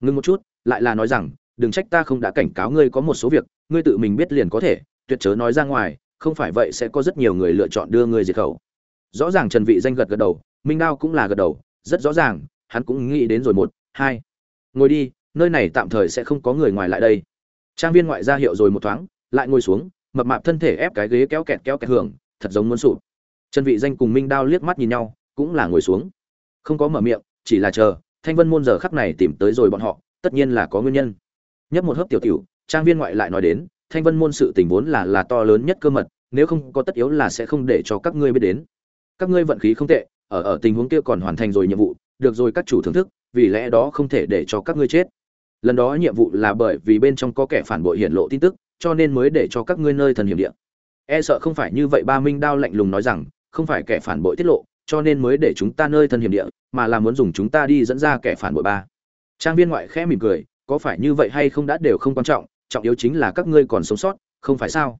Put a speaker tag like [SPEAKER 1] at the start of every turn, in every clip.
[SPEAKER 1] ngừng một chút, lại là nói rằng, đừng trách ta không đã cảnh cáo ngươi có một số việc, ngươi tự mình biết liền có thể, tuyệt chớ nói ra ngoài, không phải vậy sẽ có rất nhiều người lựa chọn đưa ngươi diệt khẩu. Rõ ràng trần vị danh gật gật đầu, minh đao cũng là gật đầu, rất rõ ràng, hắn cũng nghĩ đến rồi một, hai. Ngồi đi, nơi này tạm thời sẽ không có người ngoài lại đây. Trang viên ngoại ra hiệu rồi một thoáng, lại ngồi xuống, mập mạp thân thể ép cái ghế kéo kẹt kéo kẹt hưởng, thật giống muốn sụp. Trần vị danh cùng minh đao liếc mắt nhìn nhau, cũng là ngồi xuống. Không có mở miệng, chỉ là chờ thanh vân môn giờ khắc này tìm tới rồi bọn họ, tất nhiên là có nguyên nhân. Nhấp một hớp tiểu tiểu, trang viên ngoại lại nói đến, thanh vân môn sự tình vốn là là to lớn nhất cơ mật, nếu không có tất yếu là sẽ không để cho các ngươi biết đến. Các ngươi vận khí không tệ, ở ở tình huống kia còn hoàn thành rồi nhiệm vụ, được rồi các chủ thưởng thức, vì lẽ đó không thể để cho các ngươi chết. Lần đó nhiệm vụ là bởi vì bên trong có kẻ phản bội hiện lộ tin tức, cho nên mới để cho các ngươi nơi thần hiểm địa. E sợ không phải như vậy ba minh đao lạnh lùng nói rằng, không phải kẻ phản bội tiết lộ cho nên mới để chúng ta nơi thân hiểm địa, mà là muốn dùng chúng ta đi dẫn ra kẻ phản bội ba. Trang viên ngoại khẽ mỉm cười, có phải như vậy hay không đã đều không quan trọng trọng yếu chính là các ngươi còn sống sót, không phải sao?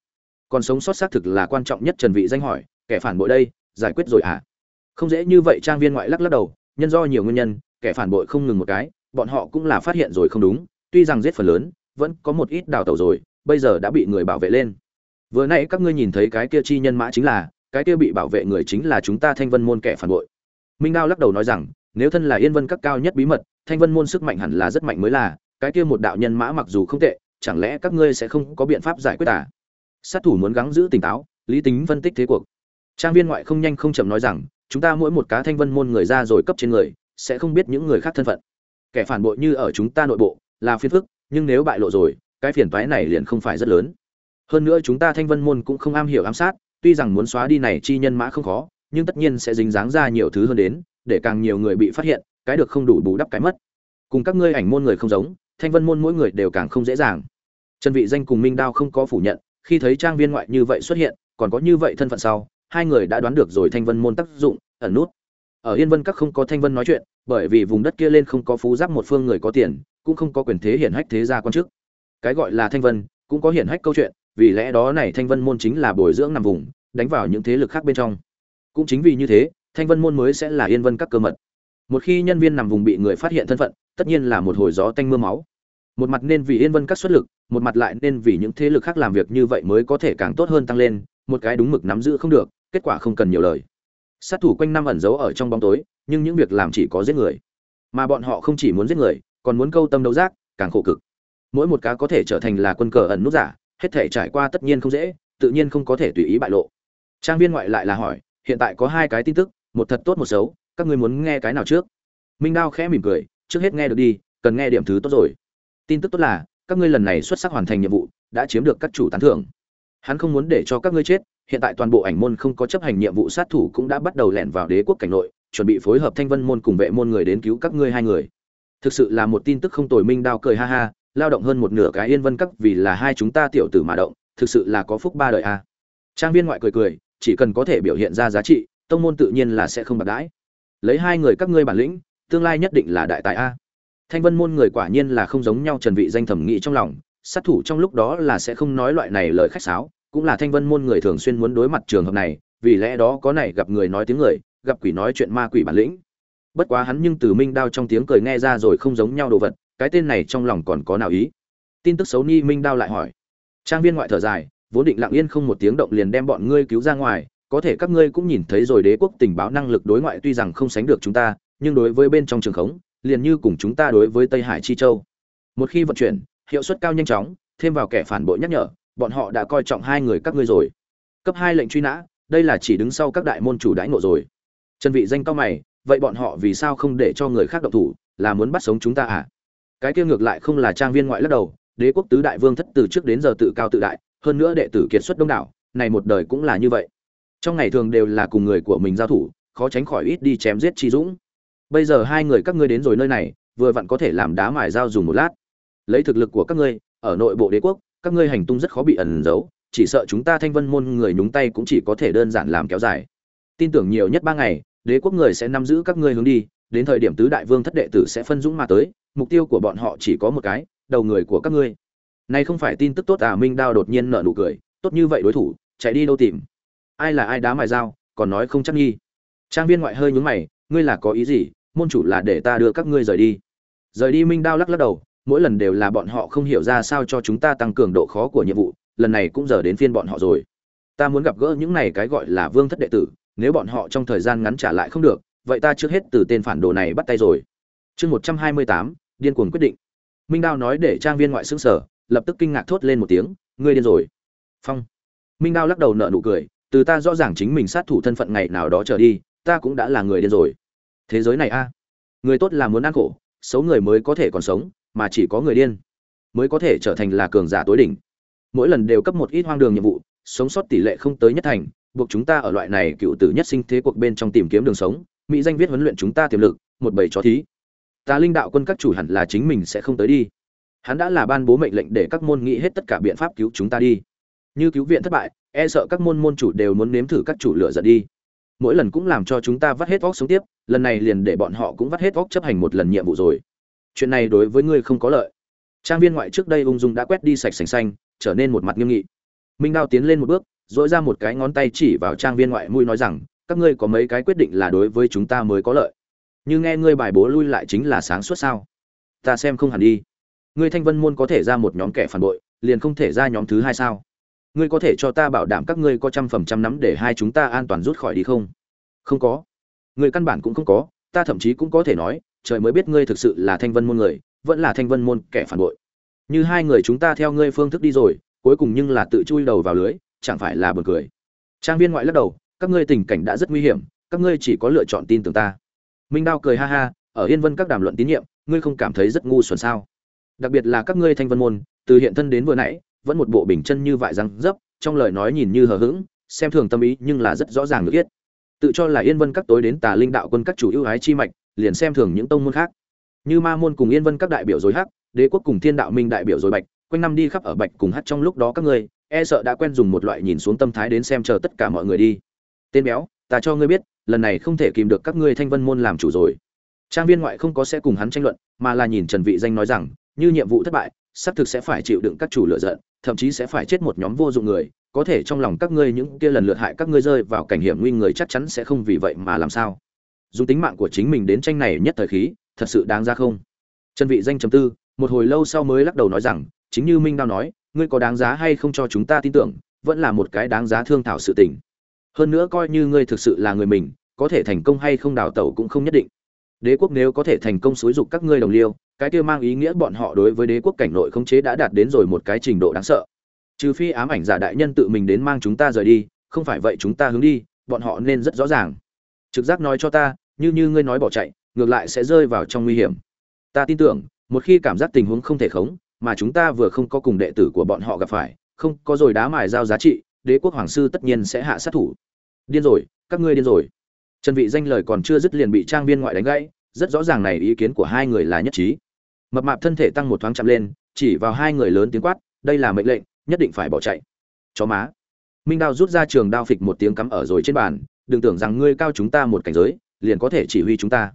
[SPEAKER 1] Còn sống sót xác thực là quan trọng nhất trần vị danh hỏi, kẻ phản bội đây, giải quyết rồi à không dễ như vậy, trang viên ngoại lắc lắc đầu, nhân do nhiều nguyên nhân, kẻ phản bội không ngừng một cái, bọn họ cũng là phát hiện rồi không đúng, tuy rằng giết phần lớn, vẫn có một ít đào tẩu rồi, bây giờ đã bị người bảo vệ lên. Vừa nãy các ngươi nhìn thấy cái kia chi nhân mã chính là cái kia bị bảo vệ người chính là chúng ta thanh vân môn kẻ phản bội. Minh đao lắc đầu nói rằng, nếu thân là yên vân các cao nhất bí mật, thanh vân môn sức mạnh hẳn là rất mạnh mới là, cái kia một đạo nhân mã mặc dù không tệ, chẳng lẽ các ngươi sẽ không có biện pháp giải quyết à? Sát thủ muốn gắng giữ tỉnh táo, lý tính phân tích thế cuộc. Trang viên ngoại không nhanh không chậm nói rằng, chúng ta mỗi một cá thanh vân môn người ra rồi cấp trên người, sẽ không biết những người khác thân phận. Kẻ phản bội như ở chúng ta nội bộ, là phiền phức, nhưng nếu bại lộ rồi, cái phiền toái này liền không phải rất lớn. Hơn nữa chúng ta thanh vân môn cũng không am hiểu ám sát tuy rằng muốn xóa đi này chi nhân mã không khó, nhưng tất nhiên sẽ dính dáng ra nhiều thứ hơn đến, để càng nhiều người bị phát hiện, cái được không đủ bù đắp cái mất. Cùng các ngươi ảnh môn người không giống, thanh vân môn mỗi người đều càng không dễ dàng. Trần vị danh cùng minh đao không có phủ nhận, khi thấy trang viên ngoại như vậy xuất hiện, còn có như vậy thân phận sau, hai người đã đoán được rồi thanh vân môn tác dụng, ẩn nút. Ở yên vân các không có thanh vân nói chuyện, bởi vì vùng đất kia lên không có phú giáp một phương người có tiền, cũng không có quyền thế hiển hách thế gia quan chức. Cái gọi là thanh vân, cũng có hiển hách câu chuyện vì lẽ đó này thanh vân môn chính là bồi dưỡng nằm vùng, đánh vào những thế lực khác bên trong. Cũng chính vì như thế, thanh vân môn mới sẽ là yên vân các cơ mật. Một khi nhân viên nằm vùng bị người phát hiện thân phận, tất nhiên là một hồi gió tanh mưa máu. Một mặt nên vì yên vân các xuất lực, một mặt lại nên vì những thế lực khác làm việc như vậy mới có thể càng tốt hơn tăng lên, một cái đúng mực nắm giữ không được, kết quả không cần nhiều lời. Sát thủ quanh năm ẩn giấu ở trong bóng tối, nhưng những việc làm chỉ có giết người. Mà bọn họ không chỉ muốn giết người, còn muốn câu tâm đấu giác, càng khổ cực. Mỗi một cá có thể trở thành là quân cờ ẩn nút giả hết thể trải qua tất nhiên không dễ, tự nhiên không có thể tùy ý bại lộ. Trang viên ngoại lại là hỏi, hiện tại có hai cái tin tức, một thật tốt một xấu, các ngươi muốn nghe cái nào trước? Minh đao khẽ mỉm cười, trước hết nghe được đi, cần nghe điểm thứ tốt rồi. Tin tức tốt là, các ngươi lần này xuất sắc hoàn thành nhiệm vụ, đã chiếm được các chủ tán thưởng. Hắn không muốn để cho các ngươi chết, hiện tại toàn bộ ảnh môn không có chấp hành nhiệm vụ sát thủ cũng đã bắt đầu lẻn vào đế quốc cảnh nội, chuẩn bị phối hợp thanh vân môn cùng vệ môn người đến cứu các ngươi hai người. Thực sự là một tin tức không tồi, minh đao cười ha ha lao động hơn một nửa cái yên vân các vì là hai chúng ta tiểu tử mà động, thực sự là có phúc ba đời a. Trang viên ngoại cười cười, chỉ cần có thể biểu hiện ra giá trị, tông môn tự nhiên là sẽ không bạc đãi. Lấy hai người các ngươi bản lĩnh, tương lai nhất định là đại tài a. Thanh vân môn người quả nhiên là không giống nhau trần vị danh thẩm nghĩ trong lòng, sát thủ trong lúc đó là sẽ không nói loại này lời khách sáo, cũng là thanh vân môn người thường xuyên muốn đối mặt trường hợp này, vì lẽ đó có này gặp người nói tiếng người, gặp quỷ nói chuyện ma quỷ bản lĩnh. Bất quá hắn nhưng từ minh đao trong tiếng cười nghe ra rồi không giống nhau đồ vật cái tên này trong lòng còn có nào ý? Tin tức xấu ni minh đao lại hỏi. Trang viên ngoại thở dài, vốn định lặng yên không một tiếng động liền đem bọn ngươi cứu ra ngoài, có thể các ngươi cũng nhìn thấy rồi đế quốc tình báo năng lực đối ngoại tuy rằng không sánh được chúng ta, nhưng đối với bên trong trường khống, liền như cùng chúng ta đối với tây hải chi châu. Một khi vận chuyển, hiệu suất cao nhanh chóng, thêm vào kẻ phản bội nhắc nhở, bọn họ đã coi trọng hai người các ngươi rồi. Cấp hai lệnh truy nã, đây là chỉ đứng sau các đại môn chủ đãi ngộ rồi. Trần vị danh cao mày, vậy bọn họ vì sao không để cho người khác động thủ, là muốn bắt sống chúng ta à? Cái kia ngược lại không là trang viên ngoại lắc đầu, đế quốc tứ đại vương thất từ trước đến giờ tự cao tự đại, hơn nữa đệ tử kiệt xuất đông đảo, này một đời cũng là như vậy. Trong ngày thường đều là cùng người của mình giao thủ, khó tránh khỏi ít đi chém giết chi dũng. Bây giờ hai người các ngươi đến rồi nơi này, vừa vặn có thể làm đá mài dao dùng một lát. Lấy thực lực của các ngươi, ở nội bộ đế quốc, các ngươi hành tung rất khó bị ẩn giấu, chỉ sợ chúng ta thanh vân môn người nhúng tay cũng chỉ có thể đơn giản làm kéo dài. Tin tưởng nhiều nhất ba ngày, đế quốc người sẽ nắm giữ các ngươi hướng đi đến thời điểm tứ đại vương thất đệ tử sẽ phân dũng mà tới, mục tiêu của bọn họ chỉ có một cái, đầu người của các ngươi. Này không phải tin tức tốt à minh đao đột nhiên nở nụ cười, tốt như vậy đối thủ, chạy đi đâu tìm? Ai là ai đá mài dao, còn nói không chắc nghi. Trang viên ngoại hơi nhướng mày, ngươi là có ý gì? Môn chủ là để ta đưa các ngươi rời đi. Rời đi minh đao lắc lắc đầu, mỗi lần đều là bọn họ không hiểu ra sao cho chúng ta tăng cường độ khó của nhiệm vụ, lần này cũng giờ đến phiên bọn họ rồi. Ta muốn gặp gỡ những này cái gọi là vương thất đệ tử, nếu bọn họ trong thời gian ngắn trả lại không được vậy ta trước hết từ tên phản đồ này bắt tay rồi. Chương một trăm hai mươi tám, điên cuồng quyết định. Minh đao nói để trang viên ngoại xứng sở, lập tức kinh ngạc thốt lên một tiếng, ngươi điên rồi. Phong. Minh đao lắc đầu nợ nụ cười, từ ta rõ ràng chính mình sát thủ thân phận ngày nào đó trở đi, ta cũng đã là người điên rồi. Thế giới này a, người tốt là muốn ăn khổ, xấu người mới có thể còn sống, mà chỉ có người điên mới có thể trở thành là cường giả tối đỉnh. Mỗi lần đều cấp một ít hoang đường nhiệm vụ, sống sót tỷ lệ không tới nhất thành, buộc chúng ta ở loại này cựu tử nhất sinh thế cuộc bên trong tìm kiếm đường sống mỹ danh viết huấn luyện chúng ta tiềm lực, một bầy chó thí. Ta linh đạo quân các chủ hẳn là chính mình sẽ không tới đi. Hắn đã là ban bố mệnh lệnh để các môn nghĩ hết tất cả biện pháp cứu chúng ta đi. Như cứu viện thất bại e sợ các môn môn chủ đều muốn nếm thử các chủ lựa giận đi. Mỗi lần cũng làm cho chúng ta vắt hết vóc sống tiếp, lần này liền để bọn họ cũng vắt hết vóc chấp hành một lần nhiệm vụ rồi. Chuyện này đối với ngươi không có lợi. Trang viên ngoại trước đây ung dung đã quét đi sạch sành xanh, trở nên một mặt nghiêm nghị. Minh đao tiến lên một bước dỗi ra một cái ngón tay chỉ vào trang viên ngoại mũi nói rằng các ngươi có mấy cái quyết định là đối với chúng ta mới có lợi. Như nghe ngươi bài bố lui lại chính là sáng suốt sao? Ta xem không hẳn đi. Ngươi thanh vân môn có thể ra một nhóm kẻ phản bội, liền không thể ra nhóm thứ hai sao? Ngươi có thể cho ta bảo đảm các ngươi có trăm phần trăm nắm để hai chúng ta an toàn rút khỏi đi không? Không có. Ngươi căn bản cũng không có, ta thậm chí cũng có thể nói, trời mới biết ngươi thực sự là thanh vân môn người, vẫn là thanh vân môn kẻ phản bội. Như hai người chúng ta theo ngươi phương thức đi rồi, cuối cùng nhưng là tự chui đầu vào lưới, chẳng phải là buồn cười. Trang viên ngoại lắc đầu các ngươi tình cảnh đã rất nguy hiểm, các ngươi chỉ có lựa chọn tin tưởng ta. Minh đao cười ha ha, ở yên vân các đàm luận tín nhiệm, ngươi không cảm thấy rất ngu xuẩn sao? Đặc biệt là các ngươi thanh vân môn, từ hiện thân đến vừa nãy, vẫn một bộ bình chân như vại răng dấp, trong lời nói nhìn như hờ hững, xem thường tâm ý nhưng là rất rõ ràng được biết. Tự cho là yên vân các tối đến tà linh đạo quân các chủ ưu ái chi mạch, liền xem thường những tông môn khác. Như ma môn cùng yên vân các đại biểu dối hắc, đế quốc cùng thiên đạo minh đại biểu dối bạch, quanh năm đi khắp ở bạch cùng hắt trong lúc đó các ngươi e sợ đã quen dùng một loại nhìn xuống tâm thái đến xem chờ tất cả mọi người đi tên béo, ta cho ngươi biết, lần này không thể kìm được các ngươi thanh vân môn làm chủ rồi. Trang viên ngoại không có sẽ cùng hắn tranh luận, mà là nhìn trần vị danh nói rằng, như nhiệm vụ thất bại sắp thực sẽ phải chịu đựng các chủ lựa giận, thậm chí sẽ phải chết một nhóm vô dụng người, có thể trong lòng các ngươi những kia lần lượt hại các ngươi rơi vào cảnh hiểm nguy người chắc chắn sẽ không vì vậy mà làm sao. Dùng tính mạng của chính mình đến tranh này nhất thời khí, thật sự đáng ra không? Trần vị danh chấm tư, một hồi lâu sau mới lắc đầu nói rằng, chính như minh đao nói, ngươi có đáng giá hay không cho chúng ta tin tưởng, vẫn là một cái đáng giá thương thảo sự tình hơn nữa coi như ngươi thực sự là người mình, có thể thành công hay không đào tẩu cũng không nhất định. Đế quốc nếu có thể thành công xúi dục các ngươi đồng liêu, cái kia mang ý nghĩa bọn họ đối với đế quốc cảnh nội khống chế đã đạt đến rồi một cái trình độ đáng sợ. Trừ phi ám ảnh giả đại nhân tự mình đến mang chúng ta rời đi, không phải vậy chúng ta hướng đi, bọn họ nên rất rõ ràng. Trực giác nói cho ta, như như ngươi nói bỏ chạy, ngược lại sẽ rơi vào trong nguy hiểm. Ta tin tưởng, một khi cảm giác tình huống không thể khống, mà chúng ta vừa không có cùng đệ tử của bọn họ gặp phải, không có rồi đá mài giao giá trị đế quốc hoàng sư tất nhiên sẽ hạ sát thủ. Điên rồi, các ngươi điên rồi. Trần vị danh lời còn chưa dứt liền bị trang viên ngoại đánh gãy, rất rõ ràng này ý kiến của hai người là nhất trí. Mập mạp thân thể tăng một thoáng chậm lên, chỉ vào hai người lớn tiếng quát, đây là mệnh lệnh, nhất định phải bỏ chạy. Chó má. Minh đao rút ra trường đao phịch một tiếng cắm ở rồi trên bàn, đừng tưởng rằng ngươi cao chúng ta một cảnh giới, liền có thể chỉ huy chúng ta.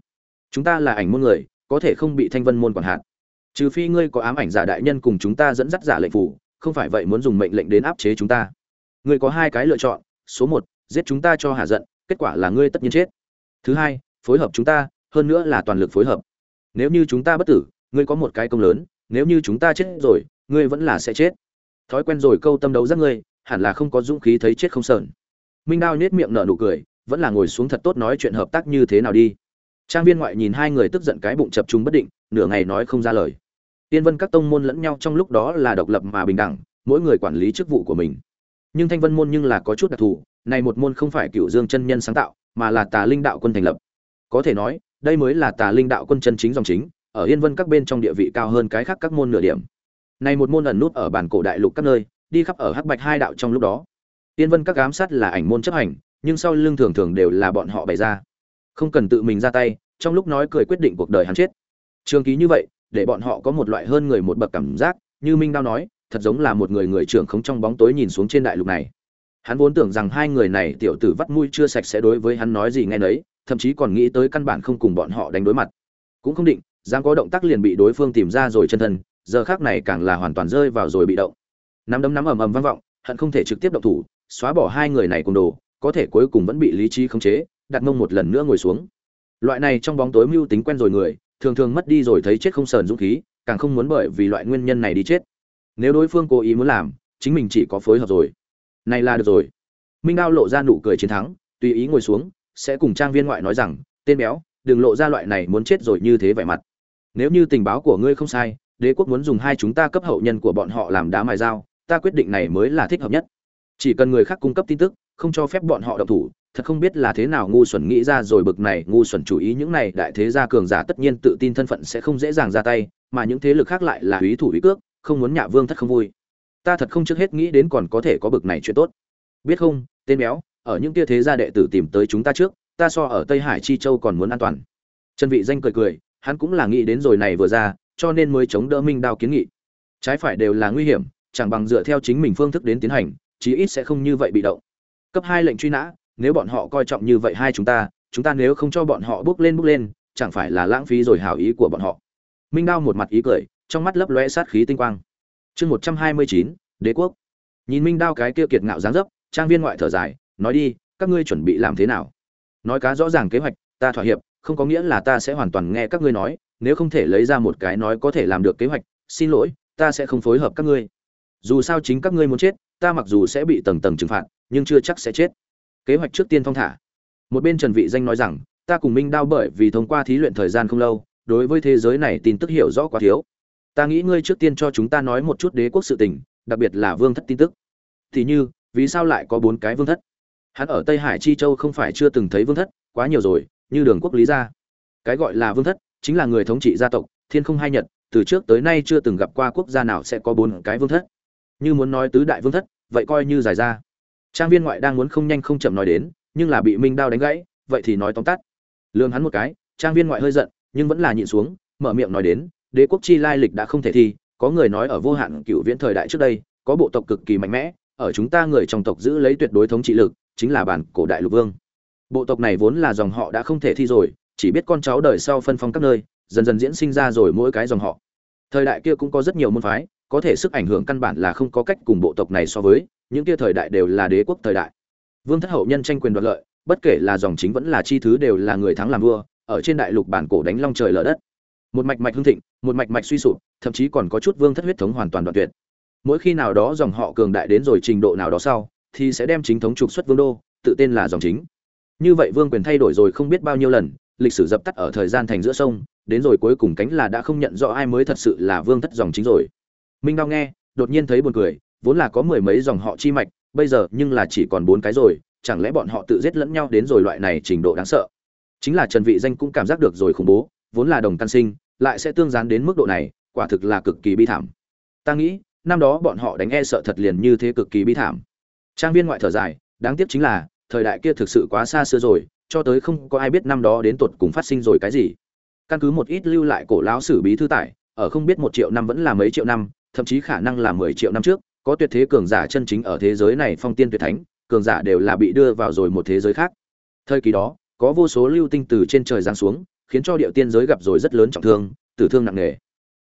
[SPEAKER 1] Chúng ta là ảnh môn người, có thể không bị thanh vân môn quản hạt. Trừ phi ngươi có ám ảnh giả đại nhân cùng chúng ta dẫn dắt giả lệnh phủ, không phải vậy muốn dùng mệnh lệnh đến áp chế chúng ta ngươi có hai cái lựa chọn, số một, giết chúng ta cho hạ giận, kết quả là ngươi tất nhiên chết. Thứ hai, phối hợp chúng ta, hơn nữa là toàn lực phối hợp. Nếu như chúng ta bất tử, ngươi có một cái công lớn, nếu như chúng ta chết rồi, ngươi vẫn là sẽ chết. Thói quen rồi câu tâm đấu giác ngươi, hẳn là không có dũng khí thấy chết không sờn. Minh đao nhếch miệng nở nụ cười, vẫn là ngồi xuống thật tốt nói chuyện hợp tác như thế nào đi. Trang viên ngoại nhìn hai người tức giận cái bụng chập trung bất định, nửa ngày nói không ra lời. Tiên vân các tông môn lẫn nhau trong lúc đó là độc lập mà bình đẳng, mỗi người quản lý chức vụ của mình nhưng thanh vân môn nhưng là có chút đặc thù, này một môn không phải cựu dương chân nhân sáng tạo, mà là tà linh đạo quân thành lập. Có thể nói, đây mới là tà linh đạo quân chân chính dòng chính, ở yên vân các bên trong địa vị cao hơn cái khác các môn nửa điểm. Này một môn ẩn nút ở bản cổ đại lục các nơi, đi khắp ở hắc bạch hai đạo trong lúc đó. Yên vân các giám sát là ảnh môn chấp hành, nhưng sau lưng thường thường đều là bọn họ bày ra. Không cần tự mình ra tay, trong lúc nói cười quyết định cuộc đời hắn chết. Trường ký như vậy, để bọn họ có một loại hơn người một bậc cảm giác, như minh đao nói thật giống là một người người trưởng không trong bóng tối nhìn xuống trên đại lục này. Hắn vốn tưởng rằng hai người này tiểu tử vắt mũi chưa sạch sẽ đối với hắn nói gì nghe nấy, thậm chí còn nghĩ tới căn bản không cùng bọn họ đánh đối mặt. Cũng không định, dám có động tác liền bị đối phương tìm ra rồi chân thân, giờ khác này càng là hoàn toàn rơi vào rồi bị động. Nắm đấm nắm ầm ầm vang vọng hận không thể trực tiếp động thủ, xóa bỏ hai người này cùng đồ, có thể cuối cùng vẫn bị lý trí khống chế, đặt mông một lần nữa ngồi xuống. Loại này trong bóng tối mưu tính quen rồi người, thường thường mất đi rồi thấy chết không sờn dũng khí, càng không muốn bởi vì loại nguyên nhân này đi chết nếu đối phương cố ý muốn làm, chính mình chỉ có phối hợp rồi. Này là được rồi. Minh đao lộ ra nụ cười chiến thắng, tùy ý ngồi xuống, sẽ cùng trang viên ngoại nói rằng, tên béo, đừng lộ ra loại này muốn chết rồi như thế vẻ mặt. Nếu như tình báo của ngươi không sai, đế quốc muốn dùng hai chúng ta cấp hậu nhân của bọn họ làm đá mài dao, ta quyết định này mới là thích hợp nhất. Chỉ cần người khác cung cấp tin tức, không cho phép bọn họ động thủ, thật không biết là thế nào ngu xuẩn nghĩ ra rồi bực này, ngu xuẩn chủ ý những này đại thế gia cường giả tất nhiên tự tin thân phận sẽ không dễ dàng ra tay, mà những thế lực khác lại là ý thủ ý cước không muốn nhạ vương thất không vui. Ta thật không trước hết nghĩ đến còn có thể có bực này chuyện tốt. Biết không, tên béo, ở những tia thế gia đệ tử tìm tới chúng ta trước, ta so ở tây hải chi châu còn muốn an toàn. Trần vị danh cười cười, hắn cũng là nghĩ đến rồi này vừa ra, cho nên mới chống đỡ minh đao kiến nghị. Trái phải đều là nguy hiểm, chẳng bằng dựa theo chính mình phương thức đến tiến hành, chí ít sẽ không như vậy bị động. Cấp hai lệnh truy nã, nếu bọn họ coi trọng như vậy hai chúng ta chúng ta nếu không cho bọn họ bước lên bước lên, chẳng phải là lãng phí rồi hảo ý của bọn họ. Minh đao một mặt ý cười trong mắt lấp lóe sát khí tinh quang. Chương một trăm hai mươi chín, đế quốc. Nhìn minh đao cái kia kiệt ngạo dáng dấp, trang viên ngoại thở dài, nói đi, các ngươi chuẩn bị làm thế nào? Nói cá rõ ràng kế hoạch, ta thỏa hiệp, không có nghĩa là ta sẽ hoàn toàn nghe các ngươi nói, nếu không thể lấy ra một cái nói có thể làm được kế hoạch, xin lỗi, ta sẽ không phối hợp các ngươi. Dù sao chính các ngươi muốn chết, ta mặc dù sẽ bị tầng tầng trừng phạt, nhưng chưa chắc sẽ chết. Kế hoạch trước tiên phong thả. Một bên trần vị danh nói rằng, ta cùng minh đao bởi vì thông qua thí luyện thời gian không lâu, đối với thế giới này tin tức hiểu rõ quá thiếu ta nghĩ ngươi trước tiên cho chúng ta nói một chút đế quốc sự tình, đặc biệt là vương thất tin tức. Thì như, vì sao lại có bốn cái vương thất? Hắn ở tây hải chi châu không phải chưa từng thấy vương thất, quá nhiều rồi, như đường quốc lý gia. Cái gọi là vương thất, chính là người thống trị gia tộc, thiên không hai nhật, từ trước tới nay chưa từng gặp qua quốc gia nào sẽ có bốn cái vương thất. Như muốn nói tứ đại vương thất, vậy coi như giải ra. Trang viên ngoại đang muốn không nhanh không chậm nói đến, nhưng là bị minh đao đánh gãy, vậy thì nói tóm tắt. Lương hắn một cái, trang viên ngoại hơi giận, nhưng vẫn là nhịn xuống, mở miệng nói đến đế quốc chi lai lịch đã không thể thi, có người nói ở vô hạn cựu viễn thời đại trước đây, có bộ tộc cực kỳ mạnh mẽ, ở chúng ta người trong tộc giữ lấy tuyệt đối thống trị lực, chính là bản cổ đại lục vương. Bộ tộc này vốn là dòng họ đã không thể thi rồi, chỉ biết con cháu đời sau phân phong các nơi, dần dần diễn sinh ra rồi mỗi cái dòng họ. Thời đại kia cũng có rất nhiều môn phái, có thể sức ảnh hưởng căn bản là không có cách cùng bộ tộc này so với, những kia thời đại đều là đế quốc thời đại. Vương thất hậu nhân tranh quyền đoạt lợi, bất kể là dòng chính vẫn là chi thứ đều là người thắng làm vua, ở trên đại lục bản cổ đánh long trời lở đất một mạch mạch hưng thịnh, một mạch mạch suy sụp, thậm chí còn có chút vương thất huyết thống hoàn toàn đoạn tuyệt. Mỗi khi nào đó dòng họ cường đại đến rồi trình độ nào đó sau, thì sẽ đem chính thống trục xuất vương đô, tự tên là dòng chính. Như vậy vương quyền thay đổi rồi không biết bao nhiêu lần, lịch sử dập tắt ở thời gian thành giữa sông, đến rồi cuối cùng cánh là đã không nhận rõ ai mới thật sự là vương thất dòng chính rồi. Minh đao nghe, đột nhiên thấy buồn cười, vốn là có mười mấy dòng họ chi mạch, bây giờ nhưng là chỉ còn bốn cái rồi, chẳng lẽ bọn họ tự giết lẫn nhau đến rồi loại này trình độ đáng sợ? Chính là trần vị danh cũng cảm giác được rồi khủng bố, vốn là đồng căn sinh lại sẽ tương gián đến mức độ này, quả thực là cực kỳ bi thảm. Ta nghĩ, năm đó bọn họ đánh e sợ thật liền như thế cực kỳ bi thảm. Trang viên ngoại thở dài, đáng tiếc chính là, thời đại kia thực sự quá xa xưa rồi, cho tới không có ai biết năm đó đến tột cùng phát sinh rồi cái gì. Căn cứ một ít lưu lại cổ lão sử bí thư tải, ở không biết một triệu năm vẫn là mấy triệu năm, thậm chí khả năng là mười triệu năm trước, có tuyệt thế cường giả chân chính ở thế giới này phong tiên tuyệt thánh, cường giả đều là bị đưa vào rồi một thế giới khác. Thời kỳ đó, có vô số lưu tinh từ trên trời giáng xuống khiến cho địa tiên giới gặp rồi rất lớn trọng thương, tử thương nặng nề.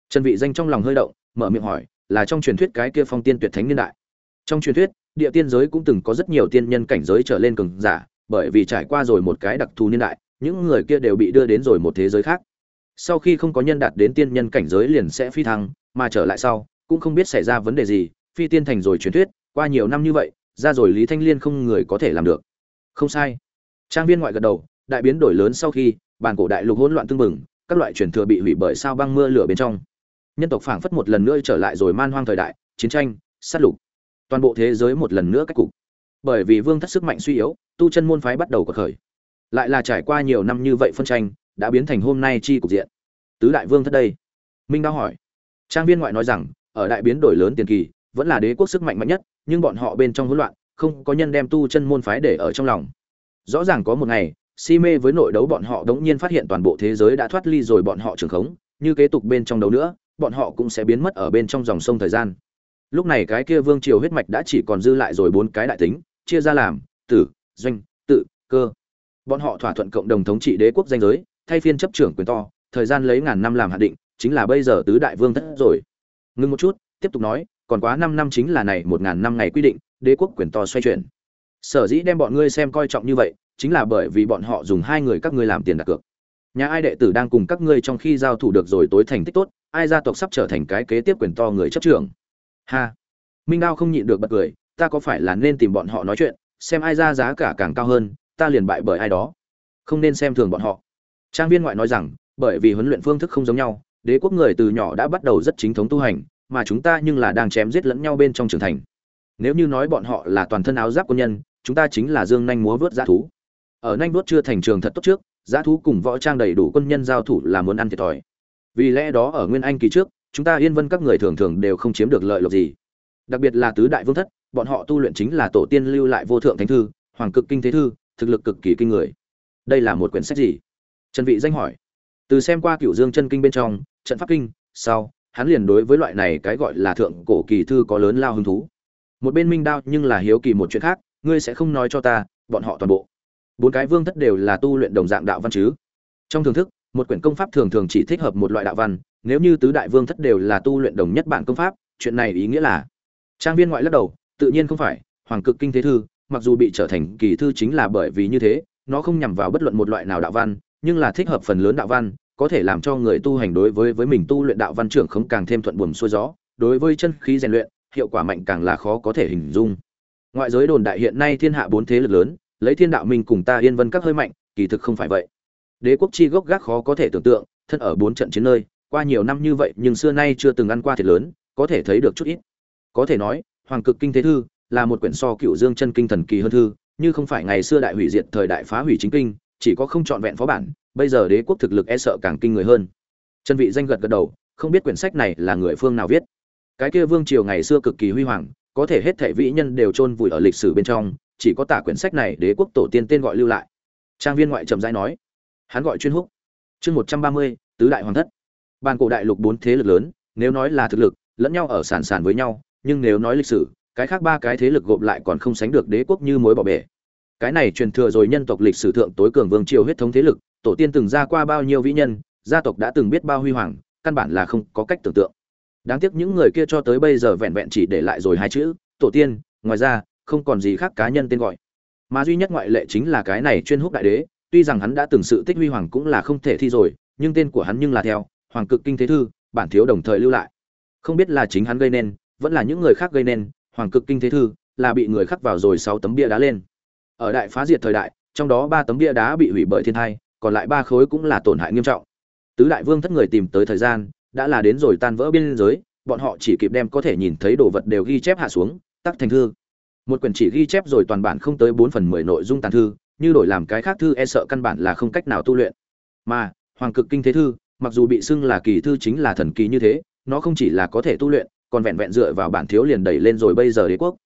[SPEAKER 1] Trần vị danh trong lòng hơi động, mở miệng hỏi, là trong truyền thuyết cái kia phong tiên tuyệt thánh niên đại? Trong truyền thuyết, địa tiên giới cũng từng có rất nhiều tiên nhân cảnh giới trở lên cường giả, bởi vì trải qua rồi một cái đặc thù niên đại, những người kia đều bị đưa đến rồi một thế giới khác. Sau khi không có nhân đạt đến tiên nhân cảnh giới liền sẽ phi thăng, mà trở lại sau, cũng không biết xảy ra vấn đề gì, phi tiên thành rồi truyền thuyết, qua nhiều năm như vậy, ra rồi lý thanh liên không người có thể làm được. Không sai. Trang viên ngoại gật đầu, đại biến đổi lớn sau khi bản cổ đại lục hỗn loạn tương mừng các loại truyền thừa bị hủy bởi sao băng mưa lửa bên trong. Nhân tộc phảng phất một lần nữa trở lại rồi man hoang thời đại, chiến tranh, sát lục. Toàn bộ thế giới một lần nữa cách cục. Bởi vì vương thất sức mạnh suy yếu, tu chân môn phái bắt đầu cuộc khởi. Lại là trải qua nhiều năm như vậy phân tranh, đã biến thành hôm nay chi cục diện. Tứ đại vương thất đây. Minh đao hỏi. Trang viên ngoại nói rằng, ở đại biến đổi lớn tiền kỳ, vẫn là đế quốc sức mạnh mạnh nhất, nhưng bọn họ bên trong hỗn loạn, không có nhân đem tu chân môn phái để ở trong lòng. Rõ ràng có một ngày si mê với nội đấu bọn họ đống nhiên phát hiện toàn bộ thế giới đã thoát ly rồi bọn họ trường khống, như kế tục bên trong đấu nữa, bọn họ cũng sẽ biến mất ở bên trong dòng sông thời gian. Lúc này cái kia vương triều huyết mạch đã chỉ còn dư lại rồi bốn cái đại tính, chia ra làm, tử, doanh, tự, cơ. Bọn họ thỏa thuận cộng đồng thống trị đế quốc danh giới, thay phiên chấp trưởng quyền to, thời gian lấy ngàn năm làm hạn định, chính là bây giờ tứ đại vương thất rồi. Ngưng một chút, tiếp tục nói, còn quá năm năm chính là này một ngàn năm ngày quy định, đế quốc quyền to xoay chuyển. Sở dĩ đem bọn ngươi xem coi trọng như vậy chính là bởi vì bọn họ dùng hai người các ngươi làm tiền đặt cược. Nhà ai đệ tử đang cùng các ngươi trong khi giao thủ được rồi tối thành tích tốt, ai gia tộc sắp trở thành cái kế tiếp quyền to người chấp trưởng. Ha. Minh đao không nhịn được bật cười, ta có phải là nên tìm bọn họ nói chuyện, xem ai ra giá cả càng cao hơn, ta liền bại bởi ai đó. Không nên xem thường bọn họ. Trang viên ngoại nói rằng, bởi vì huấn luyện phương thức không giống nhau, đế quốc người từ nhỏ đã bắt đầu rất chính thống tu hành, mà chúng ta nhưng là đang chém giết lẫn nhau bên trong trưởng thành. Nếu như nói bọn họ là toàn thân áo giáp quân nhân, chúng ta chính là dương nhanh múa vớt dã thú ở nhanh đuốt chưa thành trường thật tốt trước, giá thú cùng võ trang đầy đủ quân nhân giao thủ là muốn ăn thiệt thòi. Vì lẽ đó ở nguyên anh kỳ trước, chúng ta yên vân các người thường thường đều không chiếm được lợi lộc gì. Đặc biệt là tứ đại vương thất, bọn họ tu luyện chính là tổ tiên lưu lại vô thượng thánh thư, hoàng cực kinh thế thư, thực lực cực kỳ kinh người. Đây là một quyển sách gì? Trần vị danh hỏi. Từ xem qua cửu dương chân kinh bên trong, trận pháp kinh, sau, hắn liền đối với loại này cái gọi là thượng cổ kỳ thư có lớn lao hứng thú. Một bên minh đao nhưng là hiếu kỳ một chuyện khác, ngươi sẽ không nói cho ta, bọn họ toàn bộ bốn cái vương thất đều là tu luyện đồng dạng đạo văn chứ. Trong thưởng thức, một quyển công pháp thường thường chỉ thích hợp một loại đạo văn, nếu như tứ đại vương thất đều là tu luyện đồng nhất bản công pháp, chuyện này ý nghĩa là trang viên ngoại lắc đầu, tự nhiên không phải, hoàng cực kinh thế thư, mặc dù bị trở thành kỳ thư chính là bởi vì như thế, nó không nhằm vào bất luận một loại nào đạo văn, nhưng là thích hợp phần lớn đạo văn, có thể làm cho người tu hành đối với với mình tu luyện đạo văn trưởng không càng thêm thuận buồm xuôi gió, đối với chân khí rèn luyện, hiệu quả mạnh càng là khó có thể hình dung. Ngoại giới đồn đại hiện nay thiên hạ bốn thế lực lớn lấy thiên đạo minh cùng ta yên vân các hơi mạnh, kỳ thực không phải vậy. Đế quốc chi gốc gác khó có thể tưởng tượng, thân ở bốn trận chiến nơi, qua nhiều năm như vậy nhưng xưa nay chưa từng ăn qua thiệt lớn, có thể thấy được chút ít. Có thể nói, hoàng cực kinh thế thư là một quyển so cựu dương chân kinh thần kỳ hơn thư, như không phải ngày xưa đại hủy diệt thời đại phá hủy chính kinh, chỉ có không trọn vẹn phó bản, bây giờ đế quốc thực lực e sợ càng kinh người hơn. Chân vị danh gật gật đầu, không biết quyển sách này là người phương nào viết. Cái kia vương triều ngày xưa cực kỳ huy hoàng, có thể hết thệ vĩ nhân đều chôn vùi ở lịch sử bên trong chỉ có tả quyển sách này đế quốc tổ tiên tên gọi lưu lại. Trang viên ngoại trầm rãi nói, hắn gọi chuyên húc. Chương một trăm ba mươi, tứ đại hoàng thất. Bàn cổ đại lục bốn thế lực lớn, nếu nói là thực lực, lẫn nhau ở sàn sàn với nhau, nhưng nếu nói lịch sử, cái khác ba cái thế lực gộp lại còn không sánh được đế quốc như mối bỏ bể. Cái này truyền thừa rồi nhân tộc lịch sử thượng tối cường vương triều huyết thống thế lực, tổ tiên từng ra qua bao nhiêu vĩ nhân, gia tộc đã từng biết bao huy hoàng, căn bản là không có cách tưởng tượng. Đáng tiếc những người kia cho tới bây giờ vẹn vẹn chỉ để lại rồi hai chữ, tổ tiên, ngoài ra không còn gì khác cá nhân tên gọi. Mà duy nhất ngoại lệ chính là cái này chuyên húc đại đế, tuy rằng hắn đã từng sự tích huy hoàng cũng là không thể thi rồi, nhưng tên của hắn nhưng là theo, hoàng cực kinh thế thư, bản thiếu đồng thời lưu lại. Không biết là chính hắn gây nên, vẫn là những người khác gây nên, hoàng cực kinh thế thư là bị người khắc vào rồi sáu tấm bia đá lên. Ở đại phá diệt thời đại, trong đó ba tấm bia đá bị hủy bởi thiên thai, còn lại ba khối cũng là tổn hại nghiêm trọng. Tứ đại vương thất người tìm tới thời gian, đã là đến rồi tan vỡ biên giới, bọn họ chỉ kịp đem có thể nhìn thấy đồ vật đều ghi chép hạ xuống, tắc thành thư một quyển chỉ ghi chép rồi toàn bản không tới bốn phần mười nội dung tàn thư, như đổi làm cái khác thư e sợ căn bản là không cách nào tu luyện. Mà, hoàng cực kinh thế thư, mặc dù bị xưng là kỳ thư chính là thần kỳ như thế, nó không chỉ là có thể tu luyện, còn vẹn vẹn dựa vào bản thiếu liền đẩy lên rồi bây giờ đế quốc.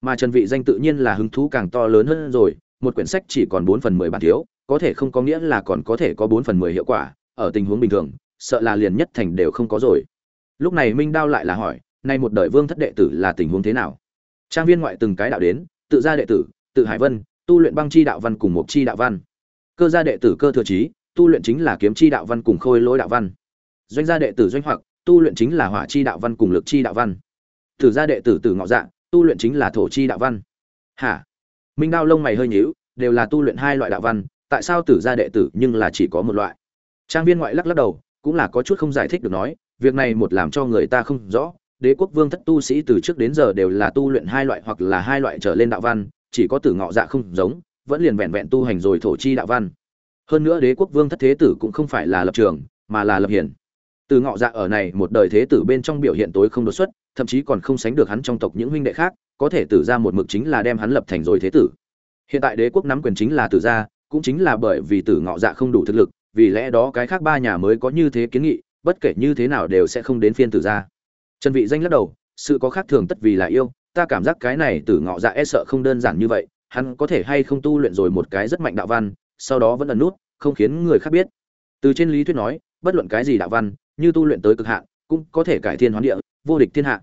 [SPEAKER 1] Mà trần vị danh tự nhiên là hứng thú càng to lớn hơn rồi, một quyển sách chỉ còn bốn phần mười bản thiếu, có thể không có nghĩa là còn có thể có bốn phần mười hiệu quả, ở tình huống bình thường, sợ là liền nhất thành đều không có rồi. Lúc này minh đao lại là hỏi, nay một đời vương thất đệ tử là tình huống thế nào? Trang viên ngoại từng cái đạo đến, tự gia đệ tử, tự hải vân, tu luyện băng chi đạo văn cùng mục chi đạo văn. Cơ gia đệ tử cơ thừa trí, tu luyện chính là kiếm chi đạo văn cùng khôi lỗi đạo văn. Doanh gia đệ tử doanh hoặc, tu luyện chính là hỏa chi đạo văn cùng lực chi đạo văn. Tử gia đệ tử tử ngọ dạ tu luyện chính là thổ chi đạo văn. Hả? Minh đao lông mày hơi nhíu, đều là tu luyện hai loại đạo văn, tại sao tử gia đệ tử nhưng là chỉ có một loại? Trang viên ngoại lắc lắc đầu, cũng là có chút không giải thích được nói, việc này một làm cho người ta không rõ đế quốc vương thất tu sĩ từ trước đến giờ đều là tu luyện hai loại hoặc là hai loại trở lên đạo văn, chỉ có tử ngọ dạ không giống, vẫn liền vẹn vẹn tu hành rồi thổ chi đạo văn. Hơn nữa đế quốc vương thất thế tử cũng không phải là lập trường, mà là lập hiển. Từ ngọ dạ ở này một đời thế tử bên trong biểu hiện tối không đột xuất, thậm chí còn không sánh được hắn trong tộc những huynh đệ khác, có thể tử ra một mực chính là đem hắn lập thành rồi thế tử. Hiện tại đế quốc nắm quyền chính là tử gia cũng chính là bởi vì tử ngọ dạ không đủ thực lực, vì lẽ đó cái khác ba nhà mới có như thế kiến nghị, bất kể như thế nào đều sẽ không đến phiên tử gia trần vị danh lắc đầu, sự có khác thường tất vì là yêu, ta cảm giác cái này tử ngọ dạ e sợ không đơn giản như vậy, hắn có thể hay không tu luyện rồi một cái rất mạnh đạo văn, sau đó vẫn ẩn nút, không khiến người khác biết. Từ trên lý thuyết nói, bất luận cái gì đạo văn, như tu luyện tới cực hạn, cũng có thể cải thiên hoán địa, vô địch thiên hạ.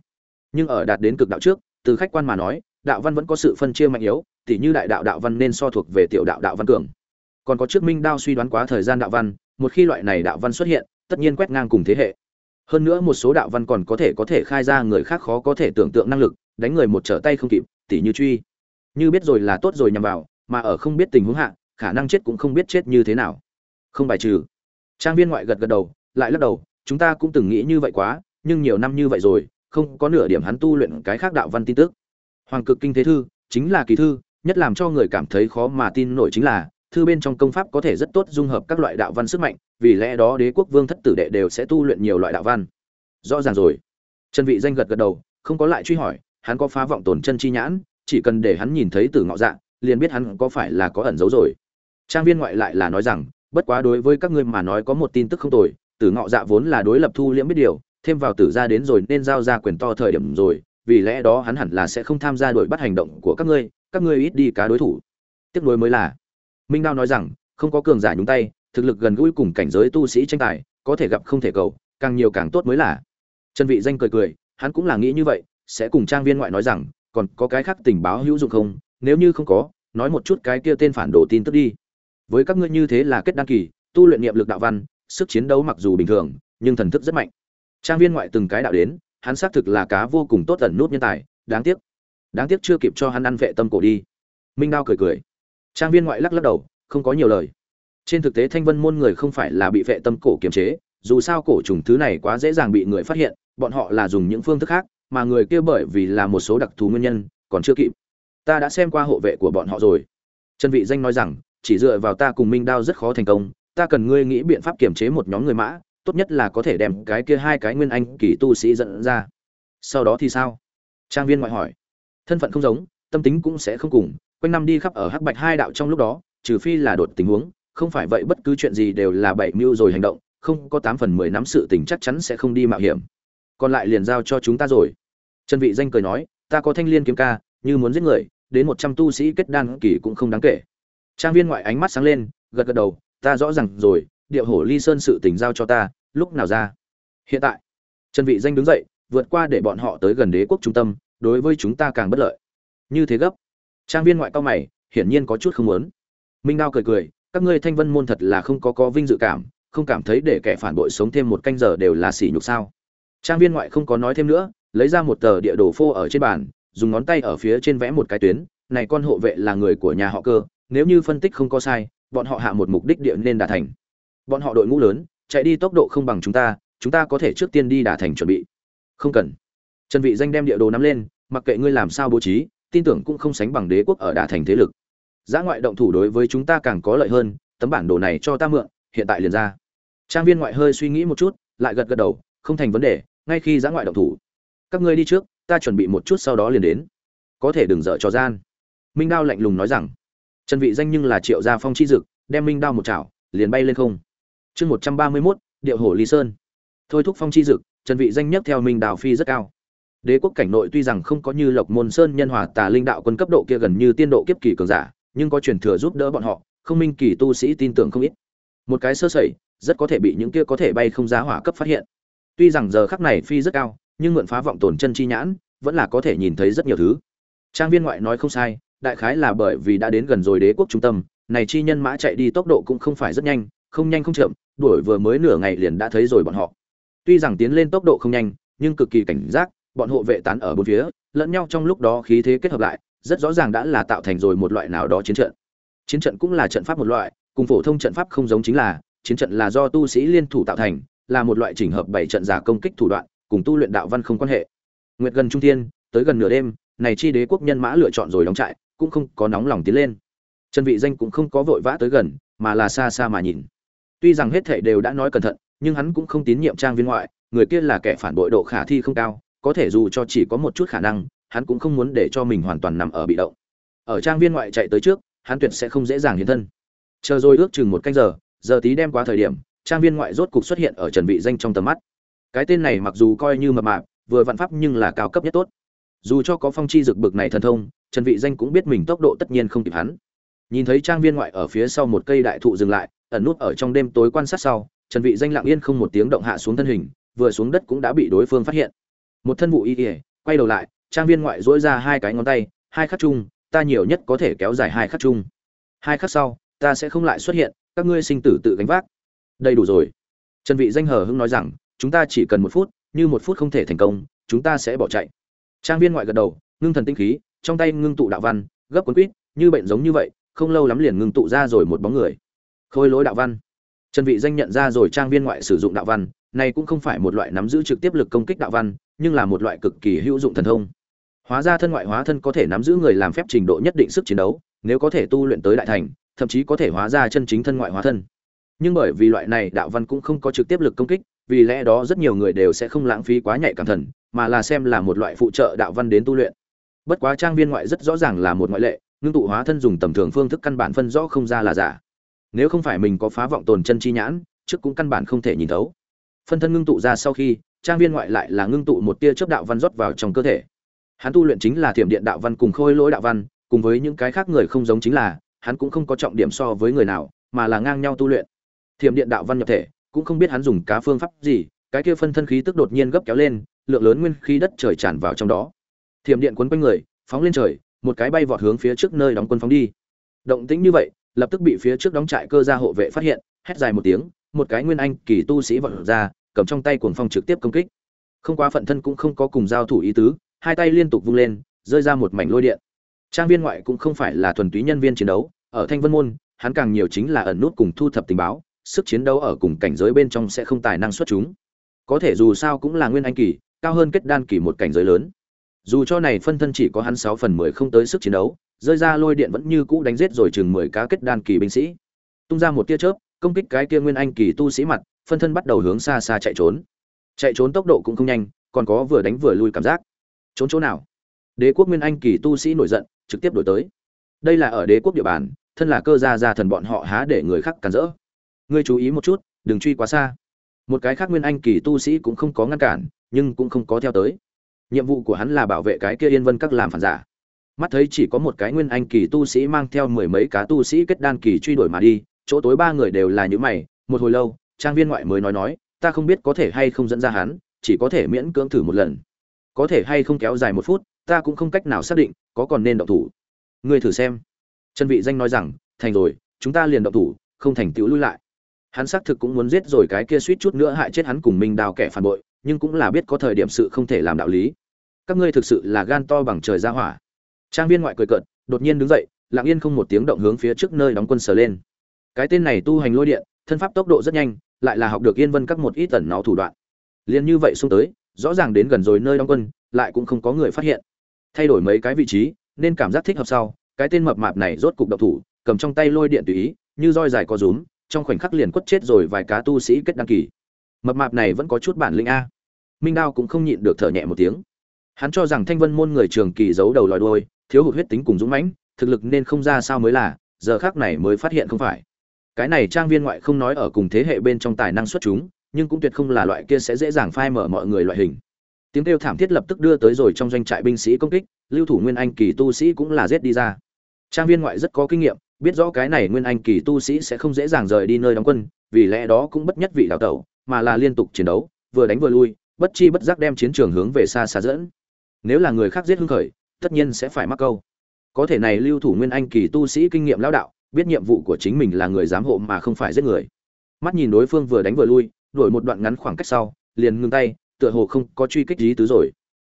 [SPEAKER 1] Nhưng ở đạt đến cực đạo trước, từ khách quan mà nói, đạo văn vẫn có sự phân chia mạnh yếu, tỉ như đại đạo đạo văn nên so thuộc về tiểu đạo đạo văn cường. Còn có trước minh đao suy đoán quá thời gian đạo văn, một khi loại này đạo văn xuất hiện, tất nhiên quét ngang cùng thế hệ hơn nữa một số đạo văn còn có thể có thể khai ra người khác khó có thể tưởng tượng năng lực, đánh người một trở tay không kịp, tỉ như truy. Như biết rồi là tốt rồi nhằm vào, mà ở không biết tình huống hạ, khả năng chết cũng không biết chết như thế nào. Không bài trừ. Trang viên ngoại gật gật đầu, lại lắc đầu, chúng ta cũng từng nghĩ như vậy quá, nhưng nhiều năm như vậy rồi, không có nửa điểm hắn tu luyện cái khác đạo văn tin tức. Hoàng cực kinh thế thư, chính là kỳ thư, nhất làm cho người cảm thấy khó mà tin nổi chính là thư bên trong công pháp có thể rất tốt dung hợp các loại đạo văn sức mạnh, vì lẽ đó đế quốc vương thất tử đệ đều sẽ tu luyện nhiều loại đạo văn. Rõ ràng rồi. Trần vị danh gật gật đầu, không có lại truy hỏi, hắn có phá vọng tổn chân chi nhãn, chỉ cần để hắn nhìn thấy tử ngọ dạng liền biết hắn có phải là có ẩn giấu rồi. Trang viên ngoại lại là nói rằng, bất quá đối với các ngươi mà nói có một tin tức không tồi tử ngọ dạ vốn là đối lập thu liễm biết điều, thêm vào tử gia đến rồi nên giao ra quyền to thời điểm rồi, vì lẽ đó hắn hẳn là sẽ không tham gia đuổi bắt hành động của các ngươi các ngươi ít đi cá đối thủ. Tiếc nuối mới là minh đao nói rằng, không có cường giả nhúng tay, thực lực gần gũi cùng cảnh giới tu sĩ tranh tài, có thể gặp không thể cầu, càng nhiều càng tốt mới là. Trần vị danh cười cười, hắn cũng là nghĩ như vậy, sẽ cùng trang viên ngoại nói rằng, còn có cái khác tình báo hữu dụng không? Nếu như không có, nói một chút cái kia tên phản đồ tin tức đi. Với các ngươi như thế là kết đăng kỳ, tu luyện niệm lực đạo văn, sức chiến đấu mặc dù bình thường, nhưng thần thức rất mạnh. Trang viên ngoại từng cái đạo đến, hắn xác thực là cá vô cùng tốt ẩn nút nhân tài, đáng tiếc. Đáng tiếc chưa kịp cho hắn ăn vệ tâm cổ đi. Minh đao cười cười trang viên ngoại lắc lắc đầu, không có nhiều lời. Trên thực tế thanh vân môn người không phải là bị vệ tâm cổ kiềm chế, dù sao cổ trùng thứ này quá dễ dàng bị người phát hiện, bọn họ là dùng những phương thức khác, mà người kia bởi vì là một số đặc thù nguyên nhân, còn chưa kịp. Ta đã xem qua hộ vệ của bọn họ rồi. Trần vị danh nói rằng, chỉ dựa vào ta cùng minh đao rất khó thành công, ta cần ngươi nghĩ biện pháp kiềm chế một nhóm người mã, tốt nhất là có thể đem cái kia hai cái nguyên anh kỳ tu sĩ dẫn ra. Sau đó thì sao? Trang viên ngoại hỏi. Thân phận không giống, tâm tính cũng sẽ không cùng quanh năm đi khắp ở hắc bạch hai đạo trong lúc đó, trừ phi là đột tình huống, không phải vậy bất cứ chuyện gì đều là bảy mưu rồi hành động, không có tám phần mười nắm sự tình chắc chắn sẽ không đi mạo hiểm. Còn lại liền giao cho chúng ta rồi. Trần vị danh cười nói, ta có thanh liên kiếm ca, như muốn giết người, đến một trăm tu sĩ kết đan kỳ cũng không đáng kể. Trang viên ngoại ánh mắt sáng lên, gật gật đầu, ta rõ ràng rồi, điệu hổ ly sơn sự tình giao cho ta, lúc nào ra? Hiện tại. Trần vị danh đứng dậy, vượt qua để bọn họ tới gần đế quốc trung tâm, đối với chúng ta càng bất lợi. Như thế gấp trang viên ngoại cao mày, hiển nhiên có chút không muốn. Minh đao cười cười, các ngươi thanh vân môn thật là không có có vinh dự cảm, không cảm thấy để kẻ phản bội sống thêm một canh giờ đều là sỉ nhục sao? Trang viên ngoại không có nói thêm nữa, lấy ra một tờ địa đồ phô ở trên bàn, dùng ngón tay ở phía trên vẽ một cái tuyến, này con hộ vệ là người của nhà họ cơ, nếu như phân tích không có sai, bọn họ hạ một mục đích địa nên đà thành. Bọn họ đội ngũ lớn, chạy đi tốc độ không bằng chúng ta chúng ta có thể trước tiên đi đả thành chuẩn bị. Không cần. Trần vị danh đem địa đồ nắm lên, mặc kệ ngươi làm sao bố trí tin tưởng cũng không sánh bằng đế quốc ở đà thành thế lực. Giã ngoại động thủ đối với chúng ta càng có lợi hơn tấm bản đồ này cho ta mượn hiện tại liền ra. Trang viên ngoại hơi suy nghĩ một chút lại gật gật đầu không thành vấn đề ngay khi giã ngoại động thủ. Các ngươi đi trước ta chuẩn bị một chút sau đó liền đến. Có thể đừng dở cho gian. Minh đao lạnh lùng nói rằng. Trần vị danh nhưng là triệu gia phong chi dực đem minh đao một chảo liền bay lên không. Chương một trăm ba mươi 131, điệu hổ ly sơn. Thôi thúc phong chi dực trần vị danh nhất theo minh đào phi rất cao đế quốc cảnh nội tuy rằng không có như lộc môn sơn nhân hòa tà linh đạo quân cấp độ kia gần như tiên độ kiếp kỳ cường giả, nhưng có truyền thừa giúp đỡ bọn họ, không minh kỳ tu sĩ tin tưởng không ít. Một cái sơ sẩy, rất có thể bị những kia có thể bay không giá hỏa cấp phát hiện. Tuy rằng giờ khắc này phi rất cao, nhưng mượn phá vọng tổn chân chi nhãn, vẫn là có thể nhìn thấy rất nhiều thứ. Trang viên ngoại nói không sai, đại khái là bởi vì đã đến gần rồi đế quốc trung tâm, này chi nhân mã chạy đi tốc độ cũng không phải rất nhanh, không nhanh không chậm, đuổi vừa mới nửa ngày liền đã thấy rồi bọn họ. Tuy rằng tiến lên tốc độ không nhanh, nhưng cực kỳ cảnh giác bọn hộ vệ tán ở bốn phía, lẫn nhau trong lúc đó khí thế kết hợp lại, rất rõ ràng đã là tạo thành rồi một loại nào đó chiến trận. Chiến trận cũng là trận pháp một loại, cùng phổ thông trận pháp không giống chính là, chiến trận là do tu sĩ liên thủ tạo thành, là một loại chỉnh hợp bảy trận giả công kích thủ đoạn, cùng tu luyện đạo văn không quan hệ. Nguyệt gần trung thiên, tới gần nửa đêm, này chi đế quốc nhân mã lựa chọn rồi đóng trại, cũng không có nóng lòng tiến lên. Trần vị danh cũng không có vội vã tới gần, mà là xa xa mà nhìn. Tuy rằng hết thảy đều đã nói cẩn thận, nhưng hắn cũng không tín nhiệm trang viên ngoại, người kia là kẻ phản bội độ khả thi không cao có thể dù cho chỉ có một chút khả năng, hắn cũng không muốn để cho mình hoàn toàn nằm ở bị động. Ở trang viên ngoại chạy tới trước, hắn tuyệt sẽ không dễ dàng hiện thân. Chờ rồi ước chừng một canh giờ giờ tí đem qua thời điểm, trang viên ngoại rốt cục xuất hiện ở trần vị danh trong tầm mắt. Cái tên này mặc dù coi như mập mạp, vừa vạn pháp nhưng là cao cấp nhất tốt. Dù cho có phong chi dược bực này thần thông, trần vị danh cũng biết mình tốc độ tất nhiên không kịp hắn. Nhìn thấy trang viên ngoại ở phía sau một cây đại thụ dừng lại, ẩn nút ở trong đêm tối quan sát sau, trần vị danh lặng yên không một tiếng động hạ xuống thân hình, vừa xuống đất cũng đã bị đối phương phát hiện một thân vụ y ỉa quay đầu lại, trang viên ngoại dỗi ra hai cái ngón tay, hai khắc chung, ta nhiều nhất có thể kéo dài hai khắc chung. Hai khắc sau, ta sẽ không lại xuất hiện, các ngươi sinh tử tự gánh vác. Đầy đủ rồi. Trần vị danh hờ hững nói rằng, chúng ta chỉ cần một phút, như một phút không thể thành công, chúng ta sẽ bỏ chạy. Trang viên ngoại gật đầu, ngưng thần tinh khí, trong tay ngưng tụ đạo văn, gấp cuốn quýt, như bệnh giống như vậy, không lâu lắm liền ngưng tụ ra rồi một bóng người. Khôi lỗi đạo văn. Trần vị danh nhận ra rồi trang viên ngoại sử dụng đạo văn, này cũng không phải một loại nắm giữ trực tiếp lực công kích đạo văn nhưng là một loại cực kỳ hữu dụng thần thông. Hóa ra thân ngoại hóa thân có thể nắm giữ người làm phép trình độ nhất định sức chiến đấu, nếu có thể tu luyện tới đại thành, thậm chí có thể hóa ra chân chính thân ngoại hóa thân. Nhưng bởi vì loại này đạo văn cũng không có trực tiếp lực công kích, vì lẽ đó rất nhiều người đều sẽ không lãng phí quá nhạy cảm thần, mà là xem là một loại phụ trợ đạo văn đến tu luyện. Bất quá trang viên ngoại rất rõ ràng là một ngoại lệ, ngưng tụ hóa thân dùng tầm thường phương thức căn bản phân rõ không ra là giả. Nếu không phải mình có phá vọng tồn chân chi nhãn, trước cũng căn bản không thể nhìn thấu. Phân thân ngưng tụ ra sau khi trang viên ngoại lại là ngưng tụ một tia chớp đạo văn rót vào trong cơ thể. Hắn tu luyện chính là thiểm điện đạo văn cùng khôi lỗi đạo văn, cùng với những cái khác người không giống chính là, hắn cũng không có trọng điểm so với người nào, mà là ngang nhau tu luyện. Thiểm điện đạo văn nhập thể, cũng không biết hắn dùng cá phương pháp gì, cái kia phân thân khí tức đột nhiên gấp kéo lên, lượng lớn nguyên khí đất trời tràn vào trong đó. Thiểm điện quấn quanh người, phóng lên trời, một cái bay vọt hướng phía trước nơi đóng quân phóng đi. Động tĩnh như vậy, lập tức bị phía trước đóng trại cơ gia hộ vệ phát hiện, hét dài một tiếng, một cái nguyên anh kỳ tu sĩ vọt ra cầm trong tay cuồng phong trực tiếp công kích. Không quá phận thân cũng không có cùng giao thủ ý tứ, hai tay liên tục vung lên, rơi ra một mảnh lôi điện. Trang viên ngoại cũng không phải là thuần túy nhân viên chiến đấu, ở thanh vân môn, hắn càng nhiều chính là ẩn nút cùng thu thập tình báo, sức chiến đấu ở cùng cảnh giới bên trong sẽ không tài năng xuất chúng. Có thể dù sao cũng là nguyên anh kỳ, cao hơn kết đan kỳ một cảnh giới lớn. Dù cho này phân thân chỉ có hắn sáu phần mười không tới sức chiến đấu, rơi ra lôi điện vẫn như cũ đánh giết rồi chừng mười cá kết đan kỳ binh sĩ. Tung ra một tia chớp, công kích cái kia nguyên anh kỳ tu sĩ mặt phân thân bắt đầu hướng xa xa chạy trốn. Chạy trốn tốc độ cũng không nhanh, còn có vừa đánh vừa lui cảm giác. Trốn chỗ nào? Đế quốc nguyên anh kỳ tu sĩ nổi giận, trực tiếp đổi tới. Đây là ở đế quốc địa bàn, thân là cơ gia gia thần bọn họ há để người khác cản rỡ. Ngươi chú ý một chút, đừng truy quá xa. Một cái khác nguyên anh kỳ tu sĩ cũng không có ngăn cản, nhưng cũng không có theo tới. Nhiệm vụ của hắn là bảo vệ cái kia yên vân các làm phản giả. Mắt thấy chỉ có một cái nguyên anh kỳ tu sĩ mang theo mười mấy cá tu sĩ kết đan kỳ truy đuổi mà đi, chỗ tối ba người đều là những mày, một hồi lâu trang viên ngoại mới nói nói, ta không biết có thể hay không dẫn ra hắn, chỉ có thể miễn cưỡng thử một lần. Có thể hay không kéo dài một phút, ta cũng không cách nào xác định, có còn nên động thủ. Ngươi thử xem. Trần vị danh nói rằng, thành rồi, chúng ta liền động thủ, không thành tựu lui lại. Hắn xác thực cũng muốn giết rồi cái kia suýt chút nữa hại chết hắn cùng minh đào kẻ phản bội, nhưng cũng là biết có thời điểm sự không thể làm đạo lý. Các ngươi thực sự là gan to bằng trời ra hỏa. Trang viên ngoại cười cợt, đột nhiên đứng dậy, lặng yên không một tiếng động hướng phía trước nơi đóng quân sở lên. Cái tên này tu hành lôi điện, thân pháp tốc độ rất nhanh lại là học được yên vân các một ít tẩn nó thủ đoạn. Liền như vậy xung tới, rõ ràng đến gần rồi nơi đóng quân, lại cũng không có người phát hiện. Thay đổi mấy cái vị trí, nên cảm giác thích hợp sau, cái tên mập mạp này rốt cục độc thủ, cầm trong tay lôi điện tùy ý, như roi dài có rúm, trong khoảnh khắc liền quất chết rồi vài cá tu sĩ kết đăng kỳ. Mập mạp này vẫn có chút bản lĩnh a. Minh đao cũng không nhịn được thở nhẹ một tiếng. Hắn cho rằng thanh vân môn người trường kỳ giấu đầu lòi đuôi, thiếu hụt huyết tính cùng dũng mãnh, thực lực nên không ra sao mới là, giờ khác này mới phát hiện không phải cái này trang viên ngoại không nói ở cùng thế hệ bên trong tài năng xuất chúng, nhưng cũng tuyệt không là loại kia sẽ dễ dàng phai mở mọi người loại hình. Tiếng kêu thảm thiết lập tức đưa tới rồi trong doanh trại binh sĩ công kích, lưu thủ nguyên anh kỳ tu sĩ cũng là giết đi ra. Trang viên ngoại rất có kinh nghiệm, biết rõ cái này nguyên anh kỳ tu sĩ sẽ không dễ dàng rời đi nơi đóng quân, vì lẽ đó cũng bất nhất vị đào tẩu, mà là liên tục chiến đấu, vừa đánh vừa lui, bất chi bất giác đem chiến trường hướng về xa xa dẫn. Nếu là người khác giết hưng khởi, tất nhiên sẽ phải mắc câu. Có thể này lưu thủ nguyên anh kỳ tu sĩ kinh nghiệm lão đạo biết nhiệm vụ của chính mình là người giám hộ mà không phải giết người. Mắt nhìn đối phương vừa đánh vừa lui, đổi một đoạn ngắn khoảng cách sau, liền ngừng tay, tựa hồ không có truy kích lý tứ rồi.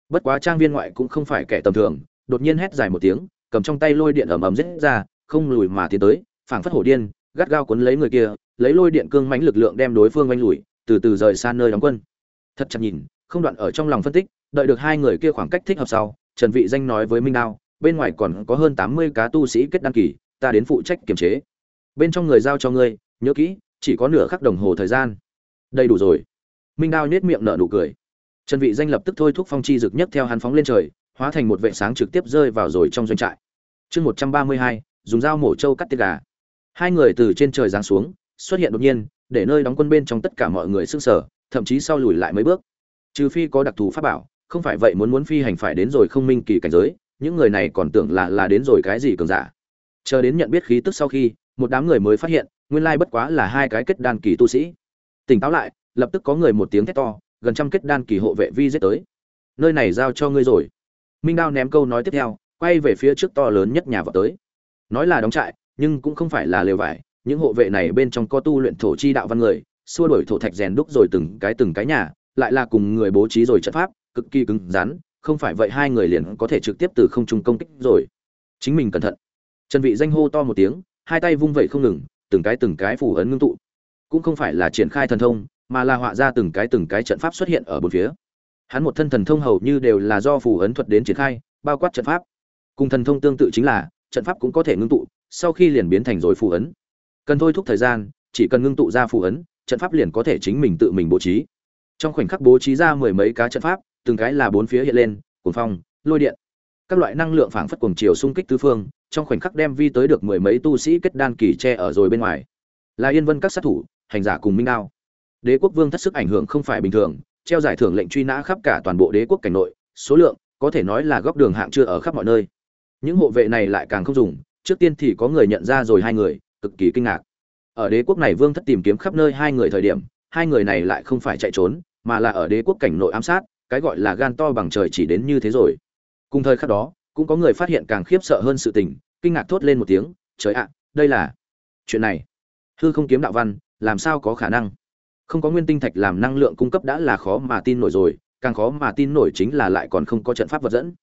[SPEAKER 1] Bất quá trang viên ngoại cũng không phải kẻ tầm thường, đột nhiên hét dài một tiếng, cầm trong tay lôi điện ầm ầm giết ra, không lùi mà tiến tới, phảng phất hổ điên, gắt gao cuốn lấy người kia, lấy lôi điện cương mãnh lực lượng đem đối phương oanh lùi, từ từ rời xa nơi đóng quân. Thật chặt nhìn, không đoạn ở trong lòng phân tích, đợi được hai người kia khoảng cách thích hợp sau, trần vị danh nói với minh đao, bên ngoài còn có hơn 80 cá tu sĩ kết đăng kỳ ta đến phụ trách kiểm chế. Bên trong người giao cho ngươi nhớ kỹ chỉ có nửa khắc đồng hồ thời gian. Đầy đủ rồi. Minh đao nhếch miệng nở nụ cười. Trần vị danh lập tức thôi thúc phong chi rực nhất theo hắn phóng lên trời hóa thành một vệ sáng trực tiếp rơi vào rồi trong doanh trại. Chương 132, dùng dao mổ trâu cắt tiết gà. Hai người từ trên trời giáng xuống xuất hiện đột nhiên để nơi đóng quân bên trong tất cả mọi người sưng sở thậm chí sau lùi lại mấy bước. Trừ phi có đặc thù pháp bảo không phải vậy muốn muốn phi hành phải đến rồi không minh kỳ cảnh giới những người này còn tưởng là là đến rồi cái gì cường giả chờ đến nhận biết khí tức sau khi, một đám người mới phát hiện, nguyên lai bất quá là hai cái kết đan kỳ tu sĩ. Tỉnh táo lại, lập tức có người một tiếng thét to, gần trăm kết đan kỳ hộ vệ vi giết tới. Nơi này giao cho ngươi rồi. Minh đao ném câu nói tiếp theo, quay về phía trước to lớn nhất nhà vào tới. Nói là đóng trại, nhưng cũng không phải là lều vải, những hộ vệ này bên trong có tu luyện thổ chi đạo văn người, xua đổi thổ thạch rèn đúc rồi từng cái từng cái nhà, lại là cùng người bố trí rồi trận pháp, cực kỳ cứng rắn, không phải vậy hai người liền có thể trực tiếp từ không trung công kích rồi. Chính mình cẩn thận trần vị danh hô to một tiếng, hai tay vung vẩy không ngừng, từng cái từng cái phủ ấn ngưng tụ. Cũng không phải là triển khai thần thông, mà là họa ra từng cái từng cái trận pháp xuất hiện ở bốn phía. Hắn một thân thần thông hầu như đều là do phù ấn thuật đến triển khai, bao quát trận pháp. Cùng thần thông tương tự chính là, trận pháp cũng có thể ngưng tụ, sau khi liền biến thành rồi phù ấn. Cần thôi thúc thời gian, chỉ cần ngưng tụ ra phù ấn, trận pháp liền có thể chính mình tự mình bố trí. Trong khoảnh khắc bố trí ra mười mấy cá trận pháp, từng cái là bốn phía hiện lên, cuồng phong, lôi điện. Các loại năng lượng phảng phất cuồng chiều xung kích tứ phương trong khoảnh khắc đem vi tới được mười mấy tu sĩ kết đan kỳ tre ở rồi bên ngoài. Là yên vân các sát thủ, hành giả cùng minh đao. Đế quốc vương thất sức ảnh hưởng không phải bình thường, treo giải thưởng lệnh truy nã khắp cả toàn bộ đế quốc cảnh nội, số lượng, có thể nói là góc đường hạng chưa ở khắp mọi nơi. Những hộ vệ này lại càng không dùng, trước tiên thì có người nhận ra rồi hai người, cực kỳ kinh ngạc. Ở đế quốc này vương thất tìm kiếm khắp nơi hai người thời điểm, hai người này lại không phải chạy trốn, mà là ở đế quốc cảnh nội ám sát, cái gọi là gan to bằng trời chỉ đến như thế rồi. Cùng thời khắc đó cũng có người phát hiện càng khiếp sợ hơn sự tình, kinh ngạc thốt lên một tiếng, trời ạ, đây là chuyện này. Hư không kiếm đạo văn, làm sao có khả năng? Không có nguyên tinh thạch làm năng lượng cung cấp đã là khó mà tin nổi rồi, càng khó mà tin nổi chính là lại còn không có trận pháp vật dẫn.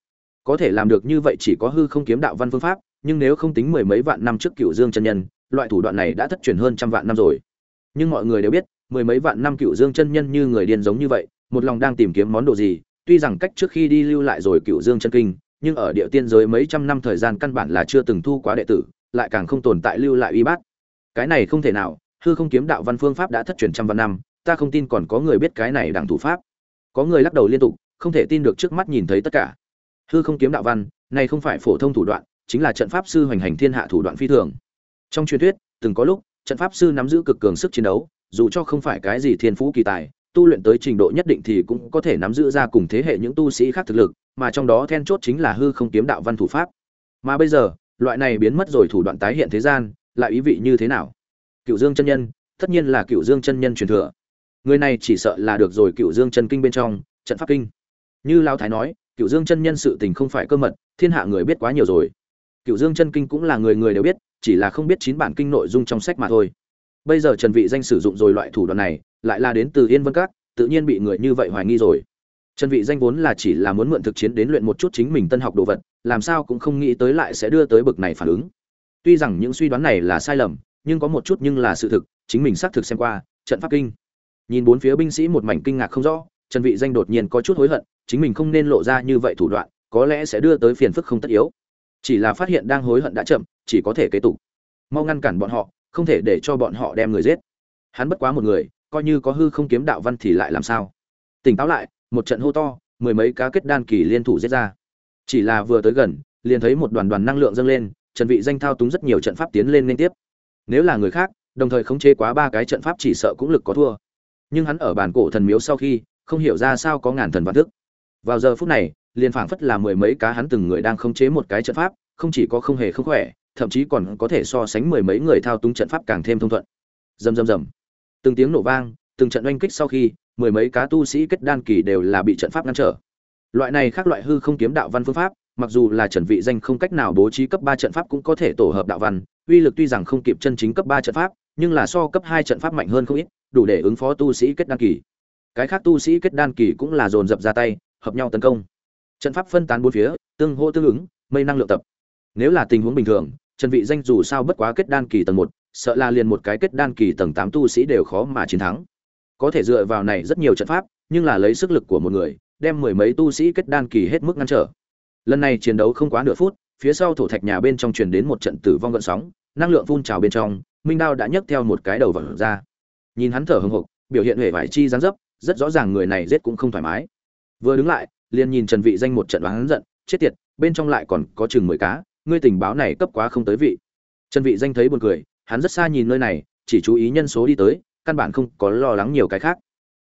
[SPEAKER 1] Có thể làm được như vậy chỉ có hư không kiếm đạo văn phương pháp, nhưng nếu không tính mười mấy vạn năm trước cựu dương chân nhân, loại thủ đoạn này đã thất truyền hơn trăm vạn năm rồi. Nhưng mọi người đều biết, mười mấy vạn năm cựu dương chân nhân như người điên giống như vậy, một lòng đang tìm kiếm món đồ gì, tuy rằng cách trước khi đi lưu lại rồi cựu dương chân kinh nhưng ở địa tiên giới mấy trăm năm thời gian căn bản là chưa từng thu quá đệ tử, lại càng không tồn tại lưu lại uy bát. Cái này không thể nào, hư không kiếm đạo văn phương pháp đã thất truyền trăm vạn năm, ta không tin còn có người biết cái này đẳng thủ pháp. Có người lắc đầu liên tục, không thể tin được trước mắt nhìn thấy tất cả. Hư không kiếm đạo văn, này không phải phổ thông thủ đoạn, chính là trận pháp sư hoành hành thiên hạ thủ đoạn phi thường. Trong truyền thuyết, từng có lúc, trận pháp sư nắm giữ cực cường sức chiến đấu, dù cho không phải cái gì thiên phú kỳ tài, tu luyện tới trình độ nhất định thì cũng có thể nắm giữ ra cùng thế hệ những tu sĩ khác thực lực mà trong đó then chốt chính là hư không kiếm đạo văn thủ pháp. Mà bây giờ, loại này biến mất rồi thủ đoạn tái hiện thế gian, lại ý vị như thế nào? Cựu dương chân nhân, tất nhiên là cựu dương chân nhân truyền thừa. Người này chỉ sợ là được rồi cựu dương chân kinh bên trong, trận pháp kinh. Như Lão thái nói, cựu dương chân nhân sự tình không phải cơ mật, thiên hạ người biết quá nhiều rồi. Cựu dương chân kinh cũng là người người đều biết, chỉ là không biết chín bản kinh nội dung trong sách mà thôi. Bây giờ trần vị danh sử dụng rồi loại thủ đoạn này, lại là đến từ yên vân các, tự nhiên bị người như vậy hoài nghi rồi trần vị danh vốn là chỉ là muốn mượn thực chiến đến luyện một chút chính mình tân học đồ vật, làm sao cũng không nghĩ tới lại sẽ đưa tới bực này phản ứng. Tuy rằng những suy đoán này là sai lầm, nhưng có một chút nhưng là sự thực, chính mình xác thực xem qua, trận pháp kinh. Nhìn bốn phía binh sĩ một mảnh kinh ngạc không rõ, trần vị danh đột nhiên có chút hối hận, chính mình không nên lộ ra như vậy thủ đoạn, có lẽ sẽ đưa tới phiền phức không tất yếu. Chỉ là phát hiện đang hối hận đã chậm, chỉ có thể kế tục. Mau ngăn cản bọn họ, không thể để cho bọn họ đem người giết. Hắn bất quá một người, coi như có hư không kiếm đạo văn thì lại làm sao? Tỉnh táo lại một trận hô to, mười mấy cá kết đan kỳ liên thủ giết ra. Chỉ là vừa tới gần, liền thấy một đoàn đoàn năng lượng dâng lên, trần vị danh thao túng rất nhiều trận pháp tiến lên liên tiếp. Nếu là người khác, đồng thời khống chế quá ba cái trận pháp chỉ sợ cũng lực có thua. Nhưng hắn ở bản cổ thần miếu sau khi, không hiểu ra sao có ngàn thần văn thức. Vào giờ phút này, liền phảng phất là mười mấy cá hắn từng người đang khống chế một cái trận pháp, không chỉ có không hề không khỏe, thậm chí còn có thể so sánh mười mấy người thao túng trận pháp càng thêm thông thuận. Rầm rầm rầm. Từng tiếng nổ vang, từng trận oanh kích sau khi mười mấy cá tu sĩ kết đan kỳ đều là bị trận pháp ngăn trở. Loại này khác loại hư không kiếm đạo văn phương pháp, mặc dù là trần vị danh không cách nào bố trí cấp ba trận pháp cũng có thể tổ hợp đạo văn, uy lực tuy rằng không kịp chân chính cấp ba trận pháp, nhưng là so cấp hai trận pháp mạnh hơn không ít, đủ để ứng phó tu sĩ kết đan kỳ. Cái khác tu sĩ kết đan kỳ cũng là dồn dập ra tay, hợp nhau tấn công. Trận pháp phân tán bốn phía, tương hỗ tương ứng, mây năng lượng tập. Nếu là tình huống bình thường trần vị danh dù sao bất quá kết đan kỳ tầng một, sợ là liền một cái kết đan kỳ tầng tám tu sĩ đều khó mà chiến thắng có thể dựa vào này rất nhiều trận pháp, nhưng là lấy sức lực của một người, đem mười mấy tu sĩ kết đan kỳ hết mức ngăn trở. Lần này chiến đấu không quá nửa phút, phía sau thổ thạch nhà bên trong truyền đến một trận tử vong gợn sóng, năng lượng phun trào bên trong, minh đao đã nhấc theo một cái đầu vào ra. Nhìn hắn thở hừng hực, biểu hiện hề vải chi dáng dấp, rất rõ ràng người này giết cũng không thoải mái. Vừa đứng lại, liền nhìn trần vị danh một trận đoán giận, chết tiệt, bên trong lại còn có chừng mười cá, ngươi tình báo này cấp quá không tới vị. Trần vị danh thấy buồn cười, hắn rất xa nhìn nơi này, chỉ chú ý nhân số đi tới căn bản không có lo lắng nhiều cái khác.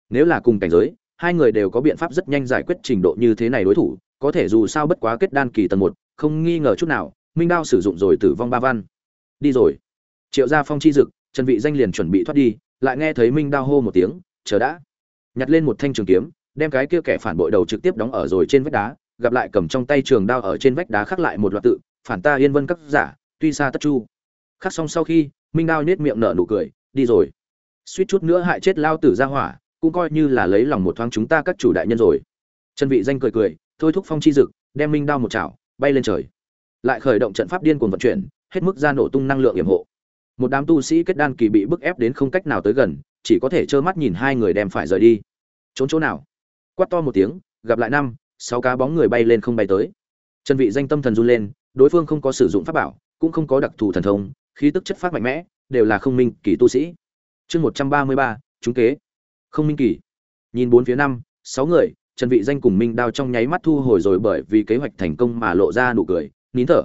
[SPEAKER 1] Nếu là cùng cảnh giới, hai người đều có biện pháp rất nhanh giải quyết trình độ như thế này đối thủ, có thể dù sao bất quá kết đan kỳ tầng một, không nghi ngờ chút nào, minh đao sử dụng rồi tử vong ba văn. Đi rồi. Triệu gia phong chi dực, trần vị danh liền chuẩn bị thoát đi, lại nghe thấy minh đao hô một tiếng, chờ đã. Nhặt lên một thanh trường kiếm, đem cái kia kẻ phản bội đầu trực tiếp đóng ở rồi trên vách đá, gặp lại cầm trong tay trường đao ở trên vách đá khắc lại một loạt tự, phản ta yên vân các giả, tuy xa tất chu. Khắc xong sau khi, minh đao nết miệng nở nụ cười, đi rồi suýt chút nữa hại chết lao tử ra hỏa, cũng coi như là lấy lòng một thoáng chúng ta các chủ đại nhân rồi. Trần vị danh cười cười, thôi thúc phong chi dực, đem minh đao một chảo, bay lên trời. Lại khởi động trận pháp điên cuồng vận chuyển, hết mức ra nổ tung năng lượng yểm hộ. Một đám tu sĩ kết đan kỳ bị bức ép đến không cách nào tới gần, chỉ có thể trơ mắt nhìn hai người đem phải rời đi. Trốn chỗ nào? Quát to một tiếng, gặp lại năm, sáu cá bóng người bay lên không bay tới. Trần vị danh tâm thần run lên, đối phương không có sử dụng pháp bảo, cũng không có đặc thù thần thông, khí tức chất phát mạnh mẽ, đều là không minh kỳ tu sĩ chương một trăm ba mươi ba chúng kế. Không minh kỳ. Nhìn bốn phía năm, sáu người, trần vị danh cùng minh đao trong nháy mắt thu hồi rồi bởi vì kế hoạch thành công mà lộ ra nụ cười, nín thở.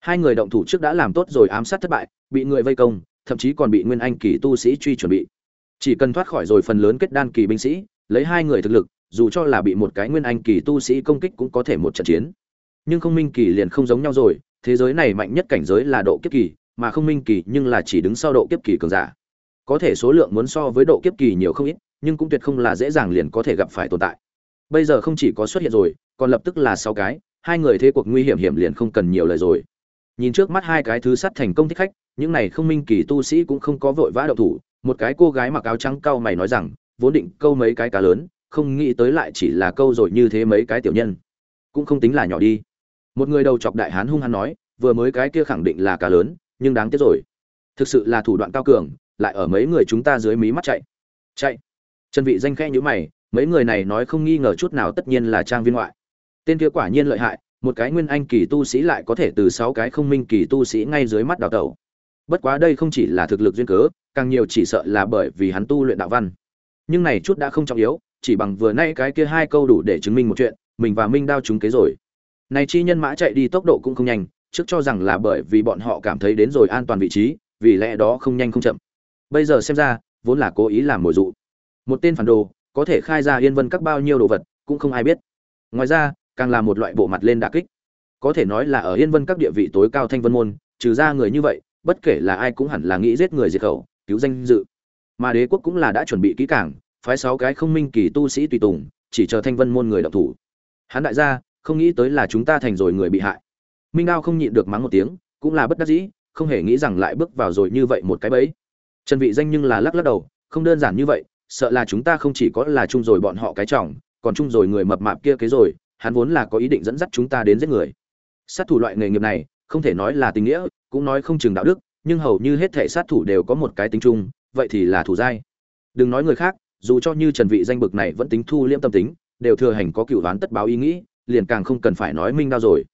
[SPEAKER 1] Hai người động thủ trước đã làm tốt rồi ám sát thất bại, bị người vây công, thậm chí còn bị nguyên anh kỳ tu sĩ truy chuẩn bị. Chỉ cần thoát khỏi rồi phần lớn kết đan kỳ binh sĩ, lấy hai người thực lực, dù cho là bị một cái nguyên anh kỳ tu sĩ công kích cũng có thể một trận chiến. Nhưng không minh kỳ liền không giống nhau rồi, thế giới này mạnh nhất cảnh giới là độ kiếp kỳ, mà không minh kỳ nhưng là chỉ đứng sau độ kiếp kỳ cường giả có thể số lượng muốn so với độ kiếp kỳ nhiều không ít, nhưng cũng tuyệt không là dễ dàng liền có thể gặp phải tồn tại. Bây giờ không chỉ có xuất hiện rồi, còn lập tức là sáu cái, hai người thế cuộc nguy hiểm hiểm liền không cần nhiều lời rồi. Nhìn trước mắt hai cái thứ sắt thành công thích khách, những này không minh kỳ tu sĩ cũng không có vội vã đậu thủ. Một cái cô gái mặc áo trắng cau mày nói rằng, vốn định câu mấy cái cá lớn, không nghĩ tới lại chỉ là câu rồi như thế mấy cái tiểu nhân. Cũng không tính là nhỏ đi. Một người đầu chọc đại hán hung hăng nói, vừa mới cái kia khẳng định là cá lớn, nhưng đáng tiếc rồi. Thực sự là thủ đoạn cao cường lại ở mấy người chúng ta dưới mí mắt chạy. Chạy. Trần vị danh khẽ nhíu mày, mấy người này nói không nghi ngờ chút nào tất nhiên là trang viên ngoại. Tên kia quả nhiên lợi hại, một cái nguyên anh kỳ tu sĩ lại có thể từ sáu cái không minh kỳ tu sĩ ngay dưới mắt đào tẩu. Bất quá đây không chỉ là thực lực duyên cớ, càng nhiều chỉ sợ là bởi vì hắn tu luyện đạo văn. Nhưng này chút đã không trọng yếu, chỉ bằng vừa nay cái kia hai câu đủ để chứng minh một chuyện, mình và minh đao chúng kế rồi. Này chi nhân mã chạy đi tốc độ cũng không nhanh, trước cho rằng là bởi vì bọn họ cảm thấy đến rồi an toàn vị trí, vì lẽ đó không nhanh không chậm bây giờ xem ra, vốn là cố ý làm mồi dụ. Một tên phản đồ, có thể khai ra yên vân các bao nhiêu đồ vật, cũng không ai biết. Ngoài ra, càng là một loại bộ mặt lên đả kích. Có thể nói là ở yên vân các địa vị tối cao thanh vân môn, trừ ra người như vậy, bất kể là ai cũng hẳn là nghĩ giết người diệt khẩu, cứu danh dự. Mà đế quốc cũng là đã chuẩn bị kỹ càng, phái sáu cái không minh kỳ tu sĩ tùy tùng, chỉ chờ thanh vân môn người đọc thủ. Hắn đại gia, không nghĩ tới là chúng ta thành rồi người bị hại. Minh đao không nhịn được mắng một tiếng, cũng là bất đắc dĩ, không hề nghĩ rằng lại bước vào rồi như vậy một cái bẫy trần vị danh nhưng là lắc lắc đầu, không đơn giản như vậy, sợ là chúng ta không chỉ có là chung rồi bọn họ cái trọng còn chung rồi người mập mạp kia cái rồi, hắn vốn là có ý định dẫn dắt chúng ta đến giết người. Sát thủ loại nghề nghiệp này, không thể nói là tình nghĩa, cũng nói không chừng đạo đức, nhưng hầu như hết thể sát thủ đều có một cái tính chung, vậy thì là thủ giai. Đừng nói người khác, dù cho như trần vị danh bực này vẫn tính thu liêm tâm tính, đều thừa hành có cựu đoán tất báo ý nghĩ, liền càng không cần phải nói minh đao rồi.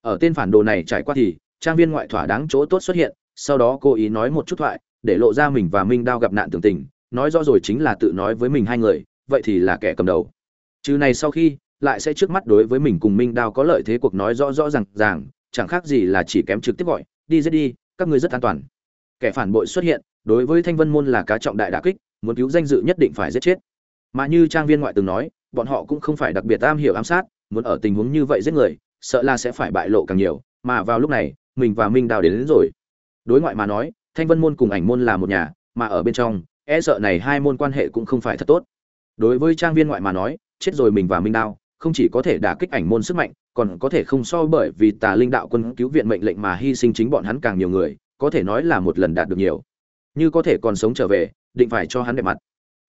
[SPEAKER 1] Ở tên phản đồ này trải qua thì, trang viên ngoại thỏa đáng chỗ tốt xuất hiện, sau đó cô ý nói một chút thoại để lộ ra mình và minh đao gặp nạn tưởng tình nói rõ rồi chính là tự nói với mình hai người vậy thì là kẻ cầm đầu. Chứ này sau khi lại sẽ trước mắt đối với mình cùng minh đao có lợi thế cuộc nói rõ rõ ràng ràng chẳng khác gì là chỉ kém trực tiếp gọi đi giết đi các ngươi rất an toàn. Kẻ phản bội xuất hiện đối với thanh vân môn là cá trọng đại đả kích muốn cứu danh dự nhất định phải giết chết. Mà như trang viên ngoại từng nói bọn họ cũng không phải đặc biệt am hiểu ám sát muốn ở tình huống như vậy giết người sợ là sẽ phải bại lộ càng nhiều mà vào lúc này mình và minh đào đến, đến rồi. Đối ngoại mà nói thanh vân môn cùng ảnh môn là một nhà, mà ở bên trong e sợ này hai môn quan hệ cũng không phải thật tốt. Đối với trang viên ngoại mà nói, chết rồi mình và minh đao, không chỉ có thể đả kích ảnh môn sức mạnh, còn có thể không so bởi vì tà linh đạo quân cứu viện mệnh lệnh mà hy sinh chính bọn hắn càng nhiều người, có thể nói là một lần đạt được nhiều. Như có thể còn sống trở về, định phải cho hắn đẹp mặt.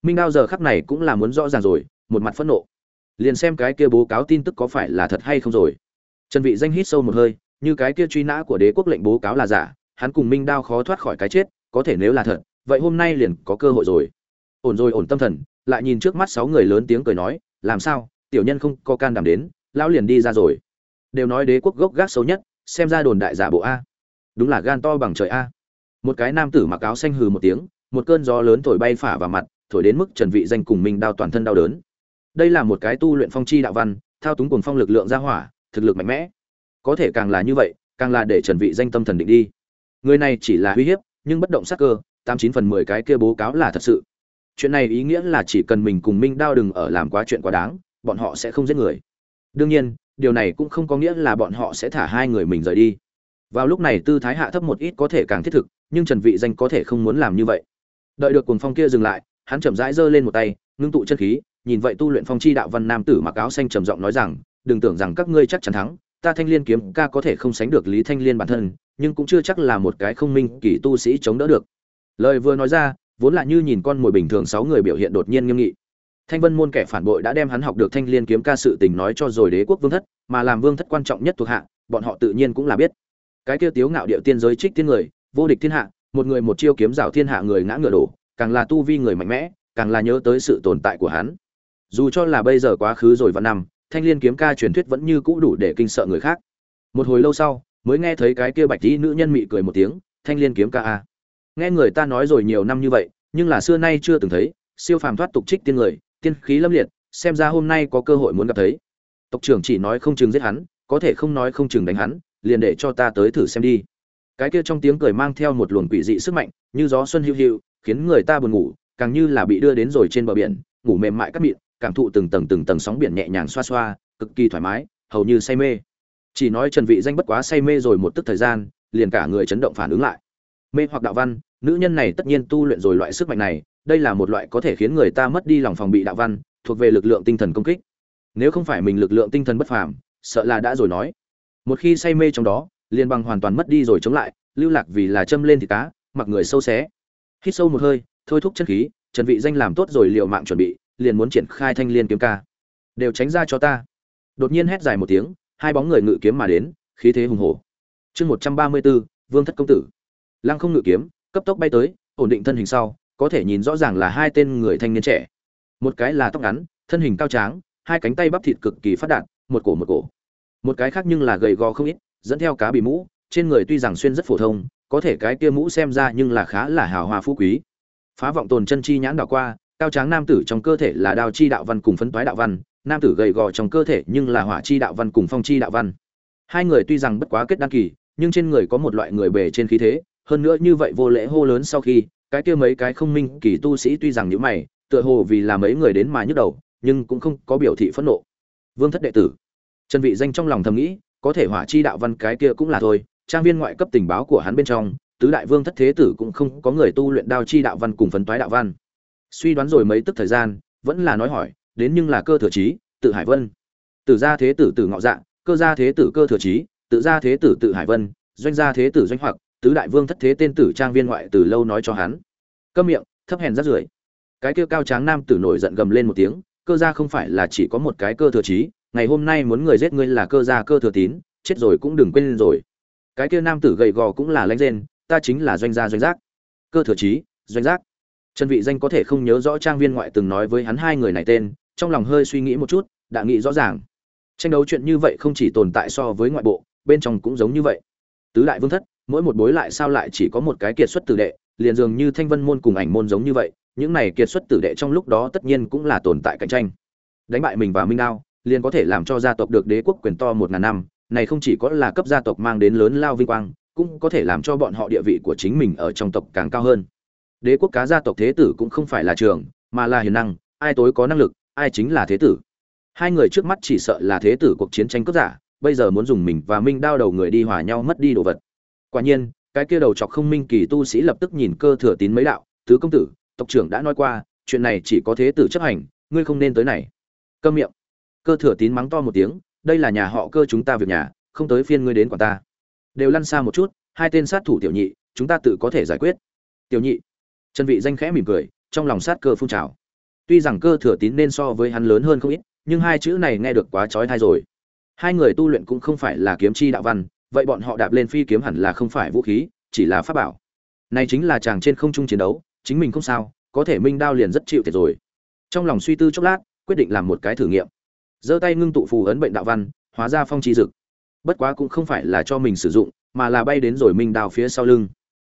[SPEAKER 1] Minh đao giờ khắc này cũng là muốn rõ ràng rồi, một mặt phẫn nộ. Liền xem cái kia bố cáo tin tức có phải là thật hay không rồi. Trần vị danh hít sâu một hơi, như cái kia truy nã của đế quốc lệnh bố cáo là giả hắn cùng minh đao khó thoát khỏi cái chết, có thể nếu là thật, vậy hôm nay liền có cơ hội rồi. Ổn rồi, ổn tâm thần, lại nhìn trước mắt sáu người lớn tiếng cười nói, làm sao? Tiểu nhân không có can đảm đến, lão liền đi ra rồi. Đều nói đế quốc gốc gác xấu nhất, xem ra đồn đại giả bộ a. Đúng là gan to bằng trời a. Một cái nam tử mặc áo xanh hừ một tiếng, một cơn gió lớn thổi bay phả vào mặt, thổi đến mức trần vị danh cùng minh đao toàn thân đau đớn. Đây là một cái tu luyện phong chi đạo văn, thao túng cuồng phong lực lượng ra hỏa, thực lực mạnh mẽ. Có thể càng là như vậy, càng là để trần vị danh tâm thần định đi người này chỉ là uy hiếp, nhưng bất động sát cơ, tám chín phần mười cái kia bố cáo là thật sự. Chuyện này ý nghĩa là chỉ cần mình cùng minh đao đừng ở làm quá chuyện quá đáng, bọn họ sẽ không giết người. Đương nhiên, điều này cũng không có nghĩa là bọn họ sẽ thả hai người mình rời đi. Vào lúc này tư thái hạ thấp một ít có thể càng thiết thực, nhưng trần vị danh có thể không muốn làm như vậy. Đợi được cuồng phong kia dừng lại, hắn chậm rãi giơ lên một tay, ngưng tụ chân khí, nhìn vậy tu luyện phong chi đạo văn nam tử mặc áo xanh trầm giọng nói rằng, đừng tưởng rằng các ngươi chắc chắn thắng, ta thanh liên kiếm ca có thể không sánh được lý thanh liên bản thân nhưng cũng chưa chắc là một cái không minh kỳ tu sĩ chống đỡ được. Lời vừa nói ra, vốn là như nhìn con mồi bình thường sáu người biểu hiện đột nhiên nghiêm nghị. Thanh vân môn kẻ phản bội đã đem hắn học được thanh liên kiếm ca sự tình nói cho rồi đế quốc vương thất, mà làm vương thất quan trọng nhất thuộc hạ, bọn họ tự nhiên cũng là biết. Cái kia tiếu ngạo điệu tiên giới trích tiên người, vô địch thiên hạ, một người một chiêu kiếm rào thiên hạ người ngã ngựa đổ, càng là tu vi người mạnh mẽ, càng là nhớ tới sự tồn tại của hắn. Dù cho là bây giờ quá khứ rồi và năm, thanh liên kiếm ca truyền thuyết vẫn như cũ đủ để kinh sợ người khác. Một hồi lâu sau mới nghe thấy cái kia bạch tí nữ nhân mị cười một tiếng, thanh liên kiếm ca a. Nghe người ta nói rồi nhiều năm như vậy, nhưng là xưa nay chưa từng thấy, siêu phàm thoát tục trích tiên người, tiên khí lâm liệt, xem ra hôm nay có cơ hội muốn gặp thấy. Tộc trưởng chỉ nói không chừng giết hắn, có thể không nói không chừng đánh hắn, liền để cho ta tới thử xem đi. Cái kia trong tiếng cười mang theo một luồng quỷ dị sức mạnh, như gió xuân hữu hữu khiến người ta buồn ngủ, càng như là bị đưa đến rồi trên bờ biển, ngủ mềm mại cắt mịn, cảm thụ từng tầng từng tầng sóng biển nhẹ nhàng xoa xoa, cực kỳ thoải mái, hầu như say mê chỉ nói trần vị danh bất quá say mê rồi một tức thời gian, liền cả người chấn động phản ứng lại. Mê hoặc đạo văn, nữ nhân này tất nhiên tu luyện rồi loại sức mạnh này, đây là một loại có thể khiến người ta mất đi lòng phòng bị đạo văn, thuộc về lực lượng tinh thần công kích. Nếu không phải mình lực lượng tinh thần bất phàm, sợ là đã rồi nói. Một khi say mê trong đó, liền bằng hoàn toàn mất đi rồi chống lại, lưu lạc vì là châm lên thì cá, mặc người sâu xé. Hít sâu một hơi, thôi thúc chân khí, trần vị danh làm tốt rồi liệu mạng chuẩn bị, liền muốn triển khai thanh liên kiếm ca. Đều tránh ra cho ta. Đột nhiên hét dài một tiếng hai bóng người ngự kiếm mà đến khí thế hùng hổ. Chương 134, vương thất công tử. Lăng không ngự kiếm cấp tốc bay tới ổn định thân hình sau có thể nhìn rõ ràng là hai tên người thanh niên trẻ. Một cái là tóc ngắn thân hình cao tráng hai cánh tay bắp thịt cực kỳ phát đạt một cổ một cổ. Một cái khác nhưng là gầy gò không ít dẫn theo cá bì mũ trên người tuy rằng xuyên rất phổ thông có thể cái kia mũ xem ra nhưng là khá là hào hoa phú quý. Phá vọng tồn chân chi nhãn đảo qua cao tráng nam tử trong cơ thể là đao chi đạo văn cùng phấn toái đạo văn nam tử gầy gò trong cơ thể nhưng là hỏa chi đạo văn cùng phong chi đạo văn. Hai người tuy rằng bất quá kết đăng kỳ, nhưng trên người có một loại người bề trên khí thế, hơn nữa như vậy vô lễ hô lớn sau khi, cái kia mấy cái không minh kỳ tu sĩ tuy rằng như mày, tựa hồ vì là mấy người đến mà nhức đầu, nhưng cũng không có biểu thị phẫn nộ. Vương thất đệ tử, trần vị danh trong lòng thầm nghĩ, có thể hỏa chi đạo văn cái kia cũng là thôi, trang viên ngoại cấp tình báo của hắn bên trong, tứ đại vương thất thế tử cũng không có người tu luyện đao chi đạo văn cùng phấn toái đạo văn. Suy đoán rồi mấy tức thời gian, vẫn là nói hỏi đến nhưng là cơ thừa trí, tự hải vân. Tử gia thế tử tử ngọ dạ cơ gia thế tử cơ thừa trí, tự gia thế tử tự hải vân, doanh gia thế tử doanh hoặc, tứ đại vương thất thế tên tử trang viên ngoại từ lâu nói cho hắn. Câm miệng, thấp hèn rát rưởi. Cái kia cao tráng nam tử nổi giận gầm lên một tiếng, cơ gia không phải là chỉ có một cái cơ thừa trí, ngày hôm nay muốn người giết ngươi là cơ gia cơ thừa tín, chết rồi cũng đừng quên rồi. Cái kia nam tử gầy gò cũng là lãnh rên, ta chính là doanh gia doanh giác. Cơ thừa trí, doanh giác. Trần vị danh có thể không nhớ rõ trang viên ngoại từng nói với hắn hai người này tên trong lòng hơi suy nghĩ một chút, đã nghĩ rõ ràng. Tranh đấu chuyện như vậy không chỉ tồn tại so với ngoại bộ, bên trong cũng giống như vậy. Tứ đại vương thất, mỗi một bối lại sao lại chỉ có một cái kiệt xuất tử đệ, liền dường như thanh vân môn cùng ảnh môn giống như vậy, những này kiệt xuất tử đệ trong lúc đó tất nhiên cũng là tồn tại cạnh tranh. Đánh bại mình và minh đao, liền có thể làm cho gia tộc được đế quốc quyền to một ngàn năm, này không chỉ có là cấp gia tộc mang đến lớn lao vinh quang, cũng có thể làm cho bọn họ địa vị của chính mình ở trong tộc càng cao hơn. Đế quốc cá gia tộc thế tử cũng không phải là trường, mà là hiền năng, ai tối có năng lực ai chính là thế tử? Hai người trước mắt chỉ sợ là thế tử cuộc chiến tranh cướp giả, bây giờ muốn dùng mình và minh đao đầu người đi hòa nhau mất đi đồ vật. Quả nhiên, cái kia đầu chọc không minh kỳ tu sĩ lập tức nhìn cơ thừa tín mấy đạo, tứ công tử, tộc trưởng đã nói qua, chuyện này chỉ có thế tử chấp hành, ngươi không nên tới này. Câm miệng. Cơ thừa tín mắng to một tiếng, đây là nhà họ cơ chúng ta việc nhà, không tới phiên ngươi đến quản ta. Đều lăn xa một chút, hai tên sát thủ tiểu nhị, chúng ta tự có thể giải quyết. Tiểu nhị. Trần vị danh khẽ mỉm cười, trong lòng sát cơ phun trào tuy rằng cơ thừa tín nên so với hắn lớn hơn không ít, nhưng hai chữ này nghe được quá chói tai rồi. Hai người tu luyện cũng không phải là kiếm chi đạo văn, vậy bọn họ đạp lên phi kiếm hẳn là không phải vũ khí, chỉ là pháp bảo. Này chính là chàng trên không trung chiến đấu, chính mình không sao, có thể minh đao liền rất chịu thiệt rồi. Trong lòng suy tư chốc lát, quyết định làm một cái thử nghiệm. Giơ tay ngưng tụ phù ấn bệnh đạo văn, hóa ra phong chi dực. Bất quá cũng không phải là cho mình sử dụng, mà là bay đến rồi minh đao phía sau lưng.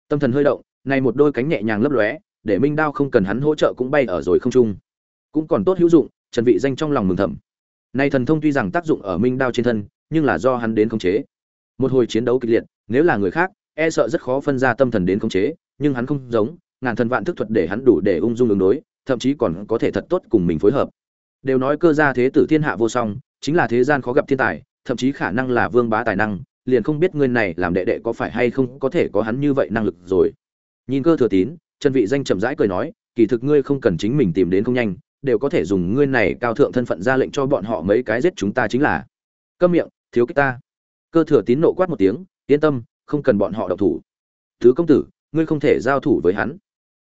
[SPEAKER 1] Tâm thần hơi động, này một đôi cánh nhẹ nhàng lấp lóe để minh đao không cần hắn hỗ trợ cũng bay ở rồi không trung. Cũng còn tốt hữu dụng, trần vị danh trong lòng mừng thầm. Nay thần thông tuy rằng tác dụng ở minh đao trên thân, nhưng là do hắn đến khống chế. Một hồi chiến đấu kịch liệt, nếu là người khác e sợ rất khó phân ra tâm thần đến khống chế, nhưng hắn không giống, ngàn thần vạn thức thuật để hắn đủ để ung dung ứng đối, thậm chí còn có thể thật tốt cùng mình phối hợp. Đều nói cơ gia thế tử thiên hạ vô song, chính là thế gian khó gặp thiên tài, thậm chí khả năng là vương bá tài năng, liền không biết người này làm đệ đệ có phải hay không có thể có hắn như vậy năng lực rồi. Nhìn cơ thừa tín trần vị danh chậm rãi cười nói, kỳ thực ngươi không cần chính mình tìm đến không nhanh, đều có thể dùng ngươi này cao thượng thân phận ra lệnh cho bọn họ mấy cái giết chúng ta chính là. Câm miệng, thiếu cái ta. Cơ thừa tín nộ quát một tiếng, yên tâm, không cần bọn họ động thủ. Thứ công tử, ngươi không thể giao thủ với hắn.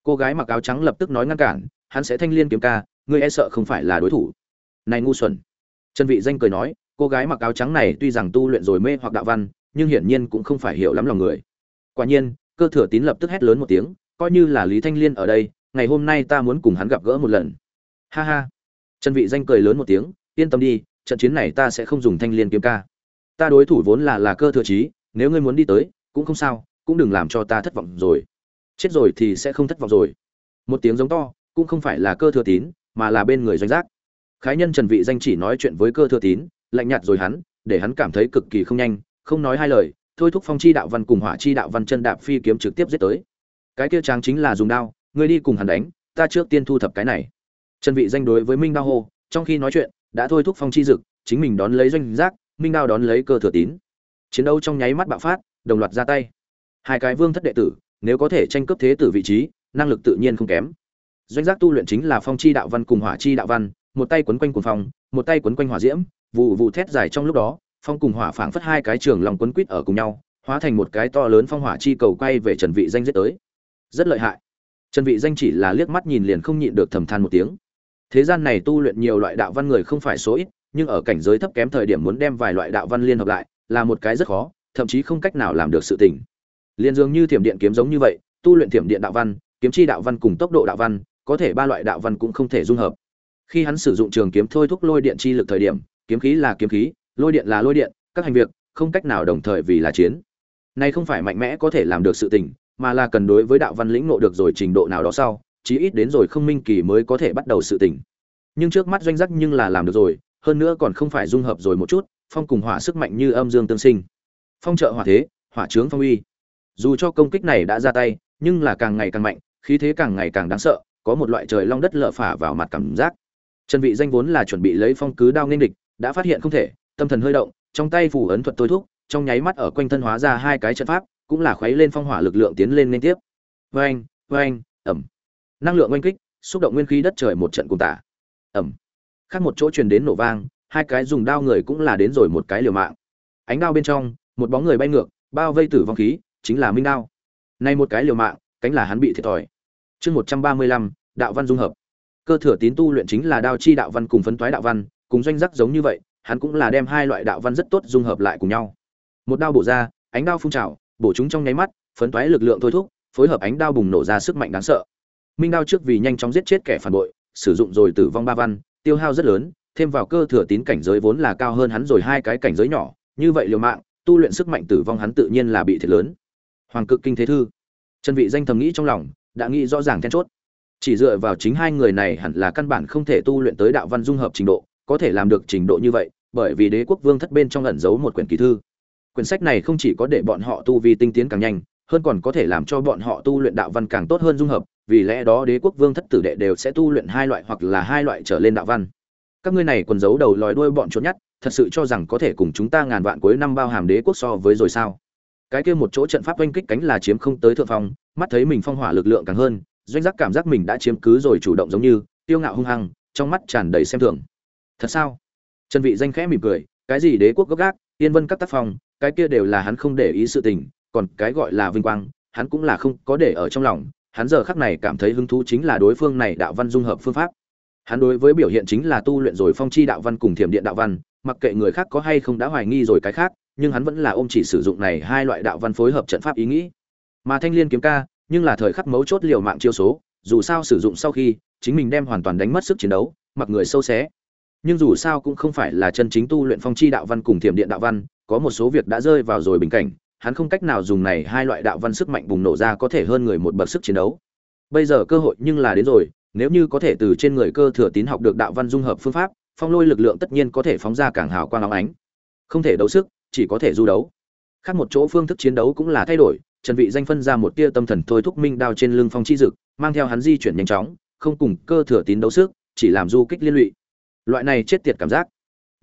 [SPEAKER 1] Cô gái mặc áo trắng lập tức nói ngăn cản, hắn sẽ thanh liên kiếm ca, ngươi e sợ không phải là đối thủ. Này ngu xuẩn. Trần vị danh cười nói, cô gái mặc áo trắng này tuy rằng tu luyện rồi mê hoặc đạo văn, nhưng hiển nhiên cũng không phải hiểu lắm lòng người. Quả nhiên, cơ thừa tín lập tức hét lớn một tiếng coi như là lý thanh liên ở đây, ngày hôm nay ta muốn cùng hắn gặp gỡ một lần. Ha ha. Trần vị danh cười lớn một tiếng, yên tâm đi, trận chiến này ta sẽ không dùng thanh liên kiếm ca. Ta đối thủ vốn là là cơ thừa chí nếu ngươi muốn đi tới, cũng không sao, cũng đừng làm cho ta thất vọng rồi. Chết rồi thì sẽ không thất vọng rồi. Một tiếng giống to, cũng không phải là cơ thừa tín, mà là bên người doanh giác. Khái nhân trần vị danh chỉ nói chuyện với cơ thừa tín, lạnh nhạt rồi hắn, để hắn cảm thấy cực kỳ không nhanh, không nói hai lời, thôi thúc phong chi đạo văn cùng hỏa chi đạo văn chân đạp phi kiếm trực tiếp giết tới cái kia tráng chính là dùng đao, ngươi đi cùng hắn đánh, ta trước tiên thu thập cái này. Trần vị danh đối với minh đao hô, trong khi nói chuyện, đã thôi thúc phong chi dực, chính mình đón lấy doanh giác, minh đao đón lấy cơ thừa tín. Chiến đấu trong nháy mắt bạo phát, đồng loạt ra tay. Hai cái vương thất đệ tử, nếu có thể tranh cướp thế tử vị trí, năng lực tự nhiên không kém. Doanh giác tu luyện chính là phong chi đạo văn cùng hỏa chi đạo văn, một tay quấn quanh cuồng phong, một tay quấn quanh hỏa diễm, vụ vụ thét dài trong lúc đó, phong cùng hỏa phảng phất hai cái trường lòng quấn quýt ở cùng nhau, hóa thành một cái to lớn phong hỏa chi cầu quay về trần vị danh giết tới rất lợi hại. Trần vị danh chỉ là liếc mắt nhìn liền không nhịn được thầm than một tiếng. Thế gian này tu luyện nhiều loại đạo văn người không phải số ít, nhưng ở cảnh giới thấp kém thời điểm muốn đem vài loại đạo văn liên hợp lại, là một cái rất khó, thậm chí không cách nào làm được sự tình. Liên dường như thiểm điện kiếm giống như vậy, tu luyện thiểm điện đạo văn, kiếm chi đạo văn cùng tốc độ đạo văn, có thể ba loại đạo văn cũng không thể dung hợp. Khi hắn sử dụng trường kiếm thôi thúc lôi điện chi lực thời điểm, kiếm khí là kiếm khí, lôi điện là lôi điện, các hành việc không cách nào đồng thời vì là chiến. Này không phải mạnh mẽ có thể làm được sự tình mà là cần đối với đạo văn lĩnh ngộ được rồi trình độ nào đó sau, chí ít đến rồi không minh kỳ mới có thể bắt đầu sự tỉnh. nhưng trước mắt doanh giác nhưng là làm được rồi, hơn nữa còn không phải dung hợp rồi một chút, phong cùng hỏa sức mạnh như âm dương tương sinh. Phong trợ hỏa thế, hỏa trướng phong uy. Dù cho công kích này đã ra tay, nhưng là càng ngày càng mạnh, khí thế càng ngày càng đáng sợ, có một loại trời long đất lở phả vào mặt cảm giác. Trần vị danh vốn là chuẩn bị lấy phong cứ đao nên địch, đã phát hiện không thể, tâm thần hơi động, trong tay phủ ấn thuật tôi thúc, trong nháy mắt ở quanh thân hóa ra hai cái trận pháp cũng là khuấy lên phong hỏa lực lượng tiến lên liên tiếp. Vang vang ầm, năng lượng oanh kích xúc động nguyên khí đất trời một trận cùng tả. Ầm, khác một chỗ truyền đến nổ vang hai cái dùng đao người cũng là đến rồi một cái liều mạng. Ánh đao bên trong một bóng người bay ngược bao vây tử vong khí chính là minh đao. Nay một cái liều mạng cánh là hắn bị thiệt thòi. Chương một trăm ba mươi lăm đạo văn dung hợp. Cơ thừa tín tu luyện chính là đao chi đạo văn cùng phấn toái đạo văn cùng doanh giác giống như vậy hắn cũng là đem hai loại đạo văn rất tốt dung hợp lại cùng nhau. Một đao bổ ra ánh đao phun trào bổ chúng trong nháy mắt, phấn toái lực lượng thôi thúc, phối hợp ánh đao bùng nổ ra sức mạnh đáng sợ. Minh đao trước vì nhanh chóng giết chết kẻ phản bội, sử dụng rồi tử vong ba văn, tiêu hao rất lớn, thêm vào cơ thừa tín cảnh giới vốn là cao hơn hắn rồi hai cái cảnh giới nhỏ, như vậy liều mạng, tu luyện sức mạnh tử vong hắn tự nhiên là bị thiệt lớn. Hoàng cực kinh thế thư. Chân vị danh thầm nghĩ trong lòng, đã nghĩ rõ ràng then chốt. Chỉ dựa vào chính hai người này hẳn là căn bản không thể tu luyện tới đạo văn dung hợp trình độ, có thể làm được trình độ như vậy, bởi vì đế quốc vương thất bên trong ẩn giấu một quyển kỳ thư quyển sách này không chỉ có để bọn họ tu vi tinh tiến càng nhanh, hơn còn có thể làm cho bọn họ tu luyện đạo văn càng tốt hơn dung hợp, vì lẽ đó đế quốc vương thất tử đệ đều sẽ tu luyện hai loại hoặc là hai loại trở lên đạo văn. Các ngươi này còn giấu đầu lòi đuôi bọn trốn nhất thật sự cho rằng có thể cùng chúng ta ngàn vạn cuối năm bao hàm đế quốc so với rồi sao? Cái kia một chỗ trận pháp oanh kích cánh là chiếm không tới thượng phong, mắt thấy mình phong hỏa lực lượng càng hơn, doanh giác cảm giác mình đã chiếm cứ rồi chủ động giống như, tiêu ngạo hung hăng, trong mắt tràn đầy xem thường. Thật sao? Trần vị danh khẽ mỉm cười, cái gì đế quốc gốc gác tiên vân các tác phong cái kia đều là hắn không để ý sự tình, còn cái gọi là vinh quang, hắn cũng là không có để ở trong lòng, hắn giờ khắc này cảm thấy hứng thú chính là đối phương này đạo văn dung hợp phương pháp. Hắn đối với biểu hiện chính là tu luyện rồi phong chi đạo văn cùng thiểm điện đạo văn, mặc kệ người khác có hay không đã hoài nghi rồi cái khác, nhưng hắn vẫn là ôm chỉ sử dụng này hai loại đạo văn phối hợp trận pháp ý nghĩ. Mà thanh liên kiếm ca, nhưng là thời khắc mấu chốt liều mạng chiêu số, dù sao sử dụng sau khi, chính mình đem hoàn toàn đánh mất sức chiến đấu, mặc người sâu xé. Nhưng dù sao cũng không phải là chân chính tu luyện phong chi đạo văn cùng thiểm điện đạo văn có một số việc đã rơi vào rồi bình cảnh, hắn không cách nào dùng này hai loại đạo văn sức mạnh bùng nổ ra có thể hơn người một bậc sức chiến đấu. Bây giờ cơ hội nhưng là đến rồi, nếu như có thể từ trên người cơ thừa tín học được đạo văn dung hợp phương pháp, phong lôi lực lượng tất nhiên có thể phóng ra càng hào quang óng ánh. Không thể đấu sức, chỉ có thể du đấu. Khác một chỗ phương thức chiến đấu cũng là thay đổi, trần vị danh phân ra một tia tâm thần thôi thúc minh đao trên lưng phong chi dực, mang theo hắn di chuyển nhanh chóng, không cùng cơ thừa tín đấu sức, chỉ làm du kích liên lụy. Loại này chết tiệt cảm giác.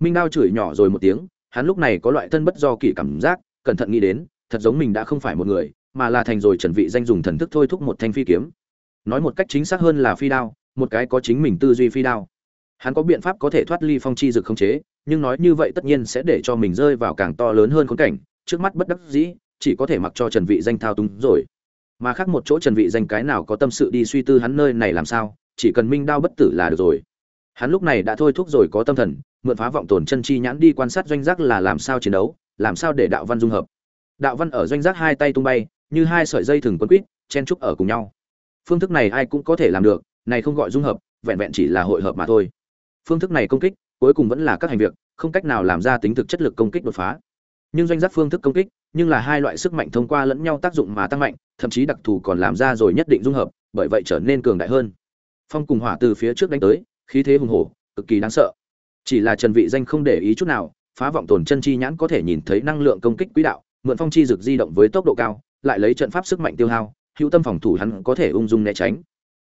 [SPEAKER 1] Minh đao chửi nhỏ rồi một tiếng hắn lúc này có loại thân bất do kỷ cảm giác, cẩn thận nghĩ đến, thật giống mình đã không phải một người, mà là thành rồi trần vị danh dùng thần thức thôi thúc một thanh phi kiếm. Nói một cách chính xác hơn là phi đao, một cái có chính mình tư duy phi đao. Hắn có biện pháp có thể thoát ly phong chi dực không chế, nhưng nói như vậy tất nhiên sẽ để cho mình rơi vào càng to lớn hơn khốn cảnh, trước mắt bất đắc dĩ, chỉ có thể mặc cho trần vị danh thao túng rồi. Mà khác một chỗ trần vị danh cái nào có tâm sự đi suy tư hắn nơi này làm sao, chỉ cần minh đao bất tử là được rồi. Hắn lúc này đã thôi thúc rồi có tâm thần mượn phá vọng tổn chân chi nhãn đi quan sát doanh giác là làm sao chiến đấu, làm sao để đạo văn dung hợp. Đạo văn ở doanh giác hai tay tung bay, như hai sợi dây thừng quấn quýt, chen chúc ở cùng nhau. Phương thức này ai cũng có thể làm được, này không gọi dung hợp, vẹn vẹn chỉ là hội hợp mà thôi. Phương thức này công kích, cuối cùng vẫn là các hành việc, không cách nào làm ra tính thực chất lực công kích đột phá. Nhưng doanh giác phương thức công kích, nhưng là hai loại sức mạnh thông qua lẫn nhau tác dụng mà tăng mạnh, thậm chí đặc thù còn làm ra rồi nhất định dung hợp, bởi vậy trở nên cường đại hơn. Phong cùng hỏa từ phía trước đánh tới, khí thế hùng hổ, cực kỳ đáng sợ chỉ là trần vị danh không để ý chút nào, phá vọng tồn chân chi nhãn có thể nhìn thấy năng lượng công kích quỹ đạo, mượn phong chi dược di động với tốc độ cao, lại lấy trận pháp sức mạnh tiêu hao, hữu tâm phòng thủ hắn có thể ung dung né tránh.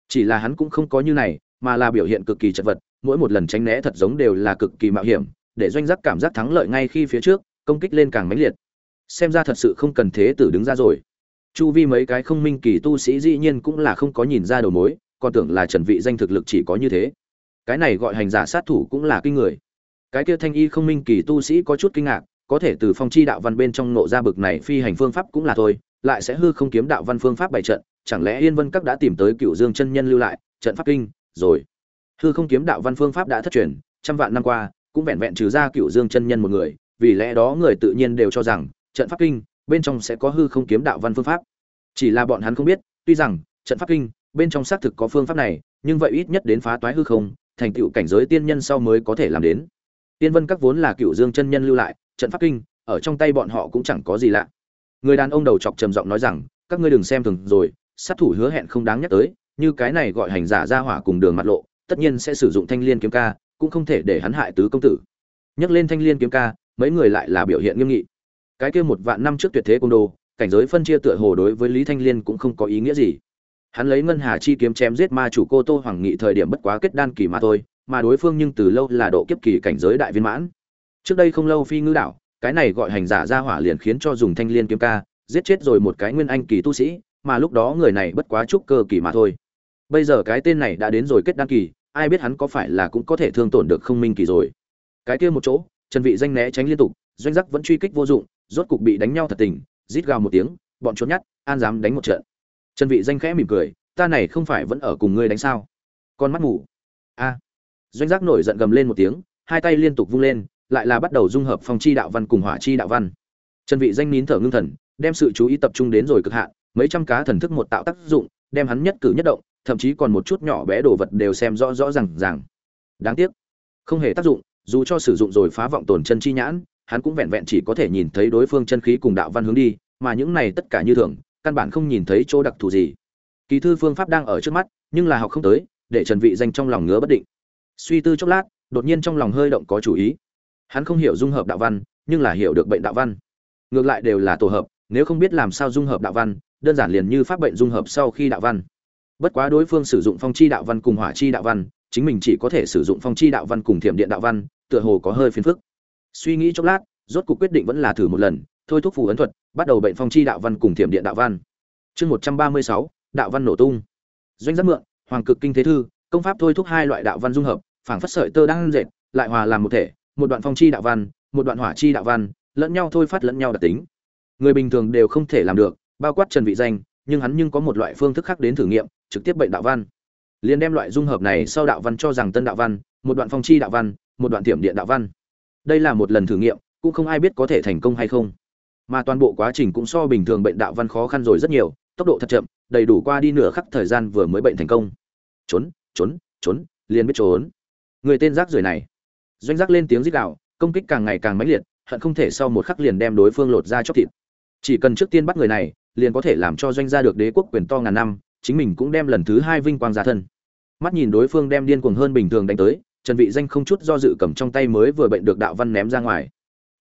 [SPEAKER 1] Chỉ là hắn cũng không có như này, mà là biểu hiện cực kỳ chật vật, mỗi một lần tránh né thật giống đều là cực kỳ mạo hiểm, để doanh giác cảm giác thắng lợi ngay khi phía trước, công kích lên càng mãnh liệt. Xem ra thật sự không cần thế tử đứng ra rồi. Chu vi mấy cái không minh kỳ tu sĩ dĩ nhiên cũng là không có nhìn ra đầu mối, còn tưởng là trần vị danh thực lực chỉ có như thế cái này gọi hành giả sát thủ cũng là kinh người. Cái kia thanh y không minh kỳ tu sĩ có chút kinh ngạc, có thể từ phong chi đạo văn bên trong nộ ra bực này phi hành phương pháp cũng là thôi, lại sẽ hư không kiếm đạo văn phương pháp bày trận, chẳng lẽ yên vân các đã tìm tới cựu dương chân nhân lưu lại, trận pháp kinh, rồi. Hư không kiếm đạo văn phương pháp đã thất truyền, trăm vạn năm qua, cũng vẹn vẹn trừ ra cựu dương chân nhân một người, vì lẽ đó người tự nhiên đều cho rằng, trận pháp kinh, bên trong sẽ có hư không kiếm đạo văn phương pháp. Chỉ là bọn hắn không biết, tuy rằng, trận pháp kinh, bên trong xác thực có phương pháp này, nhưng vậy ít nhất đến phá toái hư không thành tựu cảnh giới tiên nhân sau mới có thể làm đến. Tiên vân các vốn là cựu dương chân nhân lưu lại, trận pháp kinh, ở trong tay bọn họ cũng chẳng có gì lạ. Người đàn ông đầu chọc trầm giọng nói rằng, các ngươi đừng xem thường rồi, sát thủ hứa hẹn không đáng nhắc tới, như cái này gọi hành giả ra hỏa cùng đường mặt lộ, tất nhiên sẽ sử dụng thanh liên kiếm ca, cũng không thể để hắn hại tứ công tử. Nhắc lên thanh liên kiếm ca, mấy người lại là biểu hiện nghiêm nghị. Cái kia một vạn năm trước tuyệt thế cung đồ, cảnh giới phân chia tựa hồ đối với lý thanh liên cũng không có ý nghĩa gì hắn lấy ngân hà chi kiếm chém giết ma chủ cô tô hoàng nghị thời điểm bất quá kết đan kỳ mà thôi, mà đối phương nhưng từ lâu là độ kiếp kỳ cảnh giới đại viên mãn. Trước đây không lâu phi ngư đảo, cái này gọi hành giả ra hỏa liền khiến cho dùng thanh liên kiếm ca, giết chết rồi một cái nguyên anh kỳ tu sĩ, mà lúc đó người này bất quá trúc cơ kỳ mà thôi. Bây giờ cái tên này đã đến rồi kết đan kỳ, ai biết hắn có phải là cũng có thể thương tổn được không minh kỳ rồi. Cái kia một chỗ, trần vị danh né tránh liên tục, doanh giác vẫn truy kích vô dụng, rốt cục bị đánh nhau thật tình, rít gào một tiếng, bọn trốn nhát, an dám đánh một trận trần vị danh khẽ mỉm cười, ta này không phải vẫn ở cùng ngươi đánh sao? Con mắt ngủ a. Doanh giác nổi giận gầm lên một tiếng, hai tay liên tục vung lên, lại là bắt đầu dung hợp phong chi đạo văn cùng hỏa chi đạo văn. Trần vị danh nín thở ngưng thần, đem sự chú ý tập trung đến rồi cực hạn, mấy trăm cá thần thức một tạo tác dụng, đem hắn nhất cử nhất động, thậm chí còn một chút nhỏ bé đồ vật đều xem rõ rõ ràng ràng. Đáng tiếc, không hề tác dụng, dù cho sử dụng rồi phá vọng tổn chân chi nhãn, hắn cũng vẹn vẹn chỉ có thể nhìn thấy đối phương chân khí cùng đạo văn hướng đi, mà những này tất cả như thường căn bản không nhìn thấy chỗ đặc thù gì. Kỳ thư phương pháp đang ở trước mắt, nhưng là học không tới, để trần vị danh trong lòng ngứa bất định. Suy tư chốc lát, đột nhiên trong lòng hơi động có chủ ý. Hắn không hiểu dung hợp đạo văn, nhưng là hiểu được bệnh đạo văn. Ngược lại đều là tổ hợp, nếu không biết làm sao dung hợp đạo văn, đơn giản liền như pháp bệnh dung hợp sau khi đạo văn. Bất quá đối phương sử dụng phong chi đạo văn cùng hỏa chi đạo văn, chính mình chỉ có thể sử dụng phong chi đạo văn cùng thiểm điện đạo văn, tựa hồ có hơi phiền phức. Suy nghĩ chốc lát, rốt cuộc quyết định vẫn là thử một lần thôi thúc phù ấn thuật, bắt đầu bệnh phong chi đạo văn cùng thiểm điện đạo văn. Chương một trăm ba mươi sáu, đạo văn nổ tung. Doanh giác mượn, hoàng cực kinh thế thư, công pháp thôi thúc hai loại đạo văn dung hợp, phảng phất sợi tơ đang dệt, lại hòa làm một thể, một đoạn phong chi đạo văn, một đoạn hỏa chi đạo văn, lẫn nhau thôi phát lẫn nhau đặc tính. Người bình thường đều không thể làm được, bao quát trần vị danh, nhưng hắn nhưng có một loại phương thức khác đến thử nghiệm, trực tiếp bệnh đạo văn. Liền đem loại dung hợp này sau đạo văn cho rằng tân đạo văn, một đoạn phong chi đạo văn, một đoạn tiệm điện đạo văn. Đây là một lần thử nghiệm, cũng không ai biết có thể thành công hay không mà toàn bộ quá trình cũng so bình thường bệnh đạo văn khó khăn rồi rất nhiều, tốc độ thật chậm, đầy đủ qua đi nửa khắc thời gian vừa mới bệnh thành công. Trốn trốn trốn, liền biết trốn. Người tên rác rưởi này. Doanh rác lên tiếng rít gào, công kích càng ngày càng mãnh liệt, hận không thể sau một khắc liền đem đối phương lột ra chóc thịt. Chỉ cần trước tiên bắt người này, liền có thể làm cho doanh gia được đế quốc quyền to ngàn năm, chính mình cũng đem lần thứ hai vinh quang ra thân. Mắt nhìn đối phương đem điên cuồng hơn bình thường đánh tới, trần vị danh không chút do dự cầm trong tay mới vừa bệnh được đạo văn ném ra ngoài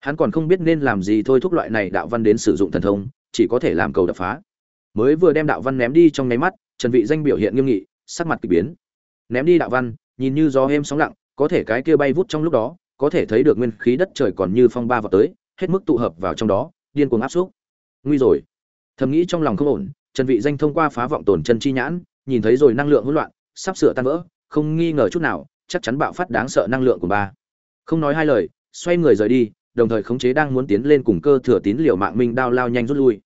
[SPEAKER 1] hắn còn không biết nên làm gì thôi thúc loại này đạo văn đến sử dụng thần thông, chỉ có thể làm cầu đập phá. Mới vừa đem đạo văn ném đi trong nháy mắt, trần vị danh biểu hiện nghiêm nghị, sắc mặt kỳ biến. Ném đi đạo văn, nhìn như gió êm sóng lặng, có thể cái kia bay vút trong lúc đó, có thể thấy được nguyên khí đất trời còn như phong ba vào tới, hết mức tụ hợp vào trong đó, điên cuồng áp suất nguy rồi. Thầm nghĩ trong lòng không ổn, trần vị danh thông qua phá vọng tổn chân chi nhãn, nhìn thấy rồi năng lượng hỗn loạn, sắp sửa tan vỡ, không nghi ngờ chút nào, chắc chắn bạo phát đáng sợ năng lượng của ba. Không nói hai lời, xoay người rời đi đồng thời khống chế đang muốn tiến lên cùng cơ thừa tín liều mạng minh đao lao nhanh rút lui.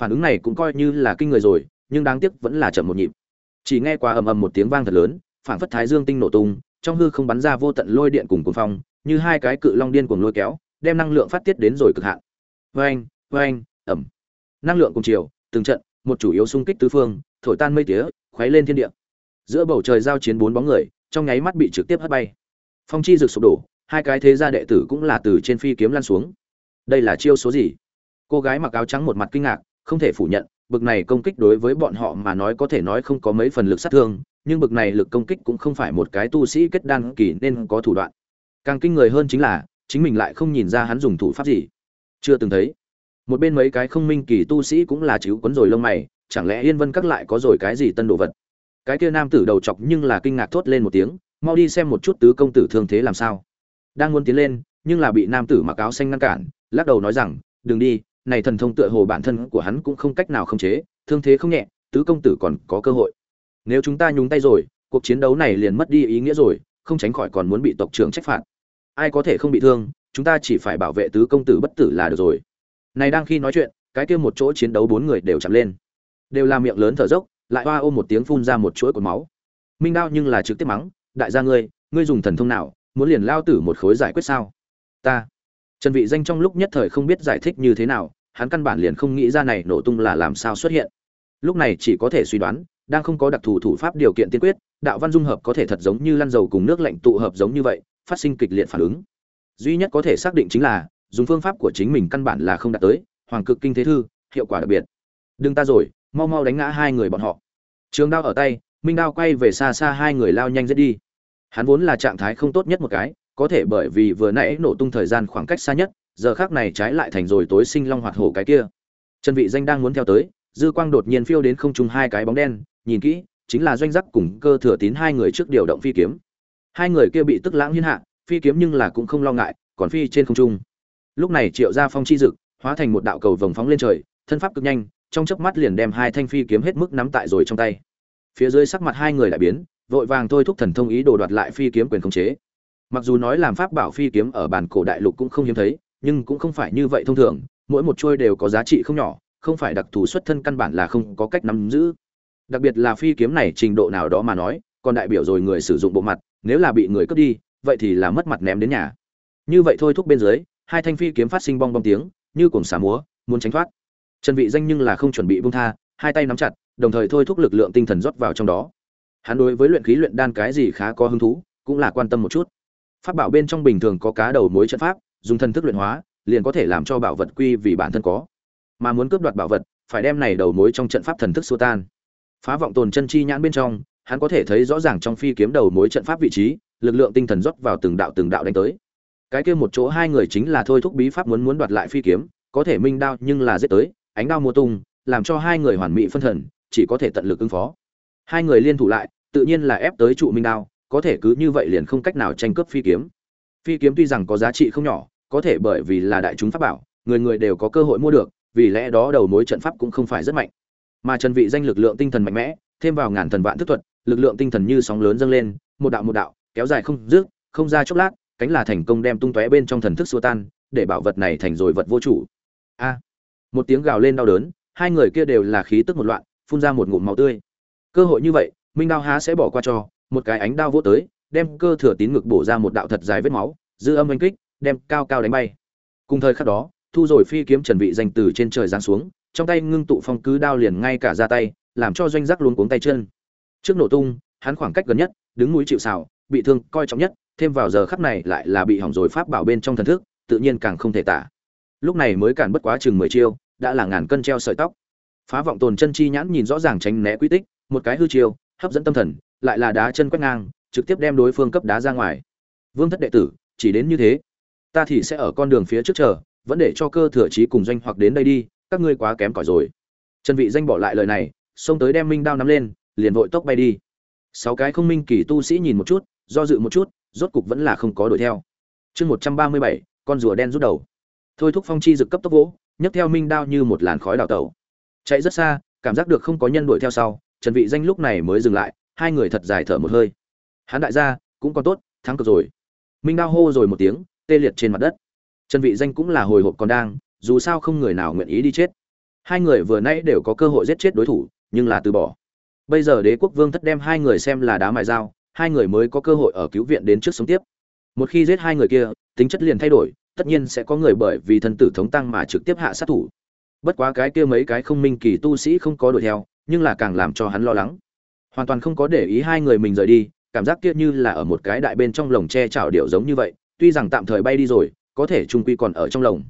[SPEAKER 1] Phản ứng này cũng coi như là kinh người rồi, nhưng đáng tiếc vẫn là chậm một nhịp. Chỉ nghe qua ầm ầm một tiếng vang thật lớn phản phất thái dương tinh nổ tung, trong hư không bắn ra vô tận lôi điện cùng cuồng phong, như hai cái cự long điên cuồng lôi kéo, đem năng lượng phát tiết đến rồi cực hạn. Vang vang ầm. Năng lượng cùng chiều, từng trận, một chủ yếu xung kích tứ phương, thổi tan mây tía, khuấy lên thiên địa. Giữa bầu trời giao chiến bốn bóng người, trong nháy mắt bị trực tiếp hất bay. Phong chi rực sụp đổ hai cái thế gia đệ tử cũng là từ trên phi kiếm lăn xuống. Đây là chiêu số gì? Cô gái mặc áo trắng một mặt kinh ngạc, không thể phủ nhận, bực này công kích đối với bọn họ mà nói có thể nói không có mấy phần lực sát thương, nhưng bực này lực công kích cũng không phải một cái tu sĩ kết đan kỳ nên có thủ đoạn. Càng kinh người hơn chính là, chính mình lại không nhìn ra hắn dùng thủ pháp gì. Chưa từng thấy. Một bên mấy cái không minh kỳ tu sĩ cũng là chịu quấn rồi lông mày, chẳng lẽ yên vân các lại có rồi cái gì tân đồ vật? Cái kia nam tử đầu chọc nhưng là kinh ngạc thốt lên một tiếng, mau đi xem một chút tứ công tử thương thế làm sao đang muốn tiến lên, nhưng là bị nam tử mặc áo xanh ngăn cản, lắc đầu nói rằng, đừng đi, này thần thông tựa hồ bản thân của hắn cũng không cách nào khống chế, thương thế không nhẹ, tứ công tử còn có cơ hội. Nếu chúng ta nhúng tay rồi, cuộc chiến đấu này liền mất đi ý nghĩa rồi, không tránh khỏi còn muốn bị tộc trưởng trách phạt. Ai có thể không bị thương, chúng ta chỉ phải bảo vệ tứ công tử bất tử là được rồi. Này đang khi nói chuyện, cái kia một chỗ chiến đấu bốn người đều chạm lên. Đều là miệng lớn thở dốc, lại hoa ôm một tiếng phun ra một chuỗi cột máu. Minh đao nhưng là trực tiếp mắng, đại gia ngươi ngươi dùng thần thông nào muốn liền lao tử một khối giải quyết sao? Ta, trần vị danh trong lúc nhất thời không biết giải thích như thế nào, hắn căn bản liền không nghĩ ra này nổ tung là làm sao xuất hiện. Lúc này chỉ có thể suy đoán, đang không có đặc thù thủ pháp điều kiện tiên quyết, đạo văn dung hợp có thể thật giống như lăn dầu cùng nước lạnh tụ hợp giống như vậy, phát sinh kịch liệt phản ứng. Duy nhất có thể xác định chính là, dùng phương pháp của chính mình căn bản là không đạt tới, hoàng cực kinh thế thư, hiệu quả đặc biệt. Đừng ta rồi, mau mau đánh ngã hai người bọn họ. Trường đao ở tay, minh đao quay về xa xa hai người lao nhanh rất đi hắn vốn là trạng thái không tốt nhất một cái, có thể bởi vì vừa nãy nổ tung thời gian khoảng cách xa nhất, giờ khác này trái lại thành rồi tối sinh long hoạt hổ cái kia. Trần vị danh đang muốn theo tới, dư quang đột nhiên phiêu đến không trung hai cái bóng đen, nhìn kỹ, chính là doanh giác cùng cơ thừa tín hai người trước điều động phi kiếm. Hai người kia bị tức lãng hiên hạ, phi kiếm nhưng là cũng không lo ngại, còn phi trên không trung. Lúc này triệu gia phong chi dực hóa thành một đạo cầu vồng phóng lên trời, thân pháp cực nhanh, trong chớp mắt liền đem hai thanh phi kiếm hết mức nắm tại rồi trong tay. Phía dưới sắc mặt hai người lại biến vội vàng thôi thúc thần thông ý đồ đoạt lại phi kiếm quyền khống chế. Mặc dù nói làm pháp bảo phi kiếm ở bản cổ đại lục cũng không hiếm thấy, nhưng cũng không phải như vậy thông thường, mỗi một chuôi đều có giá trị không nhỏ, không phải đặc thù xuất thân căn bản là không có cách nắm giữ. Đặc biệt là phi kiếm này trình độ nào đó mà nói, còn đại biểu rồi người sử dụng bộ mặt, nếu là bị người cướp đi, vậy thì là mất mặt ném đến nhà. Như vậy thôi thúc bên dưới, hai thanh phi kiếm phát sinh bong bong tiếng, như cuồng xả múa, muốn tránh thoát. Trần vị danh nhưng là không chuẩn bị buông tha, hai tay nắm chặt, đồng thời thôi thúc lực lượng tinh thần rót vào trong đó hắn đối với luyện khí luyện đan cái gì khá có hứng thú, cũng là quan tâm một chút. Pháp bảo bên trong bình thường có cá đầu mối trận pháp, dùng thần thức luyện hóa, liền có thể làm cho bảo vật quy vì bản thân có. Mà muốn cướp đoạt bảo vật, phải đem này đầu mối trong trận pháp thần thức xua tan. Phá vọng tồn chân chi nhãn bên trong, hắn có thể thấy rõ ràng trong phi kiếm đầu mối trận pháp vị trí, lực lượng tinh thần rót vào từng đạo từng đạo đánh tới. Cái kia một chỗ hai người chính là thôi thúc bí pháp muốn muốn đoạt lại phi kiếm, có thể minh đao nhưng là giết tới, ánh đao mua tung, làm cho hai người hoàn mỹ phân thần, chỉ có thể tận lực ứng phó hai người liên thủ lại, tự nhiên là ép tới trụ minh đao, có thể cứ như vậy liền không cách nào tranh cướp phi kiếm. Phi kiếm tuy rằng có giá trị không nhỏ, có thể bởi vì là đại chúng pháp bảo, người người đều có cơ hội mua được, vì lẽ đó đầu mối trận pháp cũng không phải rất mạnh. Mà trần vị danh lực lượng tinh thần mạnh mẽ, thêm vào ngàn thần vạn thức thuật, lực lượng tinh thần như sóng lớn dâng lên, một đạo một đạo, kéo dài không dứt, không ra chốc lát, cánh là thành công đem tung tóe bên trong thần thức xua tan, để bảo vật này thành rồi vật vô chủ. A! Một tiếng gào lên đau đớn, hai người kia đều là khí tức một loạn, phun ra một ngụm máu tươi cơ hội như vậy, minh đao há sẽ bỏ qua cho, một cái ánh đao vỗ tới, đem cơ thừa tín ngực bổ ra một đạo thật dài vết máu, dư âm oanh kích, đem cao cao đánh bay. Cùng thời khắc đó, thu rồi phi kiếm trần vị danh từ trên trời giáng xuống, trong tay ngưng tụ phong cứ đao liền ngay cả ra tay, làm cho doanh giác luôn cuống tay chân. Trước nổ tung, hắn khoảng cách gần nhất, đứng núi chịu sào, bị thương coi trọng nhất, thêm vào giờ khắc này lại là bị hỏng rồi pháp bảo bên trong thần thức, tự nhiên càng không thể tả. Lúc này mới cản bất quá chừng mười chiêu, đã là ngàn cân treo sợi tóc. Phá vọng tồn chân chi nhãn nhìn rõ ràng tránh né quy tích một cái hư chiêu, hấp dẫn tâm thần, lại là đá chân quét ngang, trực tiếp đem đối phương cấp đá ra ngoài. Vương thất đệ tử, chỉ đến như thế. Ta thì sẽ ở con đường phía trước chờ, vẫn để cho cơ thừa trí cùng doanh hoặc đến đây đi, các ngươi quá kém cỏi rồi. Trần vị danh bỏ lại lời này, xông tới đem minh đao nắm lên, liền vội tốc bay đi. Sáu cái không minh kỳ tu sĩ nhìn một chút, do dự một chút, rốt cục vẫn là không có đuổi theo. Chương một trăm ba mươi bảy, con rùa đen rút đầu. Thôi thúc phong chi dực cấp tốc vỗ, nhấc theo minh đao như một làn khói đào tẩu. Chạy rất xa, cảm giác được không có nhân đuổi theo sau trần vị danh lúc này mới dừng lại, hai người thật dài thở một hơi. Hắn đại gia, cũng còn tốt, thắng cực rồi. Minh đao hô rồi một tiếng, tê liệt trên mặt đất. Trần vị danh cũng là hồi hộp còn đang, dù sao không người nào nguyện ý đi chết. Hai người vừa nãy đều có cơ hội giết chết đối thủ, nhưng là từ bỏ. Bây giờ đế quốc vương thất đem hai người xem là đá mài dao, hai người mới có cơ hội ở cứu viện đến trước sống tiếp. Một khi giết hai người kia, tính chất liền thay đổi, tất nhiên sẽ có người bởi vì thân tử thống tăng mà trực tiếp hạ sát thủ. Bất quá cái kia mấy cái không minh kỳ tu sĩ không có đuổi theo nhưng là càng làm cho hắn lo lắng. Hoàn toàn không có để ý hai người mình rời đi, cảm giác kia như là ở một cái đại bên trong lồng tre chảo điệu giống như vậy, tuy rằng tạm thời bay đi rồi, có thể trung quy còn ở trong lồng.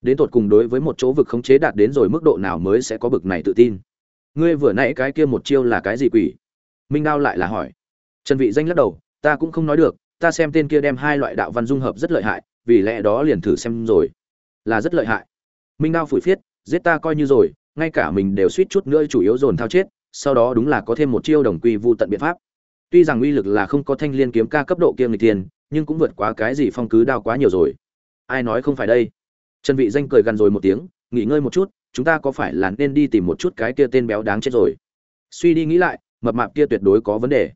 [SPEAKER 1] Đến tột cùng đối với một chỗ vực khống chế đạt đến rồi mức độ nào mới sẽ có bực này tự tin. Ngươi vừa nãy cái kia một chiêu là cái gì quỷ? Minh đao lại là hỏi. Trần vị danh lắc đầu, ta cũng không nói được, ta xem tên kia đem hai loại đạo văn dung hợp rất lợi hại, vì lẽ đó liền thử xem rồi. Là rất lợi hại. Minh đao phủi phiết, giết ta coi như rồi ngay cả mình đều suýt chút nữa chủ yếu dồn thao chết, sau đó đúng là có thêm một chiêu đồng quy vu tận biện pháp. Tuy rằng uy lực là không có thanh liên kiếm ca cấp độ kia người tiền, nhưng cũng vượt quá cái gì phong cứ đao quá nhiều rồi. Ai nói không phải đây? Trần vị danh cười gần rồi một tiếng, nghỉ ngơi một chút, chúng ta có phải là nên đi tìm một chút cái kia tên béo đáng chết rồi? Suy đi nghĩ lại, mập mạp kia tuyệt đối có vấn đề.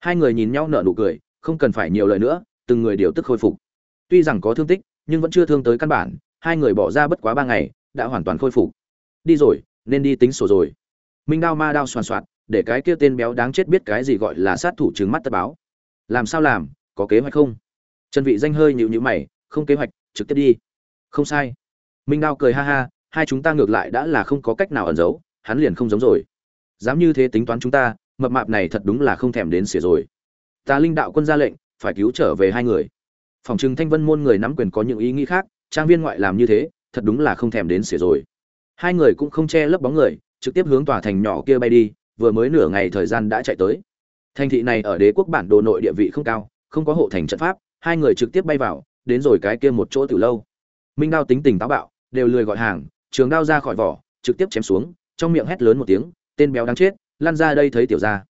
[SPEAKER 1] Hai người nhìn nhau nở nụ cười, không cần phải nhiều lời nữa, từng người điều tức khôi phục. Tuy rằng có thương tích, nhưng vẫn chưa thương tới căn bản, hai người bỏ ra bất quá ba ngày, đã hoàn toàn khôi phục đi rồi, nên đi tính sổ rồi. Minh đao ma đao soàn soạt để cái kia tên béo đáng chết biết cái gì gọi là sát thủ trừng mắt tất báo. Làm sao làm, có kế hoạch không? Trần vị danh hơi nhịu nhịu mày, không kế hoạch, trực tiếp đi. Không sai. Minh đao cười ha ha, hai chúng ta ngược lại đã là không có cách nào ẩn giấu, hắn liền không giống rồi. Dám như thế tính toán chúng ta, mập mạp này thật đúng là không thèm đến xỉa rồi. Ta linh đạo quân ra lệnh, phải cứu trở về hai người. Phòng trừng thanh vân môn người nắm quyền có những ý nghĩ khác, trang viên ngoại làm như thế, thật đúng là không thèm đến xỉa rồi hai người cũng không che lấp bóng người, trực tiếp hướng tòa thành nhỏ kia bay đi, vừa mới nửa ngày thời gian đã chạy tới. Thành thị này ở đế quốc bản đồ nội địa vị không cao, không có hộ thành trận pháp, hai người trực tiếp bay vào, đến rồi cái kia một chỗ từ lâu. Minh đao tính tình táo bạo, đều lười gọi hàng, trường đao ra khỏi vỏ, trực tiếp chém xuống, trong miệng hét lớn một tiếng, tên béo đáng chết, lăn ra đây thấy tiểu ra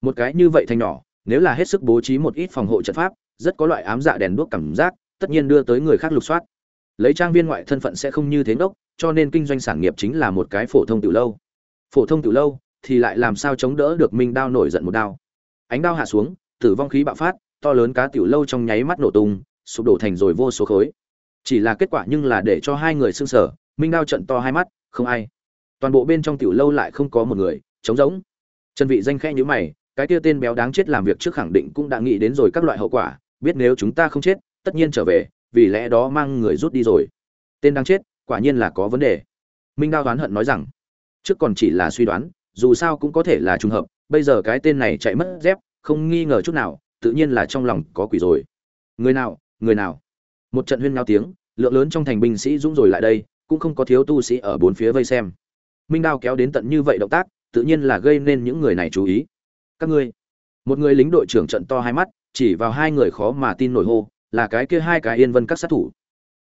[SPEAKER 1] một cái như vậy thành nhỏ, nếu là hết sức bố trí một ít phòng hộ trận pháp, rất có loại ám dạ đèn đuốc cảm giác, tất nhiên đưa tới người khác lục soát lấy trang viên ngoại thân phận sẽ không như thế đốc, cho nên kinh doanh sản nghiệp chính là một cái phổ thông tiểu lâu. Phổ thông tiểu lâu thì lại làm sao chống đỡ được minh đao nổi giận một đao? Ánh đao hạ xuống tử vong khí bạo phát to lớn cá tiểu lâu trong nháy mắt nổ tung sụp đổ thành rồi vô số khối. Chỉ là kết quả nhưng là để cho hai người sưng sở minh đao trận to hai mắt không ai. Toàn bộ bên trong tiểu lâu lại không có một người trống rỗng. Trần vị danh khẽ nhíu mày cái kia tên béo đáng chết làm việc trước khẳng định cũng đã nghĩ đến rồi các loại hậu quả biết nếu chúng ta không chết tất nhiên trở về vì lẽ đó mang người rút đi rồi. Tên đang chết, quả nhiên là có vấn đề. Minh đao đoán hận nói rằng, trước còn chỉ là suy đoán, dù sao cũng có thể là trùng hợp, bây giờ cái tên này chạy mất dép, không nghi ngờ chút nào, tự nhiên là trong lòng có quỷ rồi. Người nào người nào? Một trận huyên nao tiếng, lượng lớn trong thành binh sĩ dũng rồi lại đây, cũng không có thiếu tu sĩ ở bốn phía vây xem. Minh đao kéo đến tận như vậy động tác, tự nhiên là gây nên những người này chú ý. Các ngươi. Một người lính đội trưởng trận to hai mắt, chỉ vào hai người khó mà tin nổi hô là cái kia hai cái yên vân các sát thủ.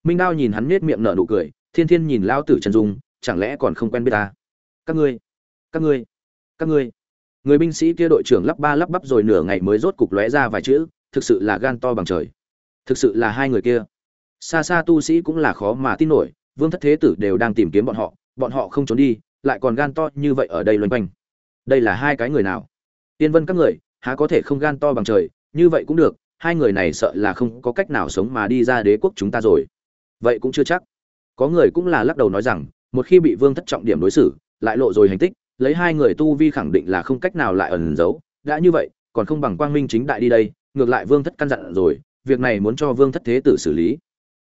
[SPEAKER 1] Minh đao nhìn hắn nết miệng nở nụ cười, thiên thiên nhìn lao tử trần dung, chẳng lẽ còn không quen biết ta? Các ngươi các ngươi các ngươi. Người binh sĩ kia đội trưởng lắp ba lắp bắp rồi nửa ngày mới rốt cục lóe ra vài chữ, thực sự là gan to bằng trời. Thực sự là hai người kia. Xa xa tu sĩ cũng là khó mà tin nổi, vương thất thế tử đều đang tìm kiếm bọn họ bọn họ không trốn đi, lại còn gan to như vậy ở đây loanh quanh. Đây là hai cái người nào? Tiên vân các người, há có thể không gan to bằng trời, như vậy cũng được hai người này sợ là không có cách nào sống mà đi ra đế quốc chúng ta rồi. Vậy cũng chưa chắc. Có người cũng là lắc đầu nói rằng, một khi bị vương thất trọng điểm đối xử, lại lộ rồi hành tích, lấy hai người tu vi khẳng định là không cách nào lại ẩn giấu. Đã như vậy, còn không bằng quang minh chính đại đi đây, ngược lại vương thất căn dặn rồi, việc này muốn cho vương thất thế tử xử lý.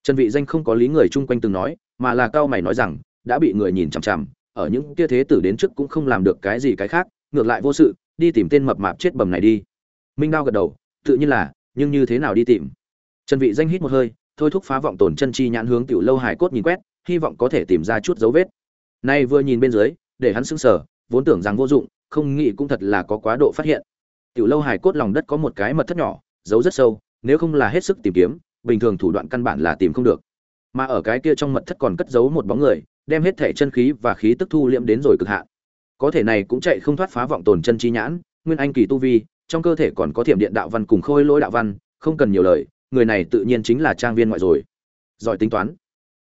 [SPEAKER 1] Trần vị danh không có lý người chung quanh từng nói, mà là cao mày nói rằng, đã bị người nhìn chằm chằm, ở những kia thế tử đến trước cũng không làm được cái gì cái khác, ngược lại vô sự, đi tìm tên mập mạp chết bầm này đi. Minh đao gật đầu, tự nhiên là nhưng như thế nào đi tìm? Trần vị danh hít một hơi, thôi thúc phá vọng tổn chân chi nhãn hướng tiểu lâu hải cốt nhìn quét, hy vọng có thể tìm ra chút dấu vết. Nay vừa nhìn bên dưới, để hắn sững sờ, vốn tưởng rằng vô dụng, không nghĩ cũng thật là có quá độ phát hiện. Tiểu lâu hải cốt lòng đất có một cái mật thất nhỏ, giấu rất sâu, nếu không là hết sức tìm kiếm, bình thường thủ đoạn căn bản là tìm không được. Mà ở cái kia trong mật thất còn cất giấu một bóng người, đem hết thể chân khí và khí tức thu liễm đến rồi cực hạn. Có thể này cũng chạy không thoát phá vọng tồn chân chi nhãn, nguyên anh kỳ tu vi trong cơ thể còn có thiểm điện đạo văn cùng khôi lỗi đạo văn, không cần nhiều lời, người này tự nhiên chính là trang viên ngoại rồi. Giỏi tính toán.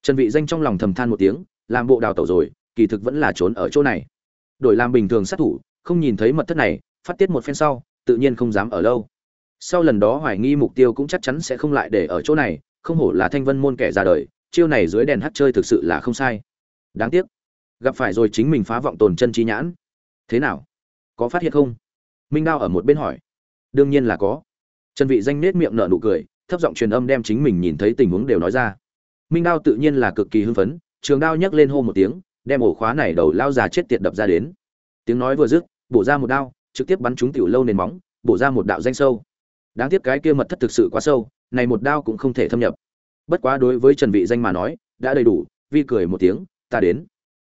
[SPEAKER 1] Trần vị danh trong lòng thầm than một tiếng, làm bộ đào tẩu rồi, kỳ thực vẫn là trốn ở chỗ này. Đổi làm bình thường sát thủ, không nhìn thấy mật thất này, phát tiết một phen sau, tự nhiên không dám ở lâu. Sau lần đó hoài nghi mục tiêu cũng chắc chắn sẽ không lại để ở chỗ này, không hổ là thanh vân môn kẻ ra đời, chiêu này dưới đèn hát chơi thực sự là không sai. Đáng tiếc. Gặp phải rồi chính mình phá vọng tồn chân trí nhãn. Thế nào? Có phát hiện không? Minh đao ở một bên hỏi. Đương nhiên là có. Trần vị danh nết miệng nở nụ cười, thấp giọng truyền âm đem chính mình nhìn thấy tình huống đều nói ra. Minh đao tự nhiên là cực kỳ hưng phấn, trường đao nhấc lên hô một tiếng, đem ổ khóa này đầu lao già chết tiệt đập ra đến. Tiếng nói vừa dứt, bổ ra một đao, trực tiếp bắn trúng tiểu lâu nền móng, bổ ra một đạo danh sâu. Đáng tiếc cái kia mật thất thực sự quá sâu, này một đao cũng không thể thâm nhập. Bất quá đối với trần vị danh mà nói, đã đầy đủ, vi cười một tiếng, ta đến.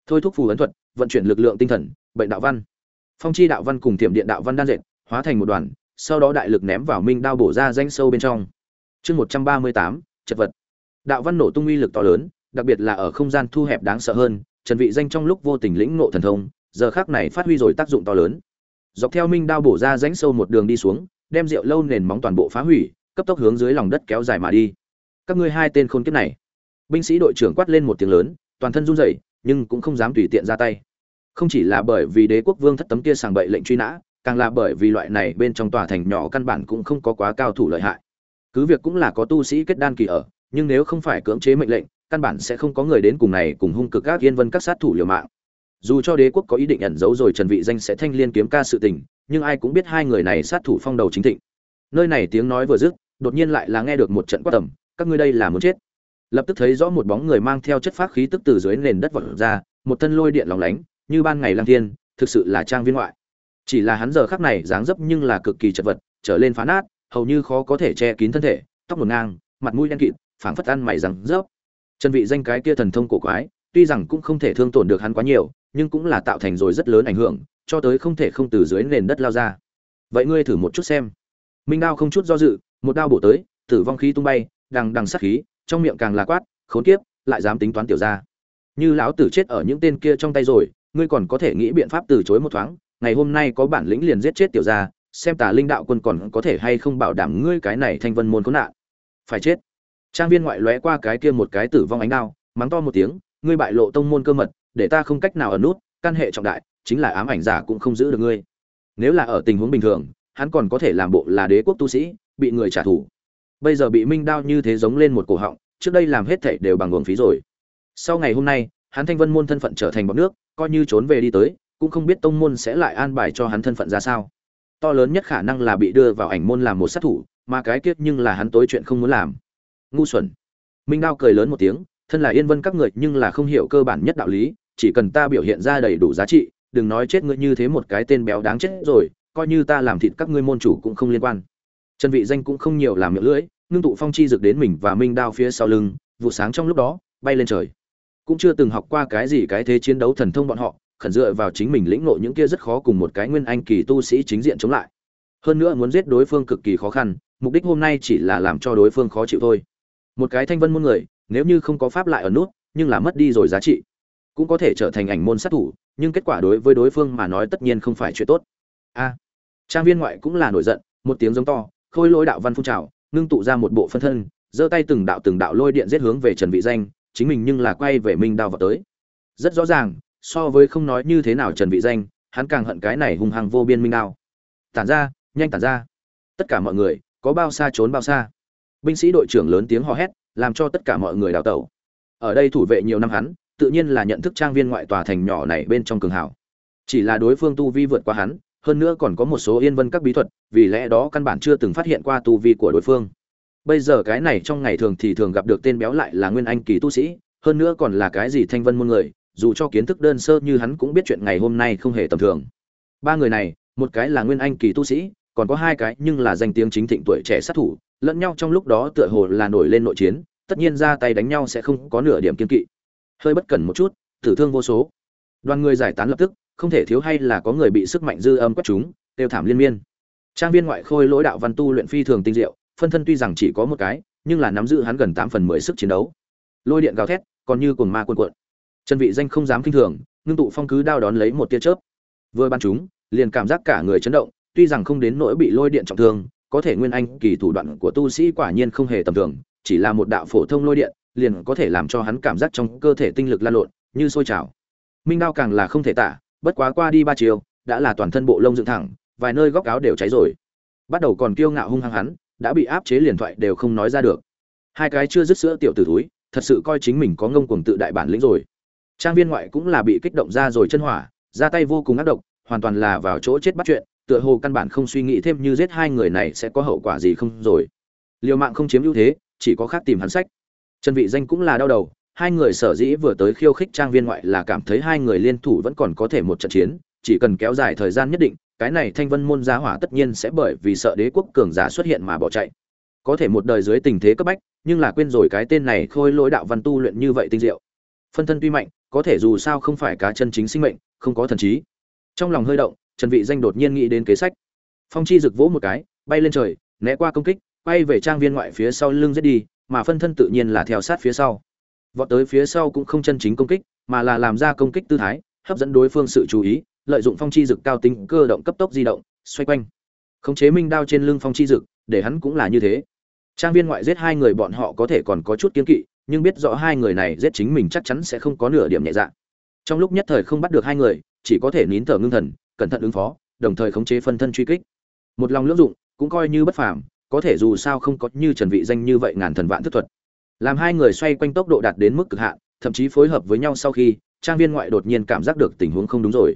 [SPEAKER 1] Thôi thúc phù ấn thuật, vận chuyển lực lượng tinh thần, bệnh đạo văn phong chi đạo văn cùng tiệm điện đạo văn đan dệt, hóa thành một đoàn, sau đó đại lực ném vào minh đao bổ ra danh sâu bên trong. Chương một trăm ba mươi tám, chật vật. Đạo văn nổ tung uy lực to lớn, đặc biệt là ở không gian thu hẹp đáng sợ hơn, trần vị danh trong lúc vô tình lĩnh ngộ thần thông, giờ khắc này phát huy rồi tác dụng to lớn. Dọc theo minh đao bổ ra rãnh sâu một đường đi xuống, đem rượu lâu nền móng toàn bộ phá hủy, cấp tốc hướng dưới lòng đất kéo dài mà đi. Các ngươi hai tên khôn kiếp này. Binh sĩ đội trưởng quát lên một tiếng lớn, toàn thân run rẩy, nhưng cũng không dám tùy tiện ra tay không chỉ là bởi vì đế quốc vương thất tấm kia sàng bậy lệnh truy nã, càng là bởi vì loại này bên trong tòa thành nhỏ căn bản cũng không có quá cao thủ lợi hại. Cứ việc cũng là có tu sĩ kết đan kỳ ở, nhưng nếu không phải cưỡng chế mệnh lệnh, căn bản sẽ không có người đến cùng này cùng hung cực các yên vân các sát thủ liều mạng. Dù cho đế quốc có ý định ẩn giấu rồi trần vị danh sẽ thanh liên kiếm ca sự tình, nhưng ai cũng biết hai người này sát thủ phong đầu chính thịnh. Nơi này tiếng nói vừa dứt, đột nhiên lại là nghe được một trận quát tầm, các ngươi đây là muốn chết? Lập tức thấy rõ một bóng người mang theo chất phát khí tức từ dưới nền đất vọt ra, một thân lôi điện lóng lánh như ban ngày lang thiên, thực sự là trang viên ngoại. Chỉ là hắn giờ khắc này dáng dấp nhưng là cực kỳ chật vật, trở lên phá nát, hầu như khó có thể che kín thân thể, tóc ngổn ngang, mặt mũi đen kịt, phảng phất ăn mày rằng rớp. Chân vị danh cái kia thần thông cổ quái, tuy rằng cũng không thể thương tổn được hắn quá nhiều, nhưng cũng là tạo thành rồi rất lớn ảnh hưởng, cho tới không thể không từ dưới nền đất lao ra. Vậy ngươi thử một chút xem. Minh đao không chút do dự, một đao bổ tới, tử vong khí tung bay, đằng đằng sát khí, trong miệng càng là quát, khốn kiếp, lại dám tính toán tiểu ra như lão tử chết ở những tên kia trong tay rồi ngươi còn có thể nghĩ biện pháp từ chối một thoáng, ngày hôm nay có bản lĩnh liền giết chết tiểu gia, xem tà linh đạo quân còn có thể hay không bảo đảm ngươi cái này thanh vân môn có nạn. Phải chết. Trang viên ngoại lóe qua cái kia một cái tử vong ánh đao, mắng to một tiếng, ngươi bại lộ tông môn cơ mật, để ta không cách nào ở nút, căn hệ trọng đại, chính là ám ảnh giả cũng không giữ được ngươi. Nếu là ở tình huống bình thường, hắn còn có thể làm bộ là đế quốc tu sĩ, bị người trả thù. Bây giờ bị minh đao như thế giống lên một cổ họng, trước đây làm hết thảy đều bằng nguồn phí rồi. Sau ngày hôm nay, hắn thanh vân môn thân phận trở thành bọc nước coi như trốn về đi tới, cũng không biết tông môn sẽ lại an bài cho hắn thân phận ra sao. To lớn nhất khả năng là bị đưa vào ảnh môn làm một sát thủ, mà cái kiết nhưng là hắn tối chuyện không muốn làm. Ngu xuẩn. Minh đao cười lớn một tiếng, thân là yên vân các người nhưng là không hiểu cơ bản nhất đạo lý, chỉ cần ta biểu hiện ra đầy đủ giá trị, đừng nói chết ngươi như thế một cái tên béo đáng chết rồi, coi như ta làm thịt các ngươi môn chủ cũng không liên quan. Trần vị danh cũng không nhiều làm miệng lưỡi, ngưng tụ phong chi dược đến mình và minh đao phía sau lưng, vụ sáng trong lúc đó, bay lên trời cũng chưa từng học qua cái gì cái thế chiến đấu thần thông bọn họ, khẩn dựa vào chính mình lĩnh ngộ những kia rất khó cùng một cái nguyên anh kỳ tu sĩ chính diện chống lại. Hơn nữa muốn giết đối phương cực kỳ khó khăn, mục đích hôm nay chỉ là làm cho đối phương khó chịu thôi. Một cái thanh vân môn người, nếu như không có pháp lại ở nút, nhưng là mất đi rồi giá trị, cũng có thể trở thành ảnh môn sát thủ, nhưng kết quả đối với đối phương mà nói tất nhiên không phải chuyện tốt. A, trang viên ngoại cũng là nổi giận, một tiếng giống to, khôi lôi đạo văn phun trào, ngưng tụ ra một bộ phân thân, giơ tay từng đạo từng đạo lôi điện giết hướng về trần vị danh chính mình nhưng là quay về minh đao vào tới. Rất rõ ràng, so với không nói như thế nào trần vị danh, hắn càng hận cái này hung hăng vô biên minh đao. Tản ra, nhanh tản ra. Tất cả mọi người, có bao xa trốn bao xa. Binh sĩ đội trưởng lớn tiếng hò hét, làm cho tất cả mọi người đào tẩu. Ở đây thủ vệ nhiều năm hắn, tự nhiên là nhận thức trang viên ngoại tòa thành nhỏ này bên trong cường hảo chỉ là đối phương tu vi vượt qua hắn, hơn nữa còn có một số yên vân các bí thuật, vì lẽ đó căn bản chưa từng phát hiện qua tu vi của đối phương bây giờ cái này trong ngày thường thì thường gặp được tên béo lại là nguyên anh kỳ tu sĩ, hơn nữa còn là cái gì thanh vân môn người, dù cho kiến thức đơn sơ như hắn cũng biết chuyện ngày hôm nay không hề tầm thường. Ba người này, một cái là nguyên anh kỳ tu sĩ, còn có hai cái nhưng là danh tiếng chính thịnh tuổi trẻ sát thủ, lẫn nhau trong lúc đó tựa hồ là nổi lên nội chiến, tất nhiên ra tay đánh nhau sẽ không có nửa điểm kiên kỵ. Hơi bất cẩn một chút tử thương vô số. Đoàn người giải tán lập tức, không thể thiếu hay là có người bị sức mạnh dư âm quét chúng, tiêu thảm liên miên. Trang viên ngoại khôi lỗi đạo văn tu luyện phi thường tinh diệu phân thân tuy rằng chỉ có một cái, nhưng là nắm giữ hắn gần tám phần mười sức chiến đấu. Lôi điện gào thét, còn như cồn ma cuồn cuộn. Trần vị danh không dám kinh thường, ngưng tụ phong cứ đao đón lấy một tia chớp. Vừa bắn chúng, liền cảm giác cả người chấn động, tuy rằng không đến nỗi bị lôi điện trọng thương, có thể nguyên anh kỳ thủ đoạn của tu sĩ quả nhiên không hề tầm thường, chỉ là một đạo phổ thông lôi điện, liền có thể làm cho hắn cảm giác trong cơ thể tinh lực lan lộn, như sôi trào. Minh đao càng là không thể tả, bất quá qua đi ba chiều, đã là toàn thân bộ lông dựng thẳng, vài nơi góc áo đều cháy rồi. Bắt đầu còn kiêu ngạo hung hăng hắn đã bị áp chế liền thoại đều không nói ra được. Hai cái chưa dứt sữa tiểu tử túi thật sự coi chính mình có ngông cuồng tự đại bản lĩnh rồi. Trang viên ngoại cũng là bị kích động ra rồi chân hỏa, ra tay vô cùng ác độc, hoàn toàn là vào chỗ chết bắt chuyện, tựa hồ căn bản không suy nghĩ thêm như giết hai người này sẽ có hậu quả gì không rồi. Liều mạng không chiếm ưu thế, chỉ có khác tìm hắn sách. Trần vị danh cũng là đau đầu, hai người sở dĩ vừa tới khiêu khích trang viên ngoại là cảm thấy hai người liên thủ vẫn còn có thể một trận chiến, chỉ cần kéo dài thời gian nhất định cái này thanh vân môn giá hỏa tất nhiên sẽ bởi vì sợ đế quốc cường giả xuất hiện mà bỏ chạy. Có thể một đời dưới tình thế cấp bách, nhưng là quên rồi cái tên này khôi lỗi đạo văn tu luyện như vậy tinh diệu. Phân thân tuy mạnh, có thể dù sao không phải cá chân chính sinh mệnh, không có thần trí. Trong lòng hơi động, trần vị danh đột nhiên nghĩ đến kế sách. Phong chi rực vỗ một cái, bay lên trời, né qua công kích bay về trang viên ngoại phía sau lưng giết đi, mà phân thân tự nhiên là theo sát phía sau. Vọt tới phía sau cũng không chân chính công kích, mà là làm ra công kích tư thái, hấp dẫn đối phương sự chú ý lợi dụng phong chi dực cao tính cơ động cấp tốc di động, xoay quanh. Khống chế minh đao trên lưng phong chi dực, để hắn cũng là như thế. Trang viên ngoại giết hai người bọn họ có thể còn có chút kiên kỵ, nhưng biết rõ hai người này giết chính mình chắc chắn sẽ không có nửa điểm nhẹ dạ. Trong lúc nhất thời không bắt được hai người, chỉ có thể nín thở ngưng thần, cẩn thận ứng phó, đồng thời khống chế phân thân truy kích. Một lòng lưỡng dụng, cũng coi như bất phàm, có thể dù sao không có như trần vị danh như vậy ngàn thần vạn thức thuật. Làm hai người xoay quanh tốc độ đạt đến mức cực hạn, thậm chí phối hợp với nhau sau khi, trang viên ngoại đột nhiên cảm giác được tình huống không đúng rồi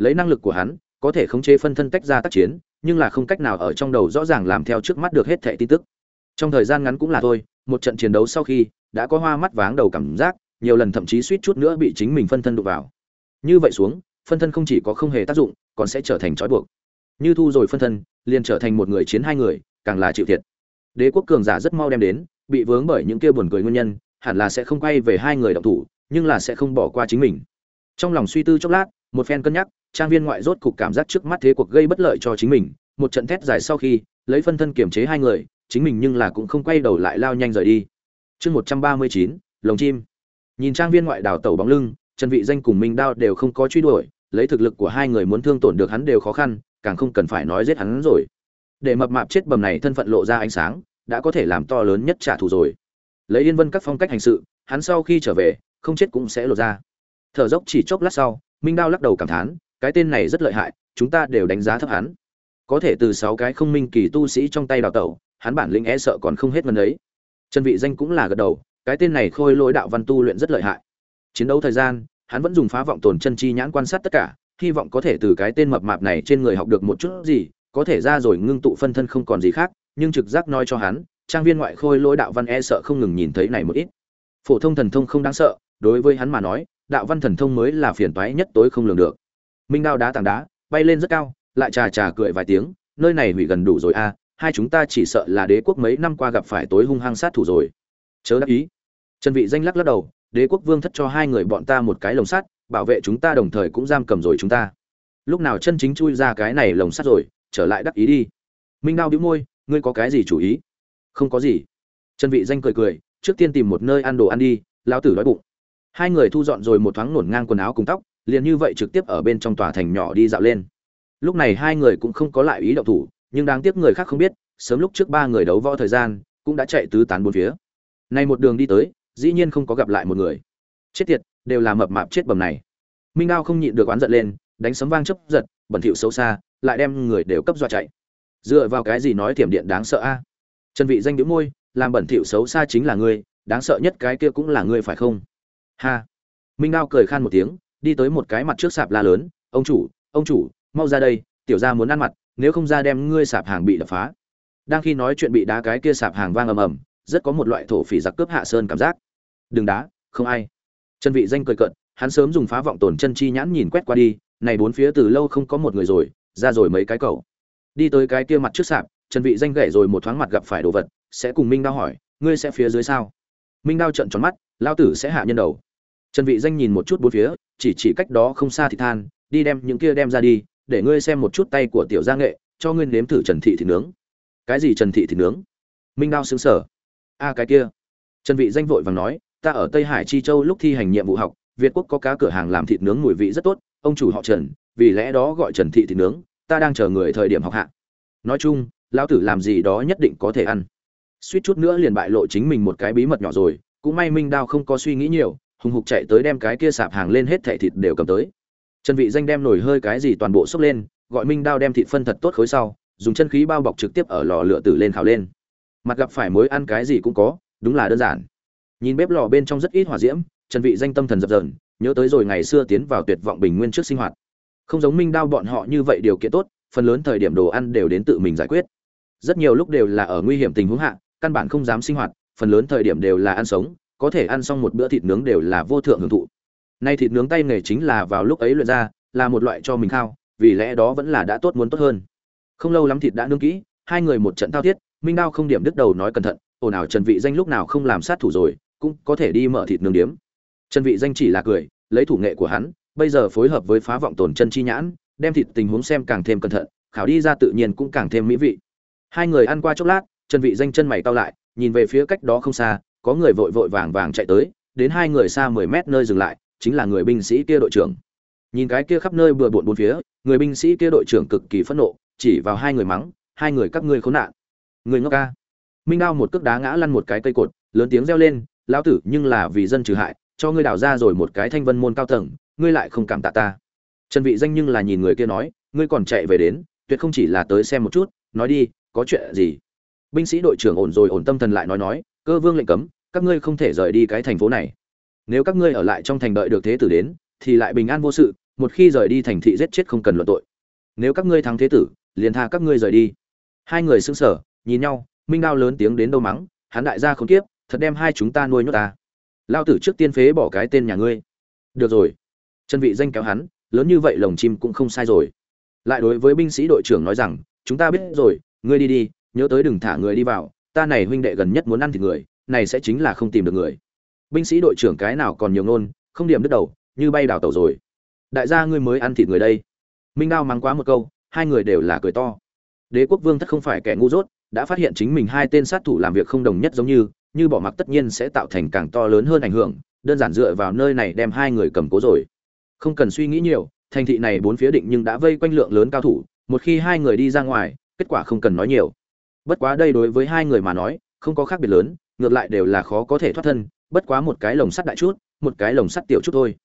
[SPEAKER 1] lấy năng lực của hắn, có thể khống chế phân thân tách ra tác chiến, nhưng là không cách nào ở trong đầu rõ ràng làm theo trước mắt được hết thẻ tin tức. Trong thời gian ngắn cũng là thôi, một trận chiến đấu sau khi, đã có hoa mắt váng đầu cảm giác, nhiều lần thậm chí suýt chút nữa bị chính mình phân thân đụng vào. Như vậy xuống, phân thân không chỉ có không hề tác dụng, còn sẽ trở thành trói buộc. Như thu rồi phân thân, liền trở thành một người chiến hai người, càng là chịu thiệt. Đế quốc cường giả rất mau đem đến, bị vướng bởi những kia buồn cười nguyên nhân, hẳn là sẽ không quay về hai người động thủ, nhưng là sẽ không bỏ qua chính mình. Trong lòng suy tư chốc lát, một phen cân nhắc trang viên ngoại rốt cục cảm giác trước mắt thế cuộc gây bất lợi cho chính mình. Một trận thét dài sau khi, lấy phân thân kiểm chế hai người, chính mình nhưng là cũng không quay đầu lại lao nhanh rời đi. Chương một trăm ba mươi chín, lồng chim. Nhìn trang viên ngoại đảo tẩu bóng lưng, trần vị danh cùng minh đao đều không có truy đuổi, lấy thực lực của hai người muốn thương tổn được hắn đều khó khăn, càng không cần phải nói giết hắn rồi. Để mập mạp chết bầm này thân phận lộ ra ánh sáng, đã có thể làm to lớn nhất trả thù rồi. Lấy yên vân các phong cách hành sự, hắn sau khi trở về, không chết cũng sẽ lộ ra. Thở dốc chỉ chốc lát sau, minh đao lắc đầu cảm thán cái tên này rất lợi hại, chúng ta đều đánh giá thấp hắn. Có thể từ sáu cái không minh kỳ tu sĩ trong tay đào tẩu, hắn bản lĩnh e sợ còn không hết ngần ấy. Trần vị danh cũng là gật đầu, cái tên này khôi lỗi đạo văn tu luyện rất lợi hại. Chiến đấu thời gian, hắn vẫn dùng phá vọng tồn chân chi nhãn quan sát tất cả, hy vọng có thể từ cái tên mập mạp này trên người học được một chút gì, có thể ra rồi ngưng tụ phân thân không còn gì khác, nhưng trực giác nói cho hắn, trang viên ngoại khôi lỗi đạo văn e sợ không ngừng nhìn thấy này một ít. Phổ thông thần thông không đáng sợ, đối với hắn mà nói, đạo văn thần thông mới là phiền toái nhất tối không lường được minh đao đá tảng đá, bay lên rất cao, lại trà trà cười vài tiếng, nơi này hủy gần đủ rồi a hai chúng ta chỉ sợ là đế quốc mấy năm qua gặp phải tối hung hăng sát thủ rồi. Chớ đắc ý. Trần vị danh lắc lắc đầu, đế quốc vương thất cho hai người bọn ta một cái lồng sắt, bảo vệ chúng ta đồng thời cũng giam cầm rồi chúng ta. Lúc nào chân chính chui ra cái này lồng sắt rồi, trở lại đắc ý đi. Minh đao bĩu môi, ngươi có cái gì chủ ý? Không có gì. Trần vị danh cười cười, trước tiên tìm một nơi ăn đồ ăn đi, lão tử đói bụng. Hai người thu dọn rồi một thoáng nổn ngang quần áo cùng tóc liền như vậy trực tiếp ở bên trong tòa thành nhỏ đi dạo lên. Lúc này hai người cũng không có lại ý động thủ, nhưng đáng tiếc người khác không biết, sớm lúc trước ba người đấu võ thời gian, cũng đã chạy tứ tán bốn phía. Nay một đường đi tới, dĩ nhiên không có gặp lại một người. Chết tiệt, đều là mập mạp chết bầm này. Minh đao không nhịn được oán giận lên, đánh sấm vang chấp giật, bẩn thỉu xấu xa, lại đem người đều cấp dọa chạy. Dựa vào cái gì nói thiểm điện đáng sợ a? Trần vị danh đĩu môi, làm bẩn thỉu xấu xa chính là ngươi, đáng sợ nhất cái kia cũng là ngươi phải không? Ha! Minh đao cười khan một tiếng đi tới một cái mặt trước sạp la lớn, ông chủ ông chủ, mau ra đây, tiểu gia muốn ăn mặt, nếu không ra đem ngươi sạp hàng bị đập phá. Đang khi nói chuyện bị đá cái kia sạp hàng vang ầm ầm, rất có một loại thổ phỉ giặc cướp hạ sơn cảm giác. Đừng đá, không ai. Chân vị danh cười cận hắn sớm dùng phá vọng tổn chân chi nhãn nhìn quét qua đi, này bốn phía từ lâu không có một người rồi, ra rồi mấy cái cầu đi tới cái kia mặt trước sạp, chân vị danh gãy rồi một thoáng mặt gặp phải đồ vật, sẽ cùng minh đao hỏi, ngươi sẽ phía dưới sao? Minh đao trợn tròn mắt lao tử sẽ hạ nhân đầu trần vị danh nhìn một chút bốn phía, chỉ chỉ cách đó không xa thì than, đi đem những kia đem ra đi, để ngươi xem một chút tay của tiểu gia nghệ, cho ngươi nếm thử trần thị thịt nướng. Cái gì trần thị thịt nướng? Minh đao xứng sở. A, cái kia. Trần vị danh vội vàng nói, ta ở tây hải chi châu lúc thi hành nhiệm vụ học, việt quốc có cá cửa hàng làm thịt nướng mùi vị rất tốt, ông chủ họ trần, vì lẽ đó gọi trần thị thịt nướng, ta đang chờ người thời điểm học hạ. Nói chung, lão tử làm gì đó nhất định có thể ăn. Suýt chút nữa liền bại lộ chính mình một cái bí mật nhỏ rồi, cũng may minh đao không có suy nghĩ nhiều hùng hục chạy tới đem cái kia sạp hàng lên hết thẻ thịt đều cầm tới. Trần vị danh đem nổi hơi cái gì toàn bộ xốc lên, gọi minh đao đem thịt phân thật tốt khối sau, dùng chân khí bao bọc trực tiếp ở lò lửa tử lên khảo lên. Mặt gặp phải mối ăn cái gì cũng có, đúng là đơn giản. Nhìn bếp lò bên trong rất ít hỏa diễm, trần vị danh tâm thần dập dờn, nhớ tới rồi ngày xưa tiến vào tuyệt vọng bình nguyên trước sinh hoạt. Không giống minh đao bọn họ như vậy điều kiện tốt, phần lớn thời điểm đồ ăn đều đến tự mình giải quyết. Rất nhiều lúc đều là ở nguy hiểm tình huống hạ, căn bản không dám sinh hoạt, phần lớn thời điểm đều là ăn sống có thể ăn xong một bữa thịt nướng đều là vô thượng hưởng thụ. Nay thịt nướng tay nghề chính là vào lúc ấy luyện ra, là một loại cho mình khao, vì lẽ đó vẫn là đã tốt muốn tốt hơn. Không lâu lắm thịt đã nướng kỹ, hai người một trận thao thiết, minh đao không điểm đứt đầu nói cẩn thận, ồn ào, trần vị danh lúc nào không làm sát thủ rồi, cũng có thể đi mở thịt nướng điếm. Trần vị danh chỉ là cười, lấy thủ nghệ của hắn, bây giờ phối hợp với phá vọng tồn chân chi nhãn, đem thịt tình huống xem càng thêm cẩn thận, khảo đi ra tự nhiên cũng càng thêm mỹ vị. Hai người ăn qua chốc lát, trần vị danh chân mày cau lại, nhìn về phía cách đó không xa có người vội vội vàng vàng chạy tới, đến hai người xa 10 mét nơi dừng lại, chính là người binh sĩ kia đội trưởng. Nhìn cái kia khắp nơi bừa bộn bốn phía, người binh sĩ kia đội trưởng cực kỳ phẫn nộ, chỉ vào hai người mắng, hai người các ngươi khốn nạn. Người ngốc ca. Minh đao một cước đá ngã lăn một cái cây cột, lớn tiếng reo lên, lão tử, nhưng là vì dân trừ hại, cho ngươi đào ra rồi một cái thanh vân môn cao tầng, ngươi lại không cảm tạ ta. Trần vị danh nhưng là nhìn người kia nói, ngươi còn chạy về đến, tuyệt không chỉ là tới xem một chút, nói đi, có chuyện gì? Binh sĩ đội trưởng ổn rồi ổn tâm thần lại nói nói cơ vương lệnh cấm, các ngươi không thể rời đi cái thành phố này. Nếu các ngươi ở lại trong thành đợi được thế tử đến, thì lại bình an vô sự, một khi rời đi thành thị giết chết không cần luận tội. Nếu các ngươi thắng thế tử, liền tha các ngươi rời đi. Hai người sững sờ, nhìn nhau, minh đao lớn tiếng đến đâu mắng, hắn đại gia không tiếp, thật đem hai chúng ta nuôi nhốt ta. Lao tử trước tiên phế bỏ cái tên nhà ngươi. Được rồi. Chân vị danh kéo hắn, lớn như vậy lồng chim cũng không sai rồi. Lại đối với binh sĩ đội trưởng nói rằng, chúng ta biết rồi, ngươi đi đi, nhớ tới đừng thả người đi vào ta này huynh đệ gần nhất muốn ăn thịt người, này sẽ chính là không tìm được người. Binh sĩ đội trưởng cái nào còn nhiều nôn không điểm đứt đầu, như bay đào tàu rồi. Đại gia ngươi mới ăn thịt người đây. Minh đao mắng quá một câu, hai người đều là cười to. Đế quốc vương thất không phải kẻ ngu dốt, đã phát hiện chính mình hai tên sát thủ làm việc không đồng nhất giống như như bỏ mặc tất nhiên sẽ tạo thành càng to lớn hơn ảnh hưởng, đơn giản dựa vào nơi này đem hai người cầm cố rồi. Không cần suy nghĩ nhiều, thành thị này bốn phía định nhưng đã vây quanh lượng lớn cao thủ, một khi hai người đi ra ngoài, kết quả không cần nói nhiều bất quá đây đối với hai người mà nói, không có khác biệt lớn, ngược lại đều là khó có thể thoát thân, bất quá một cái lồng sắt đại chút, một cái lồng sắt tiểu chút thôi.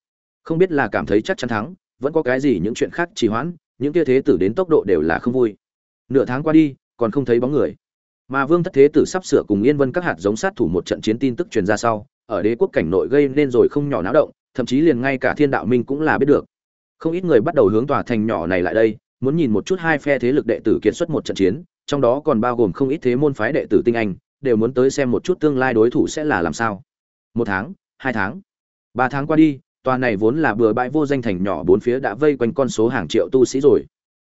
[SPEAKER 1] Không biết là cảm thấy chắc chắn thắng, vẫn có cái gì những chuyện khác trì hoãn, những kia thế tử đến tốc độ đều là không vui. Nửa tháng qua đi, còn không thấy bóng người. Mà vương thất thế tử sắp sửa cùng yên vân các hạt giống sát thủ một trận chiến tin tức truyền ra sau, ở đế quốc cảnh nội gây nên rồi không nhỏ náo động, thậm chí liền ngay cả thiên đạo minh cũng là biết được. Không ít người bắt đầu hướng tòa thành nhỏ này lại đây, muốn nhìn một chút hai phe thế lực đệ tử kiệt xuất một trận chiến trong đó còn bao gồm không ít thế môn phái đệ tử tinh anh đều muốn tới xem một chút tương lai đối thủ sẽ là làm sao. Một tháng hai tháng ba tháng qua đi tòa này vốn là bừa bãi vô danh thành nhỏ bốn phía đã vây quanh con số hàng triệu tu sĩ rồi.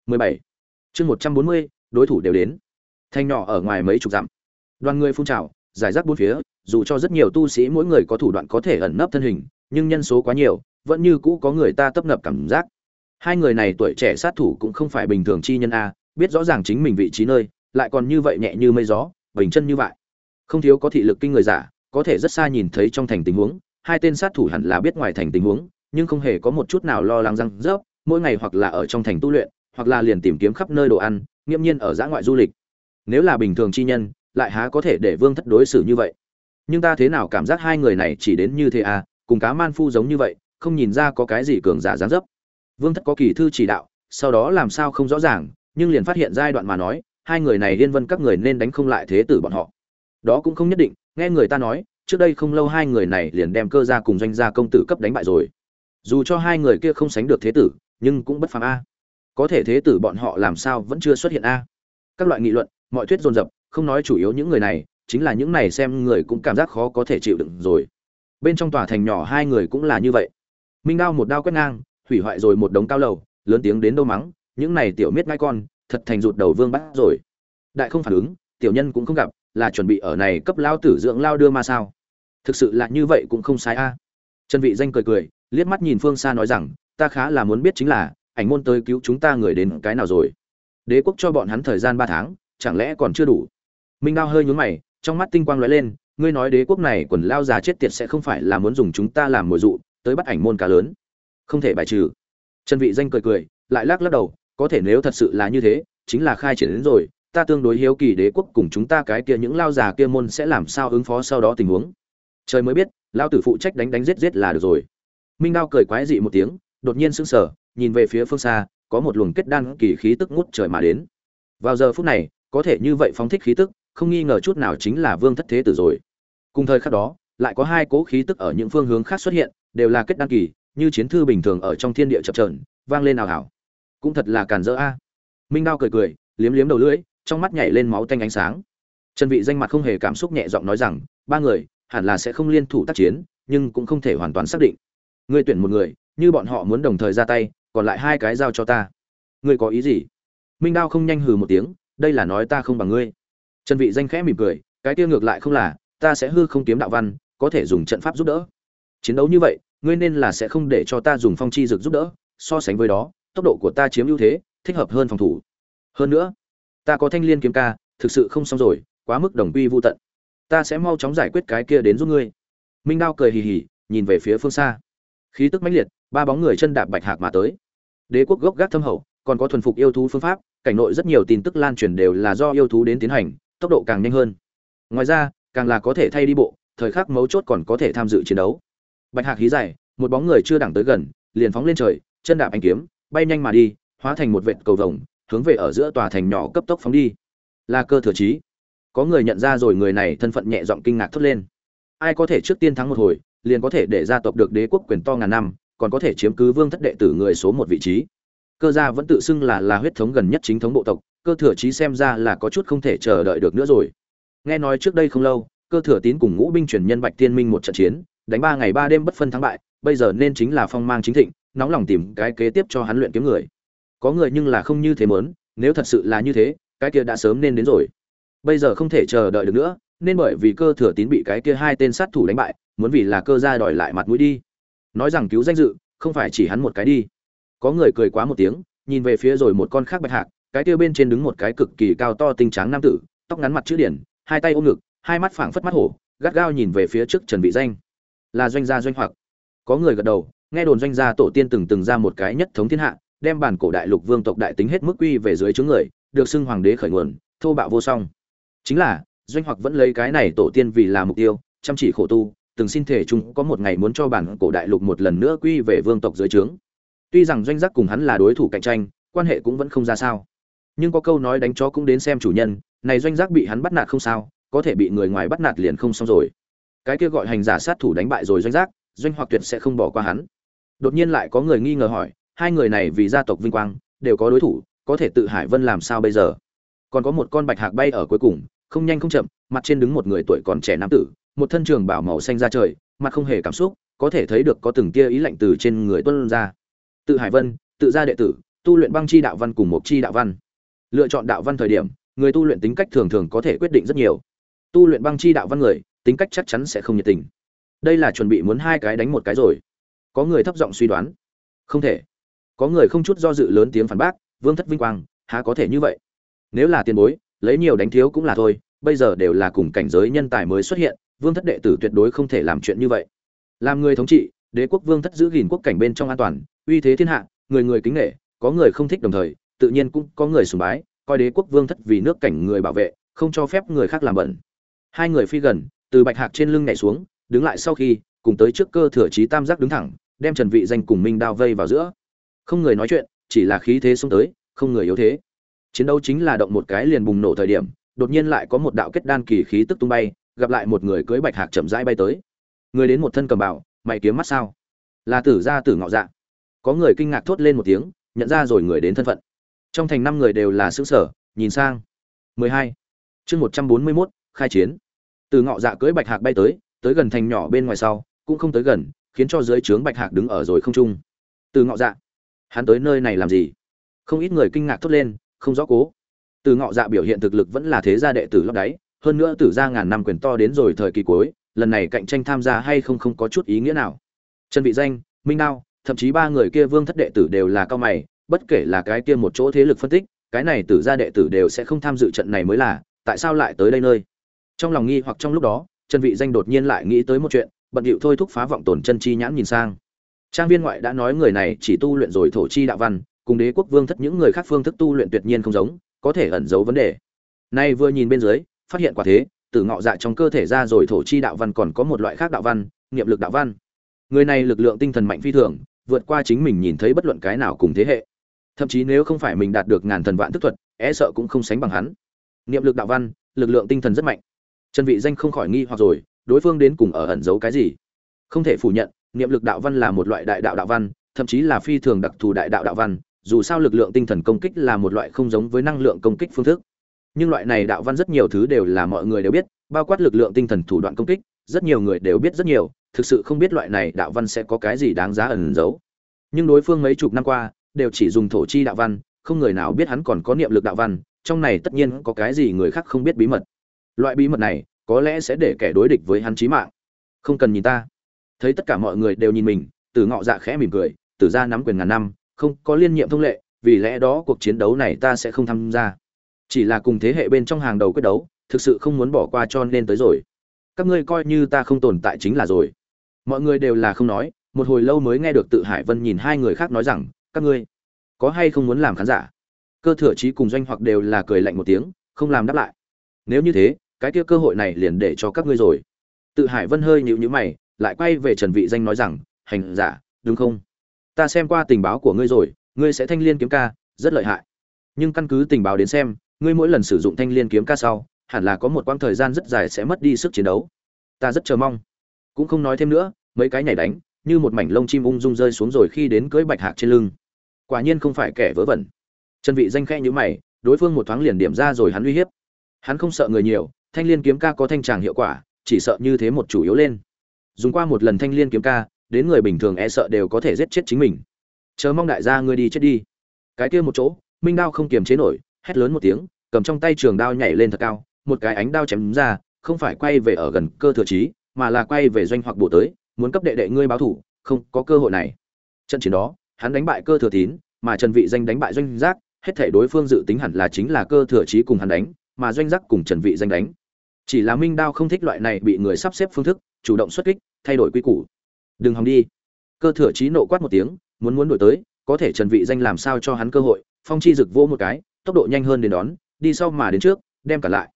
[SPEAKER 1] 17. chương 140, đối thủ đều đến. Thành nhỏ ở ngoài mấy chục dặm. Đoàn người phun trào giải rác bốn phía dù cho rất nhiều tu sĩ mỗi người có thủ đoạn có thể ẩn nấp thân hình nhưng nhân số quá nhiều vẫn như cũ có người ta tấp nập cảm giác. Hai người này tuổi trẻ sát thủ cũng không phải bình thường chi nhân a biết rõ ràng chính mình vị trí nơi, lại còn như vậy nhẹ như mây gió, bình chân như vậy. Không thiếu có thị lực kinh người giả, có thể rất xa nhìn thấy trong thành tình huống, hai tên sát thủ hẳn là biết ngoài thành tình huống, nhưng không hề có một chút nào lo lắng răng rớp, mỗi ngày hoặc là ở trong thành tu luyện, hoặc là liền tìm kiếm khắp nơi đồ ăn, nghiễm nhiên ở dã ngoại du lịch. Nếu là bình thường chi nhân, lại há có thể để vương thất đối xử như vậy? Nhưng ta thế nào cảm giác hai người này chỉ đến như thế à cùng cá man phu giống như vậy, không nhìn ra có cái gì cường giả dáng dấp? Vương thất có kỳ thư chỉ đạo, sau đó làm sao không rõ ràng nhưng liền phát hiện giai đoạn mà nói, hai người này liên vân các người nên đánh không lại thế tử bọn họ. Đó cũng không nhất định, nghe người ta nói, trước đây không lâu hai người này liền đem cơ ra cùng doanh gia công tử cấp đánh bại rồi. Dù cho hai người kia không sánh được thế tử, nhưng cũng bất phàm a. Có thể thế tử bọn họ làm sao vẫn chưa xuất hiện a. Các loại nghị luận, mọi thuyết dồn dập, không nói chủ yếu những người này, chính là những này xem người cũng cảm giác khó có thể chịu đựng rồi. Bên trong tòa thành nhỏ hai người cũng là như vậy. Minh đao một đao quét ngang, hủy hoại rồi một đống cao lầu, lớn tiếng đến đâu mắng những này tiểu miết ngai con, thật thành rụt đầu vương bắt rồi. Đại không phản ứng, tiểu nhân cũng không gặp, là chuẩn bị ở này cấp lao tử dưỡng lao đưa ma sao. Thực sự là như vậy cũng không sai a. Trần vị danh cười cười, liếc mắt nhìn phương xa nói rằng, ta khá là muốn biết chính là, ảnh môn tới cứu chúng ta người đến cái nào rồi? Đế quốc cho bọn hắn thời gian ba tháng, chẳng lẽ còn chưa đủ? Minh đao hơi nhún mày, trong mắt tinh quang lóe lên, ngươi nói đế quốc này quần lao già chết tiệt sẽ không phải là muốn dùng chúng ta làm mồi dụ, tới bắt ảnh môn cá lớn. Không thể bài trừ. Trần vị danh cười cười, lại lắc lắc đầu có thể nếu thật sự là như thế, chính là khai triển đến rồi, ta tương đối hiếu kỳ đế quốc cùng chúng ta cái kia những lao già kia môn sẽ làm sao ứng phó sau đó tình huống. Trời mới biết, lao tử phụ trách đánh đánh giết giết là được rồi. Minh đao cười quái dị một tiếng, đột nhiên sững sờ, nhìn về phía phương xa, có một luồng kết đan kỳ khí tức ngút trời mà đến. Vào giờ phút này, có thể như vậy phóng thích khí tức, không nghi ngờ chút nào chính là vương thất thế tử rồi. Cùng thời khắc đó, lại có hai cố khí tức ở những phương hướng khác xuất hiện, đều là kết đan kỳ, như chiến thư bình thường ở trong thiên địa chập trờn vang lên ảo ảo cũng thật là càn rỡ a. Minh đao cười cười, liếm liếm đầu lưỡi, trong mắt nhảy lên máu tanh ánh sáng. Trần vị danh mặt không hề cảm xúc nhẹ giọng nói rằng, ba người, hẳn là sẽ không liên thủ tác chiến, nhưng cũng không thể hoàn toàn xác định. Ngươi tuyển một người, như bọn họ muốn đồng thời ra tay, còn lại hai cái giao cho ta. Ngươi có ý gì? Minh đao không nhanh hừ một tiếng, đây là nói ta không bằng ngươi. Trần vị danh khẽ mỉm cười, cái kia ngược lại không là, ta sẽ hư không kiếm đạo văn, có thể dùng trận pháp giúp đỡ. Chiến đấu như vậy, ngươi nên là sẽ không để cho ta dùng phong chi dược giúp đỡ, so sánh với đó tốc độ của ta chiếm ưu thế, thích hợp hơn phòng thủ. Hơn nữa, ta có thanh liên kiếm ca, thực sự không xong rồi, quá mức đồng quy vô tận. Ta sẽ mau chóng giải quyết cái kia đến giúp ngươi. Minh đao cười hì hì, nhìn về phía phương xa. Khí tức mãnh liệt, ba bóng người chân đạp bạch hạc mà tới. Đế quốc gốc gác thâm hậu, còn có thuần phục yêu thú phương pháp, cảnh nội rất nhiều tin tức lan truyền đều là do yêu thú đến tiến hành, tốc độ càng nhanh hơn. Ngoài ra, càng là có thể thay đi bộ, thời khắc mấu chốt còn có thể tham dự chiến đấu. Bạch hạc hí dài, một bóng người chưa đẳng tới gần, liền phóng lên trời, chân đạp anh kiếm bay nhanh mà đi, hóa thành một vệt cầu vồng, hướng về ở giữa tòa thành nhỏ cấp tốc phóng đi. Là cơ thừa trí. Có người nhận ra rồi người này thân phận nhẹ giọng kinh ngạc thốt lên. Ai có thể trước tiên thắng một hồi, liền có thể để gia tộc được đế quốc quyền to ngàn năm, còn có thể chiếm cứ vương thất đệ tử người số một vị trí. Cơ gia vẫn tự xưng là là huyết thống gần nhất chính thống bộ tộc, cơ thừa trí xem ra là có chút không thể chờ đợi được nữa rồi. Nghe nói trước đây không lâu, cơ thừa tín cùng ngũ binh truyền nhân bạch tiên minh một trận chiến, đánh ba ngày ba đêm bất phân thắng bại, bây giờ nên chính là phong mang chính thịnh nóng lòng tìm cái kế tiếp cho hắn luyện kiếm người. Có người nhưng là không như thế mớn nếu thật sự là như thế, cái kia đã sớm nên đến rồi. Bây giờ không thể chờ đợi được nữa, nên bởi vì cơ thừa tín bị cái kia hai tên sát thủ đánh bại, muốn vì là cơ gia đòi lại mặt mũi đi. Nói rằng cứu danh dự, không phải chỉ hắn một cái đi. Có người cười quá một tiếng, nhìn về phía rồi một con khác bạch hạc, cái kia bên trên đứng một cái cực kỳ cao to tinh trắng nam tử, tóc ngắn mặt chữ điển, hai tay ôm ngực, hai mắt phảng phất mắt hổ, gắt gao nhìn về phía trước trần vị danh. Là doanh gia doanh hoặc. Có người gật đầu nghe đồn doanh gia tổ tiên từng từng ra một cái nhất thống thiên hạ, đem bản cổ đại lục vương tộc đại tính hết mức quy về dưới chướng người, được xưng hoàng đế khởi nguồn, thô bạo vô song. Chính là, doanh hoặc vẫn lấy cái này tổ tiên vì là mục tiêu, chăm chỉ khổ tu, từng xin thể chúng có một ngày muốn cho bản cổ đại lục một lần nữa quy về vương tộc dưới trướng tuy rằng doanh giác cùng hắn là đối thủ cạnh tranh, quan hệ cũng vẫn không ra sao. Nhưng có câu nói đánh chó cũng đến xem chủ nhân, này doanh giác bị hắn bắt nạt không sao, có thể bị người ngoài bắt nạt liền không xong rồi. Cái kia gọi hành giả sát thủ đánh bại rồi doanh giác, doanh hoặc tuyệt sẽ không bỏ qua hắn đột nhiên lại có người nghi ngờ hỏi, hai người này vì gia tộc vinh quang, đều có đối thủ, có thể tự hải vân làm sao bây giờ? Còn có một con bạch hạc bay ở cuối cùng, không nhanh không chậm, mặt trên đứng một người tuổi còn trẻ nam tử, một thân trường bảo màu xanh ra trời, mặt không hề cảm xúc, có thể thấy được có từng tia ý lạnh từ trên người tuân ra. Tự hải vân, tự gia đệ tử, tu luyện băng chi đạo văn cùng một chi đạo văn. Lựa chọn đạo văn thời điểm, người tu luyện tính cách thường thường có thể quyết định rất nhiều. Tu luyện băng chi đạo văn người, tính cách chắc chắn sẽ không nhiệt tình. Đây là chuẩn bị muốn hai cái đánh một cái rồi có người thấp giọng suy đoán. Không thể. Có người không chút do dự lớn tiếng phản bác, vương thất vinh quang, há có thể như vậy? Nếu là tiền bối, lấy nhiều đánh thiếu cũng là thôi, bây giờ đều là cùng cảnh giới nhân tài mới xuất hiện, vương thất đệ tử tuyệt đối không thể làm chuyện như vậy. Làm người thống trị, đế quốc vương thất giữ gìn quốc cảnh bên trong an toàn, uy thế thiên hạ, người người kính nể, có người không thích đồng thời, tự nhiên cũng có người sùng bái, coi đế quốc vương thất vì nước cảnh người bảo vệ, không cho phép người khác làm bẩn. Hai người phi gần, từ bạch hạc trên lưng nhảy xuống, đứng lại sau khi, cùng tới trước cơ thừa trí tam giác đứng thẳng đem trần vị danh cùng minh đao vây vào giữa. Không người nói chuyện chỉ là khí thế xung tới không người yếu thế. Chiến đấu chính là động một cái liền bùng nổ thời điểm đột nhiên lại có một đạo kết đan kỳ khí tức tung bay gặp lại một người cưỡi bạch hạc chậm rãi bay tới. Người đến một thân cầm bảo mày kiếm mắt sao? Là tử gia tử ngọ dạ. Có người kinh ngạc thốt lên một tiếng nhận ra rồi người đến thân phận. Trong thành năm người đều là xứ sở nhìn sang. 12. chương 141, khai chiến. Từ ngọ dạ cưỡi bạch hạc bay tới tới gần thành nhỏ bên ngoài sau cũng không tới gần khiến cho dưới trướng bạch hạc đứng ở rồi không trung. Từ ngọ dạ hắn tới nơi này làm gì? Không ít người kinh ngạc thốt lên, không rõ cố. Từ ngọ dạ biểu hiện thực lực vẫn là thế gia đệ tử lót đáy, hơn nữa tử gia ngàn năm quyền to đến rồi thời kỳ cuối, lần này cạnh tranh tham gia hay không không có chút ý nghĩa nào. Trần vị danh, minh đao, thậm chí ba người kia vương thất đệ tử đều là cao mày, bất kể là cái kia một chỗ thế lực phân tích, cái này tử gia đệ tử đều sẽ không tham dự trận này mới là, tại sao lại tới đây nơi? Trong lòng nghi hoặc trong lúc đó, trần vị danh đột nhiên lại nghĩ tới một chuyện bận điệu thôi thúc phá vọng tổn chân chi nhãn nhìn sang. Trang viên ngoại đã nói người này chỉ tu luyện rồi thổ chi đạo văn, cùng đế quốc vương thất những người khác phương thức tu luyện tuyệt nhiên không giống, có thể ẩn giấu vấn đề. Nay vừa nhìn bên dưới, phát hiện quả thế, từ ngọ dạ trong cơ thể ra rồi thổ chi đạo văn còn có một loại khác đạo văn niệm lực đạo văn. Người này lực lượng tinh thần mạnh phi thường, vượt qua chính mình nhìn thấy bất luận cái nào cùng thế hệ. Thậm chí nếu không phải mình đạt được ngàn thần vạn thức thuật e sợ cũng không sánh bằng hắn. Niệm lực đạo văn, lực lượng tinh thần rất mạnh. Trần vị danh không khỏi nghi hoặc rồi đối phương đến cùng ở ẩn giấu cái gì? Không thể phủ nhận, niệm lực đạo văn là một loại đại đạo đạo văn, thậm chí là phi thường đặc thù đại đạo đạo văn, dù sao lực lượng tinh thần công kích là một loại không giống với năng lượng công kích phương thức. Nhưng loại này đạo văn rất nhiều thứ đều là mọi người đều biết, bao quát lực lượng tinh thần thủ đoạn công kích, rất nhiều người đều biết rất nhiều, thực sự không biết loại này đạo văn sẽ có cái gì đáng giá ẩn giấu. Nhưng đối phương mấy chục năm qua, đều chỉ dùng thổ chi đạo văn, không người nào biết hắn còn có niệm lực đạo văn, trong này tất nhiên có cái gì người khác không biết bí mật. Loại bí mật này có lẽ sẽ để kẻ đối địch với hắn chí mạng. Không cần nhìn ta. Thấy tất cả mọi người đều nhìn mình từ ngọ dạ khẽ mỉm cười từ ra nắm quyền ngàn năm, không có liên nhiệm thông lệ, vì lẽ đó cuộc chiến đấu này ta sẽ không tham gia. Chỉ là cùng thế hệ bên trong hàng đầu quyết đấu, thực sự không muốn bỏ qua cho nên tới rồi. Các ngươi coi như ta không tồn tại chính là rồi. Mọi người đều là không nói, một hồi lâu mới nghe được tự hải vân nhìn hai người khác nói rằng, các ngươi có hay không muốn làm khán giả? Cơ thừa Chí cùng doanh hoặc đều là cười lạnh một tiếng, không làm đáp lại. Nếu như thế cái kia cơ hội này liền để cho các ngươi rồi. Tự hải vân hơi nhịu nhữ mày, lại quay về trần vị danh nói rằng, hành giả, đúng không? Ta xem qua tình báo của ngươi rồi, ngươi sẽ thanh liên kiếm ca, rất lợi hại. Nhưng căn cứ tình báo đến xem, ngươi mỗi lần sử dụng thanh liên kiếm ca sau, hẳn là có một quãng thời gian rất dài sẽ mất đi sức chiến đấu. Ta rất chờ mong. Cũng không nói thêm nữa, mấy cái nhảy đánh, như một mảnh lông chim ung dung rơi xuống rồi khi đến cưỡi bạch hạc trên lưng. Quả nhiên không phải kẻ vớ vẩn. Trần vị danh khẽ như mày, đối phương một thoáng liền điểm ra rồi hắn uy hiếp. Hắn không sợ người nhiều thanh liên kiếm ca có thanh tràng hiệu quả, chỉ sợ như thế một chủ yếu lên. Dùng qua một lần thanh liên kiếm ca, đến người bình thường e sợ đều có thể giết chết chính mình. Chờ mong đại gia ngươi đi chết đi. Cái kia một chỗ, minh đao không kiềm chế nổi, hét lớn một tiếng, cầm trong tay trường đao nhảy lên thật cao, một cái ánh đao chém ra, không phải quay về ở gần cơ thừa trí, mà là quay về doanh hoặc bổ tới, muốn cấp đệ đệ ngươi báo thủ, không có cơ hội này. Trận chiến đó, hắn đánh bại cơ thừa tín, mà trần vị danh đánh bại doanh giác, hết thể đối phương dự tính hẳn là chính là cơ thừa trí cùng hắn đánh, mà doanh giác cùng trần vị danh đánh chỉ là minh đao không thích loại này bị người sắp xếp phương thức, chủ động xuất kích, thay đổi quy củ. Đừng hòng đi. Cơ thừa trí nộ quát một tiếng, muốn muốn đổi tới, có thể trần vị danh làm sao cho hắn cơ hội, phong chi rực vỗ một cái, tốc độ nhanh hơn đến đón, đi sau mà đến trước, đem cả lại.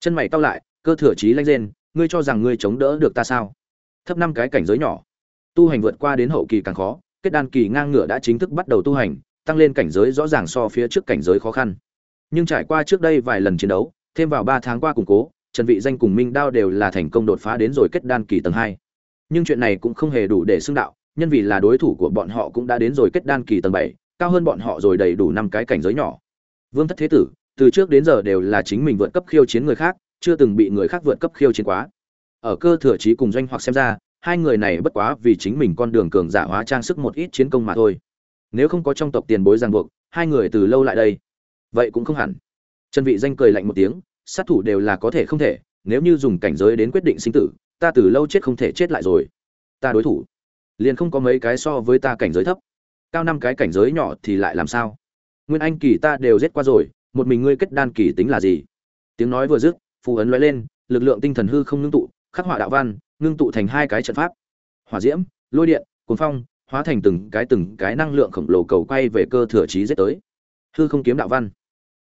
[SPEAKER 1] Chân mày cau lại, cơ thừa trí lanh lên ngươi cho rằng ngươi chống đỡ được ta sao? Thấp năm cái cảnh giới nhỏ. Tu hành vượt qua đến hậu kỳ càng khó, kết đan kỳ ngang ngửa đã chính thức bắt đầu tu hành, tăng lên cảnh giới rõ ràng so phía trước cảnh giới khó khăn. Nhưng trải qua trước đây vài lần chiến đấu, thêm vào ba tháng qua củng cố trần vị danh cùng minh đao đều là thành công đột phá đến rồi kết đan kỳ tầng hai. Nhưng chuyện này cũng không hề đủ để xưng đạo, nhân vì là đối thủ của bọn họ cũng đã đến rồi kết đan kỳ tầng bảy, cao hơn bọn họ rồi đầy đủ năm cái cảnh giới nhỏ. Vương thất thế tử, từ trước đến giờ đều là chính mình vượt cấp khiêu chiến người khác, chưa từng bị người khác vượt cấp khiêu chiến quá. Ở cơ thừa trí cùng doanh hoặc xem ra, hai người này bất quá vì chính mình con đường cường giả hóa trang sức một ít chiến công mà thôi. Nếu không có trong tộc tiền bối ràng buộc, hai người từ lâu lại đây, vậy cũng không hẳn. Trần vị danh cười lạnh một tiếng sát thủ đều là có thể không thể, nếu như dùng cảnh giới đến quyết định sinh tử, ta từ lâu chết không thể chết lại rồi. Ta đối thủ, liền không có mấy cái so với ta cảnh giới thấp. Cao năm cái cảnh giới nhỏ thì lại làm sao? Nguyên anh kỳ ta đều giết qua rồi, một mình ngươi kết đan kỳ tính là gì? Tiếng nói vừa dứt, phù ấn lóe lên, lực lượng tinh thần hư không ngưng tụ, khắc họa đạo văn, ngưng tụ thành hai cái trận pháp. Hỏa diễm, lôi điện cuốn phong, hóa thành từng cái từng cái năng lượng khổng lồ cầu quay về cơ thừa trí giết tới. Hư không kiếm đạo văn.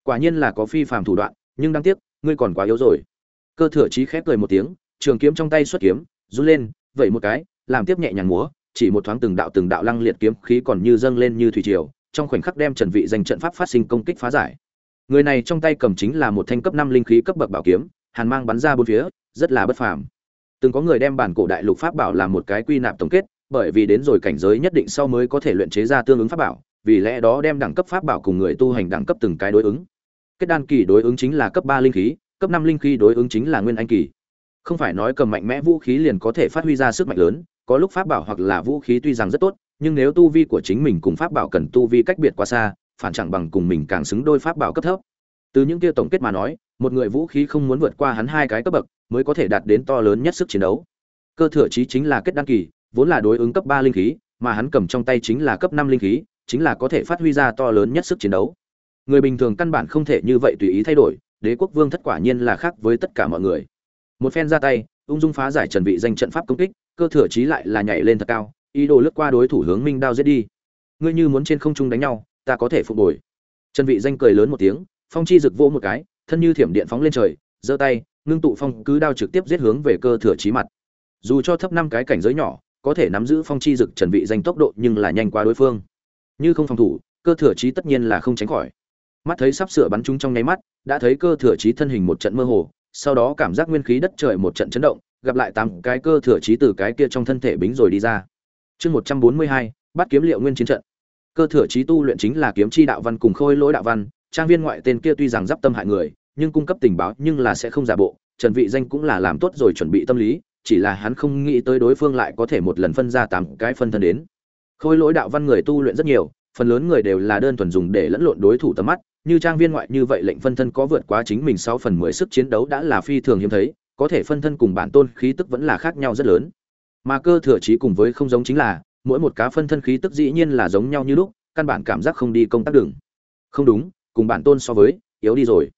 [SPEAKER 1] Quả nhiên là có phi phàm thủ đoạn, nhưng đáng tiếc ngươi còn quá yếu rồi. Cơ thừa trí khép cười một tiếng, trường kiếm trong tay xuất kiếm, run lên vậy một cái, làm tiếp nhẹ nhàng múa, chỉ một thoáng từng đạo từng đạo lăng liệt kiếm khí còn như dâng lên như thủy triều, trong khoảnh khắc đem trần vị danh trận pháp phát sinh công kích phá giải. Người này trong tay cầm chính là một thanh cấp năm linh khí cấp bậc bảo kiếm, hàn mang bắn ra bốn phía, rất là bất phàm. Từng có người đem bản cổ đại lục pháp bảo làm một cái quy nạp tổng kết, bởi vì đến rồi cảnh giới nhất định sau mới có thể luyện chế ra tương ứng pháp bảo, vì lẽ đó đem đẳng cấp pháp bảo cùng người tu hành đẳng cấp từng cái đối ứng kết đan kỳ đối ứng chính là cấp ba linh khí, cấp năm linh khí đối ứng chính là nguyên anh kỳ. Không phải nói cầm mạnh mẽ vũ khí liền có thể phát huy ra sức mạnh lớn, có lúc pháp bảo hoặc là vũ khí tuy rằng rất tốt, nhưng nếu tu vi của chính mình cùng pháp bảo cần tu vi cách biệt quá xa, phản chẳng bằng cùng mình càng xứng đôi pháp bảo cấp thấp. Từ những kia tổng kết mà nói, một người vũ khí không muốn vượt qua hắn hai cái cấp bậc, mới có thể đạt đến to lớn nhất sức chiến đấu. Cơ thừa chí chính là kết đăng kỳ, vốn là đối ứng cấp ba linh khí, mà hắn cầm trong tay chính là cấp năm linh khí, chính là có thể phát huy ra to lớn nhất sức chiến đấu người bình thường căn bản không thể như vậy tùy ý thay đổi, đế quốc vương thất quả nhiên là khác với tất cả mọi người. Một phen ra tay, ung dung phá giải trần vị danh trận pháp công kích, cơ thừa trí lại là nhảy lên thật cao, ý đồ lướt qua đối thủ hướng minh đao giết đi. Ngươi như muốn trên không trung đánh nhau, ta có thể phục hồi. Trần vị danh cười lớn một tiếng, phong chi rực vỗ một cái, thân như thiểm điện phóng lên trời, giơ tay, ngưng tụ phong cứ đao trực tiếp giết hướng về cơ thừa trí mặt. Dù cho thấp năm cái cảnh giới nhỏ, có thể nắm giữ phong chi rực trần vị danh tốc độ nhưng là nhanh quá đối phương. Như không phòng thủ, cơ thừa trí tất nhiên là không tránh khỏi mắt thấy sắp sửa bắn trúng trong nháy mắt, đã thấy cơ thừa chí thân hình một trận mơ hồ, sau đó cảm giác nguyên khí đất trời một trận chấn động, gặp lại tám cái cơ thừa chí từ cái kia trong thân thể bính rồi đi ra. Chương một trăm bốn mươi hai, bắt kiếm liệu nguyên chiến trận. Cơ thừa chí tu luyện chính là kiếm chi đạo văn cùng khôi lỗi đạo văn, trang viên ngoại tên kia tuy rằng giáp tâm hại người, nhưng cung cấp tình báo nhưng là sẽ không giả bộ, trần vị danh cũng là làm tốt rồi chuẩn bị tâm lý, chỉ là hắn không nghĩ tới đối phương lại có thể một lần phân ra tám cái phân thân đến. Khôi lỗi đạo văn người tu luyện rất nhiều, phần lớn người đều là đơn thuần dùng để lẫn lộn đối thủ tầm mắt như trang viên ngoại như vậy lệnh phân thân có vượt quá chính mình sáu phần mười sức chiến đấu đã là phi thường hiếm thấy, có thể phân thân cùng bản tôn khí tức vẫn là khác nhau rất lớn. Mà cơ thừa trí cùng với không giống chính là, mỗi một cá phân thân khí tức dĩ nhiên là giống nhau như lúc, căn bản cảm giác không đi công tác đường. Không đúng, cùng bản tôn so với, yếu đi rồi.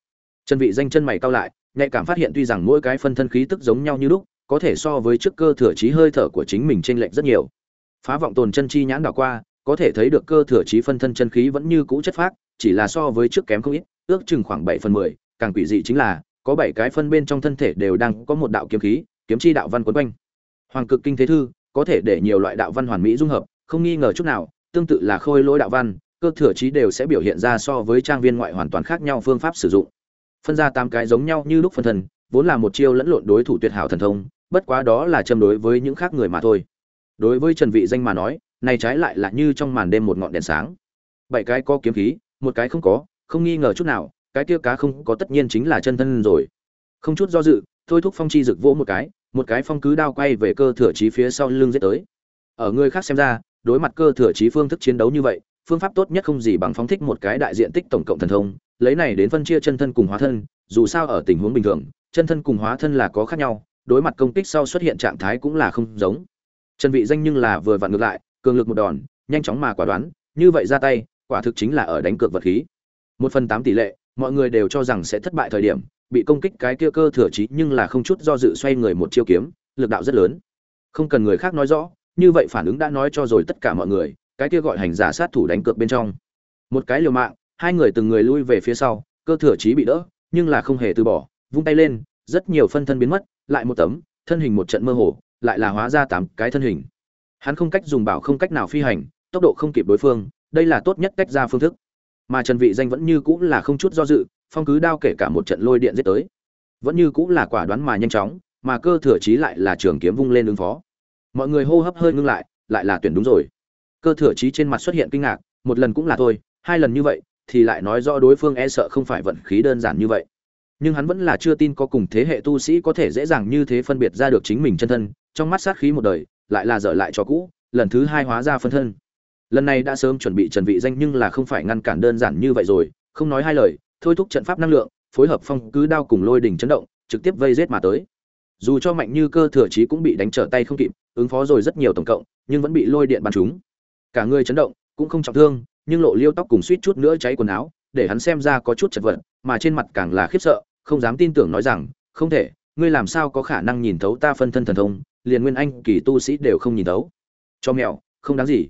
[SPEAKER 1] Chân vị danh chân mày cao lại, nhạy cảm phát hiện tuy rằng mỗi cái phân thân khí tức giống nhau như lúc, có thể so với trước cơ thừa trí hơi thở của chính mình trên lệch rất nhiều. Phá vọng tồn chân chi nhãn đảo qua, có thể thấy được cơ thừa trí phân thân chân khí vẫn như cũ chất phác chỉ là so với trước kém không ít, ước chừng khoảng bảy phần mười, càng quỷ dị chính là, có bảy cái phân bên trong thân thể đều đang có một đạo kiếm khí, kiếm chi đạo văn quấn quanh. Hoàng cực kinh thế thư, có thể để nhiều loại đạo văn hoàn mỹ dung hợp, không nghi ngờ chút nào, tương tự là khôi lỗi đạo văn, cơ thừa trí đều sẽ biểu hiện ra so với trang viên ngoại hoàn toàn khác nhau phương pháp sử dụng. Phân ra tám cái giống nhau như lúc phân thân vốn là một chiêu lẫn lộn đối thủ tuyệt hảo thần thông, bất quá đó là châm đối với những khác người mà thôi. Đối với trần vị danh mà nói, này trái lại là như trong màn đêm một ngọn đèn sáng. Bảy cái có kiếm khí một cái không có, không nghi ngờ chút nào, cái kia cá không có tất nhiên chính là chân thân rồi. Không chút do dự, thôi thúc phong chi rực vỗ một cái một cái phong cứ đao quay về cơ thừa trí phía sau lưng giết tới. Ở người khác xem ra, đối mặt cơ thừa trí phương thức chiến đấu như vậy, phương pháp tốt nhất không gì bằng phóng thích một cái đại diện tích tổng cộng thần thông, lấy này đến phân chia chân thân cùng hóa thân, dù sao ở tình huống bình thường, chân thân cùng hóa thân là có khác nhau, đối mặt công kích sau xuất hiện trạng thái cũng là không giống. Trần vị danh nhưng là vừa vặn ngược lại, cường lực một đòn, nhanh chóng mà quả đoán, như vậy ra tay quả thực chính là ở đánh cược vật khí. Một phần tám tỷ lệ, mọi người đều cho rằng sẽ thất bại thời điểm, bị công kích cái kia cơ thừa trí nhưng là không chút do dự xoay người một chiêu kiếm, lực đạo rất lớn. Không cần người khác nói rõ, như vậy phản ứng đã nói cho rồi tất cả mọi người, cái kia gọi hành giả sát thủ đánh cược bên trong. Một cái liều mạng, hai người từng người lui về phía sau, cơ thừa trí bị đỡ, nhưng là không hề từ bỏ, vung tay lên, rất nhiều phân thân biến mất, lại một tấm, thân hình một trận mơ hồ, lại là hóa ra tám cái thân hình. Hắn không cách dùng bảo không cách nào phi hành, tốc độ không kịp đối phương đây là tốt nhất cách ra phương thức. Mà trần vị danh vẫn như cũng là không chút do dự, phong cứ đao kể cả một trận lôi điện giết tới. Vẫn như cũng là quả đoán mà nhanh chóng, mà cơ thừa chí lại là trường kiếm vung lên ứng phó. Mọi người hô hấp hơi ngưng lại lại là tuyển đúng rồi. Cơ thừa chí trên mặt xuất hiện kinh ngạc, một lần cũng là thôi, hai lần như vậy, thì lại nói rõ đối phương e sợ không phải vận khí đơn giản như vậy. Nhưng hắn vẫn là chưa tin có cùng thế hệ tu sĩ có thể dễ dàng như thế phân biệt ra được chính mình chân thân, trong mắt sát khí một đời, lại là dở lại cho cũ, lần thứ hai hóa ra phân thân lần này đã sớm chuẩn bị trần vị danh nhưng là không phải ngăn cản đơn giản như vậy rồi, không nói hai lời, thôi thúc trận pháp năng lượng, phối hợp phong cứ đao cùng lôi đỉnh chấn động, trực tiếp vây giết mà tới. Dù cho mạnh như cơ thừa chí cũng bị đánh trở tay không kịp, ứng phó rồi rất nhiều tổng cộng, nhưng vẫn bị lôi điện bắn trúng. Cả người chấn động, cũng không trọng thương, nhưng lộ liêu tóc cùng suýt chút nữa cháy quần áo, để hắn xem ra có chút chật vật, mà trên mặt càng là khiếp sợ, không dám tin tưởng nói rằng, không thể, ngươi làm sao có khả năng nhìn thấu ta phân thân thần thông, liền nguyên anh kỳ tu sĩ đều không nhìn thấu. Cho mèo không đáng gì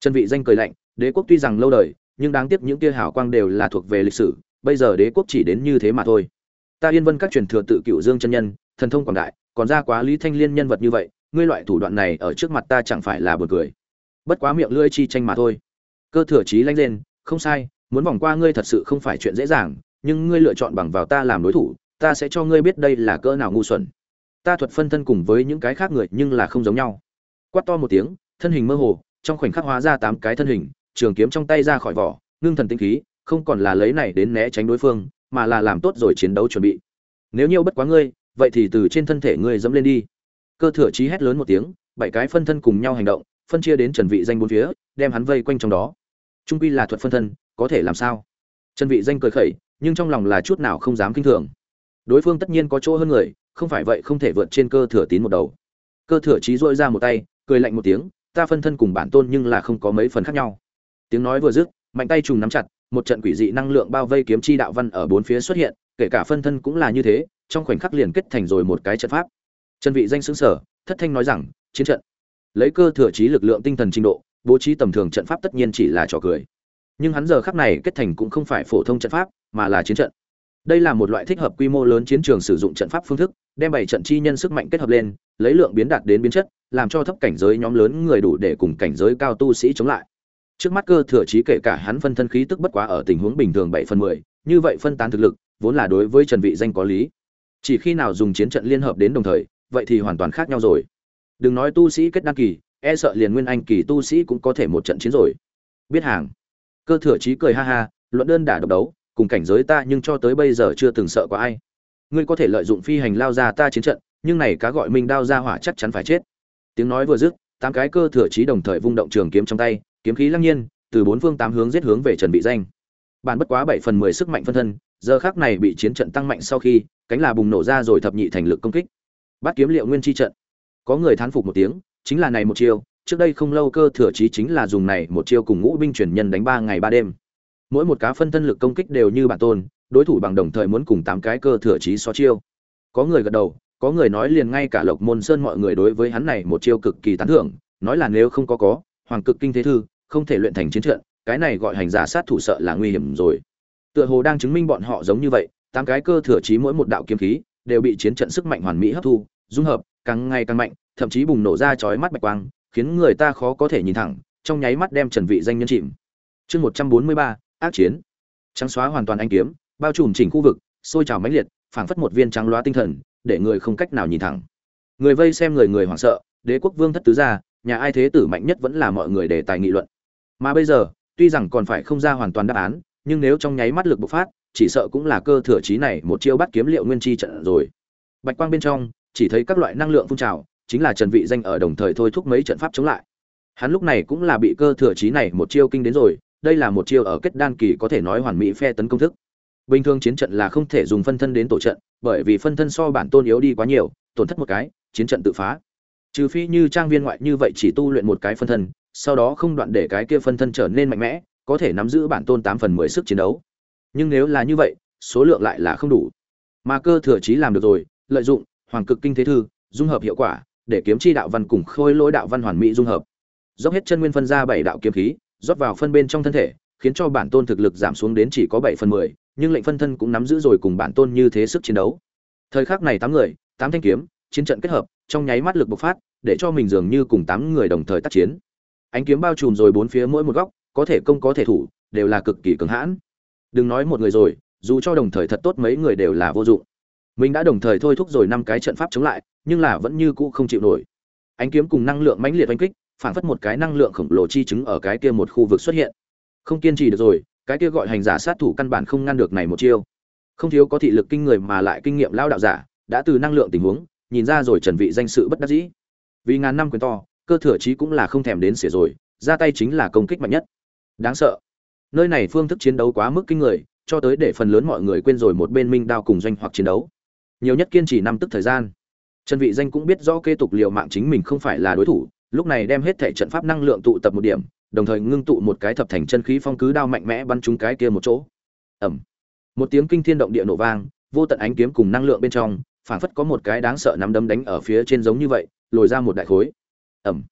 [SPEAKER 1] trần vị danh cười lạnh, đế quốc tuy rằng lâu đời, nhưng đáng tiếc những kia hào quang đều là thuộc về lịch sử, bây giờ đế quốc chỉ đến như thế mà thôi. Ta yên vân các truyền thừa tự cựu dương chân nhân, thần thông quảng đại, còn ra quá lý thanh liên nhân vật như vậy, ngươi loại thủ đoạn này ở trước mặt ta chẳng phải là buồn cười. Bất quá miệng lưỡi chi tranh mà thôi. Cơ thừa trí lanh lên, không sai, muốn vòng qua ngươi thật sự không phải chuyện dễ dàng, nhưng ngươi lựa chọn bằng vào ta làm đối thủ, ta sẽ cho ngươi biết đây là cỡ nào ngu xuẩn. Ta thuật phân thân cùng với những cái khác người nhưng là không giống nhau. Quát to một tiếng, thân hình mơ hồ trong khoảnh khắc hóa ra tám cái thân hình, trường kiếm trong tay ra khỏi vỏ, ngưng thần tinh khí, không còn là lấy này đến né tránh đối phương, mà là làm tốt rồi chiến đấu chuẩn bị. Nếu nhiêu bất quá ngươi, vậy thì từ trên thân thể ngươi dẫm lên đi. Cơ thừa chí hét lớn một tiếng, bảy cái phân thân cùng nhau hành động, phân chia đến trần vị danh bốn phía, đem hắn vây quanh trong đó. Trung quy là thuật phân thân, có thể làm sao? Trần vị danh cười khẩy, nhưng trong lòng là chút nào không dám kinh thường. Đối phương tất nhiên có chỗ hơn người, không phải vậy không thể vượt trên cơ thừa tín một đầu. Cơ thừa chí dội ra một tay, cười lạnh một tiếng ta phân thân cùng bản tôn nhưng là không có mấy phần khác nhau. Tiếng nói vừa dứt, mạnh tay trùng nắm chặt, một trận quỷ dị năng lượng bao vây kiếm chi đạo văn ở bốn phía xuất hiện, kể cả phân thân cũng là như thế, trong khoảnh khắc liền kết thành rồi một cái trận pháp. Chân vị danh xứng sở, thất thanh nói rằng, chiến trận. Lấy cơ thừa trí lực lượng tinh thần trình độ, bố trí tầm thường trận pháp tất nhiên chỉ là trò cười. Nhưng hắn giờ khắc này kết thành cũng không phải phổ thông trận pháp, mà là chiến trận. Đây là một loại thích hợp quy mô lớn chiến trường sử dụng trận pháp phương thức, đem bảy trận chi nhân sức mạnh kết hợp lên lấy lượng biến đạt đến biến chất, làm cho thấp cảnh giới nhóm lớn người đủ để cùng cảnh giới cao tu sĩ chống lại. Trước mắt cơ thừa trí kể cả hắn phân thân khí tức bất quá ở tình huống bình thường bảy phần mười, như vậy phân tán thực lực, vốn là đối với trần vị danh có lý. Chỉ khi nào dùng chiến trận liên hợp đến đồng thời, vậy thì hoàn toàn khác nhau rồi. Đừng nói tu sĩ kết đăng kỳ e sợ liền nguyên anh kỳ tu sĩ cũng có thể một trận chiến rồi. Biết hàng. Cơ thừa trí cười ha ha, luận đơn đả độc đấu, cùng cảnh giới ta nhưng cho tới bây giờ chưa từng sợ có ai. Ngươi có thể lợi dụng phi hành lao ra ta chiến trận nhưng này cá gọi minh đao ra hỏa chắc chắn phải chết. Tiếng nói vừa dứt, tám cái cơ thừa trí đồng thời vung động trường kiếm trong tay, kiếm khí lăng nhiên, từ bốn phương tám hướng giết hướng về trần bị danh. Bản bất quá bảy phần mười sức mạnh phân thân, giờ khắc này bị chiến trận tăng mạnh sau khi, cánh là bùng nổ ra rồi thập nhị thành lực công kích. Bắt kiếm liệu nguyên chi trận. Có người thán phục một tiếng, chính là này một chiêu, trước đây không lâu cơ thừa trí chính là dùng này một chiêu cùng ngũ binh truyền nhân đánh ba ngày ba đêm. Mỗi một cá phân thân lực công kích đều như bản tôn, đối thủ bằng đồng thời muốn cùng tám cái cơ thừa trí so chiêu. Có người gật đầu có người nói liền ngay cả lộc môn sơn mọi người đối với hắn này một chiêu cực kỳ tán thưởng, nói là nếu không có có, hoàng cực kinh thế thư, không thể luyện thành chiến trận, cái này gọi hành giả sát thủ sợ là nguy hiểm rồi. Tựa hồ đang chứng minh bọn họ giống như vậy, tám cái cơ thừa trí mỗi một đạo kiếm khí, đều bị chiến trận sức mạnh hoàn mỹ hấp thu, dung hợp, càng ngày càng mạnh, thậm chí bùng nổ ra chói mắt bạch quang, khiến người ta khó có thể nhìn thẳng, trong nháy mắt đem trần vị danh nhân chìm. Chương một trăm bốn mươi ba, ác chiến. Trắng xóa hoàn toàn anh kiếm, bao trùm chỉnh khu vực, sôi trào mãnh liệt, phảng phất một viên trắng loa tinh thần để người không cách nào nhìn thẳng. Người vây xem người người hoảng sợ, đế quốc vương thất tứ gia, nhà ai thế tử mạnh nhất vẫn là mọi người đề tài nghị luận. Mà bây giờ, tuy rằng còn phải không ra hoàn toàn đáp án, nhưng nếu trong nháy mắt lực bộc phát, chỉ sợ cũng là cơ thừa trí này một chiêu bắt kiếm liệu nguyên chi trận rồi. Bạch quang bên trong, chỉ thấy các loại năng lượng phun trào, chính là trần vị danh ở đồng thời thôi thúc mấy trận pháp chống lại. Hắn lúc này cũng là bị cơ thừa trí này một chiêu kinh đến rồi, đây là một chiêu ở kết đan kỳ có thể nói hoàn mỹ phe tấn công thức bình thường chiến trận là không thể dùng phân thân đến tổ trận, bởi vì phân thân so bản tôn yếu đi quá nhiều, tổn thất một cái, chiến trận tự phá. Trừ phi như trang viên ngoại như vậy chỉ tu luyện một cái phân thân, sau đó không đoạn để cái kia phân thân trở nên mạnh mẽ, có thể nắm giữ bản tôn tám phần mười sức chiến đấu. Nhưng nếu là như vậy, số lượng lại là không đủ. Mà cơ thừa trí làm được rồi, lợi dụng hoàng cực kinh thế thư, dung hợp hiệu quả, để kiếm chi đạo văn cùng khôi lỗi đạo văn hoàn mỹ dung hợp. Dốc hết chân nguyên phân ra bảy đạo kiếm khí, rót vào phân bên trong thân thể, khiến cho bản tôn thực lực giảm xuống đến chỉ có bảy phần mười nhưng lệnh phân thân cũng nắm giữ rồi cùng bản tôn như thế sức chiến đấu. Thời khắc này tám người, tám thanh kiếm, chiến trận kết hợp, trong nháy mắt lực bộc phát, để cho mình dường như cùng tám người đồng thời tác chiến. Ánh kiếm bao trùm rồi bốn phía mỗi một góc, có thể công có thể thủ, đều là cực kỳ cứng hãn. Đừng nói một người rồi, dù cho đồng thời thật tốt mấy người đều là vô dụng. Mình đã đồng thời thôi thúc rồi năm cái trận pháp chống lại, nhưng là vẫn như cũ không chịu nổi. Ánh kiếm cùng năng lượng mãnh liệt oanh kích, phản phất một cái năng lượng khổng lồ chi chứng ở cái kia một khu vực xuất hiện. Không kiên trì được rồi cái kia gọi hành giả sát thủ căn bản không ngăn được này một chiêu. Không thiếu có thị lực kinh người mà lại kinh nghiệm lao đạo giả, đã từ năng lượng tình huống, nhìn ra rồi trần vị danh sự bất đắc dĩ. Vì ngàn năm quyền to, cơ thừa trí cũng là không thèm đến xỉa rồi, ra tay chính là công kích mạnh nhất. Đáng sợ. Nơi này phương thức chiến đấu quá mức kinh người, cho tới để phần lớn mọi người quên rồi một bên minh đao cùng doanh hoặc chiến đấu. Nhiều nhất kiên trì năm tức thời gian. Trần vị danh cũng biết rõ kế tục liều mạng chính mình không phải là đối thủ, lúc này đem hết thể trận pháp năng lượng tụ tập một điểm đồng thời ngưng tụ một cái thập thành chân khí phong cứ đao mạnh mẽ bắn trúng cái kia một chỗ. Ầm. Một tiếng kinh thiên động địa nổ vang, vô tận ánh kiếm cùng năng lượng bên trong, phảng phất có một cái đáng sợ nắm đấm đánh ở phía trên giống như vậy, lồi ra một đại khối. Ầm.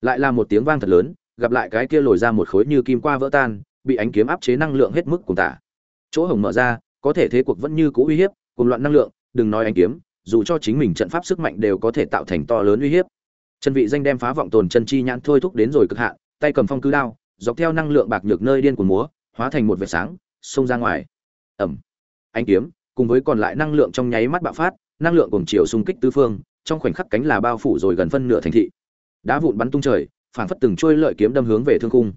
[SPEAKER 1] Lại là một tiếng vang thật lớn, gặp lại cái kia lồi ra một khối như kim qua vỡ tan, bị ánh kiếm áp chế năng lượng hết mức cùng tả. Chỗ hồng mở ra, có thể thế cuộc vẫn như cũ uy hiếp cùng loạn năng lượng, đừng nói ánh kiếm, dù cho chính mình trận pháp sức mạnh đều có thể tạo thành to lớn uy hiếp. Chân vị danh đem phá vọng tồn chân chi nhãn thôi thúc đến rồi cực hạn tay cầm phong cứ đao, dọc theo năng lượng bạc nhược nơi điên của múa, hóa thành một vệt sáng, xông ra ngoài. Ẩm. Anh kiếm, cùng với còn lại năng lượng trong nháy mắt bạo phát, năng lượng cùng chiều xung kích tứ phương, trong khoảnh khắc cánh là bao phủ rồi gần phân nửa thành thị. Đá vụn bắn tung trời, phảng phất từng trôi lợi kiếm đâm hướng về thương khung.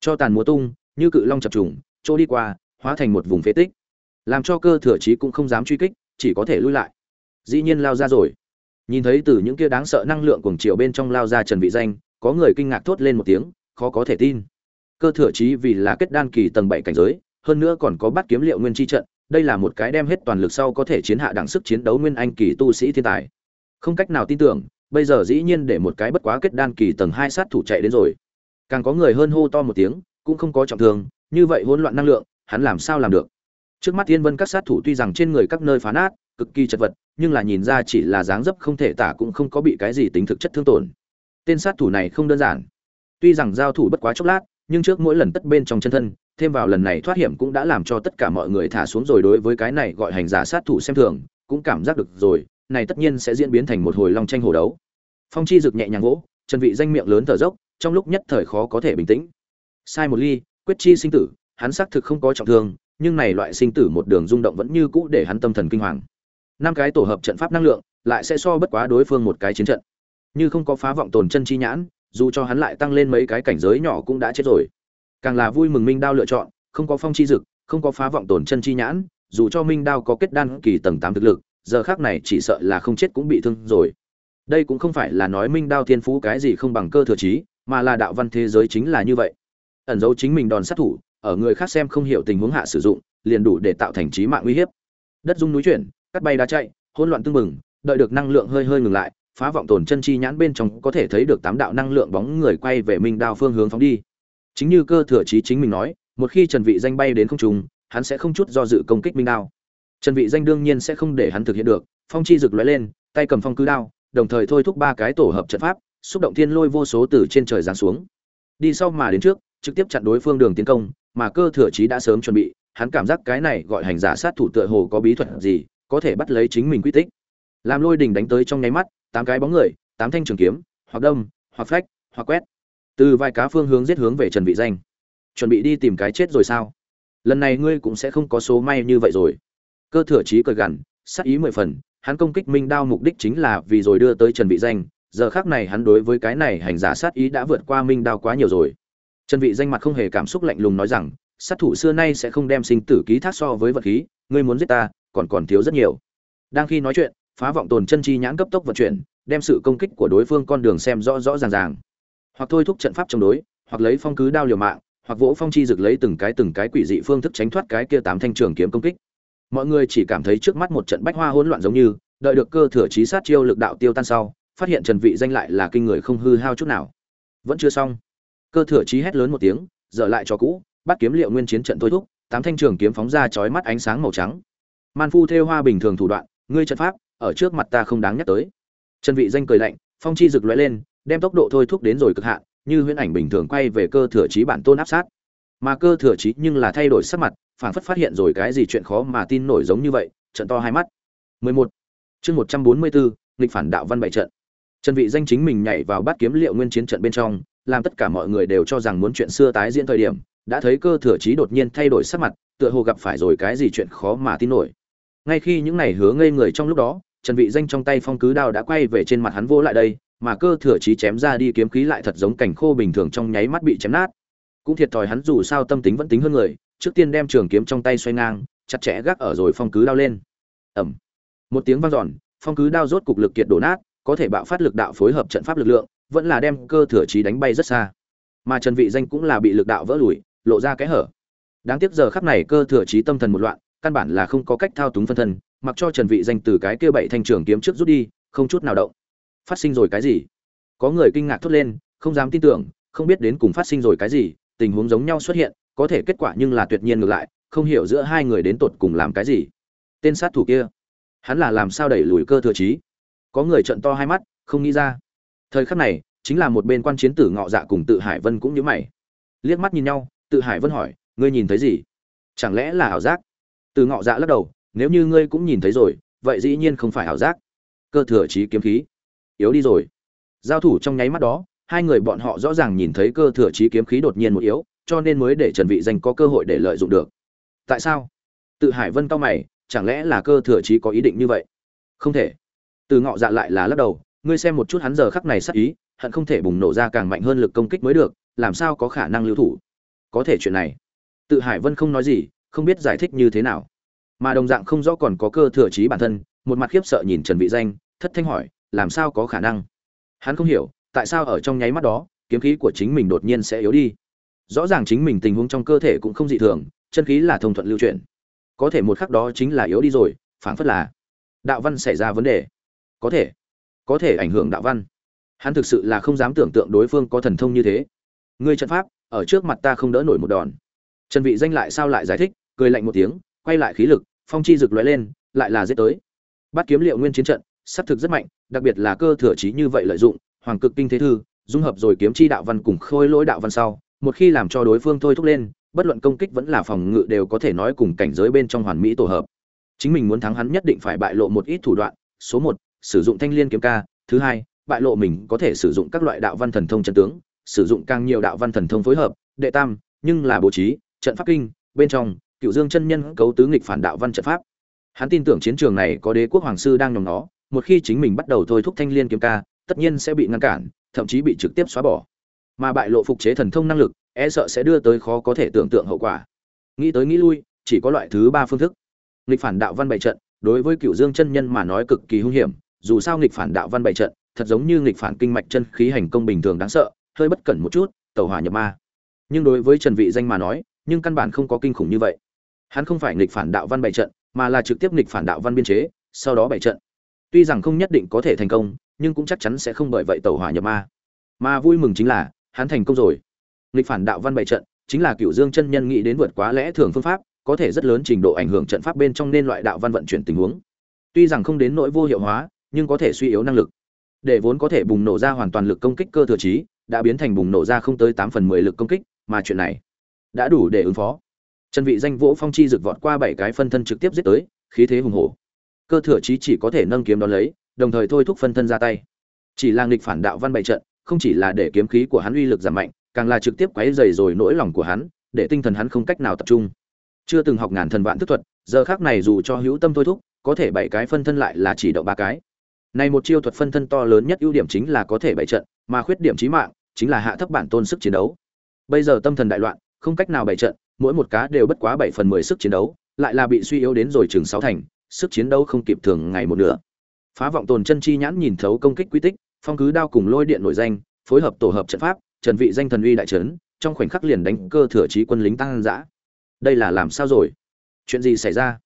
[SPEAKER 1] Cho tàn múa tung, như cự long chập trùng trôi đi qua, hóa thành một vùng phế tích. Làm cho cơ thừa trí cũng không dám truy kích, chỉ có thể lui lại. Dĩ nhiên lao ra rồi. Nhìn thấy từ những kia đáng sợ năng lượng cùng chiều bên trong lao ra trần vị danh, có người kinh ngạc thốt lên một tiếng khó có thể tin. Cơ thừa trí vì là kết đan kỳ tầng bảy cảnh giới, hơn nữa còn có bắt kiếm liệu nguyên chi trận, đây là một cái đem hết toàn lực sau có thể chiến hạ đẳng sức chiến đấu nguyên anh kỳ tu sĩ thiên tài. Không cách nào tin tưởng, bây giờ dĩ nhiên để một cái bất quá kết đan kỳ tầng hai sát thủ chạy đến rồi. Càng có người hơn hô to một tiếng, cũng không có trọng thương, như vậy hỗn loạn năng lượng, hắn làm sao làm được? Trước mắt thiên vân các sát thủ tuy rằng trên người các nơi phá nát, cực kỳ chật vật, nhưng là nhìn ra chỉ là dáng dấp không thể tả cũng không có bị cái gì tính thực chất thương tổn. Tên sát thủ này không đơn giản tuy rằng giao thủ bất quá chốc lát, nhưng trước mỗi lần tất bên trong chân thân, thêm vào lần này thoát hiểm cũng đã làm cho tất cả mọi người thả xuống rồi đối với cái này gọi hành giả sát thủ xem thường, cũng cảm giác được rồi, này tất nhiên sẽ diễn biến thành một hồi long tranh hồ đấu. Phong chi rực nhẹ nhàng gỗ chân vị danh miệng lớn thở dốc, trong lúc nhất thời khó có thể bình tĩnh. Sai một ly, quyết chi sinh tử, hắn xác thực không có trọng thương, nhưng này loại sinh tử một đường rung động vẫn như cũ để hắn tâm thần kinh hoàng. Năm cái tổ hợp trận pháp năng lượng, lại sẽ so bất quá đối phương một cái chiến trận. Như không có phá vọng tồn chân chi nhãn dù cho hắn lại tăng lên mấy cái cảnh giới nhỏ cũng đã chết rồi. Càng là vui mừng minh đao lựa chọn, không có phong chi dực, không có phá vọng tổn chân chi nhãn, dù cho minh đao có kết đan kỳ tầng tám thực lực, giờ khác này chỉ sợ là không chết cũng bị thương rồi. Đây cũng không phải là nói minh đao thiên phú cái gì không bằng cơ thừa trí, mà là đạo văn thế giới chính là như vậy. Ẩn dấu chính mình đòn sát thủ, ở người khác xem không hiểu tình huống hạ sử dụng, liền đủ để tạo thành trí mạng uy hiếp. Đất dung núi chuyển, cắt bay đá chạy, hỗn loạn tương mừng đợi được năng lượng hơi hơi ngừng lại phá vọng tổn chân chi nhãn bên trong có thể thấy được tám đạo năng lượng bóng người quay về minh đao phương hướng phóng đi. Chính như cơ thừa trí chính mình nói, một khi trần vị danh bay đến không trung, hắn sẽ không chút do dự công kích minh đao. Trần vị danh đương nhiên sẽ không để hắn thực hiện được, phong chi rực lóe lên, tay cầm phong cứ đao, đồng thời thôi thúc ba cái tổ hợp trận pháp, xúc động thiên lôi vô số từ trên trời giáng xuống. Đi sau mà đến trước, trực tiếp chặn đối phương đường tiến công, mà cơ thừa trí đã sớm chuẩn bị, hắn cảm giác cái này gọi hành giả sát thủ tựa hồ có bí thuật gì, có thể bắt lấy chính mình quy tích. Làm lôi đình đánh tới trong nháy mắt tám cái bóng người, tám thanh trường kiếm, hoặc đâm, hoặc phách, hoặc quét. Từ vài cá phương hướng giết hướng về trần vị danh. Chuẩn bị đi tìm cái chết rồi sao? Lần này ngươi cũng sẽ không có số may như vậy rồi. Cơ thừa trí cười gằn sát ý mười phần, hắn công kích minh đao mục đích chính là vì rồi đưa tới trần vị danh. Giờ khác này hắn đối với cái này hành giả sát ý đã vượt qua minh đao quá nhiều rồi. Trần vị danh mặt không hề cảm xúc lạnh lùng nói rằng, sát thủ xưa nay sẽ không đem sinh tử ký thác so với vật khí, ngươi muốn giết ta, còn còn thiếu rất nhiều. Đang khi nói chuyện phá vọng tồn chân chi nhãn cấp tốc vận chuyển, đem sự công kích của đối phương con đường xem rõ rõ ràng ràng. Hoặc thôi thúc trận pháp chống đối, hoặc lấy phong cứ đao liều mạng, hoặc vỗ phong chi rực lấy từng cái từng cái quỷ dị phương thức tránh thoát cái kia tám thanh trường kiếm công kích. Mọi người chỉ cảm thấy trước mắt một trận bách hoa hỗn loạn giống như, đợi được cơ thừa trí sát chiêu lực đạo tiêu tan sau, phát hiện trần vị danh lại là kinh người không hư hao chút nào. Vẫn chưa xong. Cơ thừa trí hét lớn một tiếng, dở lại cho cũ, bắt kiếm liệu nguyên chiến trận thôi thúc, tám thanh trường kiếm phóng ra chói mắt ánh sáng màu trắng. Man phu theo hoa bình thường thủ đoạn, ngươi trận pháp ở trước mặt ta không đáng nhắc tới. Trần vị danh cười lạnh phong chi rực lóe lên đem tốc độ thôi thúc đến rồi cực hạn như huyễn ảnh bình thường quay về cơ thừa trí bản tôn áp sát. Mà cơ thừa trí nhưng là thay đổi sắc mặt phảng phất phát hiện rồi cái gì chuyện khó mà tin nổi giống như vậy trận to hai mắt. 11. chương 144, nghịch phản đạo văn bảy trận. Trần vị danh chính mình nhảy vào bát kiếm liệu nguyên chiến trận bên trong làm tất cả mọi người đều cho rằng muốn chuyện xưa tái diễn thời điểm đã thấy cơ thừa trí đột nhiên thay đổi sắc mặt tựa hồ gặp phải rồi cái gì chuyện khó mà tin nổi. Ngay khi những này hứa ngây người trong lúc đó trần vị danh trong tay phong cứ đao đã quay về trên mặt hắn vô lại đây mà cơ thừa chí chém ra đi kiếm khí lại thật giống cảnh khô bình thường trong nháy mắt bị chém nát. Cũng thiệt thòi hắn dù sao tâm tính vẫn tính hơn người trước tiên đem trường kiếm trong tay xoay ngang chặt chẽ gác ở rồi phong cứ đao lên. Ầm, một tiếng vang dọn phong cứ đao rốt cục lực kiệt đổ nát có thể bạo phát lực đạo phối hợp trận pháp lực lượng vẫn là đem cơ thừa chí đánh bay rất xa. Mà trần vị danh cũng là bị lực đạo vỡ lùi lộ ra cái hở. Đáng tiếc giờ khắc này cơ thừa chí tâm thần một loạn căn bản là không có cách thao túng phân thân mặc cho trần vị danh từ cái kia bảy thanh trường kiếm trước rút đi, không chút nào động. Phát sinh rồi cái gì? Có người kinh ngạc thốt lên, không dám tin tưởng, không biết đến cùng phát sinh rồi cái gì, tình huống giống nhau xuất hiện, có thể kết quả nhưng là tuyệt nhiên ngược lại, không hiểu giữa hai người đến tột cùng làm cái gì. Tên sát thủ kia, hắn là làm sao đẩy lùi cơ thừa trí? Có người trợn to hai mắt, không nghĩ ra. Thời khắc này, chính là một bên quan chiến tử ngọ dạ cùng tự hải vân cũng như mày. Liếc mắt nhìn nhau, tự hải vân hỏi, ngươi nhìn thấy gì? Chẳng lẽ là ảo giác? Từ ngọ dạ lắc đầu nếu như ngươi cũng nhìn thấy rồi, vậy dĩ nhiên không phải ảo giác. Cơ thừa trí kiếm khí. Yếu đi rồi. Giao thủ trong nháy mắt đó, hai người bọn họ rõ ràng nhìn thấy cơ thừa trí kiếm khí đột nhiên một yếu, cho nên mới để trần vị danh có cơ hội để lợi dụng được. Tại sao? Tự hải vân cao mày, chẳng lẽ là cơ thừa trí có ý định như vậy? Không thể. Từ ngọ dạ lại là lắc đầu, ngươi xem một chút hắn giờ khắc này sắc ý, hận không thể bùng nổ ra càng mạnh hơn lực công kích mới được, làm sao có khả năng lưu thủ? Có thể chuyện này. Tự hải vân không nói gì, không biết giải thích như thế nào mà đồng dạng không rõ còn có cơ thừa trí bản thân, một mặt khiếp sợ nhìn trần vị danh, thất thanh hỏi, làm sao có khả năng? Hắn không hiểu, tại sao ở trong nháy mắt đó, kiếm khí của chính mình đột nhiên sẽ yếu đi. Rõ ràng chính mình tình huống trong cơ thể cũng không dị thường, chân khí là thông thuận lưu chuyển. Có thể một khắc đó chính là yếu đi rồi, phảng phất là đạo văn xảy ra vấn đề. Có thể có thể ảnh hưởng đạo văn. Hắn thực sự là không dám tưởng tượng đối phương có thần thông như thế. Ngươi trận pháp, ở trước mặt ta không đỡ nổi một đòn. Trần vị danh lại sao lại giải thích, cười lạnh một tiếng, quay lại khí lực phong chi rực lóe lên, lại là giết tới. Bắt kiếm liệu nguyên chiến trận, sát thực rất mạnh, đặc biệt là cơ thừa trí như vậy lợi dụng, hoàng cực kinh thế thư, dung hợp rồi kiếm chi đạo văn cùng khôi lỗi đạo văn sau, một khi làm cho đối phương thôi thúc lên, bất luận công kích vẫn là phòng ngự đều có thể nói cùng cảnh giới bên trong hoàn mỹ tổ hợp. Chính mình muốn thắng hắn nhất định phải bại lộ một ít thủ đoạn, số một, sử dụng thanh liên kiếm ca, thứ hai, bại lộ mình có thể sử dụng các loại đạo văn thần thông chân tướng, sử dụng càng nhiều đạo văn thần thông phối hợp, đệ tam, nhưng là bố trí, trận pháp kinh, bên trong cựu dương chân nhân cấu tứ nghịch phản đạo văn trận pháp. Hắn tin tưởng chiến trường này có đế quốc hoàng sư đang nhòm nó, một khi chính mình bắt đầu thôi thúc thanh liên kiếm ca, tất nhiên sẽ bị ngăn cản, thậm chí bị trực tiếp xóa bỏ. Mà bại lộ phục chế thần thông năng lực e sợ sẽ đưa tới khó có thể tưởng tượng hậu quả. Nghĩ tới nghĩ lui, chỉ có loại thứ ba phương thức. Nghịch phản đạo văn bày trận, đối với cựu dương chân nhân mà nói cực kỳ hung hiểm, dù sao nghịch phản đạo văn bày trận, thật giống như nghịch phản kinh mạch chân khí hành công bình thường đáng sợ, hơi bất cẩn một chút, tẩu hỏa nhập ma. Nhưng đối với trần vị danh mà nói, nhưng căn bản không có kinh khủng như vậy hắn không phải nghịch phản đạo văn bày trận, mà là trực tiếp nghịch phản đạo văn biên chế, sau đó bày trận. Tuy rằng không nhất định có thể thành công, nhưng cũng chắc chắn sẽ không bởi vậy tẩu hỏa nhập ma. Mà vui mừng chính là, hắn thành công rồi. Nghịch phản đạo văn bày trận, chính là cửu dương chân nhân nghĩ đến vượt quá lẽ thường phương pháp, có thể rất lớn trình độ ảnh hưởng trận pháp bên trong nên loại đạo văn vận chuyển tình huống. Tuy rằng không đến nỗi vô hiệu hóa, nhưng có thể suy yếu năng lực. Để vốn có thể bùng nổ ra hoàn toàn lực công kích cơ thừa trí, đã biến thành bùng nổ ra không tới tám phần mười lực công kích, mà chuyện này đã đủ để ứng phó trần vị danh vỗ phong chi rực vọt qua bảy cái phân thân trực tiếp giết tới, khí thế hùng hổ. Cơ thừa trí chỉ có thể nâng kiếm đón lấy, đồng thời thôi thúc phân thân ra tay. Chỉ là nghịch phản đạo văn bảy trận, không chỉ là để kiếm khí của hắn uy lực giảm mạnh, càng là trực tiếp quấy rầy rồi nỗi lòng của hắn, để tinh thần hắn không cách nào tập trung. Chưa từng học ngàn thần vạn thức thuật, giờ khắc này dù cho hữu tâm thôi thúc, có thể bảy cái phân thân lại là chỉ động ba cái. Này một chiêu thuật phân thân to lớn nhất ưu điểm chính là có thể bảy trận, mà khuyết điểm chí mạng chính là hạ thấp bản tôn sức chiến đấu. Bây giờ tâm thần đại loạn, không cách nào bảy trận mỗi một cá đều bất quá bảy phần mười sức chiến đấu, lại là bị suy yếu đến rồi chừng sáu thành, sức chiến đấu không kịp thường ngày một nửa. Phá vọng tồn chân chi nhãn nhìn thấu công kích quy tích, phong cứ đao cùng lôi điện nội danh, phối hợp tổ hợp trận pháp, trần vị danh thần uy đại trấn, trong khoảnh khắc liền đánh cơ thừa trí quân lính tăng dã. Đây là làm sao rồi? Chuyện gì xảy ra?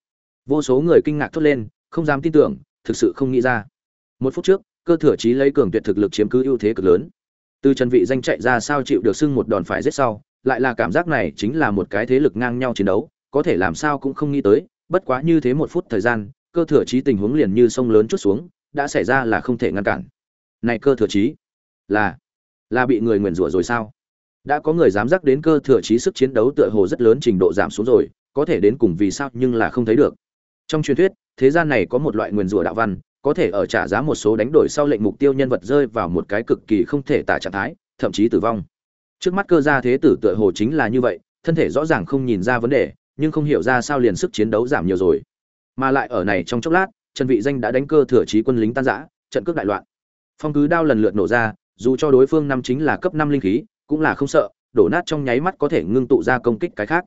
[SPEAKER 1] Vô số người kinh ngạc thốt lên, không dám tin tưởng, thực sự không nghĩ ra. Một phút trước, cơ thừa trí lấy cường tuyệt thực lực chiếm cứ ưu thế cực lớn. Từ trần vị danh chạy ra sao chịu được xưng một đòn phải giết sau lại là cảm giác này chính là một cái thế lực ngang nhau chiến đấu, có thể làm sao cũng không nghĩ tới, bất quá như thế một phút thời gian, cơ thừa trí tình huống liền như sông lớn chút xuống, đã xảy ra là không thể ngăn cản. Này cơ thừa trí, là là bị người nguyền rủa rồi sao? Đã có người dám giác đến cơ thừa trí sức chiến đấu tựa hồ rất lớn trình độ giảm xuống rồi, có thể đến cùng vì sao nhưng là không thấy được. Trong truyền thuyết, thế gian này có một loại nguyền rủa đạo văn, có thể ở trả giá một số đánh đổi sau lệnh mục tiêu nhân vật rơi vào một cái cực kỳ không thể tả trạng thái, thậm chí tử vong trước mắt cơ gia thế tử tựa hồ chính là như vậy, thân thể rõ ràng không nhìn ra vấn đề, nhưng không hiểu ra sao liền sức chiến đấu giảm nhiều rồi. Mà lại ở này trong chốc lát, trần vị danh đã đánh cơ thừa trí quân lính tan rã, trận cướp đại loạn. Phong cứ đao lần lượt nổ ra, dù cho đối phương năm chính là cấp năm linh khí, cũng là không sợ, đổ nát trong nháy mắt có thể ngưng tụ ra công kích cái khác.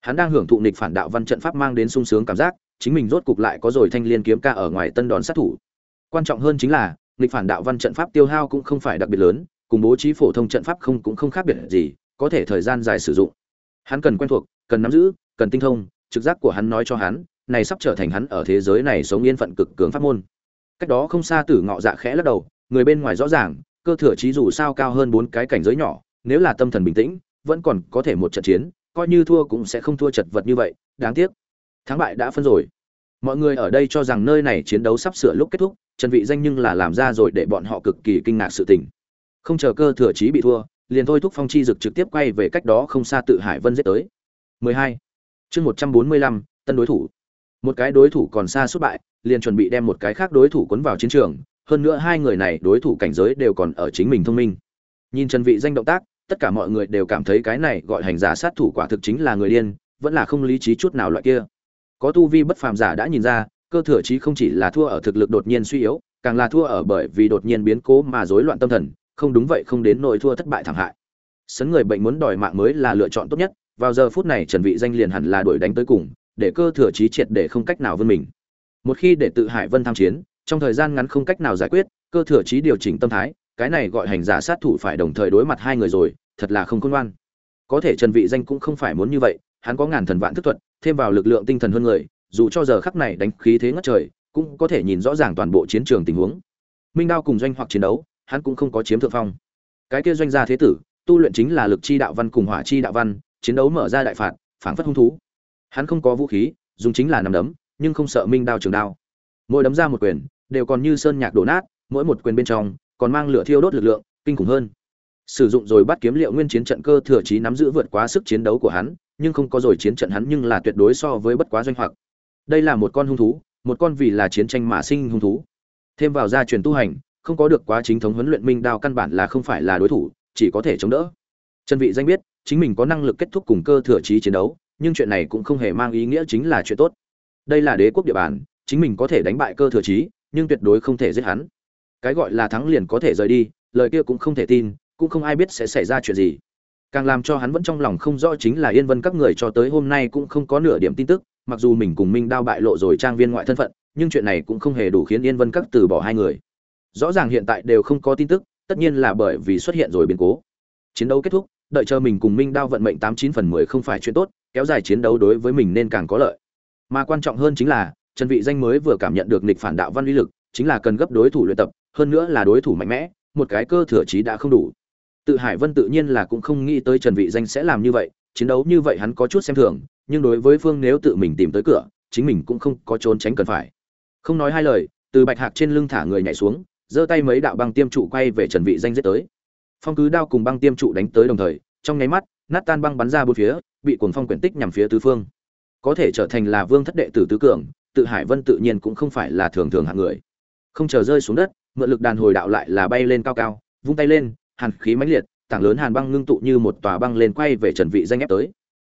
[SPEAKER 1] Hắn đang hưởng thụ nịch phản đạo văn trận pháp mang đến sung sướng cảm giác, chính mình rốt cục lại có rồi thanh liên kiếm ca ở ngoài tân đòn sát thủ. Quan trọng hơn chính là nịch phản đạo văn trận pháp tiêu hao cũng không phải đặc biệt lớn cùng bố trí phổ thông trận pháp không cũng không khác biệt gì, có thể thời gian dài sử dụng. Hắn cần quen thuộc, cần nắm giữ, cần tinh thông, trực giác của hắn nói cho hắn, này sắp trở thành hắn ở thế giới này sống yên phận cực cường pháp môn. Cách đó không xa tử ngọ dạ khẽ lắc đầu, người bên ngoài rõ ràng, cơ thừa trí dù sao cao hơn bốn cái cảnh giới nhỏ, nếu là tâm thần bình tĩnh, vẫn còn có thể một trận chiến, coi như thua cũng sẽ không thua chật vật như vậy, đáng tiếc. Thắng bại đã phân rồi. Mọi người ở đây cho rằng nơi này chiến đấu sắp sửa lúc kết thúc, trần vị danh nhưng là làm ra rồi để bọn họ cực kỳ kinh ngạc sự tình không chờ cơ thừa trí bị thua liền thôi thúc phong chi dực trực tiếp quay về cách đó không xa tự hải vân giết tới. 12. chương 145, tân đối thủ. Một cái đối thủ còn xa xuất bại liền chuẩn bị đem một cái khác đối thủ cuốn vào chiến trường hơn nữa hai người này đối thủ cảnh giới đều còn ở chính mình thông minh. Nhìn trần vị danh động tác tất cả mọi người đều cảm thấy cái này gọi hành giả sát thủ quả thực chính là người điên vẫn là không lý trí chút nào loại kia. Có tu vi bất phàm giả đã nhìn ra cơ thừa trí không chỉ là thua ở thực lực đột nhiên suy yếu càng là thua ở bởi vì đột nhiên biến cố mà rối loạn tâm thần không đúng vậy không đến nỗi thua thất bại thảm hại. Sấn người bệnh muốn đòi mạng mới là lựa chọn tốt nhất, vào giờ phút này trần vị danh liền hẳn là đuổi đánh tới cùng, để cơ thừa trí triệt để không cách nào vươn mình. Một khi để tự hải vân tham chiến, trong thời gian ngắn không cách nào giải quyết, cơ thừa trí điều chỉnh tâm thái, cái này gọi hành giả sát thủ phải đồng thời đối mặt hai người rồi, thật là không khôn ngoan. Có thể trần vị danh cũng không phải muốn như vậy, hắn có ngàn thần vạn thức thuật, thêm vào lực lượng tinh thần hơn người, dù cho giờ khắc này đánh khí thế ngất trời, cũng có thể nhìn rõ ràng toàn bộ chiến trường tình huống. Minh đao cùng doanh hoặc chiến đấu hắn cũng không có chiếm thượng phong. Cái kia doanh gia thế tử, tu luyện chính là lực chi đạo văn cùng hỏa chi đạo văn, chiến đấu mở ra đại phạt, phảng phất hung thú. Hắn không có vũ khí, dùng chính là nằm đấm, nhưng không sợ minh đao trường đao. Mỗi đấm ra một quyền, đều còn như sơn nhạc đổ nát, mỗi một quyền bên trong, còn mang lửa thiêu đốt lực lượng, kinh khủng hơn. Sử dụng rồi bắt kiếm liệu nguyên chiến trận cơ thừa trí nắm giữ vượt quá sức chiến đấu của hắn, nhưng không có rồi chiến trận hắn nhưng là tuyệt đối so với bất quá doanh hoặc. Đây là một con hung thú, một con vì là chiến tranh mà sinh hung thú. Thêm vào gia truyền tu hành không có được quá chính thống huấn luyện minh đao căn bản là không phải là đối thủ, chỉ có thể chống đỡ. Trần vị danh biết, chính mình có năng lực kết thúc cùng cơ thừa trí chiến đấu, nhưng chuyện này cũng không hề mang ý nghĩa chính là chuyện tốt. Đây là đế quốc địa bàn, chính mình có thể đánh bại cơ thừa trí, nhưng tuyệt đối không thể giết hắn. Cái gọi là thắng liền có thể rời đi, lời kia cũng không thể tin, cũng không ai biết sẽ xảy ra chuyện gì. Càng làm cho hắn vẫn trong lòng không rõ chính là yên vân các người cho tới hôm nay cũng không có nửa điểm tin tức, mặc dù mình cùng minh đao bại lộ rồi trang viên ngoại thân phận, nhưng chuyện này cũng không hề đủ khiến yên vân các từ bỏ hai người rõ ràng hiện tại đều không có tin tức, tất nhiên là bởi vì xuất hiện rồi biến cố. Chiến đấu kết thúc, đợi chờ mình cùng minh đao vận mệnh tám chín phần mười không phải chuyện tốt, kéo dài chiến đấu đối với mình nên càng có lợi. Mà quan trọng hơn chính là, trần vị danh mới vừa cảm nhận được nghịch phản đạo văn uy lực, chính là cần gấp đối thủ luyện tập, hơn nữa là đối thủ mạnh mẽ, một cái cơ thừa trí đã không đủ. Tự hải vân tự nhiên là cũng không nghĩ tới trần vị danh sẽ làm như vậy, chiến đấu như vậy hắn có chút xem thường, nhưng đối với phương nếu tự mình tìm tới cửa, chính mình cũng không có trốn tránh cần phải. Không nói hai lời, từ bạch hạc trên lưng thả người nhảy xuống giơ tay mấy đạo băng tiêm trụ quay về trần vị danh giết tới. Phong cứ đao cùng băng tiêm trụ đánh tới đồng thời, trong nháy mắt, nát tan băng bắn ra bốn phía, bị cuồng phong quyển tích nhằm phía tứ phương. Có thể trở thành là vương thất đệ tử tứ cường, tự hải vân tự nhiên cũng không phải là thường thường hạng người. Không chờ rơi xuống đất, mượn lực đàn hồi đạo lại là bay lên cao cao, vung tay lên, hàn khí mãnh liệt, tảng lớn hàn băng ngưng tụ như một tòa băng lên quay về trần vị danh ép tới.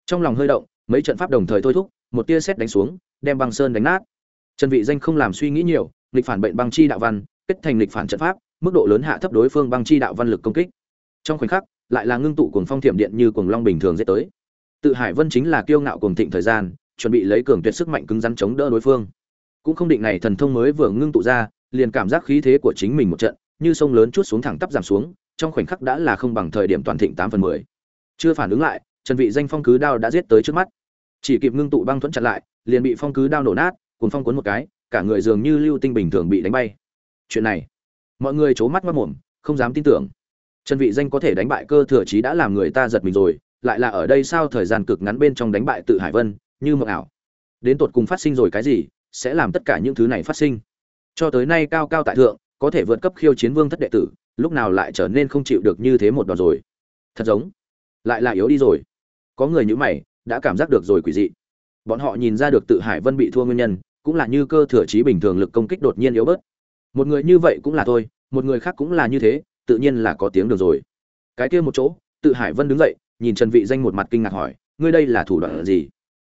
[SPEAKER 1] Trong lòng hơi động, mấy trận pháp đồng thời thôi thúc, một tia sét đánh xuống, đem băng sơn đánh nát. Trần vị danh không làm suy nghĩ nhiều, nghịch phản bệnh băng chi đạo văn kết thành lịch phản trận pháp, mức độ lớn hạ thấp đối phương băng chi đạo văn lực công kích. Trong khoảnh khắc, lại là ngưng tụ cuồng phong thiểm điện như cuồng long bình thường dễ tới. Tự hải vân chính là kiêu ngạo cuồng thịnh thời gian, chuẩn bị lấy cường tuyệt sức mạnh cứng rắn chống đỡ đối phương. Cũng không định này thần thông mới vừa ngưng tụ ra, liền cảm giác khí thế của chính mình một trận, như sông lớn chút xuống thẳng tắp giảm xuống, trong khoảnh khắc đã là không bằng thời điểm toàn thịnh tám phần mười. Chưa phản ứng lại, trần vị danh phong cứ đao đã giết tới trước mắt. Chỉ kịp ngưng tụ băng thuẫn chặn lại, liền bị phong cứ đao nổ nát cuốn phong cuốn một cái, cả người dường như lưu tinh bình thường bị đánh bay chuyện này. Mọi người c mắt mất mồm không dám tin tưởng. Trần vị danh có thể đánh bại cơ thừa trí đã làm người ta giật mình rồi, lại là ở đây sao thời gian cực ngắn bên trong đánh bại tự hải vân, như mộng ảo. Đến tột cùng phát sinh rồi cái gì, sẽ làm tất cả những thứ này phát sinh. Cho tới nay cao cao tại thượng, có thể vượt cấp khiêu chiến vương thất đệ tử, lúc nào lại trở nên không chịu được như thế một đòn rồi. Thật giống, lại là yếu đi rồi. Có người như mày, đã cảm giác được rồi quỷ dị. Bọn họ nhìn ra được tự hải vân bị thua nguyên nhân, cũng là như cơ thừa trí bình thường lực công kích đột nhiên yếu bớt một người như vậy cũng là thôi, một người khác cũng là như thế, tự nhiên là có tiếng được rồi. Cái kia một chỗ, tự hải vân đứng dậy, nhìn trần vị danh một mặt kinh ngạc hỏi, ngươi đây là thủ đoạn gì?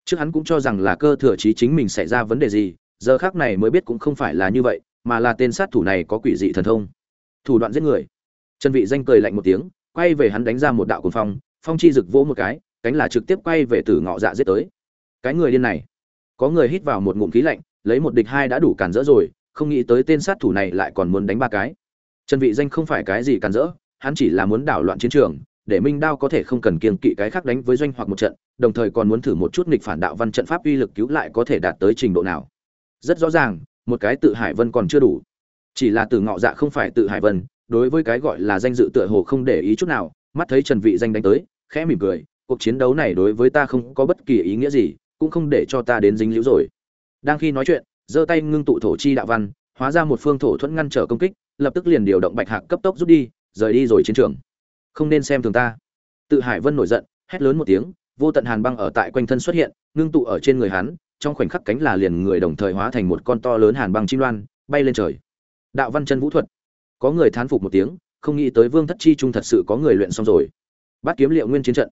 [SPEAKER 1] Trước hắn cũng cho rằng là cơ thừa trí chính mình xảy ra vấn đề gì, giờ khác này mới biết cũng không phải là như vậy, mà là tên sát thủ này có quỷ dị thần thông. Thủ đoạn giết người. Trần vị danh cười lạnh một tiếng, quay về hắn đánh ra một đạo cuồng phong phong chi rực vỗ một cái, cánh là trực tiếp quay về tử ngọ dạ giết tới. Cái người điên này, có người hít vào một ngụm khí lạnh, lấy một địch hai đã đủ cản rỡ rồi không nghĩ tới tên sát thủ này lại còn muốn đánh ba cái. Trần vị danh không phải cái gì cản rỡ, hắn chỉ là muốn đảo loạn chiến trường, để minh đao có thể không cần kiêng kỵ cái khác đánh với doanh hoặc một trận, đồng thời còn muốn thử một chút nghịch phản đạo văn trận pháp uy lực cứu lại có thể đạt tới trình độ nào. Rất rõ ràng, một cái tự hải vân còn chưa đủ. Chỉ là từ ngọ dạ không phải tự hải vân, đối với cái gọi là danh dự tựa hồ không để ý chút nào, mắt thấy trần vị danh đánh tới, khẽ mỉm cười, cuộc chiến đấu này đối với ta không có bất kỳ ý nghĩa gì, cũng không để cho ta đến dính liễu rồi. Đang khi nói chuyện giơ tay ngưng tụ thổ chi đạo văn, hóa ra một phương thổ thuẫn ngăn trở công kích, lập tức liền điều động bạch hạc cấp tốc rút đi, rời đi rồi chiến trường. Không nên xem thường ta. Tự hải vân nổi giận, hét lớn một tiếng, vô tận hàn băng ở tại quanh thân xuất hiện, ngưng tụ ở trên người hắn, trong khoảnh khắc cánh là liền người đồng thời hóa thành một con to lớn hàn băng chim loan, bay lên trời. Đạo văn chân vũ thuật. Có người thán phục một tiếng, không nghĩ tới vương thất chi trung thật sự có người luyện xong rồi. Bắt kiếm liệu nguyên chiến trận.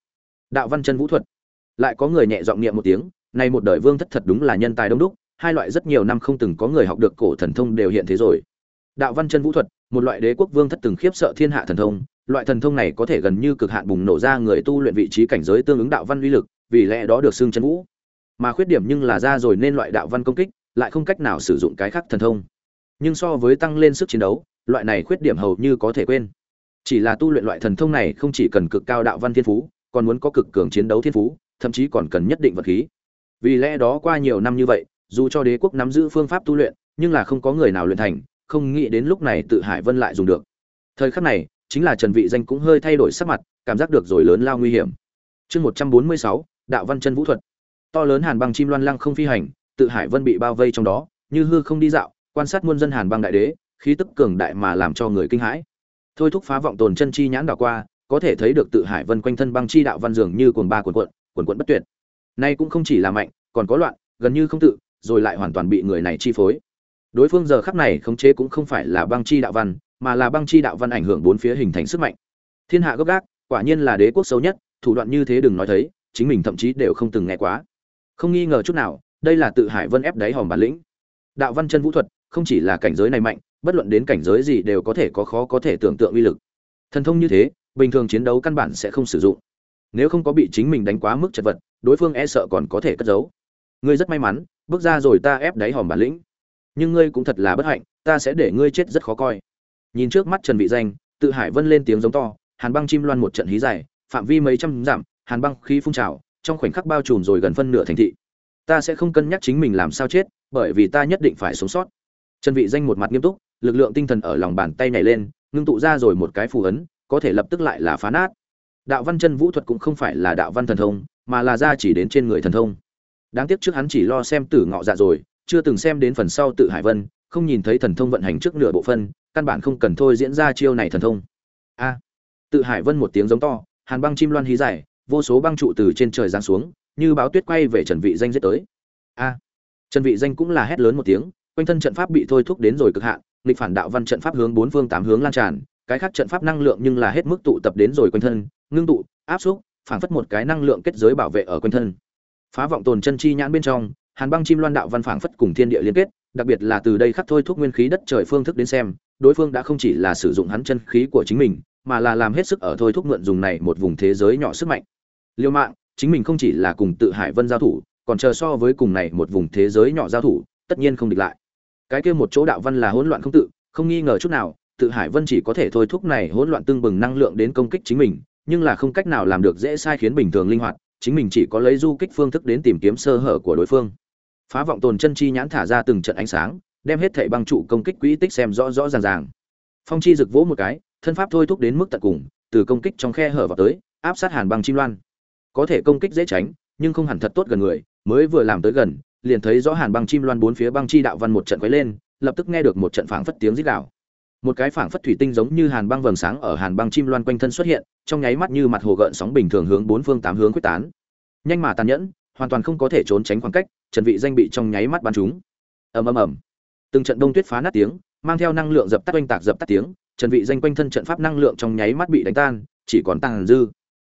[SPEAKER 1] Đạo văn chân vũ thuật. Lại có người nhẹ giọng niệm một tiếng nay một đời vương thất thật đúng là nhân tài đông đúc hai loại rất nhiều năm không từng có người học được cổ thần thông đều hiện thế rồi. Đạo văn chân vũ thuật, một loại đế quốc vương thất từng khiếp sợ thiên hạ thần thông, loại thần thông này có thể gần như cực hạn bùng nổ ra người tu luyện vị trí cảnh giới tương ứng đạo văn uy lực, vì lẽ đó được xưng chân vũ. Mà khuyết điểm nhưng là ra rồi nên loại đạo văn công kích, lại không cách nào sử dụng cái khác thần thông. Nhưng so với tăng lên sức chiến đấu, loại này khuyết điểm hầu như có thể quên. Chỉ là tu luyện loại thần thông này không chỉ cần cực cao đạo văn thiên phú, còn muốn có cực cường chiến đấu thiên phú, thậm chí còn cần nhất định vật khí. Vì lẽ đó qua nhiều năm như vậy dù cho đế quốc nắm giữ phương pháp tu luyện nhưng là không có người nào luyện thành không nghĩ đến lúc này tự hải vân lại dùng được. Thời khắc này chính là trần vị danh cũng hơi thay đổi sắc mặt cảm giác được rồi lớn lao nguy hiểm. Chương 146, đạo văn chân vũ thuật. To lớn hàn băng chim loan lăng không phi hành tự hải vân bị bao vây trong đó như hư không đi dạo quan sát muôn dân hàn băng đại đế khí tức cường đại mà làm cho người kinh hãi. Thôi thúc phá vọng tồn chân chi nhãn đảo qua có thể thấy được tự hải vân quanh thân băng chi đạo văn dường như cuồng ba cuồn cuộn cuồn cuộn bất tuyệt. Nay cũng không chỉ là mạnh còn có loạn gần như không tự rồi lại hoàn toàn bị người này chi phối. Đối phương giờ khắc này khống chế cũng không phải là băng chi đạo văn, mà là băng chi đạo văn ảnh hưởng bốn phía hình thành sức mạnh. Thiên hạ gốc gác, quả nhiên là đế quốc xấu nhất, thủ đoạn như thế đừng nói thấy, chính mình thậm chí đều không từng nghe quá. Không nghi ngờ chút nào, đây là tự hải vân ép đáy hòm bản lĩnh. Đạo văn chân vũ thuật, không chỉ là cảnh giới này mạnh, bất luận đến cảnh giới gì đều có thể có khó có thể tưởng tượng uy lực. Thần thông như thế, bình thường chiến đấu căn bản sẽ không sử dụng. Nếu không có bị chính mình đánh quá mức chật vật, đối phương e sợ còn có thể cất giấu ngươi rất may mắn, bước ra rồi ta ép đáy hòm bản lĩnh. Nhưng ngươi cũng thật là bất hạnh, ta sẽ để ngươi chết rất khó coi. Nhìn trước mắt trần vị danh, tự hải vân lên tiếng giống to, hàn băng chim loan một trận hí dài, phạm vi mấy trăm dặm, hàn băng khí phun trào, trong khoảnh khắc bao trùm rồi gần phân nửa thành thị. Ta sẽ không cân nhắc chính mình làm sao chết, bởi vì ta nhất định phải sống sót. Trần vị danh một mặt nghiêm túc, lực lượng tinh thần ở lòng bàn tay nhảy lên, ngưng tụ ra rồi một cái phù ấn, có thể lập tức lại là phá nát. Đạo văn chân vũ thuật cũng không phải là đạo văn thần thông, mà là ra chỉ đến trên người thần thông đáng tiếc trước hắn chỉ lo xem tử ngọ dạ rồi, chưa từng xem đến phần sau tự hải vân, không nhìn thấy thần thông vận hành trước nửa bộ phân, căn bản không cần thôi diễn ra chiêu này thần thông. A. Tự hải vân một tiếng giống to, hàn băng chim loan hí dài, vô số băng trụ từ trên trời giáng xuống, như báo tuyết quay về trần vị danh giết tới. A. Trần vị danh cũng là hét lớn một tiếng, quanh thân trận pháp bị thôi thúc đến rồi cực hạn, nghịch phản đạo văn trận pháp hướng bốn phương tám hướng lan tràn, cái khác trận pháp năng lượng nhưng là hết mức tụ tập đến rồi quanh thân, ngưng tụ, áp xúc, phản phất một cái năng lượng kết giới bảo vệ ở quanh thân phá vọng tồn chân chi nhãn bên trong, hàn băng chim loan đạo văn phảng phất cùng thiên địa liên kết, đặc biệt là từ đây khắc thôi thúc nguyên khí đất trời phương thức đến xem, đối phương đã không chỉ là sử dụng hắn chân khí của chính mình, mà là làm hết sức ở thôi thúc mượn dùng này một vùng thế giới nhỏ sức mạnh. Liêu mạng, chính mình không chỉ là cùng tự hải vân giao thủ, còn chờ so với cùng này một vùng thế giới nhỏ giao thủ, tất nhiên không địch lại. Cái kia một chỗ đạo văn là hỗn loạn không tự, không nghi ngờ chút nào, tự hải vân chỉ có thể thôi thúc này hỗn loạn tương bừng năng lượng đến công kích chính mình, nhưng là không cách nào làm được dễ sai khiến bình thường linh hoạt chính mình chỉ có lấy du kích phương thức đến tìm kiếm sơ hở của đối phương. Phá vọng tồn chân chi nhãn thả ra từng trận ánh sáng, đem hết thảy băng trụ công kích quỹ tích xem rõ rõ ràng ràng. Phong chi rực vỗ một cái, thân pháp thôi thúc đến mức tận cùng, từ công kích trong khe hở vào tới, áp sát hàn băng chim loan. Có thể công kích dễ tránh, nhưng không hẳn thật tốt gần người, mới vừa làm tới gần, liền thấy rõ hàn băng chim loan bốn phía băng chi đạo văn một trận quấy lên, lập tức nghe được một trận phảng phất tiếng rít đạo một cái phảng phất thủy tinh giống như hàn băng vầng sáng ở hàn băng chim loan quanh thân xuất hiện, trong nháy mắt như mặt hồ gợn sóng bình thường hướng bốn phương tám hướng quyết tán. Nhanh mà tàn nhẫn, hoàn toàn không có thể trốn tránh khoảng cách, trần vị danh bị trong nháy mắt bắn trúng. Ầm ầm ầm. Từng trận đông tuyết phá nát tiếng, mang theo năng lượng dập tắt oanh tạc dập tắt tiếng, trần vị danh quanh thân trận pháp năng lượng trong nháy mắt bị đánh tan, chỉ còn tàn dư.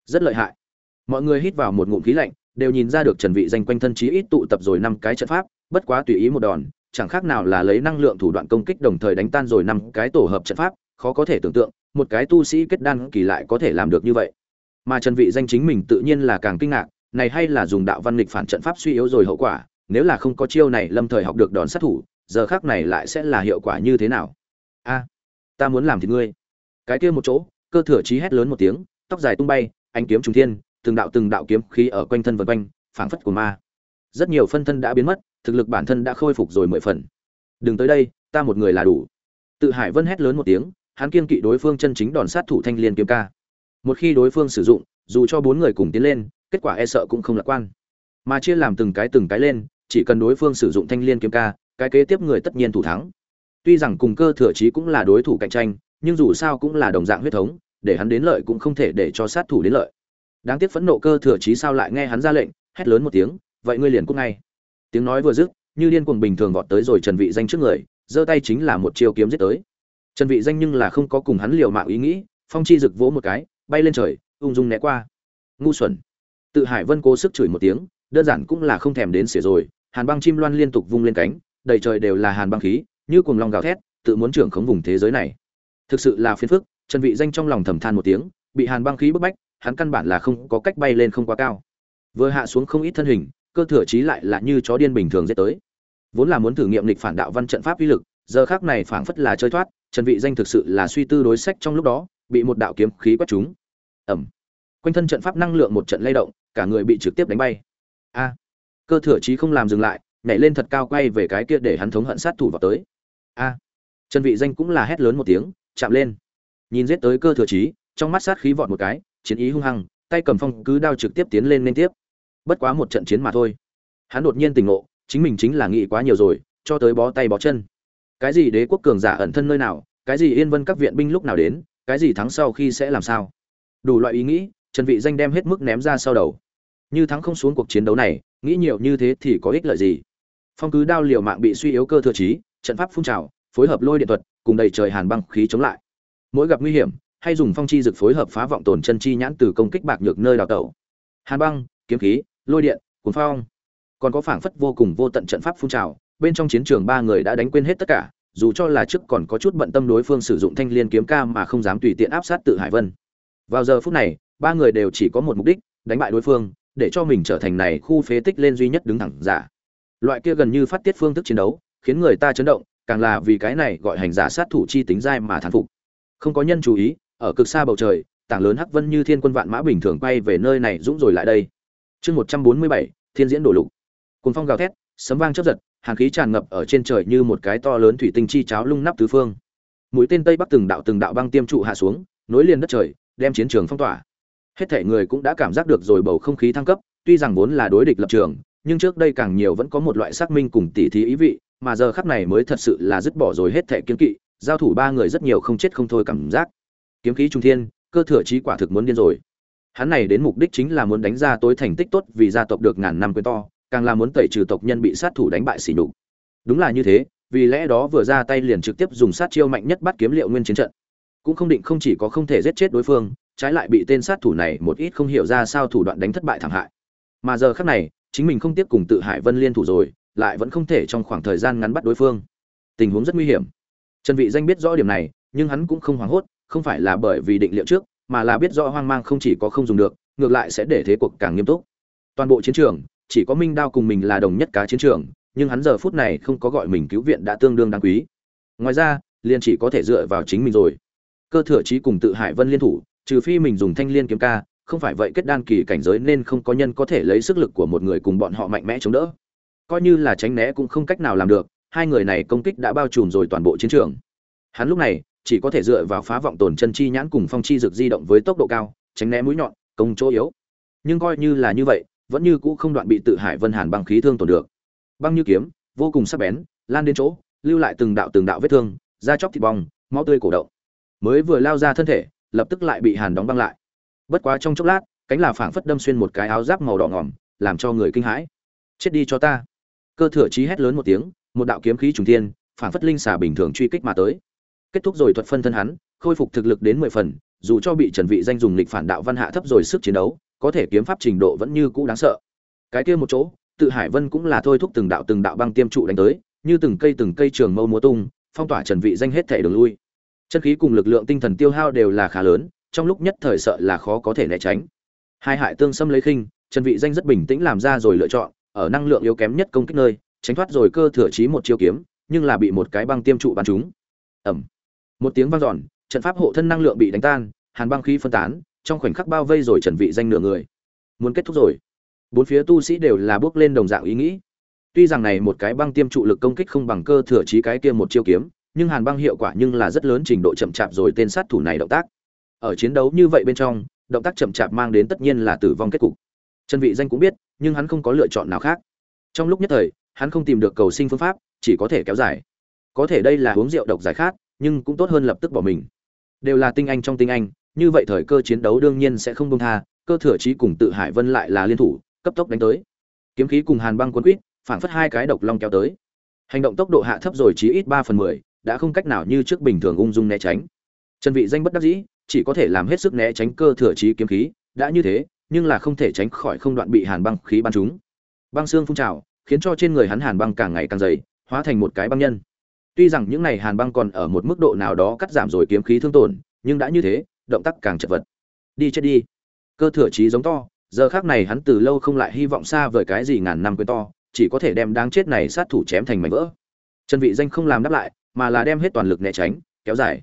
[SPEAKER 1] Rất lợi hại. Mọi người hít vào một ngụm khí lạnh, đều nhìn ra được trần vị danh quanh thân chí ít tụ tập rồi năm cái trận pháp, bất quá tùy ý một đòn chẳng khác nào là lấy năng lượng thủ đoạn công kích đồng thời đánh tan rồi năm cái tổ hợp trận pháp, khó có thể tưởng tượng, một cái tu sĩ kết đan kỳ lại có thể làm được như vậy. Mà trần vị danh chính mình tự nhiên là càng kinh ngạc, này hay là dùng đạo văn lịch phản trận pháp suy yếu rồi hậu quả, nếu là không có chiêu này lâm thời học được đòn sát thủ, giờ khắc này lại sẽ là hiệu quả như thế nào? A, ta muốn làm thì ngươi. Cái kia một chỗ, cơ thừa chí hét lớn một tiếng, tóc dài tung bay anh kiếm trùng thiên, từng đạo từng đạo kiếm khí ở quanh thân vần quanh, phảng phất của ma. Rất nhiều phân thân đã biến mất thực lực bản thân đã khôi phục rồi mười phần. Đừng tới đây, ta một người là đủ. Tự hải vân hét lớn một tiếng, hắn kiên kỵ đối phương chân chính đòn sát thủ thanh liên kiếm ca. Một khi đối phương sử dụng, dù cho bốn người cùng tiến lên, kết quả e sợ cũng không lạc quan. Mà chia làm từng cái từng cái lên, chỉ cần đối phương sử dụng thanh liên kiếm ca, cái kế tiếp người tất nhiên thủ thắng. Tuy rằng cùng cơ thừa chí cũng là đối thủ cạnh tranh, nhưng dù sao cũng là đồng dạng huyết thống, để hắn đến lợi cũng không thể để cho sát thủ đến lợi. Đáng tiếc phẫn nộ cơ thừa chí sao lại nghe hắn ra lệnh, hét lớn một tiếng, vậy ngươi liền cút ngay tiếng nói vừa dứt, như điên cuồng bình thường vọt tới rồi trần vị danh trước người, giơ tay chính là một chiêu kiếm giết tới. Trần vị danh nhưng là không có cùng hắn liều mạng ý nghĩ, phong chi rực vỗ một cái, bay lên trời, ung dung né qua. Ngu xuẩn. Tự hải vân cố sức chửi một tiếng, đơn giản cũng là không thèm đến xỉa rồi, hàn băng chim loan liên tục vung lên cánh, đầy trời đều là hàn băng khí, như cuồng long gào thét, tự muốn trưởng khống vùng thế giới này. Thực sự là phiền phức, trần vị danh trong lòng thầm than một tiếng, bị hàn băng khí bức bách, hắn căn bản là không có cách bay lên không quá cao. Vừa hạ xuống không ít thân hình cơ thừa chí lại là như chó điên bình thường dễ tới. Vốn là muốn thử nghiệm lịch phản đạo văn trận pháp uy lực, giờ khác này phảng phất là chơi thoát, trần vị danh thực sự là suy tư đối sách trong lúc đó, bị một đạo kiếm khí quét trúng. Ầm. Quanh thân trận pháp năng lượng một trận lay động, cả người bị trực tiếp đánh bay. A. Cơ thừa chí không làm dừng lại, nhảy lên thật cao quay về cái kia để hắn thống hận sát thủ vào tới. A. Trần vị danh cũng là hét lớn một tiếng, chạm lên. Nhìn giết tới cơ thừa chí trong mắt sát khí vọt một cái, chiến ý hung hăng, tay cầm phong cứ đao trực tiếp tiến lên liên tiếp bất quá một trận chiến mà thôi. Hắn đột nhiên tỉnh ngộ, chính mình chính là nghĩ quá nhiều rồi, cho tới bó tay bó chân. Cái gì đế quốc cường giả ẩn thân nơi nào, cái gì yên vân các viện binh lúc nào đến, cái gì thắng sau khi sẽ làm sao? Đủ loại ý nghĩ, trần vị danh đem hết mức ném ra sau đầu. Như thắng không xuống cuộc chiến đấu này, nghĩ nhiều như thế thì có ích lợi gì? Phong cứ đao liều mạng bị suy yếu cơ thừa trí, trận pháp phun trào, phối hợp lôi điện thuật, cùng đầy trời hàn băng khí chống lại. Mỗi gặp nguy hiểm, hay dùng phong chi dực phối hợp phá vọng tồn chân chi nhãn từ công kích bạc nhược nơi đào tẩu. Hàn băng, kiếm khí lôi điện cuốn phong. Còn có phảng phất vô cùng vô tận trận pháp phun trào, bên trong chiến trường ba người đã đánh quên hết tất cả, dù cho là trước còn có chút bận tâm đối phương sử dụng thanh liên kiếm ca mà không dám tùy tiện áp sát tự hải vân. Vào giờ phút này, ba người đều chỉ có một mục đích, đánh bại đối phương, để cho mình trở thành này khu phế tích lên duy nhất đứng thẳng giả. Loại kia gần như phát tiết phương thức chiến đấu, khiến người ta chấn động, càng là vì cái này gọi hành giả sát thủ chi tính dai mà thán phục. Không có nhân chú ý, ở cực xa bầu trời, tảng lớn hắc vân như thiên quân vạn mã bình thường quay về nơi này dũng rồi lại đây chương một trăm bốn mươi bảy, thiên diễn đổ lục. Cồn phong gào thét, sấm vang chớp giật, hàng khí tràn ngập ở trên trời như một cái to lớn thủy tinh chi cháo lung nắp tứ phương. Mũi tên tây bắc từng đạo từng đạo băng tiêm trụ hạ xuống, nối liền đất trời, đem chiến trường phong tỏa. Hết thể người cũng đã cảm giác được rồi bầu không khí thăng cấp, tuy rằng vốn là đối địch lập trường, nhưng trước đây càng nhiều vẫn có một loại xác minh cùng tỉ thí ý vị, mà giờ khắc này mới thật sự là dứt bỏ rồi hết thể kiên kỵ, giao thủ ba người rất nhiều không chết không thôi cảm giác. Kiếm khí trung thiên, cơ thừa trí quả thực muốn điên rồi hắn này đến mục đích chính là muốn đánh ra tối thành tích tốt vì gia tộc được ngàn năm quyền to, càng là muốn tẩy trừ tộc nhân bị sát thủ đánh bại xỉ nhục. Đúng là như thế, vì lẽ đó vừa ra tay liền trực tiếp dùng sát chiêu mạnh nhất bắt kiếm liệu nguyên chiến trận. Cũng không định không chỉ có không thể giết chết đối phương, trái lại bị tên sát thủ này một ít không hiểu ra sao thủ đoạn đánh thất bại thảm hại. Mà giờ khác này, chính mình không tiếp cùng tự hải vân liên thủ rồi, lại vẫn không thể trong khoảng thời gian ngắn bắt đối phương. Tình huống rất nguy hiểm. Trần vị danh biết rõ điểm này, nhưng hắn cũng không hoảng hốt, không phải là bởi vì định liệu trước mà là biết rõ hoang mang không chỉ có không dùng được, ngược lại sẽ để thế cuộc càng nghiêm túc. Toàn bộ chiến trường, chỉ có minh đao cùng mình là đồng nhất cá chiến trường, nhưng hắn giờ phút này không có gọi mình cứu viện đã tương đương đáng quý. Ngoài ra, liền chỉ có thể dựa vào chính mình rồi. Cơ thừa trí cùng tự hải vân liên thủ, trừ phi mình dùng thanh liên kiếm ca, không phải vậy kết đan kỳ cảnh giới nên không có nhân có thể lấy sức lực của một người cùng bọn họ mạnh mẽ chống đỡ. Coi như là tránh né cũng không cách nào làm được, hai người này công kích đã bao trùm rồi toàn bộ chiến trường. Hắn lúc này chỉ có thể dựa vào phá vọng tồn chân chi nhãn cùng phong chi dược di động với tốc độ cao, tránh né mũi nhọn, công chỗ yếu. Nhưng coi như là như vậy, vẫn như cũ không đoạn bị tự hải vân hàn băng khí thương tổn được. Băng như kiếm, vô cùng sắc bén, lan đến chỗ, lưu lại từng đạo từng đạo vết thương, da chóc thịt bong, máu tươi cổ động. Mới vừa lao ra thân thể, lập tức lại bị hàn đóng băng lại. Bất quá trong chốc lát, cánh là phảng phất đâm xuyên một cái áo giáp màu đỏ ngỏm làm cho người kinh hãi. Chết đi cho ta. Cơ thừa chí hét lớn một tiếng, một đạo kiếm khí trùng thiên, phảng phất linh xà bình thường truy kích mà tới kết thúc rồi thuật phân thân hắn, khôi phục thực lực đến mười phần, dù cho bị trần vị danh dùng lịch phản đạo văn hạ thấp rồi sức chiến đấu, có thể kiếm pháp trình độ vẫn như cũ đáng sợ. Cái kia một chỗ, tự hải vân cũng là thôi thúc từng đạo từng đạo băng tiêm trụ đánh tới, như từng cây từng cây trường mâu múa tung, phong tỏa trần vị danh hết thể đường lui. Chân khí cùng lực lượng tinh thần tiêu hao đều là khá lớn, trong lúc nhất thời sợ là khó có thể né tránh. Hai hại tương xâm lấy khinh, trần vị danh rất bình tĩnh làm ra rồi lựa chọn, ở năng lượng yếu kém nhất công kích nơi, tránh thoát rồi cơ thừa chí một chiêu kiếm, nhưng là bị một cái băng tiêm trụ bắn trúng. Ầm một tiếng vang dọn, trận pháp hộ thân năng lượng bị đánh tan, hàn băng khí phân tán, trong khoảnh khắc bao vây rồi trần vị danh nửa người. Muốn kết thúc rồi. Bốn phía tu sĩ đều là bước lên đồng dạng ý nghĩ. Tuy rằng này một cái băng tiêm trụ lực công kích không bằng cơ thừa trí cái kia một chiêu kiếm, nhưng hàn băng hiệu quả nhưng là rất lớn trình độ chậm chạp rồi tên sát thủ này động tác. Ở chiến đấu như vậy bên trong, động tác chậm chạp mang đến tất nhiên là tử vong kết cục. Trần vị danh cũng biết, nhưng hắn không có lựa chọn nào khác. Trong lúc nhất thời, hắn không tìm được cầu sinh phương pháp, chỉ có thể kéo dài. Có thể đây là uống rượu độc giải khát nhưng cũng tốt hơn lập tức bỏ mình. Đều là tinh anh trong tinh anh, như vậy thời cơ chiến đấu đương nhiên sẽ không buông tha, cơ thừa trí cùng tự hải vân lại là liên thủ, cấp tốc đánh tới. Kiếm khí cùng hàn băng quấn quýt phản phất hai cái độc long kéo tới. Hành động tốc độ hạ thấp rồi chí ít ba phần mười, đã không cách nào như trước bình thường ung dung né tránh. Trần vị danh bất đắc dĩ, chỉ có thể làm hết sức né tránh cơ thừa trí kiếm khí, đã như thế, nhưng là không thể tránh khỏi không đoạn bị hàn băng khí bắn trúng. Băng xương phun trào, khiến cho trên người hắn hàn băng càng ngày càng dày, hóa thành một cái băng nhân tuy rằng những này hàn băng còn ở một mức độ nào đó cắt giảm rồi kiếm khí thương tổn, nhưng đã như thế, động tác càng chật vật. Đi chết đi. Cơ thừa chí giống to, giờ khác này hắn từ lâu không lại hy vọng xa vời cái gì ngàn năm quên to, chỉ có thể đem đáng chết này sát thủ chém thành mảnh vỡ. Trần vị danh không làm đáp lại, mà là đem hết toàn lực né tránh, kéo dài.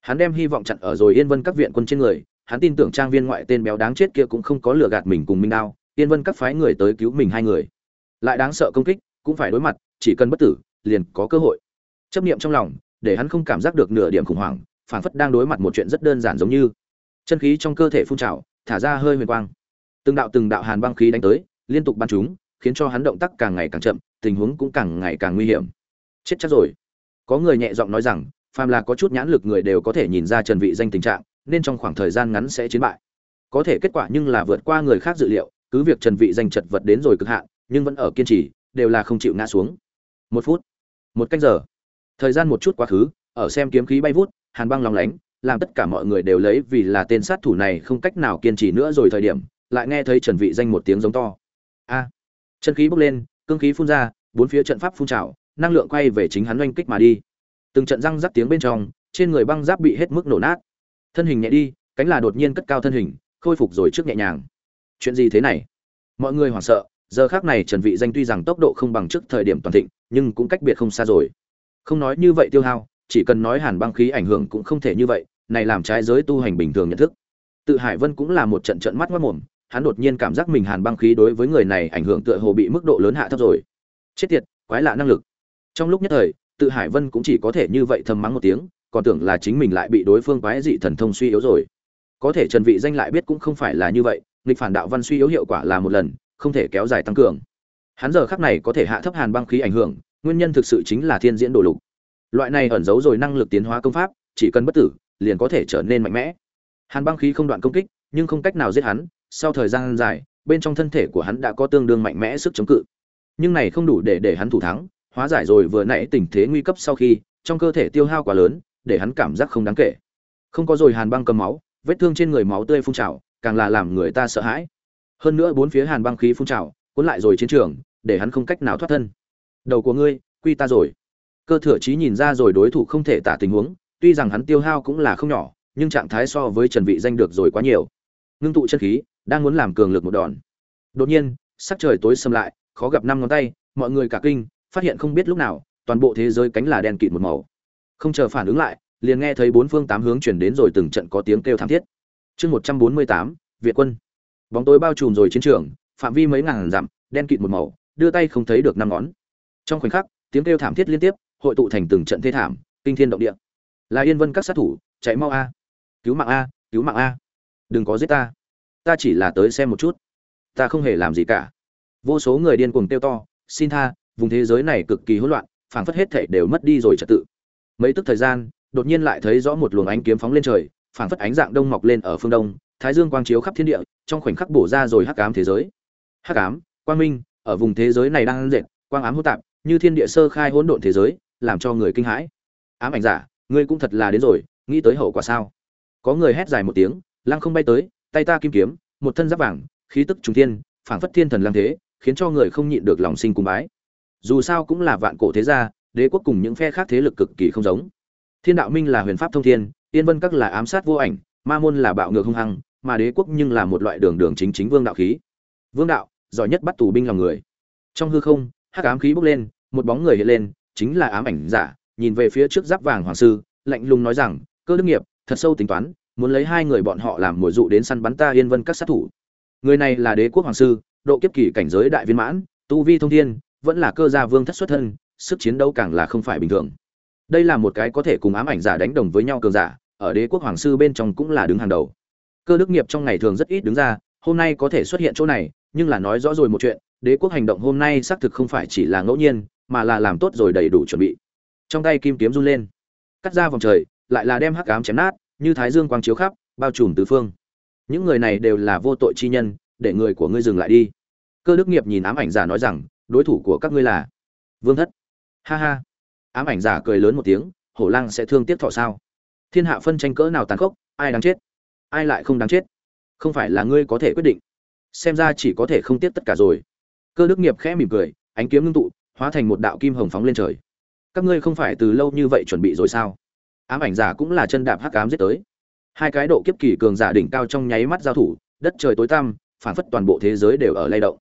[SPEAKER 1] Hắn đem hy vọng chặn ở rồi yên vân các viện quân trên người, hắn tin tưởng trang viên ngoại tên béo đáng chết kia cũng không có lừa gạt mình cùng minh đao, yên vân các phái người tới cứu mình hai người. Lại đáng sợ công kích, cũng phải đối mặt, chỉ cần bất tử, liền có cơ hội chấp niệm trong lòng, để hắn không cảm giác được nửa điểm khủng hoảng, phảng phất đang đối mặt một chuyện rất đơn giản giống như. Chân khí trong cơ thể phun trào, thả ra hơi huyền quang. Từng đạo từng đạo hàn băng khí đánh tới, liên tục bắn chúng, khiến cho hắn động tác càng ngày càng chậm, tình huống cũng càng ngày càng nguy hiểm. Chết chắc rồi. Có người nhẹ giọng nói rằng, phàm là có chút nhãn lực người đều có thể nhìn ra trần vị danh tình trạng, nên trong khoảng thời gian ngắn sẽ chiến bại. Có thể kết quả nhưng là vượt qua người khác dự liệu, cứ việc trần vị danh chật vật đến rồi cực hạn, nhưng vẫn ở kiên trì, đều là không chịu ngã xuống. Một phút, một canh giờ thời gian một chút quá khứ, ở xem kiếm khí bay vút, hàn băng lòng lánh, làm tất cả mọi người đều lấy vì là tên sát thủ này không cách nào kiên trì nữa rồi thời điểm, lại nghe thấy trần vị danh một tiếng giống to. A! Chân khí bốc lên, cương khí phun ra, bốn phía trận pháp phun trào, năng lượng quay về chính hắn oanh kích mà đi. Từng trận răng rắc tiếng bên trong, trên người băng giáp bị hết mức nổ nát. Thân hình nhẹ đi, cánh là đột nhiên cất cao thân hình, khôi phục rồi trước nhẹ nhàng. Chuyện gì thế này? Mọi người hoảng sợ, giờ khác này trần vị danh tuy rằng tốc độ không bằng trước thời điểm toàn thịnh, nhưng cũng cách biệt không xa rồi không nói như vậy tiêu hao, chỉ cần nói hàn băng khí ảnh hưởng cũng không thể như vậy, này làm trái giới tu hành bình thường nhận thức. Tự hải vân cũng là một trận trận mắt mất mồm, hắn đột nhiên cảm giác mình hàn băng khí đối với người này ảnh hưởng tựa hồ bị mức độ lớn hạ thấp rồi. Chết tiệt, quái lạ năng lực. Trong lúc nhất thời, tự hải vân cũng chỉ có thể như vậy thầm mắng một tiếng, còn tưởng là chính mình lại bị đối phương quái dị thần thông suy yếu rồi. Có thể trần vị danh lại biết cũng không phải là như vậy, nghịch phản đạo văn suy yếu hiệu quả là một lần, không thể kéo dài tăng cường. Hắn giờ khắc này có thể hạ thấp hàn băng khí ảnh hưởng nguyên nhân thực sự chính là thiên diễn đồ lục. Loại này ẩn giấu rồi năng lực tiến hóa công pháp, chỉ cần bất tử, liền có thể trở nên mạnh mẽ. Hàn băng khí không đoạn công kích, nhưng không cách nào giết hắn, sau thời gian dài, bên trong thân thể của hắn đã có tương đương mạnh mẽ sức chống cự. Nhưng này không đủ để để hắn thủ thắng, hóa giải rồi vừa nãy tình thế nguy cấp sau khi, trong cơ thể tiêu hao quá lớn, để hắn cảm giác không đáng kể. Không có rồi hàn băng cầm máu, vết thương trên người máu tươi phun trào, càng là làm người ta sợ hãi. Hơn nữa bốn phía hàn băng khí phun trào, cuốn lại rồi chiến trường, để hắn không cách nào thoát thân đầu của ngươi, quy ta rồi. Cơ thừa trí nhìn ra rồi đối thủ không thể tả tình huống, tuy rằng hắn tiêu hao cũng là không nhỏ, nhưng trạng thái so với trần vị danh được rồi quá nhiều. Ngưng tụ chân khí, đang muốn làm cường lực một đòn. Đột nhiên, sắc trời tối sầm lại, khó gặp năm ngón tay, mọi người cả kinh, phát hiện không biết lúc nào, toàn bộ thế giới cánh là đen kịt một màu. Không chờ phản ứng lại, liền nghe thấy bốn phương tám hướng chuyển đến rồi từng trận có tiếng kêu thảm thiết. Chương một trăm bốn mươi tám, việt quân. Bóng tối bao trùm rồi chiến trường, phạm vi mấy ngàn dặm, đen kịt một màu, đưa tay không thấy được năm ngón trong khoảnh khắc, tiếng kêu thảm thiết liên tiếp, hội tụ thành từng trận thê thảm, kinh thiên động địa. Là yên vân các sát thủ, chạy mau a. Cứu mạng a, cứu mạng a. Đừng có giết ta. Ta chỉ là tới xem một chút. Ta không hề làm gì cả. Vô số người điên cuồng kêu to, xin tha, vùng thế giới này cực kỳ hỗn loạn, phảng phất hết thể đều mất đi rồi trật tự. Mấy tức thời gian, đột nhiên lại thấy rõ một luồng ánh kiếm phóng lên trời, phảng phất ánh dạng đông mọc lên ở phương đông, thái dương quang chiếu khắp thiên địa, trong khoảnh khắc bổ ra rồi hắc ám thế giới. Hắc ám, quang minh, ở vùng thế giới này đang dệt, quang ám hỗn tạp như thiên địa sơ khai hỗn độn thế giới, làm cho người kinh hãi. Ám ảnh giả, ngươi cũng thật là đến rồi, nghĩ tới hậu quả sao? Có người hét dài một tiếng, lăng không bay tới, tay ta kim kiếm, một thân giáp vàng, khí tức trùng thiên, phảng phất thiên thần lăng thế, khiến cho người không nhịn được lòng sinh cung bái. Dù sao cũng là vạn cổ thế gia, đế quốc cùng những phe khác thế lực cực kỳ không giống. Thiên đạo minh là huyền pháp thông thiên tiên vân các là ám sát vô ảnh, ma môn là bạo ngược hung hăng, mà đế quốc nhưng là một loại đường đường chính chính vương đạo khí. Vương đạo, giỏi nhất bắt tù binh lòng người. Trong hư không hắc ám khí bốc lên, một bóng người hiện lên, chính là ám ảnh giả, nhìn về phía trước giáp vàng hoàng sư, lạnh lùng nói rằng, cơ đức nghiệp, thật sâu tính toán, muốn lấy hai người bọn họ làm mồi dụ đến săn bắn ta yên vân các sát thủ. Người này là đế quốc hoàng sư, độ kiếp kỳ cảnh giới đại viên mãn, tu vi thông thiên, vẫn là cơ gia vương thất xuất thân, sức chiến đấu càng là không phải bình thường. Đây là một cái có thể cùng ám ảnh giả đánh đồng với nhau cường giả, ở đế quốc hoàng sư bên trong cũng là đứng hàng đầu. Cơ đức nghiệp trong ngày thường rất ít đứng ra, hôm nay có thể xuất hiện chỗ này, nhưng là nói rõ rồi một chuyện đế quốc hành động hôm nay xác thực không phải chỉ là ngẫu nhiên, mà là làm tốt rồi đầy đủ chuẩn bị. Trong tay kim kiếm run lên, cắt ra vòng trời, lại là đem hắc ám chém nát, như thái dương quang chiếu khắp, bao trùm tứ phương. Những người này đều là vô tội chi nhân, để người của ngươi dừng lại đi. Cơ đức nghiệp nhìn ám ảnh giả nói rằng, đối thủ của các ngươi là vương thất. Ha ha. Ám ảnh giả cười lớn một tiếng, hổ lang sẽ thương tiếc thọ sao? Thiên hạ phân tranh cỡ nào tàn khốc, ai đáng chết? Ai lại không đáng chết? Không phải là ngươi có thể quyết định. Xem ra chỉ có thể không tiếc tất cả rồi cơ đức nghiệp khẽ mỉm cười, ánh kiếm ngưng tụ, hóa thành một đạo kim hồng phóng lên trời. Các ngươi không phải từ lâu như vậy chuẩn bị rồi sao? Ám ảnh giả cũng là chân đạp hắc ám giết tới. Hai cái độ kiếp kỳ cường giả đỉnh cao trong nháy mắt giao thủ, đất trời tối tăm, phản phất toàn bộ thế giới đều ở lay động.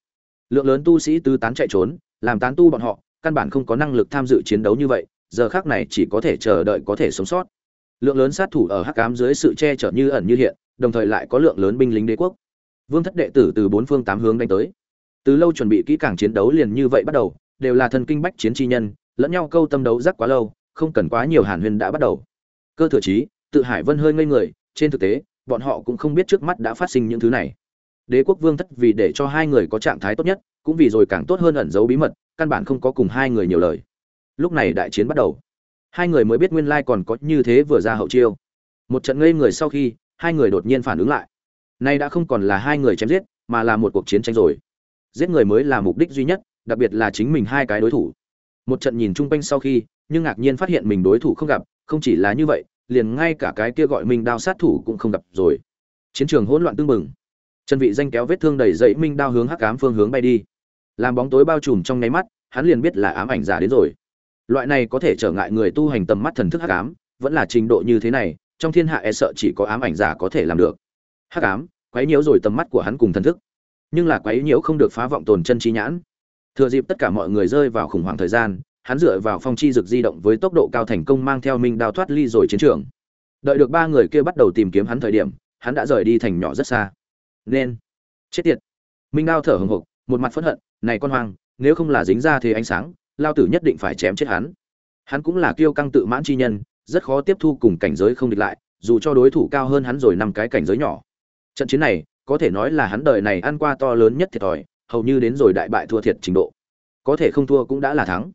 [SPEAKER 1] Lượng lớn tu sĩ tứ tán chạy trốn, làm tán tu bọn họ, căn bản không có năng lực tham dự chiến đấu như vậy, giờ khác này chỉ có thể chờ đợi có thể sống sót. Lượng lớn sát thủ ở hắc ám dưới sự che chở như ẩn như hiện, đồng thời lại có lượng lớn binh lính đế quốc. Vương thất đệ tử từ bốn phương tám hướng đánh tới từ lâu chuẩn bị kỹ càng chiến đấu liền như vậy bắt đầu, đều là thần kinh bách chiến chi nhân, lẫn nhau câu tâm đấu rắc quá lâu, không cần quá nhiều hàn huyền đã bắt đầu. Cơ thừa trí, tự hải vân hơi ngây người, trên thực tế, bọn họ cũng không biết trước mắt đã phát sinh những thứ này. Đế quốc vương thất vì để cho hai người có trạng thái tốt nhất, cũng vì rồi càng tốt hơn ẩn giấu bí mật, căn bản không có cùng hai người nhiều lời. Lúc này đại chiến bắt đầu. Hai người mới biết nguyên lai còn có như thế vừa ra hậu chiêu. Một trận ngây người sau khi, hai người đột nhiên phản ứng lại. Nay đã không còn là hai người chém giết, mà là một cuộc chiến tranh rồi giết người mới là mục đích duy nhất, đặc biệt là chính mình hai cái đối thủ. Một trận nhìn chung quanh sau khi, nhưng ngạc nhiên phát hiện mình đối thủ không gặp, không chỉ là như vậy, liền ngay cả cái kia gọi mình đao sát thủ cũng không gặp rồi. Chiến trường hỗn loạn tương mừng trần vị danh kéo vết thương đầy dậy minh đao hướng hắc ám phương hướng bay đi. Làm bóng tối bao trùm trong nháy mắt, hắn liền biết là ám ảnh giả đến rồi. Loại này có thể trở ngại người tu hành tầm mắt thần thức hắc ám, vẫn là trình độ như thế này, trong thiên hạ e sợ chỉ có ám ảnh giả có thể làm được. Hắc ám, quấy nhiễu rồi tầm mắt của hắn cùng thần thức nhưng là quấy nhiễu không được phá vọng tồn chân trí nhãn. Thừa dịp tất cả mọi người rơi vào khủng hoảng thời gian, hắn dựa vào phong chi dược di động với tốc độ cao thành công mang theo minh đao thoát ly rồi chiến trường. Đợi được ba người kia bắt đầu tìm kiếm hắn thời điểm, hắn đã rời đi thành nhỏ rất xa. Nên, chết tiệt. Minh đao thở hồng hộc, một mặt phẫn hận, này con hoang, nếu không là dính ra thế ánh sáng, lao tử nhất định phải chém chết hắn. Hắn cũng là kiêu căng tự mãn chi nhân, rất khó tiếp thu cùng cảnh giới không địch lại, dù cho đối thủ cao hơn hắn rồi năm cái cảnh giới nhỏ. Trận chiến này có thể nói là hắn đời này ăn qua to lớn nhất thiệt thòi, hầu như đến rồi đại bại thua thiệt trình độ. Có thể không thua cũng đã là thắng.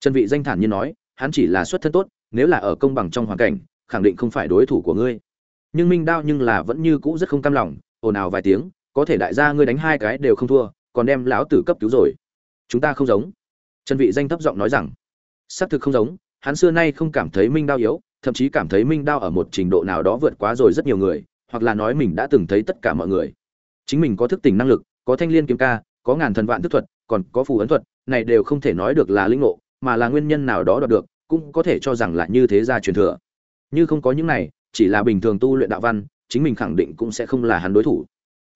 [SPEAKER 1] Trần vị danh thản nhiên nói, hắn chỉ là xuất thân tốt, nếu là ở công bằng trong hoàn cảnh, khẳng định không phải đối thủ của ngươi. Nhưng minh đao nhưng là vẫn như cũ rất không cam lòng, ồn ào vài tiếng, có thể đại gia ngươi đánh hai cái đều không thua, còn đem lão tử cấp cứu rồi. Chúng ta không giống. Trần vị danh thấp giọng nói rằng, xác thực không giống, hắn xưa nay không cảm thấy minh đao yếu, thậm chí cảm thấy minh đao ở một trình độ nào đó vượt quá rồi rất nhiều người hoặc là nói mình đã từng thấy tất cả mọi người. Chính mình có thức tỉnh năng lực, có thanh liên kiếm ca, có ngàn thần vạn thức thuật, còn có phù ấn thuật, này đều không thể nói được là linh ngộ, mà là nguyên nhân nào đó đoạt được, cũng có thể cho rằng là như thế gia truyền thừa. Như không có những này, chỉ là bình thường tu luyện đạo văn, chính mình khẳng định cũng sẽ không là hắn đối thủ.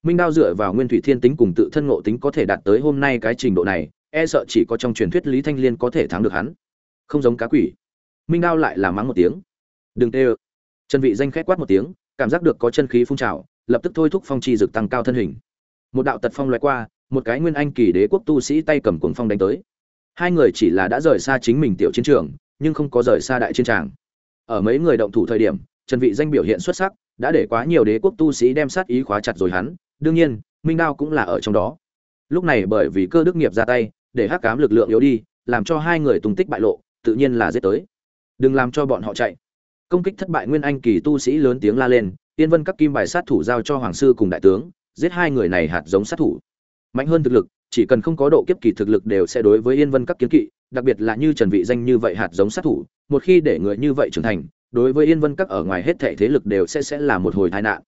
[SPEAKER 1] Minh đao dựa vào nguyên thủy thiên tính cùng tự thân ngộ tính có thể đạt tới hôm nay cái trình độ này e sợ chỉ có trong truyền thuyết lý thanh liên có thể thắng được hắn. Không giống cá quỷ. Minh đao lại là mắng một tiếng. Đừng tê ơ. Chân vị danh khét quát một tiếng cảm giác được có chân khí phun trào, lập tức thôi thúc phong chi dược tăng cao thân hình. Một đạo tật phong lướt qua, một cái nguyên anh kỳ đế quốc tu sĩ tay cầm cuồng phong đánh tới. Hai người chỉ là đã rời xa chính mình tiểu chiến trường, nhưng không có rời xa đại chiến tràng. Ở mấy người động thủ thời điểm, trần vị danh biểu hiện xuất sắc, đã để quá nhiều đế quốc tu sĩ đem sát ý khóa chặt rồi hắn, đương nhiên, minh đao cũng là ở trong đó. Lúc này bởi vì cơ đức nghiệp ra tay, để hắc cám lực lượng yếu đi, làm cho hai người tung tích bại lộ, tự nhiên là giết tới. Đừng làm cho bọn họ chạy công kích thất bại nguyên anh kỳ tu sĩ lớn tiếng la lên, tiên vân các kim bài sát thủ giao cho hoàng sư cùng đại tướng, giết hai người này hạt giống sát thủ. Mạnh hơn thực lực, chỉ cần không có độ kiếp kỳ thực lực đều sẽ đối với yên vân các kiến kỵ, đặc biệt là như trần vị danh như vậy hạt giống sát thủ, một khi để người như vậy trưởng thành, đối với yên vân các ở ngoài hết thảy thế lực đều sẽ sẽ là một hồi tai nạn.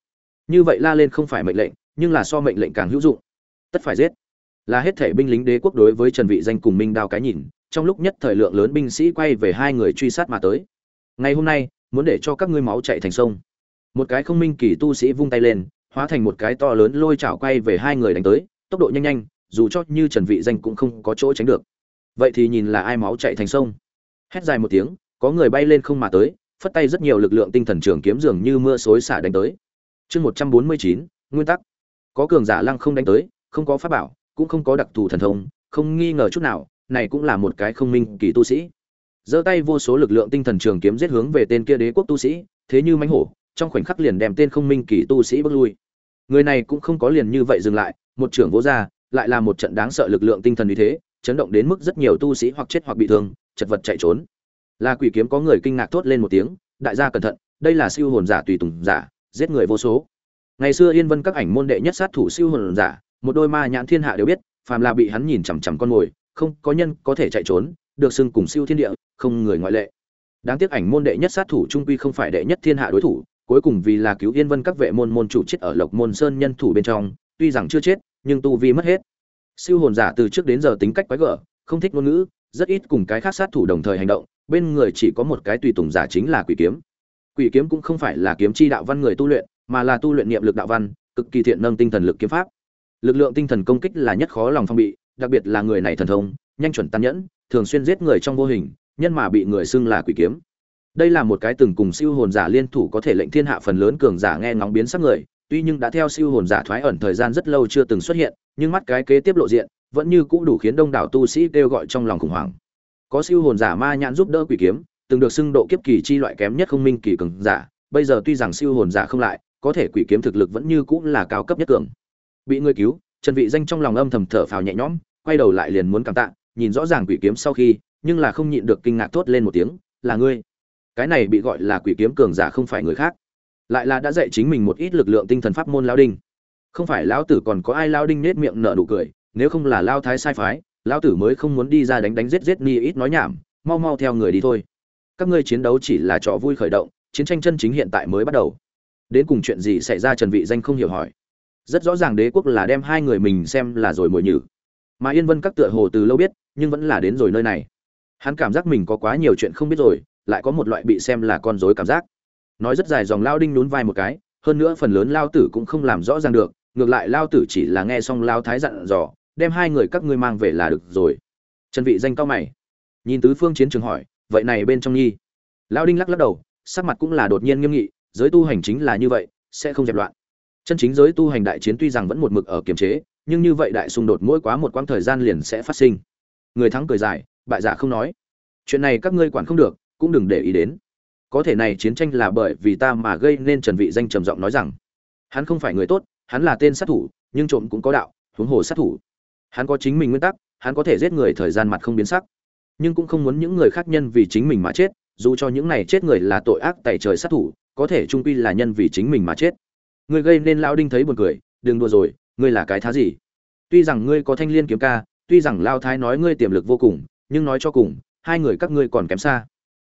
[SPEAKER 1] Như vậy la lên không phải mệnh lệnh, nhưng là so mệnh lệnh càng hữu dụng. Tất phải giết. Là hết thảy binh lính đế quốc đối với trần vị danh cùng minh đao cái nhìn, trong lúc nhất thời lượng lớn binh sĩ quay về hai người truy sát mà tới. Ngày hôm nay muốn để cho các ngươi máu chảy thành sông. Một cái không minh kỳ tu sĩ vung tay lên hóa thành một cái to lớn lôi chảo quay về hai người đánh tới tốc độ nhanh nhanh dù cho như trần vị danh cũng không có chỗ tránh được. Vậy thì nhìn là ai máu chảy thành sông? Hét dài một tiếng có người bay lên không mà tới phất tay rất nhiều lực lượng tinh thần trường kiếm dường như mưa xối xả đánh tới. Chương 149, nguyên tắc. Có cường giả lăng không đánh tới không có pháp bảo cũng không có đặc thù thần thông không nghi ngờ chút nào này cũng là một cái không minh kỳ tu sĩ giơ tay vô số lực lượng tinh thần trường kiếm giết hướng về tên kia đế quốc tu sĩ, thế như mãnh hổ, trong khoảnh khắc liền đem tên không minh kỳ tu sĩ bước lui. Người này cũng không có liền như vậy dừng lại, một trưởng vỗ ra, lại là một trận đáng sợ lực lượng tinh thần như thế, chấn động đến mức rất nhiều tu sĩ hoặc chết hoặc bị thương, chật vật chạy trốn. Là quỷ kiếm có người kinh ngạc thốt lên một tiếng, đại gia cẩn thận, đây là siêu hồn giả tùy tùng giả, giết người vô số. Ngày xưa yên vân các ảnh môn đệ nhất sát thủ siêu hồn giả, một đôi ma nhãn thiên hạ đều biết, phàm là bị hắn nhìn chằm chằm con mồi, không có nhân có thể chạy trốn được xưng cùng siêu thiên địa, không người ngoại lệ. Đáng tiếc ảnh môn đệ nhất sát thủ trung quy không phải đệ nhất thiên hạ đối thủ, cuối cùng vì là cứu yên vân các vệ môn môn chủ chết ở lộc môn sơn nhân thủ bên trong, tuy rằng chưa chết, nhưng tu vi mất hết. Siêu hồn giả từ trước đến giờ tính cách quái gở, không thích ngôn ngữ, rất ít cùng cái khác sát thủ đồng thời hành động, bên người chỉ có một cái tùy tùng giả chính là quỷ kiếm. Quỷ kiếm cũng không phải là kiếm chi đạo văn người tu luyện, mà là tu luyện niệm lực đạo văn, cực kỳ thiện nâng tinh thần lực kiếm pháp. Lực lượng tinh thần công kích là nhất khó lòng phong bị, đặc biệt là người này thần thông, nhanh chuẩn tàn nhẫn thường xuyên giết người trong vô hình, nhân mà bị người xưng là quỷ kiếm. Đây là một cái từng cùng siêu hồn giả liên thủ có thể lệnh thiên hạ phần lớn cường giả nghe ngóng biến sắc người, tuy nhưng đã theo siêu hồn giả thoái ẩn thời gian rất lâu chưa từng xuất hiện, nhưng mắt cái kế tiếp lộ diện, vẫn như cũ đủ khiến đông đảo tu sĩ kêu gọi trong lòng khủng hoảng. Có siêu hồn giả ma nhãn giúp đỡ quỷ kiếm, từng được xưng độ kiếp kỳ chi loại kém nhất không minh kỳ cường giả, bây giờ tuy rằng siêu hồn giả không lại, có thể quỷ kiếm thực lực vẫn như cũ là cao cấp nhất cường. Bị người cứu, trần vị danh trong lòng âm thầm thở phào nhẹ nhõm, quay đầu lại liền muốn cảm tạ nhìn rõ ràng quỷ kiếm sau khi, nhưng là không nhịn được kinh ngạc thốt lên một tiếng, là ngươi? Cái này bị gọi là quỷ kiếm cường giả không phải người khác. Lại là đã dạy chính mình một ít lực lượng tinh thần pháp môn lao đinh. Không phải lão tử còn có ai lao đinh nết miệng nở nụ cười, nếu không là lao thái sai phái, lão tử mới không muốn đi ra đánh đánh giết giết ni ít nói nhảm, mau mau theo người đi thôi. Các ngươi chiến đấu chỉ là trò vui khởi động, chiến tranh chân chính hiện tại mới bắt đầu. Đến cùng chuyện gì xảy ra trần vị danh không hiểu hỏi. Rất rõ ràng đế quốc là đem hai người mình xem là rồi mồi nhử mà yên vân các tựa hồ từ lâu biết, nhưng vẫn là đến rồi nơi này. Hắn cảm giác mình có quá nhiều chuyện không biết rồi, lại có một loại bị xem là con rối cảm giác. Nói rất dài dòng lao đinh nhún vai một cái, hơn nữa phần lớn lao tử cũng không làm rõ ràng được, ngược lại lao tử chỉ là nghe xong lao thái dặn dò, đem hai người các ngươi mang về là được rồi. Trần vị danh cao mày, nhìn tứ phương chiến trường hỏi, vậy này bên trong nhi? Lao đinh lắc lắc đầu, sắc mặt cũng là đột nhiên nghiêm nghị, giới tu hành chính là như vậy, sẽ không dẹp loạn. Chân chính giới tu hành đại chiến tuy rằng vẫn một mực ở kiềm chế nhưng như vậy đại xung đột mỗi quá một quãng thời gian liền sẽ phát sinh. Người thắng cười dài, bại giả không nói. Chuyện này các ngươi quản không được, cũng đừng để ý đến. Có thể này chiến tranh là bởi vì ta mà gây nên trần vị danh trầm giọng nói rằng, hắn không phải người tốt, hắn là tên sát thủ, nhưng trộm cũng có đạo, huống hồ sát thủ. Hắn có chính mình nguyên tắc, hắn có thể giết người thời gian mặt không biến sắc. Nhưng cũng không muốn những người khác nhân vì chính mình mà chết, dù cho những này chết người là tội ác tày trời sát thủ, có thể trung quy là nhân vì chính mình mà chết. Người gây nên lão đinh thấy buồn cười, đừng đùa rồi ngươi là cái thá gì? Tuy rằng ngươi có thanh liên kiếm ca, tuy rằng lao thái nói ngươi tiềm lực vô cùng, nhưng nói cho cùng, hai người các ngươi còn kém xa.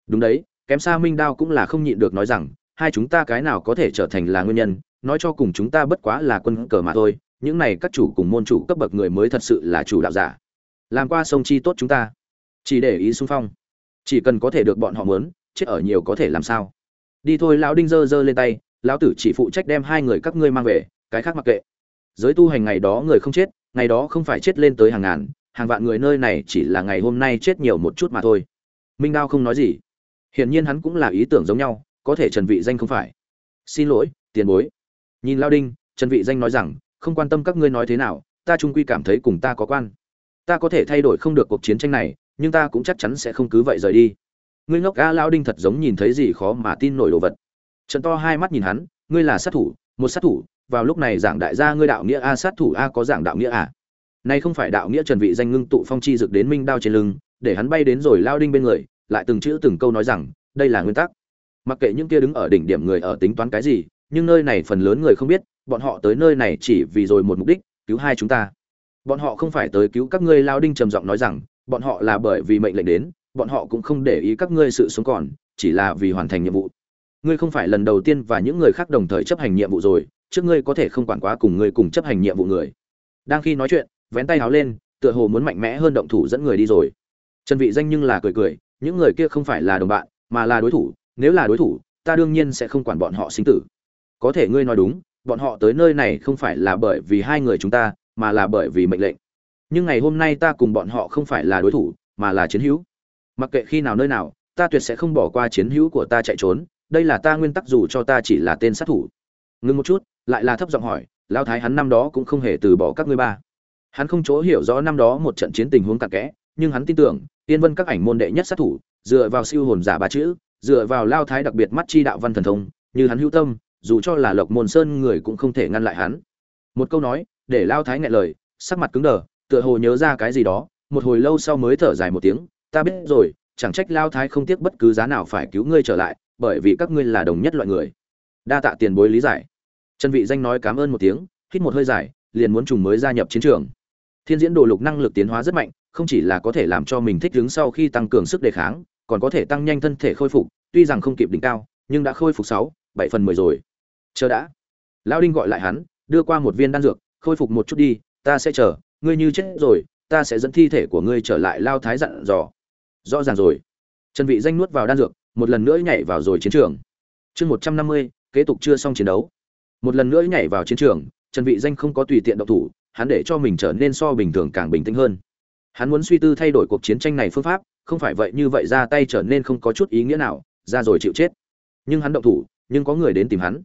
[SPEAKER 1] Đúng đấy, kém xa minh đao cũng là không nhịn được nói rằng, hai chúng ta cái nào có thể trở thành là nguyên nhân, nói cho cùng chúng ta bất quá là quân cờ mà thôi, những này các chủ cùng môn chủ cấp bậc người mới thật sự là chủ đạo giả. Làm qua sông chi tốt chúng ta. Chỉ để ý xung phong. Chỉ cần có thể được bọn họ muốn, chết ở nhiều có thể làm sao. Đi thôi, lão đinh giơ giơ lên tay, lão tử chỉ phụ trách đem hai người các ngươi mang về, cái khác mặc kệ giới tu hành ngày đó người không chết, ngày đó không phải chết lên tới hàng ngàn, hàng vạn người nơi này chỉ là ngày hôm nay chết nhiều một chút mà thôi. Minh đao không nói gì. Hiển nhiên hắn cũng là ý tưởng giống nhau, có thể trần vị danh không phải. Xin lỗi, tiền bối. Nhìn lao đinh, trần vị danh nói rằng, không quan tâm các ngươi nói thế nào, ta trung quy cảm thấy cùng ta có quan. Ta có thể thay đổi không được cuộc chiến tranh này, nhưng ta cũng chắc chắn sẽ không cứ vậy rời đi. Ngươi ngốc ga lao đinh thật giống nhìn thấy gì khó mà tin nổi đồ vật. Trận to hai mắt nhìn hắn, ngươi là sát thủ, một sát thủ vào lúc này giảng đại gia ngươi đạo nghĩa a, sát thủ a, có giảng đạo nghĩa à? Nay không phải đạo nghĩa trần vị danh ngưng tụ phong chi dực đến minh đao trên lưng, để hắn bay đến rồi lao đinh bên người, lại từng chữ từng câu nói rằng, đây là nguyên tắc. Mặc kệ những kia đứng ở đỉnh điểm người ở tính toán cái gì, nhưng nơi này phần lớn người không biết, bọn họ tới nơi này chỉ vì rồi một mục đích, cứu hai chúng ta. Bọn họ không phải tới cứu các ngươi lao đinh trầm giọng nói rằng, bọn họ là bởi vì mệnh lệnh đến, bọn họ cũng không để ý các ngươi sự sống còn, chỉ là vì hoàn thành nhiệm vụ. Ngươi không phải lần đầu tiên và những người khác đồng thời chấp hành nhiệm vụ rồi trước ngươi có thể không quản quá cùng ngươi cùng chấp hành nhiệm vụ người. Đang khi nói chuyện, vén tay háo lên, tựa hồ muốn mạnh mẽ hơn động thủ dẫn người đi rồi. Trần vị danh nhưng là cười cười, những người kia không phải là đồng bạn, mà là đối thủ, nếu là đối thủ, ta đương nhiên sẽ không quản bọn họ sinh tử. Có thể ngươi nói đúng, bọn họ tới nơi này không phải là bởi vì hai người chúng ta, mà là bởi vì mệnh lệnh. Nhưng ngày hôm nay ta cùng bọn họ không phải là đối thủ, mà là chiến hữu. Mặc kệ khi nào nơi nào, ta tuyệt sẽ không bỏ qua chiến hữu của ta chạy trốn, đây là ta nguyên tắc dù cho ta chỉ là tên sát thủ ngừng một chút, lại là thấp giọng hỏi lao thái hắn năm đó cũng không hề từ bỏ các ngươi ba. Hắn không chỗ hiểu rõ năm đó một trận chiến tình huống cặn kẽ, nhưng hắn tin tưởng, tiên vân các ảnh môn đệ nhất sát thủ, dựa vào siêu hồn giả ba chữ, dựa vào lao thái đặc biệt mắt chi đạo văn thần thông, như hắn hữu tâm, dù cho là lộc môn sơn người cũng không thể ngăn lại hắn. Một câu nói, để lao thái ngại lời, sắc mặt cứng đờ, tựa hồ nhớ ra cái gì đó, một hồi lâu sau mới thở dài một tiếng, ta biết rồi, chẳng trách lao thái không tiếc bất cứ giá nào phải cứu ngươi trở lại, bởi vì các ngươi là đồng nhất loại người đa tạ tiền bối lý giải. Trần vị danh nói cảm ơn một tiếng, hít một hơi dài, liền muốn trùng mới gia nhập chiến trường. Thiên diễn đồ lục năng lực tiến hóa rất mạnh, không chỉ là có thể làm cho mình thích ứng sau khi tăng cường sức đề kháng, còn có thể tăng nhanh thân thể khôi phục, tuy rằng không kịp đỉnh cao, nhưng đã khôi phục sáu, bảy phần mười rồi. Chờ đã. Lão đinh gọi lại hắn, đưa qua một viên đan dược, khôi phục một chút đi, ta sẽ chờ, ngươi như chết rồi, ta sẽ dẫn thi thể của ngươi trở lại lao thái dặn dò. Rõ ràng rồi. Trần vị danh nuốt vào đan dược, một lần nữa nhảy vào rồi chiến trường. Chương một trăm năm mươi kế tục chưa xong chiến đấu. Một lần nữa nhảy vào chiến trường, trần vị danh không có tùy tiện động thủ, hắn để cho mình trở nên so bình thường càng bình tĩnh hơn. Hắn muốn suy tư thay đổi cuộc chiến tranh này phương pháp, không phải vậy như vậy ra tay trở nên không có chút ý nghĩa nào, ra rồi chịu chết. Nhưng hắn động thủ, nhưng có người đến tìm hắn.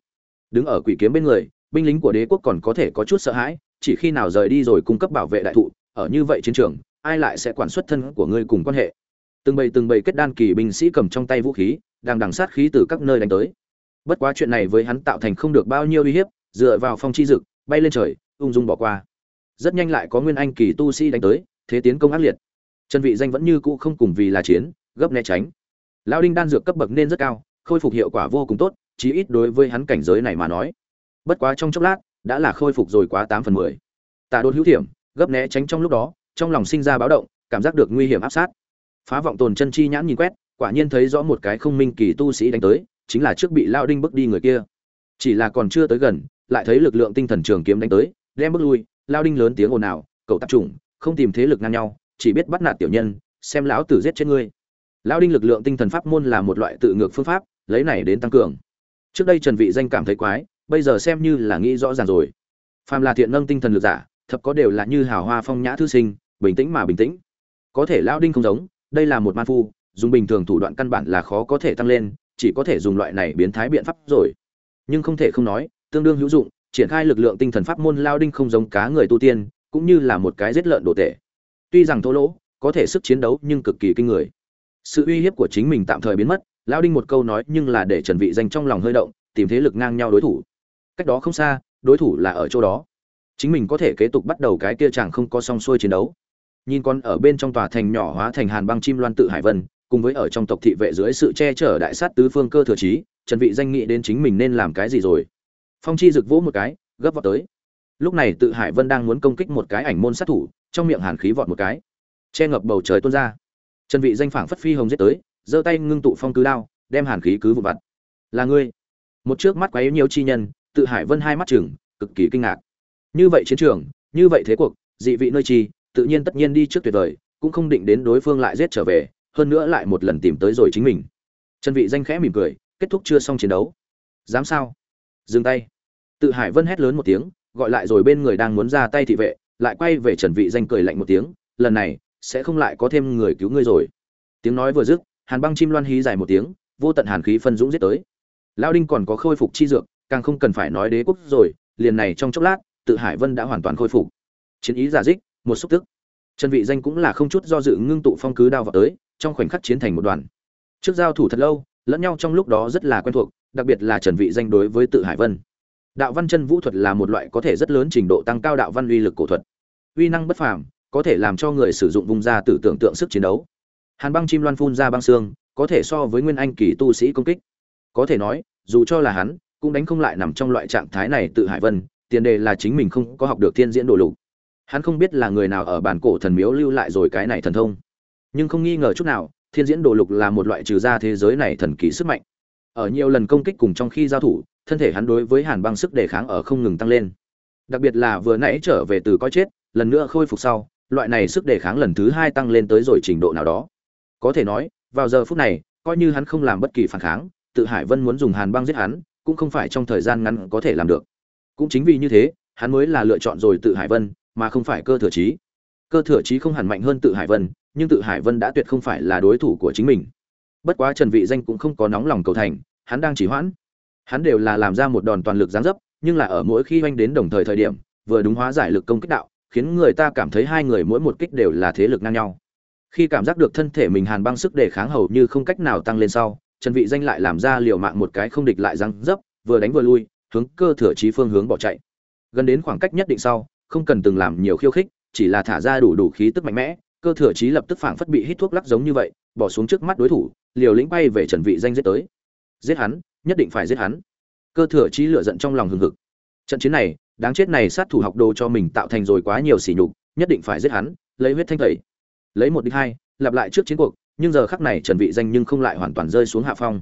[SPEAKER 1] Đứng ở quỷ kiếm bên người, binh lính của đế quốc còn có thể có chút sợ hãi, chỉ khi nào rời đi rồi cung cấp bảo vệ đại thụ, ở như vậy chiến trường, ai lại sẽ quản xuất thân của ngươi cùng quan hệ? Từng bầy từng bầy kết đan kỳ binh sĩ cầm trong tay vũ khí, đang đằng sát khí từ các nơi đánh tới bất quá chuyện này với hắn tạo thành không được bao nhiêu uy hiếp, dựa vào phong chi dực, bay lên trời, ung dung bỏ qua. Rất nhanh lại có nguyên anh kỳ tu sĩ đánh tới, thế tiến công ác liệt. Trần vị danh vẫn như cũ không cùng vì là chiến, gấp né tránh. Lão đinh đan dược cấp bậc nên rất cao, khôi phục hiệu quả vô cùng tốt, chí ít đối với hắn cảnh giới này mà nói. Bất quá trong chốc lát, đã là khôi phục rồi quá tám phần mười. Tạ Đôn hữu thiểm, gấp né tránh trong lúc đó, trong lòng sinh ra báo động, cảm giác được nguy hiểm áp sát. Phá vọng tồn chân chi nhãn nhìn quét, quả nhiên thấy rõ một cái không minh kỳ tu sĩ đánh tới chính là trước bị lao đinh bước đi người kia. Chỉ là còn chưa tới gần, lại thấy lực lượng tinh thần trường kiếm đánh tới, đem bước lui, lao đinh lớn tiếng ồn ào, cậu tập trung không tìm thế lực ngang nhau, chỉ biết bắt nạt tiểu nhân, xem lão tử giết chết ngươi. Lao đinh lực lượng tinh thần pháp môn là một loại tự ngược phương pháp, lấy này đến tăng cường. Trước đây trần vị danh cảm thấy quái, bây giờ xem như là nghĩ rõ ràng rồi. Phàm là thiện nâng tinh thần lực giả, thập có đều là như hào hoa phong nhã thư sinh, bình tĩnh mà bình tĩnh. Có thể lao đinh không giống, đây là một man phu, dùng bình thường thủ đoạn căn bản là khó có thể tăng lên chỉ có thể dùng loại này biến thái biện pháp rồi. Nhưng không thể không nói, tương đương hữu dụng, triển khai lực lượng tinh thần pháp môn lao đinh không giống cá người tu tiên, cũng như là một cái giết lợn đồ tệ tuy rằng thô lỗ, có thể sức chiến đấu nhưng cực kỳ kinh người. Sự uy hiếp của chính mình tạm thời biến mất, lao đinh một câu nói nhưng là để trần vị danh trong lòng hơi động, tìm thế lực ngang nhau đối thủ. Cách đó không xa, đối thủ là ở chỗ đó. Chính mình có thể kế tục bắt đầu cái kia chẳng không có song xuôi chiến đấu. Nhìn con ở bên trong tòa thành nhỏ hóa thành hàn băng chim loan tự hải vân cùng với ở trong tộc thị vệ dưới sự che chở đại sát tứ phương cơ thừa trí, trần vị danh nghĩ đến chính mình nên làm cái gì rồi. Phong chi rực vỗ một cái, gấp vọt tới. Lúc này tự hải vân đang muốn công kích một cái ảnh môn sát thủ, trong miệng hàn khí vọt một cái. Che ngập bầu trời tuôn ra. Trần vị danh phảng phất phi hồng giết tới, giơ tay ngưng tụ phong cứ đao, đem hàn khí cứ vụn vặt. Là ngươi. Một trước mắt quá yếu nhiều chi nhân, tự hải vân hai mắt chừng cực kỳ kinh ngạc. Như vậy chiến trường, như vậy thế cuộc, dị vị nơi chi, tự nhiên tất nhiên đi trước tuyệt vời, cũng không định đến đối phương lại giết trở về hơn nữa lại một lần tìm tới rồi chính mình. Trần vị danh khẽ mỉm cười, kết thúc chưa xong chiến đấu. Dám sao? Dừng tay. Tự hải vân hét lớn một tiếng, gọi lại rồi bên người đang muốn ra tay thị vệ, lại quay về trần vị danh cười lạnh một tiếng, lần này, sẽ không lại có thêm người cứu ngươi rồi. Tiếng nói vừa dứt, hàn băng chim loan hí dài một tiếng, vô tận hàn khí phân dũng giết tới. Lao đinh còn có khôi phục chi dược, càng không cần phải nói đế quốc rồi, liền này trong chốc lát, tự hải vân đã hoàn toàn khôi phục. Chiến ý giả dích, một xúc tức. Trần vị danh cũng là không chút do dự ngưng tụ phong cứ đao vào tới trong khoảnh khắc chiến thành một đoàn. Trước giao thủ thật lâu, lẫn nhau trong lúc đó rất là quen thuộc, đặc biệt là trần vị danh đối với tự hải vân. Đạo văn chân vũ thuật là một loại có thể rất lớn trình độ tăng cao đạo văn uy lực cổ thuật. Uy năng bất phàm, có thể làm cho người sử dụng vùng ra tự tưởng tượng sức chiến đấu. Hàn băng chim loan phun ra băng xương, có thể so với nguyên anh kỳ tu sĩ công kích. Có thể nói, dù cho là hắn, cũng đánh không lại nằm trong loại trạng thái này tự hải vân, tiền đề là chính mình không có học được thiên diễn đồ lục. Hắn không biết là người nào ở bản cổ thần miếu lưu lại rồi cái này thần thông nhưng không nghi ngờ chút nào, thiên diễn đồ lục là một loại trừ ra thế giới này thần kỳ sức mạnh. Ở nhiều lần công kích cùng trong khi giao thủ, thân thể hắn đối với hàn băng sức đề kháng ở không ngừng tăng lên. Đặc biệt là vừa nãy trở về từ coi chết, lần nữa khôi phục sau, loại này sức đề kháng lần thứ hai tăng lên tới rồi trình độ nào đó. Có thể nói, vào giờ phút này, coi như hắn không làm bất kỳ phản kháng, tự hải vân muốn dùng hàn băng giết hắn, cũng không phải trong thời gian ngắn có thể làm được. Cũng chính vì như thế, hắn mới là lựa chọn rồi tự hải vân, mà không phải cơ thừa trí. Cơ thừa trí không hẳn mạnh hơn tự hải vân nhưng tự hải vân đã tuyệt không phải là đối thủ của chính mình. Bất quá trần vị danh cũng không có nóng lòng cầu thành, hắn đang chỉ hoãn. Hắn đều là làm ra một đòn toàn lực giáng dấp, nhưng là ở mỗi khi anh đến đồng thời thời điểm, vừa đúng hóa giải lực công kích đạo, khiến người ta cảm thấy hai người mỗi một kích đều là thế lực ngang nhau. Khi cảm giác được thân thể mình hàn băng sức đề kháng hầu như không cách nào tăng lên sau, trần vị danh lại làm ra liều mạng một cái không địch lại răng dấp, vừa đánh vừa lui, hướng cơ thừa chí phương hướng bỏ chạy. Gần đến khoảng cách nhất định sau, không cần từng làm nhiều khiêu khích, chỉ là thả ra đủ đủ khí tức mạnh mẽ cơ thừa trí lập tức phảng phất bị hít thuốc lắc giống như vậy, bỏ xuống trước mắt đối thủ, liều lĩnh bay về trần vị danh giết tới. Giết hắn, nhất định phải giết hắn. Cơ thừa trí lửa giận trong lòng hừng hực. Trận chiến này, đáng chết này sát thủ học đồ cho mình tạo thành rồi quá nhiều sỉ nhục, nhất định phải giết hắn, lấy huyết thanh tẩy. Lấy một đích hai, lặp lại trước chiến cuộc, nhưng giờ khắc này trần vị danh nhưng không lại hoàn toàn rơi xuống hạ phong.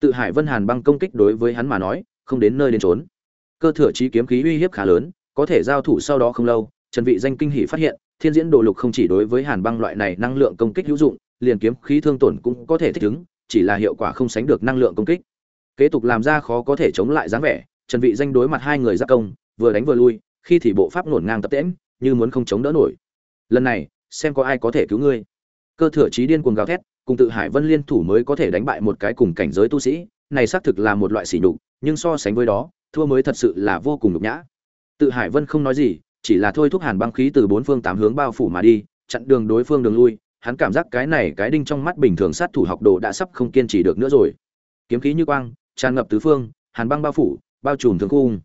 [SPEAKER 1] Tự hải vân hàn băng công kích đối với hắn mà nói, không đến nơi đến trốn cơ thừa trí kiếm khí uy hiếp khá lớn, có thể giao thủ sau đó không lâu trần vị danh kinh hỉ phát hiện thiên diễn đồ lục không chỉ đối với hàn băng loại này năng lượng công kích hữu dụng liền kiếm khí thương tổn cũng có thể thích ứng chỉ là hiệu quả không sánh được năng lượng công kích. Kế tục làm ra khó có thể chống lại dáng vẻ trần vị danh đối mặt hai người giáp công vừa đánh vừa lui khi thì bộ pháp nổn ngang tập tễnh, như muốn không chống đỡ nổi. Lần này xem có ai có thể cứu ngươi. Cơ thừa Chí điên cuồng gào thét cùng tự hải vân liên thủ mới có thể đánh bại một cái cùng cảnh giới tu sĩ này xác thực là một loại sỉ nhục nhưng so sánh với đó thua mới thật sự là vô cùng nhục nhã. Tự hải vân không nói gì chỉ là thôi thúc hàn băng khí từ bốn phương tám hướng bao phủ mà đi, chặn đường đối phương đường lui, hắn cảm giác cái này cái đinh trong mắt bình thường sát thủ học đồ đã sắp không kiên trì được nữa rồi. Kiếm khí như quang, tràn ngập tứ phương, hàn băng bao phủ, bao trùm thương khung.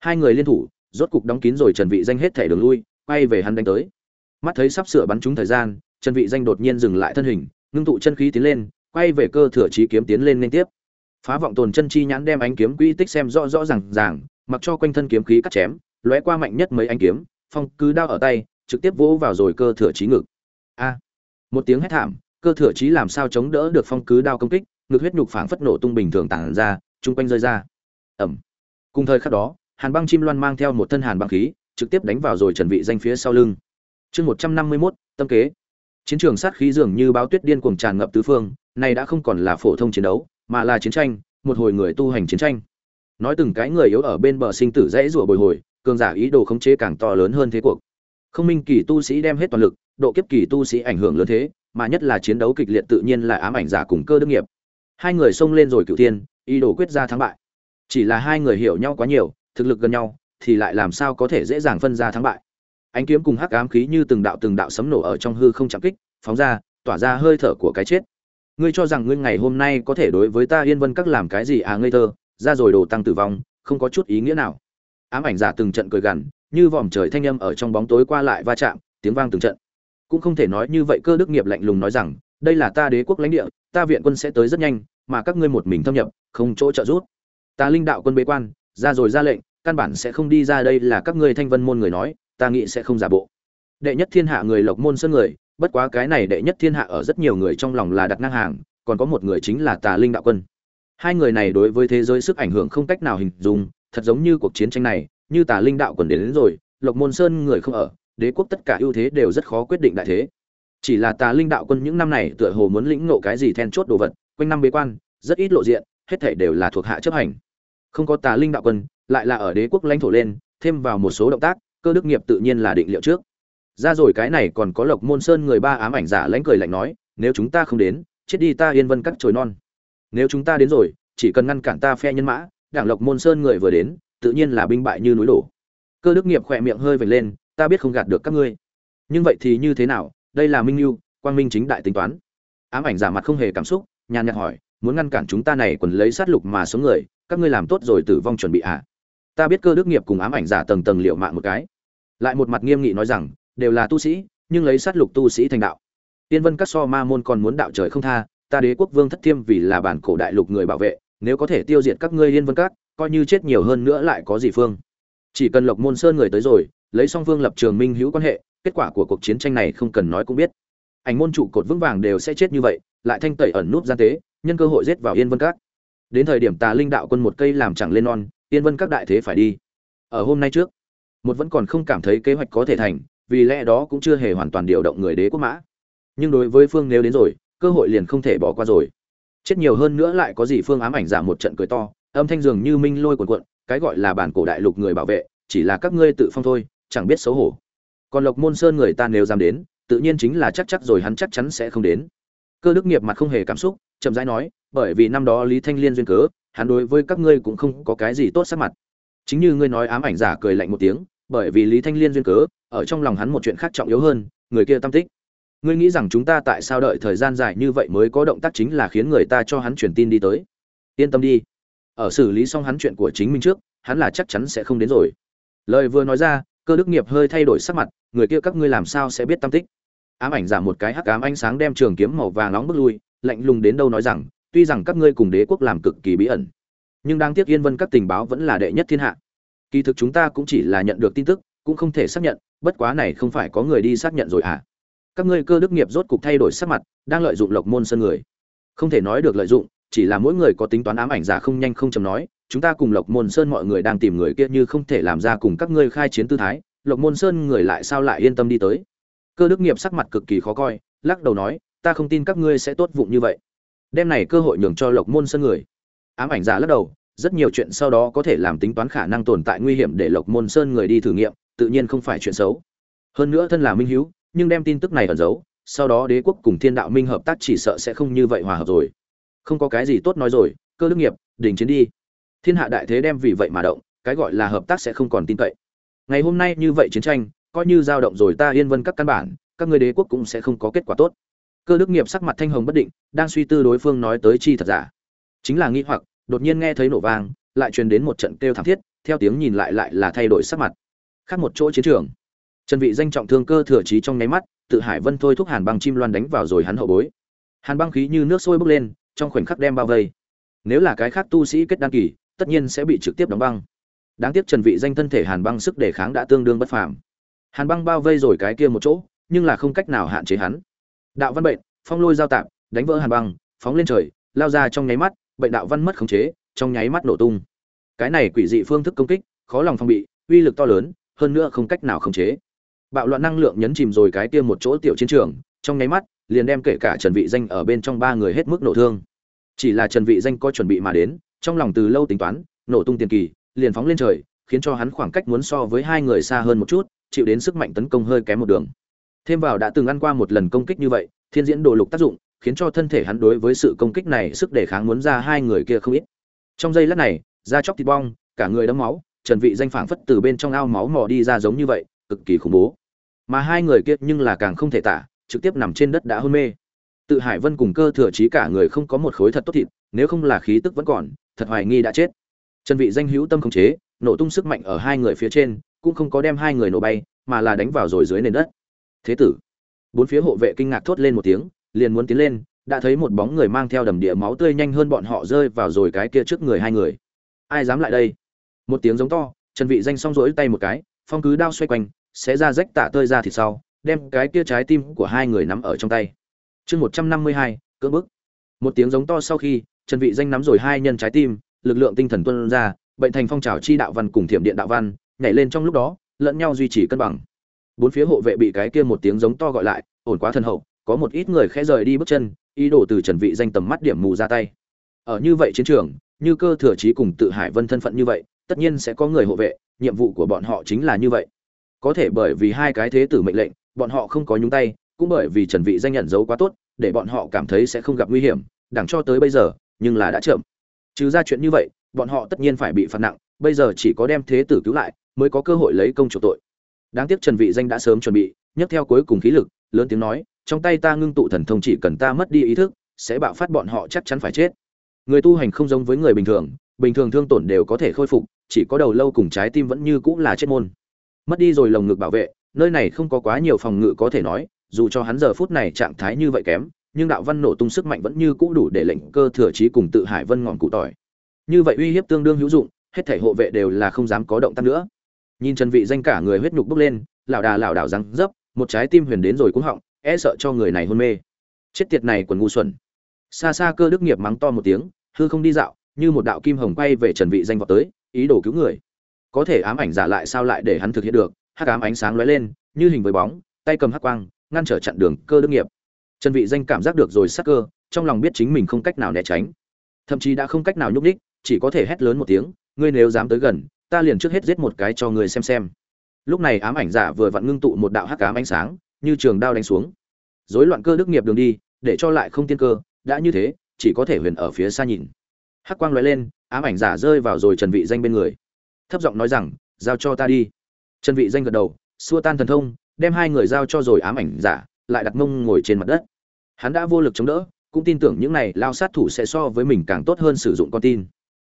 [SPEAKER 1] Hai người liên thủ, rốt cục đóng kín rồi trần vị danh hết thể đường lui, quay về hắn đánh tới. Mắt thấy sắp sửa bắn trúng thời gian, trần vị danh đột nhiên dừng lại thân hình, ngưng tụ chân khí tiến lên, quay về cơ thừa trí kiếm tiến lên liên tiếp. Phá vọng tồn chân chi nhãn đem ánh kiếm quỹ tích xem rõ rõ ràng ràng, mặc cho quanh thân kiếm khí cắt chém lóe qua mạnh nhất mấy ánh kiếm phong cứ đao ở tay trực tiếp vỗ vào rồi cơ thừa trí ngực. A! Một tiếng hét thảm cơ thừa trí làm sao chống đỡ được phong cứ đao công kích ngực huyết nhục phảng phất nổ tung bình thường tản ra trung quanh rơi ra. Ẩm cùng thời khắc đó hàn băng chim loan mang theo một thân hàn băng khí trực tiếp đánh vào rồi trần vị danh phía sau lưng. Chương một trăm năm mươi 151, tâm kế. Chiến trường sát khí dường như báo tuyết điên cuồng tràn ngập tứ phương này đã không còn là phổ thông chiến đấu mà là chiến tranh một hồi người tu hành chiến tranh. Nói từng cái người yếu ở bên bờ sinh tử dễ rủa bồi hồi cường giả ý đồ khống chế càng to lớn hơn thế cuộc. Không minh kỳ tu sĩ đem hết toàn lực, độ kiếp kỳ tu sĩ ảnh hưởng lớn thế, mà nhất là chiến đấu kịch liệt tự nhiên là ám ảnh giả cùng cơ đức nghiệp. Hai người xông lên rồi cửu tiên ý đồ quyết ra thắng bại. Chỉ là hai người hiểu nhau quá nhiều, thực lực gần nhau, thì lại làm sao có thể dễ dàng phân ra thắng bại. Ánh kiếm cùng hắc ám khí như từng đạo từng đạo sấm nổ ở trong hư không chạm kích, phóng ra, tỏa ra hơi thở của cái chết. Ngươi cho rằng ngươi ngày hôm nay có thể đối với ta yên vân các làm cái gì à ngây thơ, ra rồi đồ tăng tử vong, không có chút ý nghĩa nào ám ảnh giả từng trận cười gằn, như vòm trời thanh âm ở trong bóng tối qua lại va chạm, tiếng vang từng trận. Cũng không thể nói như vậy cơ đức nghiệp lạnh lùng nói rằng, đây là ta đế quốc lãnh địa, ta viện quân sẽ tới rất nhanh, mà các ngươi một mình thâm nhập, không chỗ trợ giúp. Ta linh đạo quân bế quan, ra rồi ra lệnh, căn bản sẽ không đi ra đây là các ngươi thanh vân môn người nói, ta nghĩ sẽ không giả bộ. Đệ nhất thiên hạ người lộc môn sơn người, bất quá cái này đệ nhất thiên hạ ở rất nhiều người trong lòng là đặt ngang hàng, còn có một người chính là tà linh đạo quân. Hai người này đối với thế giới sức ảnh hưởng không cách nào hình dung thật giống như cuộc chiến tranh này như tà linh đạo quân đến, đến rồi lộc môn sơn người không ở đế quốc tất cả ưu thế đều rất khó quyết định đại thế. Chỉ là tà linh đạo quân những năm này tựa hồ muốn lĩnh ngộ cái gì then chốt đồ vật quanh năm bế quan rất ít lộ diện hết thảy đều là thuộc hạ chấp hành. Không có tà linh đạo quân lại là ở đế quốc lãnh thổ lên thêm vào một số động tác cơ đức nghiệp tự nhiên là định liệu trước. Ra rồi cái này còn có lộc môn sơn người ba ám ảnh giả lãnh cười lạnh nói nếu chúng ta không đến chết đi ta yên vân cắt trồi non. Nếu chúng ta đến rồi chỉ cần ngăn cản ta phe nhân mã đảng lộc môn sơn người vừa đến, tự nhiên là binh bại như núi đổ. Cơ đức nghiệp khỏe miệng hơi vệt lên, ta biết không gạt được các ngươi. Nhưng vậy thì như thế nào? Đây là minh lưu quang minh chính đại tính toán. Ám ảnh giả mặt không hề cảm xúc, nhàn nhạt hỏi, muốn ngăn cản chúng ta này quần lấy sát lục mà sống người, các ngươi làm tốt rồi tử vong chuẩn bị ạ à? ta biết cơ đức nghiệp cùng ám ảnh giả tầng tầng liệu mạng một cái. Lại một mặt nghiêm nghị nói rằng, đều là tu sĩ, nhưng lấy sát lục tu sĩ thành đạo. Tiên vân các so ma môn còn muốn đạo trời không tha, ta đế quốc vương thất thiêm vì là bản cổ đại lục người bảo vệ nếu có thể tiêu diệt các ngươi yên vân các, coi như chết nhiều hơn nữa lại có gì phương? Chỉ cần lộc môn sơn người tới rồi, lấy song phương lập trường minh hữu quan hệ, kết quả của cuộc chiến tranh này không cần nói cũng biết. Ảnh môn trụ cột vững vàng đều sẽ chết như vậy, lại thanh tẩy ẩn nút gian tế, nhân cơ hội giết vào yên vân các. Đến thời điểm tà linh đạo quân một cây làm chẳng lên non, yên vân các đại thế phải đi. Ở hôm nay trước, một vẫn còn không cảm thấy kế hoạch có thể thành, vì lẽ đó cũng chưa hề hoàn toàn điều động người đế quốc mã. Nhưng đối với phương nếu đến rồi, cơ hội liền không thể bỏ qua rồi chết nhiều hơn nữa lại có gì phương ám ảnh giả một trận cười to, âm thanh dường như minh lôi cuộn cuộn, cái gọi là bản cổ đại lục người bảo vệ, chỉ là các ngươi tự phong thôi, chẳng biết xấu hổ. Còn lộc môn sơn người ta nếu dám đến, tự nhiên chính là chắc chắc rồi hắn chắc chắn sẽ không đến. Cơ đức nghiệp mặt không hề cảm xúc, chậm rãi nói, bởi vì năm đó lý thanh liên duyên cớ, hắn đối với các ngươi cũng không có cái gì tốt sắc mặt. Chính như ngươi nói ám ảnh giả cười lạnh một tiếng, bởi vì lý thanh liên duyên cớ, ở trong lòng hắn một chuyện khác trọng yếu hơn, người kia tâm tích ngươi nghĩ rằng chúng ta tại sao đợi thời gian dài như vậy mới có động tác chính là khiến người ta cho hắn truyền tin đi tới? Yên tâm đi. Ở xử lý xong hắn chuyện của chính mình trước, hắn là chắc chắn sẽ không đến rồi. Lời vừa nói ra, cơ đức nghiệp hơi thay đổi sắc mặt, người kia các ngươi làm sao sẽ biết tâm tích? Ám ảnh giả một cái hắc ám ánh sáng đem trường kiếm màu vàng nóng bước lui, lạnh lùng đến đâu nói rằng, tuy rằng các ngươi cùng đế quốc làm cực kỳ bí ẩn, nhưng đáng tiếc yên vân các tình báo vẫn là đệ nhất thiên hạ. Kỳ thực chúng ta cũng chỉ là nhận được tin tức, cũng không thể xác nhận, bất quá này không phải có người đi xác nhận rồi à? Các ngươi cơ đức nghiệp rốt cục thay đổi sắc mặt, đang lợi dụng lộc môn sơn người. Không thể nói được lợi dụng, chỉ là mỗi người có tính toán ám ảnh giả không nhanh không chầm nói, chúng ta cùng lộc môn sơn mọi người đang tìm người kia như không thể làm ra cùng các ngươi khai chiến tư thái, lộc môn sơn người lại sao lại yên tâm đi tới? Cơ đức nghiệp sắc mặt cực kỳ khó coi, lắc đầu nói, ta không tin các ngươi sẽ tốt vụng như vậy. Đem này cơ hội nhường cho lộc môn sơn người. Ám ảnh giả lắc đầu, rất nhiều chuyện sau đó có thể làm tính toán khả năng tồn tại nguy hiểm để lộc môn sơn người đi thử nghiệm, tự nhiên không phải chuyện xấu. Hơn nữa thân là minh hữu nhưng đem tin tức này ẩn giấu, sau đó đế quốc cùng thiên đạo minh hợp tác chỉ sợ sẽ không như vậy hòa hợp rồi. Không có cái gì tốt nói rồi, cơ đức nghiệp, đình chiến đi. Thiên hạ đại thế đem vì vậy mà động, cái gọi là hợp tác sẽ không còn tin cậy. Ngày hôm nay như vậy chiến tranh, coi như dao động rồi ta yên vân các căn bản, các người đế quốc cũng sẽ không có kết quả tốt. Cơ đức nghiệp sắc mặt thanh hồng bất định, đang suy tư đối phương nói tới chi thật giả. Chính là nghi hoặc, đột nhiên nghe thấy nổ vang, lại truyền đến một trận kêu thảm thiết, theo tiếng nhìn lại lại là thay đổi sắc mặt. Khác một chỗ chiến trường trần vị danh trọng thương cơ thừa trí trong nháy mắt, tự hải vân thôi thúc hàn băng chim loan đánh vào rồi hắn hậu bối. Hàn băng khí như nước sôi bốc lên, trong khoảnh khắc đem bao vây. Nếu là cái khác tu sĩ kết đăng kỳ, tất nhiên sẽ bị trực tiếp đóng băng. Đáng tiếc trần vị danh thân thể hàn băng sức đề kháng đã tương đương bất phàm. Hàn băng bao vây rồi cái kia một chỗ, nhưng là không cách nào hạn chế hắn. Đạo văn bệnh, phong lôi giao tạm đánh vỡ hàn băng, phóng lên trời, lao ra trong nháy mắt, bệnh đạo văn mất khống chế, trong nháy mắt nổ tung. Cái này quỷ dị phương thức công kích, khó lòng phòng bị, uy lực to lớn, hơn nữa không cách nào khống chế bạo loạn năng lượng nhấn chìm rồi cái kia một chỗ tiểu chiến trường, trong nháy mắt, liền đem kể cả trần vị danh ở bên trong ba người hết mức nổ thương. Chỉ là trần vị danh có chuẩn bị mà đến, trong lòng từ lâu tính toán, nổ tung tiền kỳ, liền phóng lên trời, khiến cho hắn khoảng cách muốn so với hai người xa hơn một chút, chịu đến sức mạnh tấn công hơi kém một đường. Thêm vào đã từng ăn qua một lần công kích như vậy, thiên diễn đồ lục tác dụng, khiến cho thân thể hắn đối với sự công kích này sức đề kháng muốn ra hai người kia không ít. Trong giây lát này, da chóc thịt bong, cả người đẫm máu, trần vị danh phảng phất từ bên trong ao máu mò đi ra giống như vậy, cực kỳ khủng bố mà hai người kia nhưng là càng không thể tả, trực tiếp nằm trên đất đã hôn mê. Tự hải vân cùng cơ thừa trí cả người không có một khối thật tốt thịt, nếu không là khí tức vẫn còn, thật hoài nghi đã chết. Trần vị danh hữu tâm khống chế, nổ tung sức mạnh ở hai người phía trên, cũng không có đem hai người nổ bay, mà là đánh vào rồi dưới nền đất. Thế tử, bốn phía hộ vệ kinh ngạc thốt lên một tiếng, liền muốn tiến lên, đã thấy một bóng người mang theo đầm địa máu tươi nhanh hơn bọn họ rơi vào rồi cái kia trước người hai người. Ai dám lại đây? Một tiếng giống to trần vị danh song rỗi tay một cái, phong cứ đao xoay quanh sẽ ra rách tạ tơi ra thịt sau, đem cái kia trái tim của hai người nắm ở trong tay. Chương một trăm năm mươi hai, cưỡng bức. Một tiếng giống to sau khi, trần vị danh nắm rồi hai nhân trái tim, lực lượng tinh thần tuôn ra, bệnh thành phong trào chi đạo văn cùng thiểm điện đạo văn, nhảy lên trong lúc đó, lẫn nhau duy trì cân bằng. Bốn phía hộ vệ bị cái kia một tiếng giống to gọi lại, ổn quá thân hậu, có một ít người khẽ rời đi bước chân, ý đồ từ trần vị danh tầm mắt điểm mù ra tay. Ở như vậy chiến trường, như cơ thừa trí cùng tự hải vân thân phận như vậy, tất nhiên sẽ có người hộ vệ, nhiệm vụ của bọn họ chính là như vậy có thể bởi vì hai cái thế tử mệnh lệnh, bọn họ không có nhúng tay, cũng bởi vì trần vị danh nhận dấu quá tốt, để bọn họ cảm thấy sẽ không gặp nguy hiểm đằng cho tới bây giờ, nhưng là đã chậm. Trừ ra chuyện như vậy, bọn họ tất nhiên phải bị phạt nặng, bây giờ chỉ có đem thế tử cứu lại, mới có cơ hội lấy công chủ tội. Đáng tiếc trần vị danh đã sớm chuẩn bị, nhấc theo cuối cùng khí lực, lớn tiếng nói, trong tay ta ngưng tụ thần thông chỉ cần ta mất đi ý thức, sẽ bạo phát bọn họ chắc chắn phải chết. Người tu hành không giống với người bình thường bình thường thương tổn đều có thể khôi phục, chỉ có đầu lâu cùng trái tim vẫn như cũng là chết môn mất đi rồi lồng ngực bảo vệ, nơi này không có quá nhiều phòng ngự có thể nói, dù cho hắn giờ phút này trạng thái như vậy kém, nhưng đạo văn nổ tung sức mạnh vẫn như cũ đủ để lệnh cơ thừa trí cùng tự hải vân ngọn cụ tỏi. Như vậy uy hiếp tương đương hữu dụng, hết thể hộ vệ đều là không dám có động tác nữa. Nhìn trần vị danh cả người huyết nhục bốc lên lảo đà lảo đảo răng dấp, một trái tim huyền đến rồi cũng họng e sợ cho người này hôn mê. Chết tiệt này quần ngu xuẩn. Xa xa cơ đức nghiệp mắng to một tiếng, hư không đi dạo, như một đạo kim hồng quay về trần vị danh vọt tới, ý đồ cứu người có thể ám ảnh giả lại sao lại để hắn thực hiện được, hắc ám ánh sáng lóe lên, như hình với bóng, tay cầm hắc quang, ngăn trở chặn đường cơ đức nghiệp. Trần vị danh cảm giác được rồi sắc cơ, trong lòng biết chính mình không cách nào né tránh. Thậm chí đã không cách nào nhúc nhích, chỉ có thể hét lớn một tiếng, ngươi nếu dám tới gần, ta liền trước hết giết một cái cho ngươi xem xem. Lúc này ám ảnh giả vừa vặn ngưng tụ một đạo hắc ám ánh sáng, như trường đao đánh xuống. Rối loạn cơ đức nghiệp đường đi, để cho lại không tiên cơ, đã như thế, chỉ có thể huyền ở phía xa nhìn. Hắc quang lóe lên, ám ảnh giả rơi vào rồi trần vị danh bên người thấp giọng nói rằng, giao cho ta đi. Trần vị danh gật đầu, xua tan thần thông, đem hai người giao cho rồi ám ảnh giả, lại đặt mông ngồi trên mặt đất. Hắn đã vô lực chống đỡ, cũng tin tưởng những này lao sát thủ sẽ so với mình càng tốt hơn sử dụng con tin.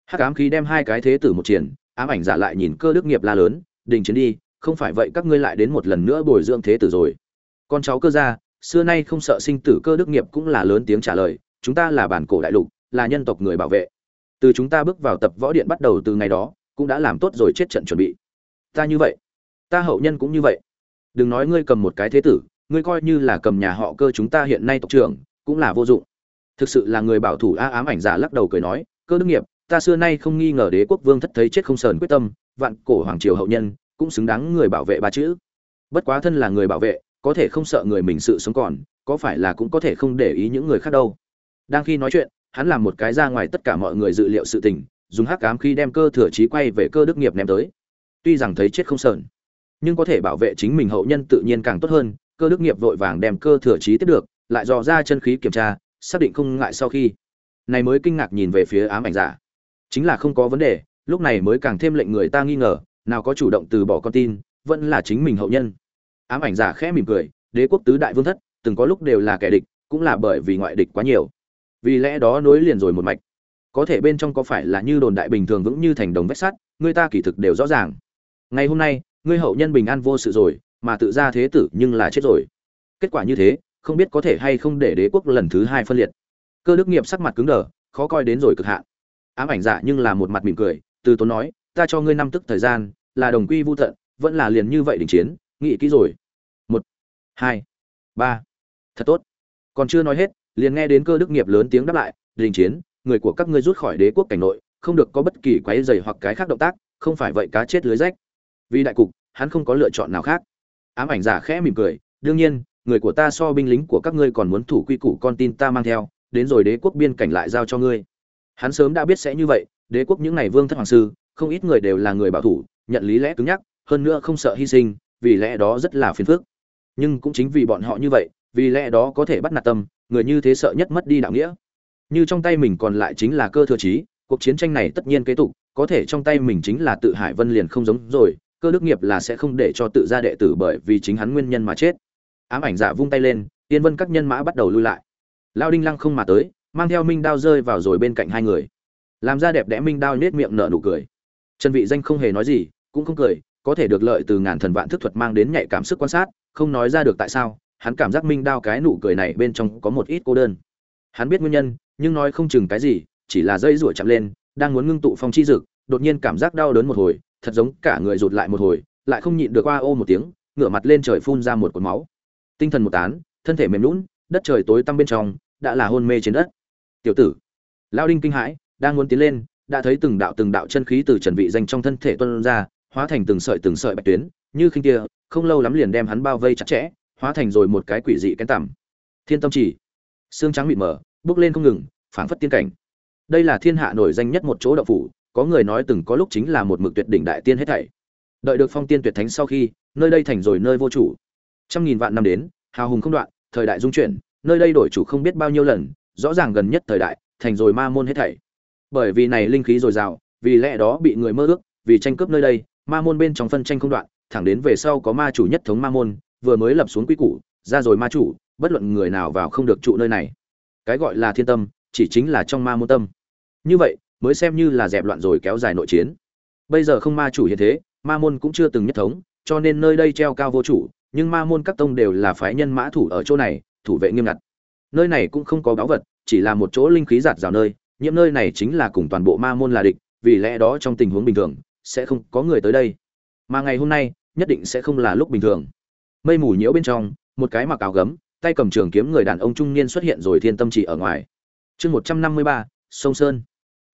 [SPEAKER 1] Hắc ám khí đem hai cái thế tử một triển, ám ảnh giả lại nhìn cơ đức nghiệp la lớn, đình chiến đi, không phải vậy các ngươi lại đến một lần nữa bồi dưỡng thế tử rồi. Con cháu cơ gia, xưa nay không sợ sinh tử cơ đức nghiệp cũng là lớn tiếng trả lời, chúng ta là bản cổ đại lục, là nhân tộc người bảo vệ. Từ chúng ta bước vào tập võ điện bắt đầu từ ngày đó cũng đã làm tốt rồi chết trận chuẩn bị. Ta như vậy, ta hậu nhân cũng như vậy. Đừng nói ngươi cầm một cái thế tử, ngươi coi như là cầm nhà họ cơ chúng ta hiện nay tộc trưởng, cũng là vô dụng. Thực sự là người bảo thủ a ám ảnh giả lắc đầu cười nói, cơ đức nghiệp, ta xưa nay không nghi ngờ đế quốc vương thất thấy chết không sờn quyết tâm, vạn cổ hoàng triều hậu nhân, cũng xứng đáng người bảo vệ ba chữ. Bất quá thân là người bảo vệ, có thể không sợ người mình sự sống còn, có phải là cũng có thể không để ý những người khác đâu. Đang khi nói chuyện, hắn làm một cái ra ngoài tất cả mọi người dự liệu sự tình dùng hắc ám khi đem cơ thừa trí quay về cơ đức nghiệp ném tới. Tuy rằng thấy chết không sờn, nhưng có thể bảo vệ chính mình hậu nhân tự nhiên càng tốt hơn, cơ đức nghiệp vội vàng đem cơ thừa trí tiếp được, lại dò ra chân khí kiểm tra, xác định không ngại sau khi. Này mới kinh ngạc nhìn về phía ám ảnh giả. Chính là không có vấn đề, lúc này mới càng thêm lệnh người ta nghi ngờ, nào có chủ động từ bỏ con tin, vẫn là chính mình hậu nhân. Ám ảnh giả khẽ mỉm cười, đế quốc tứ đại vương thất, từng có lúc đều là kẻ địch, cũng là bởi vì ngoại địch quá nhiều. Vì lẽ đó nối liền rồi một mạch có thể bên trong có phải là như đồn đại bình thường vững như thành đồng vách sắt, người ta kỳ thực đều rõ ràng. Ngày hôm nay ngươi hậu nhân bình an vô sự rồi, mà tự ra thế tử nhưng là chết rồi. Kết quả như thế, không biết có thể hay không để đế quốc lần thứ hai phân liệt. Cơ đức nghiệp sắc mặt cứng đờ, khó coi đến rồi cực hạn. Ám ảnh giả nhưng là một mặt mỉm cười, từ tốn nói, ta cho ngươi năm tức thời gian, là đồng quy vô tận, vẫn là liền như vậy đình chiến, nghĩ kỹ rồi. Một, hai, ba. Thật tốt. Còn chưa nói hết, liền nghe đến cơ đức nghiệp lớn tiếng đáp lại đình chiến người của các ngươi rút khỏi đế quốc cảnh nội, không được có bất kỳ quái dày hoặc cái khác động tác, không phải vậy cá chết lưới rách. Vì đại cục, hắn không có lựa chọn nào khác. Ám ảnh giả khẽ mỉm cười, đương nhiên, người của ta so binh lính của các ngươi còn muốn thủ quy củ con tin ta mang theo, đến rồi đế quốc biên cảnh lại giao cho ngươi. Hắn sớm đã biết sẽ như vậy, đế quốc những ngày vương thất hoàng sư, không ít người đều là người bảo thủ, nhận lý lẽ cứng nhắc, hơn nữa không sợ hy sinh, vì lẽ đó rất là phiền phức. Nhưng cũng chính vì bọn họ như vậy, vì lẽ đó có thể bắt nạt tâm, người như thế sợ nhất mất đi đạo nghĩa như trong tay mình còn lại chính là cơ thừa trí, cuộc chiến tranh này tất nhiên kế tục, có thể trong tay mình chính là tự hải vân liền không giống rồi, cơ đức nghiệp là sẽ không để cho tự gia đệ tử bởi vì chính hắn nguyên nhân mà chết. Ám ảnh giả vung tay lên tiên vân các nhân mã bắt đầu lui lại. Lao đinh lăng không mà tới, mang theo minh đao rơi vào rồi bên cạnh hai người. Làm ra đẹp đẽ minh đao nết miệng nở nụ cười. Trần vị danh không hề nói gì, cũng không cười, có thể được lợi từ ngàn thần vạn thức thuật mang đến nhạy cảm sức quan sát, không nói ra được tại sao, hắn cảm giác minh đao cái nụ cười này bên trong có một ít cô đơn hắn biết nguyên nhân, nhưng nói không chừng cái gì, chỉ là dây rủa chạm lên, đang muốn ngưng tụ phong chi dực đột nhiên cảm giác đau đớn một hồi, thật giống cả người rụt lại một hồi, lại không nhịn được qua ô một tiếng, ngửa mặt lên trời phun ra một cột máu. Tinh thần một tán, thân thể mềm lún đất trời tối tăm bên trong, đã là hôn mê trên đất. Tiểu tử lao đinh kinh hãi, đang muốn tiến lên, đã thấy từng đạo từng đạo chân khí từ trần vị danh trong thân thể tuôn ra, hóa thành từng sợi từng sợi bạch tuyến, như khinh kia, không lâu lắm liền đem hắn bao vây chặt chẽ, hóa thành rồi một cái quỷ dị cái tằm. Thiên tâm chỉ, xương trắng mịt mờ bước lên không ngừng, phảng phất tiên cảnh. Đây là thiên hạ nổi danh nhất một chỗ động phủ, có người nói từng có lúc chính là một mực tuyệt đỉnh đại tiên hết thảy. Đợi được phong tiên tuyệt thánh sau khi, nơi đây thành rồi nơi vô chủ. Trăm nghìn vạn năm đến, hào hùng không đoạn, thời đại dung chuyển, nơi đây đổi chủ không biết bao nhiêu lần, rõ ràng gần nhất thời đại, thành rồi ma môn hết thảy. Bởi vì này linh khí dồi dào, vì lẽ đó bị người mơ ước, vì tranh cướp nơi đây, ma môn bên trong phân tranh không đoạn, thẳng đến về sau có ma chủ nhất thống ma môn, vừa mới lập xuống quy củ, ra rồi ma chủ, bất luận người nào vào không được trụ nơi này cái gọi là thiên tâm, chỉ chính là trong ma môn tâm. Như vậy, mới xem như là dẹp loạn rồi kéo dài nội chiến. Bây giờ không ma chủ hiện thế, ma môn cũng chưa từng nhất thống, cho nên nơi đây treo cao vô chủ, nhưng ma môn các tông đều là phái nhân mã thủ ở chỗ này, thủ vệ nghiêm ngặt. Nơi này cũng không có báu vật, chỉ là một chỗ linh khí giạt rào nơi, nhiễm nơi này chính là cùng toàn bộ ma môn là địch, vì lẽ đó trong tình huống bình thường, sẽ không có người tới đây. Mà ngày hôm nay, nhất định sẽ không là lúc bình thường. Mây mù nhiễu bên trong, một cái mặc áo gấm tay cầm trường kiếm người đàn ông trung niên xuất hiện rồi thiên tâm chỉ ở ngoài. Chương một trăm năm mươi ba, sông sơn.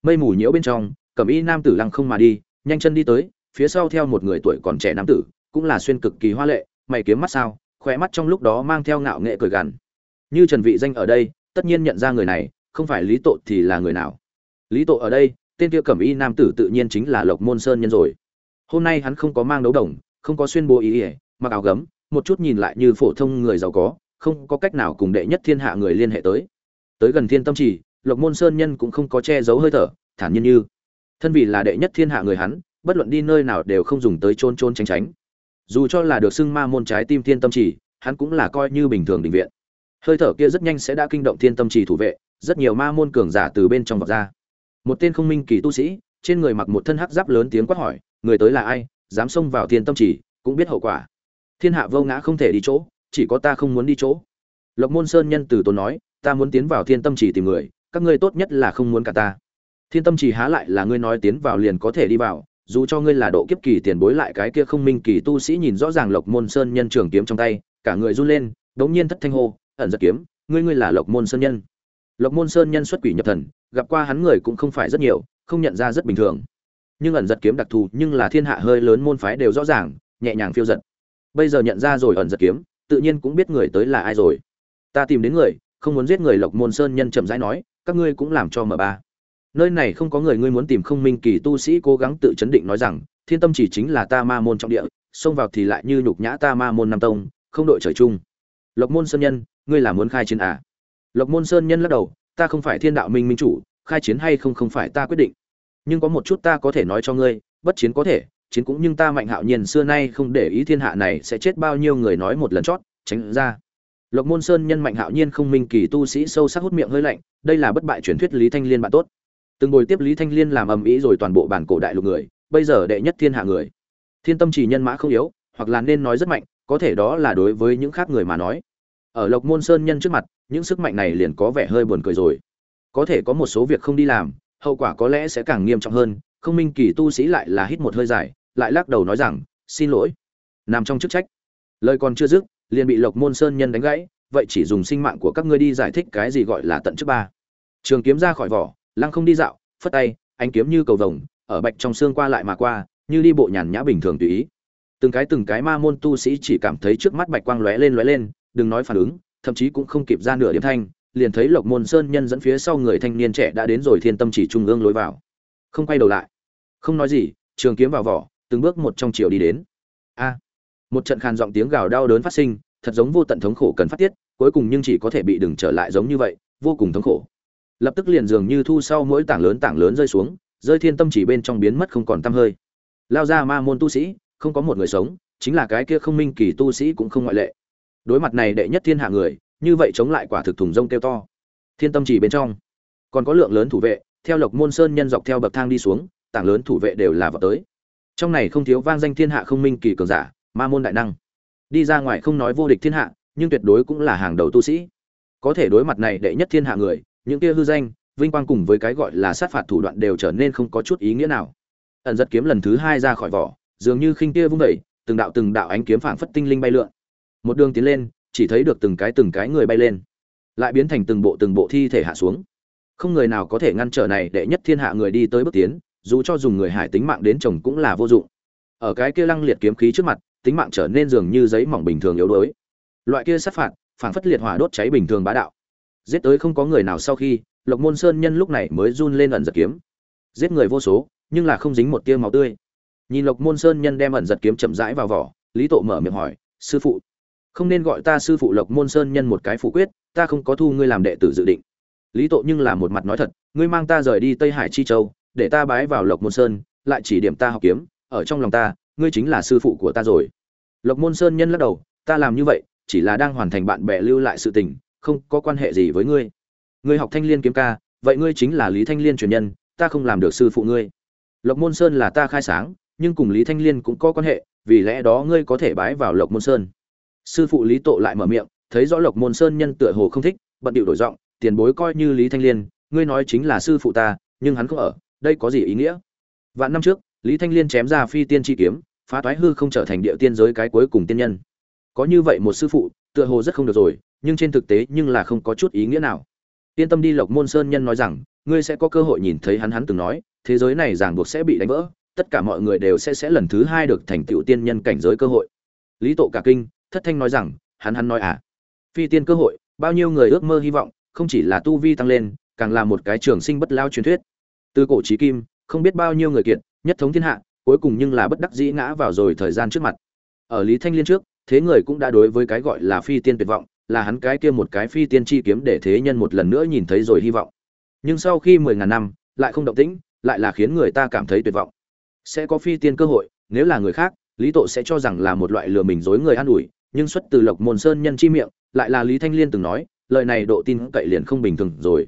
[SPEAKER 1] Mây mù nhiễu bên trong, cầm y nam tử lăng không mà đi, nhanh chân đi tới, phía sau theo một người tuổi còn trẻ nam tử, cũng là xuyên cực kỳ hoa lệ, mày kiếm mắt sao khỏe mắt trong lúc đó mang theo ngạo nghệ cười gằn. Như trần vị danh ở đây, tất nhiên nhận ra người này, không phải lý tộ thì là người nào. Lý tộ ở đây, tên kia cẩm y nam tử tự nhiên chính là lộc môn sơn nhân rồi. Hôm nay hắn không có mang đấu đồng, không có xuyên bố ý ỉa mặc áo gấm, một chút nhìn lại như phổ thông người giàu có không có cách nào cùng đệ nhất thiên hạ người liên hệ tới. Tới gần thiên tâm trì, lộc môn sơn nhân cũng không có che giấu hơi thở, thản nhiên như, thân vì là đệ nhất thiên hạ người hắn, bất luận đi nơi nào đều không dùng tới chôn chôn tránh tránh. Dù cho là được xưng ma môn trái tim thiên tâm trì, hắn cũng là coi như bình thường định viện. Hơi thở kia rất nhanh sẽ đã kinh động thiên tâm trì thủ vệ, rất nhiều ma môn cường giả từ bên trong vọt ra. Một tên không minh kỳ tu sĩ, trên người mặc một thân hắc giáp lớn tiếng quát hỏi, người tới là ai? Dám xông vào thiên tâm trì, cũng biết hậu quả. Thiên hạ vô ngã không thể đi chỗ chỉ có ta không muốn đi chỗ. Lộc môn sơn nhân từ tốn nói, ta muốn tiến vào thiên tâm trì tìm người, các ngươi tốt nhất là không muốn cả ta. Thiên tâm trì há lại là ngươi nói tiến vào liền có thể đi vào, dù cho ngươi là độ kiếp kỳ tiền bối lại cái kia không minh kỳ tu sĩ nhìn rõ ràng lộc môn sơn nhân trường kiếm trong tay, cả người run lên, đống nhiên thất thanh hô, ẩn giật kiếm, ngươi ngươi là lộc môn sơn nhân. Lộc môn sơn nhân xuất quỷ nhập thần, gặp qua hắn người cũng không phải rất nhiều, không nhận ra rất bình thường. Nhưng ẩn giật kiếm đặc thù nhưng là thiên hạ hơi lớn môn phái đều rõ ràng, nhẹ nhàng phiêu giật. Bây giờ nhận ra rồi ẩn giật kiếm tự nhiên cũng biết người tới là ai rồi. Ta tìm đến người, không muốn giết người lộc môn sơn nhân chậm rãi nói, các ngươi cũng làm cho mở ba. Nơi này không có người ngươi muốn tìm không minh kỳ tu sĩ cố gắng tự chấn định nói rằng, thiên tâm chỉ chính là ta ma môn trọng địa, xông vào thì lại như nhục nhã ta ma môn nam tông, không đội trời chung. Lộc môn sơn nhân, ngươi là muốn khai chiến à? Lộc môn sơn nhân lắc đầu, ta không phải thiên đạo minh minh chủ, khai chiến hay không không phải ta quyết định. Nhưng có một chút ta có thể nói cho ngươi, bất chiến có thể chiến cũng nhưng ta mạnh hạo nhiên xưa nay không để ý thiên hạ này sẽ chết bao nhiêu người nói một lần chót, tránh ra. Lộc môn sơn nhân mạnh hạo nhiên không minh kỳ tu sĩ sâu sắc hút miệng hơi lạnh, đây là bất bại truyền thuyết lý thanh liên bạn tốt. Từng ngồi tiếp lý thanh liên làm ầm ĩ rồi toàn bộ bản cổ đại lục người, bây giờ đệ nhất thiên hạ người. Thiên tâm chỉ nhân mã không yếu, hoặc là nên nói rất mạnh, có thể đó là đối với những khác người mà nói. Ở lộc môn sơn nhân trước mặt, những sức mạnh này liền có vẻ hơi buồn cười rồi. Có thể có một số việc không đi làm, hậu quả có lẽ sẽ càng nghiêm trọng hơn, không minh kỳ tu sĩ lại là hít một hơi dài lại lắc đầu nói rằng, xin lỗi. Nằm trong chức trách. Lời còn chưa dứt, liền bị lộc môn sơn nhân đánh gãy, vậy chỉ dùng sinh mạng của các ngươi đi giải thích cái gì gọi là tận chức ba. Trường kiếm ra khỏi vỏ, lăng không đi dạo, phất tay, ánh kiếm như cầu vồng, ở bạch trong xương qua lại mà qua, như đi bộ nhàn nhã bình thường tùy ý. Từng cái từng cái ma môn tu sĩ chỉ cảm thấy trước mắt bạch quang lóe lên lóe lên, đừng nói phản ứng, thậm chí cũng không kịp ra nửa điểm thanh, liền thấy lộc môn sơn nhân dẫn phía sau người thanh niên trẻ đã đến rồi thiên tâm chỉ trung ương lối vào. Không quay đầu lại. Không nói gì, trường kiếm vào vỏ từng bước một trong chiều đi đến. A, một trận khàn giọng tiếng gào đau đớn phát sinh, thật giống vô tận thống khổ cần phát tiết, cuối cùng nhưng chỉ có thể bị đừng trở lại giống như vậy, vô cùng thống khổ. Lập tức liền dường như thu sau mỗi tảng lớn tảng lớn rơi xuống, rơi thiên tâm chỉ bên trong biến mất không còn tăm hơi. Lao ra ma môn tu sĩ, không có một người sống, chính là cái kia không minh kỳ tu sĩ cũng không ngoại lệ. Đối mặt này đệ nhất thiên hạ người, như vậy chống lại quả thực thùng rông kêu to. Thiên tâm chỉ bên trong, còn có lượng lớn thủ vệ, theo lộc môn sơn nhân dọc theo bậc thang đi xuống, tảng lớn thủ vệ đều là vào tới trong này không thiếu vang danh thiên hạ không minh kỳ cường giả, ma môn đại năng. Đi ra ngoài không nói vô địch thiên hạ, nhưng tuyệt đối cũng là hàng đầu tu sĩ. Có thể đối mặt này đệ nhất thiên hạ người, những kia hư danh, vinh quang cùng với cái gọi là sát phạt thủ đoạn đều trở nên không có chút ý nghĩa nào. Ẩn giật kiếm lần thứ hai ra khỏi vỏ, dường như khinh kia vung vẩy từng đạo từng đạo ánh kiếm phảng phất tinh linh bay lượn. Một đường tiến lên, chỉ thấy được từng cái từng cái người bay lên, lại biến thành từng bộ từng bộ thi thể hạ xuống. Không người nào có thể ngăn trở này đệ nhất thiên hạ người đi tới bước tiến dù cho dùng người hải tính mạng đến chồng cũng là vô dụng. Ở cái kia lăng liệt kiếm khí trước mặt, tính mạng trở nên dường như giấy mỏng bình thường yếu đuối. Loại kia sát phạt, phảng phất liệt hỏa đốt cháy bình thường bá đạo. Giết tới không có người nào sau khi, lộc môn sơn nhân lúc này mới run lên ẩn giật kiếm. Giết người vô số, nhưng là không dính một tia máu tươi. Nhìn lộc môn sơn nhân đem ẩn giật kiếm chậm rãi vào vỏ, lý tổ mở miệng hỏi, sư phụ, không nên gọi ta sư phụ lộc môn sơn nhân một cái phủ quyết, ta không có thu ngươi làm đệ tử dự định. Lý tộ nhưng là một mặt nói thật, ngươi mang ta rời đi tây hải chi châu để ta bái vào lộc môn sơn, lại chỉ điểm ta học kiếm, ở trong lòng ta, ngươi chính là sư phụ của ta rồi. Lộc môn sơn nhân lắc đầu, ta làm như vậy, chỉ là đang hoàn thành bạn bè lưu lại sự tình, không có quan hệ gì với ngươi. Ngươi học thanh liên kiếm ca, vậy ngươi chính là lý thanh liên truyền nhân, ta không làm được sư phụ ngươi. Lộc môn sơn là ta khai sáng, nhưng cùng lý thanh liên cũng có quan hệ, vì lẽ đó ngươi có thể bái vào lộc môn sơn. Sư phụ lý tộ lại mở miệng, thấy rõ lộc môn sơn nhân tựa hồ không thích, bận điệu đổi giọng, tiền bối coi như lý thanh liên, ngươi nói chính là sư phụ ta, nhưng hắn không ở đây có gì ý nghĩa? Vạn năm trước, lý thanh liên chém ra phi tiên chi kiếm, phá toái hư không trở thành địa tiên giới cái cuối cùng tiên nhân. Có như vậy một sư phụ, tựa hồ rất không được rồi, nhưng trên thực tế nhưng là không có chút ý nghĩa nào. Yên tâm đi, lộc môn sơn nhân nói rằng, ngươi sẽ có cơ hội nhìn thấy hắn hắn từng nói, thế giới này ràng buộc sẽ bị đánh vỡ, tất cả mọi người đều sẽ sẽ lần thứ hai được thành tựu tiên nhân cảnh giới cơ hội. Lý tổ cả kinh, thất thanh nói rằng, hắn hắn nói à? Phi tiên cơ hội, bao nhiêu người ước mơ hy vọng, không chỉ là tu vi tăng lên, càng là một cái trường sinh bất lao truyền thuyết từ cổ trí kim, không biết bao nhiêu người kiện nhất thống thiên hạ, cuối cùng nhưng là bất đắc dĩ ngã vào rồi thời gian trước mặt. Ở lý thanh liên trước, thế người cũng đã đối với cái gọi là phi tiên tuyệt vọng, là hắn cái kia một cái phi tiên chi kiếm để thế nhân một lần nữa nhìn thấy rồi hy vọng. Nhưng sau khi mười ngàn năm, lại không động tĩnh, lại là khiến người ta cảm thấy tuyệt vọng. Sẽ có phi tiên cơ hội, nếu là người khác, lý tộ sẽ cho rằng là một loại lừa mình dối người an ủi, nhưng xuất từ lộc môn sơn nhân chi miệng, lại là lý thanh liên từng nói, lời này độ tin cậy liền không bình thường rồi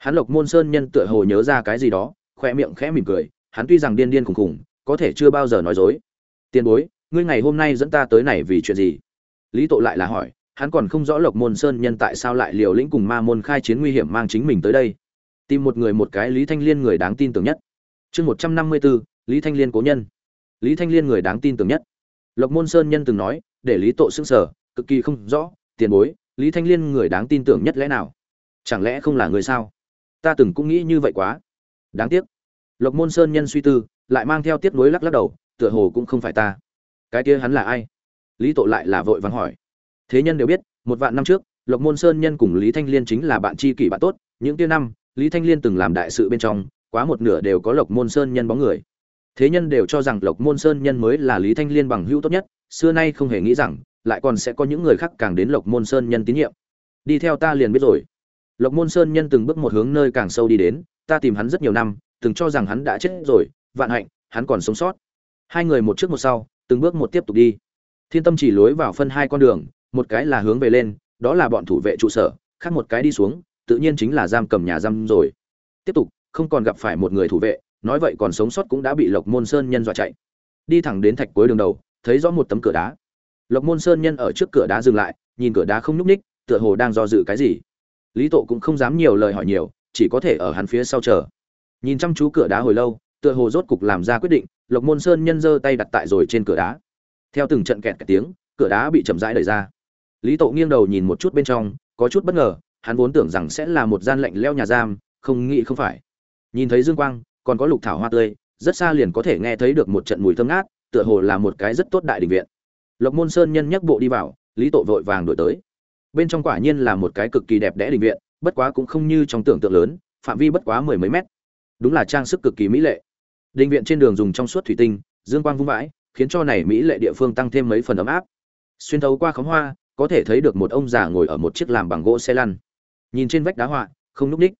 [SPEAKER 1] hắn lộc môn sơn nhân tựa hồ nhớ ra cái gì đó, khoe miệng khẽ mỉm cười, hắn tuy rằng điên điên khùng khùng, có thể chưa bao giờ nói dối. Tiền bối, ngươi ngày hôm nay dẫn ta tới này vì chuyện gì? Lý tộ lại là hỏi, hắn còn không rõ lộc môn sơn nhân tại sao lại liều lĩnh cùng ma môn khai chiến nguy hiểm mang chính mình tới đây. Tìm một người một cái lý thanh liên người đáng tin tưởng nhất. Chương một trăm năm mươi bốn lý thanh liên cố nhân. Lý thanh liên người đáng tin tưởng nhất. Lộc môn sơn nhân từng nói, để lý tộ xưng sở cực kỳ không rõ, tiền bối, lý thanh liên người đáng tin tưởng nhất lẽ nào? Chẳng lẽ không là người sao? Ta từng cũng nghĩ như vậy quá. Đáng tiếc. Lộc môn sơn nhân suy tư, lại mang theo tiếc nối lắc lắc đầu, tựa hồ cũng không phải ta. Cái kia hắn là ai? Lý tộ lại là vội vắng hỏi. Thế nhân đều biết, một vạn năm trước, lộc môn sơn nhân cùng lý thanh liên chính là bạn tri kỷ bạn tốt. Những kia năm, lý thanh liên từng làm đại sự bên trong, quá một nửa đều có lộc môn sơn nhân bóng người. Thế nhân đều cho rằng lộc môn sơn nhân mới là lý thanh liên bằng hữu tốt nhất, xưa nay không hề nghĩ rằng, lại còn sẽ có những người khác càng đến lộc môn sơn nhân tín nhiệm. Đi theo ta liền biết rồi lộc môn sơn nhân từng bước một hướng nơi càng sâu đi đến ta tìm hắn rất nhiều năm từng cho rằng hắn đã chết rồi vạn hạnh hắn còn sống sót. Hai người một trước một sau từng bước một tiếp tục đi. Thiên tâm chỉ lối vào phân hai con đường một cái là hướng về lên đó là bọn thủ vệ trụ sở khác một cái đi xuống tự nhiên chính là giam cầm nhà giam rồi. Tiếp tục không còn gặp phải một người thủ vệ nói vậy còn sống sót cũng đã bị lộc môn sơn nhân dọa chạy. Đi thẳng đến thạch cuối đường đầu thấy rõ một tấm cửa đá. Lộc môn sơn nhân ở trước cửa đá dừng lại nhìn cửa đá không nhúc nhích, tựa hồ đang do dự cái gì lý tộ cũng không dám nhiều lời hỏi nhiều chỉ có thể ở hắn phía sau chờ. Nhìn chăm chú cửa đá hồi lâu tựa hồ rốt cục làm ra quyết định lộc môn sơn nhân giơ tay đặt tại rồi trên cửa đá. Theo từng trận kẹt, kẹt tiếng cửa đá bị chậm rãi đẩy ra. Lý tộ nghiêng đầu nhìn một chút bên trong có chút bất ngờ hắn vốn tưởng rằng sẽ là một gian lạnh leo nhà giam không nghĩ không phải. Nhìn thấy dương quang còn có lục thảo hoa tươi rất xa liền có thể nghe thấy được một trận mùi thơm ngát tựa hồ là một cái rất tốt đại đình viện. Lộc môn sơn nhân nhắc bộ đi vào lý tộ vội vàng đổi tới bên trong quả nhiên là một cái cực kỳ đẹp đẽ đình viện, bất quá cũng không như trong tưởng tượng lớn, phạm vi bất quá mười mấy mét. Đúng là trang sức cực kỳ mỹ lệ. Đình viện trên đường dùng trong suốt thủy tinh, dương quang vung vãi, khiến cho này mỹ lệ địa phương tăng thêm mấy phần ấm áp. Xuyên thấu qua khóm hoa, có thể thấy được một ông già ngồi ở một chiếc làm bằng gỗ xe lăn. Nhìn trên vách đá họa, không núp ních.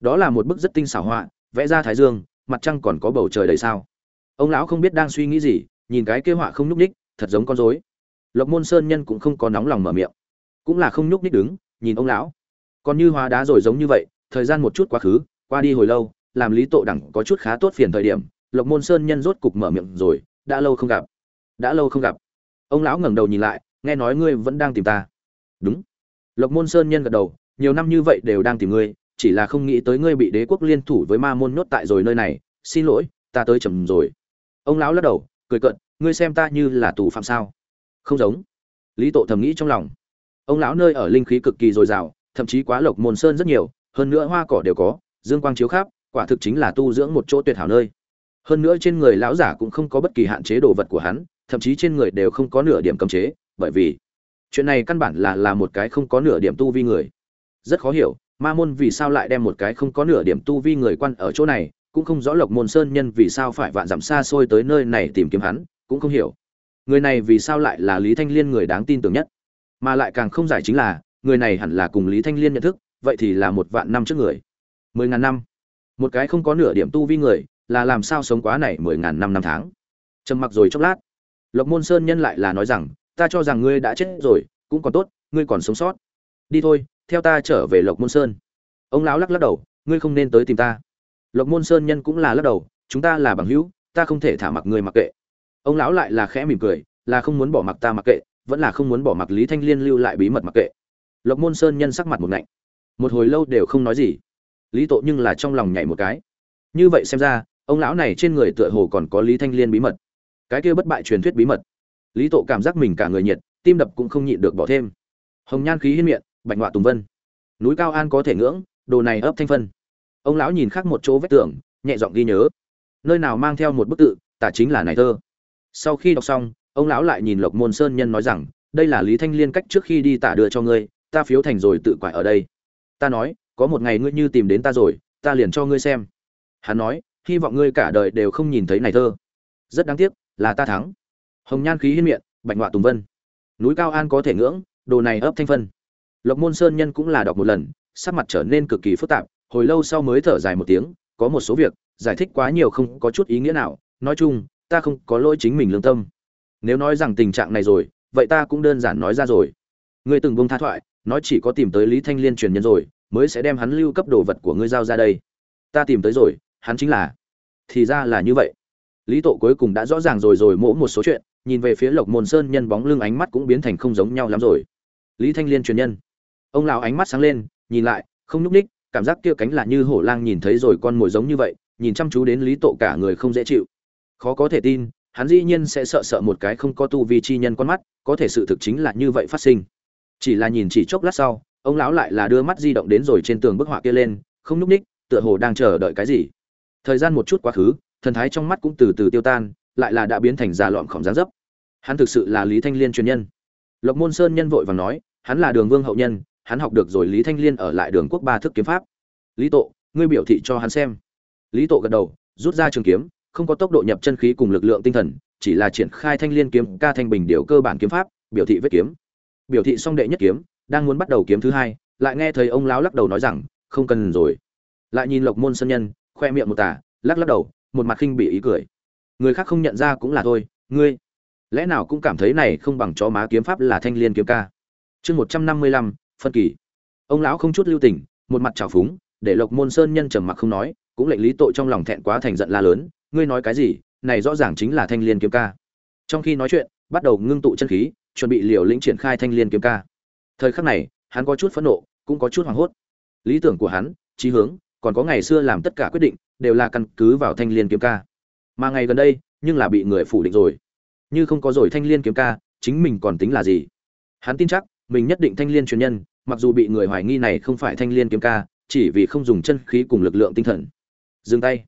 [SPEAKER 1] Đó là một bức rất tinh xảo họa, vẽ ra thái dương, mặt trăng còn có bầu trời đầy sao. Ông lão không biết đang suy nghĩ gì, nhìn cái kế họa không núp ních, thật giống con rối. Lộc môn sơn nhân cũng không có nóng lòng mở miệng cũng là không nhúc ních đứng, nhìn ông lão. Còn như hóa đá rồi giống như vậy, thời gian một chút quá khứ, qua đi hồi lâu, làm lý tộ đẳng có chút khá tốt phiền thời điểm, lộc môn sơn nhân rốt cục mở miệng rồi, đã lâu không gặp. Đã lâu không gặp. Ông lão ngẩng đầu nhìn lại, nghe nói ngươi vẫn đang tìm ta. Đúng. Lộc môn sơn nhân gật đầu, nhiều năm như vậy đều đang tìm ngươi, chỉ là không nghĩ tới ngươi bị đế quốc liên thủ với ma môn nhốt tại rồi nơi này. Xin lỗi, ta tới chậm rồi. Ông lão lắc đầu, cười cợt, ngươi xem ta như là tù phạm sao? Không giống. Lý tộ thầm nghĩ trong lòng ông lão nơi ở linh khí cực kỳ dồi dào, thậm chí quá lộc môn sơn rất nhiều, hơn nữa hoa cỏ đều có, dương quang chiếu khắp, quả thực chính là tu dưỡng một chỗ tuyệt hảo nơi. Hơn nữa trên người lão giả cũng không có bất kỳ hạn chế đồ vật của hắn, thậm chí trên người đều không có nửa điểm cấm chế, bởi vì chuyện này căn bản là là một cái không có nửa điểm tu vi người. Rất khó hiểu, ma môn vì sao lại đem một cái không có nửa điểm tu vi người quan ở chỗ này, cũng không rõ lộc môn sơn nhân vì sao phải vạn dặm xa xôi tới nơi này tìm kiếm hắn, cũng không hiểu. Người này vì sao lại là lý thanh liên người đáng tin tưởng nhất? Mà lại càng không giải chính là, người này hẳn là cùng lý thanh liên nhận thức, vậy thì là một vạn năm trước người. Mười ngàn năm. Một cái không có nửa điểm tu vi người, là làm sao sống quá này mười ngàn năm năm tháng? Trầm mặc rồi chốc lát. Lộc môn sơn nhân lại là nói rằng, ta cho rằng ngươi đã chết rồi, cũng còn tốt, ngươi còn sống sót. Đi thôi, theo ta trở về lộc môn sơn. Ông lão lắc lắc đầu, ngươi không nên tới tìm ta. Lộc môn sơn nhân cũng là lắc đầu, chúng ta là bằng hữu, ta không thể thả mặc ngươi mặc kệ. Ông lão lại là khẽ mỉm cười, là không muốn bỏ mặc ta mặc kệ vẫn là không muốn bỏ mặc lý thanh liên lưu lại bí mật mặc kệ. Lộc môn sơn nhân sắc mặt một ngạnh một hồi lâu đều không nói gì. Lý tộ nhưng là trong lòng nhảy một cái. Như vậy xem ra, ông lão này trên người tựa hồ còn có lý thanh liên bí mật. Cái kia bất bại truyền thuyết bí mật. Lý tộ cảm giác mình cả người nhiệt, tim đập cũng không nhịn được bỏ thêm. Hồng nhan khí hiên miệng, bạch ngoại tùng vân. Núi cao an có thể ngưỡng, đồ này ấp thanh phân. Ông lão nhìn khác một chỗ vách tường, nhẹ giọng ghi nhớ. Nơi nào mang theo một bức tự, tả chính là này thơ. Sau khi đọc xong ông lão lại nhìn lộc môn sơn nhân nói rằng, đây là lý thanh liên cách trước khi đi tả đưa cho ngươi, ta phiếu thành rồi tự quải ở đây. Ta nói, có một ngày ngươi như tìm đến ta rồi, ta liền cho ngươi xem. Hắn nói, hy vọng ngươi cả đời đều không nhìn thấy này thơ. Rất đáng tiếc, là ta thắng. Hồng nhan khí hiên miệng, bạch ngoạ tùng vân. Núi cao an có thể ngưỡng, đồ này ấp thanh phân. Lộc môn sơn nhân cũng là đọc một lần, sắc mặt trở nên cực kỳ phức tạp, hồi lâu sau mới thở dài một tiếng, có một số việc, giải thích quá nhiều không có chút ý nghĩa nào. Nói chung, ta không có lỗi chính mình lương tâm nếu nói rằng tình trạng này rồi, vậy ta cũng đơn giản nói ra rồi. Ngươi từng bông tha thoại, nói chỉ có tìm tới lý thanh liên truyền nhân rồi, mới sẽ đem hắn lưu cấp đồ vật của ngươi giao ra đây. Ta tìm tới rồi, hắn chính là. Thì ra là như vậy. Lý tộ cuối cùng đã rõ ràng rồi rồi mỗ một số chuyện, nhìn về phía lộc môn sơn nhân bóng lưng ánh mắt cũng biến thành không giống nhau lắm rồi. Lý thanh liên truyền nhân. Ông lão ánh mắt sáng lên, nhìn lại, không nhúc ních cảm giác kia cánh là như hổ lang nhìn thấy rồi con mồi giống như vậy, nhìn chăm chú đến lý tộ cả người không dễ chịu. Khó có thể tin hắn dĩ nhiên sẽ sợ sợ một cái không có tu vi chi nhân con mắt, có thể sự thực chính là như vậy phát sinh. Chỉ là nhìn chỉ chốc lát sau, ông lão lại là đưa mắt di động đến rồi trên tường bức họa kia lên, không nhúc ních tựa hồ đang chờ đợi cái gì. Thời gian một chút quá khứ, thần thái trong mắt cũng từ từ tiêu tan, lại là đã biến thành già lọn khổng dáng dấp. Hắn thực sự là lý thanh liên truyền nhân. Lộc môn sơn nhân vội vàng nói, hắn là đường vương hậu nhân, hắn học được rồi lý thanh liên ở lại đường quốc ba thức kiếm pháp. Lý tộ ngươi biểu thị cho hắn xem. Lý tộ gật đầu, rút ra trường kiếm không có tốc độ nhập chân khí cùng lực lượng tinh thần, chỉ là triển khai thanh liên kiếm, ca thanh bình điều cơ bản kiếm pháp, biểu thị vết kiếm. Biểu thị xong đệ nhất kiếm, đang muốn bắt đầu kiếm thứ hai, lại nghe thấy ông lão lắc đầu nói rằng, không cần rồi. Lại nhìn lộc môn sân nhân, khoe miệng một tả, lắc lắc đầu, một mặt khinh bị ý cười. Người khác không nhận ra cũng là thôi, ngươi, lẽ nào cũng cảm thấy này không bằng chó má kiếm pháp là thanh liên kiếm ca? Chương một trăm năm mươi lăm, phân kỳ. Ông lão không chút lưu tình, một mặt trào phúng, để lộc môn sơn nhân trầm mặc không nói, cũng lệnh lý tội trong lòng thẹn quá thành giận la lớn ngươi nói cái gì, này rõ ràng chính là thanh liên kiếm ca. Trong khi nói chuyện, bắt đầu ngưng tụ chân khí, chuẩn bị liều lĩnh triển khai thanh liên kiếm ca. Thời khắc này, hắn có chút phẫn nộ, cũng có chút hoảng hốt. Lý tưởng của hắn trí hướng, còn có ngày xưa làm tất cả quyết định, đều là căn cứ vào thanh liên kiếm ca. Mà ngày gần đây, nhưng là bị người phủ định rồi. Như không có rồi thanh liên kiếm ca, chính mình còn tính là gì? Hắn tin chắc, mình nhất định thanh liên truyền nhân, mặc dù bị người hoài nghi này không phải thanh liên kiếm ca, chỉ vì không dùng chân khí cùng lực lượng tinh thần. Dừng tay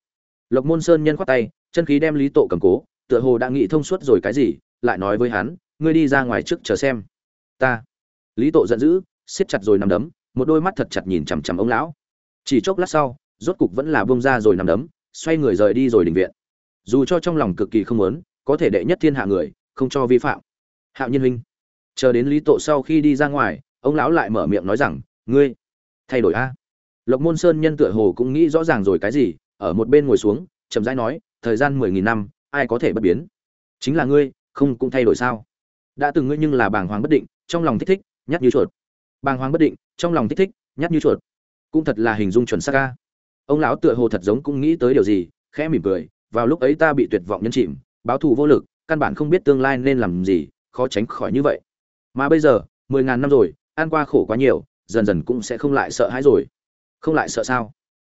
[SPEAKER 1] lộc môn sơn nhân khoát tay, chân khí đem lý tộ cầm cố, tựa hồ đã nghĩ thông suốt rồi cái gì, lại nói với hắn, ngươi đi ra ngoài trước chờ xem. Ta. Lý tộ giận dữ, siết chặt rồi nằm đấm, một đôi mắt thật chặt nhìn chằm chằm ông lão. Chỉ chốc lát sau, rốt cục vẫn là bông ra rồi nằm đấm, xoay người rời đi rồi đình viện. Dù cho trong lòng cực kỳ không muốn, có thể đệ nhất thiên hạ người, không cho vi phạm. Hạo nhiên huynh, chờ đến lý tộ sau khi đi ra ngoài, ông lão lại mở miệng nói rằng, ngươi, thay đổi a. Lộc môn sơn nhân tựa hồ cũng nghĩ rõ ràng rồi cái gì ở một bên ngồi xuống, chậm rãi nói, thời gian mười nghìn năm, ai có thể bất biến? Chính là ngươi, không cũng thay đổi sao? Đã từng ngươi nhưng là bàng hoàng bất định, trong lòng thích thích nhắc như chuột. Bàng hoàng bất định, trong lòng thích thích nhắc như chuột. Cũng thật là hình dung chuẩn xác ca ông lão tựa hồ thật giống cũng nghĩ tới điều gì, khẽ mỉm cười, vào lúc ấy ta bị tuyệt vọng nhân chìm, báo thù vô lực, căn bản không biết tương lai nên làm gì, khó tránh khỏi như vậy. Mà bây giờ, mười ngàn năm rồi, ăn qua khổ quá nhiều, dần dần cũng sẽ không lại sợ hãi rồi. Không lại sợ sao?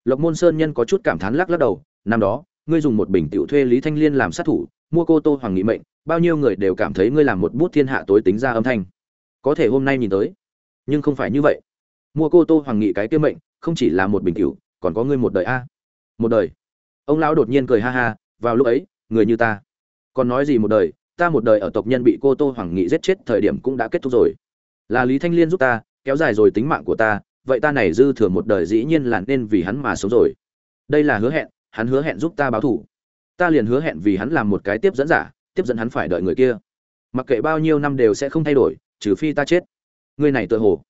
[SPEAKER 1] Lộc môn sơn nhân có chút cảm thán lắc lắc đầu, năm đó, ngươi dùng một bình tiểu thuê lý thanh liên làm sát thủ, mua cô tô hoàng nghị mệnh, bao nhiêu người đều cảm thấy ngươi làm một bút thiên hạ tối tính ra âm thanh. Có thể hôm nay nhìn tới, nhưng không phải như vậy. Mua cô tô hoàng nghị cái kia mệnh, không chỉ là một bình tiểu, còn có ngươi một đời a. Một đời? Ông lão đột nhiên cười ha ha, vào lúc ấy, người như ta, còn nói gì một đời, ta một đời ở tộc nhân bị cô tô hoàng nghị giết chết thời điểm cũng đã kết thúc rồi. Là lý thanh liên giúp ta, kéo dài rồi tính mạng của ta vậy ta này dư thừa một đời dĩ nhiên là nên vì hắn mà sống rồi. Đây là hứa hẹn, hắn hứa hẹn giúp ta báo thù. Ta liền hứa hẹn vì hắn làm một cái tiếp dẫn giả, tiếp dẫn hắn phải đợi người kia. Mặc kệ bao nhiêu năm đều sẽ không thay đổi, trừ phi ta chết. Người này tự hồ.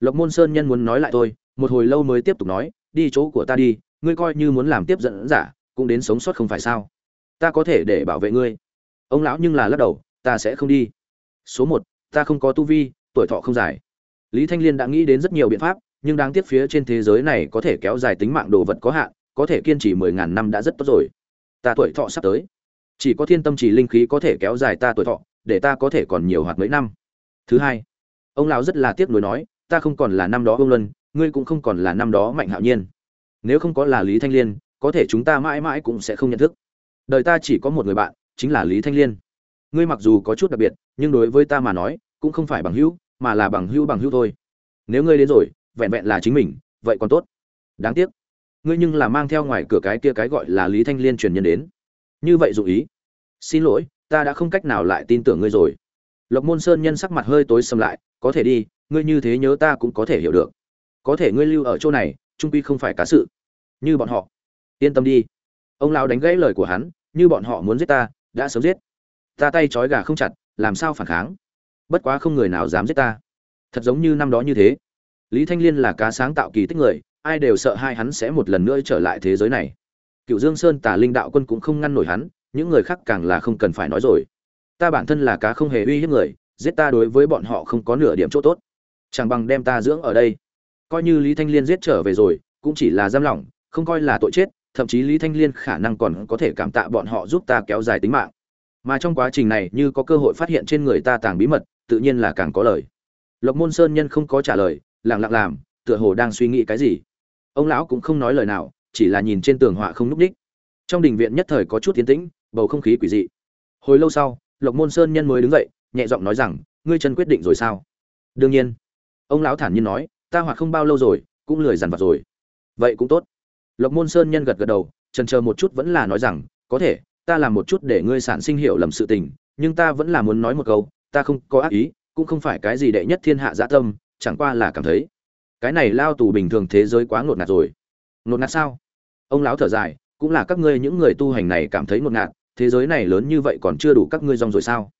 [SPEAKER 1] Lộc môn sơn nhân muốn nói lại tôi một hồi lâu mới tiếp tục nói, đi chỗ của ta đi, ngươi coi như muốn làm tiếp dẫn giả, cũng đến sống sót không phải sao? Ta có thể để bảo vệ ngươi. Ông lão nhưng là lắc đầu, ta sẽ không đi. Số một, ta không có tu vi, tuổi thọ không dài. Lý thanh liên đã nghĩ đến rất nhiều biện pháp nhưng đáng tiếc phía trên thế giới này có thể kéo dài tính mạng đồ vật có hạn, có thể kiên trì mười ngàn năm đã rất tốt rồi. Ta tuổi thọ sắp tới. Chỉ có thiên tâm chỉ linh khí có thể kéo dài ta tuổi thọ, để ta có thể còn nhiều hoạt mấy năm. Thứ hai, ông lão rất là tiếc nuối nói, ta không còn là năm đó ông luân, ngươi cũng không còn là năm đó mạnh hạo nhiên. Nếu không có là lý thanh liên, có thể chúng ta mãi mãi cũng sẽ không nhận thức. Đời ta chỉ có một người bạn, chính là lý thanh liên. Ngươi mặc dù có chút đặc biệt, nhưng đối với ta mà nói, cũng không phải bằng hữu, mà là bằng hữu bằng hữu thôi. Nếu ngươi đến rồi vẹn vẹn là chính mình, vậy còn tốt. Đáng tiếc, ngươi nhưng là mang theo ngoài cửa cái kia cái gọi là lý thanh liên truyền nhân đến. Như vậy dụ ý. Xin lỗi, ta đã không cách nào lại tin tưởng ngươi rồi. Lộc môn sơn nhân sắc mặt hơi tối xâm lại, có thể đi, ngươi như thế nhớ ta cũng có thể hiểu được. Có thể ngươi lưu ở chỗ này, trung quy không phải cá sự. Như bọn họ. Yên tâm đi. Ông lão đánh gãy lời của hắn, như bọn họ muốn giết ta, đã sớm giết. Ta tay trói gà không chặt, làm sao phản kháng? Bất quá không người nào dám giết ta. Thật giống như năm đó như thế lý thanh liên là cá sáng tạo kỳ tích người, ai đều sợ hai hắn sẽ một lần nữa trở lại thế giới này. Cựu dương sơn tả linh đạo quân cũng không ngăn nổi hắn, những người khác càng là không cần phải nói rồi. Ta bản thân là cá không hề uy hiếp người, giết ta đối với bọn họ không có nửa điểm chỗ tốt. Chẳng bằng đem ta dưỡng ở đây. Coi như lý thanh liên giết trở về rồi, cũng chỉ là giam lỏng, không coi là tội chết, thậm chí lý thanh liên khả năng còn có thể cảm tạ bọn họ giúp ta kéo dài tính mạng. Mà trong quá trình này, như có cơ hội phát hiện trên người ta tàng bí mật, tự nhiên là càng có lời. Lộc môn sơn nhân không có trả lời lặng lặng làm, tựa hồ đang suy nghĩ cái gì. Ông lão cũng không nói lời nào, chỉ là nhìn trên tường họa không núp đích trong đình viện nhất thời có chút tiến tĩnh, bầu không khí quỷ dị. Hồi lâu sau, lộc môn sơn nhân mới đứng dậy, nhẹ giọng nói rằng, ngươi chân quyết định rồi sao? Đương nhiên. Ông lão thản nhiên nói, ta hoạt không bao lâu rồi, cũng lười dằn vặt rồi. Vậy cũng tốt. Lộc môn sơn nhân gật gật đầu, trần chờ một chút vẫn là nói rằng, có thể, ta làm một chút để ngươi sản sinh hiểu lầm sự tình, nhưng ta vẫn là muốn nói một câu, ta không có ác ý, cũng không phải cái gì đệ nhất thiên hạ dã tâm chẳng qua là cảm thấy, cái này lao tù bình thường thế giới quá ngột ngạt rồi. Ngột ngạt sao? Ông lão thở dài, cũng là các ngươi những người tu hành này cảm thấy ngột ngạt, thế giới này lớn như vậy còn chưa đủ các ngươi dòng rồi sao?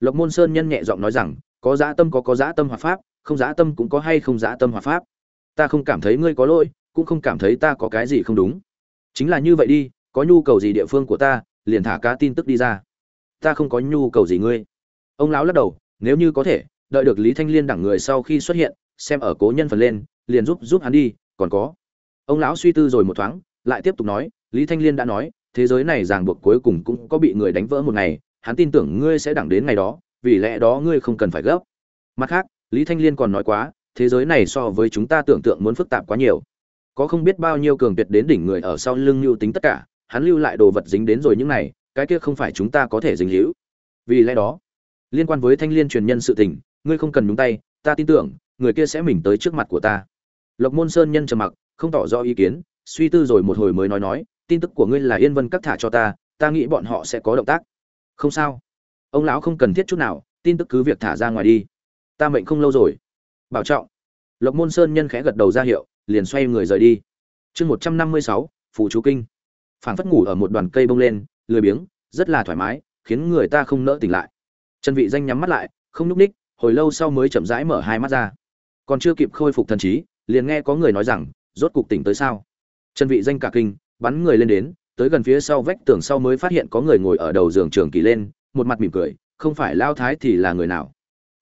[SPEAKER 1] Lộc môn sơn nhân nhẹ giọng nói rằng, có dã tâm có có dã tâm hoạt pháp, không dã tâm cũng có hay không dã tâm hoạt pháp. Ta không cảm thấy ngươi có lỗi, cũng không cảm thấy ta có cái gì không đúng. Chính là như vậy đi, có nhu cầu gì địa phương của ta, liền thả cá tin tức đi ra. Ta không có nhu cầu gì ngươi. Ông lão lắc đầu, nếu như có thể đợi được lý thanh liên đẳng người sau khi xuất hiện, xem ở cố nhân phần lên, liền giúp giúp hắn đi, còn có. Ông lão suy tư rồi một thoáng, lại tiếp tục nói, lý thanh liên đã nói, thế giới này ràng buộc cuối cùng cũng có bị người đánh vỡ một ngày, hắn tin tưởng ngươi sẽ đẳng đến ngày đó, vì lẽ đó ngươi không cần phải gấp. Mặt khác, lý thanh liên còn nói quá, thế giới này so với chúng ta tưởng tượng muốn phức tạp quá nhiều. Có không biết bao nhiêu cường tuyệt đến đỉnh người ở sau lưng lưu tính tất cả, hắn lưu lại đồ vật dính đến rồi những này, cái kia không phải chúng ta có thể dính hữu vì lẽ đó, liên quan với thanh liên truyền nhân sự tình ngươi không cần nhúng tay, ta tin tưởng, người kia sẽ mình tới trước mặt của ta. Lộc môn sơn nhân trầm mặc, không tỏ rõ ý kiến, suy tư rồi một hồi mới nói nói, tin tức của ngươi là yên vân cắt thả cho ta ta nghĩ bọn họ sẽ có động tác. Không sao. Ông lão không cần thiết chút nào, tin tức cứ việc thả ra ngoài đi. Ta mệnh không lâu rồi. Bảo trọng. Lộc môn sơn nhân khẽ gật đầu ra hiệu, liền xoay người rời đi. Chương một trăm năm mươi sáu phụ chú kinh. Phảng phất ngủ ở một đoàn cây bông lên, lười biếng, rất là thoải mái, khiến người ta không nỡ tỉnh lại. Trần vị danh nhắm mắt lại, không nhúc ních hồi lâu sau mới chậm rãi mở hai mắt ra. Còn chưa kịp khôi phục thần trí, liền nghe có người nói rằng, rốt cục tỉnh tới sao? Trần vị danh cả kinh, bắn người lên đến, tới gần phía sau vách tường sau mới phát hiện có người ngồi ở đầu giường trường kỳ lên, một mặt mỉm cười, không phải lao thái thì là người nào?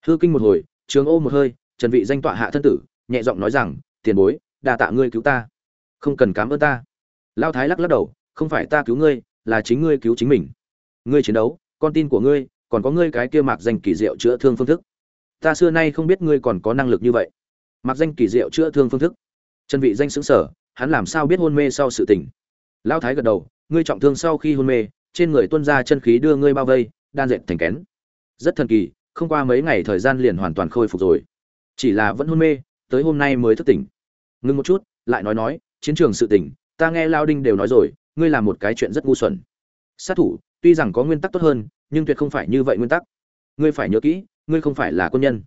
[SPEAKER 1] Hư kinh một hồi, trường ô một hơi, trần vị danh tọa hạ thân tử, nhẹ giọng nói rằng, tiền bối, đa tạ ngươi cứu ta. Không cần cảm ơn ta. Lao thái lắc lắc đầu, không phải ta cứu ngươi, là chính ngươi cứu chính mình. Ngươi chiến đấu, con tin của ngươi, còn có ngươi cái kia mạc danh kỳ diệu chữa thương phương thức ta xưa nay không biết ngươi còn có năng lực như vậy. Mặc danh kỳ diệu chữa thương phương thức. Chân vị danh xứng sở, hắn làm sao biết hôn mê sau sự tỉnh? lao thái gật đầu, ngươi trọng thương sau khi hôn mê, trên người tuôn ra chân khí đưa ngươi bao vây, đan dệt thành kén. Rất thần kỳ, không qua mấy ngày thời gian liền hoàn toàn khôi phục rồi. Chỉ là vẫn hôn mê, tới hôm nay mới thức tỉnh. Ngưng một chút, lại nói nói, chiến trường sự tỉnh ta nghe lao đinh đều nói rồi, ngươi làm một cái chuyện rất ngu xuẩn. Sát thủ, tuy rằng có nguyên tắc tốt hơn, nhưng tuyệt không phải như vậy nguyên tắc. Ngươi phải nhớ kỹ ngươi không phải là quân nhân.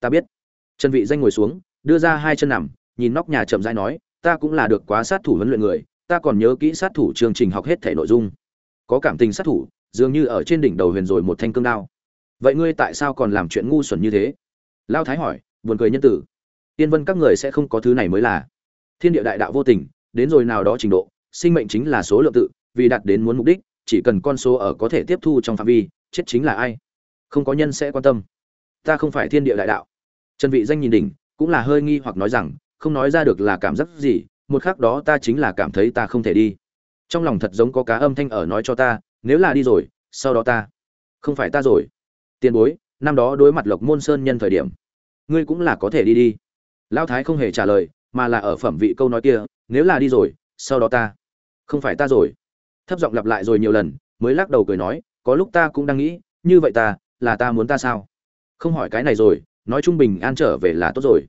[SPEAKER 1] Ta biết. Trần vị danh ngồi xuống, đưa ra hai chân nằm, nhìn nóc nhà chậm rãi nói, ta cũng là được quá sát thủ huấn luyện người, ta còn nhớ kỹ sát thủ chương trình học hết thể nội dung. Có cảm tình sát thủ, dường như ở trên đỉnh đầu huyền rồi một thanh cương đao. Vậy ngươi tại sao còn làm chuyện ngu xuẩn như thế? Lao thái hỏi, buồn cười nhân tử. Tiên vân các người sẽ không có thứ này mới là. Thiên địa đại đạo vô tình, đến rồi nào đó trình độ, sinh mệnh chính là số lượng tự, vì đạt đến muốn mục đích, chỉ cần con số ở có thể tiếp thu trong phạm vi, chết chính là ai? Không có nhân sẽ quan tâm ta không phải thiên địa đại đạo. Trần vị danh nhìn đỉnh, cũng là hơi nghi hoặc nói rằng, không nói ra được là cảm giác gì, một khắc đó ta chính là cảm thấy ta không thể đi. Trong lòng thật giống có cá âm thanh ở nói cho ta, nếu là đi rồi, sau đó ta, không phải ta rồi. Tiền bối, năm đó đối mặt lộc môn sơn nhân thời điểm, ngươi cũng là có thể đi đi. Lão thái không hề trả lời, mà là ở phẩm vị câu nói kia, nếu là đi rồi, sau đó ta, không phải ta rồi. Thấp giọng lặp lại rồi nhiều lần, mới lắc đầu cười nói, có lúc ta cũng đang nghĩ, như vậy ta, là ta muốn ta sao? Không hỏi cái này rồi, nói trung bình an trở về là tốt rồi.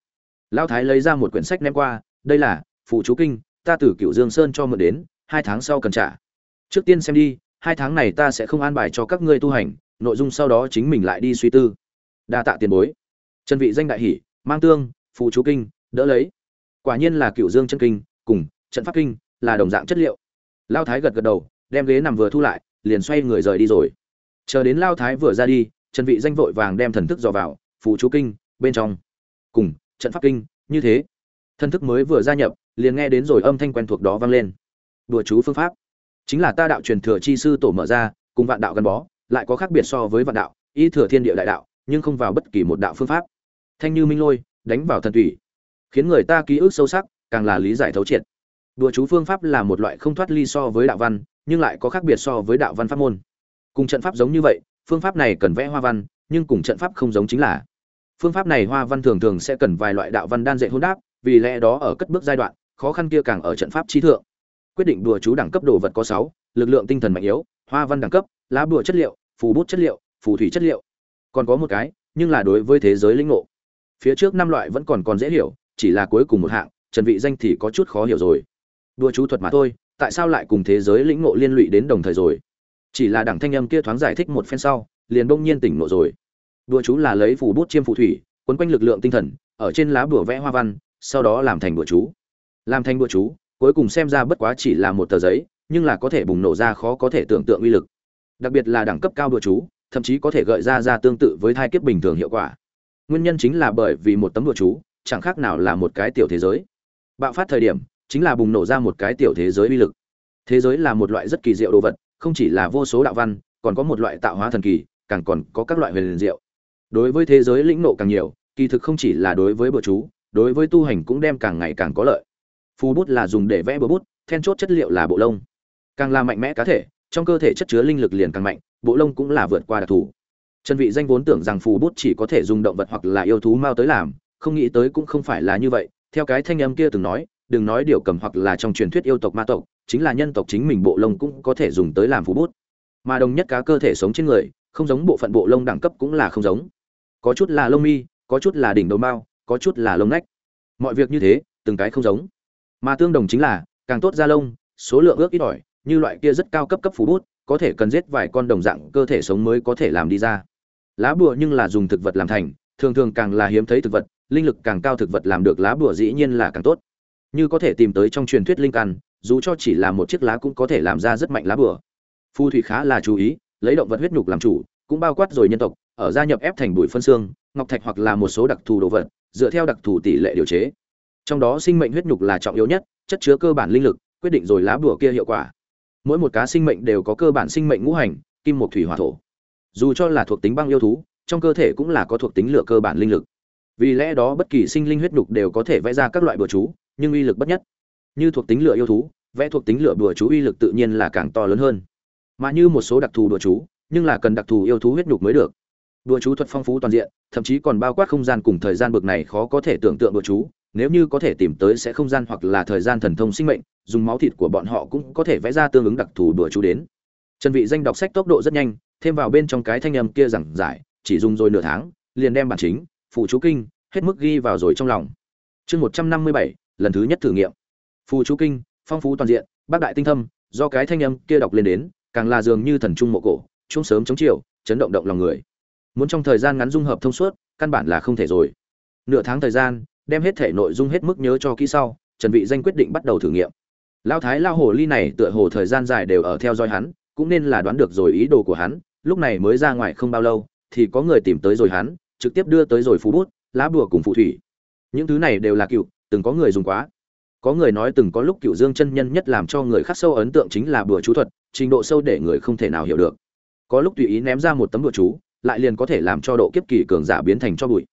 [SPEAKER 1] Lão thái lấy ra một quyển sách ném qua, đây là, phụ chú kinh, ta từ cựu dương sơn cho mượn đến, hai tháng sau cần trả. Trước tiên xem đi, hai tháng này ta sẽ không an bài cho các ngươi tu hành, nội dung sau đó chính mình lại đi suy tư. Đa tạ tiền bối. Trần vị danh đại hỉ mang tương, phụ chú kinh, đỡ lấy. Quả nhiên là cựu dương chân kinh, cùng trận pháp kinh, là đồng dạng chất liệu. Lao thái gật gật đầu, đem ghế nằm vừa thu lại, liền xoay người rời đi rồi. Chờ đến lao thái vừa ra đi trần vị danh vội vàng đem thần thức dò vào phụ chú kinh, bên trong. Cùng, trận pháp kinh, như thế. Thần thức mới vừa gia nhập, liền nghe đến rồi âm thanh quen thuộc đó vang lên. Đùa chú phương pháp. Chính là ta đạo truyền thừa chi sư tổ mở ra, cùng vạn đạo gắn bó, lại có khác biệt so với vạn đạo y thừa thiên địa đại đạo, nhưng không vào bất kỳ một đạo phương pháp. Thanh như minh lôi, đánh vào thần thủy khiến người ta ký ức sâu sắc, càng là lý giải thấu triệt. Đùa chú phương pháp là một loại không thoát ly so với đạo văn, nhưng lại có khác biệt so với đạo văn pháp môn. Cùng trận pháp giống như vậy phương pháp này cần vẽ hoa văn, nhưng cùng trận pháp không giống chính là. Phương pháp này hoa văn thường thường sẽ cần vài loại đạo văn đan dệt hỗn đáp, vì lẽ đó ở cất bước giai đoạn, khó khăn kia càng ở trận pháp chi thượng. Quyết định đùa chú đẳng cấp đồ vật có sáu, lực lượng tinh thần mạnh yếu, hoa văn đẳng cấp, lá bùa chất liệu, phù bút chất liệu, phù thủy chất liệu. Còn có một cái, nhưng là đối với thế giới linh ngộ. Phía trước năm loại vẫn còn còn dễ hiểu, chỉ là cuối cùng một hạng, trần vị danh thì có chút khó hiểu rồi. Đùa chú thuật mà thôi, tại sao lại cùng thế giới lĩnh ngộ liên lụy đến đồng thời rồi? Chỉ là đảng thanh âm kia thoáng giải thích một phen sau, liền đông nhiên tỉnh ngộ rồi. Đùa chú là lấy phủ bút chiêm phù thủy, quấn quanh lực lượng tinh thần, ở trên lá bùa vẽ hoa văn, sau đó làm thành đùa chú. Làm thành đùa chú, cuối cùng xem ra bất quá chỉ là một tờ giấy, nhưng là có thể bùng nổ ra khó có thể tưởng tượng uy lực. Đặc biệt là đẳng cấp cao đùa chú, thậm chí có thể gợi ra ra tương tự với thai kiếp bình thường hiệu quả. Nguyên nhân chính là bởi vì một tấm đùa chú, chẳng khác nào là một cái tiểu thế giới. Bạo phát thời điểm, chính là bùng nổ ra một cái tiểu thế giới uy lực. Thế giới là một loại rất kỳ diệu đồ vật không chỉ là vô số đạo văn, còn có một loại tạo hóa thần kỳ, càng còn có các loại huyền diệu. Đối với thế giới lĩnh ngộ càng nhiều, kỳ thực không chỉ là đối với bữa chú, đối với tu hành cũng đem càng ngày càng có lợi. Phù bút là dùng để vẽ bờ bút, then chốt chất liệu là bộ lông. Càng là mạnh mẽ cá thể, trong cơ thể chất chứa linh lực liền càng mạnh, bộ lông cũng là vượt qua đặc thù. Trần vị danh vốn tưởng rằng phù bút chỉ có thể dùng động vật hoặc là yêu thú mau tới làm, không nghĩ tới cũng không phải là như vậy. Theo cái thanh âm kia từng nói, đừng nói điều cầm hoặc là trong truyền thuyết yêu tộc ma tộc chính là nhân tộc chính mình bộ lông cũng có thể dùng tới làm phù bút. Mà đồng nhất cá cơ thể sống trên người, không giống bộ phận bộ lông đẳng cấp cũng là không giống. Có chút là lông mi, có chút là đỉnh đầu mao, có chút là lông nách. Mọi việc như thế, từng cái không giống. Mà tương đồng chính là, càng tốt da lông, số lượng ước ít ỏi, như loại kia rất cao cấp cấp phú bút, có thể cần giết vài con đồng dạng cơ thể sống mới có thể làm đi ra. Lá bùa nhưng là dùng thực vật làm thành, thường thường càng là hiếm thấy thực vật, linh lực càng cao thực vật làm được lá bùa dĩ nhiên là càng tốt. Như có thể tìm tới trong truyền thuyết linh căn dù cho chỉ là một chiếc lá cũng có thể làm ra rất mạnh lá bùa phù thủy khá là chú ý, lấy động vật huyết nhục làm chủ, cũng bao quát rồi nhân tộc, ở gia nhập ép thành bụi phân xương, ngọc thạch hoặc là một số đặc thù đồ vật, dựa theo đặc thù tỷ lệ điều chế. Trong đó sinh mệnh huyết nhục là trọng yếu nhất, chất chứa cơ bản linh lực, quyết định rồi lá bùa kia hiệu quả. Mỗi một cá sinh mệnh đều có cơ bản sinh mệnh ngũ hành, kim một thủy, hỏa, thổ. Dù cho là thuộc tính băng yêu thú, trong cơ thể cũng là có thuộc tính lửa cơ bản linh lực. Vì lẽ đó bất kỳ sinh linh huyết nhục đều có thể vẽ ra các loại bùa chú, nhưng uy lực bất nhất như thuộc tính lửa yêu thú vẽ thuộc tính lửa bùa chú uy lực tự nhiên là càng to lớn hơn. Mà như một số đặc thù bùa chú nhưng là cần đặc thù yêu thú huyết nhục mới được. Bùa chú thuật phong phú toàn diện thậm chí còn bao quát không gian cùng thời gian bực này khó có thể tưởng tượng bùa chú nếu như có thể tìm tới sẽ không gian hoặc là thời gian thần thông sinh mệnh dùng máu thịt của bọn họ cũng có thể vẽ ra tương ứng đặc thù bùa chú đến. Trần vị danh đọc sách tốc độ rất nhanh thêm vào bên trong cái thanh âm kia giảng giải chỉ dùng rồi nửa tháng liền đem bản chính phụ chú kinh hết mức ghi vào rồi trong lòng. Chương 157, lần thứ nhất thử nghiệm phù chú kinh, phong phú toàn diện, bác đại tinh thâm, do cái thanh âm kia đọc lên đến, càng là dường như thần trung mộ cổ, chung sớm chống chiều, chấn động động lòng người. Muốn trong thời gian ngắn dung hợp thông suốt, căn bản là không thể rồi. Nửa tháng thời gian, đem hết thể nội dung hết mức nhớ cho kỹ sau, trần vị danh quyết định bắt đầu thử nghiệm. Lao thái lao hồ ly này tựa hồ thời gian dài đều ở theo dõi hắn, cũng nên là đoán được rồi ý đồ của hắn, lúc này mới ra ngoài không bao lâu, thì có người tìm tới rồi hắn, trực tiếp đưa tới rồi phú bút, lá bùa cùng phù thủy. Những thứ này đều là cựu, từng có người dùng quá có người nói từng có lúc cựu dương chân nhân nhất làm cho người khác sâu ấn tượng chính là bừa chú thuật, trình độ sâu để người không thể nào hiểu được. Có lúc tùy ý ném ra một tấm bừa chú, lại liền có thể làm cho độ kiếp kỳ cường giả biến thành cho bụi.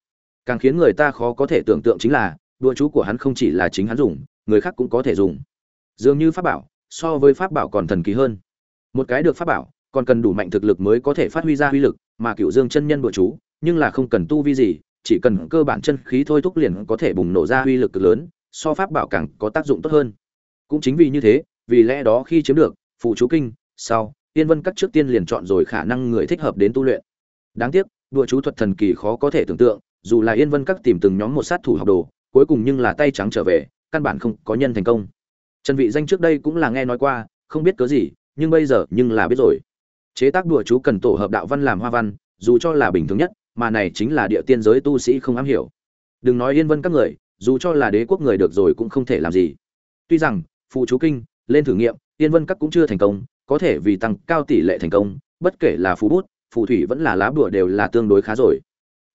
[SPEAKER 1] Càng khiến người ta khó có thể tưởng tượng chính là đùa chú của hắn không chỉ là chính hắn dùng, người khác cũng có thể dùng. Dường như pháp bảo, so với pháp bảo còn thần kỳ hơn. Một cái được pháp bảo, còn cần đủ mạnh thực lực mới có thể phát huy ra uy lực, mà cựu dương chân nhân đùa chú, nhưng là không cần tu vi gì, chỉ cần cơ bản chân khí thôi thúc liền có thể bùng nổ ra uy lực cực lớn so pháp bảo càng có tác dụng tốt hơn. Cũng chính vì như thế, vì lẽ đó khi chiếm được, phụ chú kinh, sau tiên vân các trước tiên liền chọn rồi khả năng người thích hợp đến tu luyện. Đáng tiếc, đùa chú thuật thần kỳ khó có thể tưởng tượng, dù là yên vân các tìm từng nhóm một sát thủ học đồ, cuối cùng nhưng là tay trắng trở về, căn bản không có nhân thành công. Trần vị danh trước đây cũng là nghe nói qua, không biết cớ gì, nhưng bây giờ nhưng là biết rồi. Chế tác đùa chú cần tổ hợp đạo văn làm hoa văn, dù cho là bình thường nhất, mà này chính là địa tiên giới tu sĩ không am hiểu. Đừng nói yên vân các người dù cho là đế quốc người được rồi cũng không thể làm gì. Tuy rằng, phụ chú kinh, lên thử nghiệm tiên vân các cũng chưa thành công, có thể vì tăng cao tỷ lệ thành công, bất kể là phú bút, phù thủy vẫn là lá bùa đều là tương đối khá rồi.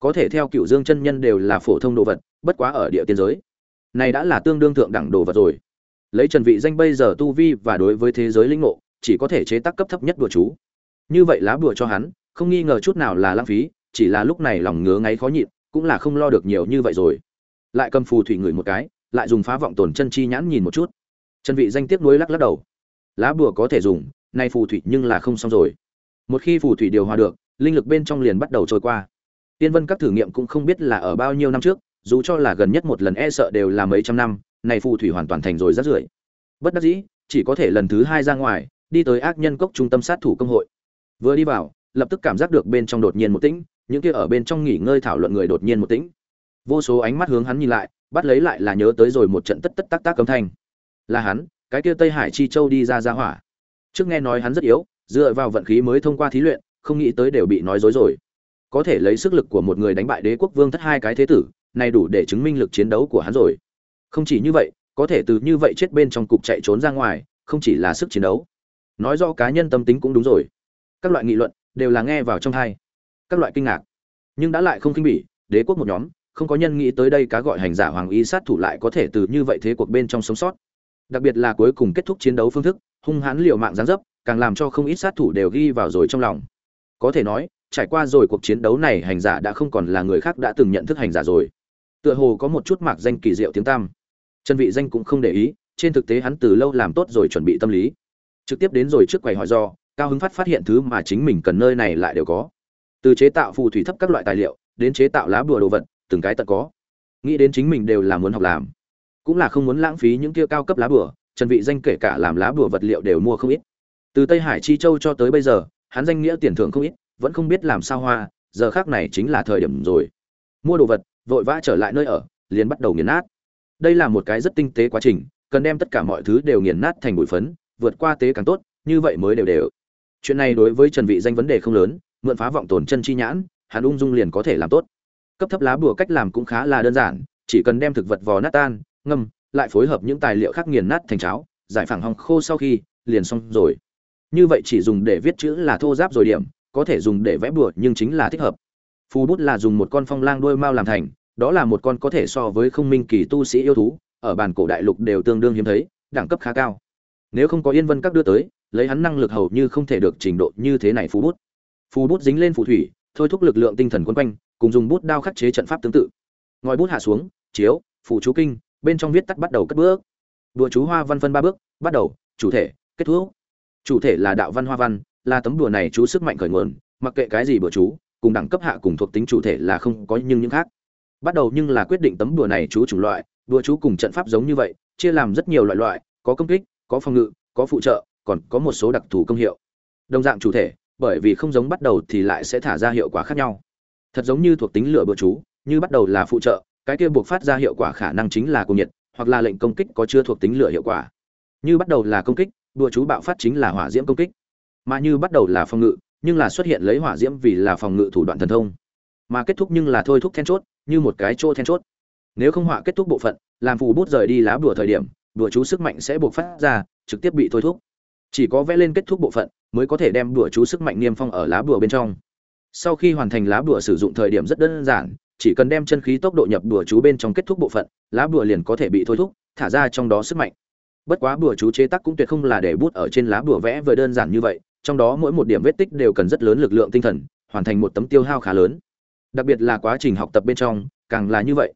[SPEAKER 1] Có thể theo cựu dương chân nhân đều là phổ thông đồ vật, bất quá ở địa tiên giới, này đã là tương đương thượng đẳng đồ vật rồi. Lấy trần vị danh bây giờ tu vi và đối với thế giới linh ngộ, chỉ có thể chế tác cấp thấp nhất đùa chú. Như vậy lá bùa cho hắn, không nghi ngờ chút nào là lãng phí, chỉ là lúc này lòng ngứa ngáy khó nhịn, cũng là không lo được nhiều như vậy rồi lại cầm phù thủy ngửi một cái, lại dùng phá vọng tổn chân chi nhãn nhìn một chút. Chân vị danh tiếc nuối lắc lắc đầu. Lá bùa có thể dùng, nay phù thủy nhưng là không xong rồi. Một khi phù thủy điều hòa được, linh lực bên trong liền bắt đầu trôi qua. Tiên vân các thử nghiệm cũng không biết là ở bao nhiêu năm trước, dù cho là gần nhất một lần e sợ đều là mấy trăm năm này phù thủy hoàn toàn thành rồi rất rưởi. Bất đắc dĩ, chỉ có thể lần thứ hai ra ngoài, đi tới ác nhân cốc trung tâm sát thủ công hội. Vừa đi vào, lập tức cảm giác được bên trong đột nhiên một tĩnh, những kia ở bên trong nghỉ ngơi thảo luận người đột nhiên một tĩnh vô số ánh mắt hướng hắn nhìn lại, bắt lấy lại là nhớ tới rồi một trận tất tất tác tác cấm thanh. Là hắn, cái kia tây hải chi châu đi ra ra hỏa. Trước nghe nói hắn rất yếu, dựa vào vận khí mới thông qua thí luyện, không nghĩ tới đều bị nói dối rồi. Có thể lấy sức lực của một người đánh bại đế quốc vương thất hai cái thế tử, này đủ để chứng minh lực chiến đấu của hắn rồi. Không chỉ như vậy, có thể từ như vậy chết bên trong cục chạy trốn ra ngoài, không chỉ là sức chiến đấu. Nói do cá nhân tâm tính cũng đúng rồi. Các loại nghị luận đều là nghe vào trong thai các loại kinh ngạc, nhưng đã lại không kinh bỉ, đế quốc một nhóm không có nhân nghĩ tới đây cá gọi hành giả hoàng y sát thủ lại có thể từ như vậy thế cuộc bên trong sống sót. Đặc biệt là cuối cùng kết thúc chiến đấu phương thức, hung hãn liều mạng gián dấp, càng làm cho không ít sát thủ đều ghi vào rồi trong lòng. Có thể nói, trải qua rồi cuộc chiến đấu này hành giả đã không còn là người khác đã từng nhận thức hành giả rồi. Tựa hồ có một chút mạc danh kỳ diệu tiếng tam chân vị danh cũng không để ý, trên thực tế hắn từ lâu làm tốt rồi chuẩn bị tâm lý. Trực tiếp đến rồi trước quầy hỏi do, cao hứng phát phát hiện thứ mà chính mình cần nơi này lại đều có. Từ chế tạo phù thủy thấp các loại tài liệu, đến chế tạo lá bùa đồ vật từng cái tận có. Nghĩ đến chính mình đều là muốn học làm. Cũng là không muốn lãng phí những kia cao cấp lá bùa, trần vị danh kể cả làm lá bùa vật liệu đều mua không ít. Từ tây hải chi châu cho tới bây giờ, hắn danh nghĩa tiền thưởng không ít, vẫn không biết làm sao hoa, giờ khác này chính là thời điểm rồi. Mua đồ vật, vội vã trở lại nơi ở, liền bắt đầu nghiền nát. Đây là một cái rất tinh tế quá trình, cần đem tất cả mọi thứ đều nghiền nát thành bụi phấn, vượt qua tế càng tốt, như vậy mới đều đều. Chuyện này đối với trần vị danh vấn đề không lớn, mượn phá vọng tổn chân chi nhãn, hắn ung dung liền có thể làm tốt cấp thấp lá bùa cách làm cũng khá là đơn giản, chỉ cần đem thực vật vò nát tan, ngâm, lại phối hợp những tài liệu khác nghiền nát thành cháo, giải phẳng hong khô sau khi, liền xong rồi. Như vậy chỉ dùng để viết chữ là thô giáp rồi điểm, có thể dùng để vẽ bùa nhưng chính là thích hợp. Phù bút là dùng một con phong lang đuôi mao làm thành, đó là một con có thể so với không minh kỳ tu sĩ yêu thú, ở bản cổ đại lục đều tương đương hiếm thấy, đẳng cấp khá cao. Nếu không có yên vân các đưa tới, lấy hắn năng lực hầu như không thể được trình độ như thế này phù bút. Phù bút dính lên phù thủy, thôi thúc lực lượng tinh thần quân quanh cùng dùng bút đao khắc chế trận pháp tương tự. Ngòi bút hạ xuống, chiếu phù chú kinh, bên trong viết tắt bắt đầu cất bước. Đùa chú hoa văn phân ba bước, bắt đầu, chủ thể, kết thúc. Chủ thể là đạo văn hoa văn, là tấm đùa này chú sức mạnh khởi nguồn, mặc kệ cái gì bữa chú, cùng đẳng cấp hạ cùng thuộc tính chủ thể là không có nhưng những khác. Bắt đầu nhưng là quyết định tấm đùa này chú chủng loại, đùa chú cùng trận pháp giống như vậy, chia làm rất nhiều loại loại, có công kích, có phòng ngự, có phụ trợ, còn có một số đặc thù công hiệu. Đồng dạng chủ thể, bởi vì không giống bắt đầu thì lại sẽ thả ra hiệu quả khác nhau thật giống như thuộc tính lửa bữa chú, như bắt đầu là phụ trợ, cái kia buộc phát ra hiệu quả khả năng chính là cung nhiệt, hoặc là lệnh công kích có chưa thuộc tính lửa hiệu quả. Như bắt đầu là công kích đùa chú bạo phát chính là hỏa diễm công kích. Mà như bắt đầu là phòng ngự, nhưng là xuất hiện lấy hỏa diễm vì là phòng ngự thủ đoạn thần thông. Mà kết thúc nhưng là thôi thúc then chốt, như một cái chỗ then chốt. Nếu không họa kết thúc bộ phận, làm phù bút rời đi lá bùa thời điểm, bùa chú sức mạnh sẽ buộc phát ra, trực tiếp bị thôi thúc. Chỉ có vẽ lên kết thúc bộ phận, mới có thể đem bùa chú sức mạnh niêm phong ở lá bùa bên trong sau khi hoàn thành lá bùa sử dụng thời điểm rất đơn giản, chỉ cần đem chân khí tốc độ nhập đùa chú bên trong kết thúc bộ phận, lá bùa liền có thể bị thôi thúc, thả ra trong đó sức mạnh. Bất quá bùa chú chế tác cũng tuyệt không là để bút ở trên lá bùa vẽ vừa đơn giản như vậy, trong đó mỗi một điểm vết tích đều cần rất lớn lực lượng tinh thần, hoàn thành một tấm tiêu hao khá lớn. Đặc biệt là quá trình học tập bên trong, càng là như vậy.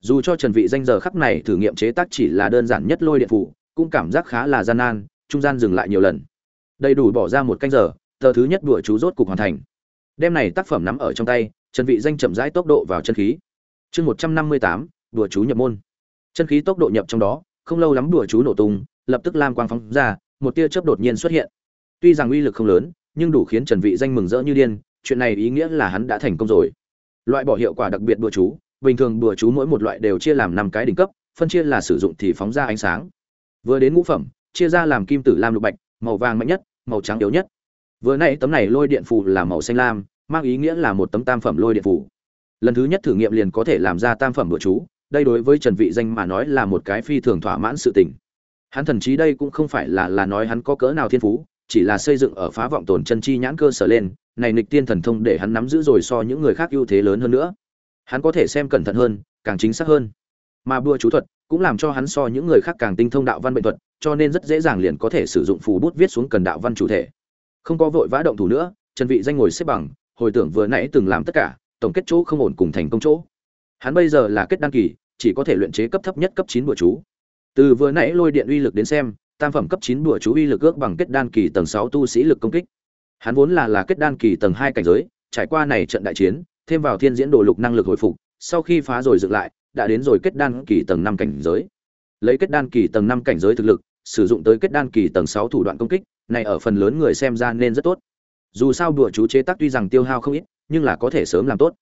[SPEAKER 1] Dù cho trần vị danh giờ khắc này thử nghiệm chế tác chỉ là đơn giản nhất lôi điện phủ, cũng cảm giác khá là gian nan, trung gian dừng lại nhiều lần. Đầy đủ bỏ ra một canh giờ, tờ thứ nhất đùa chú rốt cục hoàn thành đem này tác phẩm nắm ở trong tay trần vị danh chậm rãi tốc độ vào chân khí. Chương 158, đùa chú nhập môn. Chân khí tốc độ nhập trong đó không lâu lắm đùa chú nổ tung lập tức lam quang phóng ra một tia chớp đột nhiên xuất hiện. Tuy rằng uy lực không lớn nhưng đủ khiến trần vị danh mừng rỡ như điên chuyện này ý nghĩa là hắn đã thành công rồi. Loại bỏ hiệu quả đặc biệt đùa chú bình thường đùa chú mỗi một loại đều chia làm năm cái đỉnh cấp phân chia là sử dụng thì phóng ra ánh sáng. Vừa đến ngũ phẩm chia ra làm kim tử lam lục bạch màu vàng mạnh nhất màu trắng yếu nhất vừa nãy tấm này lôi điện phù là màu xanh lam, mang ý nghĩa là một tấm tam phẩm lôi điện phù. Lần thứ nhất thử nghiệm liền có thể làm ra tam phẩm bữa chú, đây đối với trần vị danh mà nói là một cái phi thường thỏa mãn sự tình. Hắn thần trí đây cũng không phải là là nói hắn có cỡ nào thiên phú, chỉ là xây dựng ở phá vọng tồn chân chi nhãn cơ sở lên, này nghịch tiên thần thông để hắn nắm giữ rồi so những người khác ưu thế lớn hơn nữa. Hắn có thể xem cẩn thận hơn, càng chính xác hơn. Mà bùa chú thuật cũng làm cho hắn so những người khác càng tinh thông đạo văn bệnh thuật, cho nên rất dễ dàng liền có thể sử dụng phù bút viết xuống cần đạo văn chủ thể không có vội vã động thủ nữa, trần vị danh ngồi xếp bằng, hồi tưởng vừa nãy từng làm tất cả, tổng kết chỗ không ổn cùng thành công chỗ. Hắn bây giờ là kết đăng kỳ, chỉ có thể luyện chế cấp thấp nhất cấp chín bùa chú. Từ vừa nãy lôi điện uy lực đến xem, tam phẩm cấp chín bùa chú uy lực ước bằng kết đan kỳ tầng sáu tu sĩ lực công kích. Hắn vốn là là kết đan kỳ tầng hai cảnh giới, trải qua này trận đại chiến, thêm vào thiên diễn đồ lục năng lực hồi phục, sau khi phá rồi dựng lại, đã đến rồi kết đan kỳ tầng năm cảnh giới. Lấy kết đan kỳ tầng năm cảnh giới thực lực, sử dụng tới kết đan kỳ tầng sáu thủ đoạn công kích này ở phần lớn người xem ra nên rất tốt. Dù sao đùa chú chế tác tuy rằng tiêu hao không ít, nhưng là có thể sớm làm tốt.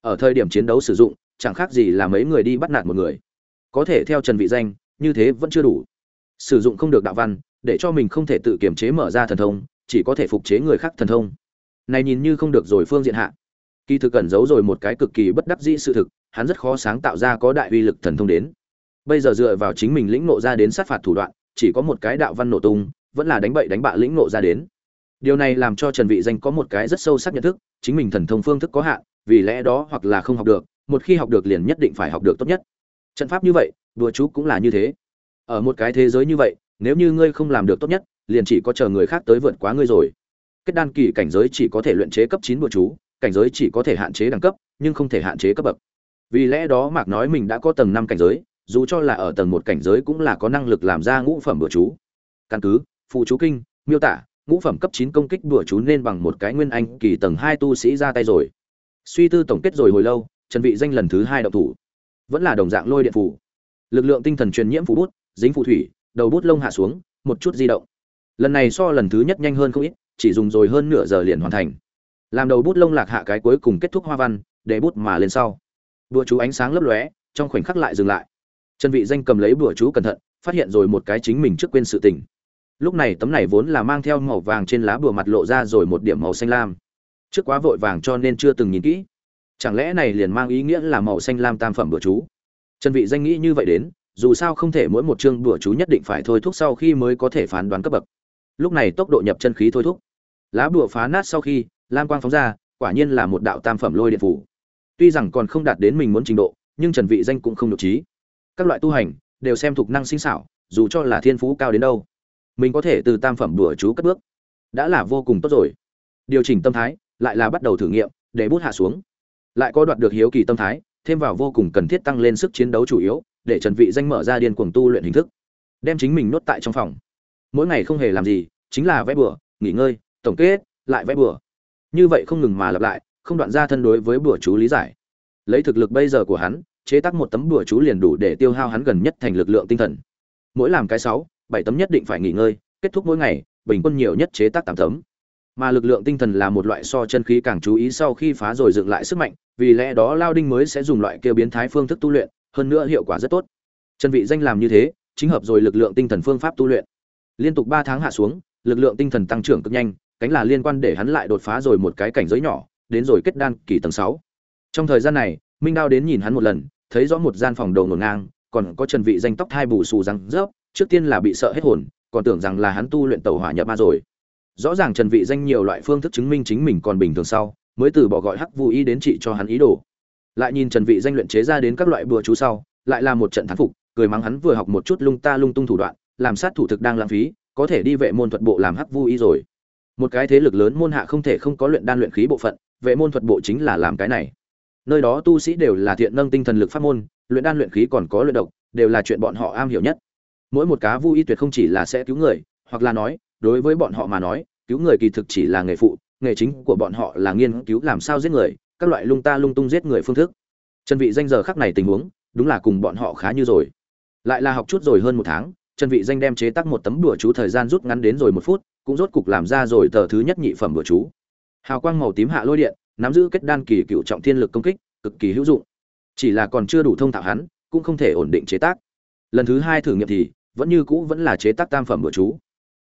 [SPEAKER 1] Ở thời điểm chiến đấu sử dụng, chẳng khác gì là mấy người đi bắt nạt một người. Có thể theo trần vị danh, như thế vẫn chưa đủ. Sử dụng không được đạo văn, để cho mình không thể tự kiểm chế mở ra thần thông, chỉ có thể phục chế người khác thần thông. Này nhìn như không được rồi phương diện hạ. Kỳ thực cẩn giấu rồi một cái cực kỳ bất đắc dĩ sự thực, hắn rất khó sáng tạo ra có đại uy lực thần thông đến. Bây giờ dựa vào chính mình lĩnh nộ ra đến sát phạt thủ đoạn, chỉ có một cái đạo văn nổ tung vẫn là đánh bậy đánh bạ lĩnh nộ ra đến. Điều này làm cho trần vị danh có một cái rất sâu sắc nhận thức, chính mình thần thông phương thức có hạn, vì lẽ đó hoặc là không học được, một khi học được liền nhất định phải học được tốt nhất. Trận pháp như vậy, đùa chú cũng là như thế. Ở một cái thế giới như vậy, nếu như ngươi không làm được tốt nhất, liền chỉ có chờ người khác tới vượt quá ngươi rồi. Kết đan kỳ cảnh giới chỉ có thể luyện chế cấp chín đùa chú, cảnh giới chỉ có thể hạn chế đẳng cấp, nhưng không thể hạn chế cấp bậc. Vì lẽ đó mạc nói mình đã có tầng năm cảnh giới, dù cho là ở tầng một cảnh giới cũng là có năng lực làm ra ngũ phẩm đùa chú. Căn cứ phụ chú kinh, miêu tả, ngũ phẩm cấp chín công kích đùa chú nên bằng một cái nguyên anh kỳ tầng hai tu sĩ ra tay rồi. Suy tư tổng kết rồi hồi lâu, trần vị danh lần thứ hai động thủ. Vẫn là đồng dạng lôi điện phủ lực lượng tinh thần truyền nhiễm phủ bút, dính phù thủy, đầu bút lông hạ xuống, một chút di động. Lần này so lần thứ nhất nhanh hơn không ít, chỉ dùng rồi hơn nửa giờ liền hoàn thành. Làm đầu bút lông lạc hạ cái cuối cùng kết thúc hoa văn, để bút mà lên sau. Đùa chú ánh sáng lấp lóe, trong khoảnh khắc lại dừng lại. Trần vị danh cầm lấy đùa chú cẩn thận, phát hiện rồi một cái chính mình trước quên sự tình lúc này tấm này vốn là mang theo màu vàng trên lá bùa mặt lộ ra rồi một điểm màu xanh lam. Trước quá vội vàng cho nên chưa từng nhìn kỹ. Chẳng lẽ này liền mang ý nghĩa là màu xanh lam tam phẩm bùa chú? Trần vị danh nghĩ như vậy đến, dù sao không thể mỗi một chương bùa chú nhất định phải thôi thúc sau khi mới có thể phán đoán cấp bậc. Lúc này tốc độ nhập chân khí thôi thúc. Lá bùa phá nát sau khi, lam quang phóng ra, quả nhiên là một đạo tam phẩm lôi điện phủ. Tuy rằng còn không đạt đến mình muốn trình độ, nhưng trần vị danh cũng không nhục trí. Các loại tu hành, đều xem thuộc năng sinh xảo, dù cho là thiên phú cao đến đâu mình có thể từ tam phẩm đùa chú cất bước. Đã là vô cùng tốt rồi. Điều chỉnh tâm thái, lại là bắt đầu thử nghiệm, để bút hạ xuống. Lại có đoạt được hiếu kỳ tâm thái, thêm vào vô cùng cần thiết tăng lên sức chiến đấu chủ yếu, để trần vị danh mở ra điên cuồng tu luyện hình thức. Đem chính mình nốt tại trong phòng. Mỗi ngày không hề làm gì, chính là vẽ bừa, nghỉ ngơi, tổng kết, lại vẽ bừa. Như vậy không ngừng mà lặp lại, không đoạn ra thân đối với bừa chú lý giải. Lấy thực lực bây giờ của hắn, chế tác một tấm bừa chú liền đủ để tiêu hao hắn gần nhất thành lực lượng tinh thần. Mỗi làm cái sáu bảy tấm nhất định phải nghỉ ngơi, kết thúc mỗi ngày, bình quân nhiều nhất chế tác tám tấm. Mà lực lượng tinh thần là một loại so chân khí càng chú ý sau khi phá rồi dựng lại sức mạnh, vì lẽ đó lao đinh mới sẽ dùng loại kia biến thái phương thức tu luyện, hơn nữa hiệu quả rất tốt. Chân vị danh làm như thế, chính hợp rồi lực lượng tinh thần phương pháp tu luyện. Liên tục ba tháng hạ xuống, lực lượng tinh thần tăng trưởng cực nhanh, cánh là liên quan để hắn lại đột phá rồi một cái cảnh giới nhỏ, đến rồi kết đan kỳ tầng sáu. Trong thời gian này, minh đao đến nhìn hắn một lần, thấy rõ một gian phòng đầu ngổn ngang, còn có trần vị danh tóc thai bù xù răng rớp trước tiên là bị sợ hết hồn, còn tưởng rằng là hắn tu luyện tẩu hỏa nhập ma rồi. Rõ ràng trần vị danh nhiều loại phương thức chứng minh chính mình còn bình thường sau, mới từ bỏ gọi hắc vu y đến trị cho hắn ý đồ. Lại nhìn trần vị danh luyện chế ra đến các loại bừa chú sau, lại là một trận thắng phục, cười mắng hắn vừa học một chút lung ta lung tung thủ đoạn, làm sát thủ thực đang lãng phí, có thể đi vệ môn thuật bộ làm hắc vu y rồi. Một cái thế lực lớn môn hạ không thể không có luyện đan luyện khí bộ phận, vệ môn thuật bộ chính là làm cái này. Nơi đó tu sĩ đều là thiện nâng tinh thần lực pháp môn, luyện đan luyện khí còn có luyện độc, đều là chuyện bọn họ am hiểu nhất mỗi một cá vu y tuyệt không chỉ là sẽ cứu người, hoặc là nói, đối với bọn họ mà nói, cứu người kỳ thực chỉ là nghề phụ, nghề chính của bọn họ là nghiên cứu làm sao giết người, các loại lung ta lung tung giết người phương thức. Trần vị danh giờ khắc này tình huống, đúng là cùng bọn họ khá như rồi. Lại là học chút rồi hơn một tháng, trần vị danh đem chế tác một tấm đùa chú thời gian rút ngắn đến rồi một phút, cũng rốt cục làm ra rồi tờ thứ nhất nhị phẩm đùa chú. Hào quang màu tím hạ lôi điện, nắm giữ kết đan kỳ cựu trọng thiên lực công kích, cực kỳ hữu dụng. Chỉ là còn chưa đủ thông thạo hắn, cũng không thể ổn định chế tác. Lần thứ hai thử nghiệm thì vẫn như cũ vẫn là chế tác tam phẩm bữa chú.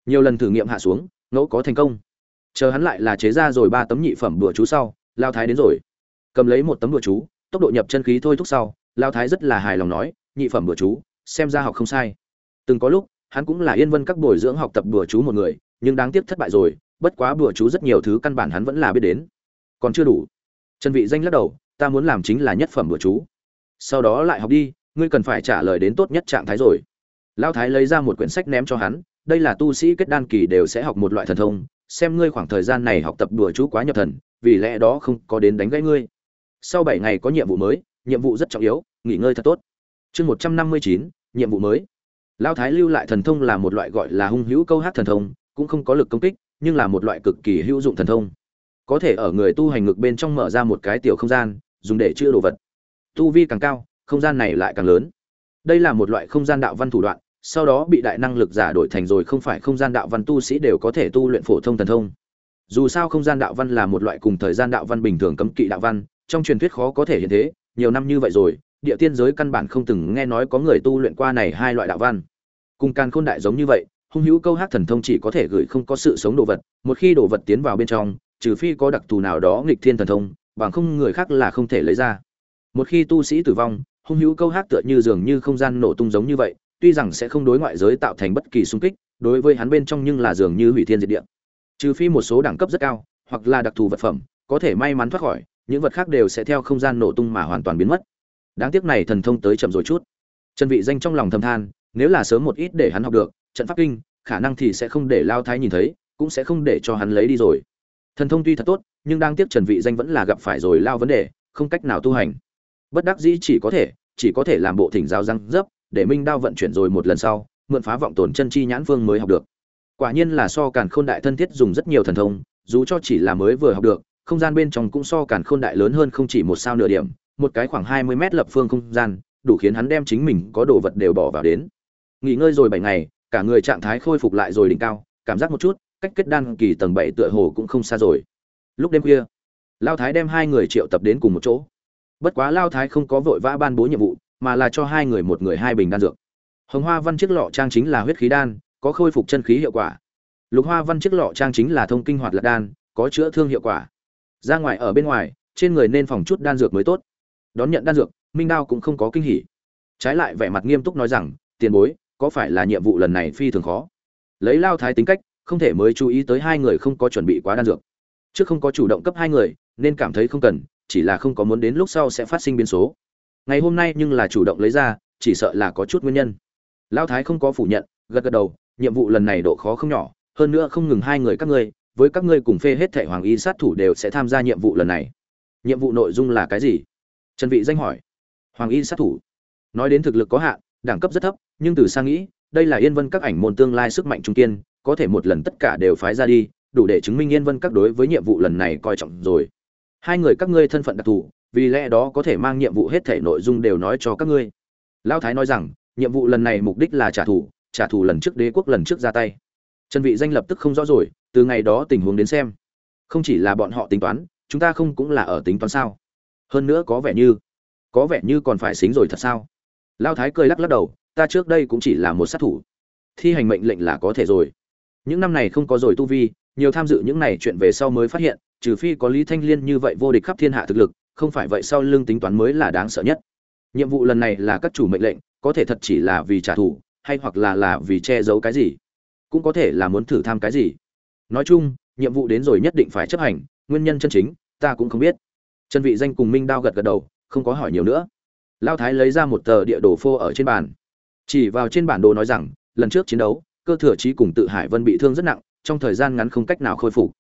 [SPEAKER 1] Nhiều lần thử nghiệm hạ xuống, ngẫu có thành công. Chờ hắn lại là chế ra rồi ba tấm nhị phẩm bữa chú sau, lao thái đến rồi. Cầm lấy một tấm bữa chú, tốc độ nhập chân khí thôi thúc sau, lao thái rất là hài lòng nói, nhị phẩm bữa chú, xem ra học không sai. Từng có lúc, hắn cũng là yên vân các bồi dưỡng học tập bữa chú một người, nhưng đáng tiếc thất bại rồi, bất quá bữa chú rất nhiều thứ căn bản hắn vẫn là biết đến. Còn chưa đủ. Trần vị danh lắc đầu, ta muốn làm chính là nhất phẩm bữa chú. Sau đó lại học đi, ngươi cần phải trả lời đến tốt nhất trạng thái rồi lao thái lấy ra một quyển sách ném cho hắn, đây là tu sĩ kết đan kỳ đều sẽ học một loại thần thông, xem ngươi khoảng thời gian này học tập đùa chú quá nhập thần, vì lẽ đó không có đến đánh gãy ngươi. Sau bảy ngày có nhiệm vụ mới, nhiệm vụ rất trọng yếu, nghỉ ngơi thật tốt. Chương một trăm năm mươi chín, nhiệm vụ mới. Lao thái lưu lại thần thông là một loại gọi là hung hữu câu hát thần thông, cũng không có lực công kích, nhưng là một loại cực kỳ hữu dụng thần thông. Có thể ở người tu hành ngực bên trong mở ra một cái tiểu không gian, dùng để chữa đồ vật. Tu vi càng cao, không gian này lại càng lớn. Đây là một loại không gian đạo văn thủ đoạn sau đó bị đại năng lực giả đổi thành rồi không phải không gian đạo văn tu sĩ đều có thể tu luyện phổ thông thần thông. Dù sao không gian đạo văn là một loại cùng thời gian đạo văn bình thường cấm kỵ đạo văn, trong truyền thuyết khó có thể hiện thế, nhiều năm như vậy rồi, địa tiên giới căn bản không từng nghe nói có người tu luyện qua này hai loại đạo văn. Cùng càn khôn đại giống như vậy, hung hữu câu hát thần thông chỉ có thể gửi không có sự sống đồ vật, một khi đồ vật tiến vào bên trong, trừ phi có đặc thù nào đó nghịch thiên thần thông, bằng không người khác là không thể lấy ra. Một khi tu sĩ tử vong, hung hữu câu hát tựa như dường như không gian nổ tung giống như vậy tuy rằng sẽ không đối ngoại giới tạo thành bất kỳ xung kích, đối với hắn bên trong nhưng là dường như hủy thiên diệt địa. Trừ phi một số đẳng cấp rất cao, hoặc là đặc thù vật phẩm, có thể may mắn thoát khỏi, những vật khác đều sẽ theo không gian nổ tung mà hoàn toàn biến mất. Đáng tiếc này thần thông tới chậm rồi chút. Trần vị danh trong lòng thầm than, nếu là sớm một ít để hắn học được, trận pháp kinh, khả năng thì sẽ không để lao thái nhìn thấy, cũng sẽ không để cho hắn lấy đi rồi. Thần thông tuy thật tốt, nhưng đáng tiếc trần vị danh vẫn là gặp phải rồi lao vấn đề, không cách nào tu hành. Bất đắc dĩ chỉ có thể, chỉ có thể làm bộ thỉnh giáo răng dấp để minh đao vận chuyển rồi một lần sau mượn phá vọng tổn chân chi nhãn phương mới học được quả nhiên là so càn khôn đại thân thiết dùng rất nhiều thần thông dù cho chỉ là mới vừa học được không gian bên trong cũng so càn khôn đại lớn hơn không chỉ một sao nửa điểm một cái khoảng 20 mét lập phương không gian, đủ khiến hắn đem chính mình có đồ vật đều bỏ vào đến. Nghỉ ngơi rồi bảy ngày, cả người trạng thái khôi phục lại rồi đỉnh cao, cảm giác một chút, cách kết đan kỳ tầng bảy tựa hồ cũng không xa rồi. Lúc đêm khuya, Lao Thái đem hai người triệu tập đến cùng một chỗ. Bất quá Lao Thái không có vội vã ban bố nhiệm vụ, mà là cho hai người một người hai bình đan dược. Hồng Hoa Văn chiếc lọ trang chính là huyết khí đan, có khôi phục chân khí hiệu quả. Lục Hoa Văn chiếc lọ trang chính là thông kinh hoạt lạc đan, có chữa thương hiệu quả. Ra ngoài ở bên ngoài, trên người nên phòng chút đan dược mới tốt đón nhận đan dược minh đao cũng không có kinh hỉ trái lại vẻ mặt nghiêm túc nói rằng tiền bối có phải là nhiệm vụ lần này phi thường khó lấy lao thái tính cách không thể mới chú ý tới hai người không có chuẩn bị quá đan dược trước không có chủ động cấp hai người nên cảm thấy không cần chỉ là không có muốn đến lúc sau sẽ phát sinh biến số ngày hôm nay nhưng là chủ động lấy ra, chỉ sợ là có chút nguyên nhân. Lão thái không có phủ nhận, gật gật đầu, nhiệm vụ lần này độ khó không nhỏ, hơn nữa không ngừng hai người các ngươi, với các ngươi cùng phê hết thẻ hoàng y sát thủ đều sẽ tham gia nhiệm vụ lần này. Nhiệm vụ nội dung là cái gì? Trần vị danh hỏi. Hoàng y sát thủ. Nói đến thực lực có hạn, đẳng cấp rất thấp, nhưng từ sang nghĩ, đây là yên vân các ảnh môn tương lai sức mạnh trung kiên, có thể một lần tất cả đều phái ra đi, đủ để chứng minh yên vân các đối với nhiệm vụ lần này coi trọng rồi. Hai người các ngươi thân phận đặc thù vì lẽ đó có thể mang nhiệm vụ hết thể nội dung đều nói cho các ngươi. Lao thái nói rằng, nhiệm vụ lần này mục đích là trả thù trả thù lần trước đế quốc lần trước ra tay. Trần vị danh lập tức không rõ rồi, từ ngày đó tình huống đến xem. Không chỉ là bọn họ tính toán, chúng ta không cũng là ở tính toán sao? Hơn nữa có vẻ như, có vẻ như còn phải xính rồi thật sao? Lao thái cười lắc lắc đầu, ta trước đây cũng chỉ là một sát thủ. Thi hành mệnh lệnh là có thể rồi. Những năm này không có rồi tu vi, nhiều tham dự những này chuyện về sau mới phát hiện, trừ phi có lý thanh liên như vậy vô địch khắp thiên hạ thực lực không phải vậy sau lưng tính toán mới là đáng sợ nhất. Nhiệm vụ lần này là các chủ mệnh lệnh, có thể thật chỉ là vì trả thù, hay hoặc là là vì che giấu cái gì, cũng có thể là muốn thử tham cái gì. Nói chung, nhiệm vụ đến rồi nhất định phải chấp hành, nguyên nhân chân chính, ta cũng không biết. Trần vị danh cùng minh đao gật gật đầu, không có hỏi nhiều nữa. Lao thái lấy ra một tờ địa đồ phô ở trên bàn. Chỉ vào trên bản đồ nói rằng, lần trước chiến đấu, cơ thừa trí cùng tự hải vân bị thương rất nặng, trong thời gian ngắn không cách nào khôi phục.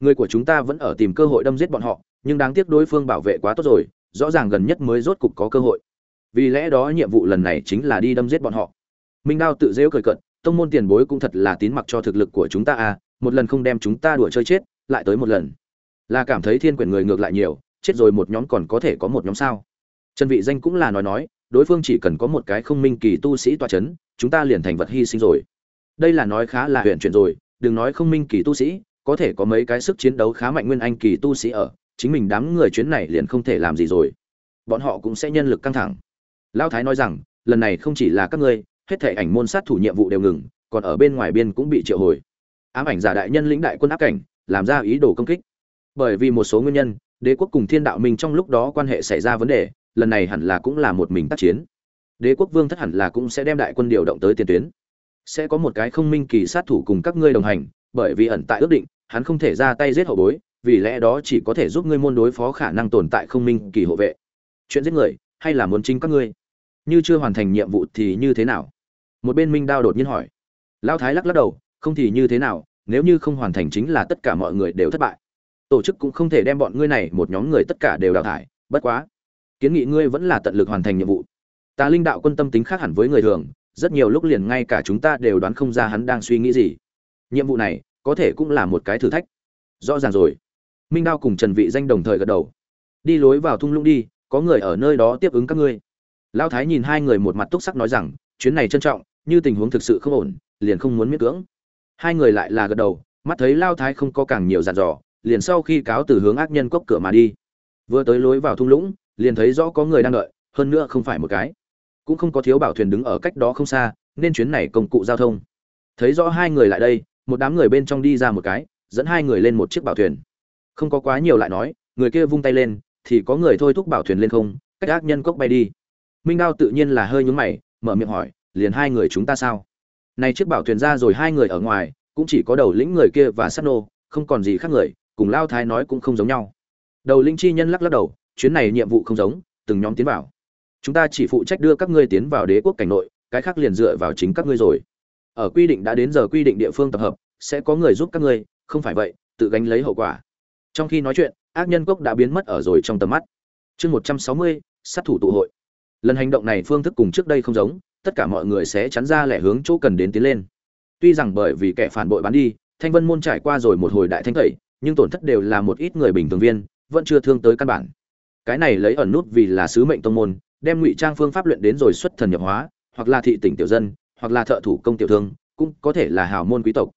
[SPEAKER 1] Người của chúng ta vẫn ở tìm cơ hội đâm giết bọn họ nhưng đáng tiếc đối phương bảo vệ quá tốt rồi, rõ ràng gần nhất mới rốt cục có cơ hội. Vì lẽ đó nhiệm vụ lần này chính là đi đâm giết bọn họ. Minh đao tự dễu cười cận tông môn tiền bối cũng thật là tín mặc cho thực lực của chúng ta à một lần không đem chúng ta đùa chơi chết, lại tới một lần. Là cảm thấy thiên quyển người ngược lại nhiều, chết rồi một nhóm còn có thể có một nhóm sao? Trần vị danh cũng là nói nói, đối phương chỉ cần có một cái không minh kỳ tu sĩ toa chấn, chúng ta liền thành vật hy sinh rồi. Đây là nói khá là huyền chuyện rồi, đừng nói không minh kỳ tu sĩ, có thể có mấy cái sức chiến đấu khá mạnh nguyên anh kỳ tu sĩ ở chính mình đám người chuyến này liền không thể làm gì rồi. Bọn họ cũng sẽ nhân lực căng thẳng. Lao thái nói rằng, lần này không chỉ là các ngươi, hết thể ảnh môn sát thủ nhiệm vụ đều ngừng, còn ở bên ngoài biên cũng bị triệu hồi. Ám ảnh giả đại nhân lĩnh đại quân áp cảnh, làm ra ý đồ công kích. Bởi vì một số nguyên nhân, đế quốc cùng thiên đạo minh trong lúc đó quan hệ xảy ra vấn đề, lần này hẳn là cũng là một mình tác chiến. Đế quốc vương thất hẳn là cũng sẽ đem đại quân điều động tới tiền tuyến. Sẽ có một cái không minh kỳ sát thủ cùng các ngươi đồng hành, bởi vì ẩn tại ước định, hắn không thể ra tay giết hậu bối vì lẽ đó chỉ có thể giúp ngươi môn đối phó khả năng tồn tại không minh kỳ hộ vệ. Chuyện giết người, hay là muốn chính các ngươi? Như chưa hoàn thành nhiệm vụ thì như thế nào? Một bên minh đao đột nhiên hỏi. Lao thái lắc lắc đầu, không thì như thế nào, nếu như không hoàn thành chính là tất cả mọi người đều thất bại. Tổ chức cũng không thể đem bọn ngươi này một nhóm người tất cả đều đào thải, bất quá. Kiến nghị ngươi vẫn là tận lực hoàn thành nhiệm vụ. Ta linh đạo quân tâm tính khác hẳn với người thường, rất nhiều lúc liền ngay cả chúng ta đều đoán không ra hắn đang suy nghĩ gì. Nhiệm vụ này có thể cũng là một cái thử thách. Rõ ràng rồi minh đao cùng trần vị danh đồng thời gật đầu. Đi lối vào thung lũng đi, có người ở nơi đó tiếp ứng các ngươi. Lão thái nhìn hai người một mặt túc sắc nói rằng, chuyến này trân trọng, như tình huống thực sự không ổn, liền không muốn miễn cưỡng. Hai người lại là gật đầu, mắt thấy lao thái không có càng nhiều dàn dò, liền sau khi cáo từ hướng ác nhân cốc cửa mà đi. Vừa tới lối vào thung lũng, liền thấy rõ có người đang đợi, hơn nữa không phải một cái. Cũng không có thiếu bảo thuyền đứng ở cách đó không xa, nên chuyến này công cụ giao thông. Thấy rõ hai người lại đây, một đám người bên trong đi ra một cái, dẫn hai người lên một chiếc bảo thuyền không có quá nhiều lại nói, người kia vung tay lên, thì có người thôi thúc bảo thuyền lên không, cách ác nhân cốc bay đi. Minh đao tự nhiên là hơi nhúng mày, mở miệng hỏi, liền hai người chúng ta sao? Này chiếc bảo thuyền ra rồi hai người ở ngoài, cũng chỉ có đầu lĩnh người kia và sát nô, không còn gì khác người, cùng lao thái nói cũng không giống nhau. Đầu linh chi nhân lắc lắc đầu, chuyến này nhiệm vụ không giống, từng nhóm tiến vào. Chúng ta chỉ phụ trách đưa các ngươi tiến vào đế quốc cảnh nội, cái khác liền dựa vào chính các ngươi rồi. Ở quy định đã đến giờ quy định địa phương tập hợp, sẽ có người giúp các ngươi, không phải vậy, tự gánh lấy hậu quả trong khi nói chuyện, ác nhân cốc đã biến mất ở rồi trong tầm mắt. Chương một trăm sáu mươi, sát thủ tụ hội. Lần hành động này phương thức cùng trước đây không giống, tất cả mọi người sẽ chắn ra lẻ hướng chỗ cần đến tiến lên. Tuy rằng bởi vì kẻ phản bội bán đi, thanh vân môn trải qua rồi một hồi đại thanh tẩy, nhưng tổn thất đều là một ít người bình thường viên, vẫn chưa thương tới căn bản. Cái này lấy ẩn nút vì là sứ mệnh tông môn, đem ngụy trang phương pháp luyện đến rồi xuất thần nhập hóa, hoặc là thị tỉnh tiểu dân, hoặc là thợ thủ công tiểu thương, cũng có thể là hào môn quý tộc.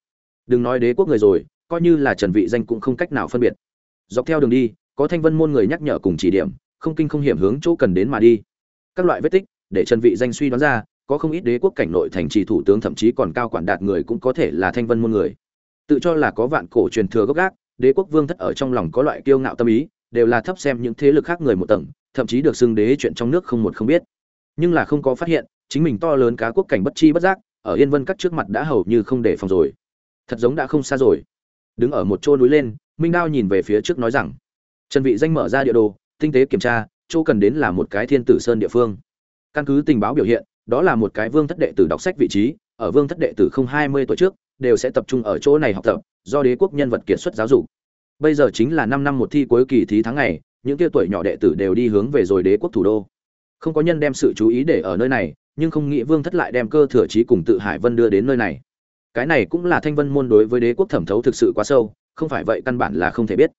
[SPEAKER 1] Đừng nói đế quốc người rồi, coi như là trần vị danh cũng không cách nào phân biệt dọc theo đường đi, có thanh vân môn người nhắc nhở cùng chỉ điểm, không kinh không hiểm hướng chỗ cần đến mà đi. Các loại vết tích, để trần vị danh suy đoán ra, có không ít đế quốc cảnh nội thành trì thủ tướng thậm chí còn cao quản đạt người cũng có thể là thanh vân môn người. Tự cho là có vạn cổ truyền thừa gốc gác, đế quốc vương thất ở trong lòng có loại kiêu ngạo tâm ý, đều là thấp xem những thế lực khác người một tầng, thậm chí được xưng đế chuyện trong nước không một không biết. Nhưng là không có phát hiện, chính mình to lớn cá quốc cảnh bất chi bất giác, ở yên vân các trước mặt đã hầu như không để phòng rồi. Thật giống đã không xa rồi. Đứng ở một chỗ núi lên minh đao nhìn về phía trước nói rằng, trần vị danh mở ra địa đồ, tinh tế kiểm tra, chỗ cần đến là một cái thiên tử sơn địa phương. Căn cứ tình báo biểu hiện, đó là một cái vương thất đệ tử đọc sách vị trí, ở vương thất đệ tử không hai mươi tuổi trước, đều sẽ tập trung ở chỗ này học tập, do đế quốc nhân vật kiệt xuất giáo dục. Bây giờ chính là năm năm một thi cuối kỳ thí tháng ngày, những kia tuổi nhỏ đệ tử đều đi hướng về rồi đế quốc thủ đô. Không có nhân đem sự chú ý để ở nơi này, nhưng không nghĩ vương thất lại đem cơ thừa trí cùng tự hải vân đưa đến nơi này. Cái này cũng là thanh vân môn đối với đế quốc thẩm thấu thực sự quá sâu không phải vậy căn bản là không thể biết.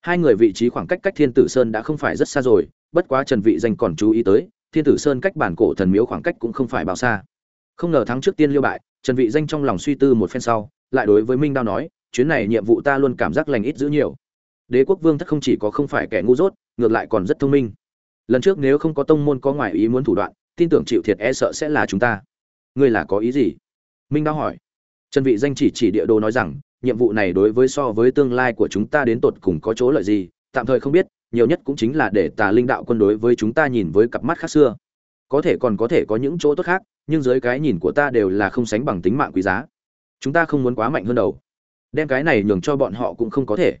[SPEAKER 1] Hai người vị trí khoảng cách cách thiên tử sơn đã không phải rất xa rồi, bất quá trần vị danh còn chú ý tới, thiên tử sơn cách bản cổ thần miếu khoảng cách cũng không phải bao xa. Không ngờ thắng trước tiên liêu bại, trần vị danh trong lòng suy tư một phen sau, lại đối với minh đao nói, chuyến này nhiệm vụ ta luôn cảm giác lành ít dữ nhiều. Đế quốc vương thất không chỉ có không phải kẻ ngu dốt, ngược lại còn rất thông minh. Lần trước nếu không có tông môn có ngoại ý muốn thủ đoạn, tin tưởng chịu thiệt e sợ sẽ là chúng ta. Ngươi là có ý gì? Minh đao hỏi. Trần vị danh chỉ chỉ địa đồ nói rằng nhiệm vụ này đối với so với tương lai của chúng ta đến tột cùng có chỗ lợi gì, tạm thời không biết, nhiều nhất cũng chính là để tà linh đạo quân đối với chúng ta nhìn với cặp mắt khác xưa. Có thể còn có thể có những chỗ tốt khác, nhưng dưới cái nhìn của ta đều là không sánh bằng tính mạng quý giá. Chúng ta không muốn quá mạnh hơn đầu. Đem cái này nhường cho bọn họ cũng không có thể.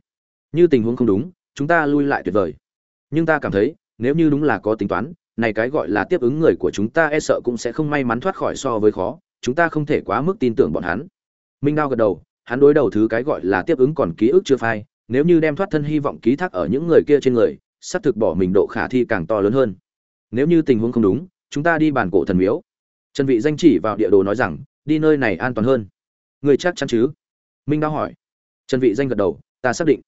[SPEAKER 1] Như tình huống không đúng, chúng ta lui lại tuyệt vời. Nhưng ta cảm thấy, nếu như đúng là có tính toán, này cái gọi là tiếp ứng người của chúng ta e sợ cũng sẽ không may mắn thoát khỏi so với khó, chúng ta không thể quá mức tin tưởng bọn hắn. Minh đao gật đầu hắn đối đầu thứ cái gọi là tiếp ứng còn ký ức chưa phai, nếu như đem thoát thân hy vọng ký thác ở những người kia trên người, xác thực bỏ mình độ khả thi càng to lớn hơn. Nếu như tình huống không đúng, chúng ta đi bàn cổ thần miếu. Trần vị danh chỉ vào địa đồ nói rằng, đi nơi này an toàn hơn. Người chắc chắn chứ? Minh đao hỏi. Trần vị danh gật đầu, ta xác định.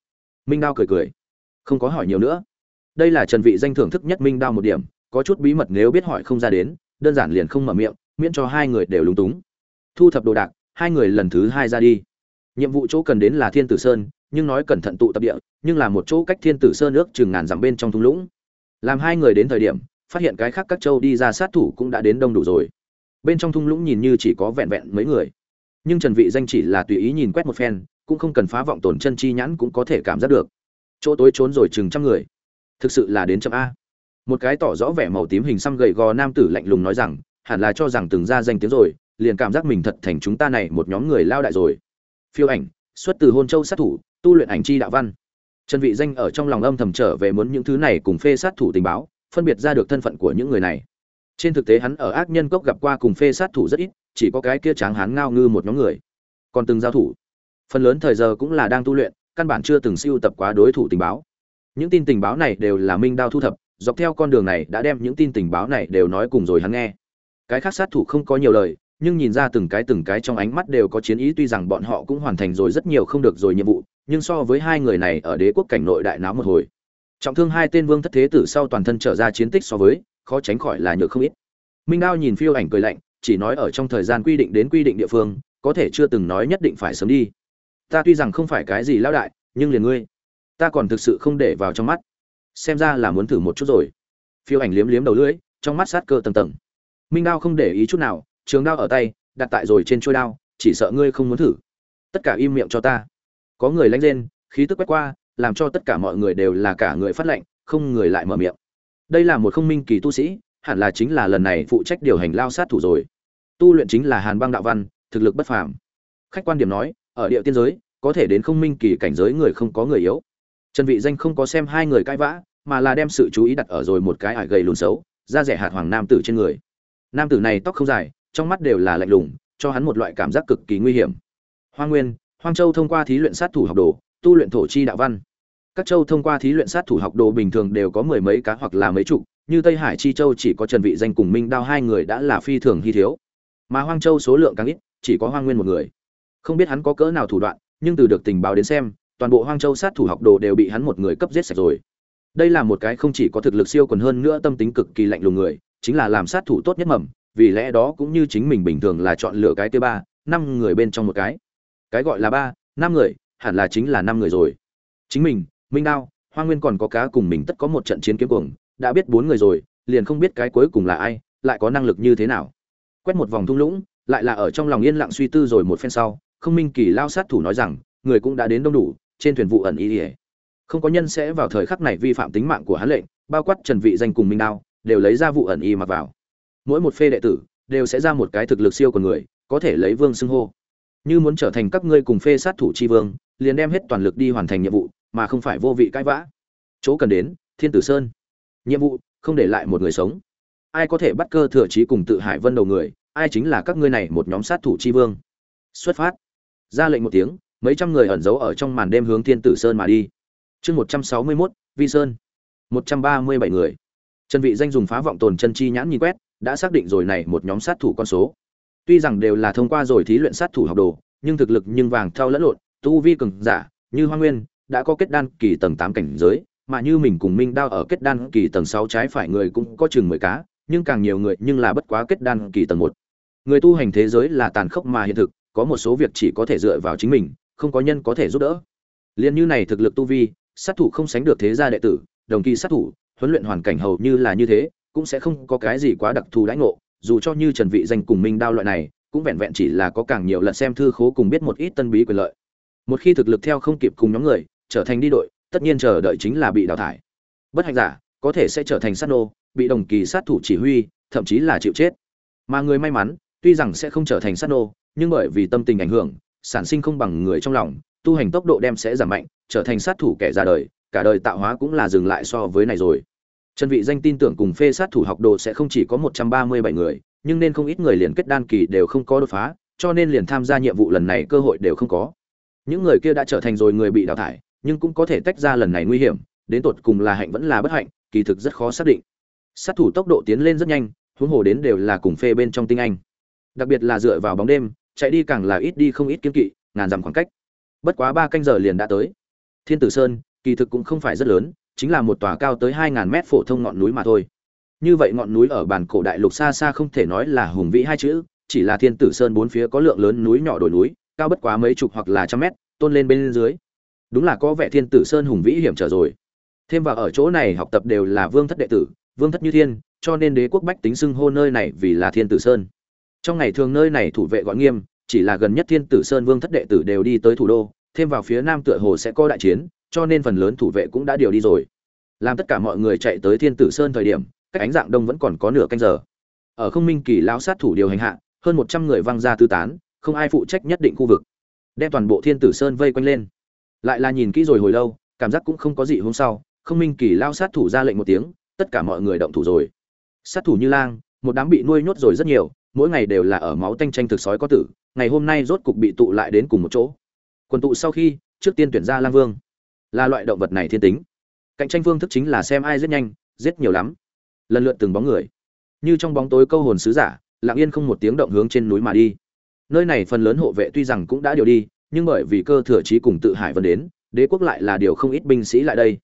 [SPEAKER 1] Minh đao cười cười. Không có hỏi nhiều nữa. Đây là trần vị danh thưởng thức nhất minh đao một điểm, có chút bí mật nếu biết hỏi không ra đến, đơn giản liền không mở miệng, miễn cho hai người đều lúng túng. Thu thập đồ đạc, hai người lần thứ hai ra đi nhiệm vụ chỗ cần đến là thiên tử sơn, nhưng nói cẩn thận tụ tập địa, nhưng là một chỗ cách thiên tử sơn nước chừng ngàn dặm bên trong thung lũng. Làm hai người đến thời điểm, phát hiện cái khác các châu đi ra sát thủ cũng đã đến đông đủ rồi. Bên trong thung lũng nhìn như chỉ có vẹn vẹn mấy người. Nhưng trần vị danh chỉ là tùy ý nhìn quét một phen, cũng không cần phá vọng tổn chân chi nhãn cũng có thể cảm giác được. Chỗ tối trốn rồi chừng trăm người. Thực sự là đến chậm a. Một cái tỏ rõ vẻ màu tím hình xăm gầy gò nam tử lạnh lùng nói rằng, hẳn là cho rằng từng ra danh tiếng rồi, liền cảm giác mình thật thành chúng ta này một nhóm người lao đại rồi phiêu ảnh, xuất từ hôn châu sát thủ, tu luyện ảnh chi đạo văn. Trần vị danh ở trong lòng âm thầm trở về muốn những thứ này cùng phê sát thủ tình báo, phân biệt ra được thân phận của những người này. Trên thực tế hắn ở ác nhân cốc gặp qua cùng phê sát thủ rất ít, chỉ có cái kia tráng hán ngao ngư một nhóm người. Còn từng giao thủ. Phần lớn thời giờ cũng là đang tu luyện, căn bản chưa từng siêu tập quá đối thủ tình báo. Những tin tình báo này đều là minh đao thu thập, dọc theo con đường này đã đem những tin tình báo này đều nói cùng rồi hắn nghe. Cái khác sát thủ không có nhiều lời nhưng nhìn ra từng cái từng cái trong ánh mắt đều có chiến ý, tuy rằng bọn họ cũng hoàn thành rồi rất nhiều không được rồi nhiệm vụ, nhưng so với hai người này ở đế quốc cảnh nội đại náo một hồi. Trọng thương hai tên vương thất thế tử sau toàn thân trở ra chiến tích so với, khó tránh khỏi là nhược không ít. Minh đao nhìn phiêu ảnh cười lạnh, chỉ nói ở trong thời gian quy định đến quy định địa phương, có thể chưa từng nói nhất định phải sớm đi. Ta tuy rằng không phải cái gì lão đại, nhưng liền ngươi, ta còn thực sự không để vào trong mắt. Xem ra là muốn thử một chút rồi. Phiêu ảnh liếm liếm đầu lưỡi, trong mắt sát cơ tầng tầng. Minh đao không để ý chút nào trường đao ở tay, đặt tại rồi trên trôi đao, chỉ sợ ngươi không muốn thử. Tất cả im miệng cho ta. Có người lánh lên khí tức quét qua, làm cho tất cả mọi người đều là cả người phát lệnh không người lại mở miệng. Đây là một không minh kỳ tu sĩ, hẳn là chính là lần này phụ trách điều hành lao sát thủ rồi. Tu luyện chính là hàn băng đạo văn, thực lực bất phàm. Khách quan điểm nói, ở địa tiên giới, có thể đến không minh kỳ cảnh giới người không có người yếu. Trần vị danh không có xem hai người cãi vã, mà là đem sự chú ý đặt ở rồi một cái ải gầy lùn xấu, da rẻ hạt hoàng nam tử trên người. Nam tử này tóc không dài trong mắt đều là lạnh lùng, cho hắn một loại cảm giác cực kỳ nguy hiểm. Hoa nguyên, hoang châu thông qua thí luyện sát thủ học đồ, tu luyện thổ chi đạo văn. Các châu thông qua thí luyện sát thủ học đồ bình thường đều có mười mấy cá hoặc là mấy chục, như tây hải chi châu chỉ có trần vị danh cùng minh đao hai người đã là phi thường hy thiếu. Mà hoang châu số lượng càng ít, chỉ có hoang nguyên một người. Không biết hắn có cỡ nào thủ đoạn, nhưng từ được tình báo đến xem, toàn bộ hoang châu sát thủ học đồ đều bị hắn một người cấp giết sạch rồi. Đây là một cái không chỉ có thực lực siêu quần hơn nữa tâm tính cực kỳ lạnh lùng người, chính là làm sát thủ tốt nhất mầm vì lẽ đó cũng như chính mình bình thường là chọn lựa cái thứ ba, năm người bên trong một cái. Cái gọi là ba, năm người, hẳn là chính là năm người rồi. Chính mình, minh đao, hoa nguyên còn có cá cùng mình tất có một trận chiến kiếm cuồng, đã biết bốn người rồi, liền không biết cái cuối cùng là ai, lại có năng lực như thế nào. Quét một vòng thung lũng, lại là ở trong lòng yên lặng suy tư rồi một phen sau, không minh kỳ lao sát thủ nói rằng, người cũng đã đến đông đủ, trên thuyền vụ ẩn ý ỉa không có nhân sẽ vào thời khắc này vi phạm tính mạng của hắn lệnh, bao quát trần vị danh cùng minh đao, đều lấy ra vụ ẩn y mặc vào mỗi một phê đệ tử đều sẽ ra một cái thực lực siêu của người, có thể lấy vương xưng hô. Như muốn trở thành các ngươi cùng phê sát thủ chi vương, liền đem hết toàn lực đi hoàn thành nhiệm vụ, mà không phải vô vị cãi vã. Chỗ cần đến, thiên tử sơn. Nhiệm vụ, không để lại một người sống. Ai có thể bắt cơ thừa trí cùng tự hải vân đầu người, ai chính là các ngươi này một nhóm sát thủ chi vương. Xuất phát. Ra lệnh một tiếng, mấy trăm người ẩn giấu ở trong màn đêm hướng thiên tử sơn mà đi. Chương một trăm sáu mươi mốt, vi sơn. Một trăm ba mươi bảy người. Trần vị danh dùng phá vọng tồn chân chi nhãn nhìn quét đã xác định rồi này một nhóm sát thủ con số. Tuy rằng đều là thông qua rồi thí luyện sát thủ học đồ, nhưng thực lực nhưng vàng theo lẫn lộn, tu vi cường giả, như hoa nguyên, đã có kết đan kỳ tầng tám cảnh giới, mà như mình cùng minh đao ở kết đan kỳ tầng sáu trái phải người cũng có chừng mười cá, nhưng càng nhiều người nhưng là bất quá kết đan kỳ tầng một. Người tu hành thế giới là tàn khốc mà hiện thực, có một số việc chỉ có thể dựa vào chính mình, không có nhân có thể giúp đỡ. Liên như này thực lực tu vi, sát thủ không sánh được thế gia đệ tử, đồng kỳ sát thủ, huấn luyện hoàn cảnh hầu như là như thế cũng sẽ không có cái gì quá đặc thù đãi ngộ, dù cho như trần vị danh cùng minh đao loại này, cũng vẹn vẹn chỉ là có càng nhiều lần xem thư khố cùng biết một ít tân bí quyền lợi. Một khi thực lực theo không kịp cùng nhóm người, trở thành đi đội, tất nhiên chờ đợi chính là bị đào thải. Bất hạnh giả, có thể sẽ trở thành sát nô, bị đồng kỳ sát thủ chỉ huy, thậm chí là chịu chết. Mà người may mắn, tuy rằng sẽ không trở thành sát nô, nhưng bởi vì tâm tình ảnh hưởng, sản sinh không bằng người trong lòng, tu hành tốc độ đem sẽ giảm mạnh, trở thành sát thủ kẻ ra đời, cả đời tạo hóa cũng là dừng lại so với này rồi trần vị danh tin tưởng cùng phê sát thủ học đồ sẽ không chỉ có 137 người, nhưng nên không ít người liền kết đan kỳ đều không có đột phá, cho nên liền tham gia nhiệm vụ lần này cơ hội đều không có. Những người kia đã trở thành rồi người bị đào thải, nhưng cũng có thể tách ra lần này nguy hiểm, đến tột cùng là hạnh vẫn là bất hạnh, kỳ thực rất khó xác định. Sát thủ tốc độ tiến lên rất nhanh, huống hồ đến đều là cùng phê bên trong tinh anh. Đặc biệt là dựa vào bóng đêm, chạy đi càng là ít đi không ít kiên kỵ, ngàn dặm khoảng cách. Bất quá ba canh giờ liền đã tới. Thiên tử sơn, kỳ thực cũng không phải rất lớn chính là một tòa cao tới hai ngàn mét phổ thông ngọn núi mà thôi. Như vậy ngọn núi ở bản cổ đại lục xa xa không thể nói là hùng vĩ hai chữ, chỉ là thiên tử sơn bốn phía có lượng lớn núi nhỏ đồi núi, cao bất quá mấy chục hoặc là trăm mét, tôn lên bên dưới. Đúng là có vẻ thiên tử sơn hùng vĩ hiểm trở rồi. Thêm vào ở chỗ này học tập đều là vương thất đệ tử, vương thất như thiên, cho nên đế quốc bách tính xưng hô nơi này vì là thiên tử sơn. Trong ngày thường nơi này thủ vệ gọi nghiêm, chỉ là gần nhất thiên tử sơn vương thất đệ tử đều đi tới thủ đô, thêm vào phía nam tựa hồ sẽ có đại chiến cho nên phần lớn thủ vệ cũng đã điều đi rồi. Làm tất cả mọi người chạy tới thiên tử sơn thời điểm, cách ánh dạng đông vẫn còn có nửa canh giờ. Ở không minh kỳ lão sát thủ điều hành hạ, hơn một trăm người văng ra tư tán, không ai phụ trách nhất định khu vực. Đem toàn bộ thiên tử sơn vây quanh lên. Lại là nhìn kỹ rồi hồi lâu, cảm giác cũng không có gì hôm sau, không minh kỳ lao sát thủ ra lệnh một tiếng, tất cả mọi người động thủ rồi. Sát thủ như lang, một đám bị nuôi nhốt rồi rất nhiều, mỗi ngày đều là ở máu tanh tranh thực sói có tử, ngày hôm nay rốt cục bị tụ lại đến cùng một chỗ. Quần tụ sau khi, trước tiên tuyển ra lang vương là loại động vật này thiên tính. Cạnh tranh phương thức chính là xem ai giết nhanh, giết nhiều lắm. Lần lượt từng bóng người. Như trong bóng tối câu hồn sứ giả, lặng yên không một tiếng động hướng trên núi mà đi. Nơi này phần lớn hộ vệ tuy rằng cũng đã điều đi, nhưng bởi vì cơ thừa trí cùng tự hải vân đến, đế quốc lại là điều không ít binh sĩ lại đây.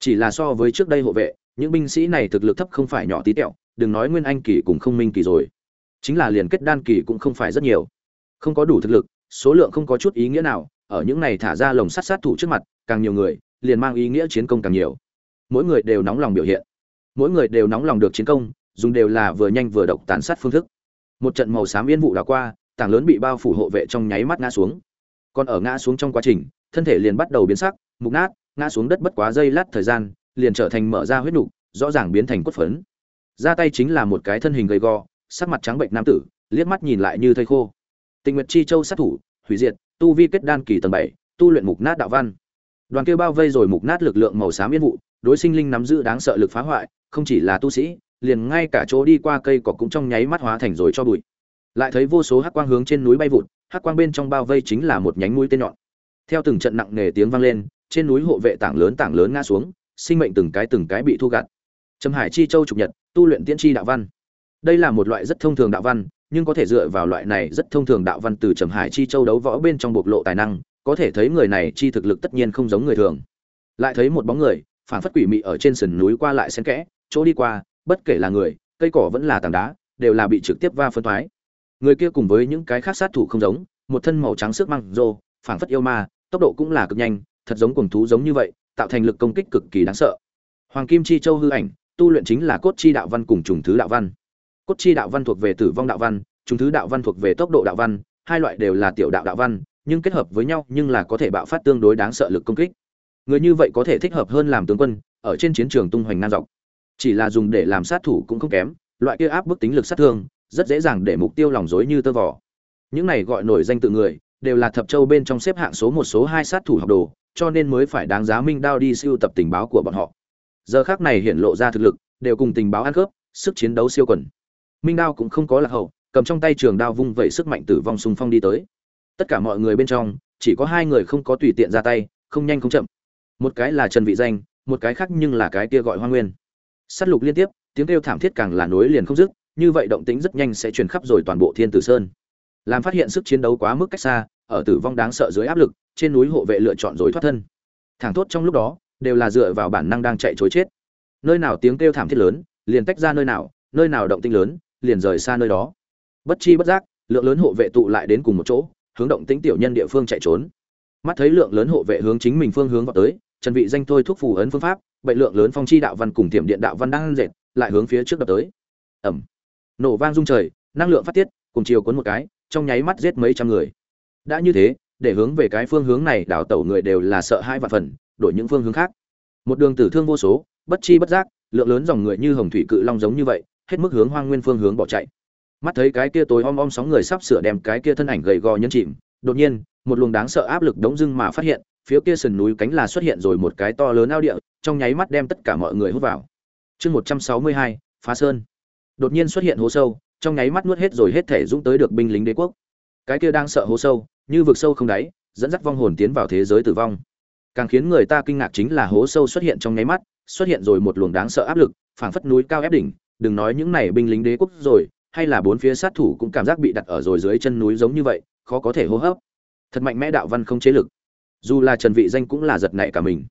[SPEAKER 1] Chỉ là so với trước đây hộ vệ, những binh sĩ này thực lực thấp không phải nhỏ tí tẹo, đừng nói nguyên anh kỳ cùng không minh kỳ rồi. Chính là liền kết đan kỳ cũng không phải rất nhiều. Không có đủ thực lực, số lượng không có chút ý nghĩa nào, ở những này thả ra lồng sắt sát thủ trước mặt càng nhiều người, liền mang ý nghĩa chiến công càng nhiều. Mỗi người đều nóng lòng biểu hiện. Mỗi người đều nóng lòng được chiến công, dùng đều là vừa nhanh vừa độc tàn sát phương thức. Một trận màu xám yên vụ đã qua, tảng lớn bị bao phủ hộ vệ trong nháy mắt ngã xuống. Còn ở ngã xuống trong quá trình, thân thể liền bắt đầu biến sắc, mục nát, ngã xuống đất bất quá dây lát thời gian, liền trở thành mở ra huyết nục, rõ ràng biến thành cốt phấn. Ra tay chính là một cái thân hình gầy gò, sắc mặt trắng bệnh nam tử, liếc mắt nhìn lại như thây khô. Tình nguyệt chi châu sát thủ, hủy diệt, tu vi kết đan kỳ tầng bảy, tu luyện mục nát đạo văn đoàn kia bao vây rồi mục nát lực lượng màu xám yên vụ, đối sinh linh nắm giữ đáng sợ lực phá hoại, không chỉ là tu sĩ, liền ngay cả chỗ đi qua cây cỏ cũng trong nháy mắt hóa thành rồi cho bụi. Lại thấy vô số hắc quang hướng trên núi bay vụt, hắc quang bên trong bao vây chính là một nhánh mũi tên nhọn. Theo từng trận nặng nề tiếng vang lên, trên núi hộ vệ tảng lớn tảng lớn ngã xuống, sinh mệnh từng cái từng cái bị thu gặt. Trầm hải chi châu trục nhật, tu luyện tiên tri đạo văn. Đây là một loại rất thông thường đạo văn, nhưng có thể dựa vào loại này rất thông thường đạo văn từ trầm hải chi châu đấu võ bên trong bộc lộ tài năng có thể thấy người này chi thực lực tất nhiên không giống người thường. Lại thấy một bóng người, phản phất quỷ mị ở trên sườn núi qua lại xen kẽ, chỗ đi qua, bất kể là người, cây cỏ vẫn là tảng đá, đều là bị trực tiếp va phân thoái. Người kia cùng với những cái khác sát thủ không giống, một thân màu trắng sức măng rô, phản phất yêu ma, tốc độ cũng là cực nhanh, thật giống cuồng thú giống như vậy, tạo thành lực công kích cực kỳ đáng sợ. Hoàng kim chi châu hư ảnh, tu luyện chính là cốt chi đạo văn cùng trùng thứ đạo văn. Cốt chi đạo văn thuộc về tử vong đạo văn, trùng thứ đạo văn thuộc về tốc độ đạo văn, hai loại đều là tiểu đạo đạo văn nhưng kết hợp với nhau nhưng là có thể bạo phát tương đối đáng sợ lực công kích. Người như vậy có thể thích hợp hơn làm tướng quân, ở trên chiến trường tung hoành ngang dọc. Chỉ là dùng để làm sát thủ cũng không kém, loại kia áp bức tính lực sát thương, rất dễ dàng để mục tiêu lòng dối như tơ vỏ những này gọi nổi danh tự người, đều là thập châu bên trong xếp hạng số một, số hai sát thủ học đồ, cho nên mới phải đáng giá minh đao đi siêu tập tình báo của bọn họ. Giờ khác này hiện lộ ra thực lực, đều cùng tình báo ăn khớp, sức chiến đấu siêu quần. Minh đao cũng không có lạc hậu, cầm trong tay trường đao vung vẩy sức mạnh tử vong xung phong đi tới tất cả mọi người bên trong, chỉ có hai người không có tùy tiện ra tay, không nhanh không chậm. Một cái là trần vị danh, một cái khác nhưng là cái kia gọi hoa nguyên. Sát lục liên tiếp, tiếng kêu thảm thiết càng là nối liền không dứt, như vậy động tĩnh rất nhanh sẽ truyền khắp rồi toàn bộ thiên tử sơn. Làm phát hiện sức chiến đấu quá mức cách xa, ở tử vong đáng sợ dưới áp lực, trên núi hộ vệ lựa chọn rồi thoát thân. Thẳng thốt trong lúc đó, đều là dựa vào bản năng đang chạy chối chết. Nơi nào tiếng kêu thảm thiết lớn, liền tách ra nơi nào nơi nào động tĩnh lớn, liền rời xa nơi đó. Bất chi bất giác, lượng lớn hộ vệ tụ lại đến cùng một chỗ hướng động tĩnh tiểu nhân địa phương chạy trốn. Mắt thấy lượng lớn hộ vệ hướng chính mình phương hướng vào tới, trần vị danh thôi thuốc phù ấn phương pháp, bệnh lượng lớn phong chi đạo văn cùng tiềm điện đạo văn đang dệt, lại hướng phía trước đập tới. Ầm nổ vang rung trời, năng lượng phát tiết, cùng chiều cuốn một cái, trong nháy mắt giết mấy trăm người. Đã như thế, để hướng về cái phương hướng này đảo tẩu người đều là sợ hai vạn phần, đổi những phương hướng khác. Một đường tử thương vô số, bất chi bất giác, lượng lớn dòng người như hồng thủy cự long giống như vậy, hết mức hướng hoang nguyên phương hướng bỏ chạy mắt thấy cái kia tối om om sóng người sắp sửa đem cái kia thân ảnh gầy gò nhấn chìm, đột nhiên, một luồng đáng sợ áp lực đống dưng mà phát hiện, phía kia sườn núi cánh là xuất hiện rồi một cái to lớn ao địa, trong nháy mắt đem tất cả mọi người hút vào. Chương một trăm sáu mươi hai, phá sơn. Đột nhiên xuất hiện hố sâu, trong nháy mắt nuốt hết rồi hết thể dũng tới được binh lính đế quốc. Cái kia đang sợ hố sâu, như vực sâu không đáy, dẫn dắt vong hồn tiến vào thế giới tử vong. Càng khiến người ta kinh ngạc chính là hố sâu xuất hiện trong nháy mắt, xuất hiện rồi một luồng đáng sợ áp lực, phảng phất núi cao ép đỉnh, đừng nói những này binh lính đế quốc rồi hay là bốn phía sát thủ cũng cảm giác bị đặt ở rồi dưới chân núi giống như vậy, khó có thể hô hấp. Thật mạnh mẽ đạo văn không chế lực. Dù là trần vị danh cũng là giật nảy cả mình.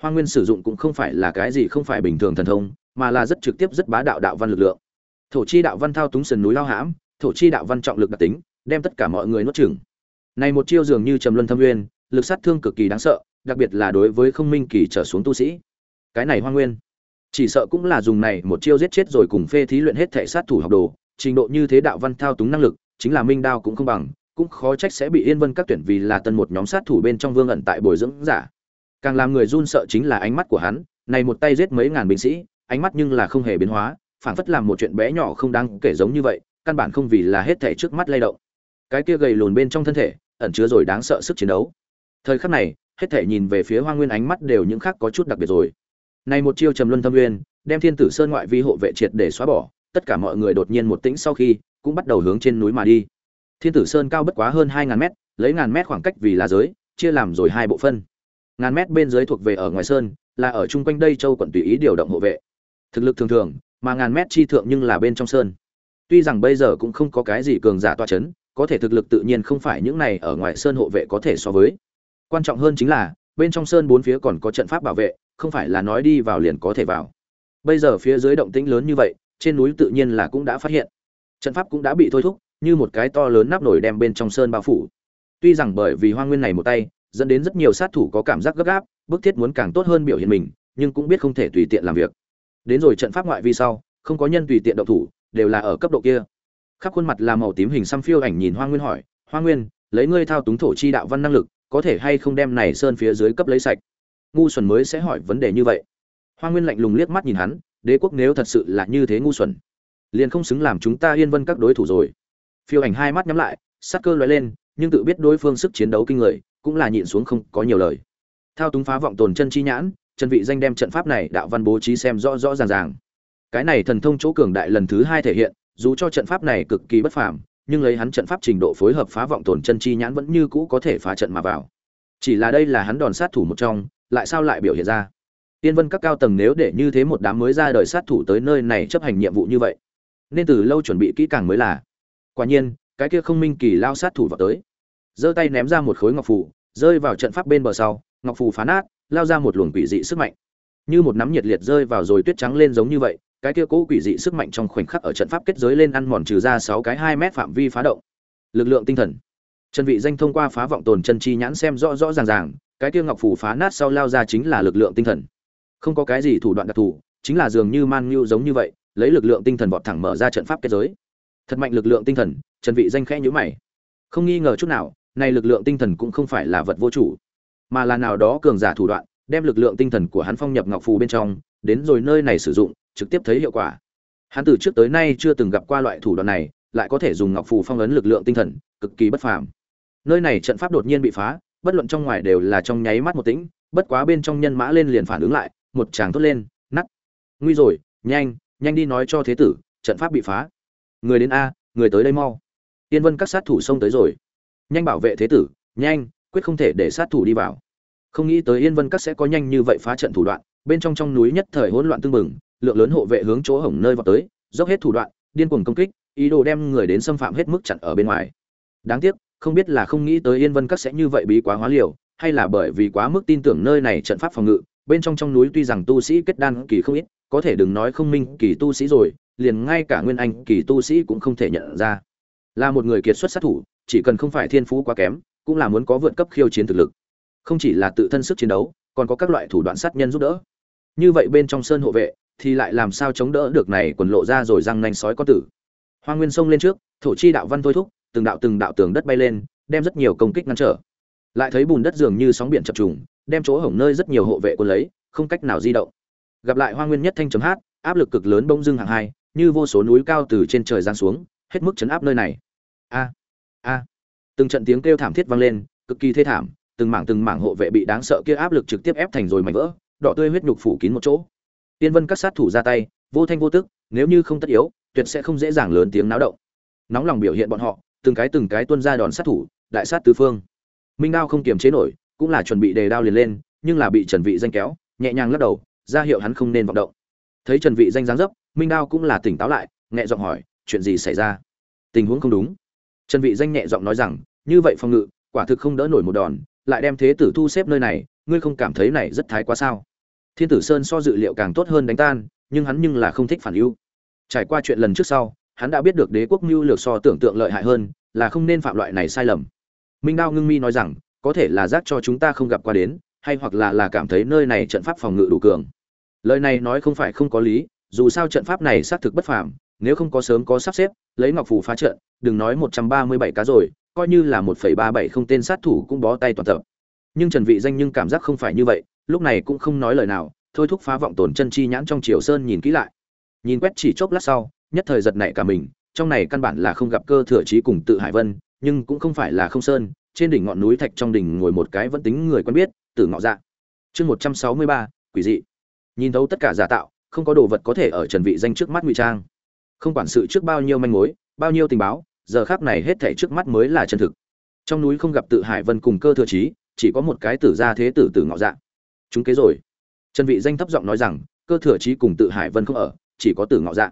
[SPEAKER 1] Hoa nguyên sử dụng cũng không phải là cái gì không phải bình thường thần thông, mà là rất trực tiếp rất bá đạo đạo văn lực lượng. Thổ chi đạo văn thao túng sườn núi lao hãm, thổ chi đạo văn trọng lực đặc tính, đem tất cả mọi người nuốt chửng. Này một chiêu dường như trầm luân thâm nguyên, lực sát thương cực kỳ đáng sợ, đặc biệt là đối với không minh kỳ trở xuống tu sĩ. Cái này hoa nguyên, chỉ sợ cũng là dùng này một chiêu giết chết rồi cùng phê thí luyện hết thể sát thủ học đồ trình độ như thế đạo văn thao túng năng lực, chính là minh đao cũng không bằng, cũng khó trách sẽ bị yên vân các tuyển vì là tân một nhóm sát thủ bên trong vương ẩn tại bồi dưỡng giả. Càng làm người run sợ chính là ánh mắt của hắn, này một tay giết mấy ngàn binh sĩ, ánh mắt nhưng là không hề biến hóa, phảng phất làm một chuyện bé nhỏ không đáng kể giống như vậy, căn bản không vì là hết thể trước mắt lay động. Cái kia gầy lùn bên trong thân thể, ẩn chứa rồi đáng sợ sức chiến đấu. Thời khắc này, hết thể nhìn về phía hoa nguyên ánh mắt đều những khác có chút đặc biệt rồi. Này một chiêu trầm luân thâm nguyên, đem thiên tử sơn ngoại vi hộ vệ triệt để xóa bỏ tất cả mọi người đột nhiên một tĩnh sau khi, cũng bắt đầu hướng trên núi mà đi. Thiên tử sơn cao bất quá hơn hai ngàn mét, lấy ngàn mét khoảng cách vì là giới, chia làm rồi hai bộ phân. Ngàn mét bên dưới thuộc về ở ngoài sơn, là ở chung quanh đây châu quận tùy ý điều động hộ vệ. Thực lực thường thường, mà ngàn mét chi thượng nhưng là bên trong sơn. Tuy rằng bây giờ cũng không có cái gì cường giả toa chấn, có thể thực lực tự nhiên không phải những này ở ngoài sơn hộ vệ có thể so với. Quan trọng hơn chính là, bên trong sơn bốn phía còn có trận pháp bảo vệ, không phải là nói đi vào liền có thể vào. Bây giờ phía dưới động tĩnh lớn như vậy trên núi tự nhiên là cũng đã phát hiện. Trận pháp cũng đã bị thôi thúc, như một cái to lớn nắp nổi đem bên trong sơn bao phủ. Tuy rằng bởi vì hoa nguyên này một tay, dẫn đến rất nhiều sát thủ có cảm giác gấp gáp, bức thiết muốn càng tốt hơn biểu hiện mình, nhưng cũng biết không thể tùy tiện làm việc. Đến rồi trận pháp ngoại vi sau, không có nhân tùy tiện động thủ, đều là ở cấp độ kia. Khắp khuôn mặt là màu tím hình xăm phiêu ảnh nhìn hoa nguyên hỏi, hoa nguyên, lấy ngươi thao túng thổ chi đạo văn năng lực, có thể hay không đem này sơn phía dưới cấp lấy sạch? Ngu xuẩn mới sẽ hỏi vấn đề như vậy. Hoa nguyên lạnh lùng liếc mắt nhìn hắn đế quốc nếu thật sự là như thế ngu xuẩn, liền không xứng làm chúng ta yên vân các đối thủ rồi. Phiêu ảnh hai mắt nhắm lại sát cơ loại lên, nhưng tự biết đối phương sức chiến đấu kinh người, cũng là nhịn xuống không có nhiều lời. Thao túng phá vọng tồn chân chi nhãn, chân vị danh đem trận pháp này đạo văn bố trí xem rõ rõ ràng ràng. Cái này thần thông chỗ cường đại lần thứ hai thể hiện, dù cho trận pháp này cực kỳ bất phàm, nhưng lấy hắn trận pháp trình độ phối hợp phá vọng tồn chân chi nhãn vẫn như cũ có thể phá trận mà vào. Chỉ là đây là hắn đòn sát thủ một trong, lại sao lại biểu hiện ra? Tiên vân các cao tầng nếu để như thế một đám mới ra đời sát thủ tới nơi này chấp hành nhiệm vụ như vậy, nên từ lâu chuẩn bị kỹ càng mới là. Quả nhiên, cái kia không minh kỳ lao sát thủ vào tới. Giơ tay ném ra một khối ngọc phù, rơi vào trận pháp bên bờ sau, ngọc phù phá nát, lao ra một luồng quỷ dị sức mạnh. Như một nắm nhiệt liệt rơi vào rồi tuyết trắng lên giống như vậy, cái kia cố quỷ dị sức mạnh trong khoảnh khắc ở trận pháp kết giới lên ăn mòn trừ ra sáu cái hai mét phạm vi phá động. Lực lượng tinh thần. Chân vị danh thông qua phá vọng tồn chân chi nhãn xem rõ rõ ràng ràng, cái kia ngọc phù phá nát sau lao ra chính là lực lượng tinh thần không có cái gì thủ đoạn đặc thù, chính là dường như man ngưu giống như vậy, lấy lực lượng tinh thần vọt thẳng mở ra trận pháp kết giới. Thật mạnh lực lượng tinh thần, trần vị danh khẽ nhíu mày. Không nghi ngờ chút nào, này lực lượng tinh thần cũng không phải là vật vô chủ, mà là nào đó cường giả thủ đoạn, đem lực lượng tinh thần của hắn phong nhập ngọc phù bên trong, đến rồi nơi này sử dụng, trực tiếp thấy hiệu quả. Hắn từ trước tới nay chưa từng gặp qua loại thủ đoạn này, lại có thể dùng ngọc phù phong ấn lực lượng tinh thần, cực kỳ bất phàm. Nơi này trận pháp đột nhiên bị phá, bất luận trong ngoài đều là trong nháy mắt một tĩnh, bất quá bên trong nhân mã lên liền phản ứng lại một chàng thốt lên nắt nguy rồi, nhanh nhanh đi nói cho thế tử, trận pháp bị phá. Người đến a, người tới đây mau. Tiên vân các sát thủ xông tới rồi. Nhanh bảo vệ thế tử, nhanh, quyết không thể để sát thủ đi vào. Không nghĩ tới yên vân các sẽ có nhanh như vậy phá trận thủ đoạn, bên trong trong núi nhất thời hỗn loạn tương mừng lượng lớn hộ vệ hướng chỗ hổng nơi vào tới, dốc hết thủ đoạn, điên cuồng công kích, ý đồ đem người đến xâm phạm hết mức chặn ở bên ngoài. Đáng tiếc, không biết là không nghĩ tới yên vân các sẽ như vậy bí quá hóa liều, hay là bởi vì quá mức tin tưởng nơi này trận pháp phòng ngự bên trong trong núi tuy rằng tu sĩ kết đan kỳ không ít, có thể đừng nói không minh kỳ tu sĩ rồi, liền ngay cả nguyên anh kỳ tu sĩ cũng không thể nhận ra. Là một người kiệt xuất sát thủ, chỉ cần không phải thiên phú quá kém, cũng là muốn có vượt cấp khiêu chiến thực lực. Không chỉ là tự thân sức chiến đấu, còn có các loại thủ đoạn sát nhân giúp đỡ. Như vậy bên trong sơn hộ vệ, thì lại làm sao chống đỡ được này quần lộ ra rồi răng nanh sói có tử. Hoa nguyên sông lên trước, thổ chi đạo văn thôi thúc, từng đạo từng đạo tường đất bay lên, đem rất nhiều công kích ngăn trở. Lại thấy bùn đất dường như sóng biển chập trùng đem chỗ hổng nơi rất nhiều hộ vệ quân lấy, không cách nào di động. Gặp lại hoa nguyên nhất thanh chấm hát, áp lực cực lớn bông dưng hạng hai, như vô số núi cao từ trên trời giáng xuống, hết mức chấn áp nơi này. A a. Từng trận tiếng kêu thảm thiết vang lên, cực kỳ thê thảm, từng mảng từng mảng hộ vệ bị đáng sợ kia áp lực trực tiếp ép thành rồi mảnh vỡ, đỏ tươi huyết nhục phủ kín một chỗ. Tiên vân các sát thủ ra tay, vô thanh vô tức, nếu như không tất yếu, tuyệt sẽ không dễ dàng lớn tiếng náo động. Nóng lòng biểu hiện bọn họ, từng cái từng cái tuân ra đòn sát thủ, đại sát tứ phương. Minh đao không kiềm chế nổi cũng là chuẩn bị đề đao liền lên, nhưng là bị trần vị danh kéo, nhẹ nhàng lắc đầu, ra hiệu hắn không nên vọng động. Thấy trần vị danh dáng dấp, minh đao cũng là tỉnh táo lại, nhẹ giọng hỏi, chuyện gì xảy ra? Tình huống không đúng. Trần vị danh nhẹ giọng nói rằng, như vậy phòng ngự, quả thực không đỡ nổi một đòn, lại đem thế tử thu xếp nơi này, ngươi không cảm thấy này rất thái quá sao? Thiên tử sơn so dự liệu càng tốt hơn đánh tan, nhưng hắn nhưng là không thích phản ưu. Trải qua chuyện lần trước sau, hắn đã biết được đế quốc mưu lược so tưởng tượng lợi hại hơn, là không nên phạm loại này sai lầm. Minh đao ngưng mi nói rằng có thể là giác cho chúng ta không gặp qua đến, hay hoặc là là cảm thấy nơi này trận pháp phòng ngự đủ cường. Lời này nói không phải không có lý, dù sao trận pháp này xác thực bất phàm, nếu không có sớm có sắp xếp, lấy ngọc phù phá trận, đừng nói một trăm ba mươi bảy cá rồi, coi như là một phẩy ba bảy không tên sát thủ cũng bó tay toàn tập. Nhưng trần vị danh nhưng cảm giác không phải như vậy, lúc này cũng không nói lời nào, thôi thúc phá vọng tổn chân chi nhãn trong triều sơn nhìn kỹ lại. Nhìn quét chỉ chốc lát sau, nhất thời giật nảy cả mình, trong này căn bản là không gặp cơ thừa trí cùng tự hải vân, nhưng cũng không phải là không sơn trên đỉnh ngọn núi thạch trong đỉnh ngồi một cái vẫn tính người quen biết, tử ngọ dạ. Chương một trăm sáu mươi ba, quỷ dị. Nhìn thấu tất cả giả tạo, không có đồ vật có thể ở trần vị danh trước mắt ngụy trang. Không quản sự trước bao nhiêu manh mối, bao nhiêu tình báo, giờ khác này hết thảy trước mắt mới là chân thực. Trong núi không gặp tự hải vân cùng cơ thừa trí, chỉ có một cái tử gia thế tử tử ngọ dạ. Chúng kế rồi. Trần vị danh thấp giọng nói rằng, cơ thừa trí cùng tự hải vân không ở, chỉ có tử ngọ dạ.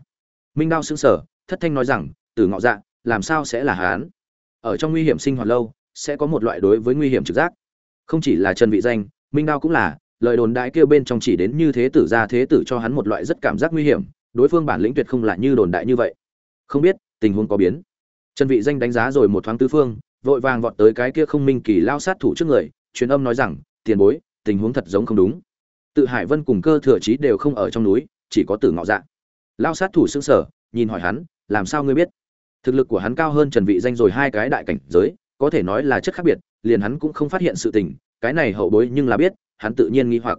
[SPEAKER 1] Minh đao sững sờ, thất thanh nói rằng, tử ngọ dạ làm sao sẽ là hán ở trong nguy hiểm sinh hoạt lâu sẽ có một loại đối với nguy hiểm trực giác. Không chỉ là trần vị danh, minh đao cũng là, lời đồn đại kia bên trong chỉ đến như thế tử gia thế tử cho hắn một loại rất cảm giác nguy hiểm, đối phương bản lĩnh tuyệt không là như đồn đại như vậy. Không biết, tình huống có biến. Trần vị danh đánh giá rồi một thoáng tứ phương, vội vàng vọt tới cái kia không minh kỳ lao sát thủ trước người, truyền âm nói rằng, tiền bối, tình huống thật giống không đúng. Tự hải vân cùng cơ thừa trí đều không ở trong núi, chỉ có tử ngọ dạ. Lao sát thủ sững sở nhìn hỏi hắn, làm sao ngươi biết? Thực lực của hắn cao hơn trần vị danh rồi hai cái đại cảnh giới có thể nói là chất khác biệt, liền hắn cũng không phát hiện sự tình, cái này hậu bối nhưng là biết, hắn tự nhiên nghi hoặc.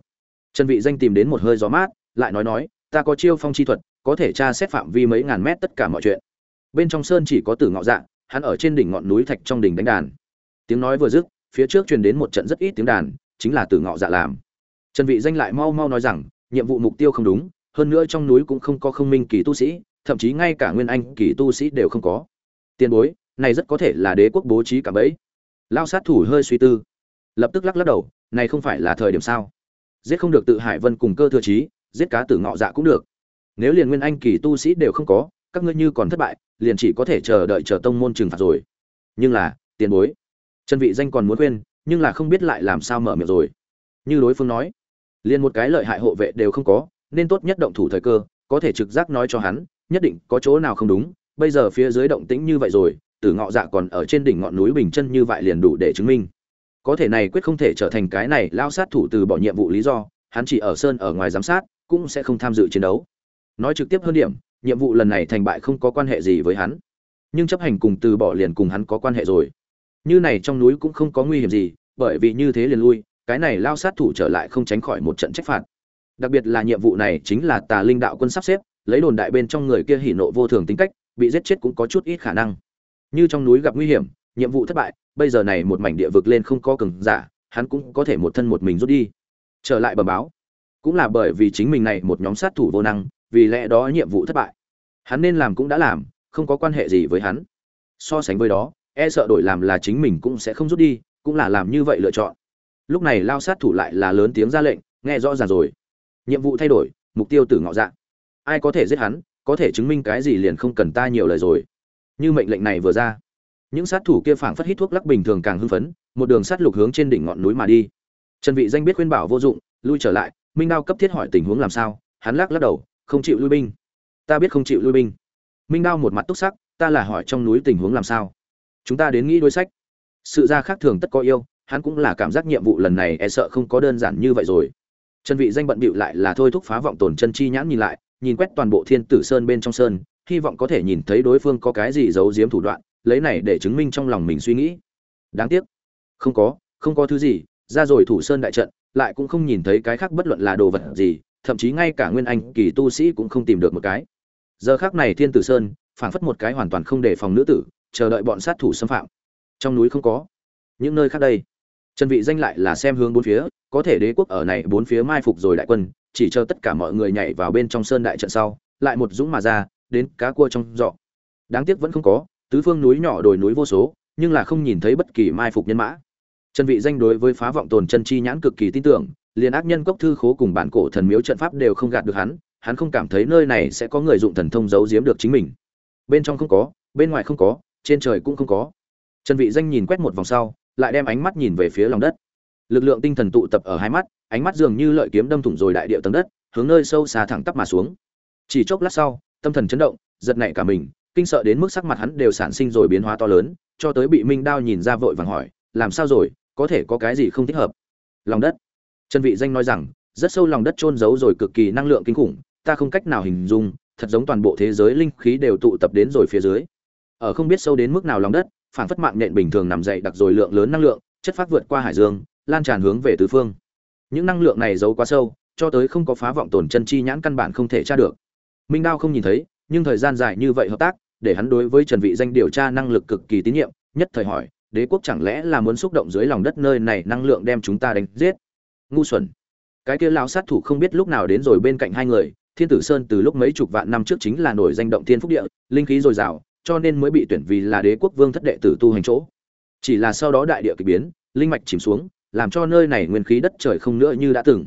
[SPEAKER 1] Trần vị danh tìm đến một hơi gió mát, lại nói nói, ta có chiêu phong chi thuật, có thể tra xét phạm vi mấy ngàn mét tất cả mọi chuyện. Bên trong sơn chỉ có tử ngọ dạ hắn ở trên đỉnh ngọn núi thạch trong đỉnh đánh đàn. Tiếng nói vừa dứt, phía trước truyền đến một trận rất ít tiếng đàn, chính là tử ngọ dạ làm. Trần vị danh lại mau mau nói rằng, nhiệm vụ mục tiêu không đúng, hơn nữa trong núi cũng không có không minh kỳ tu sĩ, thậm chí ngay cả nguyên anh kỳ tu sĩ đều không có. Tiền bối này rất có thể là đế quốc bố trí cả bẫy. Lao sát thủ hơi suy tư, lập tức lắc lắc đầu, này không phải là thời điểm sao? Giết không được tự hải vân cùng cơ thừa trí, giết cá tử ngọ dạ cũng được. Nếu liền nguyên anh kỳ tu sĩ đều không có, các ngươi như còn thất bại, liền chỉ có thể chờ đợi chờ tông môn trừng phạt rồi. Nhưng là, tiền bối chân vị danh còn muốn quên nhưng là không biết lại làm sao mở miệng rồi. Như đối phương nói, liền một cái lợi hại hộ vệ đều không có, nên tốt nhất động thủ thời cơ, có thể trực giác nói cho hắn, nhất định có chỗ nào không đúng, bây giờ phía dưới động tĩnh như vậy rồi tử ngọ dạ còn ở trên đỉnh ngọn núi bình chân như vậy liền đủ để chứng minh. Có thể này quyết không thể trở thành cái này lao sát thủ từ bỏ nhiệm vụ lý do, hắn chỉ ở sơn ở ngoài giám sát, cũng sẽ không tham dự chiến đấu. Nói trực tiếp hơn điểm, nhiệm vụ lần này thành bại không có quan hệ gì với hắn. Nhưng chấp hành cùng từ bỏ liền cùng hắn có quan hệ rồi. Như này trong núi cũng không có nguy hiểm gì, bởi vì như thế liền lui, cái này lao sát thủ trở lại không tránh khỏi một trận trách phạt. Đặc biệt là nhiệm vụ này chính là tà linh đạo quân sắp xếp, lấy đồn đại bên trong người kia hỉ nộ vô thường tính cách, bị giết chết cũng có chút ít khả năng như trong núi gặp nguy hiểm, nhiệm vụ thất bại, bây giờ này một mảnh địa vực lên không có cường giả, hắn cũng có thể một thân một mình rút đi. Trở lại bờ báo. Cũng là bởi vì chính mình này một nhóm sát thủ vô năng, vì lẽ đó nhiệm vụ thất bại. Hắn nên làm cũng đã làm, không có quan hệ gì với hắn. So sánh với đó e sợ đổi làm là chính mình cũng sẽ không rút đi, cũng là làm như vậy lựa chọn. Lúc này lao sát thủ lại là lớn tiếng ra lệnh, nghe rõ ràng rồi. Nhiệm vụ thay đổi, mục tiêu tử ngọ dạng ai có thể giết hắn, có thể chứng minh cái gì liền không cần ta nhiều lời rồi như mệnh lệnh này vừa ra. Những sát thủ kia phảng phất hít thuốc lắc bình thường càng hưng phấn, một đường sát lục hướng trên đỉnh ngọn núi mà đi. Trần vị danh biết khuyên bảo vô dụng, lui trở lại, minh đao cấp thiết hỏi tình huống làm sao, hắn lắc lắc đầu, không chịu lui binh. Ta biết không chịu lui binh. Minh đao một mặt túc sắc, ta là hỏi trong núi tình huống làm sao. Chúng ta đến nghĩ đối sách. Sự ra khác thường tất có yêu, hắn cũng là cảm giác nhiệm vụ lần này e sợ không có đơn giản như vậy rồi. Trần vị danh bận bịu lại là thôi thúc phá vọng tổn chân chi nhãn nhìn lại, nhìn quét toàn bộ thiên tử sơn bên trong sơn hy vọng có thể nhìn thấy đối phương có cái gì giấu giếm thủ đoạn, lấy này để chứng minh trong lòng mình suy nghĩ. Đáng tiếc. Không có không có thứ gì, ra rồi thủ sơn đại trận, lại cũng không nhìn thấy cái khác bất luận là đồ vật gì, thậm chí ngay cả nguyên anh kỳ tu sĩ cũng không tìm được một cái. Giờ khác này thiên tử sơn, phảng phất một cái hoàn toàn không đề phòng nữ tử, chờ đợi bọn sát thủ xâm phạm. Trong núi không có. Những nơi khác đây. Trần vị danh lại là xem hướng bốn phía, có thể đế quốc ở này bốn phía mai phục rồi đại quân, chỉ chờ tất cả mọi người nhảy vào bên trong sơn đại trận sau, lại một dũng mà ra đến cá cua trong giọ đáng tiếc vẫn không có, tứ phương núi nhỏ đồi núi vô số, nhưng là không nhìn thấy bất kỳ mai phục nhân mã. Trần vị danh đối với phá vọng tồn chân chi nhãn cực kỳ tin tưởng, liền ác nhân cốc thư khố cùng bản cổ thần miếu trận pháp đều không gạt được hắn hắn không cảm thấy nơi này sẽ có người dụng thần thông giấu giếm được chính mình. Bên trong không có, bên ngoài không có, trên trời cũng không có. Trần vị danh nhìn quét một vòng sau, lại đem ánh mắt nhìn về phía lòng đất. Lực lượng tinh thần tụ tập ở hai mắt, ánh mắt dường như lợi kiếm đâm thủng rồi đại địa tầng đất, hướng nơi sâu xa thẳng tắp mà xuống. Chỉ chốc lát sau tâm thần chấn động, giật nảy cả mình, kinh sợ đến mức sắc mặt hắn đều sản sinh rồi biến hóa to lớn, cho tới bị minh đao nhìn ra vội vàng hỏi, làm sao rồi? Có thể có cái gì không thích hợp? Lòng đất. Trần vị danh nói rằng, rất sâu lòng đất trôn giấu rồi cực kỳ năng lượng kinh khủng, ta không cách nào hình dung, thật giống toàn bộ thế giới linh khí đều tụ tập đến rồi phía dưới. Ở không biết sâu đến mức nào lòng đất, phản phất mạng nện bình thường nằm dậy đặc rồi lượng lớn năng lượng, chất phát vượt qua hải dương, lan tràn hướng về tứ phương. Những năng lượng này giấu quá sâu, cho tới không có phá vọng tổn chân chi nhãn căn bản không thể tra được minh đao không nhìn thấy, nhưng thời gian dài như vậy hợp tác, để hắn đối với trần vị danh điều tra năng lực cực kỳ tín nhiệm, nhất thời hỏi, đế quốc chẳng lẽ là muốn xúc động dưới lòng đất nơi này năng lượng đem chúng ta đánh giết? Ngu xuẩn. Cái kia lão sát thủ không biết lúc nào đến rồi bên cạnh hai người, thiên tử sơn từ lúc mấy chục vạn năm trước chính là nổi danh động thiên phúc địa, linh khí dồi dào, cho nên mới bị tuyển vì là đế quốc vương thất đệ tử tu hành chỗ. Chỉ là sau đó đại địa kỳ biến, linh mạch chìm xuống, làm cho nơi này nguyên khí đất trời không nữa như đã từng.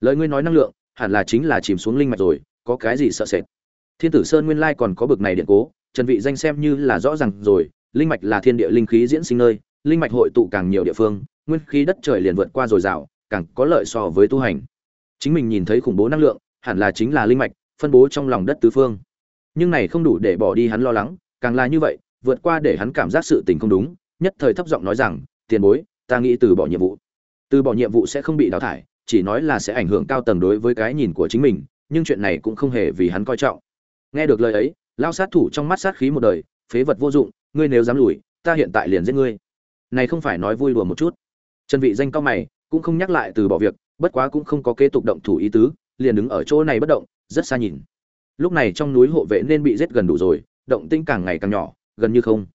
[SPEAKER 1] Lời ngươi nói năng lượng, hẳn là chính là chìm xuống linh mạch rồi có cái gì sợ sệt. Thiên tử sơn nguyên lai còn có bực này điện cố, trần vị danh xem như là rõ ràng rồi, linh mạch là thiên địa linh khí diễn sinh nơi, linh mạch hội tụ càng nhiều địa phương, nguyên khí đất trời liền vượt qua dồi dào càng có lợi so với tu hành. Chính mình nhìn thấy khủng bố năng lượng, hẳn là chính là linh mạch, phân bố trong lòng đất tứ phương. Nhưng này không đủ để bỏ đi hắn lo lắng, càng là như vậy, vượt qua để hắn cảm giác sự tình không đúng, nhất thời thấp giọng nói rằng, tiền bối, ta nghĩ từ bỏ nhiệm vụ. Từ bỏ nhiệm vụ sẽ không bị đào thải, chỉ nói là sẽ ảnh hưởng cao tầng đối với cái nhìn của chính mình nhưng chuyện này cũng không hề vì hắn coi trọng. Nghe được lời ấy lao sát thủ trong mắt sát khí một đời, phế vật vô dụng, ngươi nếu dám lùi, ta hiện tại liền giết ngươi. Này không phải nói vui đùa một chút. Trần vị danh cao mày, cũng không nhắc lại từ bỏ việc, bất quá cũng không có kế tục động thủ ý tứ, liền đứng ở chỗ này bất động, rất xa nhìn. Lúc này trong núi hộ vệ nên bị giết gần đủ rồi, động tĩnh càng ngày càng nhỏ, gần như không.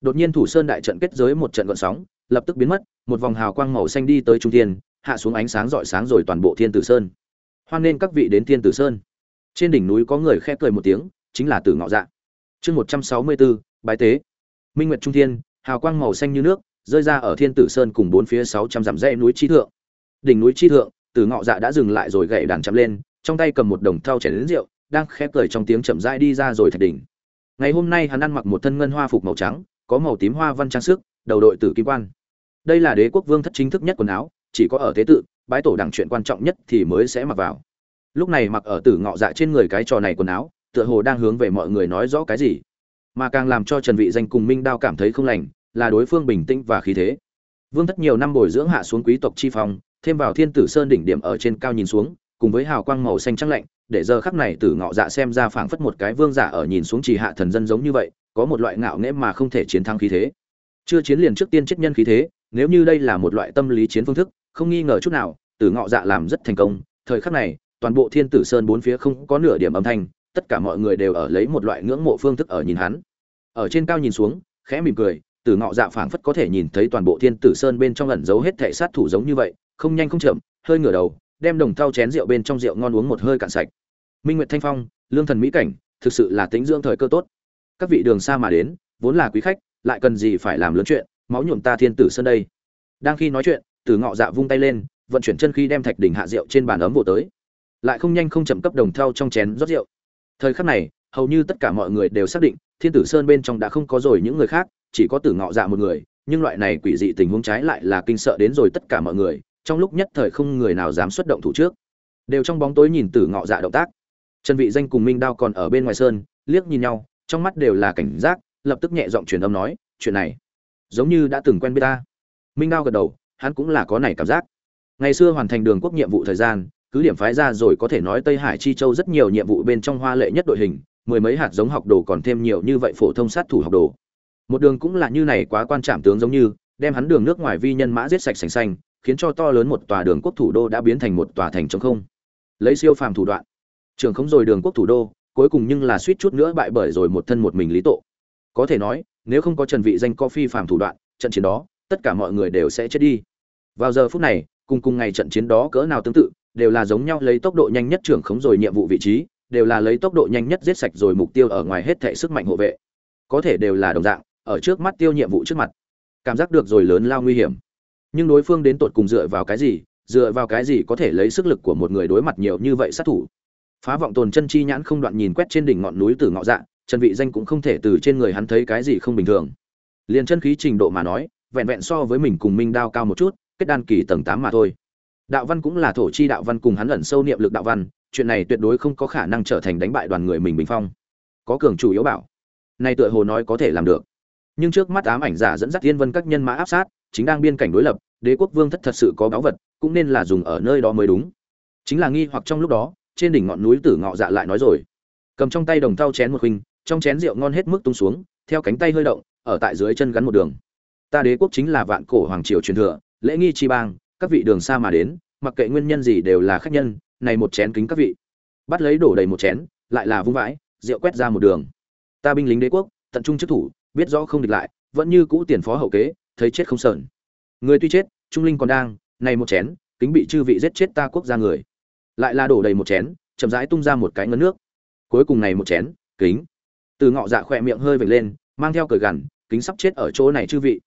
[SPEAKER 1] Đột nhiên thủ sơn đại trận kết giới một trận gợn sóng, lập tức biến mất, một vòng hào quang màu xanh đi tới trung thiên, hạ xuống ánh sáng rọi sáng rồi toàn bộ thiên tử sơn hoan nên các vị đến thiên tử sơn. Trên đỉnh núi có người khẽ cười một tiếng, chính là tử ngọ dạ. Chương một trăm sáu mươi bốn bái tế. Minh nguyệt trung thiên, hào quang màu xanh như nước, rơi ra ở thiên tử sơn cùng bốn phía sáu trăm dặm dãy núi chi thượng. Đỉnh núi chi thượng, tử ngọ dạ đã dừng lại rồi gậy đàn chậm lên, trong tay cầm một đồng thau chảy đến rượu, đang khẽ cười trong tiếng chậm rãi đi ra rồi thạch đỉnh. Ngày hôm nay hắn ăn mặc một thân ngân hoa phục màu trắng, có màu tím hoa văn trang sức, đầu đội tử kim quan. Đây là đế quốc vương thất chính thức nhất quần áo, chỉ có ở thế tự bái tổ đẳng chuyện quan trọng nhất thì mới sẽ mặc vào. Lúc này mặc ở tử ngọ dạ trên người cái trò này quần áo, tựa hồ đang hướng về mọi người nói rõ cái gì. Mà càng làm cho trần vị danh cùng minh đao cảm thấy không lành, là đối phương bình tĩnh và khí thế. Vương thất nhiều năm bồi dưỡng hạ xuống quý tộc chi phong, thêm vào thiên tử sơn đỉnh điểm ở trên cao nhìn xuống, cùng với hào quang màu xanh trắng lạnh, để giờ khắc này tử ngọ dạ xem ra phảng phất một cái vương giả ở nhìn xuống chỉ hạ thần dân giống như vậy, có một loại ngạo nghễ mà không thể chiến thắng khí thế. Chưa chiến liền trước tiên chết nhân khí thế, nếu như đây là một loại tâm lý chiến phương thức không nghi ngờ chút nào tử ngọ dạ làm rất thành công thời khắc này toàn bộ thiên tử sơn bốn phía không có nửa điểm âm thanh tất cả mọi người đều ở lấy một loại ngưỡng mộ phương thức ở nhìn hắn ở trên cao nhìn xuống khẽ mỉm cười Tử Ngọ Dạ phảng phất có thể nhìn thấy toàn bộ Thiên Tử Sơn bên trong ẩn giấu hết thể sát thủ giống như vậy, không nhanh không chậm, hơi ngửa đầu, đem đồng thau chén rượu bên trong rượu ngon uống một hơi cạn sạch. Minh Nguyệt Thanh Phong, lương thần mỹ cảnh, thực sự là tính dưỡng thời cơ tốt. Các vị đường xa mà đến, vốn là quý khách, lại cần gì phải làm lớn chuyện, máu nhuộm ta Thiên Tử Sơn đây. Đang khi nói chuyện, Tử Ngọ Dạ vung tay lên, vận chuyển chân khí đem thạch đỉnh hạ rượu trên bàn ấm vồ tới. Lại không nhanh không chậm cấp đồng thau trong chén rót rượu. Thời khắc này, hầu như tất cả mọi người đều xác định, Thiên Tử Sơn bên trong đã không có rồi những người khác, chỉ có Tử Ngọ Dạ một người, nhưng loại này quỷ dị tình huống trái lại là kinh sợ đến rồi tất cả mọi người, trong lúc nhất thời không người nào dám xuất động thủ trước. Đều trong bóng tối nhìn Tử Ngọ Dạ động tác. Trần Vị Danh cùng Minh Đao còn ở bên ngoài sơn, liếc nhìn nhau, trong mắt đều là cảnh giác, lập tức nhẹ giọng truyền âm nói, chuyện này giống như đã từng quen biết ta. Minh Đao gật đầu, hắn cũng là có này cảm giác. Ngày xưa hoàn thành đường quốc nhiệm vụ thời gian, cứ điểm phái ra rồi có thể nói Tây Hải chi châu rất nhiều nhiệm vụ bên trong hoa lệ nhất đội hình, mười mấy hạt giống học đồ còn thêm nhiều như vậy phổ thông sát thủ học đồ. Một đường cũng là như này quá quan trảm tướng giống như đem hắn đường nước ngoài vi nhân mã giết sạch sành xanh khiến cho to lớn một tòa đường quốc thủ đô đã biến thành một tòa thành trống không. Lấy siêu phàm thủ đoạn trường không rồi đường quốc thủ đô cuối cùng nhưng là suýt chút nữa bại bởi rồi một thân một mình lý tổ. Có thể nói nếu không có trần vị danh coffee phi phàm thủ đoạn trận chiến đó tất cả mọi người đều sẽ chết đi vào giờ phút này, cùng cùng ngày trận chiến đó cỡ nào tương tự, đều là giống nhau lấy tốc độ nhanh nhất trưởng khống rồi nhiệm vụ vị trí, đều là lấy tốc độ nhanh nhất giết sạch rồi mục tiêu ở ngoài hết thể sức mạnh hộ vệ. Có thể đều là đồng dạng, ở trước mắt tiêu nhiệm vụ trước mặt, cảm giác được rồi lớn lao nguy hiểm. Nhưng đối phương đến tột cùng dựa vào cái gì, dựa vào cái gì có thể lấy sức lực của một người đối mặt nhiều như vậy sát thủ? Phá vọng tồn chân chi nhãn không đoạn nhìn quét trên đỉnh ngọn núi từ ngọ dạ trần vị danh cũng không thể từ trên người hắn thấy cái gì không bình thường. Liền chân khí trình độ mà nói, vẹn vẹn so với mình cùng minh đao cao một chút kết đan kỳ tầng 8 mà thôi. Đạo văn cũng là thổ chi đạo văn cùng hắn ẩn sâu niệm lực đạo văn, chuyện này tuyệt đối không có khả năng trở thành đánh bại đoàn người mình bình phong. Có cường chủ yếu bảo, này tựa hồ nói có thể làm được. Nhưng trước mắt ám ảnh giả dẫn dắt thiên vân các nhân mã áp sát, chính đang biên cảnh đối lập, đế quốc vương thất thật sự có báu vật, cũng nên là dùng ở nơi đó mới đúng. Chính là nghi hoặc trong lúc đó, trên đỉnh ngọn núi tử ngọ dạ lại nói rồi. Cầm trong tay đồng thau chén một huynh trong chén rượu ngon hết mức tung xuống, theo cánh tay hơi động, ở tại dưới chân gắn một đường. Ta đế quốc chính là vạn cổ hoàng triều truyền thừa lễ nghi chi bang, các vị đường xa mà đến, mặc kệ nguyên nhân gì đều là khách nhân, này một chén kính các vị. Bắt lấy đổ đầy một chén, lại là vung vãi, rượu quét ra một đường. Ta binh lính đế quốc, tận trung chức thủ, biết rõ không địch lại, vẫn như cũ tiền phó hậu kế, thấy chết không sờn. Người tuy chết, trung linh còn đang, này một chén, kính bị chư vị giết chết ta quốc gia người. Lại là đổ đầy một chén, chậm rãi tung ra một cái ngấn nước. Cuối cùng này một chén, kính. Từ ngọ dạ khỏe miệng hơi vểnh lên, mang theo cởi gằn, kính sắp chết ở chỗ này chư vị.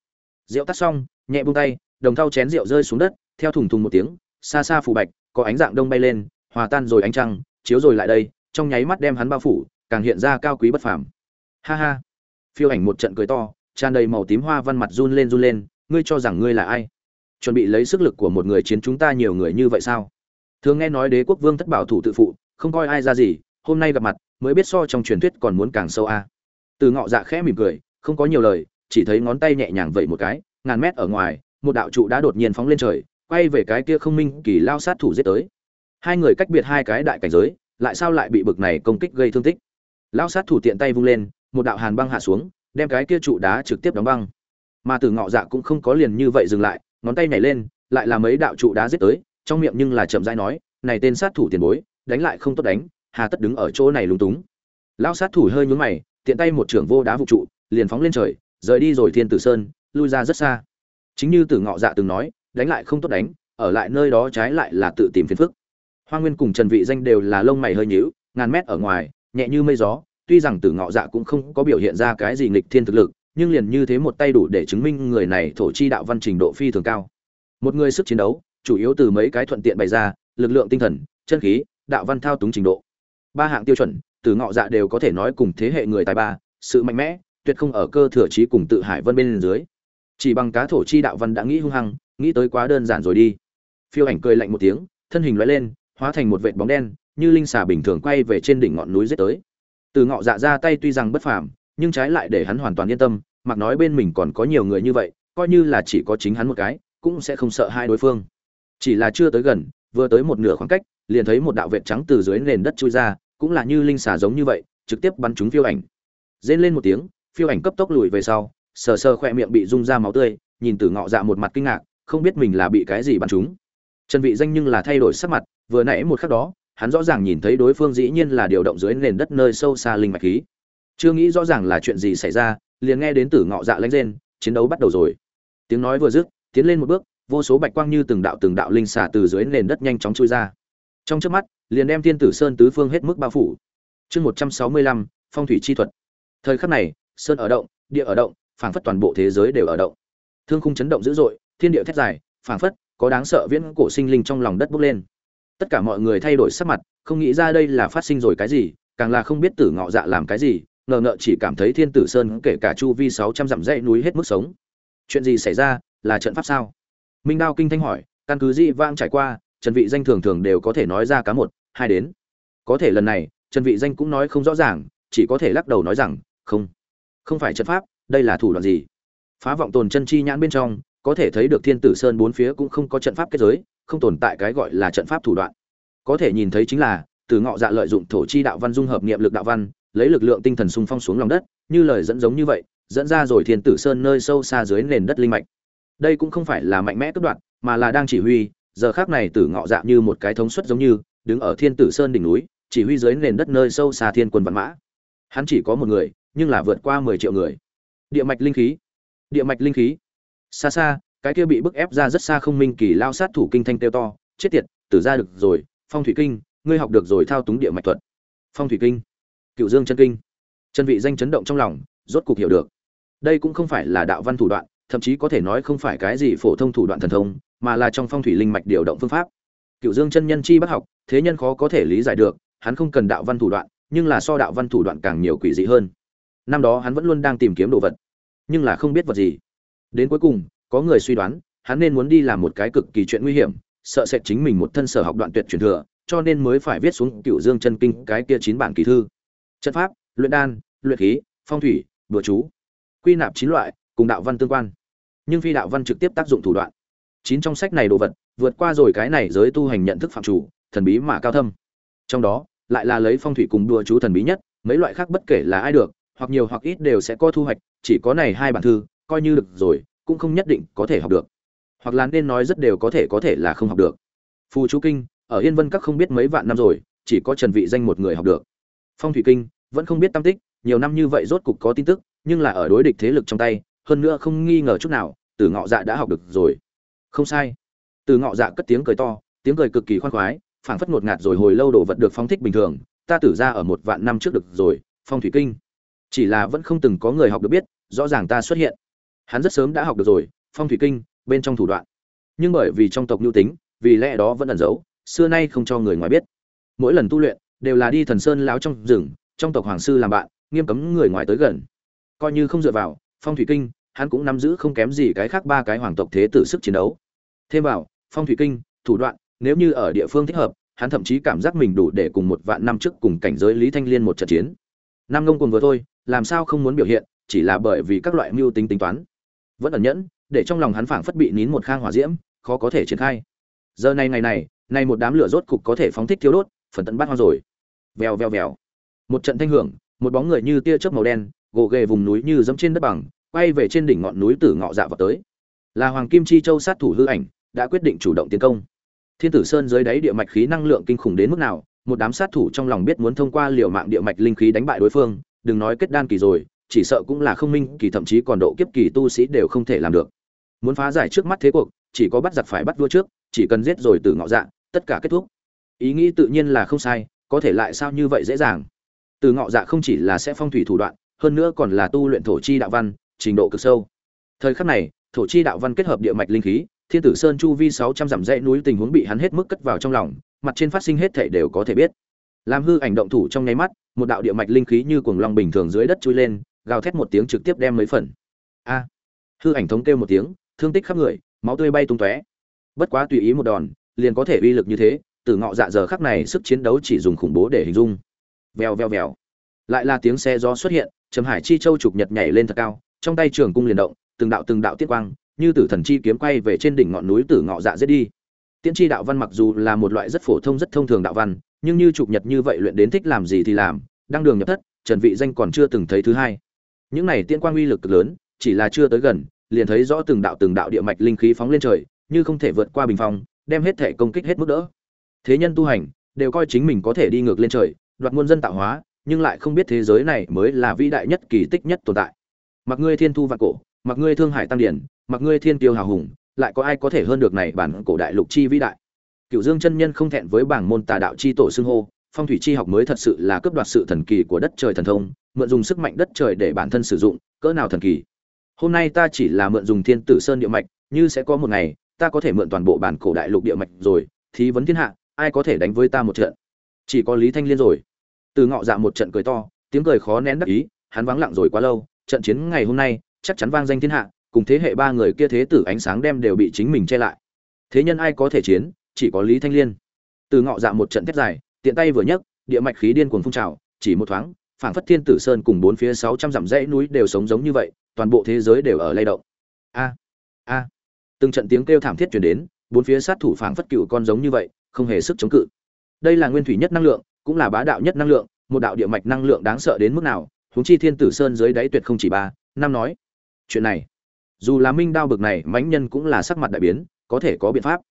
[SPEAKER 1] Rượu tắt xong, nhẹ buông tay đồng thau chén rượu rơi xuống đất, theo thùng thùng một tiếng, xa xa phủ bạch, có ánh dạng đông bay lên, hòa tan rồi ánh trăng, chiếu rồi lại đây, trong nháy mắt đem hắn bao phủ, càng hiện ra cao quý bất phàm. Ha ha. Phiêu ảnh một trận cười to, tràn đầy màu tím hoa văn mặt run lên run lên, ngươi cho rằng ngươi là ai? Chuẩn bị lấy sức lực của một người chiến chúng ta nhiều người như vậy sao? Thường nghe nói đế quốc vương thất bảo thủ tự phụ, không coi ai ra gì, hôm nay gặp mặt, mới biết so trong truyền thuyết còn muốn càng sâu a. Từ ngọ dạ khẽ mỉm cười, không có nhiều lời, chỉ thấy ngón tay nhẹ nhàng vậy một cái, ngàn mét ở ngoài một đạo trụ đã đột nhiên phóng lên trời, quay về cái kia không minh kỳ lao sát thủ giết tới. Hai người cách biệt hai cái đại cảnh giới, lại sao lại bị bực này công kích gây thương tích? Lao sát thủ tiện tay vung lên, một đạo hàn băng hạ xuống, đem cái kia trụ đá trực tiếp đóng băng. Mà từ ngọ dạ cũng không có liền như vậy dừng lại, ngón tay nhảy lên, lại là mấy đạo trụ đá giết tới, trong miệng nhưng là chậm rãi nói, này tên sát thủ tiền bối, đánh lại không tốt đánh, hà tất đứng ở chỗ này lúng túng. Lão sát thủ hơi nhướng mày, tiện tay một trưởng vô đá vụ trụ, liền phóng lên trời, rời đi rồi thiên tử sơn, lui ra rất xa chính như tử ngọ dạ từng nói, đánh lại không tốt đánh, ở lại nơi đó trái lại là tự tìm phiền phức. Hoa nguyên cùng trần vị danh đều là lông mày hơi nhíu, ngàn mét ở ngoài, nhẹ như mây gió, tuy rằng tử ngọ dạ cũng không có biểu hiện ra cái gì nghịch thiên thực lực, nhưng liền như thế một tay đủ để chứng minh người này thổ chi đạo văn trình độ phi thường cao. Một người sức chiến đấu, chủ yếu từ mấy cái thuận tiện bày ra, lực lượng tinh thần, chân khí, đạo văn thao túng trình độ. Ba hạng tiêu chuẩn từ ngọ dạ đều có thể nói cùng thế hệ người tài ba, sự mạnh mẽ, tuyệt không ở cơ thừa trí cùng tự hải vân bên dưới chỉ bằng cá thổ chi đạo văn đã nghĩ hung hăng, nghĩ tới quá đơn giản rồi đi. Phiêu ảnh cười lạnh một tiếng, thân hình lóe lên, hóa thành một vệt bóng đen, như linh xà bình thường quay về trên đỉnh ngọn núi giết tới. Từ ngọ dạ ra tay tuy rằng bất phàm, nhưng trái lại để hắn hoàn toàn yên tâm, mặc nói bên mình còn có nhiều người như vậy, coi như là chỉ có chính hắn một cái, cũng sẽ không sợ hai đối phương. Chỉ là chưa tới gần, vừa tới một nửa khoảng cách, liền thấy một đạo vệt trắng từ dưới nền đất chui ra, cũng là như linh xà giống như vậy, trực tiếp bắn trúng phiêu ảnh. Rên lên một tiếng, phiêu ảnh cấp tốc lùi về sau sờ sờ khoe miệng bị rung ra máu tươi, nhìn từ ngọ dạ một mặt kinh ngạc, không biết mình là bị cái gì bắn trúng. Trần vị danh nhưng là thay đổi sắc mặt, vừa nãy một khắc đó, hắn rõ ràng nhìn thấy đối phương dĩ nhiên là điều động dưới nền đất nơi sâu xa linh mạch khí. Chưa nghĩ rõ ràng là chuyện gì xảy ra, liền nghe đến tử ngọ dạ lanh rên, chiến đấu bắt đầu rồi. Tiếng nói vừa dứt, tiến lên một bước, vô số bạch quang như từng đạo từng đạo linh xả từ dưới nền đất nhanh chóng trôi ra. Trong trước mắt, liền đem thiên tử sơn tứ phương hết mức bao phủ. Chương một trăm sáu mươi lăm, phong thủy chi thuật. Thời khắc này, sơn ở động, địa ở động phảng phất toàn bộ thế giới đều ở động. Thương khung chấn động dữ dội, thiên địa thét dài, phảng phất có đáng sợ viễn cổ sinh linh trong lòng đất bốc lên. Tất cả mọi người thay đổi sắc mặt, không nghĩ ra đây là phát sinh rồi cái gì, càng là không biết tử ngọ dạ làm cái gì, ngờ ngợ chỉ cảm thấy thiên tử sơn kể cả chu vi sáu trăm dặm dãy núi hết mức sống. Chuyện gì xảy ra, là trận pháp sao? Minh đao kinh thanh hỏi, căn cứ dị vang trải qua, trần vị danh thường thường đều có thể nói ra cá một, hai đến. Có thể lần này, trần vị danh cũng nói không rõ ràng, chỉ có thể lắc đầu nói rằng, không. Không phải trận pháp đây là thủ đoạn gì? Phá vọng tồn chân chi nhãn bên trong, có thể thấy được thiên tử sơn bốn phía cũng không có trận pháp kết giới, không tồn tại cái gọi là trận pháp thủ đoạn. Có thể nhìn thấy chính là, từ ngọ dạ lợi dụng thổ chi đạo văn dung hợp niệm lực đạo văn, lấy lực lượng tinh thần sung phong xuống lòng đất, như lời dẫn giống như vậy, dẫn ra rồi thiên tử sơn nơi sâu xa dưới nền đất linh mạch. Đây cũng không phải là mạnh mẽ cướp đoạn mà là đang chỉ huy, giờ khác này tử ngọ dạ như một cái thống suất giống như, đứng ở thiên tử sơn đỉnh núi, chỉ huy dưới nền đất nơi sâu xa thiên quân văn mã. Hắn chỉ có một người, nhưng là vượt qua mười triệu người địa mạch linh khí. Địa mạch linh khí. Xa xa, cái kia bị bức ép ra rất xa không minh kỳ lao sát thủ kinh thanh tiêu to, chết tiệt, tử ra được rồi, phong thủy kinh, ngươi học được rồi thao túng địa mạch thuật. Phong thủy kinh. Cựu dương chân kinh. Chân vị danh chấn động trong lòng, rốt cục hiểu được. Đây cũng không phải là đạo văn thủ đoạn, thậm chí có thể nói không phải cái gì phổ thông thủ đoạn thần thông, mà là trong phong thủy linh mạch điều động phương pháp. Cựu dương chân nhân chi bác học, thế nhân khó có thể lý giải được, hắn không cần đạo văn thủ đoạn, nhưng là so đạo văn thủ đoạn càng nhiều quỷ dị hơn năm đó hắn vẫn luôn đang tìm kiếm đồ vật, nhưng là không biết vật gì. Đến cuối cùng, có người suy đoán, hắn nên muốn đi làm một cái cực kỳ chuyện nguy hiểm, sợ sẽ chính mình một thân sở học đoạn tuyệt truyền thừa, cho nên mới phải viết xuống cựu dương chân kinh cái kia chín bản kỳ thư. Trận pháp, luyện đan, luyện khí, phong thủy đùa chú, quy nạp chín loại, cùng đạo văn tương quan. Nhưng phi đạo văn trực tiếp tác dụng thủ đoạn. Chín trong sách này đồ vật, vượt qua rồi cái này giới tu hành nhận thức phạm chủ, thần bí mà cao thâm. Trong đó, lại là lấy phong thủy cùng đùa chú thần bí nhất, mấy loại khác bất kể là ai được hoặc nhiều hoặc ít đều sẽ có thu hoạch, chỉ có này hai bản thư, coi như được rồi, cũng không nhất định có thể học được. Hoặc là nên nói rất đều có thể có thể là không học được. Phù chú kinh, ở yên vân các không biết mấy vạn năm rồi, chỉ có trần vị danh một người học được. Phong thủy kinh, vẫn không biết tâm tích, nhiều năm như vậy rốt cục có tin tức, nhưng là ở đối địch thế lực trong tay, hơn nữa không nghi ngờ chút nào, từ ngọ dạ đã học được rồi. Không sai. Từ ngọ dạ cất tiếng cười to, tiếng cười cực kỳ khoan khoái, phảng phất ngột ngạt rồi hồi lâu đồ vật được phóng thích bình thường, ta tử ra ở một vạn năm trước được rồi, phong thủy kinh chỉ là vẫn không từng có người học được biết, rõ ràng ta xuất hiện. Hắn rất sớm đã học được rồi, phong thủy kinh, bên trong thủ đoạn. Nhưng bởi vì trong tộc nhu tính, vì lẽ đó vẫn ẩn giấu, xưa nay không cho người ngoài biết. Mỗi lần tu luyện, đều là đi thần sơn láo trong rừng, trong tộc hoàng sư làm bạn, nghiêm cấm người ngoài tới gần. Coi như không dựa vào, phong thủy kinh, hắn cũng nắm giữ không kém gì cái khác ba cái hoàng tộc thế tử sức chiến đấu. Thêm vào, phong thủy kinh, thủ đoạn, nếu như ở địa phương thích hợp, hắn thậm chí cảm giác mình đủ để cùng một vạn năm trước cùng cảnh giới lý thanh liên một trận chiến. Năm ngông cùng vừa thôi làm sao không muốn biểu hiện, chỉ là bởi vì các loại mưu tính tính toán. Vẫn ẩn nhẫn, để trong lòng hắn phảng phất bị nín một khang hỏa diễm, khó có thể triển khai. Giờ này ngày này, nay một đám lửa rốt cục có thể phóng thích thiếu đốt, phần tận bát hoang rồi. Vèo vèo vèo. Một trận thanh hưởng, một bóng người như tia chớp màu đen, gồ ghề vùng núi như dẫm trên đất bằng, quay về trên đỉnh ngọn núi tử ngọ dạ vào tới. Là hoàng kim chi châu sát thủ hư ảnh, đã quyết định chủ động tiến công. Thiên tử sơn dưới đáy địa mạch khí năng lượng kinh khủng đến mức nào, một đám sát thủ trong lòng biết muốn thông qua liều mạng địa mạch linh khí đánh bại đối phương đừng nói kết đan kỳ rồi, chỉ sợ cũng là không minh kỳ, thậm chí còn độ kiếp kỳ tu sĩ đều không thể làm được. Muốn phá giải trước mắt thế cuộc, chỉ có bắt giặc phải bắt vua trước, chỉ cần giết rồi từ ngọ dạ tất cả kết thúc. Ý nghĩ tự nhiên là không sai, có thể lại sao như vậy dễ dàng? Từ ngọ dạ không chỉ là sẽ phong thủy thủ đoạn, hơn nữa còn là tu luyện thổ chi đạo văn, trình độ cực sâu. Thời khắc này, thổ chi đạo văn kết hợp địa mạch linh khí, thiên tử sơn chu vi sáu trăm dặm dãy núi tình huống bị hắn hết mức cất vào trong lòng, mặt trên phát sinh hết thảy đều có thể biết làm hư ảnh động thủ trong nháy mắt, một đạo địa mạch linh khí như cuồng long bình thường dưới đất chui lên, gào thét một tiếng trực tiếp đem mấy phần. A! À, hư ảnh thống kêu một tiếng, thương tích khắp người, máu tươi bay tung tóe. Bất quá tùy ý một đòn, liền có thể uy lực như thế, từ ngọ dạ giờ khắc này sức chiến đấu chỉ dùng khủng bố để hình dung. Vèo vèo vèo. Lại là tiếng xe gió xuất hiện, trầm hải chi châu trục nhật nhảy lên thật cao, trong tay trường cung liền động, từng đạo từng đạo tiết quang, như tử thần chi kiếm quay về trên đỉnh ngọn núi tử ngọ dạ giết đi. Tiễn chi đạo văn mặc dù là một loại rất phổ thông, rất thông thường đạo văn nhưng như chụp nhật như vậy luyện đến thích làm gì thì làm đang đường nhập thất, trần vị danh còn chưa từng thấy thứ hai. Những này tiên quang uy lực cực lớn, chỉ là chưa tới gần, liền thấy rõ từng đạo từng đạo địa mạch linh khí phóng lên trời, như không thể vượt qua bình phong, đem hết thể công kích hết mức đỡ. Thế nhân tu hành, đều coi chính mình có thể đi ngược lên trời, đoạt muôn dân tạo hóa, nhưng lại không biết thế giới này mới là vĩ đại nhất kỳ tích nhất tồn tại. Mặc ngươi thiên thu vạn cổ, mặc ngươi thương hải tăng điển, mặc ngươi thiên tiêu hào hùng, lại có ai có thể hơn được này bản cổ đại lục chi vĩ đại? Cựu dương chân nhân không thẹn với bảng môn tà đạo chi tổ xưng hô, phong thủy chi học mới thật sự là cướp đoạt sự thần kỳ của đất trời thần thông, mượn dùng sức mạnh đất trời để bản thân sử dụng, cỡ nào thần kỳ. Hôm nay ta chỉ là mượn dùng thiên tử sơn địa mạch, như sẽ có một ngày, ta có thể mượn toàn bộ bản cổ đại lục địa mạch rồi thì vấn thiên hạ, ai có thể đánh với ta một trận? Chỉ có lý thanh liên rồi. Từ ngọ dạ một trận cười to, tiếng cười khó nén đắc ý, hắn vắng lặng rồi quá lâu, trận chiến ngày hôm nay, chắc chắn vang danh thiên hạ, cùng thế hệ ba người kia thế tử ánh sáng đem đều bị chính mình che lại. Thế nhân ai có thể chiến chỉ có lý thanh liên. Từ ngọ dạ một trận thét dài, tiện tay vừa nhấc, địa mạch khí điên cuồng phun trào, chỉ một thoáng, phảng phất thiên tử sơn cùng bốn phía sáu trăm dặm dãy núi đều sống giống như vậy, toàn bộ thế giới đều ở lay động. A a. Từng trận tiếng kêu thảm thiết truyền đến, bốn phía sát thủ phảng phất cựu con giống như vậy, không hề sức chống cự. Đây là nguyên thủy nhất năng lượng, cũng là bá đạo nhất năng lượng, một đạo địa mạch năng lượng đáng sợ đến mức nào, huống chi thiên tử sơn dưới đáy tuyệt không chỉ ba, năm nói. Chuyện này, dù là minh đao bực này, mãnh nhân cũng là sắc mặt đại biến, có thể có biện pháp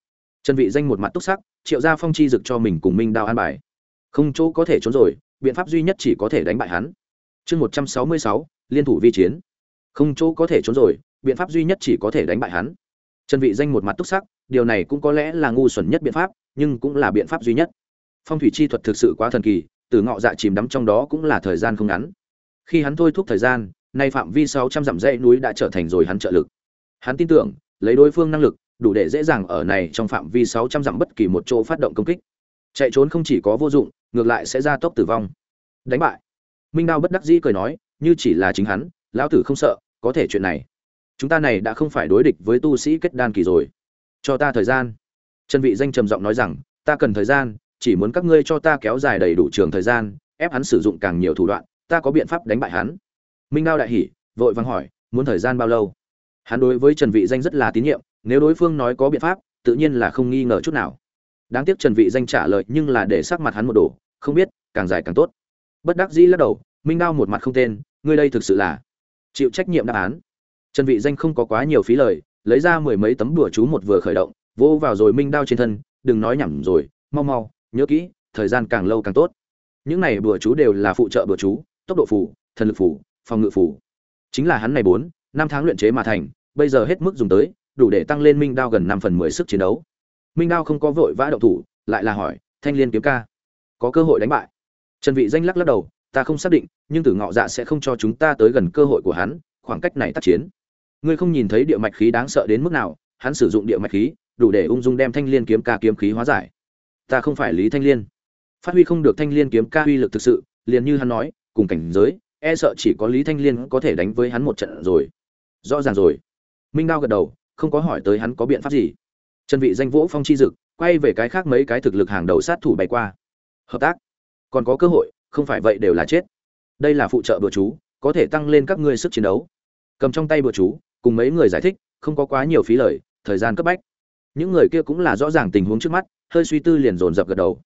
[SPEAKER 1] trần vị danh một mặt túc sắc, triệu gia phong chi dực cho mình cùng minh đao an bài. Không chỗ có thể trốn rồi, biện pháp duy nhất chỉ có thể đánh bại hắn. Chương một trăm sáu mươi sáu, liên thủ vi chiến. Không chỗ có thể trốn rồi, biện pháp duy nhất chỉ có thể đánh bại hắn. Trần vị danh một mặt túc sắc, điều này cũng có lẽ là ngu xuẩn nhất biện pháp, nhưng cũng là biện pháp duy nhất. Phong thủy chi thuật thực sự quá thần kỳ, từ ngọ dạ chìm đắm trong đó cũng là thời gian không ngắn. Khi hắn thôi thúc thời gian, nay phạm vi 600 dặm dãy núi đã trở thành rồi hắn trợ lực. Hắn tin tưởng, lấy đối phương năng lực đủ để dễ dàng ở này trong phạm vi 600 dặm bất kỳ một chỗ phát động công kích. Chạy trốn không chỉ có vô dụng, ngược lại sẽ ra tốc tử vong. Đánh bại. Minh đao bất đắc dĩ cười nói, như chỉ là chính hắn, lão tử không sợ, có thể chuyện này. Chúng ta này đã không phải đối địch với tu sĩ kết đan kỳ rồi. Cho ta thời gian. Trần vị danh trầm giọng nói rằng, ta cần thời gian, chỉ muốn các ngươi cho ta kéo dài đầy đủ trường thời gian, ép hắn sử dụng càng nhiều thủ đoạn, ta có biện pháp đánh bại hắn. Minh đao đại hỉ, vội vàng hỏi, muốn thời gian bao lâu? Hắn đối với trần vị danh rất là tín nhiệm nếu đối phương nói có biện pháp, tự nhiên là không nghi ngờ chút nào. Đáng tiếc trần vị danh trả lời nhưng là để sắc mặt hắn một đổ, không biết, càng dài càng tốt. Bất đắc dĩ lắc đầu, minh đao một mặt không tên, ngươi đây thực sự là chịu trách nhiệm đáp án. Trần vị danh không có quá nhiều phí lời, lấy ra mười mấy tấm đùa chú một vừa khởi động vô vào rồi minh đao trên thân, đừng nói nhảm rồi, mau mau, nhớ kỹ, thời gian càng lâu càng tốt. Những này bùa chú đều là phụ trợ bùa chú, tốc độ phủ thần lực phủ phòng ngự phủ chính là hắn này bốn, năm tháng luyện chế mà thành, bây giờ hết mức dùng tới đủ để tăng lên minh đao gần năm phần mười sức chiến đấu. Minh đao không có vội vã động thủ, lại là hỏi, thanh liên kiếm ca, có cơ hội đánh bại? Trần vị danh lắc lắc đầu, ta không xác định, nhưng tử ngọ dạ sẽ không cho chúng ta tới gần cơ hội của hắn, khoảng cách này tác chiến. Ngươi không nhìn thấy địa mạch khí đáng sợ đến mức nào, hắn sử dụng địa mạch khí, đủ để ung dung đem thanh liên kiếm ca kiếm khí hóa giải. Ta không phải lý thanh liên. Phát huy không được thanh liên kiếm ca uy lực thực sự, liền như hắn nói, cùng cảnh giới e sợ chỉ có lý thanh liên có thể đánh với hắn một trận rồi. Rõ ràng rồi. Minh đao gật đầu không có hỏi tới hắn có biện pháp gì. Trần vị danh vũ phong chi dực, quay về cái khác mấy cái thực lực hàng đầu sát thủ bay qua. Hợp tác? Còn có cơ hội, không phải vậy đều là chết. Đây là phụ trợ bừa chú, có thể tăng lên các ngươi sức chiến đấu. Cầm trong tay bừa chú, cùng mấy người giải thích, không có quá nhiều phí lời, thời gian cấp bách. Những người kia cũng là rõ ràng tình huống trước mắt, hơi suy tư liền dồn dập gật đầu.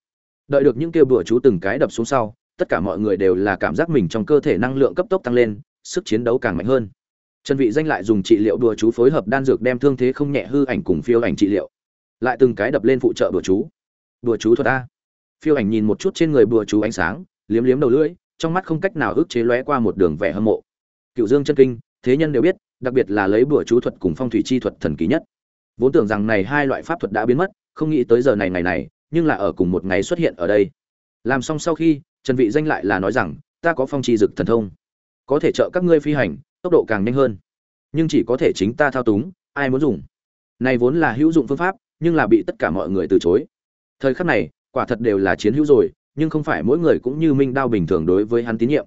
[SPEAKER 1] Đợi được những kia bừa chú từng cái đập xuống sau, tất cả mọi người đều là cảm giác mình trong cơ thể năng lượng cấp tốc tăng lên, sức chiến đấu càng mạnh hơn trần vị danh lại dùng trị liệu đùa chú phối hợp đan dược đem thương thế không nhẹ hư ảnh cùng phiêu ảnh trị liệu. Lại từng cái đập lên phụ trợ đùa chú. Đùa chú thuật a. Phiêu ảnh nhìn một chút trên người đùa chú ánh sáng, liếm liếm đầu lưỡi, trong mắt không cách nào ức chế lóe qua một đường vẻ hâm mộ. Cựu dương chân kinh, thế nhân đều biết, đặc biệt là lấy đùa chú thuật cùng phong thủy chi thuật thần kỳ nhất. Vốn tưởng rằng này hai loại pháp thuật đã biến mất, không nghĩ tới giờ này ngày này, nhưng là ở cùng một ngày xuất hiện ở đây. Làm xong sau khi, trần vị danh lại là nói rằng, ta có phong chi dực thần thông. Có thể trợ các ngươi phi hành tốc độ càng nhanh hơn. Nhưng chỉ có thể chính ta thao túng, ai muốn dùng? Này vốn là hữu dụng phương pháp, nhưng là bị tất cả mọi người từ chối. Thời khắc này, quả thật đều là chiến hữu rồi, nhưng không phải mỗi người cũng như minh đao bình thường đối với hắn tín nhiệm.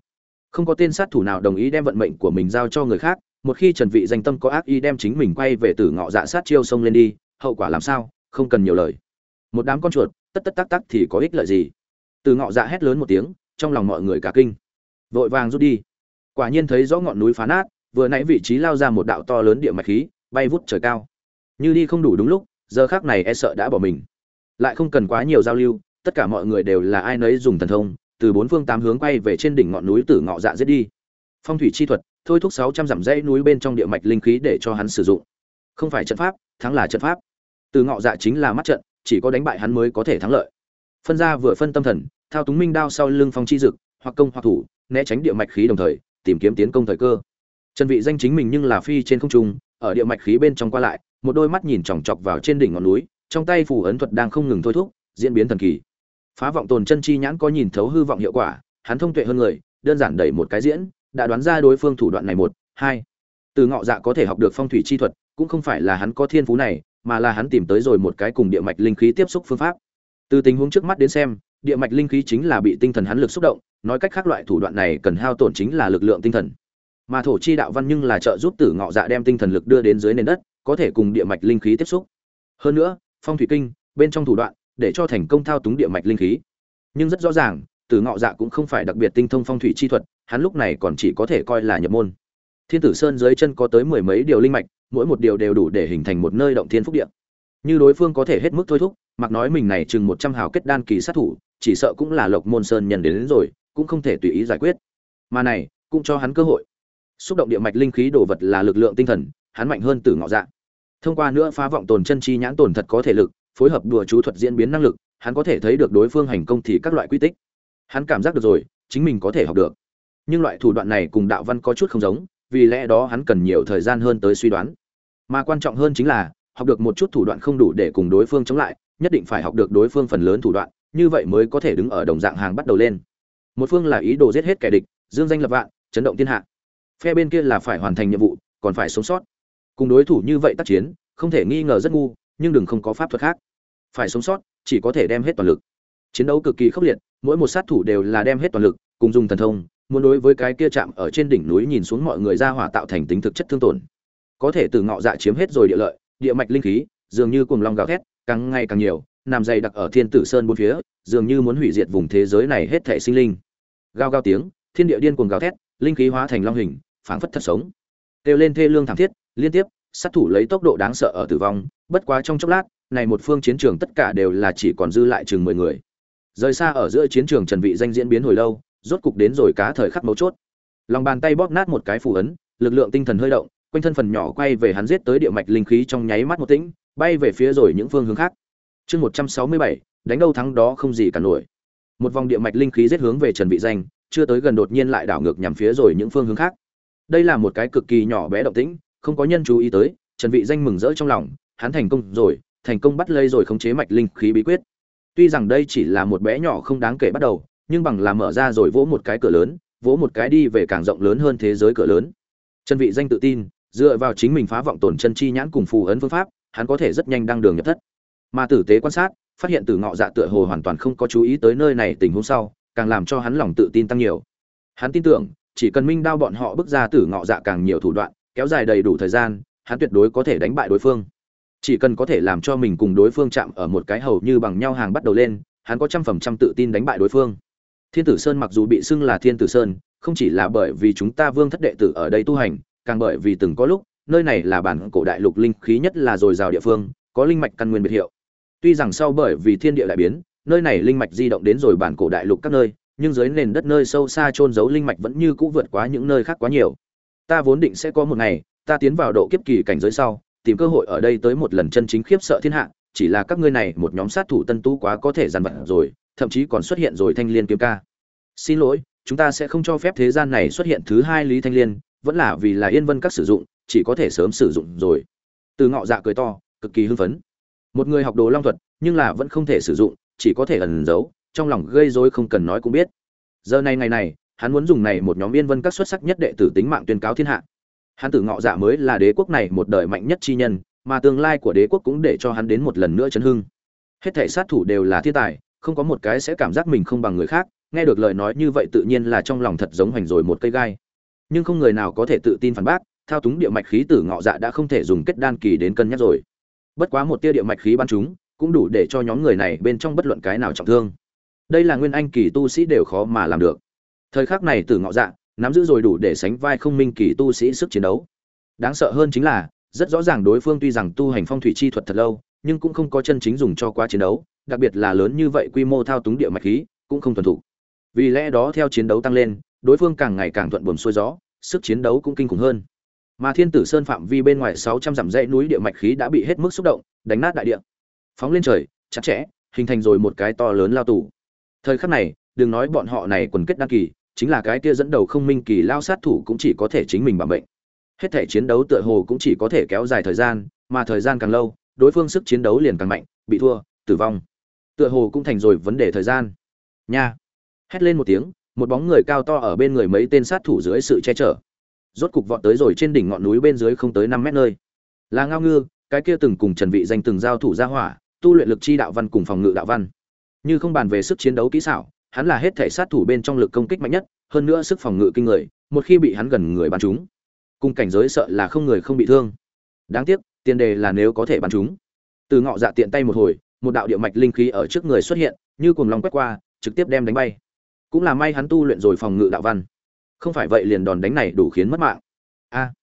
[SPEAKER 1] Không có tên sát thủ nào đồng ý đem vận mệnh của mình giao cho người khác, một khi trần vị danh tâm có ác ý đem chính mình quay về tử ngọ dạ sát chiêu sông lên đi, hậu quả làm sao? Không cần nhiều lời. Một đám con chuột, tất tất tắc tắc thì có ích lợi gì? Từ ngọ dạ hét lớn một tiếng, trong lòng mọi người cả kinh. Vội vàng rút đi quả nhiên thấy rõ ngọn núi phá nát, vừa nãy vị trí lao ra một đạo to lớn địa mạch khí, bay vút trời cao. Như đi không đủ đúng lúc, giờ khác này e sợ đã bỏ mình. Lại không cần quá nhiều giao lưu, tất cả mọi người đều là ai nấy dùng thần thông, từ bốn phương tám hướng quay về trên đỉnh ngọn núi tử ngọ dạ giết đi. Phong thủy chi thuật, thôi thúc sáu trăm dặm dãy núi bên trong địa mạch linh khí để cho hắn sử dụng. Không phải trận pháp, thắng là trận pháp. Từ ngọ dạ chính là mắt trận, chỉ có đánh bại hắn mới có thể thắng lợi. Phân ra vừa phân tâm thần, thao túng minh đao sau lưng phong chi dực, hoặc công hoặc thủ, né tránh địa mạch khí đồng thời tìm kiếm tiến công thời cơ. Trần vị danh chính mình nhưng là phi trên không trung, ở địa mạch khí bên trong qua lại, một đôi mắt nhìn chòng chọc vào trên đỉnh ngọn núi, trong tay phù ấn thuật đang không ngừng thôi thúc, diễn biến thần kỳ. Phá vọng tồn chân chi nhãn có nhìn thấu hư vọng hiệu quả, hắn thông tuệ hơn người, đơn giản đẩy một cái diễn, đã đoán ra đối phương thủ đoạn này một, hai. Từ ngọ dạ có thể học được phong thủy chi thuật, cũng không phải là hắn có thiên phú này, mà là hắn tìm tới rồi một cái cùng địa mạch linh khí tiếp xúc phương pháp. Từ tình huống trước mắt đến xem địa mạch linh khí chính là bị tinh thần hắn lực xúc động, nói cách khác loại thủ đoạn này cần hao tổn chính là lực lượng tinh thần. Mà thổ chi đạo văn nhưng là trợ giúp tử ngọ dạ đem tinh thần lực đưa đến dưới nền đất, có thể cùng địa mạch linh khí tiếp xúc. Hơn nữa, phong thủy kinh, bên trong thủ đoạn, để cho thành công thao túng địa mạch linh khí. Nhưng rất rõ ràng, tử ngọ dạ cũng không phải đặc biệt tinh thông phong thủy chi thuật, hắn lúc này còn chỉ có thể coi là nhập môn. Thiên tử sơn dưới chân có tới mười mấy điều linh mạch, mỗi một điều đều đủ để hình thành một nơi động thiên phúc địa như đối phương có thể hết mức thôi thúc mặc nói mình này chừng một trăm hào kết đan kỳ sát thủ chỉ sợ cũng là lộc môn sơn nhân đến, đến rồi cũng không thể tùy ý giải quyết. Mà này cũng cho hắn cơ hội. Xúc động địa mạch linh khí đồ vật là lực lượng tinh thần hắn mạnh hơn từ ngọ dạ. Thông qua nữa phá vọng tồn chân chi nhãn tồn thật có thể lực phối hợp đùa chú thuật diễn biến năng lực hắn có thể thấy được đối phương hành công thì các loại quy tích. Hắn cảm giác được rồi chính mình có thể học được. Nhưng loại thủ đoạn này cùng đạo văn có chút không giống vì lẽ đó hắn cần nhiều thời gian hơn tới suy đoán. Mà quan trọng hơn chính là học được một chút thủ đoạn không đủ để cùng đối phương chống lại, nhất định phải học được đối phương phần lớn thủ đoạn, như vậy mới có thể đứng ở đồng dạng hàng bắt đầu lên. Một phương là ý đồ giết hết kẻ địch, dương danh lập vạn, chấn động thiên hạ. Phe bên kia là phải hoàn thành nhiệm vụ, còn phải sống sót. Cùng đối thủ như vậy tác chiến, không thể nghi ngờ rất ngu, nhưng đừng không có pháp thuật khác. Phải sống sót, chỉ có thể đem hết toàn lực. Chiến đấu cực kỳ khốc liệt, mỗi một sát thủ đều là đem hết toàn lực, cùng dùng thần thông, muốn đối với cái kia chạm ở trên đỉnh núi nhìn xuống mọi người ra hỏa tạo thành tính thực chất thương tổn. Có thể từ ngọ dạ chiếm hết rồi địa lợi địa mạch linh khí, dường như cuồng long gào thét, càng ngày càng nhiều, nằm dày đặc ở thiên tử sơn bốn phía, dường như muốn hủy diệt vùng thế giới này hết thảy sinh linh. Gào gào tiếng, thiên địa điên cuồng gào thét, linh khí hóa thành long hình, phảng phất thật sống. Kêu lên thê lương thảm thiết, liên tiếp, sát thủ lấy tốc độ đáng sợ ở tử vong, bất quá trong chốc lát, này một phương chiến trường tất cả đều là chỉ còn dư lại chừng mười người. Rời xa ở giữa chiến trường trần vị danh diễn biến hồi lâu, rốt cục đến rồi cá thời khắc mấu chốt. Lòng bàn tay bóp nát một cái phù ấn, lực lượng tinh thần hơi động quanh thân phần nhỏ quay về hắn giết tới địa mạch linh khí trong nháy mắt một tĩnh, bay về phía rồi những phương hướng khác. Chương một trăm sáu mươi bảy, đánh đâu thắng đó không gì cả nổi. Một vòng địa mạch linh khí giết hướng về trần vị danh, chưa tới gần đột nhiên lại đảo ngược nhằm phía rồi những phương hướng khác. Đây là một cái cực kỳ nhỏ bé động tĩnh, không có nhân chú ý tới, trần vị danh mừng rỡ trong lòng, hắn thành công rồi, thành công bắt lấy rồi khống chế mạch linh khí bí quyết. Tuy rằng đây chỉ là một bé nhỏ không đáng kể bắt đầu, nhưng bằng là mở ra rồi vỗ một cái cửa lớn, vỗ một cái đi về càng rộng lớn hơn thế giới cửa lớn. Trần vị danh tự tin dựa vào chính mình phá vọng tổn chân chi nhãn cùng phù ấn phương pháp, hắn có thể rất nhanh đăng đường nhập thất. Mà tử tế quan sát, phát hiện từ ngọ dạ tựa hồ hoàn toàn không có chú ý tới nơi này tình huống sau, càng làm cho hắn lòng tự tin tăng nhiều. Hắn tin tưởng, chỉ cần minh đao bọn họ bước ra tử ngọ dạ càng nhiều thủ đoạn, kéo dài đầy đủ thời gian, hắn tuyệt đối có thể đánh bại đối phương. Chỉ cần có thể làm cho mình cùng đối phương chạm ở một cái hầu như bằng nhau hàng bắt đầu lên, hắn có trăm phần trăm tự tin đánh bại đối phương. Thiên tử sơn mặc dù bị xưng là thiên tử sơn, không chỉ là bởi vì chúng ta vương thất đệ tử ở đây tu hành càng bởi vì từng có lúc, nơi này là bản cổ đại lục linh khí nhất là dồi dào địa phương, có linh mạch căn nguyên biệt hiệu. Tuy rằng sau bởi vì thiên địa đại biến, nơi này linh mạch di động đến rồi bản cổ đại lục các nơi, nhưng dưới nền đất nơi sâu xa trôn giấu linh mạch vẫn như cũ vượt quá những nơi khác quá nhiều. Ta vốn định sẽ có một ngày, ta tiến vào độ kiếp kỳ cảnh giới sau, tìm cơ hội ở đây tới một lần chân chính khiếp sợ thiên hạ, chỉ là các ngươi này một nhóm sát thủ tân tú quá có thể dằn vặt rồi, thậm chí còn xuất hiện rồi thanh liên kiếm ca. Xin lỗi, chúng ta sẽ không cho phép thế gian này xuất hiện thứ hai lý thanh liên vẫn là vì là yên vân các sử dụng, chỉ có thể sớm sử dụng rồi. Từ ngọ dạ cười to, cực kỳ hưng phấn. Một người học đồ long thuật, nhưng là vẫn không thể sử dụng, chỉ có thể ẩn giấu, trong lòng gây rối không cần nói cũng biết. Giờ này ngày này, hắn muốn dùng này một nhóm yên vân các xuất sắc nhất đệ tử tính mạng tuyên cáo thiên hạ. Hắn tử ngọ dạ mới là đế quốc này một đời mạnh nhất chi nhân, mà tương lai của đế quốc cũng để cho hắn đến một lần nữa chấn hưng. Hết thể sát thủ đều là thiên tài, không có một cái sẽ cảm giác mình không bằng người khác, nghe được lời nói như vậy tự nhiên là trong lòng thật giống hoành rồi một cây gai nhưng không người nào có thể tự tin phản bác, thao túng địa mạch khí tử ngọ dạ đã không thể dùng kết đan kỳ đến cân nhắc rồi. Bất quá một tia địa mạch khí bắn chúng, cũng đủ để cho nhóm người này bên trong bất luận cái nào trọng thương. Đây là nguyên anh kỳ tu sĩ đều khó mà làm được. Thời khắc này tử ngọ dạ nắm giữ rồi đủ để sánh vai không minh kỳ tu sĩ sức chiến đấu. Đáng sợ hơn chính là, rất rõ ràng đối phương tuy rằng tu hành phong thủy chi thuật thật lâu, nhưng cũng không có chân chính dùng cho quá chiến đấu, đặc biệt là lớn như vậy quy mô thao túng địa mạch khí, cũng không thuần thủ vì lẽ đó theo chiến đấu tăng lên đối phương càng ngày càng thuận buồm xuôi gió, sức chiến đấu cũng kinh khủng hơn. Mà thiên tử sơn phạm vi bên ngoài sáu trăm dặm dãy núi địa mạch khí đã bị hết mức xúc động, đánh nát đại địa. Phóng lên trời, chặt chẽ, hình thành rồi một cái to lớn lao tù. Thời khắc này, đừng nói bọn họ này quần kết đăng kỳ, chính là cái kia dẫn đầu không minh kỳ lao sát thủ cũng chỉ có thể chính mình bảo mệnh hết thể chiến đấu tựa hồ cũng chỉ có thể kéo dài thời gian, mà thời gian càng lâu, đối phương sức chiến đấu liền càng mạnh, bị thua, tử vong. Tựa hồ cũng thành rồi vấn đề thời gian. Nha. Hét lên một tiếng một bóng người cao to ở bên người mấy tên sát thủ dưới sự che chở. Rốt cục vọt tới rồi trên đỉnh ngọn núi bên dưới không tới năm mét nơi. Là ngao ngư cái kia từng cùng trần vị danh từng giao thủ gia hỏa tu luyện lực chi đạo văn cùng phòng ngự đạo văn. Như không bàn về sức chiến đấu kỹ xảo hắn là hết thể sát thủ bên trong lực công kích mạnh nhất hơn nữa sức phòng ngự kinh người một khi bị hắn gần người bắn chúng, cùng cảnh giới sợ là không người không bị thương. Đáng tiếc tiền đề là nếu có thể bắn chúng, từ ngọ dạ tiện tay một hồi một đạo địa mạch linh khí ở trước người xuất hiện như cuồng long quét qua trực tiếp đem đánh bay cũng là may hắn tu luyện rồi phòng ngự đạo văn. Không phải vậy liền đòn đánh này đủ khiến mất mạng. A. À,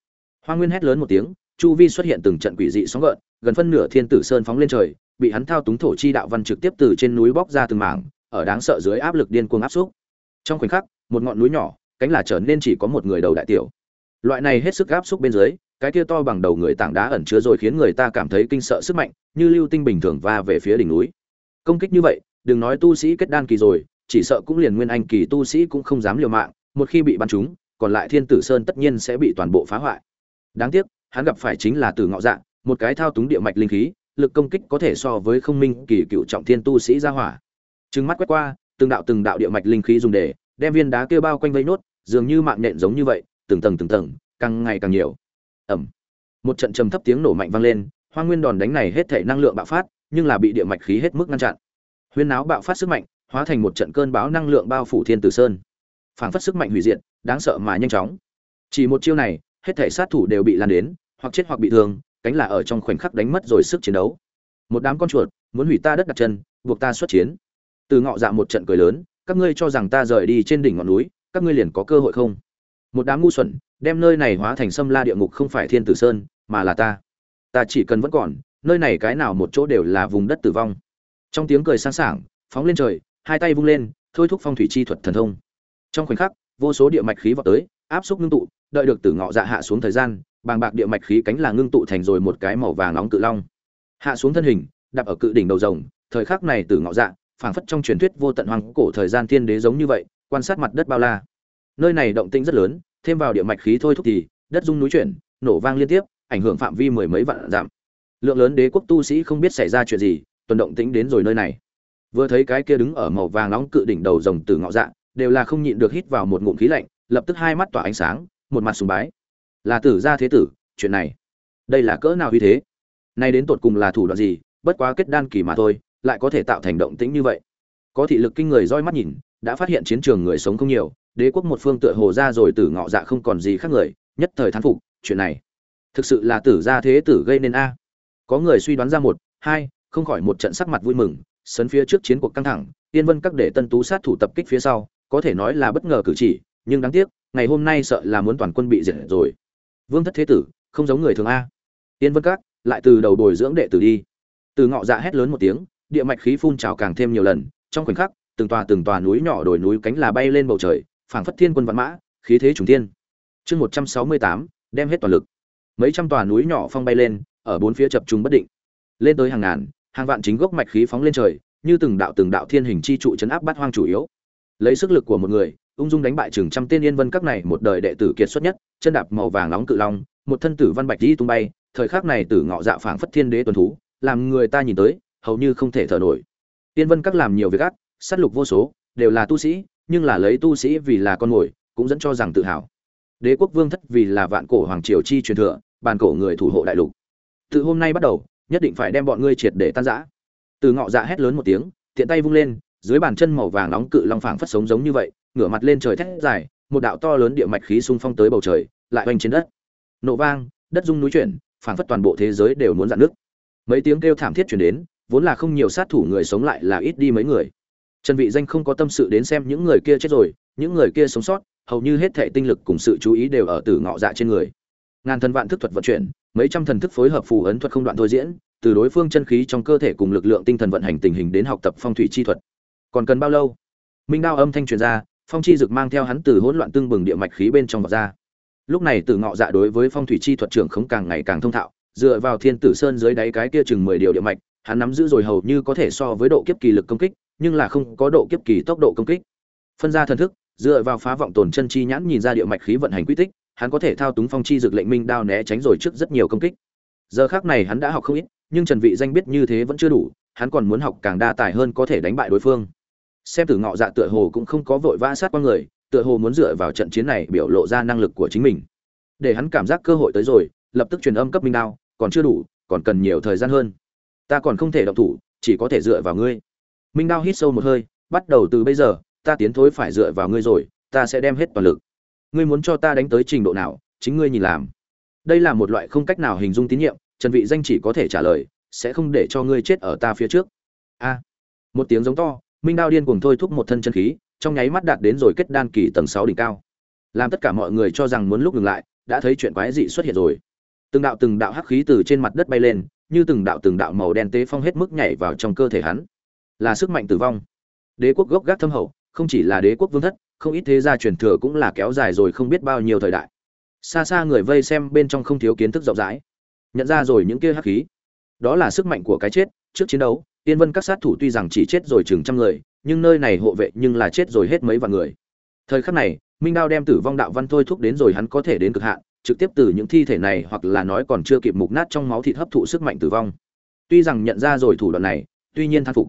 [SPEAKER 1] hoa nguyên hét lớn một tiếng chu vi xuất hiện từng trận quỷ dị sóng gợn gần phân nửa thiên tử sơn phóng lên trời bị hắn thao túng thổ chi đạo văn trực tiếp từ trên núi bóc ra từng mảng ở đáng sợ dưới áp lực điên cuồng áp xúc. Trong khoảnh khắc một ngọn núi nhỏ cánh là trở nên chỉ có một người đầu đại tiểu. Loại này hết sức áp xúc bên dưới cái kia to bằng đầu người tảng đá ẩn chứa rồi khiến người ta cảm thấy kinh sợ sức mạnh như lưu tinh bình thường va về phía đỉnh núi. Công kích như vậy đừng nói tu sĩ kết đan kỳ rồi chỉ sợ cũng liền nguyên anh kỳ tu sĩ cũng không dám liều mạng một khi bị bắn trúng còn lại thiên tử sơn tất nhiên sẽ bị toàn bộ phá hoại. Đáng tiếc hắn gặp phải chính là tử ngọ dạng một cái thao túng địa mạch linh khí lực công kích có thể so với không minh kỳ cựu trọng thiên tu sĩ ra hỏa. Trừng mắt quét qua từng đạo từng đạo địa mạch linh khí dùng để đem viên đá kia bao quanh vây nốt dường như mạng nhện giống như vậy từng tầng từng tầng càng ngày càng nhiều. Ầm, một trận trầm thấp tiếng nổ mạnh vang lên hoa nguyên đòn đánh này hết thể năng lượng bạo phát nhưng là bị địa mạch khí hết mức ngăn chặn. Huyên náo bạo phát sức mạnh hóa thành một trận cơn bão năng lượng bao phủ thiên tử sơn. Phảng phất sức mạnh hủy diệt, đáng sợ mà nhanh chóng. Chỉ một chiêu này, hết thể sát thủ đều bị lan đến, hoặc chết hoặc bị thương, cánh là ở trong khoảnh khắc đánh mất rồi sức chiến đấu. Một đám con chuột, muốn hủy ta đất đặt chân, buộc ta xuất chiến. Từ ngọ dạ một trận cười lớn, các ngươi cho rằng ta rời đi trên đỉnh ngọn núi, các ngươi liền có cơ hội không? Một đám ngu xuẩn, đem nơi này hóa thành sâm la địa ngục không phải thiên tử sơn, mà là ta. Ta chỉ cần vẫn còn, nơi này cái nào một chỗ đều là vùng đất tử vong. Trong tiếng cười sáng sảng, phóng lên trời hai tay vung lên, thôi thúc phong thủy chi thuật thần thông. Trong khoảnh khắc, vô số địa mạch khí vọt tới, áp xúc ngưng tụ, đợi được tử ngọ dạ hạ xuống thời gian, bàng bạc địa mạch khí cánh là ngưng tụ thành rồi một cái màu vàng nóng cự long. Hạ xuống thân hình, đạp ở cự đỉnh đầu rồng, thời khắc này tử ngọ dạ phảng phất trong truyền thuyết vô tận hoang cổ thời gian thiên đế giống như vậy, quan sát mặt đất bao la. Nơi này động tĩnh rất lớn, thêm vào địa mạch khí thôi thúc thì, đất rung núi chuyển, nổ vang liên tiếp, ảnh hưởng phạm vi mười mấy vạn dặm. Lượng lớn đế quốc tu sĩ không biết xảy ra chuyện gì, tuần động tĩnh đến rồi nơi này vừa thấy cái kia đứng ở màu vàng nóng cự đỉnh đầu rồng từ ngọ dạ đều là không nhịn được hít vào một ngụm khí lạnh, lập tức hai mắt tỏa ánh sáng, một mặt sùng bái. Là tử gia thế tử, chuyện này, đây là cỡ nào uy thế? Nay đến tột cùng là thủ đoạn gì, bất quá kết đan kỳ mà thôi, lại có thể tạo thành động tĩnh như vậy. Có thị lực kinh người roi mắt nhìn, đã phát hiện chiến trường người sống không nhiều, đế quốc một phương tựa hồ ra rồi tử ngọ dạ không còn gì khác người, nhất thời thán phục, chuyện này, thực sự là tử gia thế tử gây nên a. Có người suy đoán ra một, hai, không khỏi một trận sắc mặt vui mừng sấn phía trước chiến cuộc căng thẳng tiên vân các để tân tú sát thủ tập kích phía sau, có thể nói là bất ngờ cử chỉ, nhưng đáng tiếc, ngày hôm nay sợ là muốn toàn quân bị diệt rồi. Vương thất thế tử, không giống người thường a. Tiên vân các, lại từ đầu bồi dưỡng đệ tử đi. Từ ngọ dạ hét lớn một tiếng, địa mạch khí phun trào càng thêm nhiều lần, trong khoảnh khắc, từng tòa từng tòa núi nhỏ đồi núi cánh là bay lên bầu trời, phảng phất thiên quân vạn mã, khí thế trùng thiên. Chương một trăm sáu mươi tám, đem hết toàn lực. Mấy trăm tòa núi nhỏ phong bay lên, ở bốn phía chập trùng bất định. Lên tới hàng ngàn hàng vạn chính gốc mạch khí phóng lên trời, như từng đạo từng đạo thiên hình chi trụ chấn áp bát hoang chủ yếu. Lấy sức lực của một người, ung dung đánh bại chừng trăm tên yên vân các này một đời đệ tử kiệt xuất nhất, chân đạp màu vàng nóng cự long, một thân tử văn bạch đi tung bay, thời khắc này tử ngọ dạ phảng phất thiên đế tuần thú, làm người ta nhìn tới, hầu như không thể thở nổi. Tiên vân các làm nhiều việc ác, sát lục vô số, đều là tu sĩ, nhưng là lấy tu sĩ vì là con mồi, cũng dẫn cho rằng tự hào. Đế quốc vương thất vì là vạn cổ hoàng triều chi truyền thừa, bàn cổ người thủ hộ đại lục. Từ hôm nay bắt đầu nhất định phải đem bọn ngươi triệt để tan rã. Từ ngọ dạ hét lớn một tiếng, tiện tay vung lên, dưới bàn chân màu vàng nóng cự long phảng phất sống giống như vậy, ngửa mặt lên trời thét dài, một đạo to lớn địa mạch khí xung phong tới bầu trời, lại oanh trên đất. Nổ vang, đất rung núi chuyển, phảng phất toàn bộ thế giới đều muốn dạn nước. Mấy tiếng kêu thảm thiết chuyển đến, vốn là không nhiều sát thủ người sống lại là ít đi mấy người. Trần vị danh không có tâm sự đến xem những người kia chết rồi, những người kia sống sót, hầu như hết thảy tinh lực cùng sự chú ý đều ở tử ngọ dạ trên người ngàn thần vạn thức thuật vận chuyển, mấy trăm thần thức phối hợp phù ấn thuật không đoạn thôi diễn, từ đối phương chân khí trong cơ thể cùng lực lượng tinh thần vận hành tình hình đến học tập phong thủy chi thuật. Còn cần bao lâu? Minh đao âm thanh truyền ra, phong chi dực mang theo hắn từ hỗn loạn tương bừng địa mạch khí bên trong vào ra. Lúc này từ ngọ dạ đối với phong thủy chi thuật trưởng không càng ngày càng thông thạo, dựa vào thiên tử sơn dưới đáy cái kia chừng mười điều địa mạch, hắn nắm giữ rồi hầu như có thể so với độ kiếp kỳ lực công kích, nhưng là không có độ kiếp kỳ tốc độ công kích. Phân ra thần thức, dựa vào phá vọng tồn chân chi nhãn nhìn ra địa mạch khí vận hành quy tích hắn có thể thao túng phong chi dược lệnh minh đao né tránh rồi trước rất nhiều công kích. Giờ khác này hắn đã học không ít, nhưng trần vị danh biết như thế vẫn chưa đủ, hắn còn muốn học càng đa tài hơn có thể đánh bại đối phương. Xem từ ngọ dạ tựa hồ cũng không có vội vã sát qua người, tựa hồ muốn dựa vào trận chiến này biểu lộ ra năng lực của chính mình. Để hắn cảm giác cơ hội tới rồi, lập tức truyền âm cấp minh đao, còn chưa đủ, còn cần nhiều thời gian hơn. Ta còn không thể động thủ, chỉ có thể dựa vào ngươi. Minh đao hít sâu một hơi, bắt đầu từ bây giờ, ta tiến thối phải dựa vào ngươi rồi, ta sẽ đem hết toàn lực ngươi muốn cho ta đánh tới trình độ nào, chính ngươi nhìn làm. Đây là một loại không cách nào hình dung tín nhiệm, trần vị danh chỉ có thể trả lời, sẽ không để cho ngươi chết ở ta phía trước. A. Một tiếng giống to, minh đao điên cuồng thôi thúc một thân chân khí, trong nháy mắt đạt đến rồi kết đan kỳ tầng 6 đỉnh cao. Làm tất cả mọi người cho rằng muốn lúc dừng lại, đã thấy chuyện quái dị xuất hiện rồi. Từng đạo từng đạo hắc khí từ trên mặt đất bay lên, như từng đạo từng đạo màu đen tế phong hết mức nhảy vào trong cơ thể hắn. Là sức mạnh tử vong. Đế quốc gốc gác thâm hậu, không chỉ là đế quốc vương thất không ít thế gia truyền thừa cũng là kéo dài rồi không biết bao nhiêu thời đại. Xa xa người vây xem bên trong không thiếu kiến thức rộng rãi. Nhận ra rồi những kia hắc khí. Đó là sức mạnh của cái chết, trước chiến đấu, tiên vân các sát thủ tuy rằng chỉ chết rồi chừng trăm người, nhưng nơi này hộ vệ nhưng là chết rồi hết mấy vạn người. Thời khắc này, minh đao đem tử vong đạo văn thôi thúc đến rồi hắn có thể đến cực hạn, trực tiếp từ những thi thể này hoặc là nói còn chưa kịp mục nát trong máu thịt hấp thụ sức mạnh tử vong. Tuy rằng nhận ra rồi thủ đoạn này, tuy nhiên thán phục.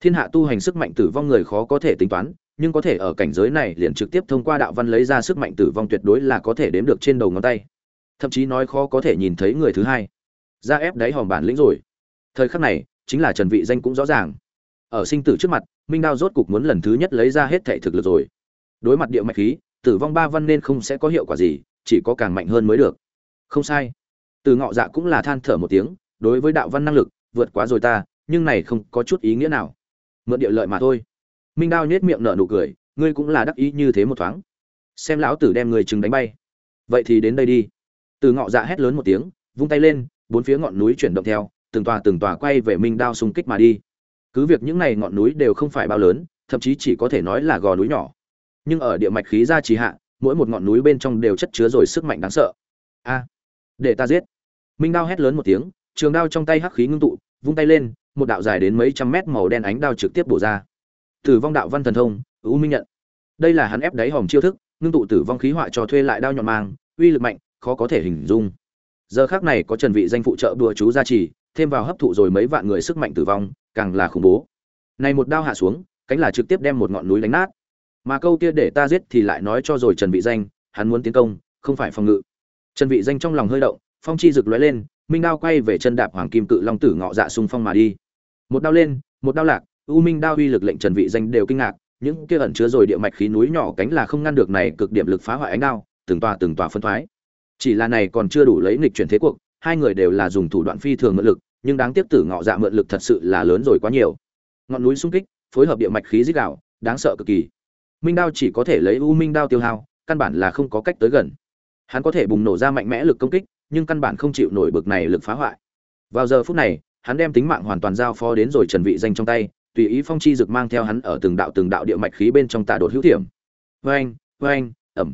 [SPEAKER 1] Thiên hạ tu hành sức mạnh tử vong người khó có thể tính toán nhưng có thể ở cảnh giới này liền trực tiếp thông qua đạo văn lấy ra sức mạnh tử vong tuyệt đối là có thể đếm được trên đầu ngón tay. Thậm chí nói khó có thể nhìn thấy người thứ hai. Ra ép đáy hòm bản lĩnh rồi. Thời khắc này, chính là trần vị danh cũng rõ ràng. Ở sinh tử trước mặt, minh đao rốt cục muốn lần thứ nhất lấy ra hết thể thực lực rồi. Đối mặt địa mạch khí, tử vong ba văn nên không sẽ có hiệu quả gì, chỉ có càng mạnh hơn mới được. Không sai. Từ ngọ dạ cũng là than thở một tiếng, đối với đạo văn năng lực, vượt quá rồi ta, nhưng này không có chút ý nghĩa nào. Mượn địa lợi mà thôi minh đao nhếch miệng nở nụ cười, ngươi cũng là đắc ý như thế một thoáng. Xem lão tử đem người chừng đánh bay. Vậy thì đến đây đi. Từ ngọ dạ hét lớn một tiếng, vung tay lên, bốn phía ngọn núi chuyển động theo, từng tòa từng tòa quay về minh đao xung kích mà đi. Cứ việc những này ngọn núi đều không phải bao lớn, thậm chí chỉ có thể nói là gò núi nhỏ. Nhưng ở địa mạch khí ra trì hạ, mỗi một ngọn núi bên trong đều chất chứa rồi sức mạnh đáng sợ. A, để ta giết. Minh đao hét lớn một tiếng, trường đao trong tay hắc khí ngưng tụ, vung tay lên, một đạo dài đến mấy trăm mét màu đen ánh đao trực tiếp bổ ra tử vong đạo văn thần thông, u minh nhận. Đây là hắn ép đáy hòm chiêu thức, ngưng tụ tử vong khí họa cho thuê lại đao nhọn mang, uy lực mạnh, khó có thể hình dung. Giờ khác này có trần vị danh phụ trợ đùa chú gia trì, thêm vào hấp thụ rồi mấy vạn người sức mạnh tử vong, càng là khủng bố. Này một đao hạ xuống, cánh là trực tiếp đem một ngọn núi đánh nát. Mà câu kia để ta giết thì lại nói cho rồi trần vị danh, hắn muốn tiến công, không phải phòng ngự. Trần vị danh trong lòng hơi động, phong chi rực lóe lên, minh đao quay về chân đạp hoàng kim cự long tử ngọ dạ xung phong mà đi. Một đao lên, một đao lạc u minh đao uy lực lệnh trần vị danh đều kinh ngạc, những kia ẩn chứa rồi địa mạch khí núi nhỏ cánh là không ngăn được này cực điểm lực phá hoại ánh đao, từng tòa từng tòa phân thoái. Chỉ là này còn chưa đủ lấy nghịch chuyển thế cuộc, hai người đều là dùng thủ đoạn phi thường mượn lực, nhưng đáng tiếc tử ngọ dạ mượn lực thật sự là lớn rồi quá nhiều. Ngọn núi xung kích, phối hợp địa mạch khí dích đạo đáng sợ cực kỳ. Minh đao chỉ có thể lấy u minh đao tiêu hao, căn bản là không có cách tới gần. Hắn có thể bùng nổ ra mạnh mẽ lực công kích, nhưng căn bản không chịu nổi bực này lực phá hoại. Vào giờ phút này, hắn đem tính mạng hoàn toàn giao phó đến rồi trần vị danh trong tay tùy ý phong chi dực mang theo hắn ở từng đạo từng đạo địa mạch khí bên trong tà đột hữu thiểm. Vang vang ẩm.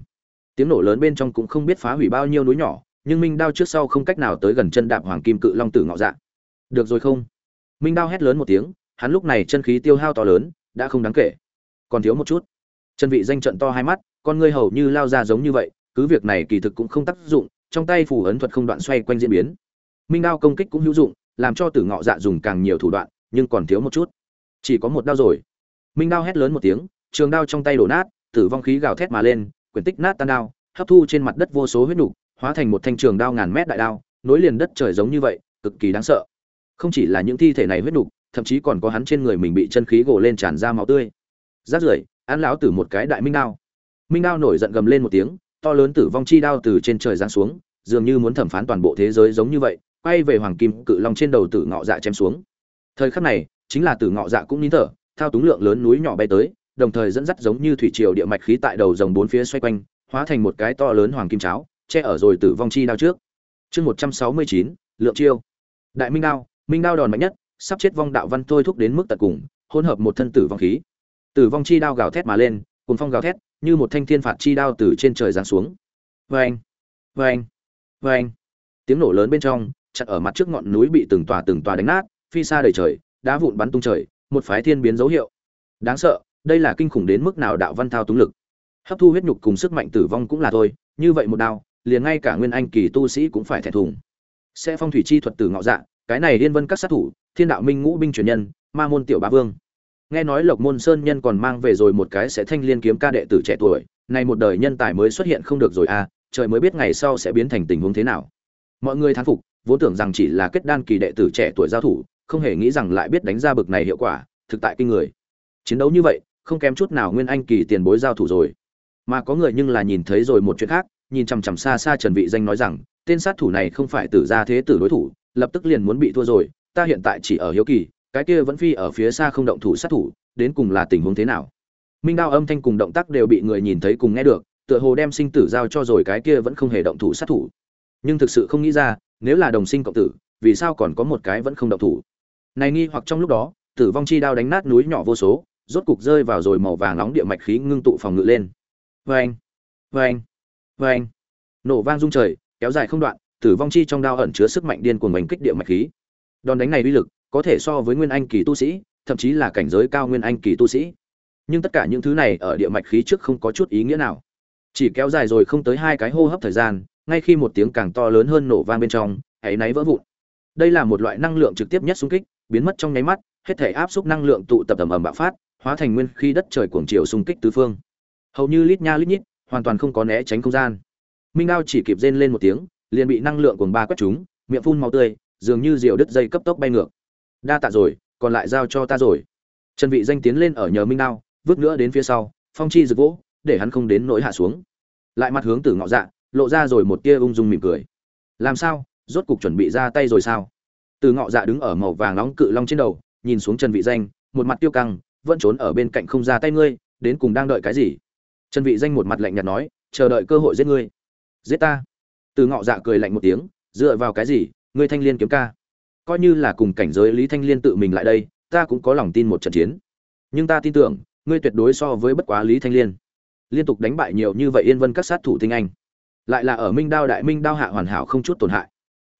[SPEAKER 1] Tiếng nổ lớn bên trong cũng không biết phá hủy bao nhiêu núi nhỏ, nhưng minh đao trước sau không cách nào tới gần chân đạp hoàng kim cự long tử ngọ dạ. Được rồi không? Minh đao hét lớn một tiếng, hắn lúc này chân khí tiêu hao to lớn, đã không đáng kể. Còn thiếu một chút. Chân vị danh trận to hai mắt, con ngươi hầu như lao ra giống như vậy, cứ việc này kỳ thực cũng không tác dụng, trong tay phủ ấn thuật không đoạn xoay quanh diễn biến. Minh đao công kích cũng hữu dụng, làm cho tử ngọ dạ dùng càng nhiều thủ đoạn, nhưng còn thiếu một chút chỉ có một đao rồi. Minh đao hét lớn một tiếng, trường đao trong tay đổ nát, tử vong khí gào thét mà lên quyển tích nát tan đao, hấp thu trên mặt đất vô số huyết nục, hóa thành một thanh trường đao ngàn mét đại đao, nối liền đất trời giống như vậy, cực kỳ đáng sợ. Không chỉ là những thi thể này huyết nục, thậm chí còn có hắn trên người mình bị chân khí gồ lên tràn ra máu tươi. Rát rưởi ăn lão tử một cái đại minh đao. Minh đao nổi giận gầm lên một tiếng, to lớn tử vong chi đao từ trên trời giáng xuống, dường như muốn thẩm phán toàn bộ thế giới giống như vậy, quay về hoàng kim cự long trên đầu tử ngọ dạ chém xuống. Thời khắc này chính là tử ngọ dạ cũng nín thở, thao túng lượng lớn núi nhỏ bay tới, đồng thời dẫn dắt giống như thủy triều địa mạch khí tại đầu dòng bốn phía xoay quanh, hóa thành một cái to lớn hoàng kim cháo, che ở rồi tử vong chi đao trước. Chương một trăm sáu mươi chín, lượng chiêu. Đại minh đao minh đao đòn mạnh nhất, sắp chết vong đạo văn thôi thúc đến mức tận cùng, hỗn hợp một thân tử vong khí. Tử vong chi đao gào thét mà lên cùng phong gào thét, như một thanh thiên phạt chi đao từ trên trời giáng xuống. Vê anh vê anh vê anh tiếng nổ lớn bên trong chặt ở mặt trước ngọn núi bị từng tòa từng tòa đánh nát, phi xa đầy trời đá vụn bắn tung trời, một phái thiên biến dấu hiệu. Đáng sợ, đây là kinh khủng đến mức nào đạo văn thao túng lực. Hấp thu huyết nhục cùng sức mạnh tử vong cũng là thôi, như vậy một đao, liền ngay cả nguyên anh kỳ tu sĩ cũng phải thẹn thùng. Sẽ phong thủy chi thuật tử ngọ dạ cái này liên vân các sát thủ, thiên đạo minh ngũ binh truyền nhân, ma môn tiểu bá vương. Nghe nói lộc môn sơn nhân còn mang về rồi một cái sẽ thanh liên kiếm ca đệ tử trẻ tuổi này một đời nhân tài mới xuất hiện không được rồi à trời mới biết ngày sau sẽ biến thành tình huống thế nào. Mọi người thán phục, vốn tưởng rằng chỉ là kết đan kỳ đệ tử trẻ tuổi giao thủ không hề nghĩ rằng lại biết đánh ra bực này hiệu quả, thực tại kinh người. Chiến đấu như vậy, không kém chút nào nguyên anh kỳ tiền bối giao thủ rồi. Mà có người nhưng là nhìn thấy rồi một chuyện khác, nhìn chằm chằm xa xa trần vị danh nói rằng, tên sát thủ này không phải tử gia thế tử đối thủ, lập tức liền muốn bị thua rồi, ta hiện tại chỉ ở hiếu kỳ, cái kia vẫn phi ở phía xa không động thủ sát thủ, đến cùng là tình huống thế nào? Minh đao âm thanh cùng động tác đều bị người nhìn thấy cùng nghe được, tựa hồ đem sinh tử giao cho rồi cái kia vẫn không hề động thủ sát thủ. Nhưng thực sự không nghĩ ra, nếu là đồng sinh cộng tử, vì sao còn có một cái vẫn không động thủ? Này nghi hoặc trong lúc đó, tử vong chi đao đánh nát núi nhỏ vô số, rốt cục rơi vào rồi màu vàng nóng địa mạch khí ngưng tụ phòng ngự lên. Vang vang vang nổ vang rung trời, kéo dài không đoạn, tử vong chi trong đao ẩn chứa sức mạnh điên cuồng đánh kích địa mạch khí. Đòn đánh này uy lực, có thể so với nguyên anh kỳ tu sĩ, thậm chí là cảnh giới cao nguyên anh kỳ tu sĩ. Nhưng tất cả những thứ này ở địa mạch khí trước không có chút ý nghĩa nào. Chỉ kéo dài rồi không tới hai cái hô hấp thời gian, ngay khi một tiếng càng to lớn hơn nổ vang bên trong hãy náy vỡ vụn. Đây là một loại năng lượng trực tiếp nhất xung kích biến mất trong nháy mắt hết thể áp suất năng lượng tụ tập ầm ầm bạo phát hóa thành nguyên khí đất trời cuồng chiều xung kích tứ phương. Hầu như lít nha lít nhít hoàn toàn không có né tránh không gian. Minh Dao chỉ kịp rên lên một tiếng liền bị năng lượng cuồng ba quét trúng miệng phun máu tươi dường như diều đứt dây cấp tốc bay ngược. Đa tạ rồi còn lại giao cho ta rồi. Trần vị danh tiến lên ở nhờ minh Dao, vứt nữa đến phía sau phong chi rực vỗ để hắn không đến nỗi hạ xuống. Lại mặt hướng từ ngọ dạ lộ ra rồi một tia ung dung mỉm cười. Làm sao? Rốt cục chuẩn bị ra tay rồi sao? Từ ngọ dạ đứng ở màu vàng nóng cự long trên đầu, nhìn xuống trần vị danh, một mặt tiêu căng, vẫn trốn ở bên cạnh không ra tay ngươi, đến cùng đang đợi cái gì? Trần vị danh một mặt lạnh nhạt nói, chờ đợi cơ hội giết ngươi. Giết ta. Từ ngọ dạ cười lạnh một tiếng, dựa vào cái gì, ngươi thanh liên kiếm ca? Coi như là cùng cảnh giới lý thanh liên tự mình lại đây, ta cũng có lòng tin một trận chiến. Nhưng ta tin tưởng, ngươi tuyệt đối so với bất quá lý thanh liên. Liên tục đánh bại nhiều như vậy yên vân các sát thủ tinh anh. Lại là ở minh đao đại minh đao hạ hoàn hảo không chút tổn hại.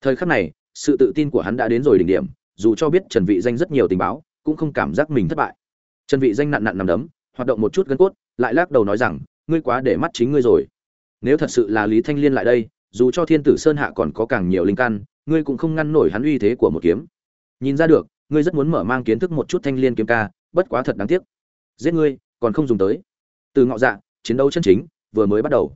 [SPEAKER 1] Thời khắc này sự tự tin của hắn đã đến rồi đỉnh điểm, dù cho biết trần vị danh rất nhiều tình báo, cũng không cảm giác mình thất bại. Trần vị danh nặn nặn nằm đấm, hoạt động một chút gân cốt, lại lắc đầu nói rằng, ngươi quá để mắt chính ngươi rồi. Nếu thật sự là lý thanh liên lại đây, dù cho thiên tử sơn hạ còn có càng nhiều linh căn, ngươi cũng không ngăn nổi hắn uy thế của một kiếm. Nhìn ra được, ngươi rất muốn mở mang kiến thức một chút thanh liên kiếm ca, bất quá thật đáng tiếc. Giết ngươi, còn không dùng tới. Từ ngọ dạ chiến đấu chân chính, vừa mới bắt đầu.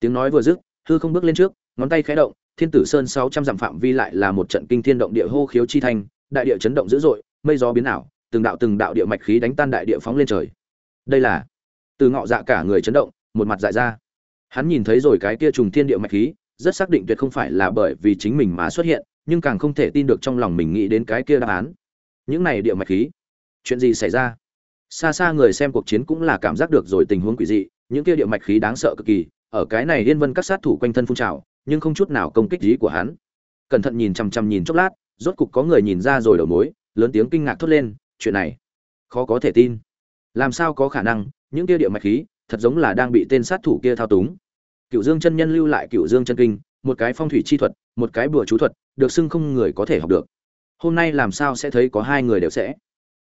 [SPEAKER 1] Tiếng nói vừa dứt, hư không bước lên trước, ngón tay khẽ động thiên tử sơn sáu trăm dặm phạm vi lại là một trận kinh thiên động địa hô khiếu chi thanh, đại địa chấn động dữ dội, mây gió biến ảo, từng đạo từng đạo địa mạch khí đánh tan đại địa phóng lên trời. Đây là từ ngọ dạ cả người chấn động, một mặt dại ra. Hắn nhìn thấy rồi cái kia trùng thiên địa mạch khí, rất xác định tuyệt không phải là bởi vì chính mình mà xuất hiện, nhưng càng không thể tin được trong lòng mình nghĩ đến cái kia đáp án. Những này địa mạch khí, chuyện gì xảy ra? Xa xa người xem cuộc chiến cũng là cảm giác được rồi tình huống quỷ dị, những kia địa mạch khí đáng sợ cực kỳ, ở cái này liên vân các sát thủ quanh thân phun trào nhưng không chút nào công kích ý của hắn. Cẩn thận nhìn chằm chằm nhìn chốc lát, rốt cục có người nhìn ra rồi đầu mối, lớn tiếng kinh ngạc thốt lên, chuyện này, khó có thể tin. Làm sao có khả năng, những kia địa mạch khí, thật giống là đang bị tên sát thủ kia thao túng. Cựu dương chân nhân lưu lại cựu dương chân kinh, một cái phong thủy chi thuật, một cái bùa chú thuật, được xưng không người có thể học được. Hôm nay làm sao sẽ thấy có hai người đều sẽ?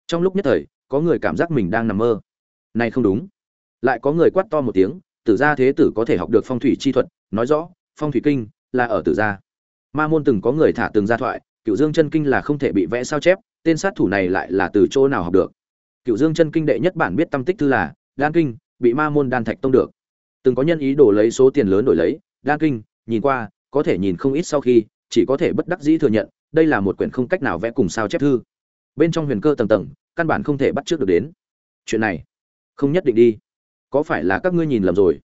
[SPEAKER 1] Trong lúc nhất thời, có người cảm giác mình đang nằm mơ. Này không đúng. Lại có người quát to một tiếng, tử gia thế tử có thể học được phong thủy chi thuật, nói rõ phong thủy kinh, là ở tử gia. Ma môn từng có người thả từng gia thoại cựu dương chân kinh là không thể bị vẽ sao chép, tên sát thủ này lại là từ chỗ nào học được? Cựu dương chân kinh đệ nhất bản biết tâm tích thư là, đan kinh, bị ma môn đan thạch tông được. Từng có nhân ý đổ lấy số tiền lớn đổi lấy, đan kinh, nhìn qua, có thể nhìn không ít sau khi, chỉ có thể bất đắc dĩ thừa nhận, đây là một quyển không cách nào vẽ cùng sao chép thư. Bên trong huyền cơ tầng tầng, căn bản không thể bắt trước được đến. Chuyện này, không nhất định đi. Có phải là các ngươi nhìn lầm rồi?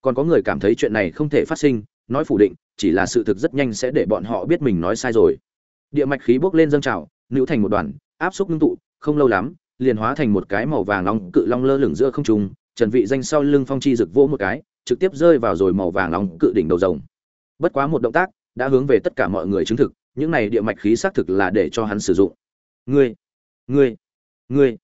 [SPEAKER 1] Còn có người cảm thấy chuyện này không thể phát sinh nói phủ định, chỉ là sự thực rất nhanh sẽ để bọn họ biết mình nói sai rồi. Địa mạch khí bốc lên dâng trào nữ thành một đoàn, áp xúc ngưng tụ, không lâu lắm, liền hóa thành một cái màu vàng nóng cự long lơ lửng giữa không trung, trần vị danh sau lưng phong chi rực vỗ một cái, trực tiếp rơi vào rồi màu vàng nóng cự đỉnh đầu rồng. Bất quá một động tác, đã hướng về tất cả mọi người chứng thực, những này địa mạch khí xác thực là để cho hắn sử dụng. Ngươi ngươi ngươi.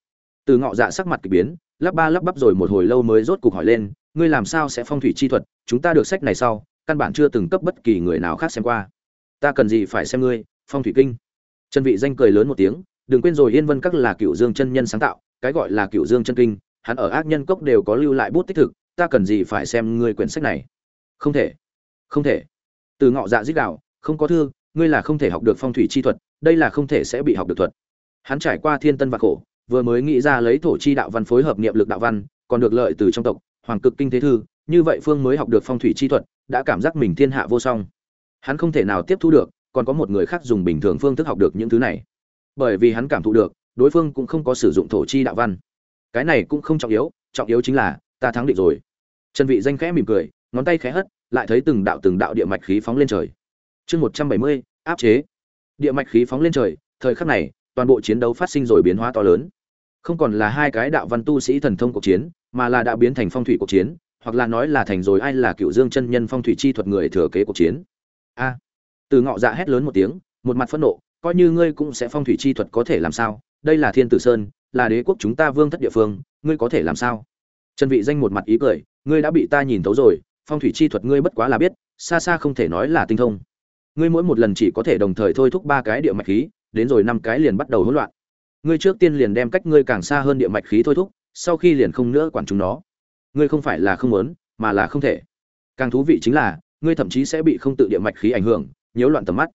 [SPEAKER 1] Từ ngọ dạ sắc mặt kỳ biến, lắp ba lắp bắp rồi một hồi lâu mới rốt cục hỏi lên, ngươi làm sao sẽ phong thủy chi thuật, chúng ta được sách này sau căn bản chưa từng cấp bất kỳ người nào khác xem qua. Ta cần gì phải xem ngươi, phong thủy kinh? Trần vị danh cười lớn một tiếng, đừng quên rồi yên vân các là cựu dương chân nhân sáng tạo, cái gọi là cựu dương chân kinh, hắn ở ác nhân cốc đều có lưu lại bút tích thực, ta cần gì phải xem ngươi quyển sách này? Không thể không thể. Từ ngọ dạ dích đạo, không có thư, ngươi là không thể học được phong thủy chi thuật, đây là không thể sẽ bị học được thuật. Hắn trải qua thiên tân và khổ, vừa mới nghĩ ra lấy thổ chi đạo văn phối hợp niệm lực đạo văn, còn được lợi từ trong tộc, hoàng cực kinh thế thư như vậy phương mới học được phong thủy chi thuật, đã cảm giác mình thiên hạ vô song. Hắn không thể nào tiếp thu được, còn có một người khác dùng bình thường phương thức học được những thứ này. Bởi vì hắn cảm thụ được, đối phương cũng không có sử dụng thổ chi đạo văn. Cái này cũng không trọng yếu trọng yếu chính là, ta thắng định rồi. Trần vị danh khẽ mỉm cười, ngón tay khẽ hất, lại thấy từng đạo từng đạo địa mạch khí phóng lên trời. Chương một trăm bảy mươi, áp chế. Địa mạch khí phóng lên trời, thời khắc này, toàn bộ chiến đấu phát sinh rồi biến hóa to lớn. Không còn là hai cái đạo văn tu sĩ thần thông cuộc chiến, mà là đã biến thành phong thủy cuộc chiến hoặc là nói là thành rồi ai là cựu dương chân nhân phong thủy chi thuật người thừa kế cuộc chiến. A. Từ ngọ dạ hét lớn một tiếng, một mặt phẫn nộ, coi như ngươi cũng sẽ phong thủy chi thuật có thể làm sao? Đây là thiên tử sơn, là đế quốc chúng ta vương thất địa phương, ngươi có thể làm sao? Trần vị danh một mặt ý cười, ngươi đã bị ta nhìn thấu rồi, phong thủy chi thuật ngươi bất quá là biết, xa xa không thể nói là tinh thông. Ngươi mỗi một lần chỉ có thể đồng thời thôi thúc ba cái địa mạch khí, đến rồi năm cái liền bắt đầu hỗn loạn. Ngươi trước tiên liền đem cách ngươi càng xa hơn địa mạch khí thôi thúc, sau khi liền không nữa quản chúng nó ngươi không phải là không muốn, mà là không thể. Càng thú vị chính là, ngươi thậm chí sẽ bị không tự địa mạch khí ảnh hưởng, nhiễu loạn tầm mắt.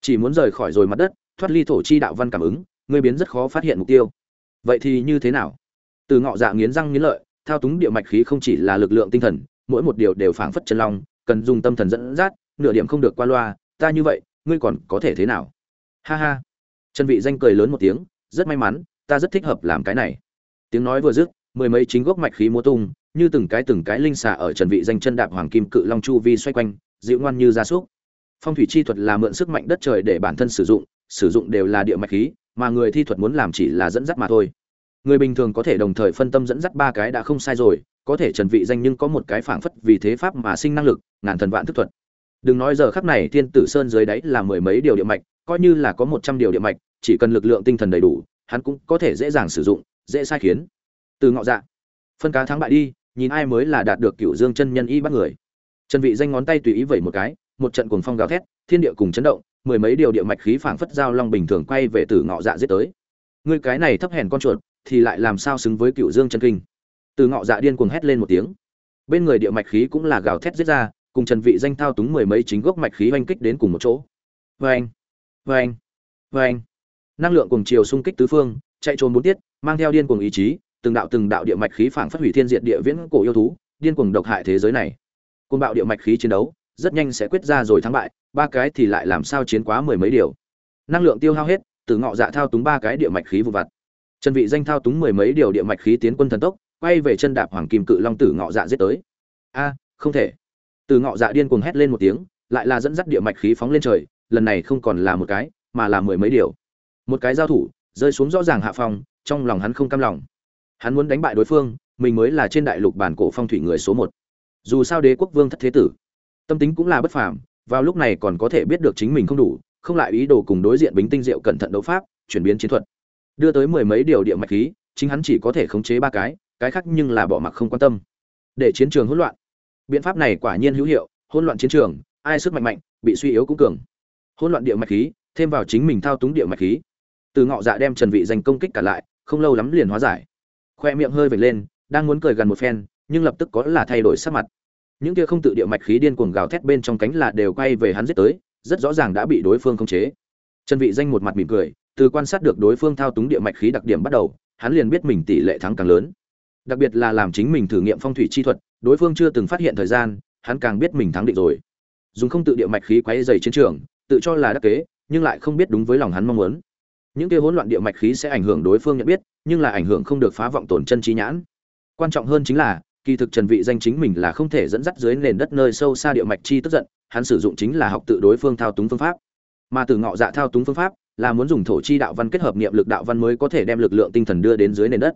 [SPEAKER 1] Chỉ muốn rời khỏi rồi mặt đất, thoát ly thổ chi đạo văn cảm ứng, ngươi biến rất khó phát hiện mục tiêu. Vậy thì như thế nào? Từ ngọ dạ nghiến răng nghiến lợi, thao túng địa mạch khí không chỉ là lực lượng tinh thần, mỗi một điều đều phảng phất chân long, cần dùng tâm thần dẫn dắt, nửa điểm không được qua loa, ta như vậy, ngươi còn có thể thế nào? Ha ha. Chân vị danh cười lớn một tiếng, rất may mắn, ta rất thích hợp làm cái này. Tiếng nói vừa dứt, mười mấy chính gốc mạch khí múa tung như từng cái từng cái linh xà ở trần vị danh chân đạp hoàng kim cự long chu vi xoay quanh, dịu ngoan như gia súc. Phong thủy chi thuật là mượn sức mạnh đất trời để bản thân sử dụng sử dụng đều là địa mạch khí, mà người thi thuật muốn làm chỉ là dẫn dắt mà thôi. Người bình thường có thể đồng thời phân tâm dẫn dắt ba cái đã không sai rồi, có thể trần vị danh nhưng có một cái phảng phất vì thế pháp mà sinh năng lực, ngàn thần vạn thức thuật. Đừng nói giờ khắc này thiên tử sơn dưới đáy là mười mấy điều địa mạch, coi như là có một trăm điều địa mạch, chỉ cần lực lượng tinh thần đầy đủ, hắn cũng có thể dễ dàng sử dụng, dễ sai khiến. Từ ngọ dạ phân cá thắng bại đi nhìn ai mới là đạt được cựu dương chân nhân y bắt người. Trần vị danh ngón tay tùy ý vẩy một cái, một trận cuồng phong gào thét, thiên địa cùng chấn động, mười mấy điều địa mạch khí phảng phất giao long bình thường quay về từ ngọ dạ giết tới. Ngươi cái này thấp hèn con chuột, thì lại làm sao xứng với cựu dương chân kinh? Từ ngọ dạ điên cuồng hét lên một tiếng. Bên người địa mạch khí cũng là gào thét giết ra, cùng trần vị danh thao túng mười mấy chính gốc mạch khí oanh kích đến cùng một chỗ. Vang vang vang năng lượng cùng chiều xung kích tứ phương, chạy trốn bốn tiết, mang theo điên cuồng ý chí từng đạo từng đạo địa mạch khí phảng phất hủy thiên diệt địa viễn cổ yêu thú, điên cuồng độc hại thế giới này. Côn bạo địa mạch khí chiến đấu, rất nhanh sẽ quyết ra rồi thắng bại, ba cái thì lại làm sao chiến quá mười mấy điều. Năng lượng tiêu hao hết, từ ngọ dạ thao túng ba cái địa mạch khí vụ vặt. Chân vị danh thao túng mười mấy điều địa mạch khí tiến quân thần tốc, quay về chân đạp hoàng kim cự long tử ngọ dạ giết tới. A, không thể. Từ ngọ dạ điên cuồng hét lên một tiếng, lại là dẫn dắt địa mạch khí phóng lên trời, lần này không còn là một cái, mà là mười mấy điều. Một cái giao thủ, rơi xuống rõ ràng hạ phong, trong lòng hắn không cam lòng hắn muốn đánh bại đối phương, mình mới là trên đại lục bản cổ phong thủy người số một. Dù sao đế quốc vương thất thế tử. Tâm tính cũng là bất phàm, vào lúc này còn có thể biết được chính mình không đủ, không lại ý đồ cùng đối diện bính tinh diệu cẩn thận đấu pháp, chuyển biến chiến thuật. Đưa tới mười mấy điều địa mạch khí, chính hắn chỉ có thể khống chế ba cái cái khác nhưng là bỏ mặc không quan tâm. Để chiến trường hỗn loạn. Biện pháp này quả nhiên hữu hiệu, hỗn loạn chiến trường, ai sức mạnh mạnh, bị suy yếu cũng cường. Hỗn loạn địa mạch khí, thêm vào chính mình thao túng địa mạch khí. Từ ngọ dạ đem trần vị danh công kích cả lại, không lâu lắm liền hóa giải khoe miệng hơi vểnh lên, đang muốn cười gần một phen, nhưng lập tức có là thay đổi sắc mặt. Những kia không tự địa mạch khí điên cuồng gào thét bên trong cánh là đều quay về hắn giết tới, rất rõ ràng đã bị đối phương khống chế. Trần vị danh một mặt mỉm cười, từ quan sát được đối phương thao túng địa mạch khí đặc điểm bắt đầu, hắn liền biết mình tỷ lệ thắng càng lớn. Đặc biệt là làm chính mình thử nghiệm phong thủy chi thuật, đối phương chưa từng phát hiện thời gian, hắn càng biết mình thắng định rồi. Dùng không tự địa mạch khí quấy dày chiến trường, tự cho là đắc kế, nhưng lại không biết đúng với lòng hắn mong muốn. Những kia hỗn loạn địa mạch khí sẽ ảnh hưởng đối phương nhận biết nhưng là ảnh hưởng không được phá vọng tổn chân trí nhãn. Quan trọng hơn chính là, kỳ thực trần vị danh chính mình là không thể dẫn dắt dưới nền đất nơi sâu xa địa mạch chi tức giận, hắn sử dụng chính là học tự đối phương thao túng phương pháp. Mà từ ngọ dạ thao túng phương pháp, là muốn dùng thổ chi đạo văn kết hợp niệm lực đạo văn mới có thể đem lực lượng tinh thần đưa đến dưới nền đất.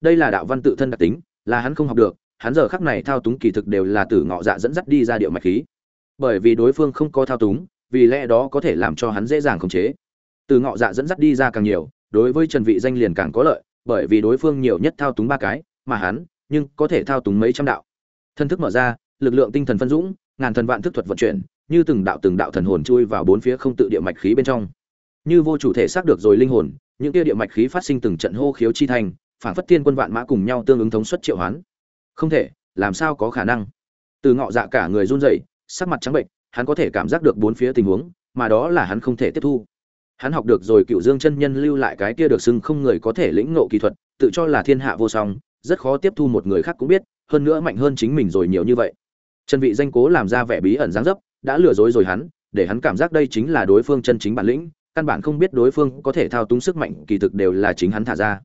[SPEAKER 1] Đây là đạo văn tự thân đặc tính, là hắn không học được, hắn giờ khắc này thao túng kỳ thực đều là từ ngọ dạ dẫn dắt đi ra địa mạch khí. Bởi vì đối phương không có thao túng, vì lẽ đó có thể làm cho hắn dễ dàng khống chế. Từ ngọ dạ dẫn dắt đi ra càng nhiều, đối với trần vị danh liền càng có lợi bởi vì đối phương nhiều nhất thao túng ba cái, mà hắn, nhưng có thể thao túng mấy trăm đạo. Thân thức mở ra, lực lượng tinh thần phân dũng, ngàn thần vạn thức thuật vận chuyển, như từng đạo từng đạo thần hồn chui vào bốn phía không tự địa mạch khí bên trong. Như vô chủ thể xác được rồi linh hồn, những kia địa mạch khí phát sinh từng trận hô khiếu chi thành phản phất thiên quân vạn mã cùng nhau tương ứng thống suất triệu hoán. Không thể, làm sao có khả năng? Từ ngọ dạ cả người run rẩy, sắc mặt trắng bệnh hắn có thể cảm giác được bốn phía tình huống, mà đó là hắn không thể tiếp thu hắn học được rồi cựu dương chân nhân lưu lại cái kia được xưng không người có thể lĩnh ngộ kỹ thuật, tự cho là thiên hạ vô song, rất khó tiếp thu một người khác cũng biết, hơn nữa mạnh hơn chính mình rồi nhiều như vậy. Trần vị danh cố làm ra vẻ bí ẩn dáng dấp, đã lừa dối rồi hắn, để hắn cảm giác đây chính là đối phương chân chính bản lĩnh, căn bản không biết đối phương có thể thao túng sức mạnh, kỳ thực đều là chính hắn thả ra.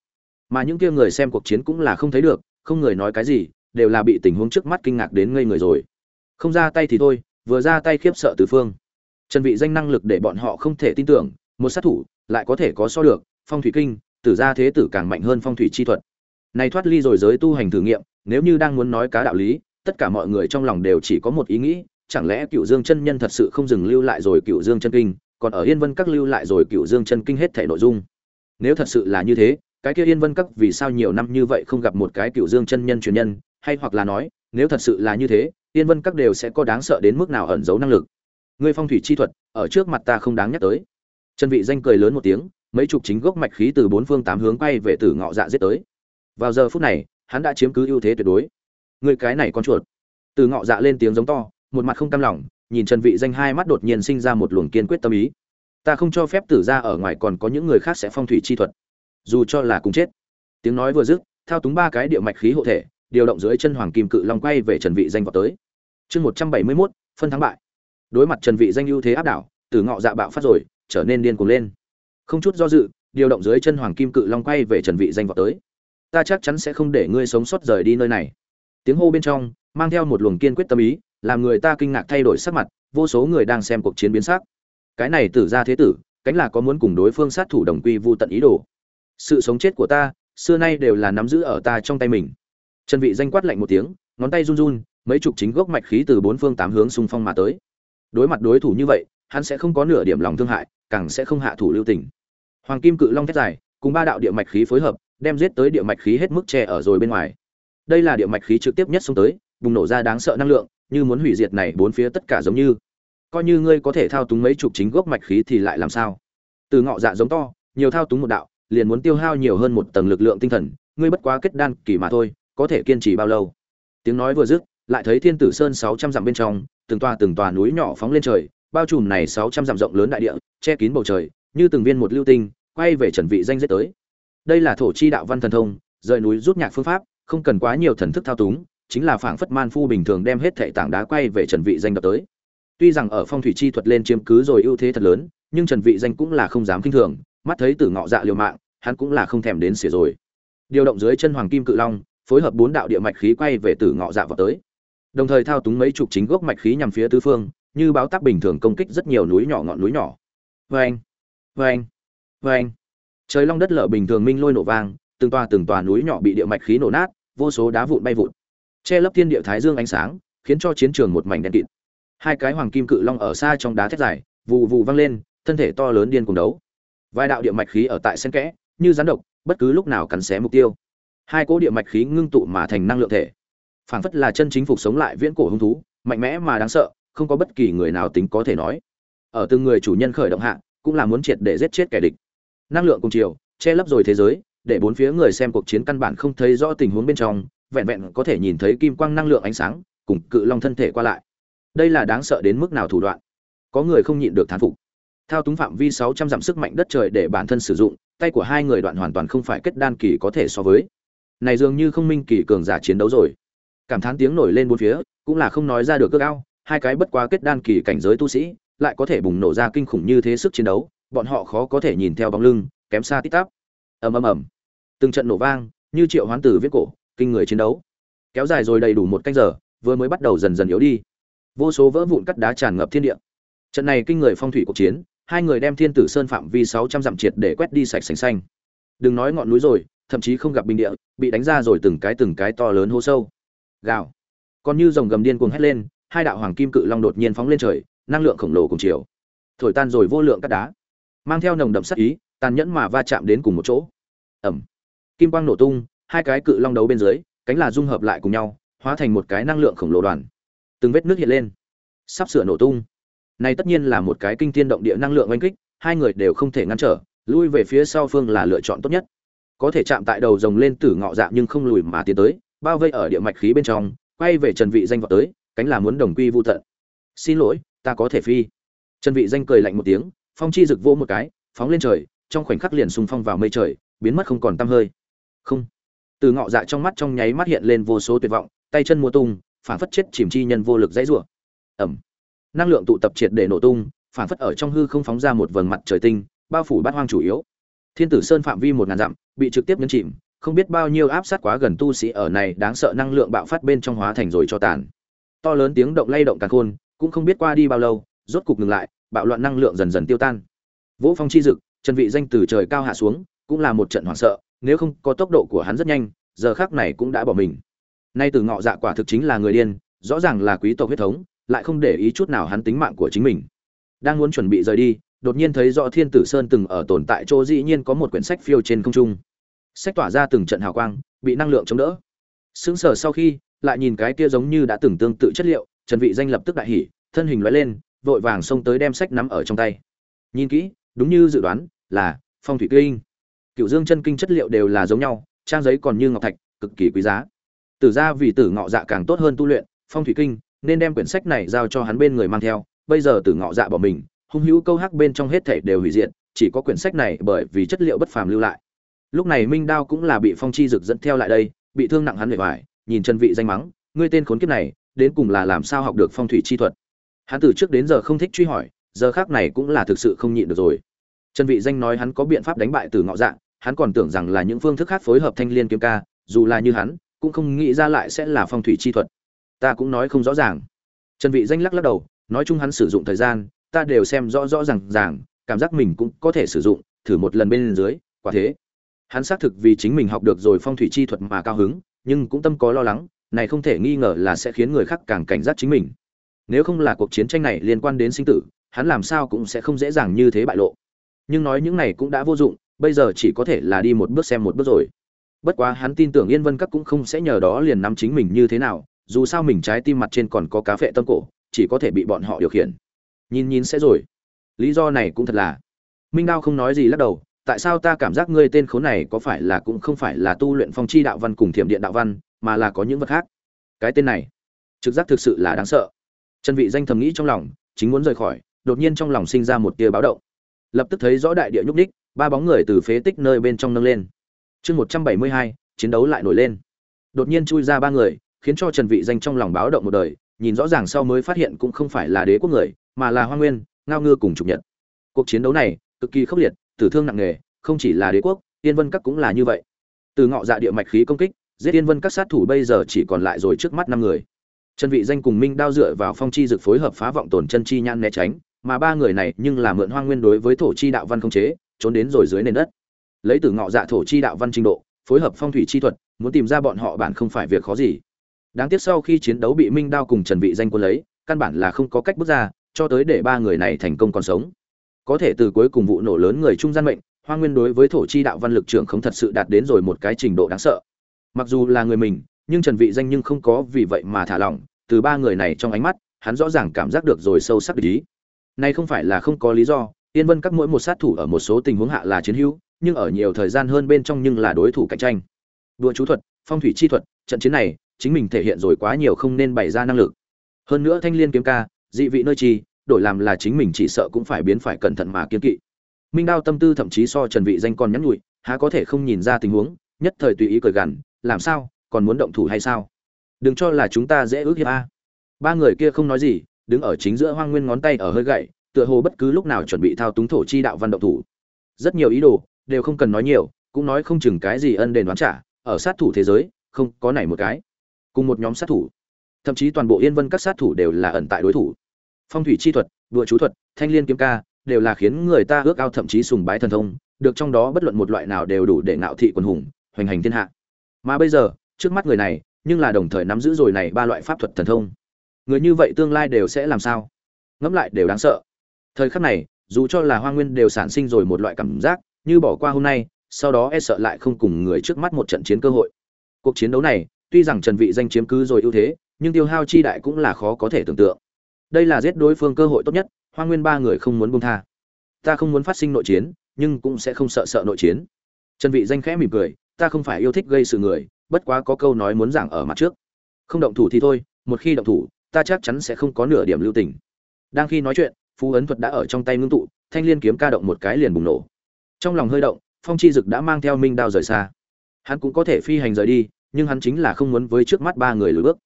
[SPEAKER 1] Mà những kia người xem cuộc chiến cũng là không thấy được, không người nói cái gì, đều là bị tình huống trước mắt kinh ngạc đến ngây người rồi. Không ra tay thì thôi, vừa ra tay khiếp sợ từ phương. Trần vị danh năng lực để bọn họ không thể tin tưởng một sát thủ, lại có thể có so được, phong thủy kinh, tử gia thế tử càng mạnh hơn phong thủy chi thuật. Này thoát ly rồi giới tu hành thử nghiệm, nếu như đang muốn nói cá đạo lý, tất cả mọi người trong lòng đều chỉ có một ý nghĩ, chẳng lẽ cựu dương chân nhân thật sự không dừng lưu lại rồi cựu dương chân kinh, còn ở yên vân các lưu lại rồi cựu dương chân kinh hết thể nội dung? Nếu thật sự là như thế, cái kia yên vân các vì sao nhiều năm như vậy không gặp một cái cựu dương chân nhân truyền nhân, hay hoặc là nói, nếu thật sự là như thế, yên vân các đều sẽ có đáng sợ đến mức nào ẩn giấu năng lực? Ngươi phong thủy chi thuật, ở trước mặt ta không đáng nhắc tới trần vị danh cười lớn một tiếng mấy chục chính gốc mạch khí từ bốn phương tám hướng quay về tử ngọ dạ giết tới. Vào giờ phút này hắn đã chiếm cứ ưu thế tuyệt đối. Người cái này con chuột. Từ ngọ dạ lên tiếng giống to một mặt không cam lòng nhìn trần vị danh hai mắt đột nhiên sinh ra một luồng kiên quyết tâm ý. Ta không cho phép tử ra ở ngoài còn có những người khác sẽ phong thủy chi thuật. Dù cho là cùng chết. Tiếng nói vừa dứt thao túng ba cái địa mạch khí hộ thể điều động dưới chân hoàng kim cự long quay về trần vị danh vọt tới. Chương 171, phân thắng bại. Đối mặt trần vị danh ưu thế áp đảo tử ngọ dạ bạo phát rồi trở nên điên cuồng lên. Không chút do dự, điều động dưới chân hoàng kim cự long quay về trần vị danh vọt tới. Ta chắc chắn sẽ không để ngươi sống sót rời đi nơi này. Tiếng hô bên trong, mang theo một luồng kiên quyết tâm ý, làm người ta kinh ngạc thay đổi sắc mặt, vô số người đang xem cuộc chiến biến sắc. Cái này tử ra thế tử, cánh là có muốn cùng đối phương sát thủ đồng quy vu tận ý đồ. Sự sống chết của ta, xưa nay đều là nắm giữ ở ta trong tay mình. Trần vị danh quát lạnh một tiếng, ngón tay run run, mấy chục chính gốc mạch khí từ bốn phương tám hướng xung phong mà tới. Đối mặt đối thủ như vậy hắn sẽ không có nửa điểm lòng thương hại, càng sẽ không hạ thủ lưu tình. Hoàng kim cự long thét dài, cùng ba đạo địa mạch khí phối hợp, đem giết tới địa mạch khí hết mức che ở rồi bên ngoài. Đây là địa mạch khí trực tiếp nhất xuống tới, bùng nổ ra đáng sợ năng lượng, như muốn hủy diệt này bốn phía tất cả giống như. Coi như ngươi có thể thao túng mấy chục chính gốc mạch khí thì lại làm sao? Từ ngọ dạ giống to, nhiều thao túng một đạo, liền muốn tiêu hao nhiều hơn một tầng lực lượng tinh thần, ngươi bất quá kết đan kỳ mà thôi, có thể kiên trì bao lâu? Tiếng nói vừa dứt, lại thấy thiên tử sơn sáu trăm dặm bên trong, từng tòa từng tòa núi nhỏ phóng lên trời bao trùm này sáu trăm dặm rộng lớn đại địa, che kín bầu trời, như từng viên một lưu tinh, quay về trần vị danh giết tới. Đây là thổ chi đạo văn thần thông, rời núi rút nhạc phương pháp, không cần quá nhiều thần thức thao túng, chính là phảng phất man phu bình thường đem hết thệ tảng đá quay về trần vị danh đập tới. Tuy rằng ở phong thủy chi thuật lên chiếm cứ rồi ưu thế thật lớn, nhưng trần vị danh cũng là không dám kinh thường, mắt thấy tử ngọ dạ liều mạng, hắn cũng là không thèm đến xỉa rồi. Điều động dưới chân hoàng kim cự long, phối hợp bốn đạo địa mạch khí quay về tử ngọ dạ vào tới. Đồng thời thao túng mấy chục chính gốc mạch khí nhằm phía tứ phương như báo tác bình thường công kích rất nhiều núi nhỏ ngọn núi nhỏ. Vang vang vang trời long đất lở bình thường minh lôi nổ vang, từng tòa từng tòa núi nhỏ bị địa mạch khí nổ nát, vô số đá vụn bay vụn che lấp thiên địa thái dương ánh sáng, khiến cho chiến trường một mảnh đen kịt. Hai cái hoàng kim cự long ở xa trong đá thét dài vụ vụ vang lên, thân thể to lớn điên cùng đấu. Vài đạo địa mạch khí ở tại sen kẽ, như rắn độc, bất cứ lúc nào cắn xé mục tiêu. Hai cỗ địa mạch khí ngưng tụ mà thành năng lượng thể. Phảng phất là chân chính phục sống lại viễn cổ hung thú, mạnh mẽ mà đáng sợ không có bất kỳ người nào tính có thể nói. Ở từng người chủ nhân khởi động hạ, cũng là muốn triệt để giết chết kẻ địch. Năng lượng cùng chiều, che lấp rồi thế giới, để bốn phía người xem cuộc chiến căn bản không thấy rõ tình huống bên trong, vẹn vẹn có thể nhìn thấy kim quang năng lượng ánh sáng, cùng cự long thân thể qua lại. Đây là đáng sợ đến mức nào thủ đoạn? Có người không nhịn được thán phục. Thao túng phạm vi sáu trăm dặm sức mạnh đất trời để bản thân sử dụng, tay của hai người đoạn hoàn toàn không phải kết đan kỳ có thể so với. Này dường như không minh kỳ cường giả chiến đấu rồi. Cảm thán tiếng nổi lên bốn phía, cũng là không nói ra được cước ao hai cái bất quá kết đan kỳ cảnh giới tu sĩ, lại có thể bùng nổ ra kinh khủng như thế sức chiến đấu, bọn họ khó có thể nhìn theo bóng lưng, kém xa tít tắp. Ầm ầm ầm. Từng trận nổ vang, như triệu hoán tử viết cổ, kinh người chiến đấu. Kéo dài rồi đầy đủ một canh giờ, vừa mới bắt đầu dần dần yếu đi. Vô số vỡ vụn cắt đá tràn ngập thiên địa. Trận này kinh người phong thủy cuộc chiến, hai người đem thiên tử sơn phạm vi sáu trăm dặm triệt để quét đi sạch sành xanh. Đừng nói ngọn núi rồi, thậm chí không gặp bình địa, bị đánh ra rồi từng cái từng cái to lớn hô sâu. Gào. Còn như rồng gầm điên cuồng hét lên hai đạo hoàng kim cự long đột nhiên phóng lên trời, năng lượng khổng lồ cùng chiều, thổi tan rồi vô lượng cắt đá, mang theo nồng đậm sắc ý, tàn nhẫn mà va chạm đến cùng một chỗ. Ẩm kim quang nổ tung, hai cái cự long đấu bên dưới, cánh là dung hợp lại cùng nhau, hóa thành một cái năng lượng khổng lồ đoàn. Từng vết nước hiện lên. Sắp sửa nổ tung. Này tất nhiên là một cái kinh thiên động địa năng lượng oanh kích, hai người đều không thể ngăn trở, lui về phía sau phương là lựa chọn tốt nhất. Có thể chạm tại đầu rồng lên tử ngọ dạ nhưng không lùi mà tiến tới, bao vây ở địa mạch khí bên trong, quay về trần vị danh vọt tới cánh là muốn đồng quy vu tận. Xin lỗi, ta có thể phi. Trần vị danh cười lạnh một tiếng, phong chi rực vỗ một cái, phóng lên trời, trong khoảnh khắc liền xung phong vào mây trời, biến mất không còn tăm hơi. Không. Từ ngọ dạ trong mắt trong nháy mắt hiện lên vô số tuyệt vọng, tay chân mua tung phản phất chết chìm chi nhân vô lực dãy rủa. Ẩm. Năng lượng tụ tập triệt để nổ tung phản phất ở trong hư không phóng ra một vầng mặt trời tinh, bao phủ bát hoang chủ yếu. Thiên tử sơn phạm vi một ngàn dặm, bị trực tiếp nhấn chìm, không biết bao nhiêu áp sát quá gần tu sĩ ở này, đáng sợ năng lượng bạo phát bên trong hóa thành rồi cho tàn to lớn tiếng động lay động càng khôn, cũng không biết qua đi bao lâu, rốt cục ngừng lại, bạo loạn năng lượng dần dần tiêu tan. Vũ phong chi dực, chân vị danh từ trời cao hạ xuống, cũng là một trận hoảng sợ, nếu không có tốc độ của hắn rất nhanh, giờ khắc này cũng đã bỏ mình. Nay từ ngọ dạ quả thực chính là người điên, rõ ràng là quý tộc huyết thống, lại không để ý chút nào hắn tính mạng của chính mình. Đang muốn chuẩn bị rời đi, đột nhiên thấy rõ thiên tử sơn từng ở tồn tại chỗ dĩ nhiên có một quyển sách phiêu trên không trung. Sách tỏa ra từng trận hào quang, bị năng lượng chống đỡ. Sững sờ sau khi lại nhìn cái kia giống như đã từng tương tự chất liệu, trần vị danh lập tức đại hỉ, thân hình lóe lên, vội vàng xông tới đem sách nắm ở trong tay. Nhìn kỹ, đúng như dự đoán, là phong thủy kinh. Cựu dương chân kinh chất liệu đều là giống nhau, trang giấy còn như ngọc thạch, cực kỳ quý giá. Tử ra vì tử ngọ dạ càng tốt hơn tu luyện, phong thủy kinh, nên đem quyển sách này giao cho hắn bên người mang theo, bây giờ tử ngọ dạ bỏ mình, hung hữu câu hắc bên trong hết thảy đều hủy diệt, chỉ có quyển sách này bởi vì chất liệu bất phàm lưu lại. Lúc này minh đao cũng là bị phong chi Dực dẫn theo lại đây, bị thương nặng hắn lại vải nhìn chân vị danh mắng, ngươi tên khốn kiếp này, đến cùng là làm sao học được phong thủy chi thuật? Hắn từ trước đến giờ không thích truy hỏi, giờ khác này cũng là thực sự không nhịn được rồi. Chân vị danh nói hắn có biện pháp đánh bại từ ngọ dạ hắn còn tưởng rằng là những phương thức khác phối hợp thanh liên kiếm ca, dù là như hắn, cũng không nghĩ ra lại sẽ là phong thủy chi thuật. Ta cũng nói không rõ ràng. Trần vị danh lắc lắc đầu, nói chung hắn sử dụng thời gian, ta đều xem rõ rõ ràng ràng, cảm giác mình cũng có thể sử dụng, thử một lần bên dưới, quả thế. Hắn xác thực vì chính mình học được rồi phong thủy chi thuật mà cao hứng nhưng cũng tâm có lo lắng, này không thể nghi ngờ là sẽ khiến người khác càng cảnh giác chính mình. Nếu không là cuộc chiến tranh này liên quan đến sinh tử, hắn làm sao cũng sẽ không dễ dàng như thế bại lộ. Nhưng nói những này cũng đã vô dụng, bây giờ chỉ có thể là đi một bước xem một bước rồi. Bất quá hắn tin tưởng yên vân các cũng không sẽ nhờ đó liền nắm chính mình như thế nào, dù sao mình trái tim mặt trên còn có cá phệ tâm cổ, chỉ có thể bị bọn họ điều khiển. Nhìn nhìn sẽ rồi. Lý do này cũng thật là. Minh đao không nói gì lắc đầu tại sao ta cảm giác ngươi tên khốn này có phải là cũng không phải là tu luyện phong chi đạo văn cùng thiểm điện đạo văn, mà là có những vật khác? Cái tên này, trực giác thực sự là đáng sợ. Trần vị danh thầm nghĩ trong lòng, chính muốn rời khỏi, đột nhiên trong lòng sinh ra một tia báo động. Lập tức thấy rõ đại địa nhúc ních ba bóng người từ phế tích nơi bên trong nâng lên. Chương một trăm bảy mươi hai, chiến đấu lại nổi lên. Đột nhiên chui ra ba người, khiến cho trần vị danh trong lòng báo động một đời, nhìn rõ ràng sau mới phát hiện cũng không phải là đế quốc người, mà là hoa nguyên, ngao ngư cùng trục nhật. Cuộc chiến đấu này, cực kỳ khốc liệt tử thương nặng nề không chỉ là đế quốc, yên vân các cũng là như vậy. Từ ngọ dạ địa mạch khí công kích, giết yên vân các sát thủ bây giờ chỉ còn lại rồi trước mắt năm người. Trần vị danh cùng minh đao dựa vào phong chi dược phối hợp phá vọng tổn chân chi nhãn né tránh, mà ba người này nhưng là mượn hoang nguyên đối với thổ chi đạo văn không chế, trốn đến rồi dưới nền đất. Lấy từ ngọ dạ thổ chi đạo văn trình độ, phối hợp phong thủy chi thuật, muốn tìm ra bọn họ bản không phải việc khó gì. Đáng tiếc sau khi chiến đấu bị minh đao cùng trần vị danh quân lấy, căn bản là không có cách bước ra, cho tới để ba người này thành công còn sống có thể từ cuối cùng vụ nổ lớn người trung gian mệnh, hoa nguyên đối với thổ chi đạo văn lực trưởng không thật sự đạt đến rồi một cái trình độ đáng sợ. Mặc dù là người mình, nhưng trần vị danh nhưng không có vì vậy mà thả lỏng, từ ba người này trong ánh mắt, hắn rõ ràng cảm giác được rồi sâu sắc ý. Này không phải là không có lý do, yên vân các mỗi một sát thủ ở một số tình huống hạ là chiến hữu, nhưng ở nhiều thời gian hơn bên trong nhưng là đối thủ cạnh tranh. Đua chú thuật, phong thủy chi thuật, trận chiến này, chính mình thể hiện rồi quá nhiều không nên bày ra năng lực. Hơn nữa thanh liên kiếm ca, dị vị nơi chi đổi làm là chính mình chỉ sợ cũng phải biến phải cẩn thận mà kiên kỵ. Minh đao tâm tư thậm chí so trần vị danh còn nhắn nhủi há có thể không nhìn ra tình huống, nhất thời tùy ý cười gằn, làm sao? Còn muốn động thủ hay sao? Đừng cho là chúng ta dễ ước hiếp a. Ba người kia không nói gì, đứng ở chính giữa hoang nguyên ngón tay ở hơi gậy, tựa hồ bất cứ lúc nào chuẩn bị thao túng thổ chi đạo văn động thủ. Rất nhiều ý đồ, đều không cần nói nhiều, cũng nói không chừng cái gì ân đền đoán trả, ở sát thủ thế giới, không có này một cái. Cùng một nhóm sát thủ, thậm chí toàn bộ yên vân các sát thủ đều là ẩn tại đối thủ phong thủy chi thuật, đùa chú thuật, thanh liên kiếm ca, đều là khiến người ta ước ao thậm chí sùng bái thần thông, được trong đó bất luận một loại nào đều đủ để ngạo thị quần hùng, hoành hành thiên hạ. Mà bây giờ, trước mắt người này, nhưng là đồng thời nắm giữ rồi này ba loại pháp thuật thần thông. Người như vậy tương lai đều sẽ làm sao? Ngẫm lại đều đáng sợ. Thời khắc này, dù cho là hoa nguyên đều sản sinh rồi một loại cảm giác, như bỏ qua hôm nay, sau đó e sợ lại không cùng người trước mắt một trận chiến cơ hội. Cuộc chiến đấu này, tuy rằng trần vị danh chiếm cứ rồi ưu thế, nhưng tiêu hao chi đại cũng là khó có thể tưởng tượng đây là giết đối phương cơ hội tốt nhất, hoa nguyên ba người không muốn buông tha. Ta không muốn phát sinh nội chiến, nhưng cũng sẽ không sợ sợ nội chiến. Trần vị danh khẽ mỉm cười, ta không phải yêu thích gây sự người, bất quá có câu nói muốn giảng ở mặt trước. Không động thủ thì thôi, một khi động thủ, ta chắc chắn sẽ không có nửa điểm lưu tình. Đang khi nói chuyện, phú ấn thuật đã ở trong tay ngưng tụ, thanh liên kiếm ca động một cái liền bùng nổ. Trong lòng hơi động, phong chi dực đã mang theo minh đao rời xa. Hắn cũng có thể phi hành rời đi, nhưng hắn chính là không muốn với trước mắt ba người lùi bước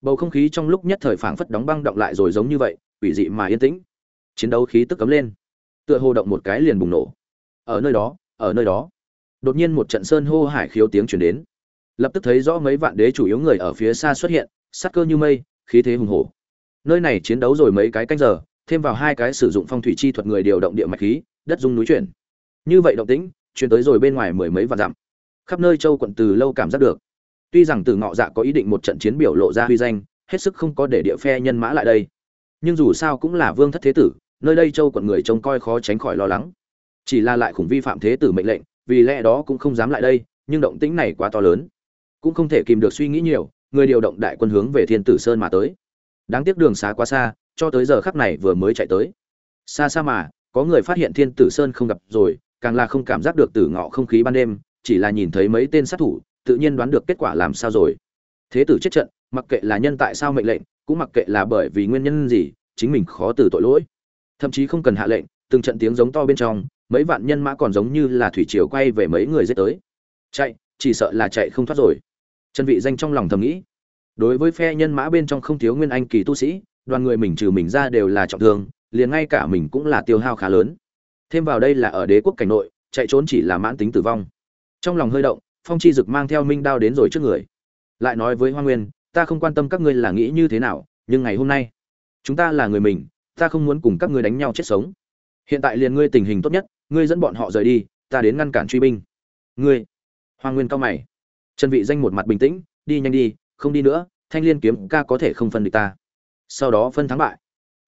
[SPEAKER 1] bầu không khí trong lúc nhất thời phảng phất đóng băng động lại rồi giống như vậy, quỷ dị mà yên tĩnh. Chiến đấu khí tức cấm lên, tựa hồ động một cái liền bùng nổ. Ở nơi đó, ở nơi đó, đột nhiên một trận sơn hô hải khiếu tiếng chuyển đến. Lập tức thấy rõ mấy vạn đế chủ yếu người ở phía xa xuất hiện, sắc cơ như mây, khí thế hùng hổ. Nơi này chiến đấu rồi mấy cái canh giờ, thêm vào hai cái sử dụng phong thủy chi thuật người điều động địa mạch khí, đất dung núi chuyển. Như vậy động tĩnh chuyển tới rồi bên ngoài mười mấy vạn dặm. Khắp nơi châu quận từ lâu cảm giác được tuy rằng từ ngọ dạ có ý định một trận chiến biểu lộ ra huy danh, hết sức không có để địa phe nhân mã lại đây. Nhưng dù sao cũng là vương thất thế tử, nơi đây châu quận người trông coi khó tránh khỏi lo lắng. Chỉ là lại khủng vi phạm thế tử mệnh lệnh, vì lẽ đó cũng không dám lại đây, nhưng động tĩnh này quá to lớn. Cũng không thể kìm được suy nghĩ nhiều, người điều động đại quân hướng về thiên tử sơn mà tới. Đáng tiếc đường xá quá xa, cho tới giờ khắc này vừa mới chạy tới. Xa xa mà, có người phát hiện thiên tử sơn không gặp rồi, càng là không cảm giác được tử ngọ không khí ban đêm, chỉ là nhìn thấy mấy tên sát thủ tự nhiên đoán được kết quả làm sao rồi. Thế tử chết trận, mặc kệ là nhân tại sao mệnh lệnh, cũng mặc kệ là bởi vì nguyên nhân gì, chính mình khó từ tội lỗi. Thậm chí không cần hạ lệnh, từng trận tiếng giống to bên trong, mấy vạn nhân mã còn giống như là thủy triều quay về mấy người giết tới. Chạy, chỉ sợ là chạy không thoát rồi. Trần vị danh trong lòng thầm nghĩ. Đối với phe nhân mã bên trong không thiếu nguyên anh kỳ tu sĩ, đoàn người mình trừ mình ra đều là trọng thương, liền ngay cả mình cũng là tiêu hao khá lớn. Thêm vào đây là ở đế quốc cảnh nội, chạy trốn chỉ là mãn tính tử vong. Trong lòng hơi động phong chi dực mang theo minh đao đến rồi trước người. Lại nói với hoa nguyên, ta không quan tâm các ngươi là nghĩ như thế nào, nhưng ngày hôm nay, chúng ta là người mình, ta không muốn cùng các ngươi đánh nhau chết sống. Hiện tại liền ngươi tình hình tốt nhất, ngươi dẫn bọn họ rời đi, ta đến ngăn cản truy binh. Ngươi? Hoa nguyên cao mày. Trần vị danh một mặt bình tĩnh, đi nhanh đi, không đi nữa, thanh liên kiếm ca có thể không phân địch ta. Sau đó phân thắng bại.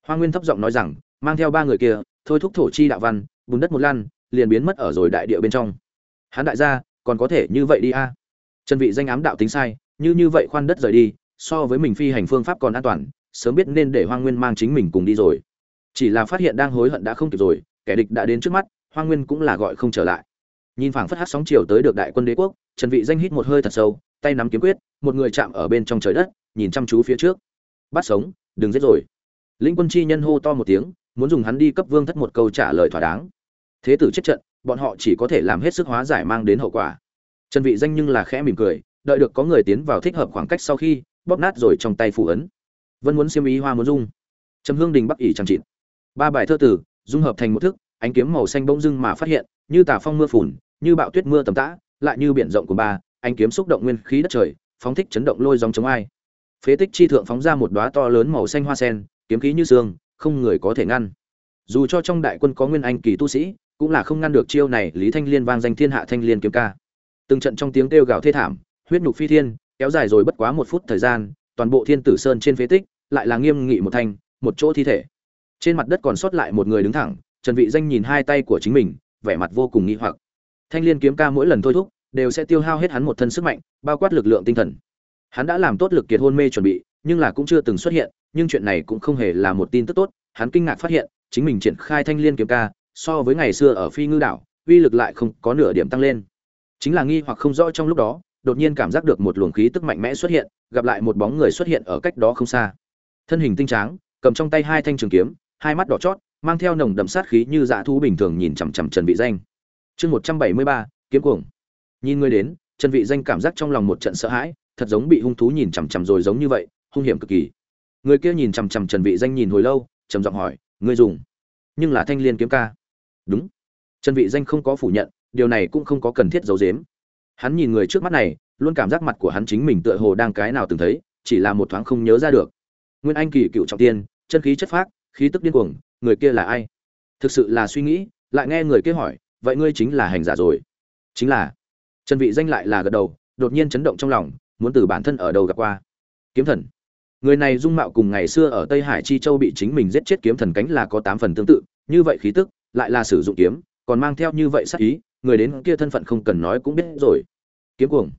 [SPEAKER 1] Hoa nguyên thấp giọng nói rằng, mang theo ba người kia, thôi thúc thổ chi đạo văn, bùn đất một lan, liền biến mất ở rồi đại địa bên trong. Hắn đại gia còn có thể như vậy đi a. À. trần vị danh ám đạo tính sai, như như vậy khoan đất rời đi, so với mình phi hành phương pháp còn an toàn, sớm biết nên để hoang nguyên mang chính mình cùng đi rồi. Chỉ là phát hiện đang hối hận đã không kịp rồi, kẻ địch đã đến trước mắt, hoang nguyên cũng là gọi không trở lại. Nhìn phảng phất hát sóng chiều tới được đại quân đế quốc, trần vị danh hít một hơi thật sâu, tay nắm kiếm quyết, một người chạm ở bên trong trời đất, nhìn chăm chú phía trước. Bắt sống, đừng giết rồi. Lĩnh quân chi nhân hô to một tiếng, muốn dùng hắn đi cấp vương thất một câu trả lời thỏa đáng thế tử chết trận, bọn họ chỉ có thể làm hết sức hóa giải mang đến hậu quả. Trần vị danh nhưng là khẽ mỉm cười, đợi được có người tiến vào thích hợp khoảng cách sau khi, bóp nát rồi trong tay phủ ấn. Vân muốn xiêm ý hoa muốn dung. Trầm hương đình bắc ỉ chẳng chịt. Ba bài thơ tử, dung hợp thành một thức, ánh kiếm màu xanh bỗng dưng mà phát hiện, như tà phong mưa phùn, như bạo tuyết mưa tầm tã, lại như biển rộng của ba, ánh kiếm xúc động nguyên khí đất trời, phóng thích chấn động lôi dòng chống ai. Phế tích chi thượng phóng ra một đóa to lớn màu xanh hoa sen, kiếm khí như sương không người có thể ngăn. Dù cho trong đại quân có nguyên anh kỳ tu sĩ cũng là không ngăn được chiêu này, lý thanh liên vang danh thiên hạ thanh liên kiếm ca. Từng trận trong tiếng kêu gào thê thảm, huyết nhục phi thiên, kéo dài rồi bất quá một phút thời gian, toàn bộ thiên tử sơn trên phế tích lại là nghiêm nghị một thanh, một chỗ thi thể. Trên mặt đất còn sót lại một người đứng thẳng, trần vị danh nhìn hai tay của chính mình, vẻ mặt vô cùng nghi hoặc. Thanh liên kiếm ca mỗi lần thôi thúc, đều sẽ tiêu hao hết hắn một thân sức mạnh, bao quát lực lượng tinh thần. Hắn đã làm tốt lực kiệt hôn mê chuẩn bị, nhưng là cũng chưa từng xuất hiện, nhưng chuyện này cũng không hề là một tin tức tốt. Hắn kinh ngạc phát hiện, chính mình triển khai thanh liên kiếm ca so với ngày xưa ở phi ngư đảo, uy lực lại không có nửa điểm tăng lên. Chính là nghi hoặc không rõ trong lúc đó, đột nhiên cảm giác được một luồng khí tức mạnh mẽ xuất hiện, gặp lại một bóng người xuất hiện ở cách đó không xa. Thân hình tinh tráng, cầm trong tay hai thanh trường kiếm, hai mắt đỏ chót, mang theo nồng đậm sát khí như dạ thú bình thường nhìn chằm chằm trần vị danh. Chương một trăm bảy mươi ba, kiếm cuồng. Nhìn người đến, trần vị danh cảm giác trong lòng một trận sợ hãi, thật giống bị hung thú nhìn chằm chằm rồi giống như vậy, hung hiểm cực kỳ. Người kia nhìn chằm chằm trần vị danh nhìn hồi lâu, trầm giọng hỏi, ngươi dùng, nhưng là thanh liên kiếm ca đúng. Trần vị danh không có phủ nhận, điều này cũng không có cần thiết giấu giếm. Hắn nhìn người trước mắt này, luôn cảm giác mặt của hắn chính mình tựa hồ đang cái nào từng thấy, chỉ là một thoáng không nhớ ra được. Nguyên anh kỳ cựu trọng tiên, chân khí chất phác, khí tức điên cuồng, người kia là ai? Thực sự là suy nghĩ, lại nghe người kia hỏi, vậy ngươi chính là hành giả rồi? Chính là. Trần vị danh lại là gật đầu, đột nhiên chấn động trong lòng, muốn từ bản thân ở đâu gặp qua? Kiếm thần. Người này dung mạo cùng ngày xưa ở tây hải chi châu bị chính mình giết chết kiếm thần cánh là có tám phần tương tự, như vậy khí tức lại là sử dụng kiếm, còn mang theo như vậy sát ý, người đến kia thân phận không cần nói cũng biết rồi. Kiếm cuồng.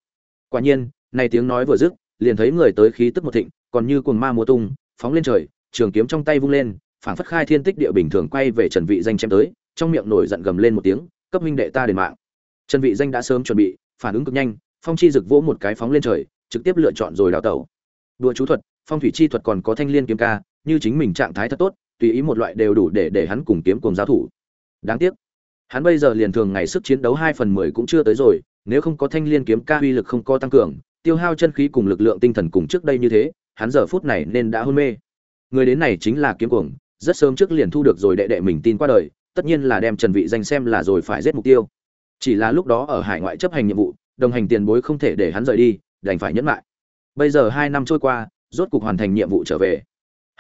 [SPEAKER 1] Quả nhiên, này tiếng nói vừa dứt, liền thấy người tới khí tức một thịnh, còn như cuồng ma múa tung, phóng lên trời, trường kiếm trong tay vung lên, phảng phất khai thiên tích địa bình thường quay về trần vị danh chém tới, trong miệng nổi giận gầm lên một tiếng, cấp minh đệ ta đền mạng. Trần vị danh đã sớm chuẩn bị, phản ứng cực nhanh, phong chi rực vỗ một cái phóng lên trời, trực tiếp lựa chọn rồi đào tẩu. Đùa chú thuật, phong thủy chi thuật còn có thanh liên kiếm ca, như chính mình trạng thái thật tốt, tùy ý một loại đều đủ để để hắn cùng kiếm cùng giao thủ đáng tiếc. Hắn bây giờ liền thường ngày sức chiến đấu hai phần mười cũng chưa tới rồi, nếu không có thanh liên kiếm ca uy lực không có tăng cường, tiêu hao chân khí cùng lực lượng tinh thần cùng trước đây như thế, hắn giờ phút này nên đã hôn mê. Người đến này chính là kiếm cuồng, rất sớm trước liền thu được rồi đệ đệ mình tin qua đời, tất nhiên là đem trần vị danh xem là rồi phải giết mục tiêu. Chỉ là lúc đó ở hải ngoại chấp hành nhiệm vụ, đồng hành tiền bối không thể để hắn rời đi, đành phải nhẫn lại bây giờ hai năm trôi qua, rốt cục hoàn thành nhiệm vụ trở về.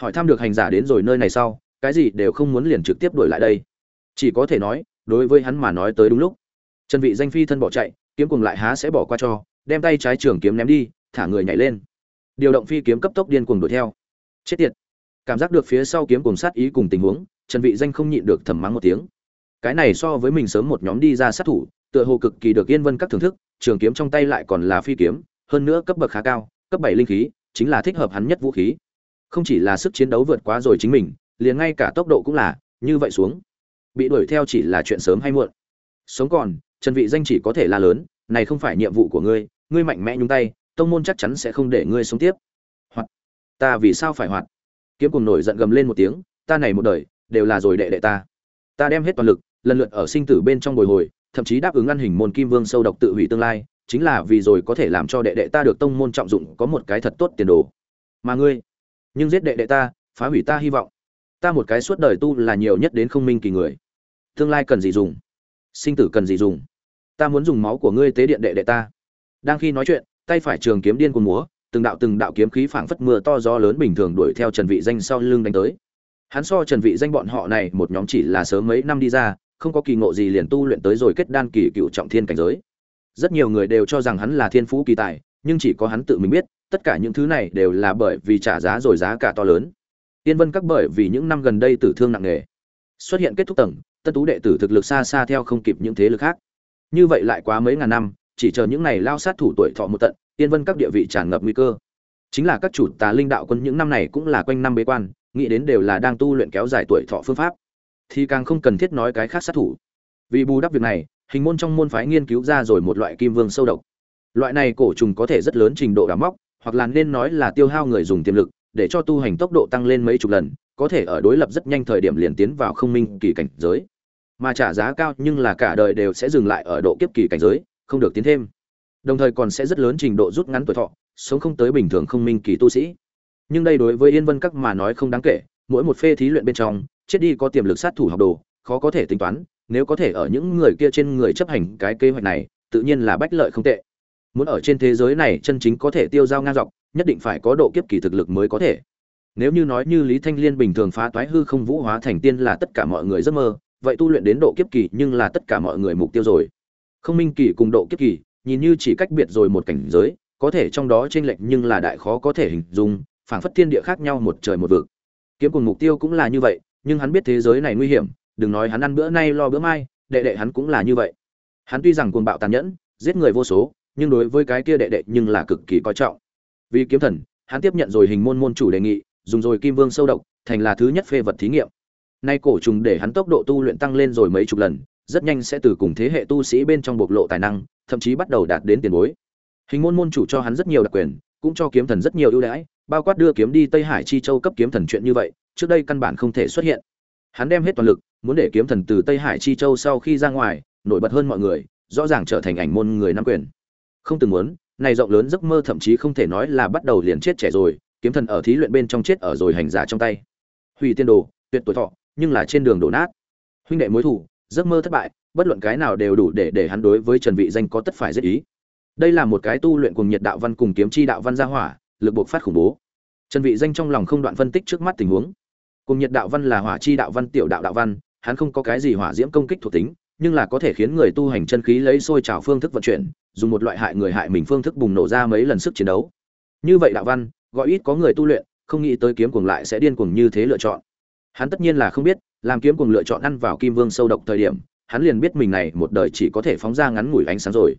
[SPEAKER 1] Hỏi thăm được hành giả đến rồi nơi này sau, cái gì đều không muốn liền trực tiếp đuổi lại đây chỉ có thể nói, đối với hắn mà nói tới đúng lúc. Trần vị danh phi thân bỏ chạy, kiếm cùng lại há sẽ bỏ qua cho, đem tay trái trường kiếm ném đi, thả người nhảy lên. Điều động phi kiếm cấp tốc điên cuồng đuổi theo. Chết tiệt. Cảm giác được phía sau kiếm cùng sát ý cùng tình huống, trần vị danh không nhịn được thầm mắng một tiếng. Cái này so với mình sớm một nhóm đi ra sát thủ, tựa hồ cực kỳ được yên vân các thưởng thức, trường kiếm trong tay lại còn là phi kiếm, hơn nữa cấp bậc khá cao, cấp bảy linh khí, chính là thích hợp hắn nhất vũ khí. Không chỉ là sức chiến đấu vượt quá rồi chính mình, liền ngay cả tốc độ cũng là như vậy xuống bị đuổi theo chỉ là chuyện sớm hay muộn. Sống còn, trần vị danh chỉ có thể la lớn, này không phải nhiệm vụ của ngươi ngươi mạnh mẽ nhúng tay, tông môn chắc chắn sẽ không để ngươi sống tiếp. Hoặc ta vì sao phải hoạt? Kiếm cùng nổi giận gầm lên một tiếng, ta này một đời, đều là rồi đệ đệ ta. Ta đem hết toàn lực, lần lượt ở sinh tử bên trong bồi hồi, thậm chí đáp ứng ăn hình môn kim vương sâu độc tự hủy tương lai, chính là vì rồi có thể làm cho đệ đệ ta được tông môn trọng dụng có một cái thật tốt tiền đồ. Mà ngươi, nhưng giết đệ đệ ta, phá hủy ta hy vọng. Ta một cái suốt đời tu là nhiều nhất đến không minh kỳ người tương lai cần gì dùng sinh tử cần gì dùng ta muốn dùng máu của ngươi tế điện đệ đệ ta đang khi nói chuyện tay phải trường kiếm điên cuồng múa từng đạo từng đạo kiếm khí phảng phất mưa to gió lớn bình thường đuổi theo Trần Vị Danh sau lưng đánh tới. Hắn so Trần Vị Danh bọn họ này một nhóm chỉ là sớm mấy năm đi ra, không có kỳ ngộ gì liền tu luyện tới rồi kết đan kỳ cựu trọng thiên cảnh giới. Rất nhiều người đều cho rằng hắn là thiên phú kỳ tài, nhưng chỉ có hắn tự mình biết, tất cả những thứ này đều là bởi vì trả giá rồi giá cả to lớn. Tiên Vân các bởi vì những năm gần đây tử thương nặng nề, xuất hiện kết thúc tầng, tân tú đệ tử thực lực xa xa theo không kịp những thế lực khác. Như vậy lại quá mấy ngàn năm, chỉ chờ những này lao sát thủ tuổi thọ một tận, Tiên Vân các địa vị tràn ngập nguy cơ. Chính là các chủ tà linh đạo quân những năm này cũng là quanh năm bế quan, nghĩ đến đều là đang tu luyện kéo dài tuổi thọ phương pháp. Thì càng không cần thiết nói cái khác sát thủ. Vì bù đắp việc này, hình môn trong môn phái nghiên cứu ra rồi một loại kim vương sâu độc. Loại này cổ trùng có thể rất lớn trình độ đào móc, hoặc là nên nói là tiêu hao người dùng tiềm lực, để cho tu hành tốc độ tăng lên mấy chục lần, có thể ở đối lập rất nhanh thời điểm liền tiến vào không minh kỳ cảnh giới. Mà trả giá cao nhưng là cả đời đều sẽ dừng lại ở độ kiếp kỳ cảnh giới, không được tiến thêm. Đồng thời còn sẽ rất lớn trình độ rút ngắn tuổi thọ sống không tới bình thường không minh kỳ tu sĩ. Nhưng đây đối với yên vân các mà nói không đáng kể mỗi một phê thí luyện bên trong chết đi có tiềm lực sát thủ học đồ khó có thể tính toán nếu có thể ở những người kia trên người chấp hành cái kế hoạch này tự nhiên là bách lợi không tệ. Muốn ở trên thế giới này chân chính có thể tiêu dao ngang dọc nhất định phải có độ kiếp kỳ thực lực mới có thể nếu như nói như lý thanh liên bình thường phá toái hư không vũ hóa thành tiên là tất cả mọi người giấc mơ vậy tu luyện đến độ kiếp kỳ nhưng là tất cả mọi người mục tiêu rồi không minh kỳ cùng độ kiếp kỳ nhìn như chỉ cách biệt rồi một cảnh giới, có thể trong đó chênh lệch nhưng là đại khó có thể hình dung, phảng phất thiên địa khác nhau một trời một vực. Kiếm cùng mục tiêu cũng là như vậy, nhưng hắn biết thế giới này nguy hiểm, đừng nói hắn ăn bữa nay lo bữa mai, đệ đệ hắn cũng là như vậy. Hắn tuy rằng cuồng bạo tàn nhẫn, giết người vô số, nhưng đối với cái kia đệ đệ nhưng là cực kỳ coi trọng. Vì kiếm thần, hắn tiếp nhận rồi hình môn môn chủ đề nghị, dùng rồi kim vương sâu độc, thành là thứ nhất phê vật thí nghiệm. Nay cổ trùng để hắn tốc độ tu luyện tăng lên rồi mấy chục lần, rất nhanh sẽ từ cùng thế hệ tu sĩ bên trong bộc lộ tài năng, thậm chí bắt đầu đạt đến tiền bối. Hình môn môn chủ cho hắn rất nhiều đặc quyền, cũng cho kiếm thần rất nhiều ưu đãi, bao quát đưa kiếm đi Tây Hải chi châu cấp kiếm thần chuyện như vậy, trước đây căn bản không thể xuất hiện. Hắn đem hết toàn lực, muốn để kiếm thần từ Tây Hải chi châu sau khi ra ngoài, nổi bật hơn mọi người, rõ ràng trở thành ảnh môn người nắm quyền. Không từng muốn, này rộng lớn giấc mơ thậm chí không thể nói là bắt đầu liền chết trẻ rồi, kiếm thần ở thí luyện bên trong chết ở rồi hành giả trong tay. Hủy tiên đồ, tuyệt tuổi thọ, nhưng là trên đường đổ nát. Huynh đệ mối thủ, giấc mơ thất bại bất luận cái nào đều đủ để để hắn đối với trần vị danh có tất phải giết ý đây là một cái tu luyện cùng nhiệt đạo văn cùng kiếm chi đạo văn gia hỏa lực buộc phát khủng bố trần vị danh trong lòng không đoạn phân tích trước mắt tình huống cùng nhiệt đạo văn là hỏa chi đạo văn tiểu đạo đạo văn hắn không có cái gì hỏa diễm công kích thuộc tính nhưng là có thể khiến người tu hành chân khí lấy sôi trào phương thức vận chuyển dùng một loại hại người hại mình phương thức bùng nổ ra mấy lần sức chiến đấu như vậy đạo văn gọi ít có người tu luyện, không nghĩ tới kiếm cuồng lại sẽ điên cuồng như thế lựa chọn. Hắn tất nhiên là không biết, làm kiếm cuồng lựa chọn ăn vào kim vương sâu độc thời điểm, hắn liền biết mình này một đời chỉ có thể phóng ra ngắn ngủi ánh sáng rồi.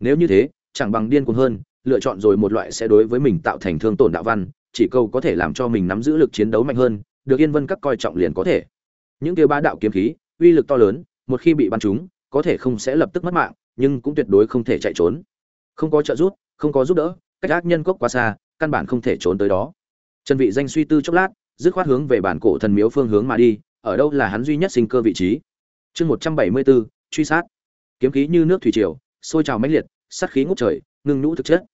[SPEAKER 1] Nếu như thế, chẳng bằng điên cuồng hơn, lựa chọn rồi một loại sẽ đối với mình tạo thành thương tổn đạo văn, chỉ câu có thể làm cho mình nắm giữ lực chiến đấu mạnh hơn, được yên vân các coi trọng liền có thể. Những kia ba đạo kiếm khí, uy lực to lớn, một khi bị bắn trúng, có thể không sẽ lập tức mất mạng, nhưng cũng tuyệt đối không thể chạy trốn. Không có trợ giúp, không có giúp đỡ, cách ác nhân cốc quá xa căn bản không thể trốn tới đó. Trần vị danh suy tư chốc lát dứt khoát hướng về bản cổ thần miếu phương hướng mà đi ở đâu là hắn duy nhất sinh cơ vị trí. Chương 174, truy sát. Kiếm khí như nước thủy triều sôi trào mãnh liệt sát khí ngút trời ngưng nhũ thực chất.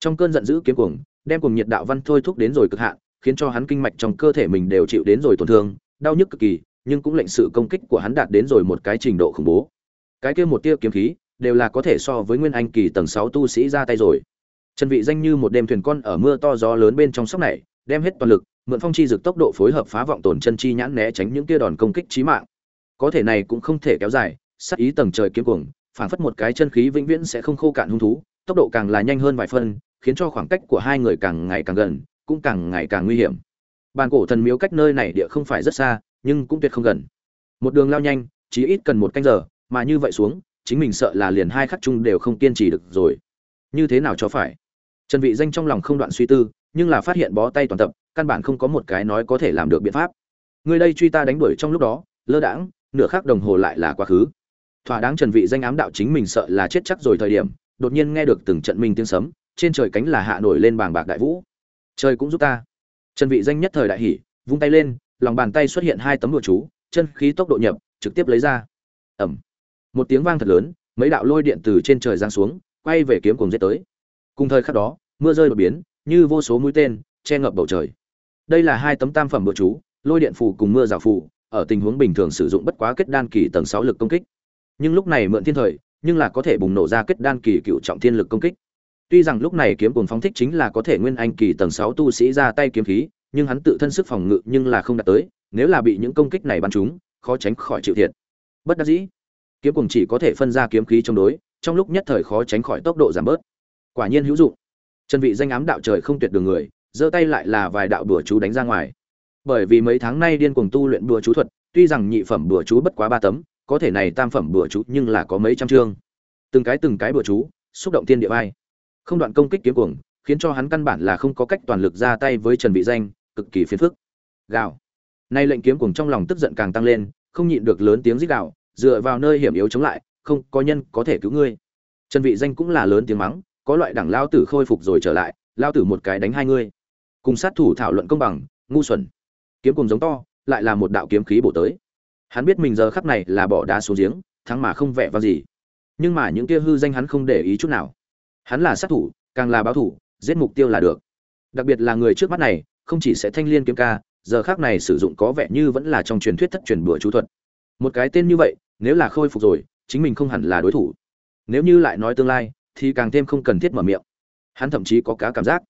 [SPEAKER 1] Trong cơn giận dữ kiếm cuồng đem cùng nhiệt đạo văn thôi thúc đến rồi cực hạn khiến cho hắn kinh mạch trong cơ thể mình đều chịu đến rồi tổn thương đau nhức cực kỳ nhưng cũng lệnh sự công kích của hắn đạt đến rồi một cái trình độ khủng bố. Cái kia một tia kiếm khí đều là có thể so với nguyên anh kỳ tầng 6 tu sĩ ra tay rồi trần vị danh như một đêm thuyền con ở mưa to gió lớn bên trong sóc này, đem hết toàn lực, mượn phong chi dược tốc độ phối hợp phá vọng tổn chân chi nhãn né tránh những kia đòn công kích chí mạng. Có thể này cũng không thể kéo dài, sát ý tầng trời kiếm cuồng phản phất một cái chân khí vĩnh viễn sẽ không khô cạn hung thú, tốc độ càng là nhanh hơn vài phân, khiến cho khoảng cách của hai người càng ngày càng gần, cũng càng ngày càng nguy hiểm. Bàn cổ thần miếu cách nơi này địa không phải rất xa, nhưng cũng tuyệt không gần. Một đường lao nhanh chỉ ít cần một canh giờ, mà như vậy xuống, chính mình sợ là liền hai khắc chung đều không kiên trì được rồi. Như thế nào cho phải? Trần vị danh trong lòng không đoạn suy tư, nhưng là phát hiện bó tay toàn tập, căn bản không có một cái nói có thể làm được biện pháp. Người đây truy ta đánh đuổi trong lúc đó, lơ đãng, nửa khắc đồng hồ lại là quá khứ. Thỏa đáng trần vị danh ám đạo chính mình sợ là chết chắc rồi thời điểm, đột nhiên nghe được từng trận minh tiếng sấm, trên trời cánh là hạ nổi lên bàng bạc đại vũ. Trời cũng giúp ta. Trần vị danh nhất thời đại hỉ, vung tay lên, lòng bàn tay xuất hiện hai tấm đồ chú, chân khí tốc độ nhập, trực tiếp lấy ra. Ầm. Một tiếng vang thật lớn, mấy đạo lôi điện từ trên trời giáng xuống, quay về kiếm cùng giết tới cùng thời khắc đó, mưa rơi đột biến, như vô số mũi tên che ngập bầu trời. Đây là hai tấm tam phẩm bùa chú, lôi điện phù cùng mưa rào phù, ở tình huống bình thường sử dụng bất quá kết đan kỳ tầng 6 lực công kích. Nhưng lúc này mượn thiên thời, nhưng là có thể bùng nổ ra kết đan kỳ cựu trọng thiên lực công kích. Tuy rằng lúc này kiếm cuồng phóng thích chính là có thể nguyên anh kỳ tầng 6 tu sĩ ra tay kiếm khí, nhưng hắn tự thân sức phòng ngự nhưng là không đạt tới, nếu là bị những công kích này bắn trúng, khó tránh khỏi chịu thiệt. Bất đắc dĩ, kiếm cuồng chỉ có thể phân ra kiếm khí chống đối, trong lúc nhất thời khó tránh khỏi tốc độ giảm bớt quả nhiên hữu dụng. Trần vị danh ám đạo trời không tuyệt đường người, giơ tay lại là vài đạo đùa chú đánh ra ngoài. Bởi vì mấy tháng nay điên cuồng tu luyện đùa chú thuật, tuy rằng nhị phẩm đùa chú bất quá ba tấm, có thể này tam phẩm đùa chú nhưng là có mấy trăm chương. Từng cái từng cái đùa chú, xúc động thiên địa vai. Không đoạn công kích kiếm cuồng, khiến cho hắn căn bản là không có cách toàn lực ra tay với trần vị danh, cực kỳ phiền phức. Gào. Nay lệnh kiếm cuồng trong lòng tức giận càng tăng lên, không nhịn được lớn tiếng rít gào, dựa vào nơi hiểm yếu chống lại, không có nhân có thể cứu ngươi. Trần vị danh cũng là lớn tiếng mắng có loại đẳng lao tử khôi phục rồi trở lại lao tử một cái đánh hai ngươi cùng sát thủ thảo luận công bằng ngu xuẩn kiếm cùng giống to lại là một đạo kiếm khí bổ tới Hắn biết mình giờ khắc này là bỏ đá xuống giếng, thắng mà không vẻ vang gì. Nhưng mà những kia hư danh hắn không để ý chút nào. Hắn là sát thủ, càng là báo thủ, giết mục tiêu là được. Đặc biệt là người trước mắt này, không chỉ sẽ thanh liên kiếm ca, giờ khắc này sử dụng có vẻ như vẫn là trong truyền thuyết thất truyền bừa chú thuật. Một cái tên như vậy, nếu là khôi phục rồi, chính mình không hẳn là đối thủ. Nếu như lại nói tương lai, thì càng thêm không cần thiết mở miệng. Hắn thậm chí có cá cảm giác,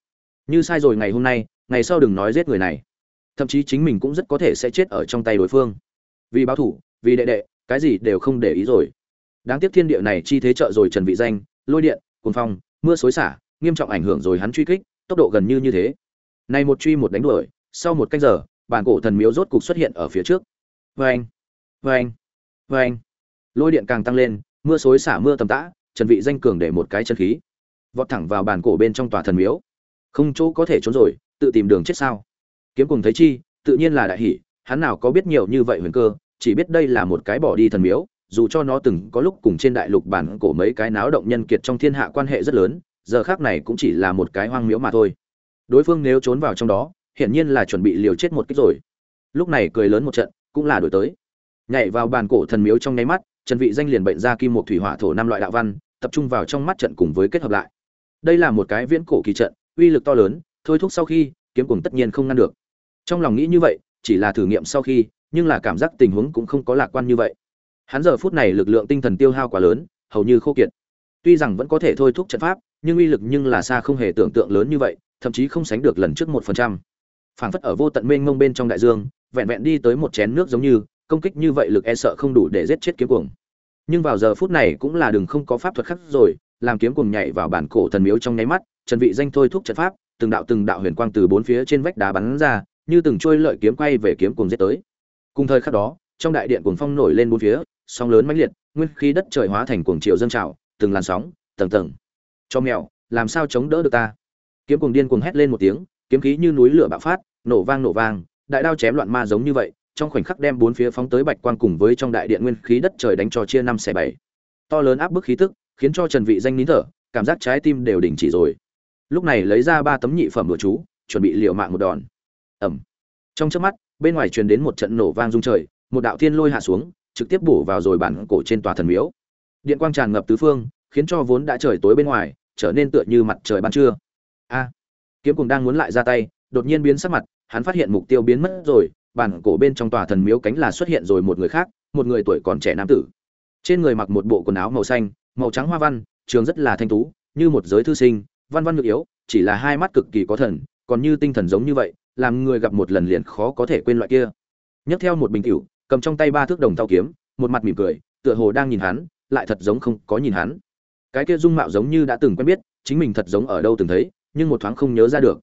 [SPEAKER 1] như sai rồi ngày hôm nay, ngày sau đừng nói giết người này. Thậm chí chính mình cũng rất có thể sẽ chết ở trong tay đối phương. Vì báo thủ vì đệ đệ cái gì đều không để ý rồi. Đáng tiếc thiên địa này chi thế trợ rồi trần vị danh lôi điện cuồng phong mưa xối xả nghiêm trọng ảnh hưởng rồi hắn truy kích tốc độ gần như như thế. Này một truy một đánh đuổi sau một canh giờ bản cổ thần miếu rốt cục xuất hiện ở phía trước. Vang vang vang lôi điện càng tăng lên mưa xối xả mưa tầm tã trần vị danh cường để một cái chân khí vọt thẳng vào bàn cổ bên trong tòa thần miếu không chỗ có thể trốn rồi tự tìm đường chết sao kiếm cùng thấy chi tự nhiên là đại hỉ hắn nào có biết nhiều như vậy huyền cơ, chỉ biết đây là một cái bỏ đi thần miếu, dù cho nó từng có lúc cùng trên đại lục bản cổ mấy cái náo động nhân kiệt trong thiên hạ quan hệ rất lớn, giờ khác này cũng chỉ là một cái hoang miếu mà thôi. Đối phương nếu trốn vào trong đó, hiển nhiên là chuẩn bị liều chết một kích rồi. Lúc này cười lớn một trận, cũng là đổi tới. Nhảy vào bàn cổ thần miếu trong nháy mắt, Trần Vị danh liền bệnh ra kim một thủy hỏa thổ năm loại đạo văn, tập trung vào trong mắt trận cùng với kết hợp lại. Đây là một cái viễn cổ kỳ trận, uy lực to lớn, thôi thúc sau khi, kiếm cùng tất nhiên không ngăn được. Trong lòng nghĩ như vậy, chỉ là thử nghiệm sau khi nhưng là cảm giác tình huống cũng không có lạc quan như vậy hắn giờ phút này lực lượng tinh thần tiêu hao quá lớn hầu như khô kiệt tuy rằng vẫn có thể thôi thúc trận pháp nhưng uy lực nhưng là xa không hề tưởng tượng lớn như vậy thậm chí không sánh được lần trước một phần trăm phảng phất ở vô tận mênh mông bên trong đại dương vẹn vẹn đi tới một chén nước giống như công kích như vậy lực e sợ không đủ để giết chết kiếm cuồng nhưng vào giờ phút này cũng là đừng không có pháp thuật khác rồi làm kiếm cuồng nhảy vào bản cổ thần miếu trong nháy mắt trần vị danh thôi thúc trận pháp từng đạo từng đạo huyền quang từ bốn phía trên vách đá bắn ra như từng trôi lợi kiếm quay về kiếm cuồng giết tới. Cùng thời khắc đó, trong đại điện cuồng phong nổi lên bốn phía, sóng lớn mãnh liệt, nguyên khí đất trời hóa thành cuồng triều dâng trào, từng làn sóng, tầng tầng. Cho mèo, làm sao chống đỡ được ta? Kiếm cuồng điên cuồng hét lên một tiếng, kiếm khí như núi lửa bạo phát, nổ vang nổ vang, đại đao chém loạn ma giống như vậy, trong khoảnh khắc đem bốn phía phóng tới bạch quang cùng với trong đại điện nguyên khí đất trời đánh cho chia năm xẻ bảy. To lớn áp bức khí tức, khiến cho Trần Vị danh nín thở, cảm giác trái tim đều đình chỉ rồi. Lúc này lấy ra ba tấm nhị phẩm đồ chú, chuẩn bị liều mạng một đòn. Ầm. Trong chớp mắt bên ngoài truyền đến một trận nổ vang rung trời một đạo thiên lôi hạ xuống trực tiếp bổ vào rồi bản cổ trên tòa thần miếu. Điện quang tràn ngập tứ phương khiến cho vốn đã trời tối bên ngoài trở nên tựa như mặt trời ban trưa. A. Kiếm cùng đang muốn lại ra tay đột nhiên biến sắc mặt hắn phát hiện mục tiêu biến mất rồi bản cổ bên trong tòa thần miếu cánh là xuất hiện rồi một người khác một người tuổi còn trẻ nam tử. Trên người mặc một bộ quần áo màu xanh màu trắng hoa văn trường rất là thanh tú như một giới thư sinh văn văn nhược yếu chỉ là hai mắt cực kỳ có thần còn như tinh thần giống như vậy làm người gặp một lần liền khó có thể quên loại kia. Nhấc theo một bình tiểu, cầm trong tay ba thước đồng tao kiếm một mặt mỉm cười tựa hồ đang nhìn hắn lại thật giống không có nhìn hắn. Cái kia dung mạo giống như đã từng quen biết chính mình thật giống ở đâu từng thấy nhưng một thoáng không nhớ ra được.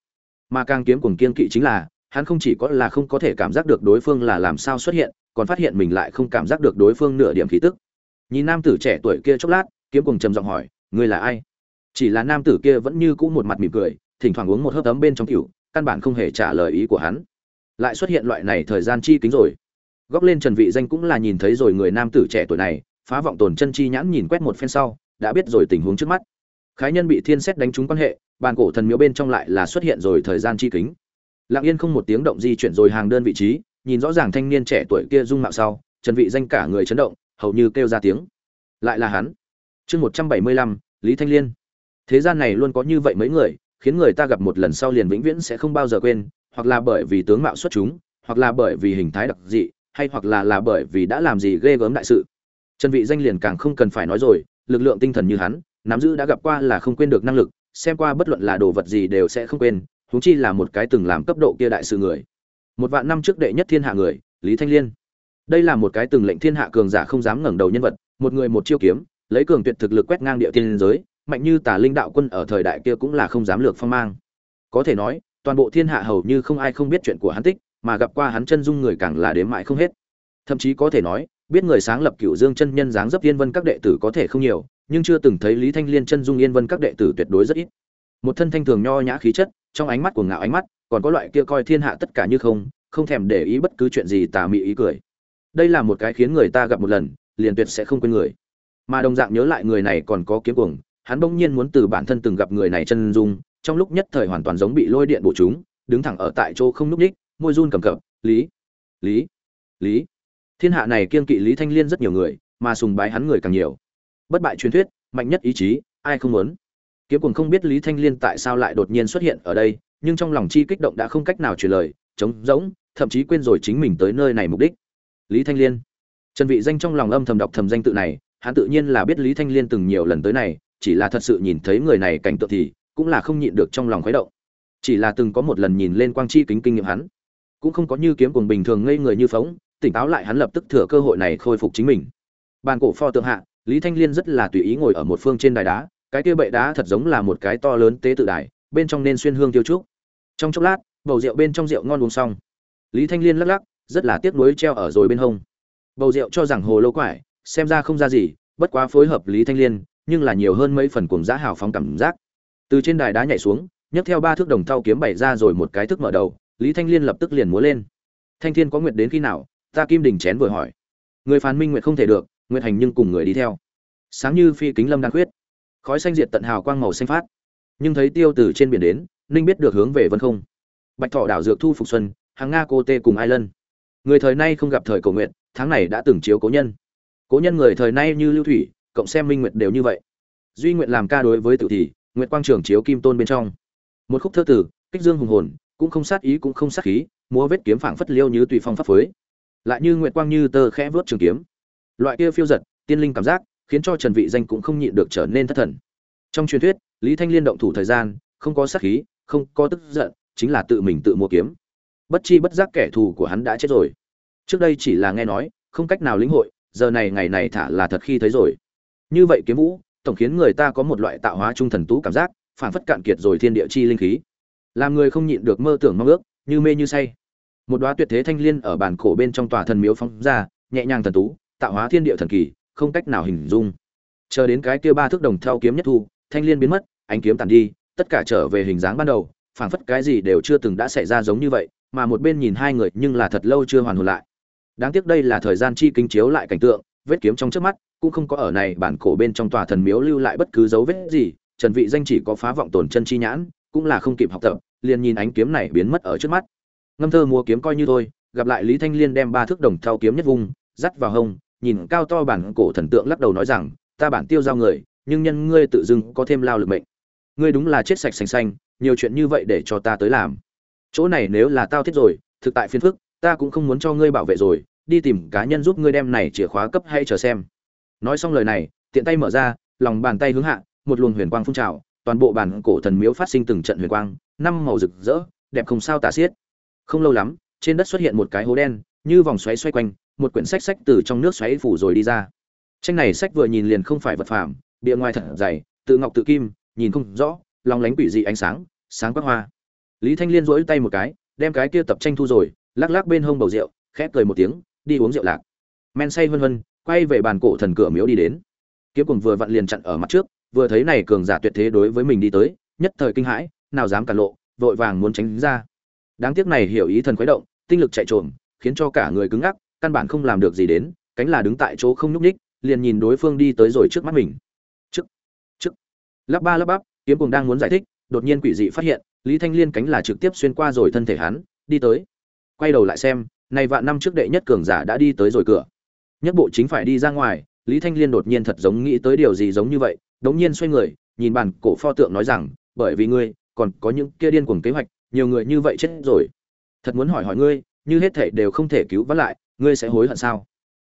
[SPEAKER 1] Mà càng kiếm cuồng kiên kỵ chính là hắn không chỉ có là không có thể cảm giác được đối phương là làm sao xuất hiện, còn phát hiện mình lại không cảm giác được đối phương nửa điểm khí tức. Nhìn nam tử trẻ tuổi kia chốc lát, kiếm cùng trầm giọng hỏi, ngươi là ai? Chỉ là nam tử kia vẫn như cũ một mặt mỉm cười, thỉnh thoảng uống một hớp ấm bên trong cựu căn bản không hề trả lời ý của hắn. Lại xuất hiện loại này thời gian chi kính rồi. Góc lên trần vị danh cũng là nhìn thấy rồi người nam tử trẻ tuổi này, phá vọng tồn chân chi nhãn nhìn quét một phen sau, đã biết rồi tình huống trước mắt. Khái nhân bị thiên xét đánh trúng quan hệ, bàn cổ thần miếu bên trong lại là xuất hiện rồi thời gian chi kính lặng yên không một tiếng động di chuyển rồi hàng đơn vị trí nhìn rõ ràng thanh niên trẻ tuổi kia dung mạo sau trần vị danh cả người chấn động hầu như kêu ra tiếng. Lại là hắn. Chương 175, lý thanh liên. Thế gian này luôn có như vậy mấy người khiến người ta gặp một lần sau liền vĩnh viễn sẽ không bao giờ quên hoặc là bởi vì tướng mạo xuất chúng hoặc là bởi vì hình thái đặc dị hay hoặc là là bởi vì đã làm gì ghê gớm đại sự. Trần vị danh liền càng không cần phải nói rồi lực lượng tinh thần như hắn nắm giữ đã gặp qua là không quên được năng lực xem qua bất luận là đồ vật gì đều sẽ không quên huống chi là một cái từng làm cấp độ kia đại sự người. Một vạn năm trước đệ nhất thiên hạ người, lý thanh liên. Đây là một cái từng lệnh thiên hạ cường giả không dám ngẩng đầu nhân vật, một người một chiêu kiếm, lấy cường tuyệt thực lực quét ngang địa thiên giới, mạnh như tà linh đạo quân ở thời đại kia cũng là không dám lược phong mang. Có thể nói, toàn bộ thiên hạ hầu như không ai không biết chuyện của hắn tích, mà gặp qua hắn chân dung người càng là đếm mãi không hết. Thậm chí có thể nói, biết người sáng lập cựu dương chân nhân dáng dấp yên vân các đệ tử có thể không nhiều, nhưng chưa từng thấy lý thanh liên chân dung yên vân các đệ tử tuyệt đối rất ít. Một thân thanh thường nho nhã khí chất trong ánh mắt của ngạo ánh mắt, còn có loại kia coi thiên hạ tất cả như không không thèm để ý bất cứ chuyện gì tà mị ý cười. Đây là một cái khiến người ta gặp một lần, liền tuyệt sẽ không quên người. Mà đồng dạng nhớ lại người này còn có kiếm cuồng, hắn bỗng nhiên muốn từ bản thân từng gặp người này chân dung, trong lúc nhất thời hoàn toàn giống bị lôi điện bổ chúng, đứng thẳng ở tại chỗ không núp ních, môi run cầm cập, lý lý lý. Thiên hạ này kiên kỵ lý thanh liên rất nhiều người, mà sùng bái hắn người càng nhiều. Bất bại truyền thuyết, mạnh nhất ý chí, ai không muốn? Kiếm Cuồng không biết lý thanh liên tại sao lại đột nhiên xuất hiện ở đây, nhưng trong lòng chi kích động đã không cách nào truyền lời, trống rỗng, thậm chí quên rồi chính mình tới nơi này mục đích. Lý thanh liên. Trần vị danh trong lòng âm thầm đọc thầm danh tự này, hắn tự nhiên là biết lý thanh liên từng nhiều lần tới này, chỉ là thật sự nhìn thấy người này cảnh tượng thì cũng là không nhịn được trong lòng khuấy động. Chỉ là từng có một lần nhìn lên quang chi kính kinh nghiệm hắn, cũng không có như kiếm cuồng bình thường ngây người như phóng, tỉnh táo lại hắn lập tức thừa cơ hội này khôi phục chính mình. Bàn cổ pho tượng hạ, lý thanh liên rất là tùy ý ngồi ở một phương trên đài đá cái kia bệ đá thật giống là một cái to lớn tế tự đài, bên trong nên xuyên hương tiêu trúc. Trong chốc lát, bầu rượu bên trong rượu ngon uống xong. Lý thanh liên lắc lắc, rất là tiếc nuối treo ở rồi bên hông. Bầu rượu cho rằng hồ lô quải, xem ra không ra gì, bất quá phối hợp lý thanh liên, nhưng là nhiều hơn mấy phần cuồng giá hào phóng cảm giác. Từ trên đài đá nhảy xuống, nhấc theo ba thước đồng thau kiếm bày ra rồi một cái thức mở đầu, lý thanh liên lập tức liền múa lên. Thanh thiên có nguyện đến khi nào? Ta kim đình chén vừa hỏi. Người phán minh nguyện không thể được, nguyện hành nhưng cùng người đi theo. Sáng như phi kính lâm đang khuyết khói xanh diệt tận hào quang màu xanh phát. Nhưng thấy tiêu từ trên biển đến, ninh biết được hướng về vân không. Bạch thọ đảo dược thu phục xuân, hàng nga, cô tê cùng ai lân. Người thời nay không gặp thời cầu nguyện, tháng này đã từng chiếu cố nhân. Cố nhân người thời nay như lưu thủy, cộng xem minh nguyệt đều như vậy. Duy nguyện làm ca đối với tự thì nguyện quang trường chiếu kim tôn bên trong. Một khúc thơ tử, kích dương hùng hồn, cũng không sát ý cũng không sát khí, múa vết kiếm phảng phất liêu như tùy phong pháp phới lại như nguyện quang như tơ khẽ vớt trường kiếm. Loại kia phiêu giật, tiên linh cảm giác khiến cho trần vị danh cũng không nhịn được trở nên thất thần. Trong truyền thuyết, lý thanh liên động thủ thời gian, không có sát khí, không có tức giận, chính là tự mình tự mua kiếm. Bất chi bất giác kẻ thù của hắn đã chết rồi. Trước đây chỉ là nghe nói, không cách nào lĩnh hội, giờ này ngày này thả là thật khi thấy rồi. Như vậy kiếm vũ, tổng khiến người ta có một loại tạo hóa trung thần tú cảm giác phản phất cạn kiệt rồi thiên địa chi linh khí. Làm người không nhịn được mơ tưởng mong ước, như mê như say. Một đóa tuyệt thế thanh liên ở bản cổ bên trong tòa thần miếu phóng ra, nhẹ nhàng thần tú, tạo hóa thiên địa thần kỳ không cách nào hình dung. Chờ đến cái kia ba thước đồng theo kiếm nhất thu, thanh liên biến mất, ánh kiếm tàn đi, tất cả trở về hình dáng ban đầu, phảng phất cái gì đều chưa từng đã xảy ra giống như vậy, mà một bên nhìn hai người nhưng là thật lâu chưa hoàn hồn lại. Đáng tiếc đây là thời gian chi kính chiếu lại cảnh tượng, vết kiếm trong trước mắt, cũng không có ở này bản cổ bên trong tòa thần miếu lưu lại bất cứ dấu vết gì, trần vị danh chỉ có phá vọng tổn chân chi nhãn, cũng là không kịp học tập, liền nhìn ánh kiếm này biến mất ở trước mắt. Ngâm thơ mua kiếm coi như thôi, gặp lại lý thanh liên đem ba thước đồng thao kiếm nhất vùng dắt vào hông nhìn cao to bản cổ thần tượng lắc đầu nói rằng, ta bản tiêu giao người, nhưng nhân ngươi tự dưng có thêm lao lực mệnh. Ngươi đúng là chết sạch xanh xanh, nhiều chuyện như vậy để cho ta tới làm. Chỗ này nếu là tao thiết rồi, thực tại phiền phức, ta cũng không muốn cho ngươi bảo vệ rồi, đi tìm cá nhân giúp ngươi đem này chìa khóa cấp hay chờ xem. Nói xong lời này, tiện tay mở ra, lòng bàn tay hướng hạ, một luồng huyền quang phun trào, toàn bộ bản cổ thần miếu phát sinh từng trận huyền quang, năm màu rực rỡ, đẹp không sao tả xiết. Không lâu lắm, trên đất xuất hiện một cái hố đen, như vòng xoáy xoay quanh một quyển sách sách từ trong nước xoáy phủ rồi đi ra. Tranh này sách vừa nhìn liền không phải vật phàm, bìa ngoài thật dày, tự ngọc tự kim, nhìn không rõ lòng lánh quỷ dị ánh sáng sáng quắc hoa. Lý thanh liên rỗi tay một cái, đem cái kia tập tranh thu rồi, lắc lắc bên hông bầu rượu khép cười một tiếng, đi uống rượu lạc. Men say vân vân quay về bàn cổ thần cửa miếu đi đến. Kiếm cùng vừa vặn liền chặn ở mặt trước, vừa thấy này cường giả tuyệt thế đối với mình đi tới, nhất thời kinh hãi, nào dám cản lộ, vội vàng muốn tránh ra. Đáng tiếc này hiểu ý thần khuấy động, tinh lực chạy trộm khiến cho cả người cứng ngắc căn bản không làm được gì đến, cánh là đứng tại chỗ không nhúc ních liền nhìn đối phương đi tới rồi trước mắt mình. Trước trước. Lắp ba lắp bắp, kiếm cùng đang muốn giải thích, đột nhiên quỷ dị phát hiện, lý thanh liên cánh là trực tiếp xuyên qua rồi thân thể hắn, đi tới. Quay đầu lại xem, này vạn năm trước đệ nhất cường giả đã đi tới rồi cửa. Nhất bộ chính phải đi ra ngoài, lý thanh liên đột nhiên thật giống nghĩ tới điều gì giống như vậy, đống nhiên xoay người, nhìn bàn cổ pho tượng nói rằng, bởi vì ngươi, còn có những kia điên cuồng kế hoạch, nhiều người như vậy chết rồi. Thật muốn hỏi hỏi ngươi, như hết thể đều không thể cứu vãn lại ngươi sẽ hối hận sao?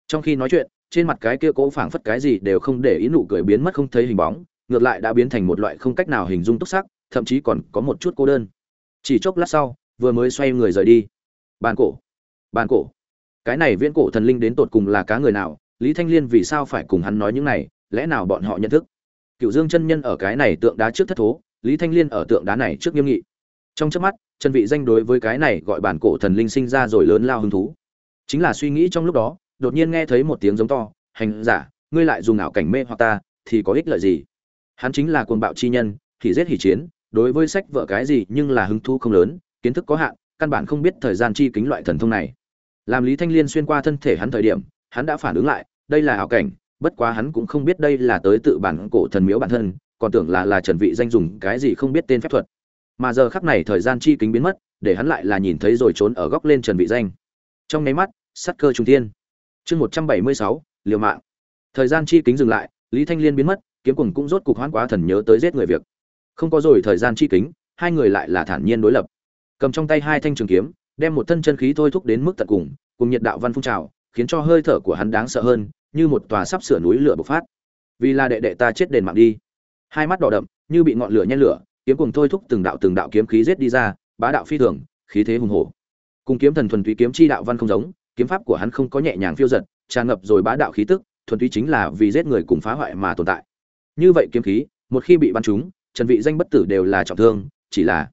[SPEAKER 1] Trong khi nói chuyện, trên mặt cái kia cố phảng phất cái gì đều không để ý nụ cười biến mất không thấy hình bóng, ngược lại đã biến thành một loại không cách nào hình dung túc sắc, thậm chí còn có một chút cô đơn. Chỉ chốc lát sau, vừa mới xoay người rời đi. Bàn cổ bàn cổ. Cái này viễn cổ thần linh đến tột cùng là cá người nào? Lý thanh liên vì sao phải cùng hắn nói những này? Lẽ nào bọn họ nhận thức? Cựu dương chân nhân ở cái này tượng đá trước thất thố, lý thanh liên ở tượng đá này trước nghiêm nghị. Trong chớp mắt chân vị danh đối với cái này gọi bản cổ thần linh sinh ra rồi lớn lao hứng thú chính là suy nghĩ trong lúc đó, đột nhiên nghe thấy một tiếng giống to, hành giả, ngươi lại dùng ảo cảnh mê hoặc ta, thì có ích lợi gì? Hắn chính là cuồng bạo chi nhân thì giết hỉ chiến, đối với sách vợ cái gì nhưng là hứng thú không lớn, kiến thức có hạn, căn bản không biết thời gian chi kính loại thần thông này. Làm lý thanh liên xuyên qua thân thể hắn thời điểm, hắn đã phản ứng lại, đây là ảo cảnh, bất quá hắn cũng không biết đây là tới tự bản cổ thần miếu bản thân, còn tưởng là là trần vị danh dùng cái gì không biết tên phép thuật. Mà giờ khắc này thời gian chi kính biến mất, để hắn lại là nhìn thấy rồi trốn ở góc lên trần vị danh trong nháy mắt sắt cơ trung thiên. Chương 176, liều mạng. Thời gian chi kính dừng lại lý thanh liên biến mất kiếm cùng cũng rốt cục hoán quá thần nhớ tới giết người việc. Không có rồi thời gian chi kính hai người lại là thản nhiên đối lập. Cầm trong tay hai thanh trường kiếm đem một thân chân khí thôi thúc đến mức tận cùng cùng nhiệt đạo văn phun trào khiến cho hơi thở của hắn đáng sợ hơn như một tòa sắp sửa núi lửa bộc phát. Vì là đệ đệ ta chết đền mạng đi. Hai mắt đỏ đậm như bị ngọn lửa nhen lửa kiếm cùng thôi thúc từng đạo từng đạo kiếm khí giết đi ra bá đạo phi thường khí thế hùng hổ cùng kiếm thần thuần túy kiếm chi đạo văn không giống, kiếm pháp của hắn không có nhẹ nhàng phiêu giật, tràn ngập rồi bá đạo khí tức, thuần túy chính là vì giết người cùng phá hoại mà tồn tại. Như vậy kiếm khí, một khi bị bắn trúng, trần vị danh bất tử đều là trọng thương, chỉ là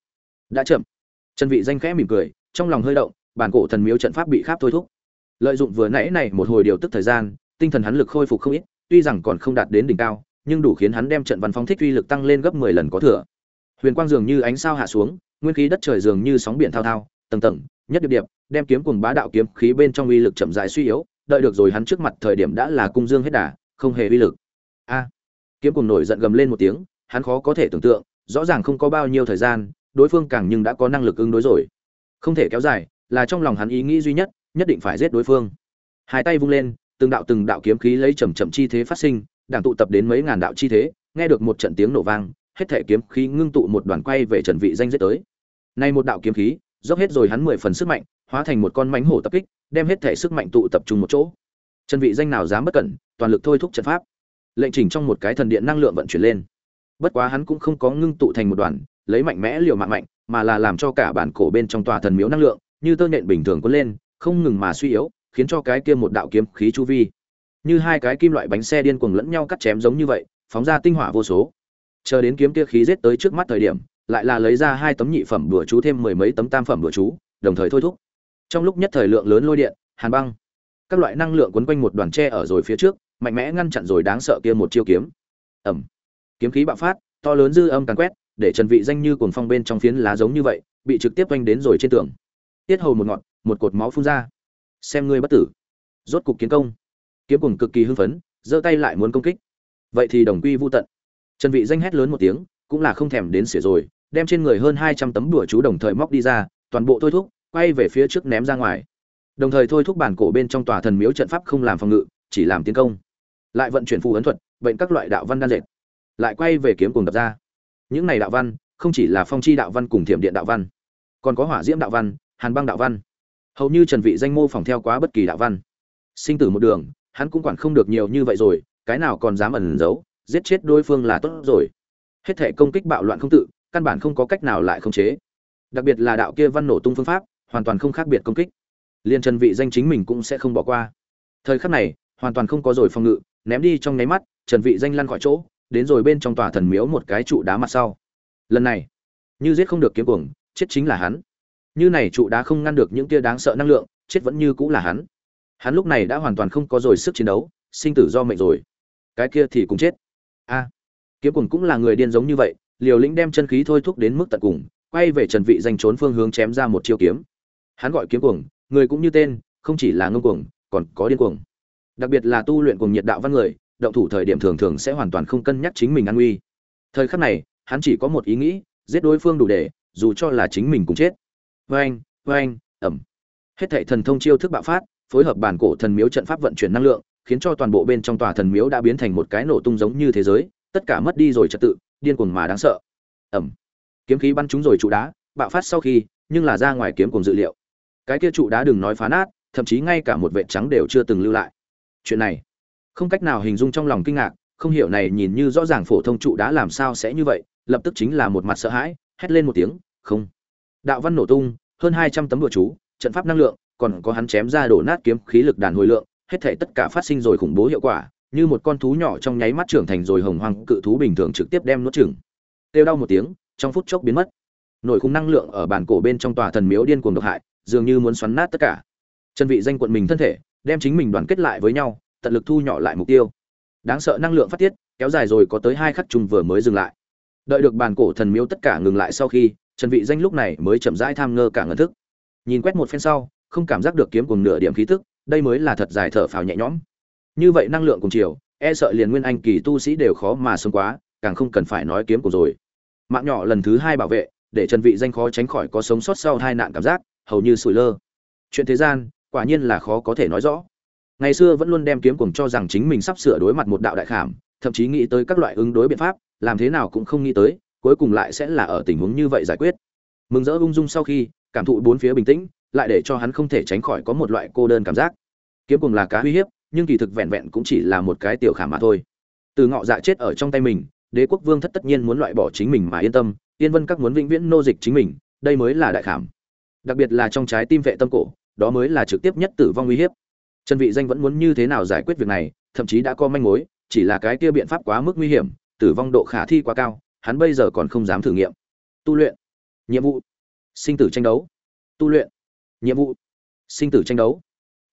[SPEAKER 1] đã chậm. Trần vị danh khẽ mỉm cười, trong lòng hơi động, bản cổ thần miếu trận pháp bị khắp thôi thúc. Lợi dụng vừa nãy này một hồi điều tức thời gian, tinh thần hắn lực khôi phục không ít, tuy rằng còn không đạt đến đỉnh cao, nhưng đủ khiến hắn đem trận văn phong thích uy lực tăng lên gấp 10 lần có thừa. Huyền quang dường như ánh sao hạ xuống, nguyên khí đất trời dường như sóng biển thao thao tầng tầng nhất điệp điệp đem kiếm cùng bá đạo kiếm khí bên trong uy lực chậm rãi suy yếu đợi được rồi hắn trước mặt thời điểm đã là cung dương hết đà không hề uy lực. A! Kiếm cùng nổi giận gầm lên một tiếng hắn khó có thể tưởng tượng rõ ràng không có bao nhiêu thời gian đối phương càng nhưng đã có năng lực ứng đối rồi. Không thể kéo dài là trong lòng hắn ý nghĩ duy nhất nhất định phải giết đối phương. Hai tay vung lên từng đạo từng đạo kiếm khí lấy chậm chậm chi thế phát sinh đảng tụ tập đến mấy ngàn đạo chi thế nghe được một trận tiếng nổ vang hết thể kiếm khí ngưng tụ một đoàn quay về Trần Vị danh giết tới. Nay một đạo kiếm khí, dốc hết rồi hắn mười phần sức mạnh, hóa thành một con mãnh hổ tập kích, đem hết thể sức mạnh tụ tập trung một chỗ. Trần Vị danh nào dám bất cẩn, toàn lực thôi thúc trận pháp. Lệnh chỉnh trong một cái thần điện năng lượng vận chuyển lên. Bất quá hắn cũng không có ngưng tụ thành một đoàn, lấy mạnh mẽ liều mạng mạnh, mà là làm cho cả bản cổ bên trong tòa thần miếu năng lượng, như tơ nhện bình thường cuốn lên, không ngừng mà suy yếu, khiến cho cái kia một đạo kiếm khí chu vi, như hai cái kim loại bánh xe điên cuồng lẫn nhau cắt chém giống như vậy, phóng ra tinh hỏa vô số chờ đến kiếm kia khí giết tới trước mắt thời điểm lại là lấy ra hai tấm nhị phẩm đùa chú thêm mười mấy tấm tam phẩm đùa chú đồng thời thôi thúc. Trong lúc nhất thời lượng lớn lôi điện hàn băng các loại năng lượng quấn quanh một đoàn tre ở rồi phía trước mạnh mẽ ngăn chặn rồi đáng sợ kia một chiêu kiếm. Ẩm kiếm khí bạo phát to lớn dư âm càn quét để trần vị danh như cuồng phong bên trong phiến lá giống như vậy bị trực tiếp quanh đến rồi trên tường. Tiết hầu một ngọn một cột máu phun ra. Xem ngươi bất tử. Rốt cục kiến công. Kiếm cùng cực kỳ hưng phấn giơ tay lại muốn công kích. Vậy thì đồng quy vu tận. Trần Vị danh hét lớn một tiếng, cũng là không thèm đến xỉa rồi, đem trên người hơn 200 tấm đùa chú đồng thời móc đi ra, toàn bộ thôi thúc, quay về phía trước ném ra ngoài. Đồng thời thôi thúc bản cổ bên trong tòa thần miếu trận pháp không làm phòng ngự chỉ làm tiến công. Lại vận chuyển phù ấn thuật bệnh các loại đạo văn đan dệt. Lại quay về kiếm cùng đập ra. Những này đạo văn không chỉ là phong chi đạo văn cùng thiểm điện đạo văn còn có hỏa diễm đạo văn hàn băng đạo văn. Hầu như trần vị danh mô phỏng theo quá bất kỳ đạo văn. Sinh tử một đường hắn cũng quản không được nhiều như vậy rồi cái nào còn dám ẩn giấu giết chết đối phương là tốt rồi. Hết thể công kích bạo loạn không tự căn bản không có cách nào lại khống chế. Đặc biệt là đạo kia văn nổ tung phương pháp, hoàn toàn không khác biệt công kích. Liên trần vị danh chính mình cũng sẽ không bỏ qua. Thời khắc này, hoàn toàn không có rồi phòng ngự, ném đi trong nháy mắt, trần vị danh lăn khỏi chỗ, đến rồi bên trong tòa thần miếu một cái trụ đá mặt sau. Lần này, như giết không được kiếm cuồng, chết chính là hắn. Như này trụ đá không ngăn được những kia đáng sợ năng lượng, chết vẫn như cũng là hắn. Hắn lúc này đã hoàn toàn không có rồi sức chiến đấu, sinh tử do mệnh rồi. Cái kia thì cũng chết. A, kiếm cuồng cũng là người điên giống như vậy liều lĩnh đem chân khí thôi thúc đến mức tận cùng, quay về trần vị danh trốn phương hướng chém ra một chiêu kiếm. Hắn gọi kiếm cuồng, người cũng như tên, không chỉ là ngông cuồng, còn có điên cuồng. Đặc biệt là tu luyện cuồng nhiệt đạo văn người, động thủ thời điểm thường thường sẽ hoàn toàn không cân nhắc chính mình an nguy. Thời khắc này, hắn chỉ có một ý nghĩ, giết đối phương đủ để, dù cho là chính mình cũng chết. Vang vang ẩm. Hết thảy thần thông chiêu thức bạo phát, phối hợp bản cổ thần miếu trận pháp vận chuyển năng lượng, khiến cho toàn bộ bên trong tòa thần miếu đã biến thành một cái nổ tung giống như thế giới, tất cả mất đi rồi trật tự điên cuồng mà đáng sợ. Ẩm. Kiếm khí bắn trúng rồi trụ đá, bạo phát sau khi, nhưng là ra ngoài kiếm cùng dự liệu. Cái kia trụ đá đừng nói phá nát, thậm chí ngay cả một vệt trắng đều chưa từng lưu lại. Chuyện này, không cách nào hình dung trong lòng kinh ngạc, không hiểu này nhìn như rõ ràng phổ thông trụ đá làm sao sẽ như vậy, lập tức chính là một mặt sợ hãi, hét lên một tiếng, không. Đạo văn nổ tung, hơn hai trăm tấm đồ chú, trận pháp năng lượng, còn có hắn chém ra đổ nát kiếm khí lực đàn hồi lượng, hết thể tất cả phát sinh rồi khủng bố hiệu quả như một con thú nhỏ trong nháy mắt trưởng thành rồi hồng hoang, cự thú bình thường trực tiếp đem nuốt chửng. Kêu đau một tiếng, trong phút chốc biến mất. Nổi khung năng lượng ở bản cổ bên trong tòa thần miếu điên cuồng độc hại, dường như muốn xoắn nát tất cả. Chân vị danh quận mình thân thể, đem chính mình đoàn kết lại với nhau, tận lực thu nhỏ lại mục tiêu. Đáng sợ năng lượng phát tiết, kéo dài rồi có tới hai khắc chung vừa mới dừng lại. Đợi được bàn cổ thần miếu tất cả ngừng lại sau khi trần vị danh lúc này mới chậm rãi tham ngơ cả ngân thức. Nhìn quét một phen sau, không cảm giác được kiếm cùng nửa điểm khí tức, đây mới là thật dài thở phào nhẹ nhõm như vậy năng lượng cùng chiều e sợ liền nguyên anh kỳ tu sĩ đều khó mà sống quá, càng không cần phải nói kiếm của rồi. Mạng nhỏ lần thứ hai bảo vệ, để trần vị danh khó tránh khỏi có sống sót sau hai nạn cảm giác, hầu như sủi lơ. Chuyện thế gian, quả nhiên là khó có thể nói rõ. Ngày xưa vẫn luôn đem kiếm cuồng cho rằng chính mình sắp sửa đối mặt một đạo đại khảm, thậm chí nghĩ tới các loại ứng đối biện pháp, làm thế nào cũng không nghĩ tới, cuối cùng lại sẽ là ở tình huống như vậy giải quyết. Mừng rỡ ung dung sau khi, cảm thụ bốn phía bình tĩnh, lại để cho hắn không thể tránh khỏi có một loại cô đơn cảm giác. Kiếm cuồng là cá uy hiếp nhưng kỳ thực vẹn vẹn cũng chỉ là một cái tiểu khả mà thôi. Từ ngọ dạ chết ở trong tay mình, đế quốc vương thất tất nhiên muốn loại bỏ chính mình mà yên tâm, yên vân các muốn vĩnh viễn nô dịch chính mình, đây mới là đại khảm. Đặc biệt là trong trái tim vệ tâm cổ, đó mới là trực tiếp nhất tử vong uy hiếp. Trần vị danh vẫn muốn như thế nào giải quyết việc này, thậm chí đã có manh mối, chỉ là cái kia biện pháp quá mức nguy hiểm, tử vong độ khả thi quá cao, hắn bây giờ còn không dám thử nghiệm. Tu luyện. Nhiệm vụ. Sinh tử tranh đấu. Tu luyện. Nhiệm vụ. Sinh tử tranh đấu.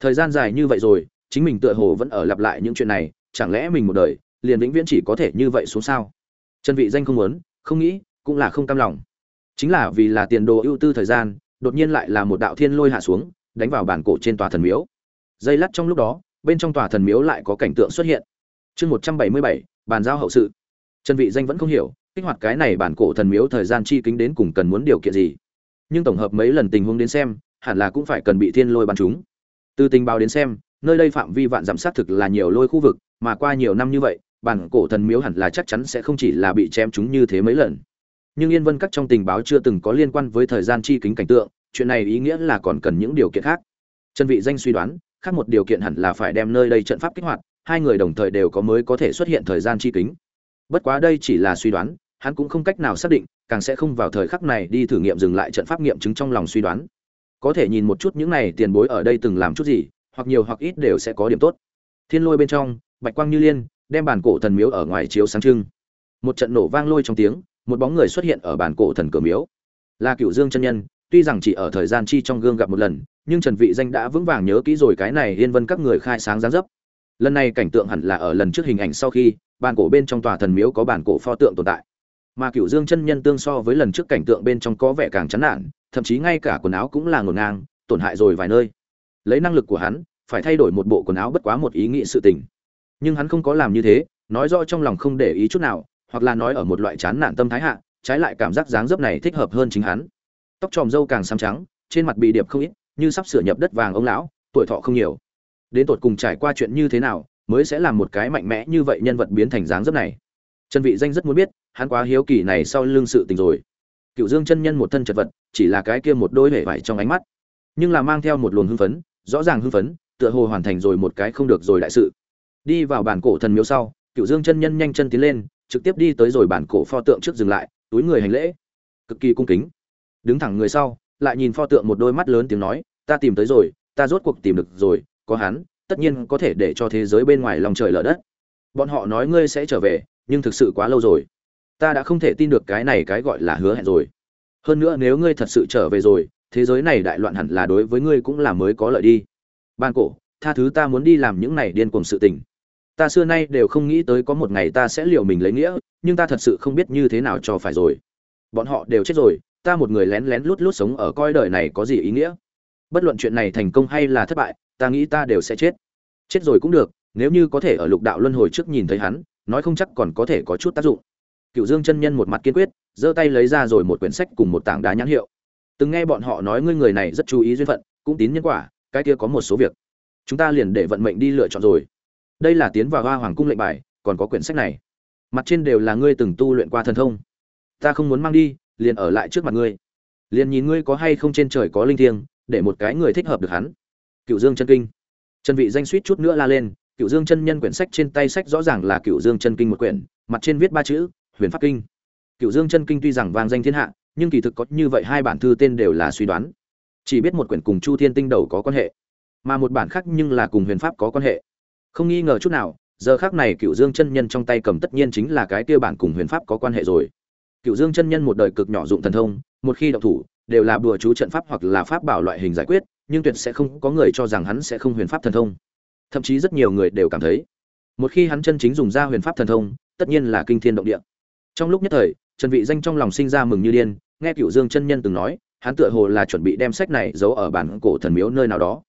[SPEAKER 1] Thời gian dài như vậy rồi chính mình tựa hồ vẫn ở lặp lại những chuyện này, chẳng lẽ mình một đời, liền vĩnh viễn chỉ có thể như vậy xuống sao? Trần vị danh không muốn, không nghĩ, cũng là không cam lòng. Chính là vì là tiền đồ ưu tư thời gian, đột nhiên lại là một đạo thiên lôi hạ xuống, đánh vào bản cổ trên tòa thần miếu. Dây lắt trong lúc đó, bên trong tòa thần miếu lại có cảnh tượng xuất hiện. Chương một trăm bảy mươi bảy, bàn giao hậu sự. Trần vị danh vẫn không hiểu, kích hoạt cái này bản cổ thần miếu thời gian chi kính đến cùng cần muốn điều kiện gì. Nhưng tổng hợp mấy lần tình huống đến xem, hẳn là cũng phải cần bị thiên lôi bắn chúng từ tình báo đến xem nơi đây phạm vi vạn giảm sát thực là nhiều lôi khu vực, mà qua nhiều năm như vậy, bản cổ thần miếu hẳn là chắc chắn sẽ không chỉ là bị chém chúng như thế mấy lần. Nhưng yên vân các trong tình báo chưa từng có liên quan với thời gian chi kính cảnh tượng, chuyện này ý nghĩa là còn cần những điều kiện khác. Chân vị danh suy đoán, khác một điều kiện hẳn là phải đem nơi đây trận pháp kích hoạt, hai người đồng thời đều có mới có thể xuất hiện thời gian chi kính. Bất quá đây chỉ là suy đoán, hắn cũng không cách nào xác định, càng sẽ không vào thời khắc này đi thử nghiệm dừng lại trận pháp nghiệm chứng trong lòng suy đoán. Có thể nhìn một chút những này tiền bối ở đây từng làm chút gì hoặc nhiều hoặc ít đều sẽ có điểm tốt. Thiên lôi bên trong, bạch quang như liên, đem bản cổ thần miếu ở ngoài chiếu sáng trưng. Một trận nổ vang lôi trong tiếng, một bóng người xuất hiện ở bản cổ thần cửa miếu. Là cựu dương chân nhân, tuy rằng chỉ ở thời gian chi trong gương gặp một lần, nhưng trần vị danh đã vững vàng nhớ kỹ rồi cái này yên vân các người khai sáng dáng dấp. Lần này cảnh tượng hẳn là ở lần trước hình ảnh sau khi, bản cổ bên trong tòa thần miếu có bản cổ pho tượng tồn tại. Mà cựu dương chân nhân tương so với lần trước cảnh tượng bên trong có vẻ càng chán nản, thậm chí ngay cả quần áo cũng là ngổn ngang, tổn hại rồi vài nơi lấy năng lực của hắn, phải thay đổi một bộ quần áo bất quá một ý nghĩ sự tình. Nhưng hắn không có làm như thế, nói rõ trong lòng không để ý chút nào, hoặc là nói ở một loại chán nản tâm thái hạ, trái lại cảm giác dáng dấp này thích hợp hơn chính hắn. Tóc tròm râu càng xám trắng, trên mặt bị điệp không ít, như sắp sửa nhập đất vàng ông lão, tuổi thọ không nhiều. Đến tột cùng trải qua chuyện như thế nào, mới sẽ làm một cái mạnh mẽ như vậy nhân vật biến thành dáng dấp này. Trần vị danh rất muốn biết, hắn quá hiếu kỳ này sau lưng sự tình rồi. Cựu dương chân nhân một thân chật vật, chỉ là cái kia một đôi hể vải trong ánh mắt, nhưng là mang theo một luồng hưng phấn rõ ràng hưng phấn, tựa hồ hoàn thành rồi một cái không được rồi đại sự. Đi vào bản cổ thần miếu sau cựu dương chân nhân nhanh chân tiến lên, trực tiếp đi tới rồi bản cổ pho tượng trước dừng lại, túi người hành lễ. Cực kỳ cung kính. Đứng thẳng người sau, lại nhìn pho tượng một đôi mắt lớn tiếng nói, ta tìm tới rồi, ta rốt cuộc tìm được rồi, có hắn, tất nhiên có thể để cho thế giới bên ngoài lòng trời lở đất. Bọn họ nói ngươi sẽ trở về, nhưng thực sự quá lâu rồi. Ta đã không thể tin được cái này cái gọi là hứa hẹn rồi. Hơn nữa nếu ngươi thật sự trở về rồi thế giới này đại loạn hẳn là đối với ngươi cũng là mới có lợi đi. Ban cổ, tha thứ ta muốn đi làm những này điên cuồng sự tình. Ta xưa nay đều không nghĩ tới có một ngày ta sẽ liều mình lấy nghĩa, nhưng ta thật sự không biết như thế nào cho phải rồi. Bọn họ đều chết rồi, ta một người lén lén lút lút sống ở coi đời này có gì ý nghĩa? Bất luận chuyện này thành công hay là thất bại, ta nghĩ ta đều sẽ chết. Chết rồi cũng được, nếu như có thể ở lục đạo luân hồi trước nhìn thấy hắn, nói không chắc còn có thể có chút tác dụng. Cựu dương chân nhân một mặt kiên quyết, giơ tay lấy ra rồi một quyển sách cùng một tảng đá nhãn hiệu từng nghe bọn họ nói ngươi người này rất chú ý duyên phận, cũng tín nhân quả, cái kia có một số việc. Chúng ta liền để vận mệnh đi lựa chọn rồi. Đây là tiến vào hoa hoàng cung lệnh bài, còn có quyển sách này. Mặt trên đều là ngươi từng tu luyện qua thần thông. Ta không muốn mang đi, liền ở lại trước mặt ngươi. Liền nhìn ngươi có hay không trên trời có linh thiêng, để một cái người thích hợp được hắn. Cựu dương chân kinh. Chân vị danh suýt chút nữa la lên, cựu dương chân nhân quyển sách trên tay sách rõ ràng là cựu dương chân kinh một quyển, mặt trên viết ba chữ, huyền pháp kinh. Cựu dương chân kinh tuy rằng vang danh thiên hạ nhưng kỳ thực có như vậy hai bản thư tên đều là suy đoán. Chỉ biết một quyển cùng chu thiên tinh đầu có quan hệ, mà một bản khác nhưng là cùng huyền pháp có quan hệ. Không nghi ngờ chút nào, giờ khác này cựu dương chân nhân trong tay cầm tất nhiên chính là cái kia bản cùng huyền pháp có quan hệ rồi. Cựu dương chân nhân một đời cực nhỏ dụng thần thông, một khi động thủ, đều là bùa chú trận pháp hoặc là pháp bảo loại hình giải quyết, nhưng tuyệt sẽ không có người cho rằng hắn sẽ không huyền pháp thần thông. Thậm chí rất nhiều người đều cảm thấy, một khi hắn chân chính dùng ra huyền pháp thần thông, tất nhiên là kinh thiên động địa. Trong lúc nhất thời, trần vị danh trong lòng sinh ra mừng như điên nghe cựu dương chân nhân từng nói, hắn tựa hồ là chuẩn bị đem sách này giấu ở bản cổ thần miếu nơi nào đó.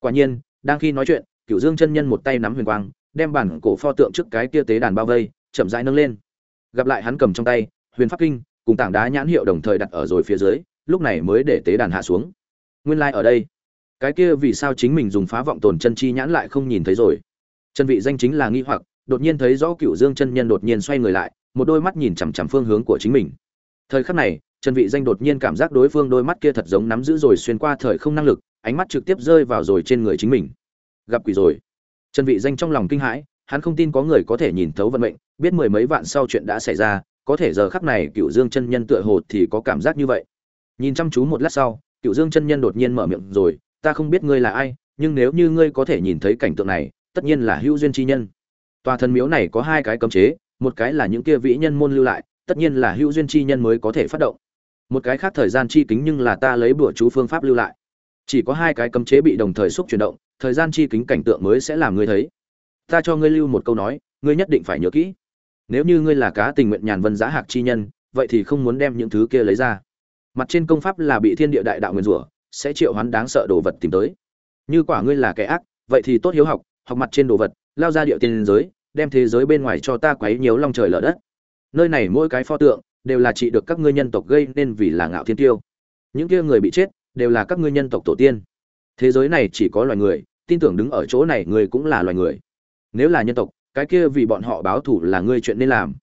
[SPEAKER 1] Quả nhiên, đang khi nói chuyện cựu dương chân nhân một tay nắm huyền quang, đem bản cổ pho tượng trước cái kia tế đàn bao vây, chậm rãi nâng lên. Gặp lại hắn cầm trong tay, huyền pháp kinh, cùng tảng đá nhãn hiệu đồng thời đặt ở rồi phía dưới, lúc này mới để tế đàn hạ xuống. Nguyên lai like ở đây, cái kia vì sao chính mình dùng phá vọng tồn chân chi nhãn lại không nhìn thấy rồi? Chân vị danh chính là nghi hoặc, đột nhiên thấy rõ cựu dương chân nhân đột nhiên xoay người lại, một đôi mắt nhìn chằm chằm phương hướng của chính mình. Thời khắc này trần vị danh đột nhiên cảm giác đối phương đôi mắt kia thật giống nắm giữ rồi xuyên qua thời không năng lực, ánh mắt trực tiếp rơi vào rồi trên người chính mình. Gặp quỷ rồi. Trần vị danh trong lòng kinh hãi, hắn không tin có người có thể nhìn thấu vận mệnh, biết mười mấy vạn sau chuyện đã xảy ra, có thể giờ khắc này cựu dương chân nhân tựa hồ thì có cảm giác như vậy. Nhìn chăm chú một lát sau cựu dương chân nhân đột nhiên mở miệng rồi, ta không biết ngươi là ai, nhưng nếu như ngươi có thể nhìn thấy cảnh tượng này, tất nhiên là hữu duyên chi nhân. Tòa thần miếu này có hai cái cấm chế, một cái là những kia vĩ nhân môn lưu lại, tất nhiên là hữu duyên chi nhân mới có thể phát động một cái khác thời gian chi kính nhưng là ta lấy bữa chú phương pháp lưu lại. Chỉ có hai cái cấm chế bị đồng thời xúc chuyển động, thời gian chi kính cảnh tượng mới sẽ làm ngươi thấy. Ta cho ngươi lưu một câu nói, ngươi nhất định phải nhớ kỹ. Nếu như ngươi là cá tình nguyện nhàn vân giá hạc chi nhân, vậy thì không muốn đem những thứ kia lấy ra. Mặt trên công pháp là bị thiên địa đại đạo nguyên rủa, sẽ triệu hoán đáng sợ đồ vật tìm tới. Như quả ngươi là kẻ ác, vậy thì tốt hiếu học học mặt trên đồ vật, lao ra địa tiên giới, đem thế giới bên ngoài cho ta quấy nhiều long trời lở đất. Nơi này mỗi cái pho tượng đều là trị được các ngươi nhân tộc gây nên vì là ngạo thiên tiêu. Những kia người bị chết, đều là các ngươi nhân tộc tổ tiên. Thế giới này chỉ có loài người, tin tưởng đứng ở chỗ này người cũng là loài người. Nếu là nhân tộc, cái kia vì bọn họ báo thủ là ngươi chuyện nên làm.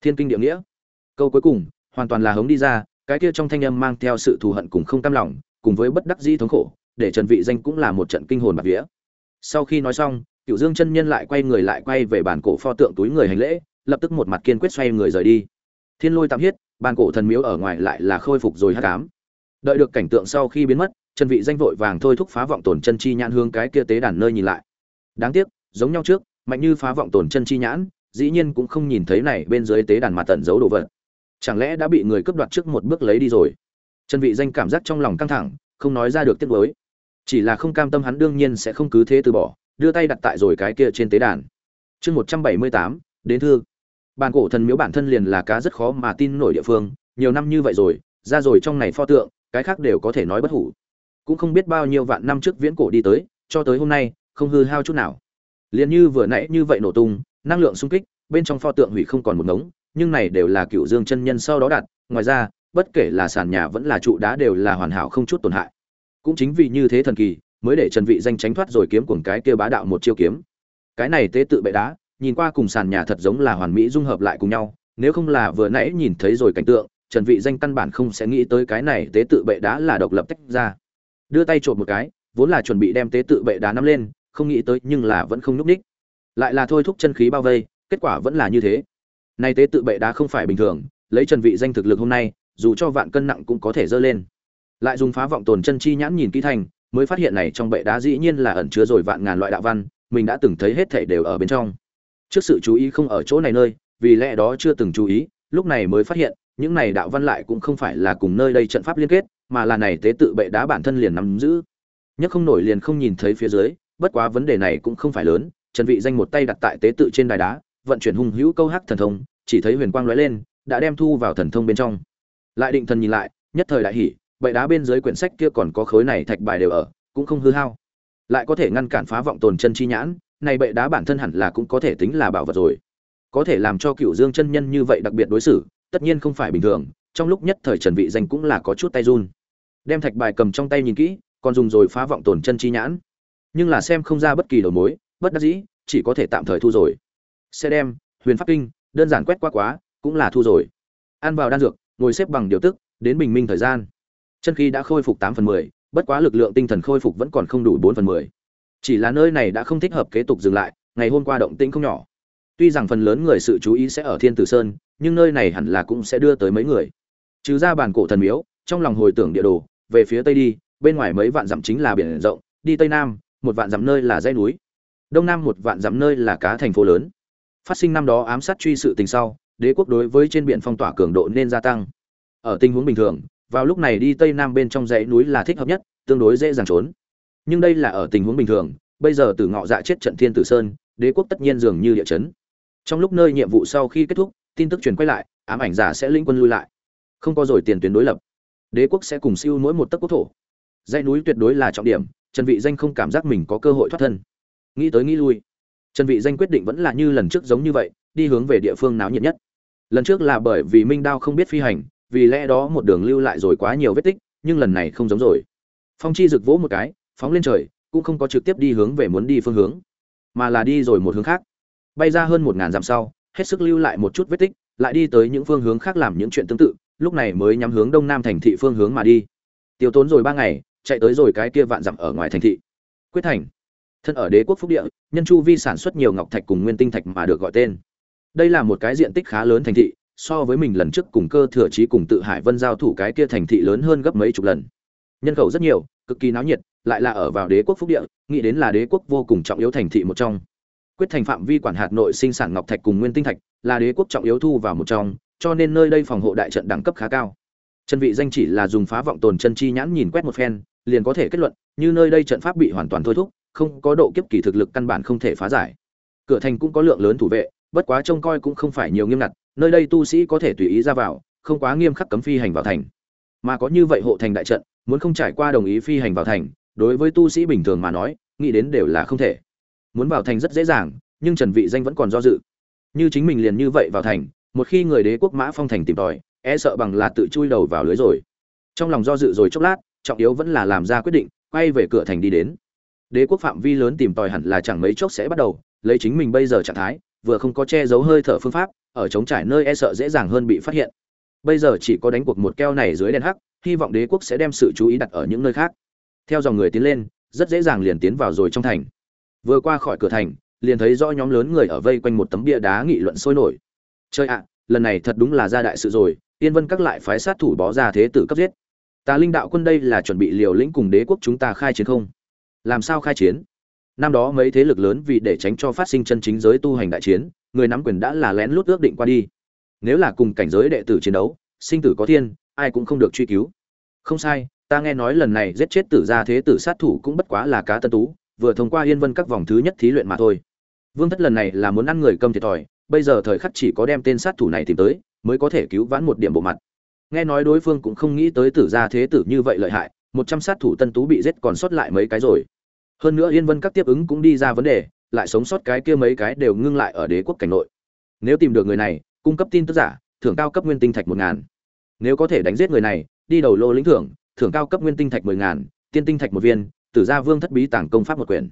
[SPEAKER 1] Thiên kinh địa nghĩa. Câu cuối cùng, hoàn toàn là hống đi ra, cái kia trong thanh âm mang theo sự thù hận cùng không cam lòng, cùng với bất đắc dĩ thống khổ, để trần vị danh cũng là một trận kinh hồn bạc vía. Sau khi nói xong cựu dương chân nhân lại quay người lại quay về bàn cổ pho tượng túi người hành lễ, lập tức một mặt kiên quyết xoay người rời đi thiên lôi tạm hiết, bàn cổ thần miếu ở ngoài lại là khôi phục rồi hát cám đợi được cảnh tượng sau khi biến mất, chân vị danh vội vàng thôi thúc phá vọng tổn chân chi nhãn hướng cái kia tế đàn nơi nhìn lại. Đáng tiếc, giống nhau trước, mạnh như phá vọng tổn chân chi nhãn, dĩ nhiên cũng không nhìn thấy này bên dưới tế đàn mà tận giấu đồ vật. Chẳng lẽ đã bị người cướp đoạt trước một bước lấy đi rồi? Chân vị danh cảm giác trong lòng căng thẳng, không nói ra được tiếc nuối. Chỉ là không cam tâm hắn đương nhiên sẽ không cứ thế từ bỏ, đưa tay đặt tại rồi cái kia trên tế đàn. Chương một trăm bảy mươi tám, đến thư bàn cổ thần miếu bản thân liền là cá rất khó mà tin nổi địa phương, nhiều năm như vậy rồi, ra rồi trong này pho tượng, cái khác đều có thể nói bất hủ. Cũng không biết bao nhiêu vạn năm trước viễn cổ đi tới, cho tới hôm nay, không hư hao chút nào. Liền như vừa nãy như vậy nổ tung, năng lượng sung kích, bên trong pho tượng hủy không còn một ngống, nhưng này đều là cựu dương chân nhân sau đó đặt, ngoài ra, bất kể là sàn nhà vẫn là trụ đá đều là hoàn hảo không chút tổn hại. Cũng chính vì như thế thần kỳ, mới để trần vị danh tránh thoát rồi kiếm cuồng cái kia bá đạo một chiêu kiếm. Cái này tế tự bệ đá nhìn qua cùng sàn nhà thật giống là hoàn mỹ dung hợp lại cùng nhau, nếu không là vừa nãy nhìn thấy rồi cảnh tượng, trần vị danh căn bản không sẽ nghĩ tới cái này tế tự bệ đá là độc lập tách ra. Đưa tay trộn một cái, vốn là chuẩn bị đem tế tự bệ đá nắm lên, không nghĩ tới nhưng là vẫn không núp đích lại là thôi thúc chân khí bao vây, kết quả vẫn là như thế. Nay tế tự bệ đá không phải bình thường, lấy trần vị danh thực lực hôm nay, dù cho vạn cân nặng cũng có thể dơ lên. Lại dùng phá vọng tồn chân chi nhãn nhìn kỹ thành, mới phát hiện này trong bệ đá dĩ nhiên là ẩn chứa rồi vạn ngàn loại đạo văn, mình đã từng thấy hết thảy đều ở bên trong trước sự chú ý không ở chỗ này nơi, vì lẽ đó chưa từng chú ý, lúc này mới phát hiện, những này đạo văn lại cũng không phải là cùng nơi đây trận pháp liên kết, mà là này tế tự bệ đá bản thân liền nắm giữ. Nhất không nổi liền không nhìn thấy phía dưới, bất quá vấn đề này cũng không phải lớn, trần vị danh một tay đặt tại tế tự trên đài đá, vận chuyển hung hữu câu hắc thần thông, chỉ thấy huyền quang lóe lên, đã đem thu vào thần thông bên trong. Lại định thần nhìn lại, nhất thời đại hỉ, bệ đá bên dưới quyển sách kia còn có khối này thạch bài đều ở, cũng không hư hao. Lại có thể ngăn cản phá vọng tồn chân chi nhãn này bệ đá bản thân hẳn là cũng có thể tính là bảo vật rồi. Có thể làm cho cựu dương chân nhân như vậy đặc biệt đối xử, tất nhiên không phải bình thường, trong lúc nhất thời trần vị danh cũng là có chút tay run. Đem thạch bài cầm trong tay nhìn kỹ, còn dùng rồi phá vọng tổn chân chi nhãn. Nhưng là xem không ra bất kỳ đầu mối, bất đắc dĩ, chỉ có thể tạm thời thu rồi. Xe đem, huyền pháp kinh, đơn giản quét qua quá, cũng là thu rồi. Ăn vào đan dược, ngồi xếp bằng điều tức, đến bình minh thời gian. Chân khí đã khôi phục tám phần mười, bất quá lực lượng tinh thần khôi phục vẫn còn không đủ bốn phần mười chỉ là nơi này đã không thích hợp kế tục dừng lại, ngày hôm qua động tĩnh không nhỏ. Tuy rằng phần lớn người sự chú ý sẽ ở thiên tử sơn, nhưng nơi này hẳn là cũng sẽ đưa tới mấy người. Trừ ra bản cổ thần miếu, trong lòng hồi tưởng địa đồ, về phía tây đi, bên ngoài mấy vạn dặm chính là biển rộng, đi tây nam, một vạn dặm nơi là dãy núi, đông nam một vạn dặm nơi là cá thành phố lớn. Phát sinh năm đó ám sát truy sự tình sau, đế quốc đối với trên biển phong tỏa cường độ nên gia tăng. Ở tình huống bình thường, vào lúc này đi tây nam bên trong dãy núi là thích hợp nhất, tương đối dễ dàng trốn nhưng đây là ở tình huống bình thường, bây giờ từ ngọ dạ chết trận thiên tử sơn, đế quốc tất nhiên dường như địa chấn. Trong lúc nơi nhiệm vụ sau khi kết thúc, tin tức truyền quay lại, ám ảnh giả sẽ lĩnh quân lui lại. Không có rồi tiền tuyến đối lập. Đế quốc sẽ cùng siêu mỗi một tấc quốc thổ. Dãy núi tuyệt đối là trọng điểm, trần vị danh không cảm giác mình có cơ hội thoát thân. Nghĩ tới nghĩ lui, trần vị danh quyết định vẫn là như lần trước giống như vậy, đi hướng về địa phương náo nhiệt nhất. Lần trước là bởi vì minh đao không biết phi hành, vì lẽ đó một đường lưu lại rồi quá nhiều vết tích, nhưng lần này không giống rồi. Phong chi rực vỗ một cái phóng lên trời, cũng không có trực tiếp đi hướng về muốn đi phương hướng, mà là đi rồi một hướng khác. Bay ra hơn một ngàn dặm sau, hết sức lưu lại một chút vết tích, lại đi tới những phương hướng khác làm những chuyện tương tự, lúc này mới nhắm hướng đông nam thành thị phương hướng mà đi. Tiêu tốn rồi ba ngày, chạy tới rồi cái kia vạn dặm ở ngoài thành thị. Quyết thành. Thân ở đế quốc phúc địa, nhân chu vi sản xuất nhiều ngọc thạch cùng nguyên tinh thạch mà được gọi tên. Đây là một cái diện tích khá lớn thành thị, so với mình lần trước cùng cơ thừa trí cùng tự hải vân giao thủ cái kia thành thị lớn hơn gấp mấy chục lần. Nhân khẩu rất nhiều, cực kỳ náo nhiệt lại là ở vào đế quốc phúc địa, nghĩ đến là đế quốc vô cùng trọng yếu thành thị một trong. Quyết thành phạm vi quản hạt nội sinh sản ngọc thạch cùng nguyên tinh thạch, là đế quốc trọng yếu thu vào một trong, cho nên nơi đây phòng hộ đại trận đẳng cấp khá cao. Chân vị danh chỉ là dùng phá vọng tồn chân chi nhãn nhìn quét một phen, liền có thể kết luận, như nơi đây trận pháp bị hoàn toàn thôi thúc, không có độ kiếp kỳ thực lực căn bản không thể phá giải. Cửa thành cũng có lượng lớn thủ vệ, bất quá trông coi cũng không phải nhiều nghiêm ngặt, nơi đây tu sĩ có thể tùy ý ra vào, không quá nghiêm khắc cấm phi hành vào thành. Mà có như vậy hộ thành đại trận, muốn không trải qua đồng ý phi hành vào thành đối với tu sĩ bình thường mà nói, nghĩ đến đều là không thể. Muốn vào thành rất dễ dàng, nhưng trần vị danh vẫn còn do dự. Như chính mình liền như vậy vào thành, một khi người đế quốc mã phong thành tìm tòi e sợ bằng là tự chui đầu vào lưới rồi. Trong lòng do dự rồi chốc lát, trọng yếu vẫn là làm ra quyết định, quay về cửa thành đi đến. Đế quốc phạm vi lớn tìm tòi hẳn là chẳng mấy chốc sẽ bắt đầu, lấy chính mình bây giờ trạng thái, vừa không có che giấu hơi thở phương pháp, ở chống trải nơi e sợ dễ dàng hơn bị phát hiện. Bây giờ chỉ có đánh cuộc một keo này dưới đèn hắc, hy vọng đế quốc sẽ đem sự chú ý đặt ở những nơi khác theo dòng người tiến lên, rất dễ dàng liền tiến vào rồi trong thành. Vừa qua khỏi cửa thành, liền thấy rõ nhóm lớn người ở vây quanh một tấm bia đá nghị luận sôi nổi. Chơi ạ, lần này thật đúng là ra đại sự rồi, yên vân các lại phái sát thủ bó ra thế tử cấp giết. Tà linh đạo quân đây là chuẩn bị liều lĩnh cùng đế quốc chúng ta khai chiến không? Làm sao khai chiến? Năm đó mấy thế lực lớn vì để tránh cho phát sinh chân chính giới tu hành đại chiến, người nắm quyền đã là lén lút ước định qua đi. Nếu là cùng cảnh giới đệ tử chiến đấu, sinh tử có thiên, ai cũng không được truy cứu. Không sai ta nghe nói lần này giết chết tử gia thế tử sát thủ cũng bất quá là cá tân tú, vừa thông qua yên vân các vòng thứ nhất thí luyện mà thôi. Vương thất lần này là muốn ăn người cầm thiệt thòi, bây giờ thời khắc chỉ có đem tên sát thủ này tìm tới, mới có thể cứu vãn một điểm bộ mặt. Nghe nói đối phương cũng không nghĩ tới tử gia thế tử như vậy lợi hại, một trăm sát thủ tân tú bị giết còn sót lại mấy cái rồi. Hơn nữa yên vân các tiếp ứng cũng đi ra vấn đề, lại sống sót cái kia mấy cái đều ngưng lại ở đế quốc cảnh nội. Nếu tìm được người này, cung cấp tin tức giả, thưởng cao cấp nguyên tinh thạch một ngàn. Nếu có thể đánh giết người này, đi đầu lô lĩnh thưởng thưởng cao cấp nguyên tinh thạch mười ngàn, tiên tinh thạch một viên, tử gia vương thất bí tàng công pháp một quyển.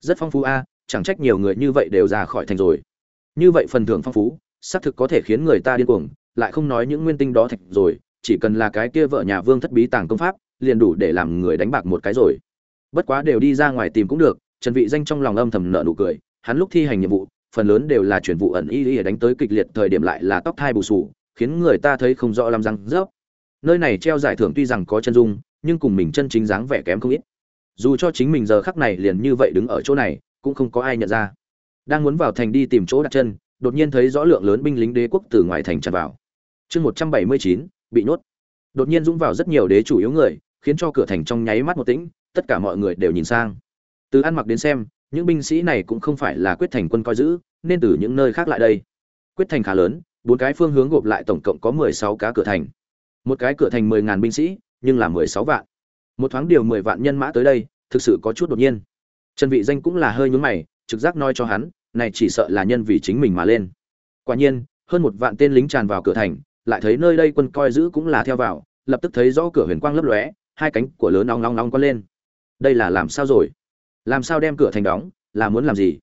[SPEAKER 1] Rất phong phú a, chẳng trách nhiều người như vậy đều ra khỏi thành rồi. Như vậy phần thưởng phong phú, xác thực có thể khiến người ta điên cuồng, lại không nói những nguyên tinh đó thạch rồi, chỉ cần là cái kia vợ nhà vương thất bí tàng công pháp, liền đủ để làm người đánh bạc một cái rồi. Bất quá đều đi ra ngoài tìm cũng được, trần vị danh trong lòng âm thầm nợ nụ cười, hắn lúc thi hành nhiệm vụ, phần lớn đều là chuyển vụ ẩn y y đánh tới kịch liệt thời điểm lại là tóc thai bù sù, khiến người ta thấy không rõ làm răng rớp nơi này treo giải thưởng tuy rằng có chân dung, nhưng cùng mình chân chính dáng vẻ kém không ít. Dù cho chính mình giờ khắc này liền như vậy đứng ở chỗ này, cũng không có ai nhận ra. Đang muốn vào thành đi tìm chỗ đặt chân, đột nhiên thấy rõ lượng lớn binh lính đế quốc từ ngoài thành tràn vào. Chương một trăm bảy mươi chín, bị nhốt. Đột nhiên dũng vào rất nhiều đế chủ yếu người, khiến cho cửa thành trong nháy mắt một tĩnh, tất cả mọi người đều nhìn sang. Từ ăn mặc đến xem, những binh sĩ này cũng không phải là quyết thành quân coi giữ, nên từ những nơi khác lại đây. Quyết thành khá lớn, bốn cái phương hướng gộp lại tổng cộng có mười sáu cá cửa thành một cái cửa thành mười ngàn binh sĩ, nhưng là mười sáu vạn. Một thoáng điều mười vạn nhân mã tới đây, thực sự có chút đột nhiên. Trần vị danh cũng là hơi nhướng mày, trực giác nói cho hắn, này chỉ sợ là nhân vì chính mình mà lên. Quả nhiên, hơn một vạn tên lính tràn vào cửa thành, lại thấy nơi đây quân coi giữ cũng là theo vào, lập tức thấy rõ cửa huyền quang lấp lóe, hai cánh của lớn nóng nóng nóng quấn lên. Đây là làm sao rồi? Làm sao đem cửa thành đóng? Là muốn làm gì?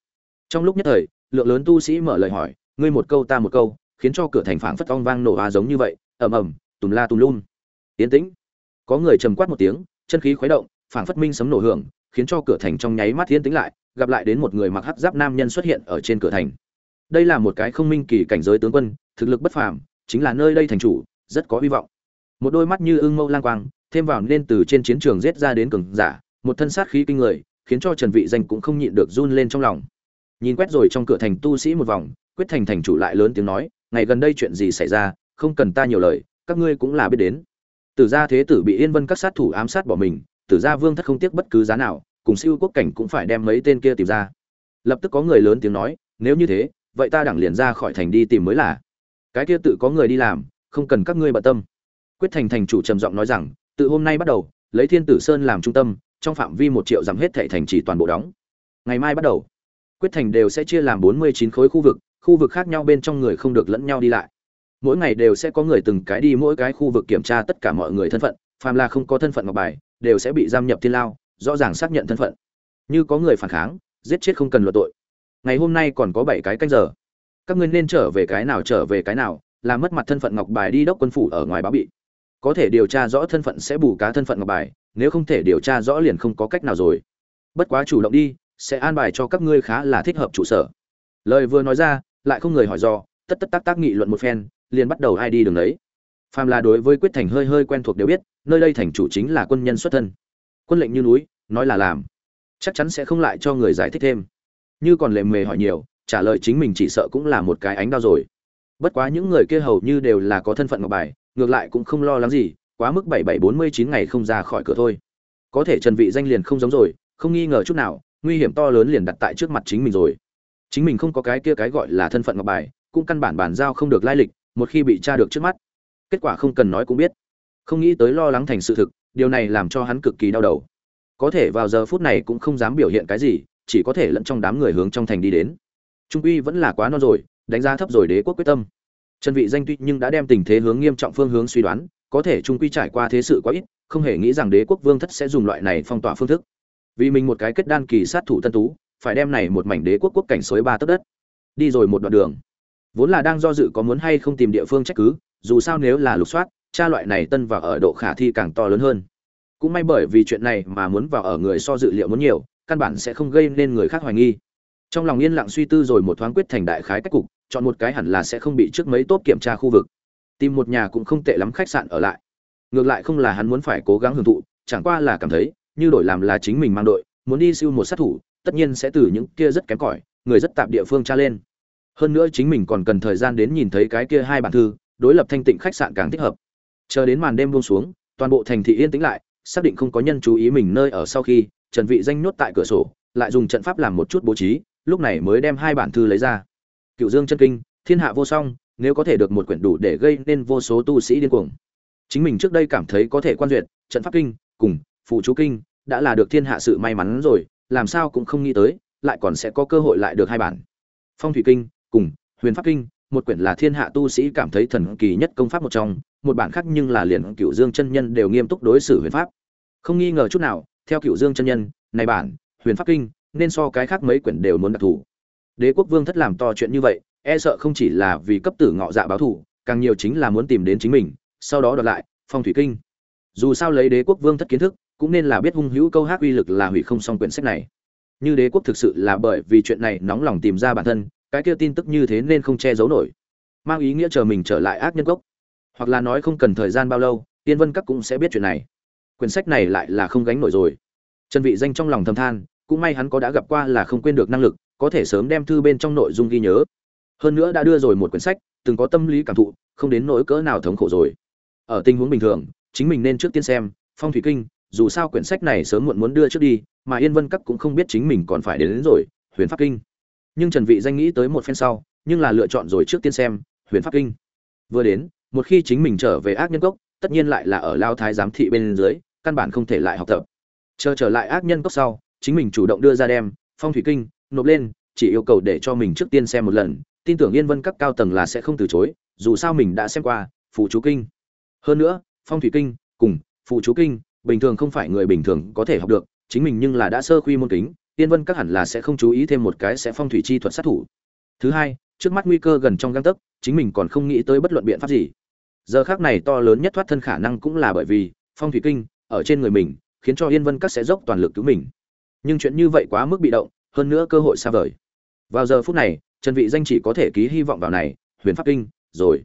[SPEAKER 1] Trong lúc nhất thời, lượng lớn tu sĩ mở lời hỏi, ngươi một câu ta một câu, khiến cho cửa thành phảng phất ong vang nổ hoa giống như vậy, ầm ầm tùm la tùm lum. Yên tĩnh. Có người trầm quát một tiếng, chân khí khuấy động, phảng phất minh sấm nổ hưởng, khiến cho cửa thành trong nháy mắt yên tĩnh lại, gặp lại đến một người mặc hắc giáp nam nhân xuất hiện ở trên cửa thành. Đây là một cái không minh kỳ cảnh giới tướng quân, thực lực bất phàm, chính là nơi đây thành chủ, rất có hy vọng. Một đôi mắt như ưng mâu lang quang, thêm vào nên từ trên chiến trường giết ra đến cường giả, một thân sát khí kinh người, khiến cho trần vị danh cũng không nhịn được run lên trong lòng. Nhìn quét rồi trong cửa thành tu sĩ một vòng, quyết thành thành chủ lại lớn tiếng nói, ngày gần đây chuyện gì xảy ra, không cần ta nhiều lời các ngươi cũng là biết đến. Tử gia thế tử bị yên vân các sát thủ ám sát bỏ mình, tử gia vương thất không tiếc bất cứ giá nào, cùng siêu quốc cảnh cũng phải đem mấy tên kia tìm ra. Lập tức có người lớn tiếng nói, nếu như thế, vậy ta đẳng liền ra khỏi thành đi tìm mới là. Cái kia tự có người đi làm, không cần các ngươi bận tâm. Quyết thành thành chủ trầm giọng nói rằng, từ hôm nay bắt đầu, lấy thiên tử sơn làm trung tâm, trong phạm vi một triệu dặm hết thảy thành chỉ toàn bộ đóng. Ngày mai bắt đầu, quyết thành đều sẽ chia làm bốn mươi chín khối khu vực khu vực khác nhau bên trong người không được lẫn nhau đi lại mỗi ngày đều sẽ có người từng cái đi mỗi cái khu vực kiểm tra tất cả mọi người thân phận, phàm là không có thân phận ngọc bài, đều sẽ bị giam nhập thiên lao, rõ ràng xác nhận thân phận. Như có người phản kháng, giết chết không cần luận tội. Ngày hôm nay còn có bảy cái canh giờ. Các ngươi nên trở về cái nào trở về cái nào làm mất mặt thân phận ngọc bài đi đốc quân phủ ở ngoài báo bị. Có thể điều tra rõ thân phận sẽ bù cá thân phận ngọc bài, nếu không thể điều tra rõ liền không có cách nào rồi. Bất quá chủ động đi, sẽ an bài cho các ngươi khá là thích hợp trụ sở. Lời vừa nói ra, lại không người hỏi do, tất tất tác tác nghị luận một phen liền bắt đầu ai đi đường đấy. Phàm là đối với quyết thành hơi hơi quen thuộc đều biết, nơi đây thành chủ chính là quân nhân xuất thân. Quân lệnh như núi, nói là làm. Chắc chắn sẽ không lại cho người giải thích thêm. Như còn lề mề hỏi nhiều, trả lời chính mình chỉ sợ cũng là một cái ánh đau rồi. Bất quá những người kia hầu như đều là có thân phận ngọc bài, ngược lại cũng không lo lắng gì, quá mức bảy bảy bốn mươi chín ngày không ra khỏi cửa thôi. Có thể trần vị danh liền không giống rồi, không nghi ngờ chút nào, nguy hiểm to lớn liền đặt tại trước mặt chính mình rồi. Chính mình không có cái kia cái gọi là thân phận ngọc bài, cũng căn bản bản giao không được lai lịch một khi bị tra được trước mắt, kết quả không cần nói cũng biết. Không nghĩ tới lo lắng thành sự thực, điều này làm cho hắn cực kỳ đau đầu. Có thể vào giờ phút này cũng không dám biểu hiện cái gì, chỉ có thể lẫn trong đám người hướng trong thành đi đến. Trung uy vẫn là quá non rồi, đánh giá thấp rồi đế quốc quyết tâm. Trần vị danh tuy nhưng đã đem tình thế hướng nghiêm trọng phương hướng suy đoán, có thể trung quy trải qua thế sự quá ít, không hề nghĩ rằng đế quốc vương thất sẽ dùng loại này phong tỏa phương thức. Vì mình một cái kết đan kỳ sát thủ tân tú, phải đem này một mảnh đế quốc quốc cảnh suối ba tấc đất. Đi rồi một đoạn đường vốn là đang do dự có muốn hay không tìm địa phương trách cứ, dù sao nếu là lục soát, cha loại này tân vào ở độ khả thi càng to lớn hơn. Cũng may bởi vì chuyện này mà muốn vào ở người so dự liệu muốn nhiều, căn bản sẽ không gây nên người khác hoài nghi. Trong lòng yên lặng suy tư rồi một thoáng quyết thành đại khái cách cục, chọn một cái hẳn là sẽ không bị trước mấy tốt kiểm tra khu vực. Tìm một nhà cũng không tệ lắm khách sạn ở lại. Ngược lại không là hắn muốn phải cố gắng hưởng thụ, chẳng qua là cảm thấy, như đổi làm là chính mình mang đội, muốn đi siêu một sát thủ, tất nhiên sẽ từ những kia rất kém cỏi, người rất tạp địa phương tra lên hơn nữa chính mình còn cần thời gian đến nhìn thấy cái kia hai bản thư, đối lập thanh tịnh khách sạn càng thích hợp. Chờ đến màn đêm buông xuống, toàn bộ thành thị yên tĩnh lại, xác định không có nhân chú ý mình nơi ở sau khi, trần vị danh nhốt tại cửa sổ, lại dùng trận pháp làm một chút bố trí, lúc này mới đem hai bản thư lấy ra. Cựu dương chân kinh, thiên hạ vô song, nếu có thể được một quyển đủ để gây nên vô số tu sĩ điên cuồng. Chính mình trước đây cảm thấy có thể quan duyệt, trận pháp kinh, cùng phụ chú kinh, đã là được thiên hạ sự may mắn rồi, làm sao cũng không nghĩ tới, lại còn sẽ có cơ hội lại được hai bản. Phong thủy kinh cùng, huyền pháp kinh, một quyển là thiên hạ tu sĩ cảm thấy thần kỳ nhất công pháp một trong, một bản khác nhưng là liền cựu dương chân nhân đều nghiêm túc đối xử huyền pháp. Không nghi ngờ chút nào, theo cựu dương chân nhân, này bản, huyền pháp kinh, nên so cái khác mấy quyển đều muốn đặc thù. Đế quốc vương thất làm to chuyện như vậy e sợ không chỉ là vì cấp tử ngọ dạ báo thù, càng nhiều chính là muốn tìm đến chính mình, sau đó đoạt lại, phong thủy kinh. Dù sao lấy đế quốc vương thất kiến thức, cũng nên là biết hung hữu câu hát uy lực là hủy không xong quyển sách này. Như đế quốc thực sự là bởi vì chuyện này nóng lòng tìm ra bản thân cái kia tin tức như thế nên không che giấu nổi. Mang ý nghĩa chờ mình trở lại ác nhân gốc. Hoặc là nói không cần thời gian bao lâu tiên vân các cũng sẽ biết chuyện này. Quyển sách này lại là không gánh nổi rồi. Trần vị danh trong lòng thầm than cũng may hắn có đã gặp qua là không quên được năng lực có thể sớm đem thư bên trong nội dung ghi nhớ. Hơn nữa đã đưa rồi một quyển sách từng có tâm lý cảm thụ không đến nỗi cỡ nào thống khổ rồi. Ở tình huống bình thường chính mình nên trước tiên xem phong thủy kinh dù sao quyển sách này sớm muộn muốn đưa trước đi mà yên vân các cũng không biết chính mình còn phải đến, đến rồi huyền pháp kinh nhưng trần vị danh nghĩ tới một phen sau, nhưng là lựa chọn rồi trước tiên xem, huyền pháp kinh. Vừa đến, một khi chính mình trở về ác nhân cốc, tất nhiên lại là ở lao thái giám thị bên dưới, căn bản không thể lại học tập. Chờ trở lại ác nhân cốc sau, chính mình chủ động đưa ra đem phong thủy kinh nộp lên, chỉ yêu cầu để cho mình trước tiên xem một lần, tin tưởng yên vân các cao tầng là sẽ không từ chối, dù sao mình đã xem qua phụ chú kinh. Hơn nữa, phong thủy kinh cùng phụ chú kinh bình thường không phải người bình thường có thể học được, chính mình nhưng là đã sơ quy môn kính yên vân các hẳn là sẽ không chú ý thêm một cái sẽ phong thủy chi thuật sát thủ. Thứ hai, trước mắt nguy cơ gần trong gang tấc, chính mình còn không nghĩ tới bất luận biện pháp gì. Giờ khác này to lớn nhất thoát thân khả năng cũng là bởi vì phong thủy kinh ở trên người mình, khiến cho yên vân các sẽ dốc toàn lực cứu mình. Nhưng chuyện như vậy quá mức bị động, hơn nữa cơ hội xa vời. Vào giờ phút này, trần vị danh chỉ có thể ký hy vọng vào này, huyền pháp kinh, rồi.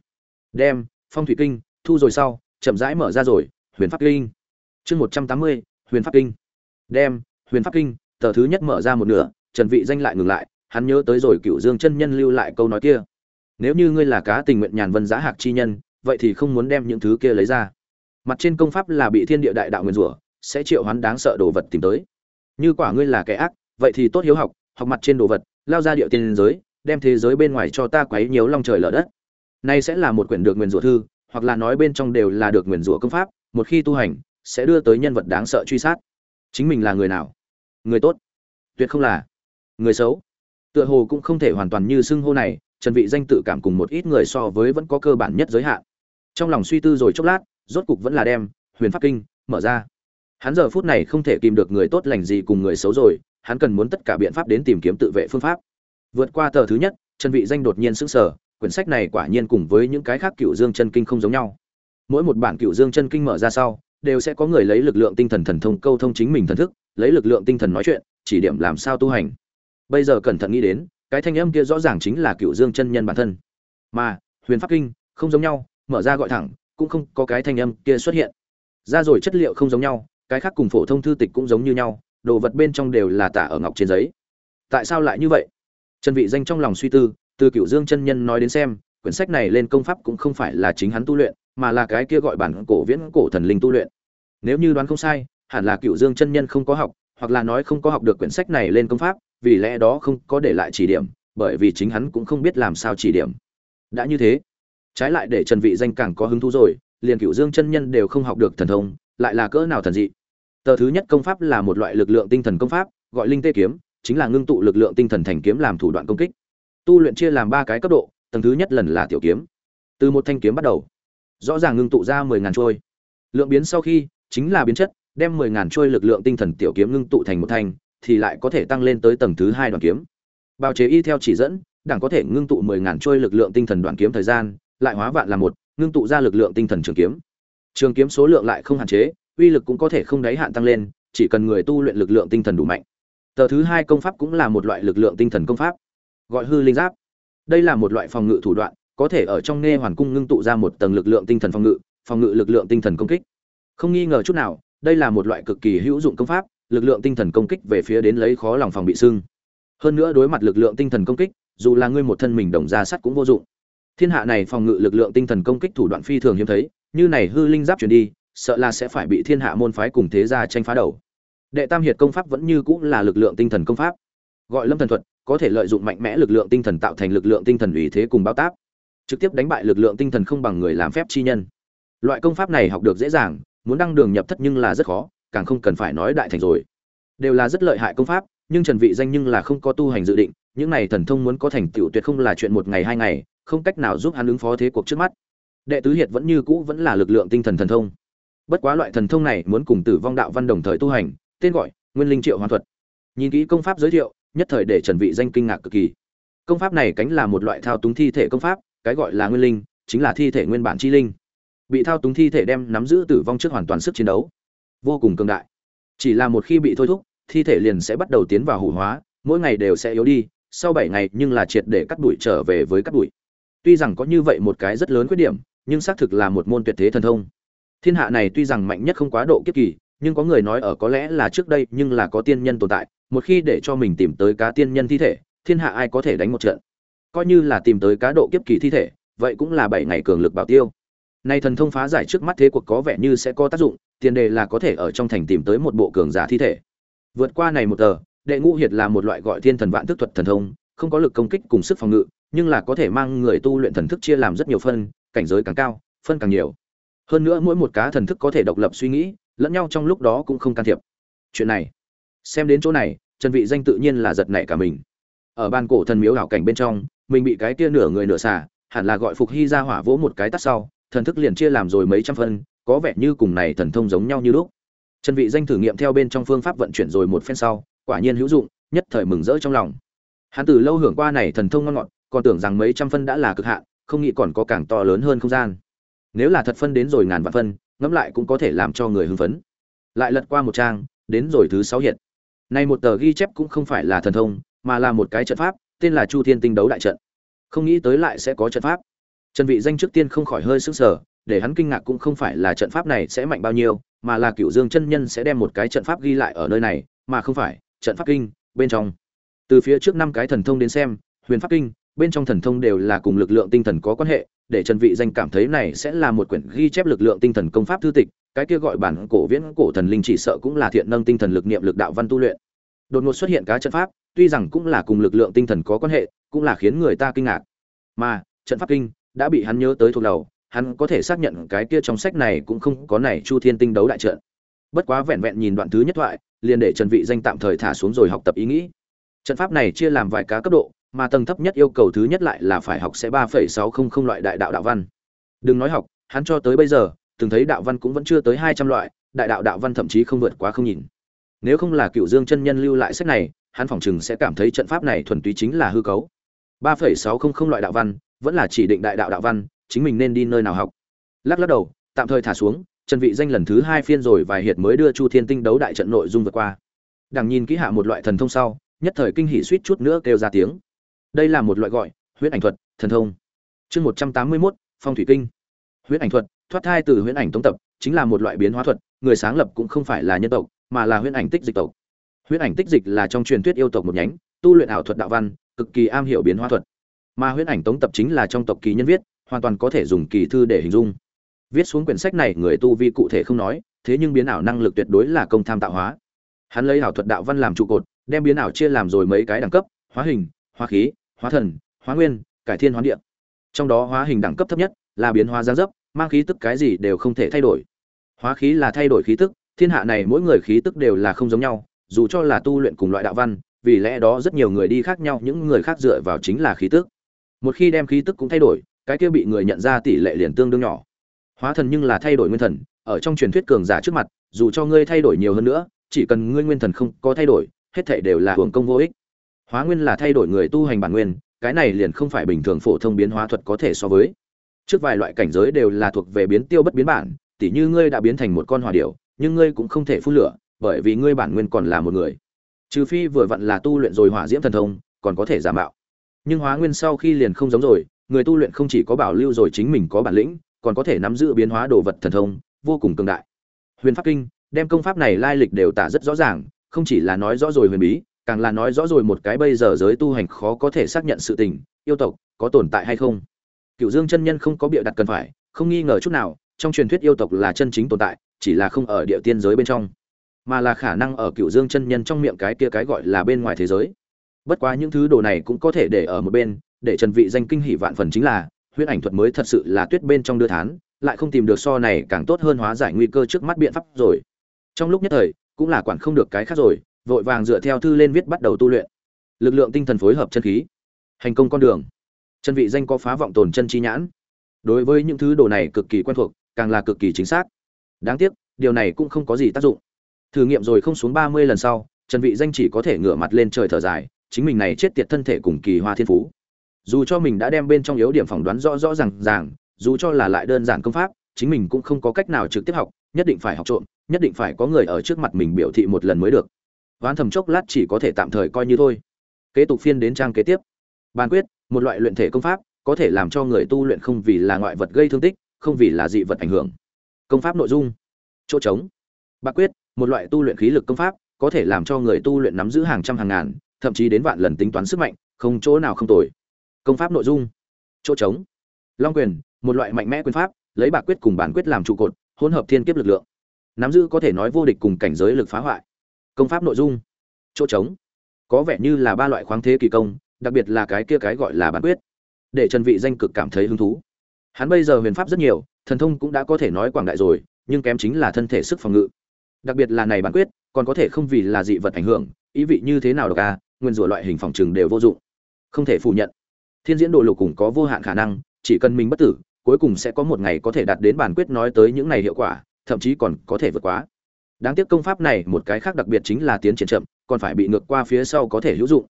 [SPEAKER 1] Đem, phong thủy kinh, thu rồi sau, chậm rãi mở ra rồi, huyền pháp kinh. Chương một trăm tám mươi, huyền pháp kinh. Đem, huyền pháp kinh tờ thứ nhất mở ra một nửa, trần vị danh lại ngừng lại, hắn nhớ tới rồi cựu dương chân nhân lưu lại câu nói kia. Nếu như ngươi là cá tình nguyện nhàn vân giá hạc chi nhân, vậy thì không muốn đem những thứ kia lấy ra. Mặt trên công pháp là bị thiên địa đại đạo nguyên rủa, sẽ triệu hoán đáng sợ đồ vật tìm tới. Như quả ngươi là kẻ ác, vậy thì tốt hiếu học học mặt trên đồ vật, lao ra địa tiên giới, đem thế giới bên ngoài cho ta quấy nhiều long trời lở đất. Nay sẽ là một quyển được nguyên rủa thư, hoặc là nói bên trong đều là được nguyên rủa công pháp, một khi tu hành, sẽ đưa tới nhân vật đáng sợ truy sát. Chính mình là người nào? Người tốt. Tuyệt không là người xấu. Tựa hồ cũng không thể hoàn toàn như xưng hô này, trần vị danh tự cảm cùng một ít người so với vẫn có cơ bản nhất giới hạn. Trong lòng suy tư rồi chốc lát, rốt cục vẫn là đem huyền pháp kinh mở ra. Hắn giờ phút này không thể tìm được người tốt lành gì cùng người xấu rồi, hắn cần muốn tất cả biện pháp đến tìm kiếm tự vệ phương pháp. Vượt qua tờ thứ nhất, trần vị danh đột nhiên sững sờ, quyển sách này quả nhiên cùng với những cái khác cựu dương chân kinh không giống nhau. Mỗi một bản cựu dương chân kinh mở ra sau, đều sẽ có người lấy lực lượng tinh thần thần thông câu thông chính mình thần thức lấy lực lượng tinh thần nói chuyện, chỉ điểm làm sao tu hành. Bây giờ cẩn thận nghĩ đến, cái thanh âm kia rõ ràng chính là cựu dương chân nhân bản thân. Mà, huyền pháp kinh, không giống nhau, mở ra gọi thẳng, cũng không có cái thanh âm kia xuất hiện. Ra rồi chất liệu không giống nhau, cái khác cùng phổ thông thư tịch cũng giống như nhau, đồ vật bên trong đều là tả ở ngọc trên giấy. Tại sao lại như vậy? Trần vị danh trong lòng suy tư, từ cựu dương chân nhân nói đến xem, quyển sách này lên công pháp cũng không phải là chính hắn tu luyện, mà là cái kia gọi bản cổ viễn cổ thần linh tu luyện. Nếu như đoán không sai hẳn là cựu dương chân nhân không có học, hoặc là nói không có học được quyển sách này lên công pháp, vì lẽ đó không có để lại chỉ điểm, bởi vì chính hắn cũng không biết làm sao chỉ điểm. Đã như thế, trái lại để trần vị danh càng có hứng thú rồi, liền cựu dương chân nhân đều không học được thần thông, lại là cỡ nào thần dị. Tờ thứ nhất công pháp là một loại lực lượng tinh thần công pháp, gọi linh tê kiếm, chính là ngưng tụ lực lượng tinh thần thành kiếm làm thủ đoạn công kích. Tu luyện chia làm ba cái cấp độ, tầng thứ nhất lần là tiểu kiếm. Từ một thanh kiếm bắt đầu, rõ ràng ngưng tụ ra mười ngàn trôi. Lượng biến sau khi, chính là biến chất đem mười ngàn trôi lực lượng tinh thần tiểu kiếm ngưng tụ thành một thanh, thì lại có thể tăng lên tới tầng thứ hai đoàn kiếm. Bào chế y theo chỉ dẫn đảng có thể ngưng tụ mười ngàn trôi lực lượng tinh thần đoàn kiếm thời gian, lại hóa vạn là một, ngưng tụ ra lực lượng tinh thần trường kiếm. Trường kiếm số lượng lại không hạn chế, uy lực cũng có thể không đáy hạn tăng lên, chỉ cần người tu luyện lực lượng tinh thần đủ mạnh. Tờ thứ hai công pháp cũng là một loại lực lượng tinh thần công pháp, gọi hư linh giáp. Đây là một loại phòng ngự thủ đoạn, có thể ở trong nghe hoàn cung ngưng tụ ra một tầng lực lượng tinh thần phòng ngự phòng ngự lực lượng tinh thần công kích. Không nghi ngờ chút nào đây là một loại cực kỳ hữu dụng công pháp, lực lượng tinh thần công kích về phía đến lấy khó lòng phòng bị sưng hơn nữa đối mặt lực lượng tinh thần công kích, dù là ngươi một thân mình đồng ra sắt cũng vô dụng. Thiên hạ này phòng ngự lực lượng tinh thần công kích thủ đoạn phi thường hiếm thấy, như này hư linh giáp chuyển đi, sợ là sẽ phải bị thiên hạ môn phái cùng thế gia tranh phá đầu. Đệ tam hiệt công pháp vẫn như cũng là lực lượng tinh thần công pháp. Gọi lâm thần thuật, có thể lợi dụng mạnh mẽ lực lượng tinh thần tạo thành lực lượng tinh thần ủy thế cùng bao tác. Trực tiếp đánh bại lực lượng tinh thần không bằng người làm phép chi nhân. Loại công pháp này học được dễ dàng muốn đăng đường nhập thất nhưng là rất khó, càng không cần phải nói đại thành rồi. Đều là rất lợi hại công pháp, nhưng trần vị danh nhưng là không có tu hành dự định, những này thần thông muốn có thành tựu tuyệt không là chuyện một ngày hai ngày, không cách nào giúp hắn ứng phó thế cuộc trước mắt. Đệ tứ hiệt vẫn như cũ vẫn là lực lượng tinh thần thần thông. Bất quá loại thần thông này muốn cùng tử vong đạo văn đồng thời tu hành, tên gọi nguyên linh triệu hoàn thuật. Nhìn kỹ công pháp giới thiệu, nhất thời để trần vị danh kinh ngạc cực kỳ. Công pháp này cánh là một loại thao túng thi thể công pháp, cái gọi là nguyên linh, chính là thi thể nguyên bản chi linh bị thao túng thi thể đem nắm giữ tử vong trước hoàn toàn sức chiến đấu. Vô cùng cường đại. Chỉ là một khi bị thôi thúc, thi thể liền sẽ bắt đầu tiến vào hủ hóa, mỗi ngày đều sẽ yếu đi, sau bảy ngày nhưng là triệt để cắt đuổi trở về với cắt đuổi tuy rằng có như vậy một cái rất lớn khuyết điểm, nhưng xác thực là một môn tuyệt thế thần thông. Thiên hạ này tuy rằng mạnh nhất không quá độ kiếp kỳ, nhưng có người nói ở có lẽ là trước đây nhưng là có tiên nhân tồn tại, một khi để cho mình tìm tới cá tiên nhân thi thể, thiên hạ ai có thể đánh một trận? Coi như là tìm tới cá độ kiếp kỳ thi thể, vậy cũng là bảy ngày cường lực bảo tiêu nay thần thông phá giải trước mắt thế cuộc có vẻ như sẽ có tác dụng, tiền đề là có thể ở trong thành tìm tới một bộ cường giả thi thể. Vượt qua này một tờ, đệ ngũ hiệt là một loại gọi thiên thần vạn thức thuật thần thông, không có lực công kích cùng sức phòng ngự, nhưng là có thể mang người tu luyện thần thức chia làm rất nhiều phân, cảnh giới càng cao, phân càng nhiều. Hơn nữa mỗi một cá thần thức có thể độc lập suy nghĩ, lẫn nhau trong lúc đó cũng không can thiệp. Chuyện này, xem đến chỗ này, trần vị danh tự nhiên là giật nảy cả mình. Ở ban cổ thần miếu ảo cảnh bên trong, mình bị cái kia nửa người nửa xà, hẳn là gọi phục hy ra hỏa vỗ một cái tắt sau thần thức liền chia làm rồi mấy trăm phân, có vẻ như cùng này thần thông giống nhau như lúc. Trần vị danh thử nghiệm theo bên trong phương pháp vận chuyển rồi một phen sau, quả nhiên hữu dụng, nhất thời mừng rỡ trong lòng. Hắn từ lâu hưởng qua này thần thông ngon ngọt, còn tưởng rằng mấy trăm phân đã là cực hạn, không nghĩ còn có càng to lớn hơn không gian. Nếu là thật phân đến rồi ngàn vạn phân, ngẫm lại cũng có thể làm cho người hưng phấn. Lại lật qua một trang, đến rồi thứ sáu hiện nay một tờ ghi chép cũng không phải là thần thông, mà là một cái trận pháp, tên là chu thiên tinh đấu đại trận. Không nghĩ tới lại sẽ có trận pháp trần vị danh trước tiên không khỏi hơi sững sờ, để hắn kinh ngạc cũng không phải là trận pháp này sẽ mạnh bao nhiêu, mà là cựu dương chân nhân sẽ đem một cái trận pháp ghi lại ở nơi này, mà không phải, trận pháp kinh, bên trong. Từ phía trước năm cái thần thông đến xem, huyền pháp kinh, bên trong thần thông đều là cùng lực lượng tinh thần có quan hệ, để trần vị danh cảm thấy này sẽ là một quyển ghi chép lực lượng tinh thần công pháp thư tịch, cái kia gọi bản cổ viễn cổ thần linh chỉ sợ cũng là thiện nâng tinh thần lực niệm lực đạo văn tu luyện. Đột ngột xuất hiện cá trận pháp, tuy rằng cũng là cùng lực lượng tinh thần có quan hệ, cũng là khiến người ta kinh ngạc. Mà, trận pháp kinh đã bị hắn nhớ tới thuộc đầu, hắn có thể xác nhận cái kia trong sách này cũng không có này chu thiên tinh đấu đại trận. Bất quá vẹn vẹn nhìn đoạn thứ nhất thoại, liền để trần vị danh tạm thời thả xuống rồi học tập ý nghĩ. Trận pháp này chia làm vài cá cấp độ, mà tầng thấp nhất yêu cầu thứ nhất lại là phải học sẽ ba phẩy sáu không không loại đại đạo đạo văn. Đừng nói học, hắn cho tới bây giờ, từng thấy đạo văn cũng vẫn chưa tới hai trăm loại, đại đạo đạo văn thậm chí không vượt quá không nhìn. Nếu không là cựu dương chân nhân lưu lại sách này, hắn phỏng chừng sẽ cảm thấy trận pháp này thuần túy chính là hư cấu. ba phẩy sáu không không loại đạo văn vẫn là chỉ định đại đạo đạo văn chính mình nên đi nơi nào học. Lắc lắc đầu tạm thời thả xuống trần vị danh lần thứ hai phiên rồi vài hiệt mới đưa chu thiên tinh đấu đại trận nội dung vượt qua. Đằng nhìn kỹ hạ một loại thần thông sau nhất thời kinh hỉ suýt chút nữa kêu ra tiếng. Đây là một loại gọi huyễn ảnh thuật thần thông. Chương một trăm tám mươi 181, phong thủy kinh. Huyễn ảnh thuật thoát thai từ huyễn ảnh tống tập chính là một loại biến hóa thuật người sáng lập cũng không phải là nhân tộc mà là huyễn ảnh tích dịch tộc. Huyễn ảnh tích dịch là trong truyền thuyết yêu tộc một nhánh tu luyện ảo thuật đạo văn cực kỳ am hiểu biến hóa thuật mà huyễn ảnh tống tập chính là trong tộc kỳ nhân viết, hoàn toàn có thể dùng kỳ thư để hình dung. Viết xuống quyển sách này, người tu vi cụ thể không nói, thế nhưng biến ảo năng lực tuyệt đối là công tham tạo hóa. Hắn lấy ảo thuật đạo văn làm trụ cột, đem biến ảo chia làm rồi mấy cái đẳng cấp, hóa hình, hóa khí, hóa thần, hóa nguyên, cải thiên hóa địa. Trong đó hóa hình đẳng cấp thấp nhất là biến hóa giáng dấp, mang khí tức cái gì đều không thể thay đổi. Hóa khí là thay đổi khí tức, thiên hạ này mỗi người khí tức đều là không giống nhau, dù cho là tu luyện cùng loại đạo văn, vì lẽ đó rất nhiều người đi khác nhau, những người khác dựa vào chính là khí tức một khi đem khí tức cũng thay đổi, cái kia bị người nhận ra tỷ lệ liền tương đương nhỏ. Hóa thần nhưng là thay đổi nguyên thần, ở trong truyền thuyết cường giả trước mặt, dù cho ngươi thay đổi nhiều hơn nữa, chỉ cần ngươi nguyên thần không có thay đổi, hết thảy đều là hưởng công vô ích. Hóa nguyên là thay đổi người tu hành bản nguyên, cái này liền không phải bình thường phổ thông biến hóa thuật có thể so với. Trước vài loại cảnh giới đều là thuộc về biến tiêu bất biến bản, tỉ như ngươi đã biến thành một con hỏa điểu, nhưng ngươi cũng không thể phun lửa, bởi vì ngươi bản nguyên còn là một người. Trừ phi vừa vặn là tu luyện rồi hỏa diễm thần thông, còn có thể giả mạo nhưng hóa nguyên sau khi liền không giống rồi, người tu luyện không chỉ có bảo lưu rồi chính mình có bản lĩnh, còn có thể nắm giữ biến hóa đồ vật thần thông, vô cùng cường đại. Huyền pháp kinh đem công pháp này lai lịch đều tả rất rõ ràng, không chỉ là nói rõ rồi huyền bí, càng là nói rõ rồi một cái bây giờ giới tu hành khó có thể xác nhận sự tình, yêu tộc có tồn tại hay không. Cựu dương chân nhân không có bịa đặt cần phải, không nghi ngờ chút nào, trong truyền thuyết yêu tộc là chân chính tồn tại, chỉ là không ở địa tiên giới bên trong, mà là khả năng ở cựu dương chân nhân trong miệng cái kia cái gọi là bên ngoài thế giới bất quá những thứ đồ này cũng có thể để ở một bên, để trần vị danh kinh hỉ vạn phần chính là huyễn ảnh thuật mới thật sự là tuyết bên trong đưa thán, lại không tìm được so này càng tốt hơn hóa giải nguy cơ trước mắt biện pháp rồi. Trong lúc nhất thời, cũng là quản không được cái khác rồi, vội vàng dựa theo thư lên viết bắt đầu tu luyện. Lực lượng tinh thần phối hợp chân khí. Hành công con đường. Chân vị danh có phá vọng tồn chân chi nhãn. Đối với những thứ đồ này cực kỳ quen thuộc, càng là cực kỳ chính xác. Đáng tiếc, điều này cũng không có gì tác dụng. Thử nghiệm rồi không xuống ba mươi lần sau, trần vị danh chỉ có thể ngửa mặt lên trời thở dài chính mình này chết tiệt thân thể cùng kỳ hoa thiên phú. Dù cho mình đã đem bên trong yếu điểm phỏng đoán rõ rõ ràng ràng, dù cho là lại đơn giản công pháp, chính mình cũng không có cách nào trực tiếp học, nhất định phải học trộm, nhất định phải có người ở trước mặt mình biểu thị một lần mới được. Ván thầm chốc lát chỉ có thể tạm thời coi như thôi. Kế tục phiên đến trang kế tiếp. Bàn quyết, một loại luyện thể công pháp, có thể làm cho người tu luyện không vì là ngoại vật gây thương tích, không vì là dị vật ảnh hưởng. Công pháp nội dung. Chỗ trống. Bạc quyết, một loại tu luyện khí lực công pháp, có thể làm cho người tu luyện nắm giữ hàng trăm hàng ngàn thậm chí đến vạn lần tính toán sức mạnh, không chỗ nào không tồi. Công pháp nội dung. Chỗ trống. Long quyền, một loại mạnh mẽ quyền pháp, lấy bạc quyết cùng bản quyết làm trụ cột, hỗn hợp thiên kiếp lực lượng. Nắm giữ có thể nói vô địch cùng cảnh giới lực phá hoại. Công pháp nội dung. Chỗ trống. Có vẻ như là ba loại khoáng thế kỳ công, đặc biệt là cái kia cái gọi là bản quyết. Để trần vị danh cực cảm thấy hứng thú. Hắn bây giờ huyền pháp rất nhiều, thần thông cũng đã có thể nói quảng đại rồi, nhưng kém chính là thân thể sức phòng ngự. Đặc biệt là này bản quyết, còn có thể không vì là dị vật ảnh hưởng, ý vị như thế nào được à nguyên rủa loại hình phòng trường đều vô dụng. Không thể phủ nhận. Thiên diễn đồ lục cùng có vô hạn khả năng, chỉ cần mình bất tử, cuối cùng sẽ có một ngày có thể đạt đến bản quyết nói tới những này hiệu quả, thậm chí còn có thể vượt quá. Đáng tiếc công pháp này một cái khác đặc biệt chính là tiến triển chậm, còn phải bị ngược qua phía sau có thể hữu dụng.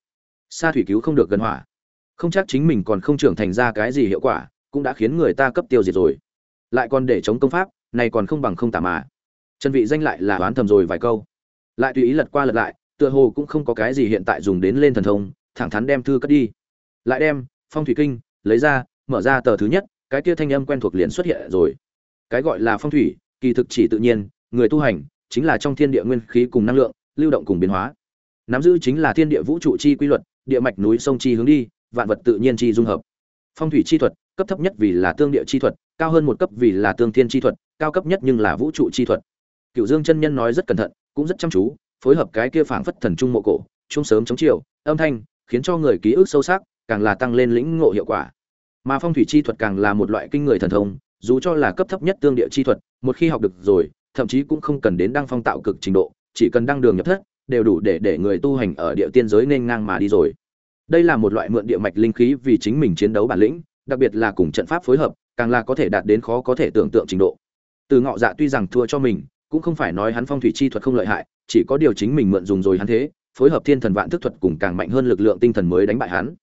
[SPEAKER 1] Sa thủy cứu không được gần hỏa. Không chắc chính mình còn không trưởng thành ra cái gì hiệu quả, cũng đã khiến người ta cấp tiêu diệt rồi. Lại còn để chống công pháp, này còn không bằng không tả mà. Chân vị danh lại là đoán thầm rồi vài câu. Lại tùy ý lật qua lật lại tựa hồ cũng không có cái gì hiện tại dùng đến lên thần thông, thẳng thắn đem thư cất đi. Lại đem, phong thủy kinh, lấy ra, mở ra tờ thứ nhất, cái kia thanh âm quen thuộc liền xuất hiện rồi. Cái gọi là phong thủy, kỳ thực chỉ tự nhiên, người tu hành, chính là trong thiên địa nguyên khí cùng năng lượng, lưu động cùng biến hóa. Nắm giữ chính là thiên địa vũ trụ chi quy luật, địa mạch núi sông chi hướng đi, vạn vật tự nhiên chi dung hợp. Phong thủy chi thuật, cấp thấp nhất vì là tương địa chi thuật, cao hơn một cấp vì là tương thiên chi thuật, cao cấp nhất nhưng là vũ trụ chi thuật. Cựu dương chân nhân nói rất cẩn thận, cũng rất chăm chú phối hợp cái kia phảng phất thần trung mộ cổ trung sớm chống chiều, âm thanh khiến cho người ký ức sâu sắc, càng là tăng lên lĩnh ngộ hiệu quả. Mà phong thủy chi thuật càng là một loại kinh người thần thông, dù cho là cấp thấp nhất tương địa chi thuật, một khi học được rồi, thậm chí cũng không cần đến đăng phong tạo cực trình độ, chỉ cần đăng đường nhập thất, đều đủ để để người tu hành ở địa tiên giới nên ngang mà đi rồi. Đây là một loại mượn địa mạch linh khí vì chính mình chiến đấu bản lĩnh, đặc biệt là cùng trận pháp phối hợp, càng là có thể đạt đến khó có thể tưởng tượng trình độ. Từ ngọ dạ tuy rằng thua cho mình cũng không phải nói hắn phong thủy chi thuật không lợi hại, chỉ có điều chính mình mượn dùng rồi hắn thế, phối hợp thiên thần vạn thức thuật cùng càng mạnh hơn lực lượng tinh thần mới đánh bại hắn.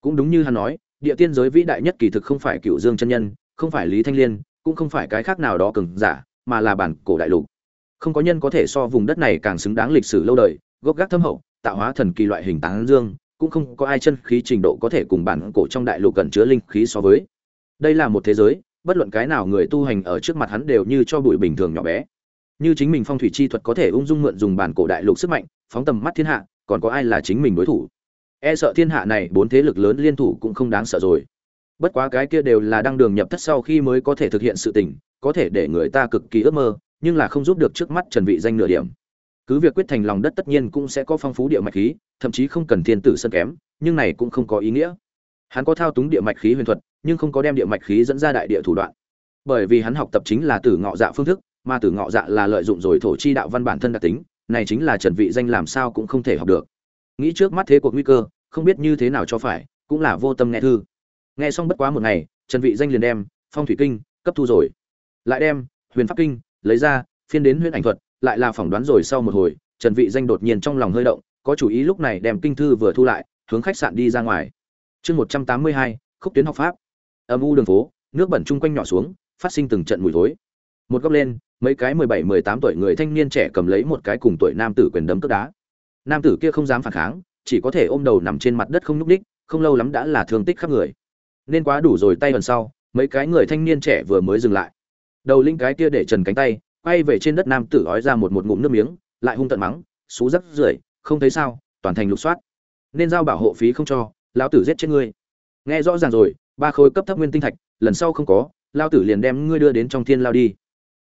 [SPEAKER 1] Cũng đúng như hắn nói, địa tiên giới vĩ đại nhất kỳ thực không phải cựu dương chân nhân, không phải lý thanh liên, cũng không phải cái khác nào đó cường giả, mà là bản cổ đại lục. Không có nhân có thể so vùng đất này càng xứng đáng lịch sử lâu đời, gốc gác thâm hậu, tạo hóa thần kỳ loại hình tán dương, cũng không có ai chân khí trình độ có thể cùng bản cổ trong đại lục cần chứa linh khí so với. Đây là một thế giới, bất luận cái nào người tu hành ở trước mặt hắn đều như cho bụi bình thường nhỏ bé như chính mình phong thủy chi thuật có thể ung dung mượn dùng bản cổ đại lục sức mạnh, phóng tầm mắt thiên hạ, còn có ai là chính mình đối thủ? E sợ thiên hạ này bốn thế lực lớn liên thủ cũng không đáng sợ rồi. Bất quá cái kia đều là đăng đường nhập thất sau khi mới có thể thực hiện sự tình, có thể để người ta cực kỳ ước mơ, nhưng là không giúp được trước mắt trần vị danh nửa điểm. Cứ việc quyết thành lòng đất tất nhiên cũng sẽ có phong phú địa mạch khí, thậm chí không cần thiên tử sân kém, nhưng này cũng không có ý nghĩa. Hắn có thao túng địa mạch khí huyền thuật, nhưng không có đem địa mạch khí dẫn ra đại địa thủ đoạn. Bởi vì hắn học tập chính là tử ngọ dạ phương thức mà tử ngọ dạ là lợi dụng rồi thổ chi đạo văn bản thân đặc tính này chính là trần vị danh làm sao cũng không thể học được. Nghĩ trước mắt thế cuộc nguy cơ không biết như thế nào cho phải cũng là vô tâm nghe thư. Nghe xong bất quá một ngày trần vị danh liền đem phong thủy kinh cấp thu rồi. Lại đem huyền pháp kinh lấy ra phiên đến huyền ảnh thuật lại là phỏng đoán rồi sau một hồi trần vị danh đột nhiên trong lòng hơi động có chủ ý lúc này đem kinh thư vừa thu lại hướng khách sạn đi ra ngoài. Chương 182, khúc tuyến học pháp. Âm u đường phố nước bẩn chung quanh nhỏ xuống phát sinh từng trận mùi thối. Một góc lên mấy cái 17-18 tuổi người thanh niên trẻ cầm lấy một cái cùng tuổi nam tử quyền đấm cước đá. Nam tử kia không dám phản kháng, chỉ có thể ôm đầu nằm trên mặt đất không nhúc đích không lâu lắm đã là thương tích khắp người. Nên quá đủ rồi, tay lần sau, mấy cái người thanh niên trẻ vừa mới dừng lại. Đầu linh cái kia để trần cánh tay, quay về trên đất nam tử ói ra một một ngụm nước miếng, lại hung tận mắng xú rắc rưởi, không thấy sao, toàn thành lục soát. Nên giao bảo hộ phí không cho, lão tử giết chết ngươi. Nghe rõ ràng rồi, ba khối cấp thấp nguyên tinh thạch, lần sau không có lao tử liền đem ngươi đưa đến trong thiên lao đi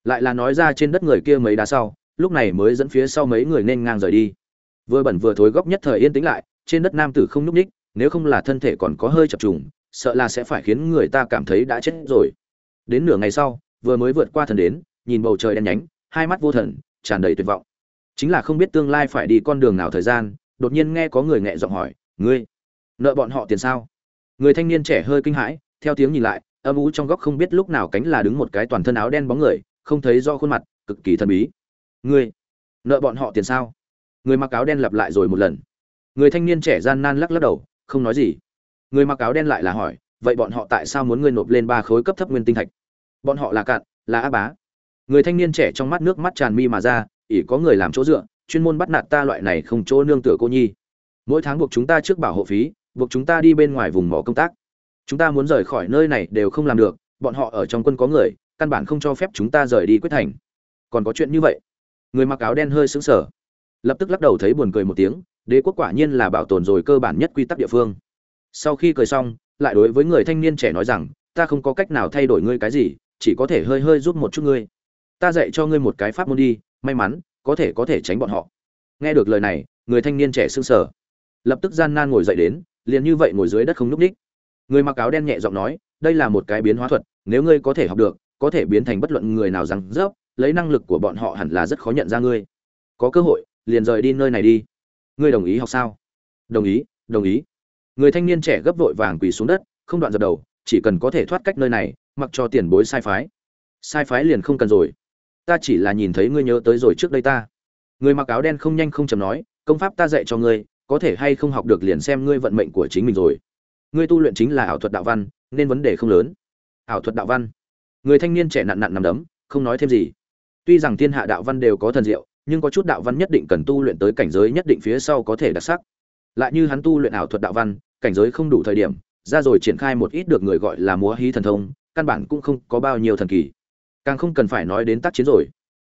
[SPEAKER 1] lại là nói ra trên đất người kia mấy đá sau, lúc này mới dẫn phía sau mấy người nên ngang rời đi. Vừa bẩn vừa thối góc nhất thời yên tĩnh lại, trên đất nam tử không nhúc ních nếu không là thân thể còn có hơi chập trùng, sợ là sẽ phải khiến người ta cảm thấy đã chết rồi. Đến nửa ngày sau, vừa mới vượt qua thần đến, nhìn bầu trời đen nhánh, hai mắt vô thần, tràn đầy tuyệt vọng. Chính là không biết tương lai phải đi con đường nào thời gian, đột nhiên nghe có người nhẹ giọng hỏi, ngươi, nợ bọn họ tiền sao? Người thanh niên trẻ hơi kinh hãi, theo tiếng nhìn lại, âm ú trong góc không biết lúc nào cánh là đứng một cái toàn thân áo đen bóng người không thấy do khuôn mặt, cực kỳ thần bí. Ngươi, nợ bọn họ tiền sao? Người mặc áo đen lặp lại rồi một lần. Người thanh niên trẻ gian nan lắc lắc đầu, không nói gì. Người mặc áo đen lại là hỏi, vậy bọn họ tại sao muốn ngươi nộp lên ba khối cấp thấp nguyên tinh thạch? Bọn họ là cạn, là á bá. Người thanh niên trẻ trong mắt nước mắt tràn mi mà ra ỉ có người làm chỗ dựa, chuyên môn bắt nạt ta loại này không chỗ nương tựa cô nhi. Mỗi tháng buộc chúng ta trước bảo hộ phí, buộc chúng ta đi bên ngoài vùng mỏ công tác. Chúng ta muốn rời khỏi nơi này đều không làm được, bọn họ ở trong quân có người căn bản không cho phép chúng ta rời đi quyết thành. Còn có chuyện như vậy? Người mặc áo đen hơi sững sờ. Lập tức lắc đầu thấy buồn cười một tiếng, đế quốc quả nhiên là bảo tồn rồi cơ bản nhất quy tắc địa phương. Sau khi cười xong, lại đối với người thanh niên trẻ nói rằng, ta không có cách nào thay đổi ngươi cái gì, chỉ có thể hơi hơi giúp một chút ngươi. Ta dạy cho ngươi một cái pháp môn đi, may mắn, có thể có thể tránh bọn họ. Nghe được lời này, người thanh niên trẻ sững sờ. Lập tức gian nan ngồi dậy đến, liền như vậy ngồi dưới đất không nhúc ních người mặc áo đen nhẹ giọng nói, đây là một cái biến hóa thuật, nếu ngươi có thể học được có thể biến thành bất luận người nào rằng dốc lấy năng lực của bọn họ hẳn là rất khó nhận ra ngươi. Có cơ hội, liền rời đi nơi này đi. Ngươi đồng ý học sao? Đồng ý đồng ý. Người thanh niên trẻ gấp vội vàng quỳ xuống đất, không đoạn dập đầu, chỉ cần có thể thoát cách nơi này, mặc cho tiền bối sai phái. Sai phái liền không cần rồi. Ta chỉ là nhìn thấy ngươi nhớ tới rồi trước đây ta. Người mặc áo đen không nhanh không chầm nói, công pháp ta dạy cho ngươi, có thể hay không học được liền xem ngươi vận mệnh của chính mình rồi. Ngươi tu luyện chính là ảo thuật đạo văn, nên vấn đề không lớn. Ảo thuật đạo văn người thanh niên trẻ nặn nặn nằm đấm, không nói thêm gì. Tuy rằng thiên hạ đạo văn đều có thần diệu, nhưng có chút đạo văn nhất định cần tu luyện tới cảnh giới nhất định phía sau có thể đặc sắc. Lại như hắn tu luyện ảo thuật đạo văn, cảnh giới không đủ thời điểm, ra rồi triển khai một ít được người gọi là múa hí thần thông, căn bản cũng không có bao nhiêu thần kỳ. Càng không cần phải nói đến tác chiến rồi.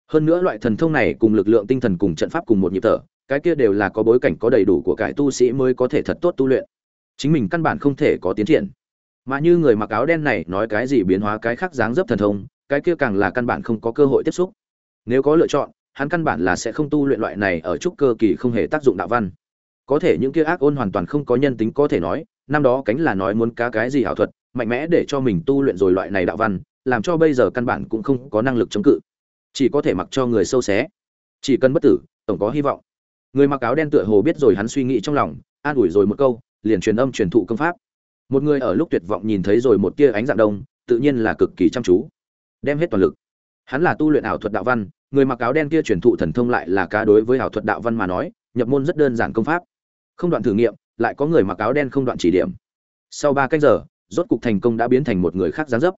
[SPEAKER 1] Hơn nữa loại thần thông này cùng lực lượng tinh thần cùng trận pháp cùng một nhịp thở, cái kia đều là có bối cảnh có đầy đủ của cải tu sĩ mới có thể thật tốt tu luyện. Chính mình căn bản không thể có tiến triển mà như người mặc áo đen này nói cái gì biến hóa cái khác dáng dấp thần thông, cái kia càng là căn bản không có cơ hội tiếp xúc. Nếu có lựa chọn, hắn căn bản là sẽ không tu luyện loại này ở trúc cơ kỳ không hề tác dụng đạo văn. Có thể những kia ác ôn hoàn toàn không có nhân tính có thể nói, năm đó cánh là nói muốn cá cái gì ảo thuật, mạnh mẽ để cho mình tu luyện rồi loại này đạo văn, làm cho bây giờ căn bản cũng không có năng lực chống cự. Chỉ có thể mặc cho người sâu xé. Chỉ cần bất tử, tổng có hy vọng. Người mặc áo đen tựa hồ biết rồi hắn suy nghĩ trong lòng, an ủi rồi một câu, liền truyền âm truyền thụ công pháp một người ở lúc tuyệt vọng nhìn thấy rồi một tia ánh dạng đông, tự nhiên là cực kỳ chăm chú. Đem hết toàn lực. Hắn là tu luyện ảo thuật đạo văn, người mặc áo đen kia truyền thụ thần thông lại là cá đối với ảo thuật đạo văn mà nói, nhập môn rất đơn giản công pháp. Không đoạn thử nghiệm, lại có người mặc áo đen không đoạn chỉ điểm. Sau ba cách giờ, rốt cục thành công đã biến thành một người khác gián dấp.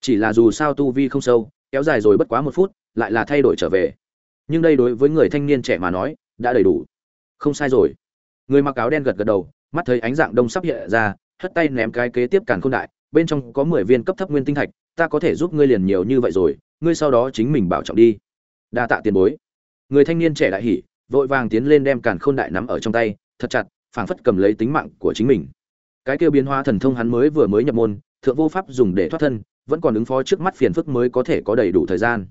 [SPEAKER 1] Chỉ là dù sao tu vi không sâu, kéo dài rồi bất quá một phút, lại là thay đổi trở về. Nhưng đây đối với người thanh niên trẻ mà nói, đã đầy đủ. Không sai rồi. Người mặc áo đen gật gật đầu, mắt thấy ánh dạng đông sắp hiện ra hất tay ném cái kế tiếp càn khôn đại, bên trong có mười viên cấp thấp nguyên tinh thạch, ta có thể giúp ngươi liền nhiều như vậy rồi, ngươi sau đó chính mình bảo trọng đi. Đa tạ tiền bối. Người thanh niên trẻ đại hỉ, vội vàng tiến lên đem càn khôn đại nắm ở trong tay, thật chặt, phảng phất cầm lấy tính mạng của chính mình. Cái kia biến hóa thần thông hắn mới vừa mới nhập môn, thượng vô pháp dùng để thoát thân, vẫn còn ứng phó trước mắt phiền phức mới có thể có đầy đủ thời gian.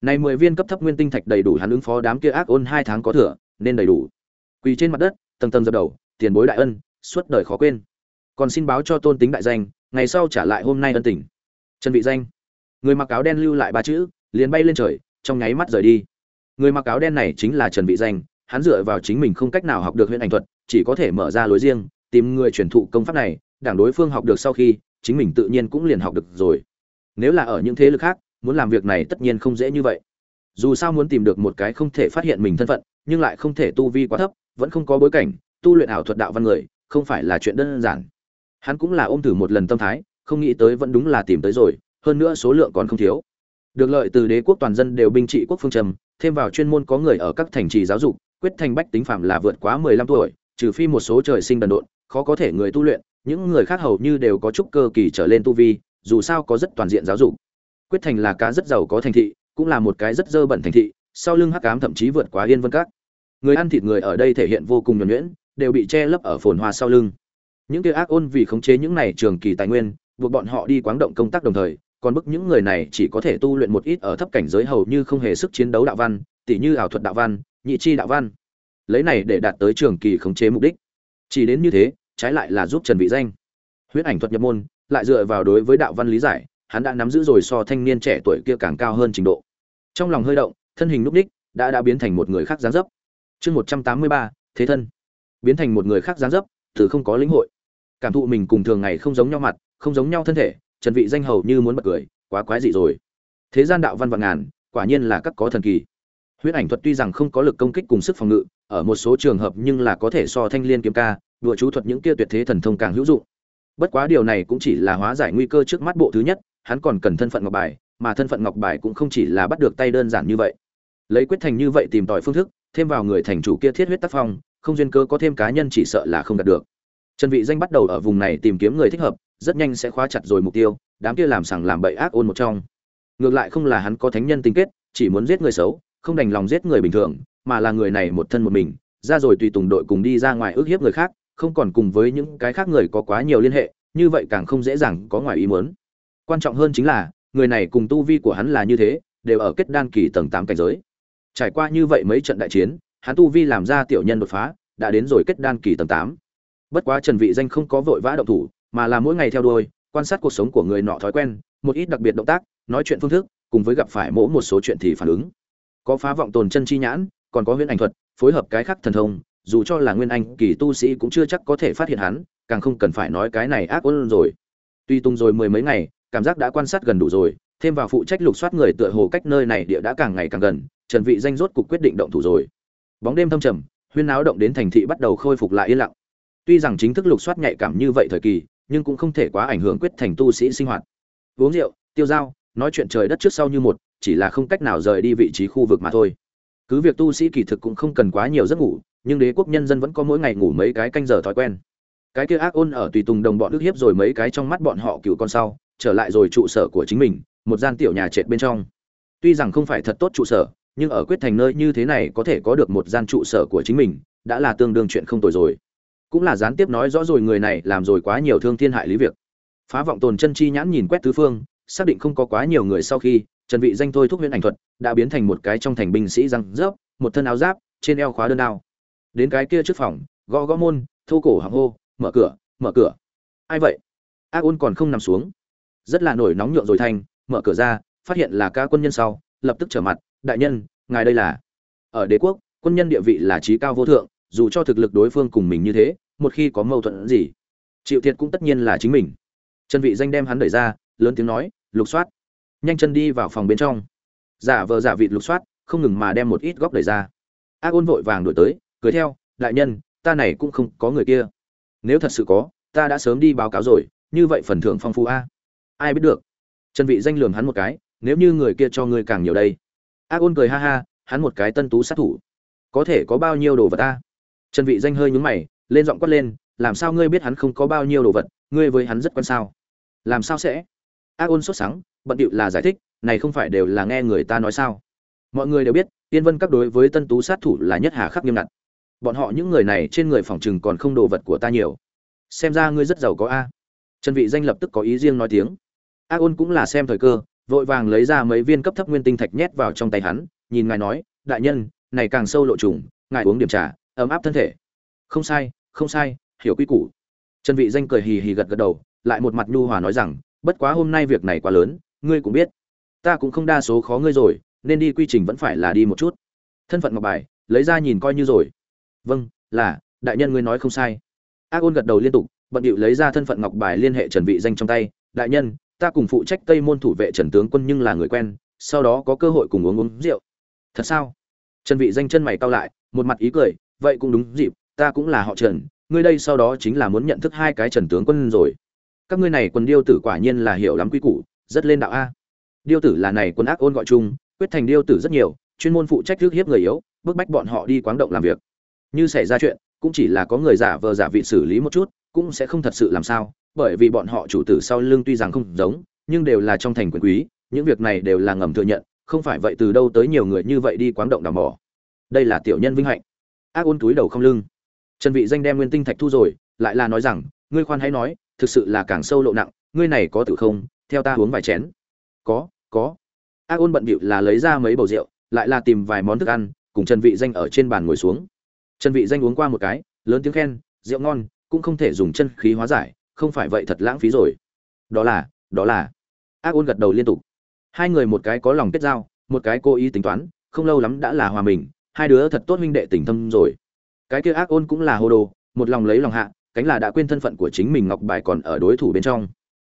[SPEAKER 1] Này mười viên cấp thấp nguyên tinh thạch đầy đủ hắn ứng phó đám kia ác ôn hai tháng có thừa, nên đầy đủ. Quỳ trên mặt đất, tầng tầng dập đầu, tiền bối đại ân, suốt đời khó quên còn xin báo cho tôn tính đại danh, ngày sau trả lại hôm nay ân tình. Trần vị danh. Người mặc áo đen lưu lại ba chữ, liền bay lên trời, trong nháy mắt rời đi. Người mặc áo đen này chính là trần vị danh, hắn dựa vào chính mình không cách nào học được huyễn ảnh thuật, chỉ có thể mở ra lối riêng, tìm người truyền thụ công pháp này, đảng đối phương học được sau khi, chính mình tự nhiên cũng liền học được rồi. Nếu là ở những thế lực khác, muốn làm việc này tất nhiên không dễ như vậy. Dù sao muốn tìm được một cái không thể phát hiện mình thân phận, nhưng lại không thể tu vi quá thấp, vẫn không có bối cảnh, tu luyện ảo thuật đạo văn người, không phải là chuyện đơn giản hắn cũng là ôm thử một lần tâm thái, không nghĩ tới vẫn đúng là tìm tới rồi, hơn nữa số lượng còn không thiếu. Được lợi từ đế quốc toàn dân đều binh trị quốc phương trầm, thêm vào chuyên môn có người ở các thành trì giáo dục, quyết thành bách tính phạm là vượt quá mười lăm tuổi, trừ phi một số trời sinh đần độn, khó có thể người tu luyện, những người khác hầu như đều có chút cơ kỳ trở lên tu vi, dù sao có rất toàn diện giáo dục. Quyết thành là cá rất giàu có thành thị, cũng là một cái rất dơ bẩn thành thị, sau lưng hắc ám thậm chí vượt quá yên vân các. Người ăn thịt người ở đây thể hiện vô cùng nhuẩn nhuyễn, đều bị che lấp ở phồn hoa sau lưng những kia ác ôn vì khống chế những này trường kỳ tài nguyên, buộc bọn họ đi quáng động công tác đồng thời, còn bức những người này chỉ có thể tu luyện một ít ở thấp cảnh giới hầu như không hề sức chiến đấu đạo văn, tỉ như ảo thuật đạo văn, nhị chi đạo văn. Lấy này để đạt tới trường kỳ khống chế mục đích. Chỉ đến như thế, trái lại là giúp trần vị danh. Huyết ảnh thuật nhập môn, lại dựa vào đối với đạo văn lý giải, hắn đã nắm giữ rồi so thanh niên trẻ tuổi kia càng cao hơn trình độ. Trong lòng hơi động, thân hình núp đích đã đã biến thành một người khác dáng dấp. Chương một trăm tám mươi ba, thế thân. Biến thành một người khác dáng dấp, từ không có lĩnh hội cảm thụ mình cùng thường ngày không giống nhau mặt, không giống nhau thân thể, trần vị danh hầu như muốn bật cười, quá quái dị rồi. Thế gian đạo văn vạn ngàn, quả nhiên là các có thần kỳ. Huyết ảnh thuật tuy rằng không có lực công kích cùng sức phòng ngự, ở một số trường hợp nhưng là có thể so thanh liên kiếm ca, đùa chú thuật những kia tuyệt thế thần thông càng hữu dụng. Bất quá điều này cũng chỉ là hóa giải nguy cơ trước mắt bộ thứ nhất, hắn còn cần thân phận ngọc bài, mà thân phận ngọc bài cũng không chỉ là bắt được tay đơn giản như vậy. Lấy quyết thành như vậy tìm tòi phương thức, thêm vào người thành chủ kia thiết huyết tác phong, không duyên cơ có thêm cá nhân chỉ sợ là không đạt được trần vị danh bắt đầu ở vùng này tìm kiếm người thích hợp, rất nhanh sẽ khóa chặt rồi mục tiêu, đám kia làm sằng làm bậy ác ôn một trong. Ngược lại không là hắn có thánh nhân tính kết, chỉ muốn giết người xấu, không đành lòng giết người bình thường, mà là người này một thân một mình, ra rồi tùy tùng đội cùng đi ra ngoài ước hiếp người khác, không còn cùng với những cái khác người có quá nhiều liên hệ, như vậy càng không dễ dàng có ngoài ý muốn. Quan trọng hơn chính là, người này cùng tu vi của hắn là như thế, đều ở kết đan kỳ tầng tám cảnh giới. Trải qua như vậy mấy trận đại chiến, hắn tu vi làm ra tiểu nhân đột phá, đã đến rồi kết đan kỳ tầng tám bất quá trần vị danh không có vội vã động thủ, mà là mỗi ngày theo đuôi, quan sát cuộc sống của người nọ thói quen, một ít đặc biệt động tác, nói chuyện phương thức, cùng với gặp phải mỗi một số chuyện thì phản ứng. Có phá vọng tồn chân chi nhãn, còn có huyễn ảnh thuật, phối hợp cái khác thần thông, dù cho là nguyên anh, kỳ tu sĩ cũng chưa chắc có thể phát hiện hắn, càng không cần phải nói cái này ác ôn rồi. Tuy tung rồi mười mấy ngày, cảm giác đã quan sát gần đủ rồi, thêm vào phụ trách lục soát người tựa hồ cách nơi này địa đã càng ngày càng gần, trần vị danh rốt cục quyết định động thủ rồi. Bóng đêm thâm trầm, huyên náo động đến thành thị bắt đầu khôi phục lại yên lặng tuy rằng chính thức lục soát nhạy cảm như vậy thời kỳ, nhưng cũng không thể quá ảnh hưởng quyết thành tu sĩ sinh hoạt. Uống rượu, tiêu dao, nói chuyện trời đất trước sau như một, chỉ là không cách nào rời đi vị trí khu vực mà thôi. Cứ việc tu sĩ kỳ thực cũng không cần quá nhiều giấc ngủ, nhưng đế quốc nhân dân vẫn có mỗi ngày ngủ mấy cái canh giờ thói quen. Cái kia ác ôn ở tùy tùng đồng bọn ức hiếp rồi mấy cái trong mắt bọn họ cựu con sau, trở lại rồi trụ sở của chính mình, một gian tiểu nhà trệt bên trong. Tuy rằng không phải thật tốt trụ sở, nhưng ở quyết thành nơi như thế này có thể có được một gian trụ sở của chính mình, đã là tương đương chuyện không tồi rồi cũng là gián tiếp nói rõ rồi người này làm rồi quá nhiều thương thiên hại lý việc. Phá vọng tồn chân chi nhãn nhìn quét tứ phương, xác định không có quá nhiều người sau khi, trần vị danh thôi thúc huyễn ảnh thuật, đã biến thành một cái trong thành binh sĩ răng rớp, một thân áo giáp, trên eo khóa đơn đao đến cái kia trước phòng, gõ gõ môn thu cổ họng hô, mở cửa mở cửa. Ai vậy? Ác ôn còn không nằm xuống. Rất là nổi nóng nhượng rồi thành, mở cửa ra, phát hiện là ca quân nhân sau, lập tức trở mặt, đại nhân, ngài đây là? Ở đế quốc, quân nhân địa vị là trí cao vô thượng dù cho thực lực đối phương cùng mình như thế, một khi có mâu thuẫn gì chịu thiệt cũng tất nhiên là chính mình. Trần vị danh đem hắn đẩy ra, lớn tiếng nói, lục soát, nhanh chân đi vào phòng bên trong. Giả vờ giả vị lục soát không ngừng mà đem một ít góc đẩy ra. Ác ôn vội vàng đuổi tới, cười theo, đại nhân, ta này cũng không có người kia. Nếu thật sự có, ta đã sớm đi báo cáo rồi, như vậy phần thưởng phong phú a. Ai biết được. Trần vị danh lườm hắn một cái, nếu như người kia cho ngươi càng nhiều đây. Ác ôn cười ha ha, hắn một cái tân tú sát thủ, có thể có bao nhiêu đồ vật ta? Trần vị danh hơi nhướng mày, lên giọng quát lên, làm sao ngươi biết hắn không có bao nhiêu đồ vật, ngươi với hắn rất quan sao? Làm sao sẽ? Ác ôn sốt sắng, bận điệu là giải thích, này không phải đều là nghe người ta nói sao? Mọi người đều biết tiên vân các đối với tân tú sát thủ là nhất hà khắc nghiêm ngặt. Bọn họ những người này trên người phòng trừng còn không đồ vật của ta nhiều. Xem ra ngươi rất giàu có a. À? Trần vị danh lập tức có ý riêng nói tiếng. Ác ôn cũng là xem thời cơ, vội vàng lấy ra mấy viên cấp thấp nguyên tinh thạch nhét vào trong tay hắn, nhìn ngài nói, đại nhân, này càng sâu lộ trùng, ngài uống điểm trà ấm áp thân thể. Không sai không sai, hiểu quy củ. Trần vị danh cười hì hì gật gật đầu, lại một mặt nhu hòa nói rằng, bất quá hôm nay việc này quá lớn, ngươi cũng biết, ta cũng không đa số khó ngươi rồi, nên đi quy trình vẫn phải là đi một chút. Thân phận ngọc bài, lấy ra nhìn coi như rồi. Vâng là, đại nhân ngươi nói không sai. Ác ôn gật đầu liên tục, bận điệu lấy ra thân phận ngọc bài liên hệ trần vị danh trong tay. Đại nhân, ta cùng phụ trách tây môn thủ vệ trần tướng quân nhưng là người quen, sau đó có cơ hội cùng uống uống rượu. Thật sao? Trần vị danh chân mày cau lại, một mặt ý cười vậy cũng đúng dịp, ta cũng là họ trần, ngươi đây sau đó chính là muốn nhận thức hai cái trần tướng quân rồi. Các ngươi này quân điêu tử quả nhiên là hiểu lắm quy củ, rất lên đạo a. Điêu tử là này quân ác ôn gọi chung, quyết thành điêu tử rất nhiều, chuyên môn phụ trách rước hiếp người yếu, bức bách bọn họ đi quáng động làm việc. Như xảy ra chuyện, cũng chỉ là có người giả vờ giả vị xử lý một chút, cũng sẽ không thật sự làm sao, bởi vì bọn họ chủ tử sau lưng tuy rằng không giống, nhưng đều là trong thành quyền quý, những việc này đều là ngầm thừa nhận, không phải vậy từ đâu tới nhiều người như vậy đi quáng động đào mỏ. Đây là tiểu nhân vinh hạnh ác ôn túi đầu không lưng. Trần vị danh đem nguyên tinh thạch thu rồi, lại là nói rằng, ngươi khoan hãy nói, thực sự là càng sâu lộ nặng, ngươi này có tự không? Theo ta uống vài chén. Có có. Ác ôn bận bịu là lấy ra mấy bầu rượu, lại là tìm vài món thức ăn, cùng trần vị danh ở trên bàn ngồi xuống. Trần vị danh uống qua một cái, lớn tiếng khen, rượu ngon, cũng không thể dùng chân khí hóa giải, không phải vậy thật lãng phí rồi. Đó là đó là. Ác ôn gật đầu liên tục. Hai người một cái có lòng kết giao, một cái cố ý tính toán, không lâu lắm đã là hòa mình hai đứa thật tốt huynh đệ tình thâm rồi. Cái kia ác ôn cũng là hồ đồ, một lòng lấy lòng hạ, cánh là đã quên thân phận của chính mình ngọc bài còn ở đối thủ bên trong.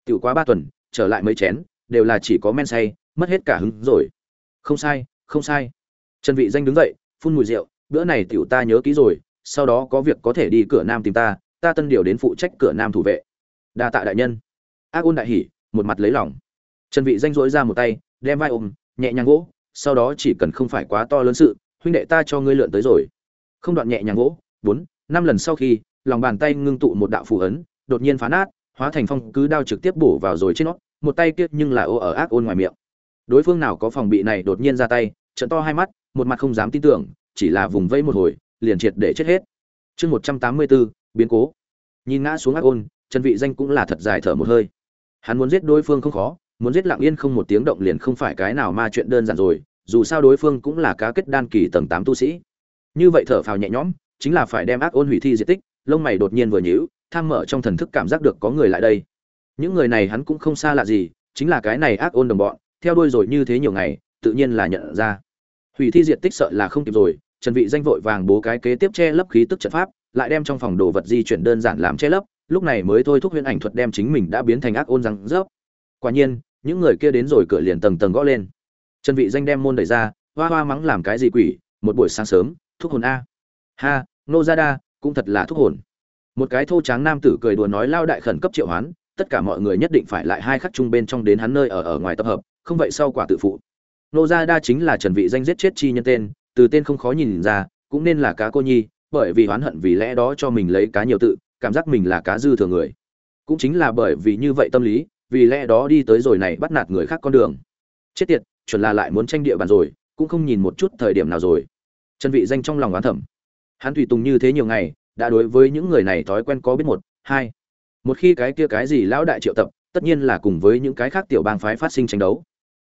[SPEAKER 1] Tiểu quá ba tuần, trở lại mấy chén, đều là chỉ có men say, mất hết cả hứng rồi. Không sai không sai. Trần vị danh đứng dậy, phun mùi rượu, bữa này tiểu ta nhớ kỹ rồi, sau đó có việc có thể đi cửa nam tìm ta ta tân điều đến phụ trách cửa nam thủ vệ. Đa tạ đại nhân. Ác ôn đại hỉ, một mặt lấy lòng. Trần vị danh dỗi ra một tay, đem vai ôm, nhẹ nhàng gỗ, sau đó chỉ cần không phải quá to lớn sự huynh đệ ta cho ngươi lượn tới rồi. Không đoạn nhẹ nhàng gỗ bốn, năm lần sau khi, lòng bàn tay ngưng tụ một đạo phù ấn, đột nhiên phá nát, hóa thành phong cứ đao trực tiếp bổ vào rồi trên nó, một tay kia nhưng là ô ở ác ôn ngoài miệng. Đối phương nào có phòng bị này đột nhiên ra tay trận to hai mắt, một mặt không dám tin tưởng, chỉ là vùng vây một hồi, liền triệt để chết hết. Chương một trăm tám mươi bốn, biến cố. Nhìn ngã xuống ác ôn, trần vị danh cũng là thật dài thở một hơi. Hắn muốn giết đối phương không khó, muốn giết lặng yên không một tiếng động liền không phải cái nào ma chuyện đơn giản rồi dù sao đối phương cũng là cá kết đan kỳ tầng tám tu sĩ. Như vậy thở phào nhẹ nhõm, chính là phải đem ác ôn hủy thi diệt tích, lông mày đột nhiên vừa nhíu, tham mở trong thần thức cảm giác được có người lại đây. Những người này hắn cũng không xa lạ gì, chính là cái này ác ôn đồng bọn, theo đuôi rồi như thế nhiều ngày, tự nhiên là nhận ra. Hủy thi diệt tích sợ là không kịp rồi, trần vị danh vội vàng bố cái kế tiếp che lấp khí tức trận pháp, lại đem trong phòng đồ vật di chuyển đơn giản làm che lấp, lúc này mới thôi thúc huyễn ảnh thuật đem chính mình đã biến thành ác ôn răng rớp. Quả nhiên, những người kia đến rồi cửa liền tầng tầng gõ lên trần vị danh đem môn đẩy ra, hoa hoa mắng làm cái gì quỷ, một buổi sáng sớm, thúc hồn a. Ha nô gia đa, cũng thật là thúc hồn. Một cái thô tráng nam tử cười đùa nói lao đại khẩn cấp triệu hoán, tất cả mọi người nhất định phải lại hai khắc chung bên trong đến hắn nơi ở ở ngoài tập hợp, không vậy sau quả tự phụ. Nô gia đa chính là trần vị danh giết chết chi nhân tên, từ tên không khó nhìn ra, cũng nên là cá cô nhi, bởi vì oán hận vì lẽ đó cho mình lấy cá nhiều tự, cảm giác mình là cá dư thừa người. Cũng chính là bởi vì như vậy tâm lý, vì lẽ đó đi tới rồi này bắt nạt người khác con đường. Chết tiệt chuẩn là lại muốn tranh địa bàn rồi, cũng không nhìn một chút thời điểm nào rồi. Trần vị danh trong lòng oán thầm. Hắn tùy tùng như thế nhiều ngày, đã đối với những người này thói quen có biết một, hai. Một khi cái kia cái gì lão đại triệu tập, tất nhiên là cùng với những cái khác tiểu bang phái phát sinh tranh đấu.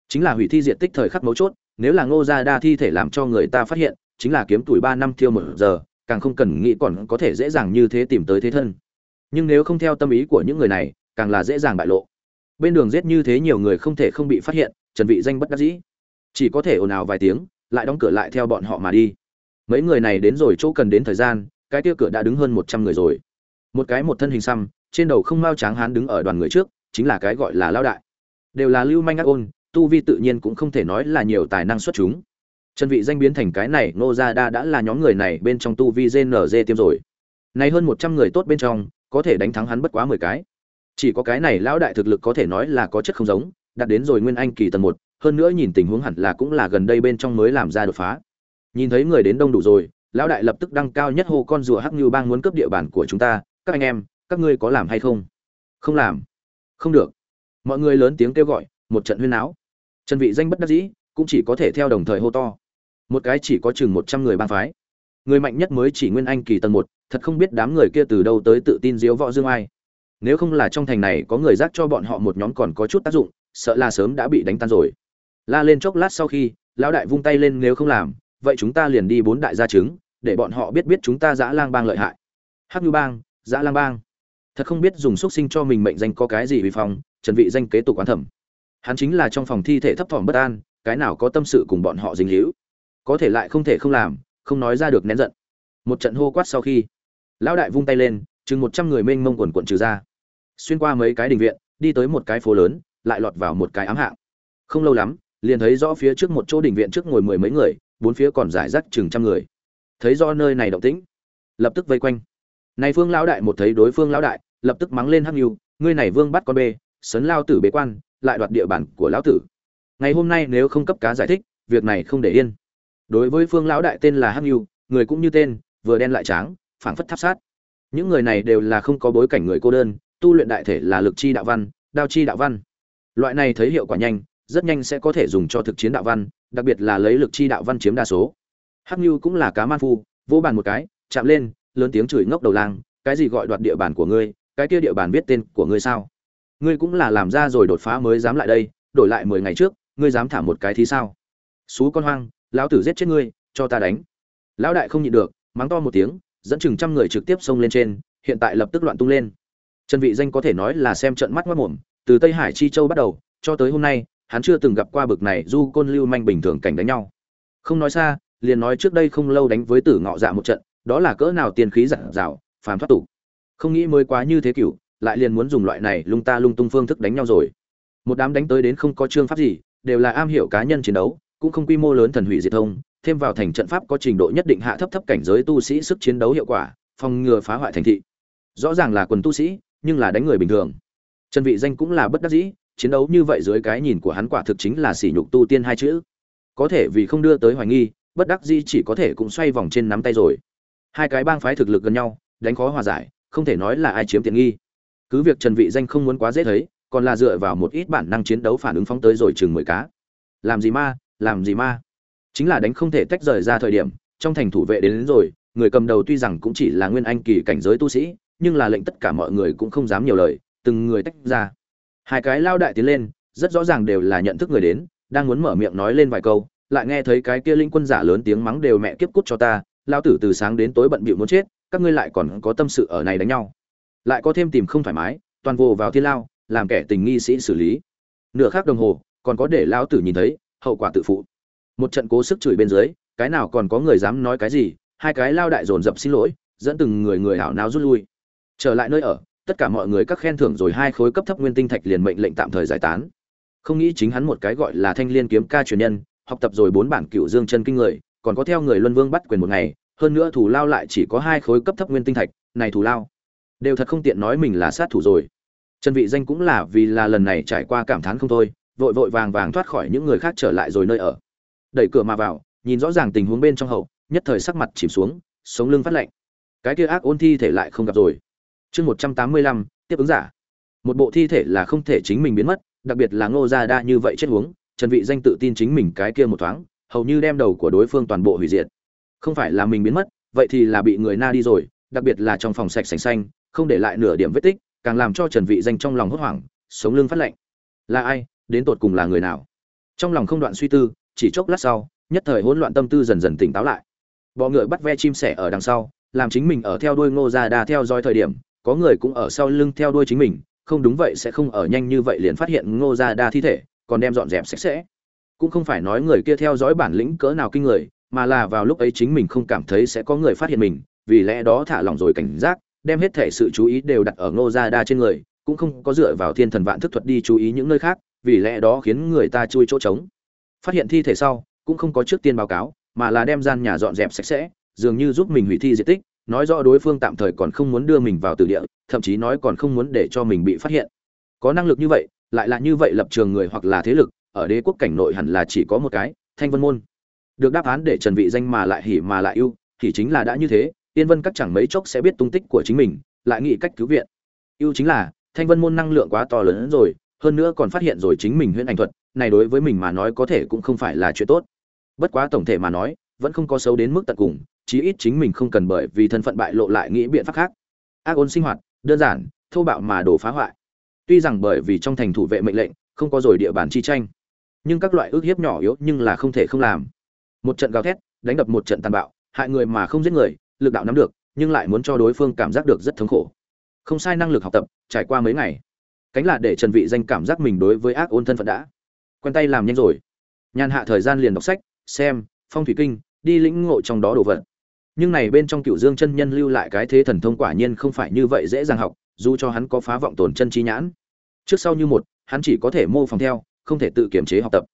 [SPEAKER 1] Chính là hủy thi diện tích thời khắc mấu chốt, nếu là ngô gia đa thi thể làm cho người ta phát hiện, chính là kiếm tuổi ba năm thiêu một giờ, càng không cần nghĩ còn có thể dễ dàng như thế tìm tới thế thân. Nhưng nếu không theo tâm ý của những người này, càng là dễ dàng bại lộ. Bên đường giết như thế nhiều người không thể không bị phát hiện trần vị danh bất đắc dĩ. Chỉ có thể ồn ào vài tiếng, lại đóng cửa lại theo bọn họ mà đi. Mấy người này đến rồi chỗ cần đến thời gian, cái kia cửa đã đứng hơn một trăm người rồi. Một cái một thân hình xăm, trên đầu không mao tráng hán đứng ở đoàn người trước, chính là cái gọi là lao đại. Đều là lưu manh ác ôn, tu vi tự nhiên cũng không thể nói là nhiều tài năng xuất chúng. Trần vị danh biến thành cái này nô gia đa đã là nhóm người này bên trong tu vi GNZ tiêm rồi. Này hơn một trăm người tốt bên trong, có thể đánh thắng hắn bất quá mười cái. Chỉ có cái này lão đại thực lực có thể nói là có chất không giống đạt đến rồi nguyên anh kỳ tầng một, hơn nữa nhìn tình huống hẳn là cũng là gần đây bên trong mới làm ra đột phá. Nhìn thấy người đến đông đủ rồi, lão đại lập tức đăng cao nhất hô con rùa hắc như bang muốn cướp địa bàn của chúng ta, các anh em, các ngươi có làm hay không? Không làm. Không được. Mọi người lớn tiếng kêu gọi, một trận huyên náo. Trần vị danh bất đắc dĩ, cũng chỉ có thể theo đồng thời hô to. Một cái chỉ có chừng một trăm người bang phái. Người mạnh nhất mới chỉ nguyên anh kỳ tầng một, thật không biết đám người kia từ đâu tới tự tin diếu võ dương ai. Nếu không là trong thành này có người giác cho bọn họ một nhóm còn có chút tác dụng sợ là sớm đã bị đánh tan rồi. La lên chốc lát sau khi, lão đại vung tay lên nếu không làm, vậy chúng ta liền đi bốn đại gia chứng, để bọn họ biết biết chúng ta dã lang bang lợi hại. Hắc như bang dã lang bang. Thật không biết dùng xuất sinh cho mình mệnh danh có cái gì vì phòng, trần vị danh kế tục quán thẩm. Hắn chính là trong phòng thi thể thấp thỏm bất an, cái nào có tâm sự cùng bọn họ dính hữu có thể lại không thể không làm, không nói ra được nén giận. Một trận hô quát sau khi, lão đại vung tay lên, chừng một trăm người mênh mông quần quận trừ ra. Xuyên qua mấy cái đình viện, đi tới một cái phố lớn lại lọt vào một cái ám hạng. Không lâu lắm, liền thấy rõ phía trước một chỗ đình viện trước ngồi mười mấy người, bốn phía còn giải rác chừng trăm người. Thấy do nơi này động tĩnh, lập tức vây quanh. Này phương lão đại một thấy đối phương lão đại, lập tức mắng lên hắc nhu, ngươi này vương bắt con bê, sấn lao tử bế quan, lại đoạt địa bàn của lão tử. Ngày hôm nay nếu không cấp cá giải thích, việc này không để yên. Đối với phương lão đại tên là hắc nhu, người cũng như tên, vừa đen lại tráng, phảng phất tháp sát. Những người này đều là không có bối cảnh người cô đơn, tu luyện đại thể là lực chi đạo văn, đao chi đạo văn loại này thấy hiệu quả nhanh, rất nhanh sẽ có thể dùng cho thực chiến đạo văn, đặc biệt là lấy lực chi đạo văn chiếm đa số. Hắc như cũng là cá man phu vô bàn một cái, chạm lên, lớn tiếng chửi ngốc đầu lang, cái gì gọi đoạt địa bàn của ngươi? Cái kia địa bàn biết tên của ngươi sao? Ngươi cũng là làm ra rồi đột phá mới dám lại đây, đổi lại mười ngày trước, ngươi dám thả một cái thì sao? Xú con hoang, lão tử giết chết ngươi, cho ta đánh. Lão đại không nhịn được, mắng to một tiếng, dẫn chừng trăm người trực tiếp xông lên trên, hiện tại lập tức loạn tung lên. Trần vị danh có thể nói là xem trận mắt mắt mồm từ tây hải chi châu bắt đầu, cho tới hôm nay, hắn chưa từng gặp qua bực này du côn lưu manh bình thường cảnh đánh nhau. Không nói xa, liền nói trước đây không lâu đánh với tử ngọ dạ một trận, đó là cỡ nào tiền khí dặn dạo phàm thoát tục. Không nghĩ mới quá như thế cửu lại liền muốn dùng loại này lung ta lung tung phương thức đánh nhau rồi. Một đám đánh tới đến không có chương pháp gì, đều là am hiểu cá nhân chiến đấu, cũng không quy mô lớn thần hủy diệt thông, thêm vào thành trận pháp có trình độ nhất định hạ thấp thấp cảnh giới tu sĩ sức chiến đấu hiệu quả, phòng ngừa phá hoại thành thị. Rõ ràng là quần tu sĩ, nhưng là đánh người bình thường trần vị danh cũng là bất đắc dĩ chiến đấu như vậy dưới cái nhìn của hắn quả thực chính là sỉ nhục tu tiên hai chữ. Có thể vì không đưa tới hoài nghi bất đắc dĩ chỉ có thể cũng xoay vòng trên nắm tay rồi. Hai cái bang phái thực lực gần nhau đánh khó hòa giải không thể nói là ai chiếm tiện nghi. Cứ việc trần vị danh không muốn quá dễ thấy còn là dựa vào một ít bản năng chiến đấu phản ứng phóng tới rồi chừng mười cá. Làm gì ma làm gì ma. Chính là đánh không thể tách rời ra thời điểm trong thành thủ vệ đến, đến rồi người cầm đầu tuy rằng cũng chỉ là nguyên anh kỳ cảnh giới tu sĩ nhưng là lệnh tất cả mọi người cũng không dám nhiều lời từng người tách ra. Hai cái lao đại tiến lên, rất rõ ràng đều là nhận thức người đến, đang muốn mở miệng nói lên vài câu, lại nghe thấy cái kia linh quân giả lớn tiếng mắng đều mẹ kiếp cút cho ta, lao tử từ sáng đến tối bận bịu muốn chết, các ngươi lại còn có tâm sự ở này đánh nhau. Lại có thêm tìm không thoải mái, toàn vô vào thiên lao, làm kẻ tình nghi sĩ xử lý. Nửa khác đồng hồ, còn có để lao tử nhìn thấy, hậu quả tự phụ. Một trận cố sức chửi bên dưới, cái nào còn có người dám nói cái gì, hai cái lao đại dồn dập xin lỗi, dẫn từng người người hảo náo rút lui. Trở lại nơi ở tất cả mọi người các khen thưởng rồi hai khối cấp thấp nguyên tinh thạch liền mệnh lệnh tạm thời giải tán. Không nghĩ chính hắn một cái gọi là thanh liên kiếm ca truyền nhân, học tập rồi bốn bản cựu dương chân kinh người, còn có theo người luân vương bắt quyền một ngày, hơn nữa thủ lao lại chỉ có hai khối cấp thấp nguyên tinh thạch, này thủ lao đều thật không tiện nói mình là sát thủ rồi. Trần vị danh cũng là vì là lần này trải qua cảm thán không thôi, vội vội vàng vàng thoát khỏi những người khác trở lại rồi nơi ở. Đẩy cửa mà vào, nhìn rõ ràng tình huống bên trong hậu, nhất thời sắc mặt chìm xuống, sống lưng phát lạnh. Cái kia ác ôn thi thể lại không gặp rồi chương một trăm tám mươi lăm, tiếp ứng giả. Một bộ thi thể là không thể chính mình biến mất, đặc biệt là ngô gia đa như vậy chết uống, trần vị danh tự tin chính mình cái kia một thoáng, hầu như đem đầu của đối phương toàn bộ hủy diệt. Không phải là mình biến mất, vậy thì là bị người na đi rồi, đặc biệt là trong phòng sạch sành xanh, không để lại nửa điểm vết tích, càng làm cho trần vị danh trong lòng hốt hoảng, sống lưng phát lạnh. Là ai, đến tột cùng là người nào? Trong lòng không đoạn suy tư, chỉ chốc lát sau, nhất thời hỗn loạn tâm tư dần dần tỉnh táo lại. Bọ ngựa bắt ve chim sẻ ở đằng sau, làm chính mình ở theo đuôi ngô gia đa theo dõi thời điểm có người cũng ở sau lưng theo đuôi chính mình, không đúng vậy sẽ không ở nhanh như vậy liền phát hiện ngô gia đa thi thể, còn đem dọn dẹp sạch sẽ. Cũng không phải nói người kia theo dõi bản lĩnh cỡ nào kinh người, mà là vào lúc ấy chính mình không cảm thấy sẽ có người phát hiện mình, vì lẽ đó thả lỏng rồi cảnh giác, đem hết thể sự chú ý đều đặt ở ngô gia đa trên người, cũng không có dựa vào thiên thần vạn thức thuật đi chú ý những nơi khác, vì lẽ đó khiến người ta chui chỗ trống. Phát hiện thi thể sau, cũng không có trước tiên báo cáo, mà là đem gian nhà dọn dẹp sạch sẽ, dường như giúp mình hủy thi di tích nói rõ đối phương tạm thời còn không muốn đưa mình vào từ địa, thậm chí nói còn không muốn để cho mình bị phát hiện. Có năng lực như vậy, lại là như vậy lập trường người hoặc là thế lực, ở đế quốc cảnh nội hẳn là chỉ có một cái, thanh vân môn. Được đáp án để trần vị danh mà lại hỉ mà lại ưu, thì chính là đã như thế tiên vân các chẳng mấy chốc sẽ biết tung tích của chính mình, lại nghĩ cách cứu viện. Ưu chính là, thanh vân môn năng lượng quá to lớn rồi, hơn nữa còn phát hiện rồi chính mình huyễn ảnh thuật, này đối với mình mà nói có thể cũng không phải là chuyện tốt. Bất quá tổng thể mà nói, vẫn không có xấu đến mức tận cùng chí ít chính mình không cần bởi vì thân phận bại lộ lại nghĩ biện pháp khác. Ác ôn sinh hoạt, đơn giản, thô bạo mà đổ phá hoại. Tuy rằng bởi vì trong thành thủ vệ mệnh lệnh, không có rồi địa bàn chi tranh, nhưng các loại ước hiếp nhỏ yếu nhưng là không thể không làm. Một trận gào thét, đánh đập một trận tàn bạo, hại người mà không giết người, lực đạo nắm được, nhưng lại muốn cho đối phương cảm giác được rất thống khổ. Không sai năng lực học tập, trải qua mấy ngày, cánh là để trần vị danh cảm giác mình đối với ác ôn thân phận đã. Quen tay làm nhanh rồi. Nhàn hạ thời gian liền đọc sách, xem, phong thủy kinh, đi lĩnh ngộ trong đó đồ vật nhưng này bên trong cựu dương chân nhân lưu lại cái thế thần thông quả nhiên không phải như vậy dễ dàng học, dù cho hắn có phá vọng tồn chân chi nhãn. Trước sau như một, hắn chỉ có thể mô phỏng theo, không thể tự kiểm chế học tập.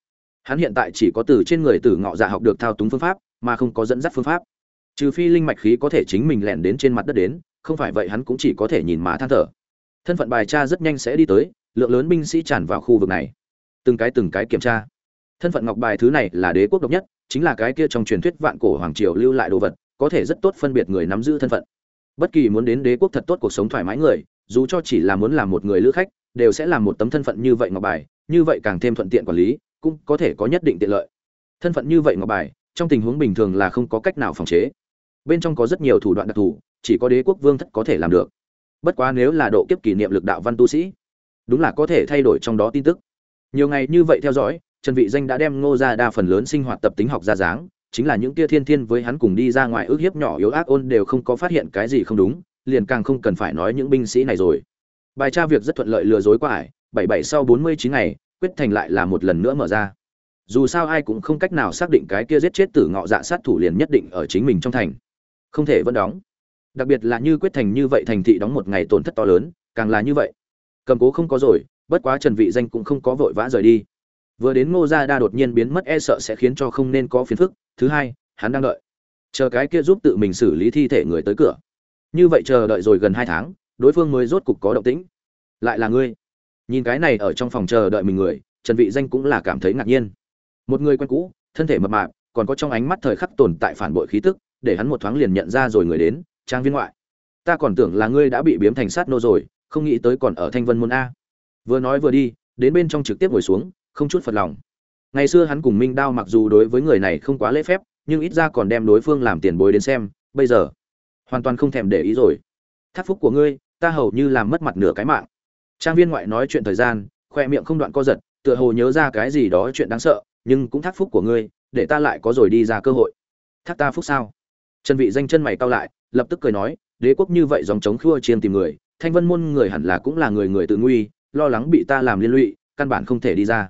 [SPEAKER 1] Hắn hiện tại chỉ có từ trên người tử ngọ dạ học được thao túng phương pháp, mà không có dẫn dắt phương pháp. Trừ phi linh mạch khí có thể chính mình lẻn đến trên mặt đất đến, không phải vậy hắn cũng chỉ có thể nhìn má than thở. Thân phận bài tra rất nhanh sẽ đi tới, lượng lớn binh sĩ tràn vào khu vực này. Từng cái từng cái kiểm tra. Thân phận ngọc bài thứ này là đế quốc độc nhất, chính là cái kia trong truyền thuyết vạn cổ hoàng triều lưu lại đồ vật có thể rất tốt phân biệt người nắm giữ thân phận. Bất kỳ muốn đến đế quốc thật tốt cuộc sống thoải mái người, dù cho chỉ là muốn làm một người lữ khách, đều sẽ làm một tấm thân phận như vậy ngọc bài, như vậy càng thêm thuận tiện quản lý, cũng có thể có nhất định tiện lợi. Thân phận như vậy ngọc bài, trong tình huống bình thường là không có cách nào phòng chế. Bên trong có rất nhiều thủ đoạn đặc thù, chỉ có đế quốc vương thất có thể làm được. Bất quá nếu là độ kiếp kỷ niệm lực đạo văn tu sĩ, đúng là có thể thay đổi trong đó tin tức. Nhiều ngày như vậy theo dõi, trần vị danh đã đem ngô gia đa phần lớn sinh hoạt tập tính học ra dáng chính là những kia thiên thiên với hắn cùng đi ra ngoài ước hiếp nhỏ yếu ác ôn đều không có phát hiện cái gì không đúng, liền càng không cần phải nói những binh sĩ này rồi. Bài tra việc rất thuận lợi lừa dối qua ải, bảy bảy sau bốn mươi chín ngày, quyết thành lại là một lần nữa mở ra. Dù sao ai cũng không cách nào xác định cái kia giết chết tử ngọ dạ sát thủ liền nhất định ở chính mình trong thành. Không thể vẫn đóng. Đặc biệt là như quyết thành như vậy thành thị đóng một ngày tổn thất to lớn, càng là như vậy. Cầm cố không có rồi, bất quá trần vị danh cũng không có vội vã rời đi. Vừa đến ngô gia đa đột nhiên biến mất e sợ sẽ khiến cho không nên có phiền phức thứ hai, hắn đang đợi. Chờ cái kia giúp tự mình xử lý thi thể người tới cửa. Như vậy chờ đợi rồi gần hai tháng, đối phương mới rốt cục có động tĩnh. Lại là ngươi. Nhìn cái này ở trong phòng chờ đợi mình người, trần vị danh cũng là cảm thấy ngạc nhiên. Một người quen cũ, thân thể mập mạp, còn có trong ánh mắt thời khắc tồn tại phản bội khí tức, để hắn một thoáng liền nhận ra rồi người đến, trang viên ngoại. Ta còn tưởng là ngươi đã bị biếm thành sát nô rồi, không nghĩ tới còn ở thanh vân môn a. Vừa nói vừa đi, đến bên trong trực tiếp ngồi xuống, không chút phật lòng ngày xưa hắn cùng minh đao mặc dù đối với người này không quá lễ phép, nhưng ít ra còn đem đối phương làm tiền bối đến xem, bây giờ, hoàn toàn không thèm để ý rồi. Thác phúc của ngươi, ta hầu như làm mất mặt nửa cái mạng. Trang viên ngoại nói chuyện thời gian, khoe miệng không đoạn co giật, tựa hồ nhớ ra cái gì đó chuyện đáng sợ, nhưng cũng thác phúc của ngươi, để ta lại có rồi đi ra cơ hội. Thác ta phúc sao? Trần vị danh chân mày cau lại, lập tức cười nói, đế quốc như vậy dòng chống khua chiên tìm người, thanh vân môn người hẳn là cũng là người người tự nguy, lo lắng bị ta làm liên lụy, căn bản không thể đi ra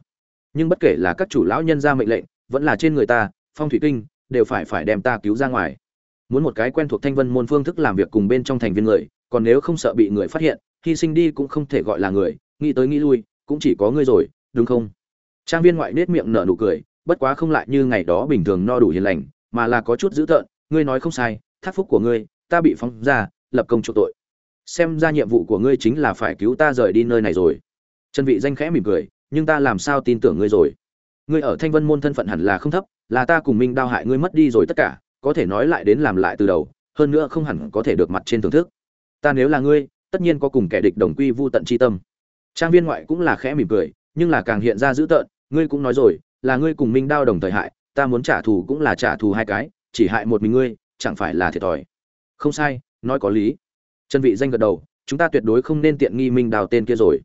[SPEAKER 1] nhưng bất kể là các chủ lão nhân ra mệnh lệnh, vẫn là trên người ta, phong thủy kinh, đều phải phải đem ta cứu ra ngoài. Muốn một cái quen thuộc thanh vân môn phương thức làm việc cùng bên trong thành viên người, còn nếu không sợ bị người phát hiện, hy sinh đi cũng không thể gọi là người, nghĩ tới nghĩ lui, cũng chỉ có ngươi rồi, đúng không? Trang viên ngoại nết miệng nở nụ cười, bất quá không lại như ngày đó bình thường no đủ hiền lành, mà là có chút dữ tợn, ngươi nói không sai, thác phúc của ngươi, ta bị phóng ra, lập công chỗ tội. Xem ra nhiệm vụ của ngươi chính là phải cứu ta rời đi nơi này rồi. Trần vị danh khẽ mỉm cười nhưng ta làm sao tin tưởng ngươi rồi? Ngươi ở thanh vân môn thân phận hẳn là không thấp, là ta cùng minh đao hại ngươi mất đi rồi tất cả, có thể nói lại đến làm lại từ đầu, hơn nữa không hẳn có thể được mặt trên thưởng thức. Ta nếu là ngươi, tất nhiên có cùng kẻ địch đồng quy vu tận chi tâm. Trang viên ngoại cũng là khẽ mỉm cười, nhưng là càng hiện ra dữ tợn, ngươi cũng nói rồi, là ngươi cùng minh đao đồng thời hại, ta muốn trả thù cũng là trả thù hai cái, chỉ hại một mình ngươi, chẳng phải là thiệt thòi. Không sai, nói có lý. Chân vị danh gật đầu, chúng ta tuyệt đối không nên tiện nghi minh đào tên kia rồi.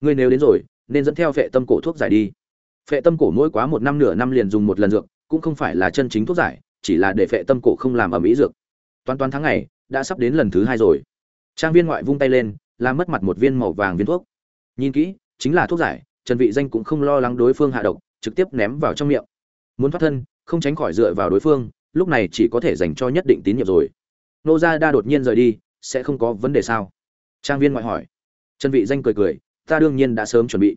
[SPEAKER 1] Ngươi nếu đến rồi nên dẫn theo phệ tâm cổ thuốc giải đi. Phệ tâm cổ mỗi quá một năm nửa năm liền dùng một lần dược, cũng không phải là chân chính thuốc giải, chỉ là để phệ tâm cổ không làm ở mỹ dược. Toàn toàn tháng ngày, đã sắp đến lần thứ hai rồi. Trang viên ngoại vung tay lên làm mất mặt một viên màu vàng viên thuốc. Nhìn kỹ, chính là thuốc giải, trần vị danh cũng không lo lắng đối phương hạ độc, trực tiếp ném vào trong miệng. Muốn thoát thân, không tránh khỏi dựa vào đối phương, lúc này chỉ có thể dành cho nhất định tín nhiệm rồi. Nô gia đa đột nhiên rời đi, sẽ không có vấn đề sao? Trang viên ngoại hỏi. Trần vị danh cười cười ta đương nhiên đã sớm chuẩn bị.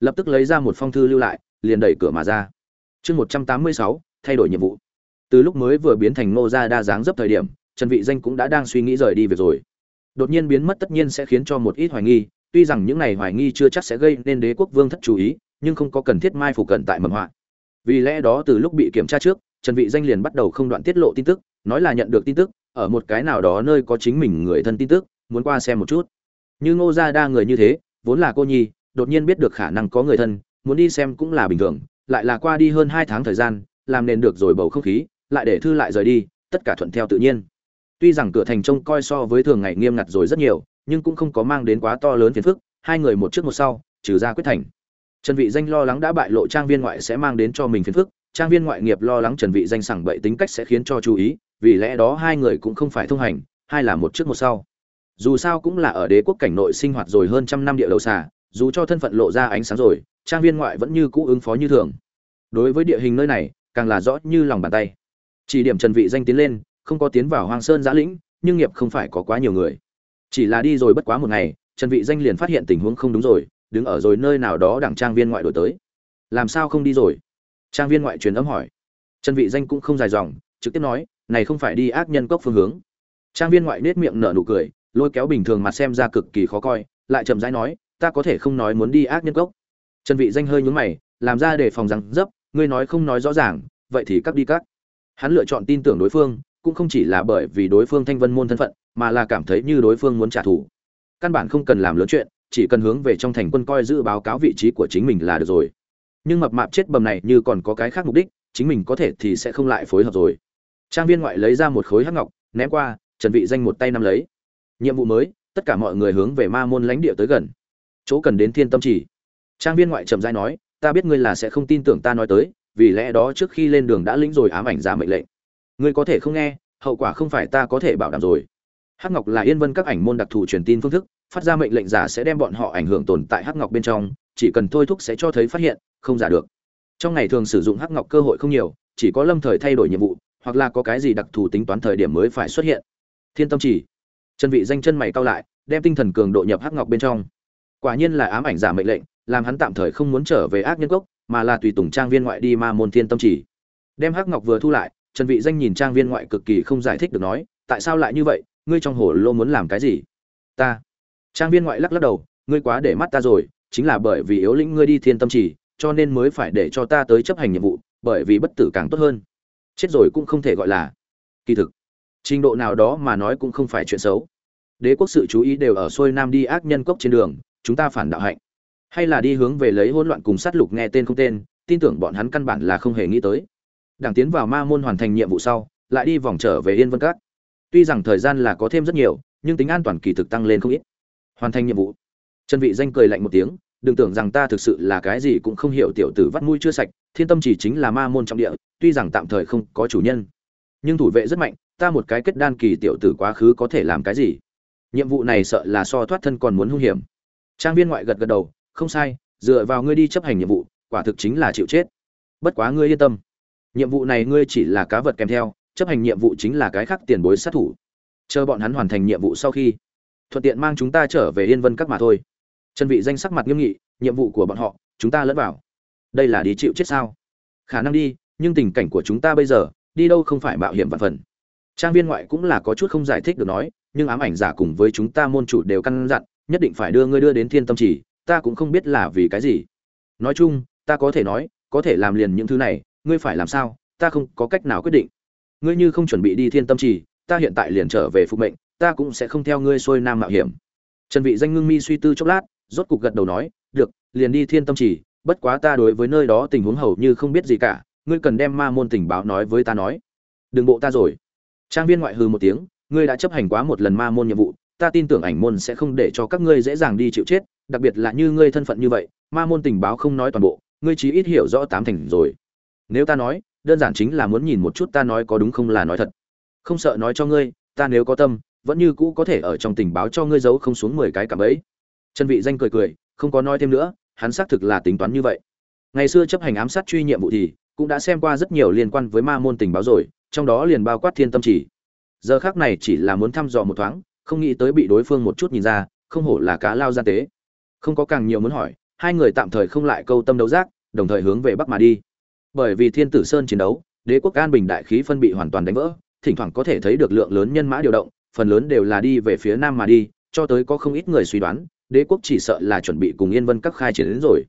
[SPEAKER 1] Lập tức lấy ra một phong thư lưu lại liền đẩy cửa mà ra. Chương 186, thay đổi nhiệm vụ. Từ lúc mới vừa biến thành Ngô gia đa dáng dấp thời điểm trần vị danh cũng đã đang suy nghĩ rời đi việc rồi. Đột nhiên biến mất tất nhiên sẽ khiến cho một ít hoài nghi tuy rằng những này hoài nghi chưa chắc sẽ gây nên đế quốc vương thất chú ý nhưng không có cần thiết mai phục cận tại mầm họa. Vì lẽ đó từ lúc bị kiểm tra trước trần vị danh liền bắt đầu không đoạn tiết lộ tin tức nói là nhận được tin tức ở một cái nào đó nơi có chính mình người thân tin tức muốn qua xem một chút. Như ngô gia đa người như thế vốn là cô nhi, đột nhiên biết được khả năng có người thân, muốn đi xem cũng là bình thường, lại là qua đi hơn hai tháng thời gian, làm nền được rồi bầu không khí, lại để thư lại rời đi, tất cả thuận theo tự nhiên. Tuy rằng cửa thành trông coi so với thường ngày nghiêm ngặt rồi rất nhiều, nhưng cũng không có mang đến quá to lớn phiền phức, hai người một trước một sau, trừ ra quyết thành. Trần vị danh lo lắng đã bại lộ trang viên ngoại sẽ mang đến cho mình phiền phức, trang viên ngoại nghiệp lo lắng trần vị danh sảng bậy tính cách sẽ khiến cho chú ý, vì lẽ đó hai người cũng không phải thông hành, hai là một trước một sau dù sao cũng là ở đế quốc cảnh nội sinh hoạt rồi hơn trăm năm địa đầu xà, dù cho thân phận lộ ra ánh sáng rồi, trang viên ngoại vẫn như cũ ứng phó như thường. Đối với địa hình nơi này, càng là rõ như lòng bàn tay. Chỉ điểm trần vị danh tiến lên, không có tiến vào hoang sơn giã lĩnh, nhưng nghiệp không phải có quá nhiều người. Chỉ là đi rồi bất quá một ngày, trần vị danh liền phát hiện tình huống không đúng rồi, đứng ở rồi nơi nào đó đằng trang viên ngoại đổi tới. Làm sao không đi rồi? Trang viên ngoại truyền âm hỏi. Trần vị danh cũng không dài dòng, trực tiếp nói, này không phải đi ác nhân cốc phương hướng. Trang viên ngoại nết miệng nở nụ cười lôi kéo bình thường mặt xem ra cực kỳ khó coi, lại chậm rãi nói, ta có thể không nói muốn đi ác nhân cốc. Trần vị danh hơi nhướng mày, làm ra để phòng rằng, dấp, ngươi nói không nói rõ ràng, vậy thì cắt đi cắt hắn lựa chọn tin tưởng đối phương, cũng không chỉ là bởi vì đối phương thanh vân môn thân phận, mà là cảm thấy như đối phương muốn trả thù. Căn bản không cần làm lớn chuyện, chỉ cần hướng về trong thành quân coi giữ báo cáo vị trí của chính mình là được rồi. Nhưng mập mạp chết bầm này như còn có cái khác mục đích, chính mình có thể thì sẽ không lại phối hợp rồi. Trang viên ngoại lấy ra một khối hắc ngọc, ném qua, trần vị danh một tay nắm lấy nhiệm vụ mới, tất cả mọi người hướng về ma môn lãnh địa tới gần. Chỗ cần đến thiên tâm chỉ. Trang viên ngoại trầm giai nói, ta biết ngươi là sẽ không tin tưởng ta nói tới, vì lẽ đó trước khi lên đường đã lĩnh rồi ám ảnh ra mệnh lệnh. Ngươi có thể không nghe, hậu quả không phải ta có thể bảo đảm rồi. Hắc ngọc là yên vân các ảnh môn đặc thù truyền tin phương thức, phát ra mệnh lệnh giả sẽ đem bọn họ ảnh hưởng tồn tại hắc ngọc bên trong, chỉ cần thôi thúc sẽ cho thấy phát hiện, không giả được. Trong ngày thường sử dụng hắc ngọc cơ hội không nhiều, chỉ có lâm thời thay đổi nhiệm vụ, hoặc là có cái gì đặc thù tính toán thời điểm mới phải xuất hiện. Thiên tâm chỉ chân vị danh chân mày cau lại đem tinh thần cường độ nhập hắc ngọc bên trong. Quả nhiên là ám ảnh giả mệnh lệnh làm hắn tạm thời không muốn trở về ác nhân cốc mà là tùy tùng trang viên ngoại đi ma môn thiên tâm chỉ. Đem hắc ngọc vừa thu lại trần vị danh nhìn trang viên ngoại cực kỳ không giải thích được nói tại sao lại như vậy? Ngươi trong hồ lô muốn làm cái gì? Ta. Trang viên ngoại lắc lắc đầu ngươi quá để mắt ta rồi chính là bởi vì yếu lĩnh ngươi đi thiên tâm chỉ, cho nên mới phải để cho ta tới chấp hành nhiệm vụ bởi vì bất tử càng tốt hơn. Chết rồi cũng không thể gọi là kỳ thực trình độ nào đó mà nói cũng không phải chuyện xấu. Đế quốc sự chú ý đều ở xuôi nam đi ác nhân cốc trên đường, chúng ta phản đạo hạnh. Hay là đi hướng về lấy hỗn loạn cùng sát lục nghe tên không tên, tin tưởng bọn hắn căn bản là không hề nghĩ tới. Đảng tiến vào ma môn hoàn thành nhiệm vụ sau, lại đi vòng trở về yên vân các. Tuy rằng thời gian là có thêm rất nhiều, nhưng tính an toàn kỳ thực tăng lên không ít. Hoàn thành nhiệm vụ. Trần vị danh cười lạnh một tiếng, đừng tưởng rằng ta thực sự là cái gì cũng không hiểu tiểu tử vắt mũi chưa sạch, thiên tâm chỉ chính là ma môn trong địa, tuy rằng tạm thời không có chủ nhân. Nhưng thủ vệ rất mạnh ta một cái kết đan kỳ tiểu tử quá khứ có thể làm cái gì? Nhiệm vụ này sợ là so thoát thân còn muốn hung hiểm. Trang viên ngoại gật gật đầu, không sai, dựa vào ngươi đi chấp hành nhiệm vụ, quả thực chính là chịu chết. Bất quá ngươi yên tâm. Nhiệm vụ này ngươi chỉ là cá vật kèm theo, chấp hành nhiệm vụ chính là cái khác tiền bối sát thủ. Chờ bọn hắn hoàn thành nhiệm vụ sau khi, thuận tiện mang chúng ta trở về yên vân các mà thôi. Trần vị danh sắc mặt nghiêm nghị, nhiệm vụ của bọn họ, chúng ta lẫn vào. Đây là đi chịu chết sao? Khả năng đi, nhưng tình cảnh của chúng ta bây giờ, đi đâu không phải mạo hiểm vạn phần trang viên ngoại cũng là có chút không giải thích được nói, nhưng ám ảnh giả cùng với chúng ta môn chủ đều căn dặn, nhất định phải đưa ngươi đưa đến thiên tâm chỉ, ta cũng không biết là vì cái gì. Nói chung, ta có thể nói, có thể làm liền những thứ này, ngươi phải làm sao, ta không có cách nào quyết định. Ngươi như không chuẩn bị đi thiên tâm trì ta hiện tại liền trở về phục mệnh, ta cũng sẽ không theo ngươi xuôi nam mạo hiểm. Trần vị danh ngưng mi suy tư chốc lát, rốt cục gật đầu nói, được, liền đi thiên tâm trì bất quá ta đối với nơi đó tình huống hầu như không biết gì cả, ngươi cần đem ma môn tình báo nói với ta nói. Đừng bộ ta rồi trang viên ngoại hư một tiếng, ngươi đã chấp hành quá một lần ma môn nhiệm vụ, ta tin tưởng ảnh môn sẽ không để cho các ngươi dễ dàng đi chịu chết, đặc biệt là như ngươi thân phận như vậy, ma môn tình báo không nói toàn bộ, ngươi chí ít hiểu rõ tám thành rồi. Nếu ta nói, đơn giản chính là muốn nhìn một chút ta nói có đúng không là nói thật. Không sợ nói cho ngươi, ta nếu có tâm, vẫn như cũ có thể ở trong tình báo cho ngươi giấu không xuống mười cái cảm ấy. Chân vị danh cười cười, không có nói thêm nữa, hắn xác thực là tính toán như vậy. Ngày xưa chấp hành ám sát truy nhiệm vụ thì, cũng đã xem qua rất nhiều liên quan với ma môn tình báo rồi trong đó liền bao quát thiên tâm chỉ. Giờ khác này chỉ là muốn thăm dò một thoáng, không nghĩ tới bị đối phương một chút nhìn ra, không hổ là cá lao gian tế. Không có càng nhiều muốn hỏi, hai người tạm thời không lại câu tâm đấu giác, đồng thời hướng về bắc mà đi. Bởi vì thiên tử sơn chiến đấu, đế quốc an bình đại khí phân bị hoàn toàn đánh vỡ, thỉnh thoảng có thể thấy được lượng lớn nhân mã điều động, phần lớn đều là đi về phía nam mà đi, cho tới có không ít người suy đoán, đế quốc chỉ sợ là chuẩn bị cùng yên vân các khai chiến đến rồi.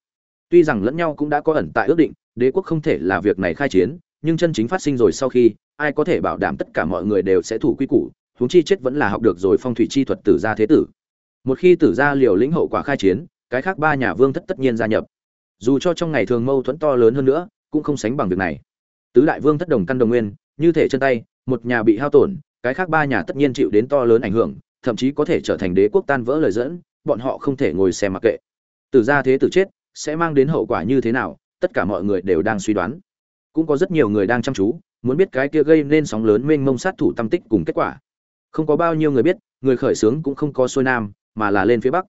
[SPEAKER 1] Tuy rằng lẫn nhau cũng đã có ẩn tại ước định, đế quốc không thể là việc này khai chiến nhưng chân chính phát sinh rồi sau khi, ai có thể bảo đảm tất cả mọi người đều sẽ thủ quy củ, huống chi chết vẫn là học được rồi phong thủy chi thuật tử gia thế tử. Một khi tử gia liều lĩnh hậu quả khai chiến, cái khác ba nhà vương thất tất nhiên gia nhập. Dù cho trong ngày thường mâu thuẫn to lớn hơn nữa, cũng không sánh bằng việc này. Tứ đại vương thất đồng căn đồng nguyên, như thể chân tay, một nhà bị hao tổn, cái khác ba nhà tất nhiên chịu đến to lớn ảnh hưởng, thậm chí có thể trở thành đế quốc tan vỡ lời dẫn, bọn họ không thể ngồi xem mặc kệ. Tử gia thế tử chết, sẽ mang đến hậu quả như thế nào, tất cả mọi người đều đang suy đoán cũng có rất nhiều người đang chăm chú, muốn biết cái kia gây nên sóng lớn mênh mông sát thủ tâm tích cùng kết quả. Không có bao nhiêu người biết, người khởi xướng cũng không có xuôi nam, mà là lên phía bắc.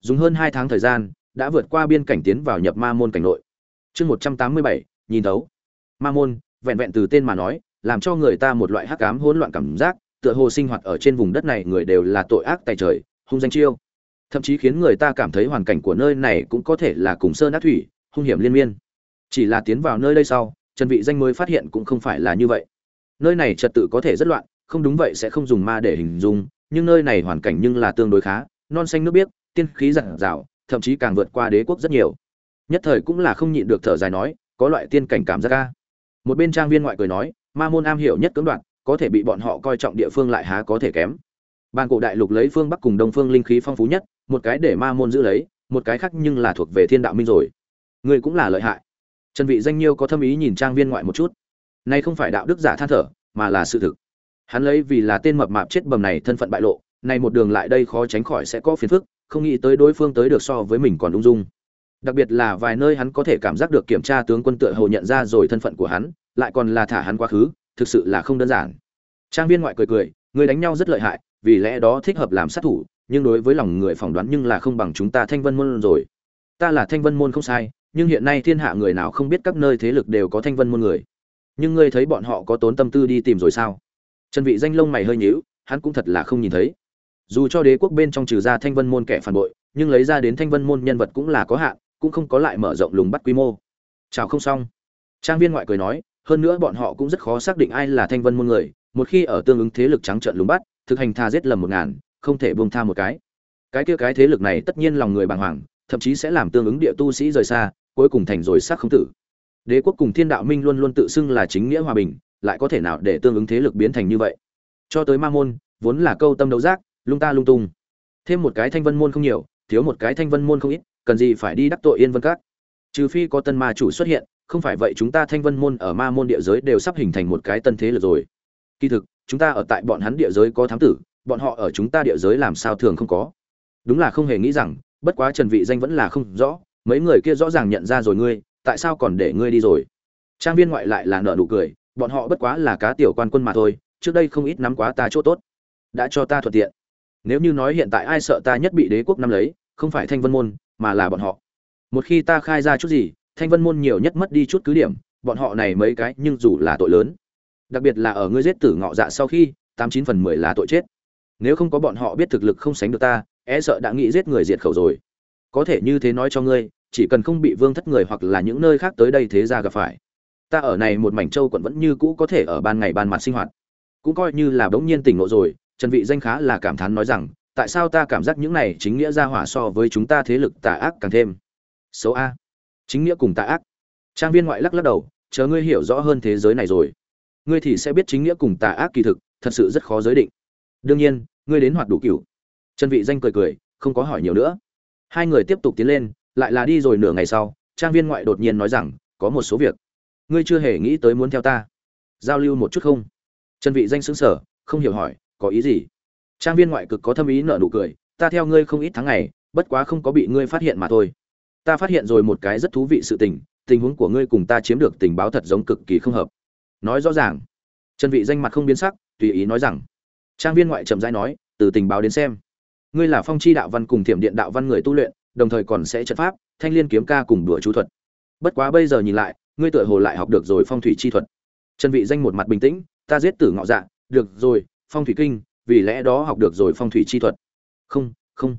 [SPEAKER 1] Dùng hơn hai tháng thời gian, đã vượt qua biên cảnh tiến vào nhập ma môn cảnh nội. Chương một trăm tám mươi bảy, nhìn thấu. Ma môn, vẹn vẹn từ tên mà nói, làm cho người ta một loại hắc ám hỗn loạn cảm giác, tựa hồ sinh hoạt ở trên vùng đất này người đều là tội ác tài trời, hung danh chiêu. Thậm chí khiến người ta cảm thấy hoàn cảnh của nơi này cũng có thể là cùng sơn ác thủy, hung hiểm liên miên. Chỉ là tiến vào nơi đây sau trần vị danh mới phát hiện cũng không phải là như vậy. Nơi này trật tự có thể rất loạn không đúng vậy sẽ không dùng ma để hình dung nhưng nơi này hoàn cảnh nhưng là tương đối khá non xanh nước biếc tiên khí rạng rào thậm chí càng vượt qua đế quốc rất nhiều. Nhất thời cũng là không nhịn được thở dài nói có loại tiên cảnh cảm giác ca một bên trang viên ngoại cười nói ma môn am hiểu nhất cưỡng đoạn, có thể bị bọn họ coi trọng địa phương lại há có thể kém. Bang cổ đại lục lấy phương bắc cùng đông phương linh khí phong phú nhất một cái để ma môn giữ lấy một cái khác nhưng là thuộc về thiên đạo minh rồi. Người cũng là lợi hại trần vị danh nhiêu có thâm ý nhìn trang viên ngoại một chút. Nay không phải đạo đức giả than thở, mà là sự thực. Hắn lấy vì là tên mập mạp chết bầm này thân phận bại lộ, nay một đường lại đây khó tránh khỏi sẽ có phiền phức, không nghĩ tới đối phương tới được so với mình còn ung dung. Đặc biệt là vài nơi hắn có thể cảm giác được kiểm tra tướng quân tựa hồ nhận ra rồi thân phận của hắn, lại còn là thả hắn quá khứ, thực sự là không đơn giản. Trang viên ngoại cười cười, người đánh nhau rất lợi hại, vì lẽ đó thích hợp làm sát thủ, nhưng đối với lòng người phỏng đoán nhưng là không bằng chúng ta thanh vân môn rồi. Ta là thanh vân môn không sai nhưng hiện nay thiên hạ người nào không biết các nơi thế lực đều có thanh vân môn người. Nhưng ngươi thấy bọn họ có tốn tâm tư đi tìm rồi sao? Trần vị danh lông mày hơi nhíu, hắn cũng thật là không nhìn thấy. Dù cho đế quốc bên trong trừ ra thanh vân môn kẻ phản bội, nhưng lấy ra đến thanh vân môn nhân vật cũng là có hạn, cũng không có lại mở rộng lùng bắt quy mô. Chào không xong. Trang viên ngoại cười nói, hơn nữa bọn họ cũng rất khó xác định ai là thanh vân môn người, một khi ở tương ứng thế lực trắng trợn lúng bắt, thực hành tha giết lầm một ngàn, không thể buông tha một cái. Cái kia cái thế lực này tất nhiên lòng người bàng hoàng, thậm chí sẽ làm tương ứng địa tu sĩ rời xa cuối cùng thành rồi xác không tử. Đế quốc cùng thiên đạo minh luôn luôn tự xưng là chính nghĩa hòa bình, lại có thể nào để tương ứng thế lực biến thành như vậy? Cho tới ma môn, vốn là câu tâm đấu giác, lung ta lung tung. Thêm một cái thanh vân môn không nhiều, thiếu một cái thanh vân môn không ít, cần gì phải đi đắc tội yên vân các? Trừ phi có tân ma chủ xuất hiện, không phải vậy chúng ta thanh vân môn ở ma môn địa giới đều sắp hình thành một cái tân thế lực rồi. Kỳ thực, chúng ta ở tại bọn hắn địa giới có thám tử, bọn họ ở chúng ta địa giới làm sao thường không có? Đúng là không hề nghĩ rằng, bất quá trần vị danh vẫn là không rõ mấy người kia rõ ràng nhận ra rồi ngươi, tại sao còn để ngươi đi rồi? Trang viên ngoại lại là nợ nụ cười, bọn họ bất quá là cá tiểu quan quân mà thôi, trước đây không ít nắm quá ta chỗ tốt. Đã cho ta thuận tiện. Nếu như nói hiện tại ai sợ ta nhất bị đế quốc nắm lấy, không phải thanh vân môn, mà là bọn họ. Một khi ta khai ra chút gì, thanh vân môn nhiều nhất mất đi chút cứ điểm, bọn họ này mấy cái nhưng dù là tội lớn. Đặc biệt là ở ngươi giết tử ngọ dạ sau khi, tám chín phần mười là tội chết. Nếu không có bọn họ biết thực lực không sánh được ta e sợ đã nghĩ giết người diệt khẩu rồi. Có thể như thế nói cho ngươi chỉ cần không bị vương thất người hoặc là những nơi khác tới đây thế ra gặp phải. Ta ở này một mảnh châu quận vẫn như cũ có thể ở ban ngày ban mặt sinh hoạt. Cũng coi như là bỗng nhiên tỉnh ngộ rồi, trần vị danh khá là cảm thán nói rằng, tại sao ta cảm giác những này chính nghĩa ra hỏa so với chúng ta thế lực tà ác càng thêm? Xấu a. Chính nghĩa cùng tà ác. Trang viên ngoại lắc lắc đầu, chờ ngươi hiểu rõ hơn thế giới này rồi. Ngươi thì sẽ biết chính nghĩa cùng tà ác kỳ thực, thật sự rất khó giới định. Đương nhiên, ngươi đến hoạt đủ cửu trần vị danh cười cười, không có hỏi nhiều nữa. Hai người tiếp tục tiến lên lại là đi rồi nửa ngày sau, trang viên ngoại đột nhiên nói rằng, có một số việc. Ngươi chưa hề nghĩ tới muốn theo ta. Giao lưu một chút không? Trần vị danh sững sở không hiểu hỏi, có ý gì? Trang viên ngoại cực có thâm ý nở nụ cười, ta theo ngươi không ít tháng ngày, bất quá không có bị ngươi phát hiện mà thôi. Ta phát hiện rồi một cái rất thú vị sự tình tình huống của ngươi cùng ta chiếm được tình báo thật giống cực kỳ không hợp. Nói rõ ràng. Trần vị danh mặt không biến sắc, tùy ý nói rằng. Trang viên ngoại chậm rãi nói, từ tình báo đến xem. Ngươi là phong chi đạo văn cùng thiểm điện đạo văn người tu luyện đồng thời còn sẽ trận pháp, thanh liên kiếm ca cùng đùa chú thuật. Bất quá bây giờ nhìn lại, ngươi tựa hồ lại học được rồi phong thủy chi thuật. Trần vị danh một mặt bình tĩnh, ta giết tử ngọ dạ được rồi, phong thủy kinh, vì lẽ đó học được rồi phong thủy chi thuật. Không không.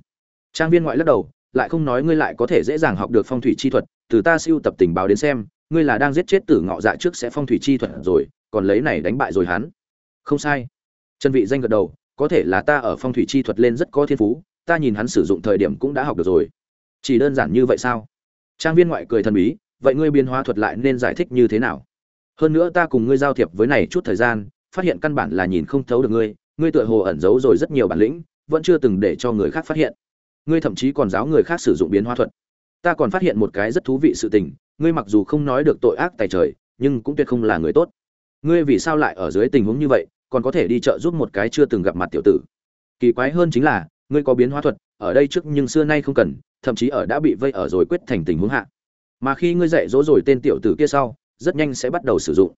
[SPEAKER 1] Trang viên ngoại lắc đầu, lại không nói ngươi lại có thể dễ dàng học được phong thủy chi thuật, từ ta siêu tập tình báo đến xem, ngươi là đang giết chết tử ngọ dạ trước sẽ phong thủy chi thuật rồi, còn lấy này đánh bại rồi hắn. Không sai. Trần vị danh gật đầu, có thể là ta ở phong thủy chi thuật lên rất có thiên phú, ta nhìn hắn sử dụng thời điểm cũng đã học được rồi chỉ đơn giản như vậy sao? Trang viên ngoại cười thần bí, vậy ngươi biến hóa thuật lại nên giải thích như thế nào? Hơn nữa ta cùng ngươi giao thiệp với này chút thời gian, phát hiện căn bản là nhìn không thấu được ngươi ngươi tựa hồ ẩn giấu rồi rất nhiều bản lĩnh, vẫn chưa từng để cho người khác phát hiện. Ngươi thậm chí còn giáo người khác sử dụng biến hóa thuật. Ta còn phát hiện một cái rất thú vị sự tình, ngươi mặc dù không nói được tội ác tài trời, nhưng cũng tuyệt không là người tốt. Ngươi vì sao lại ở dưới tình huống như vậy, còn có thể đi chợ giúp một cái chưa từng gặp mặt tiểu tử? Kỳ quái hơn chính là, ngươi có biến hóa thuật, ở đây trước nhưng xưa nay không cần thậm chí ở đã bị vây ở rồi quyết thành tình huống hạ. Mà khi ngươi dạy dỗ rồi tên tiểu tử kia sau, rất nhanh sẽ bắt đầu sử dụng.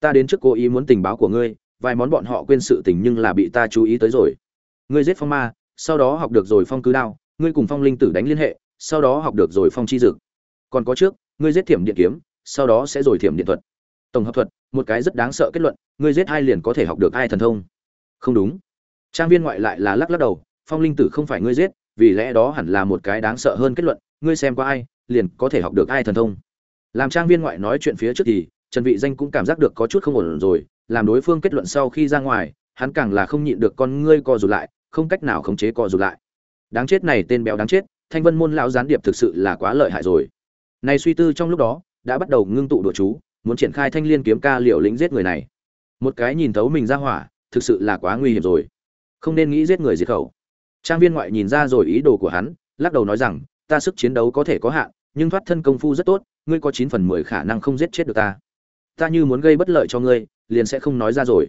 [SPEAKER 1] Ta đến trước cố ý muốn tình báo của ngươi, vài món bọn họ quên sự tình nhưng là bị ta chú ý tới rồi. Ngươi giết phong ma, sau đó học được rồi phong cứ đao, ngươi cùng phong linh tử đánh liên hệ, sau đó học được rồi phong chi dực còn có trước, ngươi giết thiểm điện kiếm, sau đó sẽ rồi thiểm điện thuật. Tổng hợp thuật, một cái rất đáng sợ kết luận, ngươi giết hai liền có thể học được hai thần thông. Không đúng. Trang viên ngoại lại là lắc lắc đầu, phong linh tử không phải ngươi giết vì lẽ đó hẳn là một cái đáng sợ hơn kết luận, ngươi xem qua ai, liền có thể học được ai thần thông. Làm trang viên ngoại nói chuyện phía trước thì, trần vị danh cũng cảm giác được có chút không ổn rồi, làm đối phương kết luận sau khi ra ngoài, hắn càng là không nhịn được con ngươi co rụt lại, không cách nào khống chế co rụt lại. Đáng chết này, tên béo đáng chết, thanh vân môn lão gián điệp thực sự là quá lợi hại rồi. Này suy tư trong lúc đó, đã bắt đầu ngưng tụ đùa chú, muốn triển khai thanh liên kiếm ca liều lĩnh giết người này. Một cái nhìn thấu mình ra hỏa, thực sự là quá nguy hiểm rồi. Không nên nghĩ giết người diệt khẩu trang viên ngoại nhìn ra rồi ý đồ của hắn, lắc đầu nói rằng, ta sức chiến đấu có thể có hạn, nhưng thoát thân công phu rất tốt, ngươi có chín phần mười khả năng không giết chết được ta. Ta như muốn gây bất lợi cho ngươi, liền sẽ không nói ra rồi.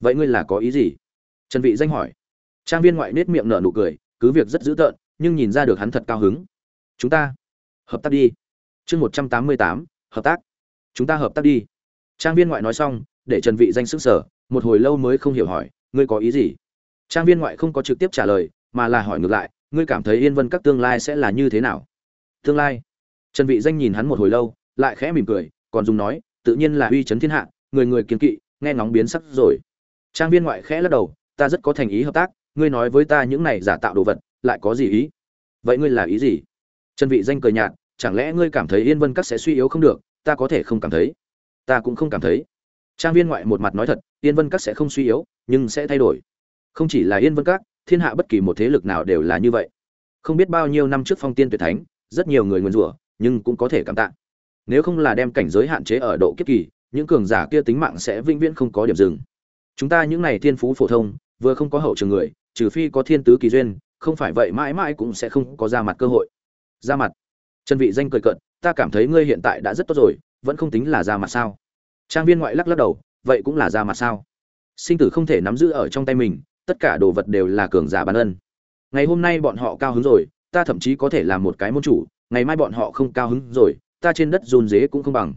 [SPEAKER 1] Vậy ngươi là có ý gì? Trần vị danh hỏi. Trang viên ngoại nết miệng nở nụ cười, cứ việc rất dữ tợn, nhưng nhìn ra được hắn thật cao hứng. Chúng ta hợp tác đi. Chương một trăm tám mươi tám, hợp tác. Chúng ta hợp tác đi. Trang viên ngoại nói xong, để trần vị danh sức sở một hồi lâu mới không hiểu hỏi, ngươi có ý gì? Trang viên ngoại không có trực tiếp trả lời mà là hỏi ngược lại, ngươi cảm thấy yên vân các tương lai sẽ là như thế nào? Tương lai? Trần vị danh nhìn hắn một hồi lâu, lại khẽ mỉm cười, còn dùng nói, tự nhiên là uy chấn thiên hạ, người người kiên kỵ, nghe ngóng biến sắc rồi. Trang viên ngoại khẽ lắc đầu, ta rất có thành ý hợp tác, ngươi nói với ta những này giả tạo đồ vật, lại có gì ý? Vậy ngươi là ý gì? Trần vị danh cười nhạt, chẳng lẽ ngươi cảm thấy yên vân các sẽ suy yếu không được, ta có thể không cảm thấy? Ta cũng không cảm thấy. Trang viên ngoại một mặt nói thật, yên vân các sẽ không suy yếu, nhưng sẽ thay đổi. Không chỉ là yên vân các thiên hạ bất kỳ một thế lực nào đều là như vậy. Không biết bao nhiêu năm trước phong tiên tuyệt thánh, rất nhiều người nguyền rủa, nhưng cũng có thể cảm tạ. Nếu không là đem cảnh giới hạn chế ở độ kiếp kỳ, những cường giả kia tính mạng sẽ vĩnh viễn không có điểm dừng. Chúng ta những này thiên phú phổ thông, vừa không có hậu trường người, trừ phi có thiên tứ kỳ duyên, không phải vậy mãi mãi cũng sẽ không có ra mặt cơ hội. Ra mặt. Trần vị danh cười cợt, ta cảm thấy ngươi hiện tại đã rất tốt rồi, vẫn không tính là ra mặt sao? Trang viên ngoại lắc lắc đầu, vậy cũng là ra mặt sao? Sinh tử không thể nắm giữ ở trong tay mình tất cả đồ vật đều là cường giả bản ân. Ngày hôm nay bọn họ cao hứng rồi, ta thậm chí có thể làm một cái môn chủ, ngày mai bọn họ không cao hứng rồi, ta trên đất run dế cũng không bằng.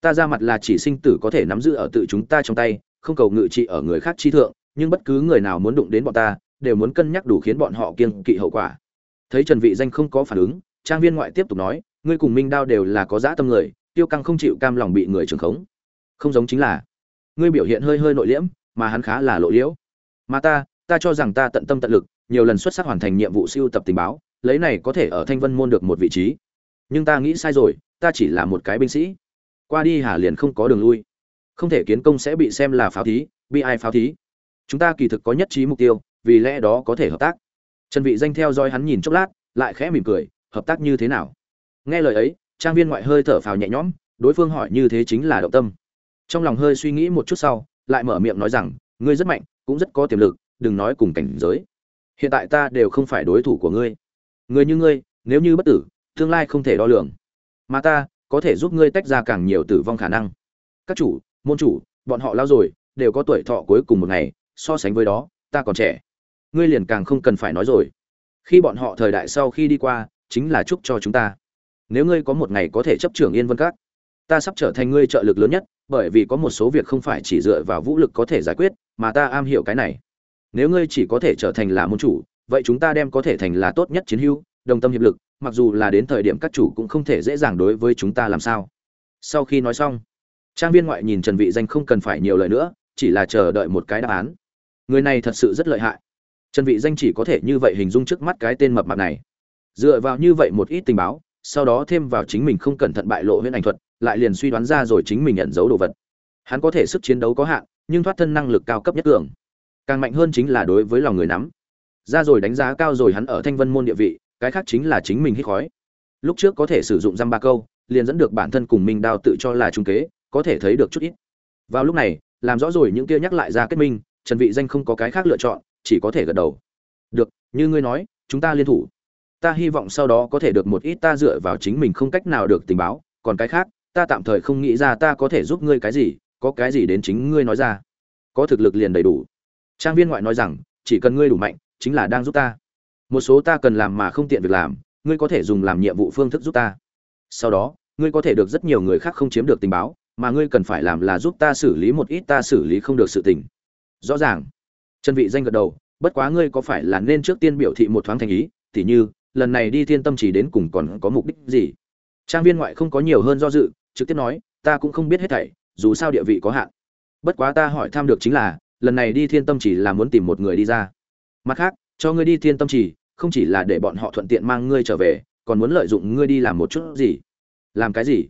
[SPEAKER 1] Ta ra mặt là chỉ sinh tử có thể nắm giữ ở tự chúng ta trong tay, không cầu ngự trị ở người khác chi thượng, nhưng bất cứ người nào muốn đụng đến bọn ta, đều muốn cân nhắc đủ khiến bọn họ kiêng kỵ hậu quả. Thấy trần vị danh không có phản ứng, trang viên ngoại tiếp tục nói, ngươi cùng minh đao đều là có dã tâm người, tiêu căng không chịu cam lòng bị người trường khống. Không giống chính là, ngươi biểu hiện hơi hơi nội liễm, mà hắn khá là lộ liễu mà ta ta cho rằng ta tận tâm tận lực, nhiều lần xuất sắc hoàn thành nhiệm vụ siêu tập tình báo, lấy này có thể ở thanh vân môn được một vị trí. Nhưng ta nghĩ sai rồi, ta chỉ là một cái binh sĩ. Qua đi hà liền không có đường lui. Không thể kiến công sẽ bị xem là pháo thí, bị ai pháo thí. Chúng ta kỳ thực có nhất trí mục tiêu, vì lẽ đó có thể hợp tác. Trần vị danh theo dõi hắn nhìn chốc lát, lại khẽ mỉm cười, hợp tác như thế nào? Nghe lời ấy, trang viên ngoại hơi thở phào nhẹ nhõm, đối phương hỏi như thế chính là động tâm. Trong lòng hơi suy nghĩ một chút sau, lại mở miệng nói rằng, ngươi rất mạnh cũng rất có tiềm lực, đừng nói cùng cảnh giới. Hiện tại ta đều không phải đối thủ của ngươi. Người như ngươi, nếu như bất tử, tương lai không thể đo lường. Mà ta, có thể giúp ngươi tách ra càng nhiều tử vong khả năng. Các chủ, môn chủ, bọn họ lao rồi, đều có tuổi thọ cuối cùng một ngày, so sánh với đó, ta còn trẻ. Ngươi liền càng không cần phải nói rồi. Khi bọn họ thời đại sau khi đi qua, chính là chúc cho chúng ta. Nếu ngươi có một ngày có thể chấp trưởng yên vân các, ta sắp trở thành ngươi trợ lực lớn nhất bởi vì có một số việc không phải chỉ dựa vào vũ lực có thể giải quyết, mà ta am hiểu cái này. Nếu ngươi chỉ có thể trở thành là môn chủ, vậy chúng ta đem có thể thành là tốt nhất chiến hữu, đồng tâm hiệp lực, mặc dù là đến thời điểm các chủ cũng không thể dễ dàng đối với chúng ta làm sao. Sau khi nói xong, trang viên ngoại nhìn trần vị danh không cần phải nhiều lời nữa, chỉ là chờ đợi một cái đáp án. Người này thật sự rất lợi hại. Trần vị danh chỉ có thể như vậy hình dung trước mắt cái tên mập mạp này. Dựa vào như vậy một ít tình báo, sau đó thêm vào chính mình không cẩn thận bại lộ huyễn ảnh thuật lại liền suy đoán ra rồi chính mình nhận dấu đồ vật. Hắn có thể sức chiến đấu có hạn, nhưng thoát thân năng lực cao cấp nhất cường. Càng mạnh hơn chính là đối với lòng người nắm. Ra rồi đánh giá cao rồi hắn ở thanh vân môn địa vị, cái khác chính là chính mình hít khói. Lúc trước có thể sử dụng dăm ba câu, liền dẫn được bản thân cùng mình đao tự cho là trung kế, có thể thấy được chút ít. Vào lúc này, làm rõ rồi những kia nhắc lại ra kết minh, trần vị danh không có cái khác lựa chọn, chỉ có thể gật đầu. Được, như ngươi nói, chúng ta liên thủ. Ta hy vọng sau đó có thể được một ít ta dựa vào chính mình không cách nào được tình báo, còn cái khác ta tạm thời không nghĩ ra ta có thể giúp ngươi cái gì, có cái gì đến chính ngươi nói ra. Có thực lực liền đầy đủ. Trang viên ngoại nói rằng, chỉ cần ngươi đủ mạnh, chính là đang giúp ta. Một số ta cần làm mà không tiện việc làm, ngươi có thể dùng làm nhiệm vụ phương thức giúp ta. Sau đó, ngươi có thể được rất nhiều người khác không chiếm được tình báo, mà ngươi cần phải làm là giúp ta xử lý một ít ta xử lý không được sự tình. Rõ ràng. Trần vị danh gật đầu, bất quá ngươi có phải là nên trước tiên biểu thị một thoáng thành ý, tỉ như, lần này đi thiên tâm chỉ đến cùng còn có mục đích gì? Trang viên ngoại không có nhiều hơn do dự trực tiếp nói, ta cũng không biết hết thảy, dù sao địa vị có hạn. Bất quá ta hỏi tham được chính là, lần này đi thiên tâm chỉ là muốn tìm một người đi ra. Mặt khác, cho ngươi đi thiên tâm chỉ, không chỉ là để bọn họ thuận tiện mang ngươi trở về, còn muốn lợi dụng ngươi đi làm một chút gì? Làm cái gì?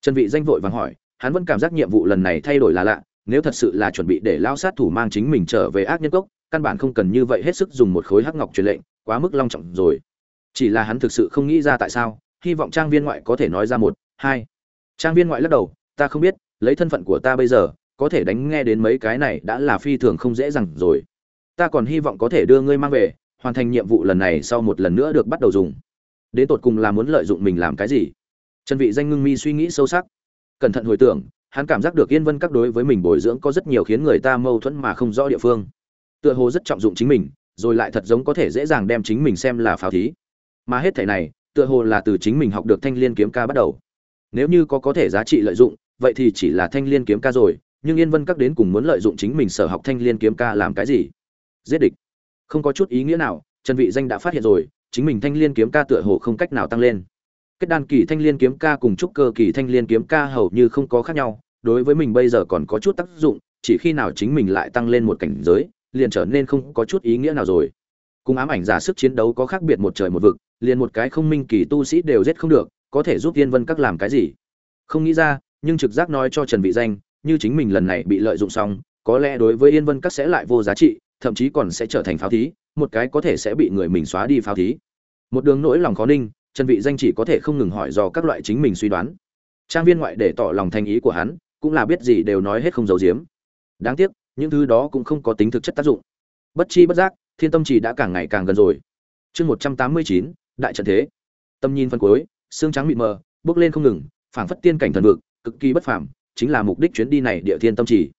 [SPEAKER 1] Trần vị danh vội vàng hỏi, hắn vẫn cảm giác nhiệm vụ lần này thay đổi là lạ, nếu thật sự là chuẩn bị để lao sát thủ mang chính mình trở về ác nhân cốc, căn bản không cần như vậy hết sức dùng một khối hắc ngọc truyền lệnh, quá mức long trọng rồi. Chỉ là hắn thực sự không nghĩ ra tại sao, hy vọng trang viên ngoại có thể nói ra một, hai trang viên ngoại lắc đầu, ta không biết, lấy thân phận của ta bây giờ, có thể đánh nghe đến mấy cái này đã là phi thường không dễ dàng rồi. Ta còn hy vọng có thể đưa ngươi mang về, hoàn thành nhiệm vụ lần này sau một lần nữa được bắt đầu dùng. Đến tột cùng là muốn lợi dụng mình làm cái gì? Trần vị danh ngưng mi suy nghĩ sâu sắc. Cẩn thận hồi tưởng, hắn cảm giác được yên vân các đối với mình bồi dưỡng có rất nhiều khiến người ta mâu thuẫn mà không rõ địa phương. Tựa hồ rất trọng dụng chính mình, rồi lại thật giống có thể dễ dàng đem chính mình xem là pháo thí. Mà hết thể này, tựa hồ là từ chính mình học được thanh liên kiếm ca bắt đầu nếu như có có thể giá trị lợi dụng, vậy thì chỉ là thanh liên kiếm ca rồi, nhưng yên vân các đến cùng muốn lợi dụng chính mình sở học thanh liên kiếm ca làm cái gì? Giết địch. Không có chút ý nghĩa nào, trần vị danh đã phát hiện rồi, chính mình thanh liên kiếm ca tựa hồ không cách nào tăng lên. Kết đan kỳ thanh liên kiếm ca cùng trúc cơ kỳ thanh liên kiếm ca hầu như không có khác nhau, đối với mình bây giờ còn có chút tác dụng, chỉ khi nào chính mình lại tăng lên một cảnh giới, liền trở nên không có chút ý nghĩa nào rồi. Cùng ám ảnh giả sức chiến đấu có khác biệt một trời một vực, liền một cái không minh kỳ tu sĩ đều giết không được có thể giúp Yên vân các làm cái gì? Không nghĩ ra, nhưng trực giác nói cho trần vị danh, như chính mình lần này bị lợi dụng xong, có lẽ đối với yên vân các sẽ lại vô giá trị, thậm chí còn sẽ trở thành pháo thí, một cái có thể sẽ bị người mình xóa đi pháo thí. Một đường nỗi lòng khó ninh, trần vị danh chỉ có thể không ngừng hỏi do các loại chính mình suy đoán. Trang viên ngoại để tỏ lòng thành ý của hắn, cũng là biết gì đều nói hết không giấu giếm. Đáng tiếc, những thứ đó cũng không có tính thực chất tác dụng. Bất chi bất giác, thiên tâm chỉ đã càng ngày càng gần rồi. Chương một trăm tám mươi chín, đại trận thế. Tâm nhìn phân cuối xương trắng mịt mờ, bước lên không ngừng, phảng phất tiên cảnh thần vực, cực kỳ bất phàm, chính là mục đích chuyến đi này địa thiên tâm chỉ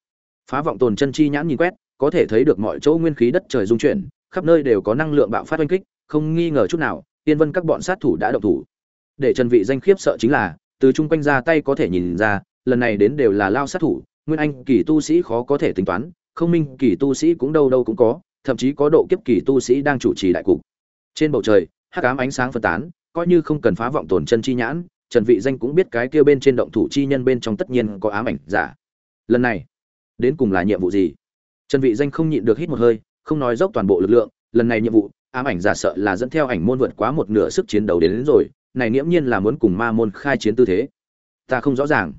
[SPEAKER 1] phá vọng tồn chân chi nhãn nhìn quét, có thể thấy được mọi chỗ nguyên khí đất trời dung chuyển, khắp nơi đều có năng lượng bạo phát oanh kích, không nghi ngờ chút nào, tiên vân các bọn sát thủ đã động thủ. Để trần vị danh khiếp sợ chính là, từ chung quanh ra tay có thể nhìn ra, lần này đến đều là lao sát thủ, nguyên anh kỳ tu sĩ khó có thể tính toán, không minh kỳ tu sĩ cũng đâu đâu cũng có, thậm chí có độ kiếp kỳ tu sĩ đang chủ trì đại cục. Trên bầu trời, hắc ám ánh sáng phân tán coi như không cần phá vọng tổn chân chi nhãn trần vị danh cũng biết cái kia bên trên động thủ chi nhân bên trong tất nhiên có ám ảnh giả. Lần này đến cùng là nhiệm vụ gì? Trần vị danh không nhịn được hít một hơi không nói dốc toàn bộ lực lượng lần này nhiệm vụ ám ảnh giả sợ là dẫn theo ảnh môn vượt quá một nửa sức chiến đấu đến, đến rồi này nghiễm nhiên là muốn cùng ma môn khai chiến tư thế. Ta không rõ ràng.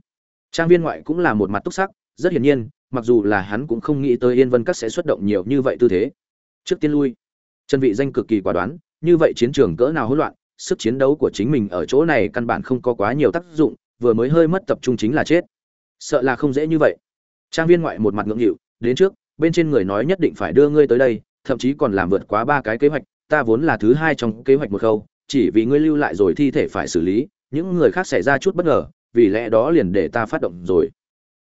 [SPEAKER 1] Trang viên ngoại cũng là một mặt túc sắc rất hiển nhiên mặc dù là hắn cũng không nghĩ tới yên vân các sẽ xuất động nhiều như vậy tư thế. Trước tiên lui. Trần vị danh cực kỳ quả đoán như vậy chiến trường cỡ nào hỗn loạn sức chiến đấu của chính mình ở chỗ này căn bản không có quá nhiều tác dụng, vừa mới hơi mất tập trung chính là chết. Sợ là không dễ như vậy. Trang viên ngoại một mặt ngưỡng nghịu, đến trước, bên trên người nói nhất định phải đưa ngươi tới đây, thậm chí còn làm vượt quá ba cái kế hoạch, ta vốn là thứ hai trong kế hoạch một khâu, chỉ vì ngươi lưu lại rồi thi thể phải xử lý, những người khác xảy ra chút bất ngờ, vì lẽ đó liền để ta phát động rồi.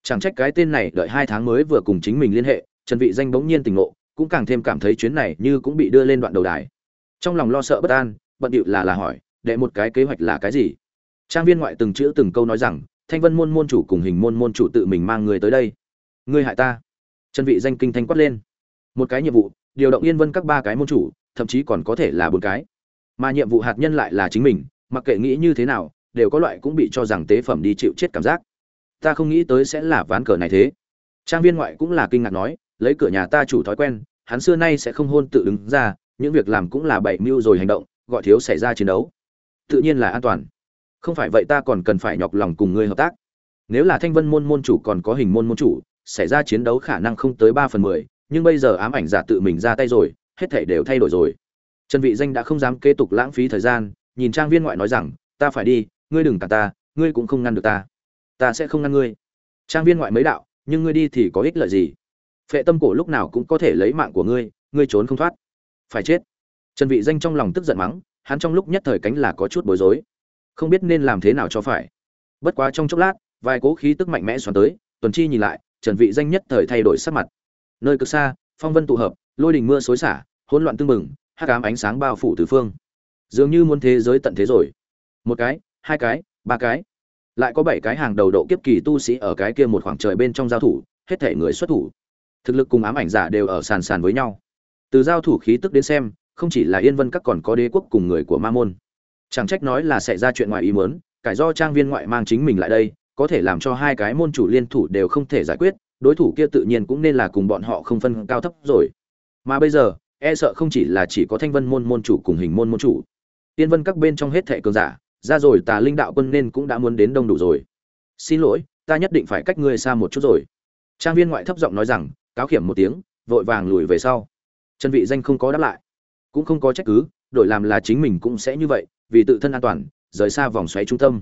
[SPEAKER 1] Chẳng trách cái tên này đợi hai tháng mới vừa cùng chính mình liên hệ, trần vị danh bỗng nhiên tỉnh ngộ, cũng càng thêm cảm thấy chuyến này như cũng bị đưa lên đoạn đầu đài. Trong lòng lo sợ bất an bận điệu là là hỏi, đệ một cái kế hoạch là cái gì? Trang viên ngoại từng chữ từng câu nói rằng, thanh vân môn môn chủ cùng hình môn môn chủ tự mình mang người tới đây. Ngươi hại ta. Trần vị danh kinh thanh quát lên. Một cái nhiệm vụ, điều động yên vân các ba cái môn chủ, thậm chí còn có thể là bốn cái. Mà nhiệm vụ hạt nhân lại là chính mình, mặc kệ nghĩ như thế nào, đều có loại cũng bị cho rằng tế phẩm đi chịu chết cảm giác. Ta không nghĩ tới sẽ là ván cờ này thế. Trang viên ngoại cũng là kinh ngạc nói, lấy cửa nhà ta chủ thói quen, hắn xưa nay sẽ không hôn tự đứng ra, những việc làm cũng là bảy mưu rồi hành động gọi thiếu xảy ra chiến đấu. Tự nhiên là an toàn. Không phải vậy ta còn cần phải nhọc lòng cùng ngươi hợp tác. Nếu là thanh vân môn môn chủ còn có hình môn môn chủ, xảy ra chiến đấu khả năng không tới ba phần mười, nhưng bây giờ ám ảnh giả tự mình ra tay rồi, hết thảy đều thay đổi rồi. Trần vị danh đã không dám kế tục lãng phí thời gian, nhìn trang viên ngoại nói rằng, ta phải đi, ngươi đừng cả ta, ngươi cũng không ngăn được ta. Ta sẽ không ngăn ngươi. Trang viên ngoại mấy đạo, nhưng ngươi đi thì có ích lợi gì? Phệ tâm cổ lúc nào cũng có thể lấy mạng của ngươi ngươi trốn không thoát. Phải chết trần vị danh trong lòng tức giận mắng, hắn trong lúc nhất thời cánh là có chút bối rối. Không biết nên làm thế nào cho phải. Bất quá trong chốc lát, vài cố khí tức mạnh mẽ xoắn tới, tuần chi nhìn lại, trần vị danh nhất thời thay đổi sắc mặt. Nơi cực xa, phong vân tụ hợp, lôi đình mưa xối xả, hỗn loạn tương mừng hắc ám ánh sáng bao phủ tứ phương. Dường như muốn thế giới tận thế rồi. Một cái, hai cái, ba cái. Lại có bảy cái hàng đầu độ kiếp kỳ tu sĩ ở cái kia một khoảng trời bên trong giao thủ, hết thể người xuất thủ. Thực lực cùng ám ảnh giả đều ở sàn sàn với nhau. Từ giao thủ khí tức đến xem không chỉ là yên vân các còn có đế quốc cùng người của ma môn. Chẳng trách nói là sẽ ra chuyện ngoài ý muốn, cải do trang viên ngoại mang chính mình lại đây, có thể làm cho hai cái môn chủ liên thủ đều không thể giải quyết, đối thủ kia tự nhiên cũng nên là cùng bọn họ không phân cao thấp rồi. Mà bây giờ e sợ không chỉ là chỉ có thanh vân môn môn chủ cùng hình môn môn chủ. Tiên vân các bên trong hết thệ cường giả, ra rồi tà linh đạo quân nên cũng đã muốn đến đông đủ rồi. Xin lỗi, ta nhất định phải cách ngươi xa một chút rồi. Trang viên ngoại thấp giọng nói rằng, cáo khiểm một tiếng, vội vàng lùi về sau. Chân vị danh không có đáp lại cũng không có trách cứ, đổi làm là chính mình cũng sẽ như vậy, vì tự thân an toàn, rời xa vòng xoáy trung tâm.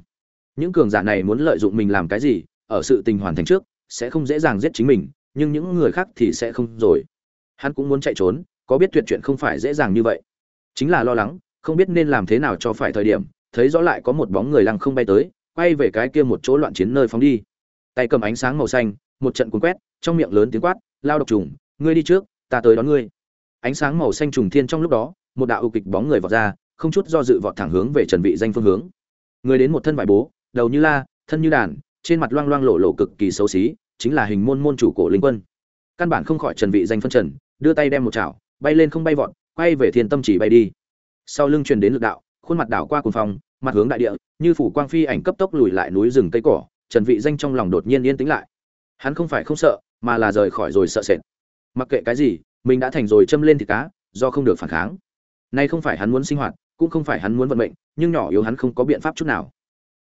[SPEAKER 1] Những cường giả này muốn lợi dụng mình làm cái gì, ở sự tình hoàn thành trước, sẽ không dễ dàng giết chính mình, nhưng những người khác thì sẽ không rồi. Hắn cũng muốn chạy trốn, có biết tuyệt chuyện không phải dễ dàng như vậy. Chính là lo lắng, không biết nên làm thế nào cho phải thời điểm, thấy rõ lại có một bóng người lăng không bay tới, quay về cái kia một chỗ loạn chiến nơi phóng đi. Tay cầm ánh sáng màu xanh, một trận cuốn quét, trong miệng lớn tiếng quát, lao độc trùng, ngươi đi trước, ta tới đón ngươi ánh sáng màu xanh trùng thiên trong lúc đó, một đạo ưu kịch bóng người vọt ra, không chút do dự vọt thẳng hướng về trần vị danh phương hướng. Người đến một thân vải bố, đầu như la, thân như đàn, trên mặt loang loang lộ lộ cực kỳ xấu xí, chính là hình môn môn chủ cổ linh quân. Căn bản không khỏi trần vị danh phân trần, đưa tay đem một chảo, bay lên không bay vọt, quay về thiên tâm chỉ bay đi. Sau lưng truyền đến lực đạo, khuôn mặt đảo qua cuồng phong, mặt hướng đại địa, như phủ quang phi ảnh cấp tốc lùi lại núi rừng cây cỏ, trần vị danh trong lòng đột nhiên yên tĩnh lại. Hắn không phải không sợ, mà là rời khỏi rồi sợ sệt. Mặc kệ cái gì mình đã thành rồi châm lên thịt cá, do không được phản kháng. Nay không phải hắn muốn sinh hoạt, cũng không phải hắn muốn vận mệnh, nhưng nhỏ yếu hắn không có biện pháp chút nào.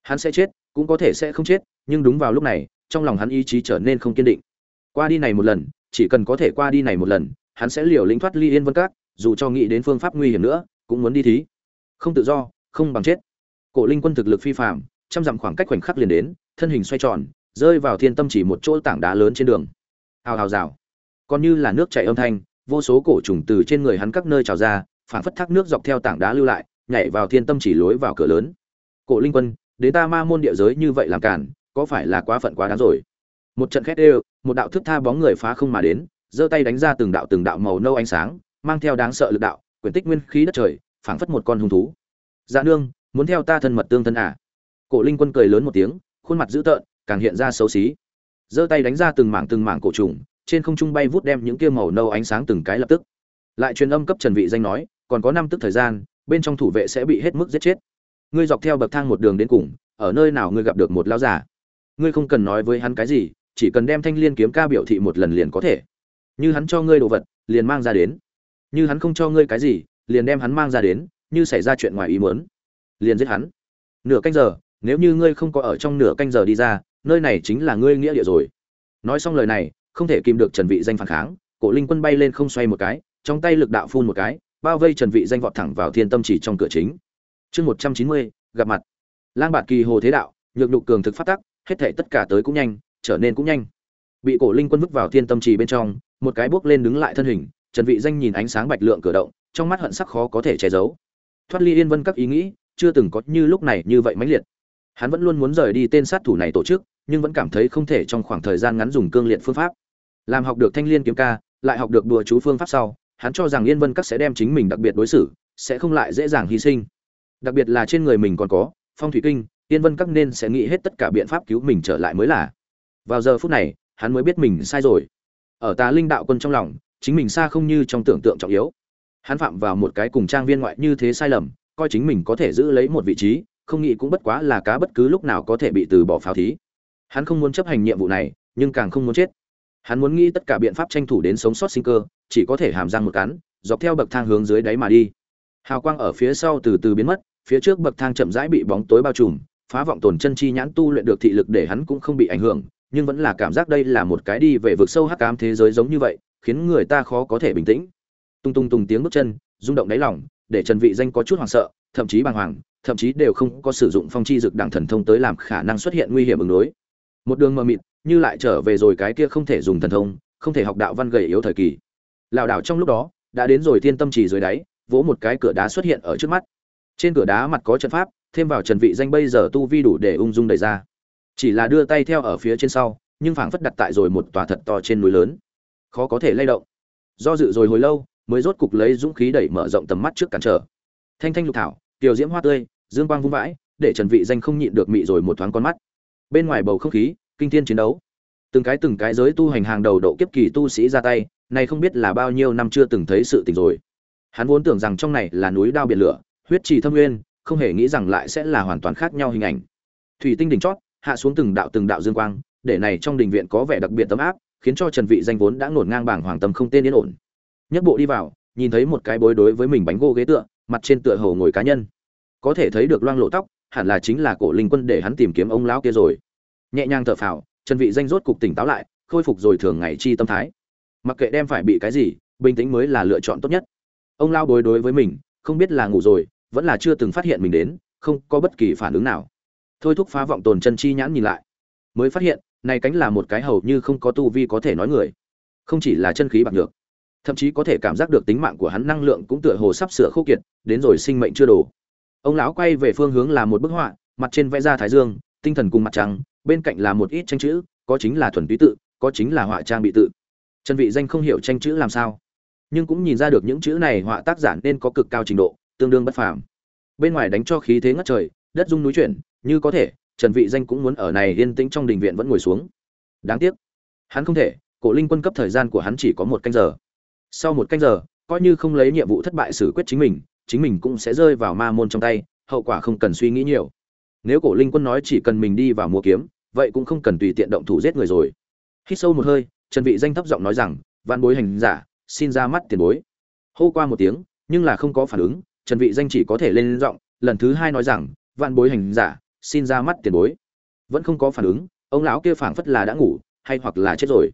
[SPEAKER 1] Hắn sẽ chết, cũng có thể sẽ không chết, nhưng đúng vào lúc này, trong lòng hắn ý chí trở nên không kiên định. Qua đi này một lần, chỉ cần có thể qua đi này một lần, hắn sẽ liều lĩnh thoát ly yên vân các, dù cho nghĩ đến phương pháp nguy hiểm nữa, cũng muốn đi thí. Không tự do, không bằng chết. Cổ linh quân thực lực phi phạm trăm dặm khoảng cách khoảnh khắc liền đến, thân hình xoay tròn, rơi vào thiên tâm chỉ một chỗ tảng đá lớn trên đường. Hào hào rào còn như là nước chảy âm thanh, vô số cổ trùng từ trên người hắn các nơi trào ra phản phất thác nước dọc theo tảng đá lưu lại, nhảy vào thiên tâm chỉ lối vào cửa lớn. Cổ linh quân, đến ta ma môn địa giới như vậy làm cản, có phải là quá phận quá đáng rồi? Một trận khét đều, một đạo thức tha bóng người phá không mà đến, giơ tay đánh ra từng đạo từng đạo màu nâu ánh sáng, mang theo đáng sợ lực đạo quyển tích nguyên khí đất trời, phảng phất một con hung thú. Dạ nương, muốn theo ta thân mật tương thân à? Cổ linh quân cười lớn một tiếng, khuôn mặt dữ tợn, càng hiện ra xấu xí. Giơ tay đánh ra từng mảng từng mảng cổ trùng trên không trung bay vút đem những kia màu nâu ánh sáng từng cái lập tức. Lại truyền âm cấp trần vị danh nói, còn có năm tức thời gian, bên trong thủ vệ sẽ bị hết mức giết chết. Ngươi dọc theo bậc thang một đường đến cùng, ở nơi nào ngươi gặp được một lão giả ngươi không cần nói với hắn cái gì, chỉ cần đem thanh liên kiếm ca biểu thị một lần liền có thể. Như hắn cho ngươi đồ vật, liền mang ra đến. Như hắn không cho ngươi cái gì, liền đem hắn mang ra đến, như xảy ra chuyện ngoài ý muốn, liền giết hắn. Nửa canh giờ, nếu như ngươi không có ở trong nửa canh giờ đi ra, nơi này chính là ngươi nghĩa địa rồi. Nói xong lời này không thể kìm được trần vị danh phản kháng cổ linh quân bay lên không xoay một cái trong tay lực đạo phun một cái bao vây trần vị danh vọt thẳng vào thiên tâm chỉ trong cửa chính. Chương 190, gặp mặt. Lang bạt kỳ hồ thế đạo nhược nhục cường thực phát tác, hết thảy tất cả tới cũng nhanh trở nên cũng nhanh. Bị cổ linh quân vứt vào thiên tâm Chỉ bên trong một cái bước lên đứng lại thân hình trần vị danh nhìn ánh sáng bạch lượng cửa động trong mắt hận sắc khó có thể che giấu. Thoát ly yên vân các ý nghĩ chưa từng có như lúc này như vậy mãnh liệt. Hắn vẫn luôn muốn rời đi tên sát thủ này tổ chức nhưng vẫn cảm thấy không thể trong khoảng thời gian ngắn dùng cương liệt phương pháp làm học được thanh liên kiếm ca, lại học được đùa chú phương pháp sau, hắn cho rằng yên vân các sẽ đem chính mình đặc biệt đối xử, sẽ không lại dễ dàng hy sinh. Đặc biệt là trên người mình còn có, phong thủy kinh, yên vân các nên sẽ nghĩ hết tất cả biện pháp cứu mình trở lại mới là. Vào giờ phút này, hắn mới biết mình sai rồi. Ở tà linh đạo quân trong lòng, chính mình xa không như trong tưởng tượng trọng yếu. Hắn phạm vào một cái cùng trang viên ngoại như thế sai lầm, coi chính mình có thể giữ lấy một vị trí, không nghĩ cũng bất quá là cá bất cứ lúc nào có thể bị từ bỏ pháo thí. Hắn không muốn chấp hành nhiệm vụ này, nhưng càng không muốn chết hắn muốn nghĩ tất cả biện pháp tranh thủ đến sống sót sinh cơ, chỉ có thể hàm răng một cắn, dọc theo bậc thang hướng dưới đáy mà đi. Hào quang ở phía sau từ từ biến mất, phía trước bậc thang chậm rãi bị bóng tối bao trùm, phá vọng tồn chân chi nhãn tu luyện được thị lực để hắn cũng không bị ảnh hưởng, nhưng vẫn là cảm giác đây là một cái đi về vực sâu hắc ám thế giới giống như vậy, khiến người ta khó có thể bình tĩnh. Tung tung tung tiếng bước chân, rung động đáy lòng, để trần vị danh có chút hoảng sợ, thậm chí bàng hoàng, thậm chí đều không có sử dụng phong chi dược đẳng thần thông tới làm khả năng xuất hiện nguy hiểm ứng đối một đường mờ mịt, như lại trở về rồi cái kia không thể dùng thần thông, không thể học đạo văn gầy yếu thời kỳ. Lảo đảo trong lúc đó, đã đến rồi thiên tâm trì dưới đáy, vỗ một cái cửa đá xuất hiện ở trước mắt. Trên cửa đá mặt có trận pháp, thêm vào trần vị danh bây giờ tu vi đủ để ung dung đẩy ra. Chỉ là đưa tay theo ở phía trên sau, nhưng phảng phất đặt tại rồi một tòa thật to trên núi lớn. Khó có thể lay động. Do dự rồi hồi lâu, mới rốt cục lấy dũng khí đẩy mở rộng tầm mắt trước cản trở. Thanh thanh lục thảo, tiểu diễm hoa tươi, dương quang vung vãi, để trần vị danh không nhịn được mị rồi một thoáng con mắt bên ngoài bầu không khí, kinh thiên chiến đấu. Từng cái từng cái giới tu hành hàng đầu độ kiếp kỳ tu sĩ ra tay, này không biết là bao nhiêu năm chưa từng thấy sự tình rồi. Hắn vốn tưởng rằng trong này là núi đao biển lửa, huyết trì thâm nguyên, không hề nghĩ rằng lại sẽ là hoàn toàn khác nhau hình ảnh. Thủy tinh đỉnh chót, hạ xuống từng đạo từng đạo dương quang, để này trong đình viện có vẻ đặc biệt tấm áp, khiến cho trần vị danh vốn đã ngổn ngang bảng hoàng tâm không tên yên ổn. Nhất bộ đi vào, nhìn thấy một cái bối đối với mình bánh gỗ ghế tựa, mặt trên tựa hồ ngồi cá nhân. Có thể thấy được loang lộ tóc hẳn là chính là cổ linh quân để hắn tìm kiếm ông lão kia rồi. Nhẹ nhàng thở phào, trần vị danh rốt cục tỉnh táo lại, khôi phục rồi thường ngày chi tâm thái. Mặc kệ đem phải bị cái gì, bình tĩnh mới là lựa chọn tốt nhất. Ông lão đối đối với mình, không biết là ngủ rồi, vẫn là chưa từng phát hiện mình đến, không có bất kỳ phản ứng nào. Thôi thúc phá vọng tồn chân chi nhãn nhìn lại, mới phát hiện, này cánh là một cái hầu như không có tu vi có thể nói người. Không chỉ là chân khí bạc nhược, thậm chí có thể cảm giác được tính mạng của hắn năng lượng cũng tựa hồ sắp sửa khô kiệt, đến rồi sinh mệnh chưa đủ ông lão quay về phương hướng là một bức họa, mặt trên vẽ ra thái dương, tinh thần cùng mặt trăng, bên cạnh là một ít tranh chữ, có chính là thuần túy tự, có chính là họa trang bị tự. Trần vị danh không hiểu tranh chữ làm sao, nhưng cũng nhìn ra được những chữ này họa tác giả nên có cực cao trình độ, tương đương bất phàm. Bên ngoài đánh cho khí thế ngất trời, đất rung núi chuyển, như có thể, trần vị danh cũng muốn ở này yên tĩnh trong đình viện vẫn ngồi xuống. Đáng tiếc, hắn không thể, cổ linh quân cấp thời gian của hắn chỉ có một canh giờ. Sau một canh giờ, coi như không lấy nhiệm vụ thất bại xử quyết chính mình chính mình cũng sẽ rơi vào ma môn trong tay, hậu quả không cần suy nghĩ nhiều. Nếu cổ linh quân nói chỉ cần mình đi vào mua kiếm, vậy cũng không cần tùy tiện động thủ giết người rồi. Hít sâu một hơi, trần vị danh thấp giọng nói rằng văn bối hành giả, xin ra mắt tiền bối. Hô qua một tiếng, nhưng là không có phản ứng, trần vị danh chỉ có thể lên giọng, lần thứ hai nói rằng văn bối hành giả, xin ra mắt tiền bối. Vẫn không có phản ứng, ông lão kia phảng phất là đã ngủ, hay hoặc là chết rồi.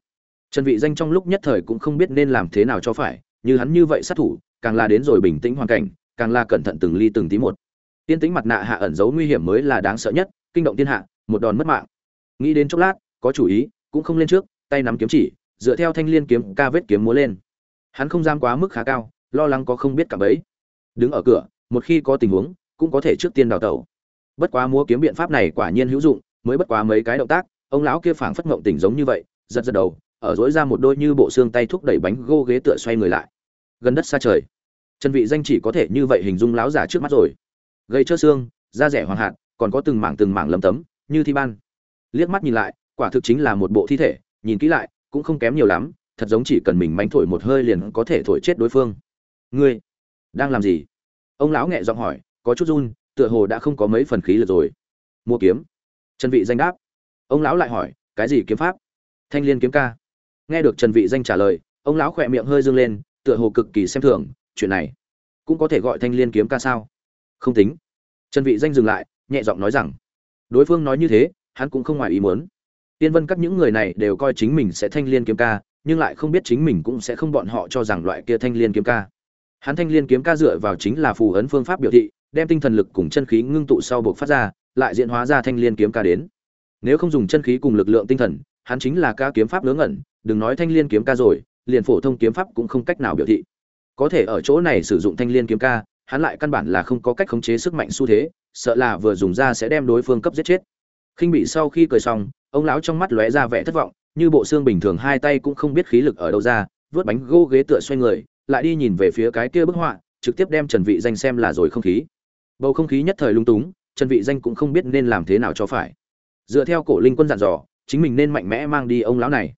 [SPEAKER 1] Trần vị danh trong lúc nhất thời cũng không biết nên làm thế nào cho phải, như hắn như vậy sát thủ, càng là đến rồi bình tĩnh hoàn cảnh càng là cẩn thận từng ly từng tí một. Tiên tính mặt nạ hạ ẩn giấu nguy hiểm mới là đáng sợ nhất, kinh động thiên hạ, một đòn mất mạng. Nghĩ đến chốc lát, có chủ ý, cũng không lên trước, tay nắm kiếm chỉ, dựa theo thanh liên kiếm, ca vết kiếm múa lên. Hắn không dám quá mức khá cao, lo lắng có không biết cả bấy đứng ở cửa, một khi có tình huống, cũng có thể trước tiên đào tẩu. Bất quá múa kiếm biện pháp này quả nhiên hữu dụng, mới bất quá mấy cái động tác, ông lão kia phảng phất ngộng tỉnh giống như vậy, giật giật đầu, ở dối ra một đôi như bộ xương tay thúc đẩy bánh gô ghế tựa xoay người lại. Gần đất xa trời trần vị danh chỉ có thể như vậy hình dung lão giả trước mắt rồi. Gây chớ xương, da rẻ hoàng hạt, còn có từng mảng từng mảng lấm tấm, như thi ban. Liếc mắt nhìn lại, quả thực chính là một bộ thi thể, nhìn kỹ lại, cũng không kém nhiều lắm, thật giống chỉ cần mình mánh thổi một hơi liền có thể thổi chết đối phương. Ngươi, đang làm gì? Ông lão nhẹ giọng hỏi, có chút run, tựa hồ đã không có mấy phần khí lực rồi. Mua kiếm. Trần vị danh đáp. Ông lão lại hỏi, cái gì kiếm pháp? Thanh liên kiếm ca. Nghe được trần vị danh trả lời, ông lão khỏe miệng hơi dương lên, tựa hồ cực kỳ xem thường chuyện này cũng có thể gọi thanh liên kiếm ca sao? Không tính. Trần vị danh dừng lại, nhẹ giọng nói rằng, đối phương nói như thế, hắn cũng không ngoài ý muốn. Tiên vân các những người này đều coi chính mình sẽ thanh liên kiếm ca, nhưng lại không biết chính mình cũng sẽ không bọn họ cho rằng loại kia thanh liên kiếm ca. Hắn thanh liên kiếm ca dựa vào chính là phù ấn phương pháp biểu thị, đem tinh thần lực cùng chân khí ngưng tụ sau buộc phát ra, lại diễn hóa ra thanh liên kiếm ca đến. Nếu không dùng chân khí cùng lực lượng tinh thần, hắn chính là ca kiếm pháp ngớ ngẩn, đừng nói thanh liên kiếm ca rồi, liền phổ thông kiếm pháp cũng không cách nào biểu thị có thể ở chỗ này sử dụng thanh liên kiếm ca, hắn lại căn bản là không có cách khống chế sức mạnh xu thế, sợ là vừa dùng ra sẽ đem đối phương cấp giết chết. Khinh bị sau khi cười xong, ông lão trong mắt lóe ra vẻ thất vọng, như bộ xương bình thường hai tay cũng không biết khí lực ở đâu ra, vớt bánh gỗ ghế tựa xoay người, lại đi nhìn về phía cái kia bức họa, trực tiếp đem trần vị danh xem là rồi không khí. Bầu không khí nhất thời lung túng, trần vị danh cũng không biết nên làm thế nào cho phải. Dựa theo cổ linh quân dặn dò, chính mình nên mạnh mẽ mang đi ông lão này.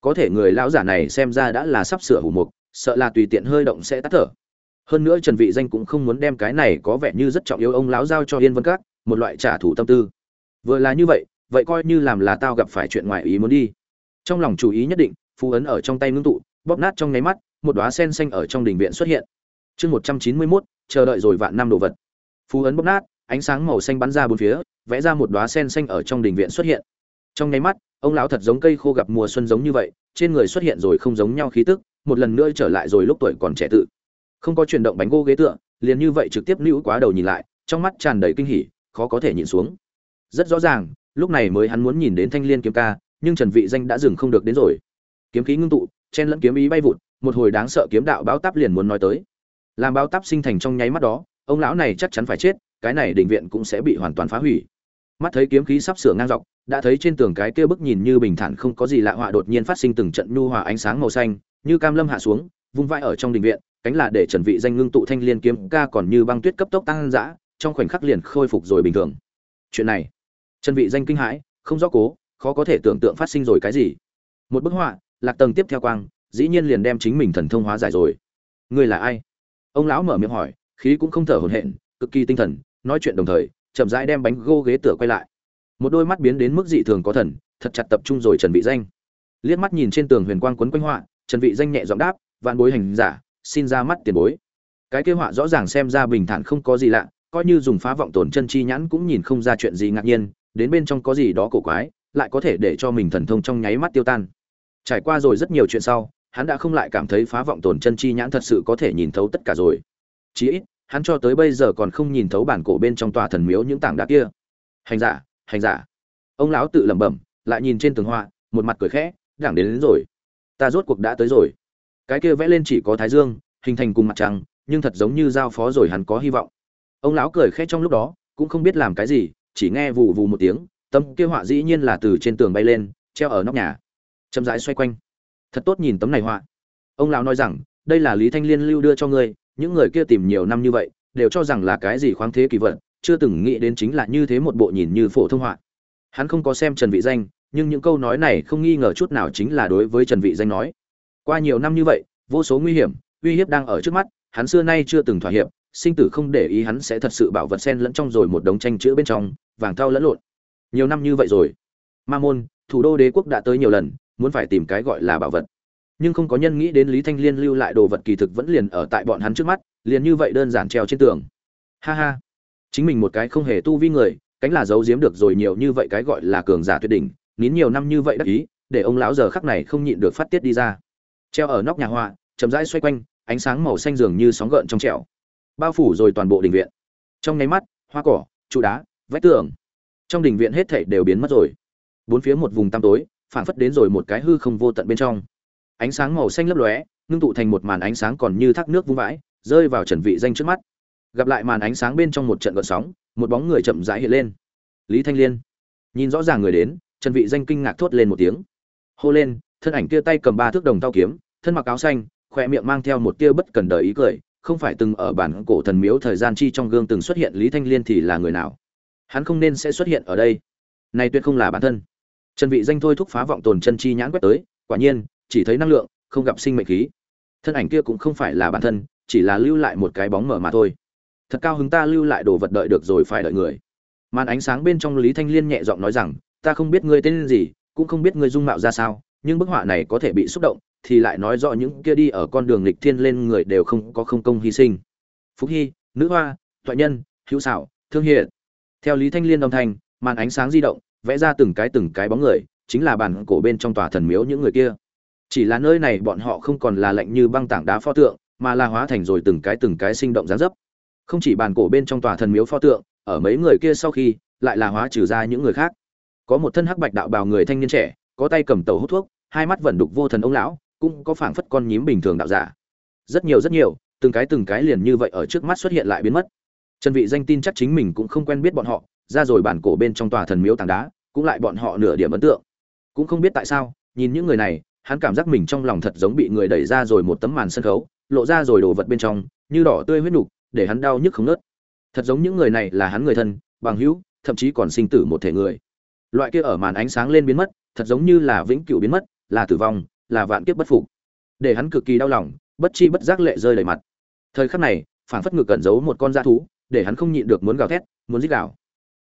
[SPEAKER 1] Có thể người lão giả này xem ra đã là sắp sửa hủ mục sợ là tùy tiện hơi động sẽ tắt thở. Hơn nữa trần vị danh cũng không muốn đem cái này có vẻ như rất trọng yếu ông lão giao cho yên vân các một loại trả thù tâm tư. Vừa là như vậy vậy coi như làm là tao gặp phải chuyện ngoài ý muốn đi. Trong lòng chủ ý nhất định phù ấn ở trong tay ngưng tụ bóp nát trong nháy mắt một đóa sen xanh ở trong đình viện xuất hiện. Chương 191, chờ đợi rồi vạn năm đồ vật. Phù ấn bóp nát ánh sáng màu xanh bắn ra bốn phía vẽ ra một đóa sen xanh ở trong đình viện xuất hiện. Trong nháy mắt ông lão thật giống cây khô gặp mùa xuân giống như vậy trên người xuất hiện rồi không giống nhau khí tức một lần nữa trở lại rồi lúc tuổi còn trẻ tự. Không có chuyển động bánh gô ghế tựa, liền như vậy trực tiếp lưu quá đầu nhìn lại, trong mắt tràn đầy kinh hỉ, khó có thể nhìn xuống. Rất rõ ràng, lúc này mới hắn muốn nhìn đến thanh liên kiếm ca, nhưng trần vị danh đã dừng không được đến rồi. Kiếm khí ngưng tụ, chen lẫn kiếm ý bay vụt, một hồi đáng sợ kiếm đạo báo táp liền muốn nói tới. Làm báo táp sinh thành trong nháy mắt đó, ông lão này chắc chắn phải chết, cái này đỉnh viện cũng sẽ bị hoàn toàn phá hủy. Mắt thấy kiếm khí sắp sửa ngang dọc, đã thấy trên tường cái kia bức nhìn như bình thản không có gì lạ họa đột nhiên phát sinh từng trận nhu hòa ánh sáng màu xanh như cam lâm hạ xuống, vung vãi ở trong đình viện, cánh là để trần vị danh ngưng tụ thanh liên kiếm ca còn như băng tuyết cấp tốc tăng dã, trong khoảnh khắc liền khôi phục rồi bình thường. Chuyện này, trần vị danh kinh hãi, không rõ cố, khó có thể tưởng tượng phát sinh rồi cái gì. Một bức họa, lạc tầng tiếp theo quang, dĩ nhiên liền đem chính mình thần thông hóa giải rồi. Ngươi là ai? Ông lão mở miệng hỏi, khí cũng không thở hổn hển, cực kỳ tinh thần, nói chuyện đồng thời, chậm rãi đem bánh gô ghế tựa quay lại. Một đôi mắt biến đến mức dị thường có thần, thật chặt tập trung rồi trần vị danh. Liếc mắt nhìn trên tường huyền quang quấn quanh họa trần vị danh nhẹ giọng đáp vạn bối hành giả xin ra mắt tiền bối. Cái kế họa rõ ràng xem ra bình thản không có gì lạ coi như dùng phá vọng tổn chân chi nhãn cũng nhìn không ra chuyện gì ngạc nhiên đến bên trong có gì đó cổ quái lại có thể để cho mình thần thông trong nháy mắt tiêu tan. Trải qua rồi rất nhiều chuyện sau hắn đã không lại cảm thấy phá vọng tổn chân chi nhãn thật sự có thể nhìn thấu tất cả rồi. Chí ít hắn cho tới bây giờ còn không nhìn thấu bản cổ bên trong tòa thần miếu những tảng đá kia. Hành giả hành giả. Ông lão tự lẩm bẩm lại nhìn trên tường hoa một mặt cười khẽ đảng đến, đến rồi ta rốt cuộc đã tới rồi. Cái kia vẽ lên chỉ có thái dương, hình thành cùng mặt trăng, nhưng thật giống như giao phó rồi hắn có hy vọng. Ông lão cười khẽ trong lúc đó, cũng không biết làm cái gì, chỉ nghe vù vù một tiếng tấm kia họa dĩ nhiên là từ trên tường bay lên, treo ở nóc nhà. Chậm rãi xoay quanh. Thật tốt nhìn tấm này họa. Ông lão nói rằng, đây là lý thanh liên lưu đưa cho ngươi, những người kia tìm nhiều năm như vậy, đều cho rằng là cái gì khoáng thế kỳ vật, chưa từng nghĩ đến chính là như thế một bộ nhìn như phổ thông họa. Hắn không có xem trần vị danh nhưng những câu nói này không nghi ngờ chút nào chính là đối với trần vị danh nói. Qua nhiều năm như vậy, vô số nguy hiểm, uy hiếp đang ở trước mắt, hắn xưa nay chưa từng thỏa hiệp, sinh tử không để ý hắn sẽ thật sự bảo vật xen lẫn trong rồi một đống tranh chữ bên trong, vàng thau lẫn lộn. Nhiều năm như vậy rồi, ma môn, thủ đô đế quốc đã tới nhiều lần, muốn phải tìm cái gọi là bảo vật. Nhưng không có nhân nghĩ đến lý thanh liên lưu lại đồ vật kỳ thực vẫn liền ở tại bọn hắn trước mắt, liền như vậy đơn giản treo trên tường. Ha ha, chính mình một cái không hề tu vi người, cánh là giấu giếm được rồi nhiều như vậy cái gọi là cường giả tuyệt đỉnh nín nhiều năm như vậy đắc ý, để ông lão giờ khắc này không nhịn được phát tiết đi ra. Treo ở nóc nhà họa, chậm rãi xoay quanh, ánh sáng màu xanh dường như sóng gợn trong trẻo. Bao phủ rồi toàn bộ đình viện. Trong nháy mắt, hoa cỏ, trụ đá, vách tường. Trong đình viện hết thảy đều biến mất rồi. Bốn phía một vùng tăm tối, phảng phất đến rồi một cái hư không vô tận bên trong. Ánh sáng màu xanh lấp lóe, ngưng tụ thành một màn ánh sáng còn như thác nước vung vãi, rơi vào trần vị danh trước mắt. Gặp lại màn ánh sáng bên trong một trận gợn sóng, một bóng người chậm rãi hiện lên. Lý thanh liên. Nhìn rõ ràng người đến trần vị danh kinh ngạc thốt lên một tiếng. Hô lên, thân ảnh kia tay cầm ba thước đồng tao kiếm, thân mặc áo xanh khoe miệng mang theo một tia bất cần đời ý cười, không phải từng ở bản cổ thần miếu thời gian chi trong gương từng xuất hiện lý thanh liên thì là người nào? Hắn không nên sẽ xuất hiện ở đây. Này tuyệt không là bản thân. Trần vị danh thôi thúc phá vọng tồn chân chi nhãn quét tới, quả nhiên, chỉ thấy năng lượng, không gặp sinh mệnh khí. Thân ảnh kia cũng không phải là bản thân, chỉ là lưu lại một cái bóng mở mà thôi. Thật cao hứng ta lưu lại đồ vật đợi được rồi phải đợi người. Màn ánh sáng bên trong lý thanh liên nhẹ giọng nói rằng ta không biết ngươi tên gì, cũng không biết ngươi dung mạo ra sao, nhưng bức họa này có thể bị xúc động, thì lại nói rõ những kia đi ở con đường lịch thiên lên người đều không có không công hy sinh. Phúc hy, nữ hoa, thoại nhân, hữu xảo thương hiện theo lý thanh liên đồng thanh, màn ánh sáng di động, vẽ ra từng cái từng cái bóng người, chính là bản cổ bên trong tòa thần miếu những người kia. Chỉ là nơi này bọn họ không còn là lạnh như băng tảng đá pho tượng, mà là hóa thành rồi từng cái từng cái sinh động dáng dấp. Không chỉ bàn cổ bên trong tòa thần miếu pho tượng, ở mấy người kia sau khi, lại là hóa trừ ra những người khác có một thân hắc bạch đạo bào người thanh niên trẻ, có tay cầm tàu hút thuốc, hai mắt vẫn đục vô thần ông lão, cũng có phảng phất con nhím bình thường đạo giả. Rất nhiều rất nhiều, từng cái từng cái liền như vậy ở trước mắt xuất hiện lại biến mất. Trần vị danh tin chắc chính mình cũng không quen biết bọn họ, ra rồi bản cổ bên trong tòa thần miếu tảng đá, cũng lại bọn họ nửa điểm ấn tượng. Cũng không biết tại sao, nhìn những người này, hắn cảm giác mình trong lòng thật giống bị người đẩy ra rồi một tấm màn sân khấu, lộ ra rồi đồ vật bên trong, như đỏ tươi huyết nục, để hắn đau nhức không nớt thật giống những người này là hắn người thân, bằng hữu, thậm chí còn sinh tử một thể người loại kia ở màn ánh sáng lên biến mất, thật giống như là vĩnh cửu biến mất, là tử vong, là vạn kiếp bất phục. Để hắn cực kỳ đau lòng, bất chi bất giác lệ rơi đầy mặt. Thời khắc này, phảng phất ngực cẩn giấu một con da thú, để hắn không nhịn được muốn gào thét, muốn giết gào.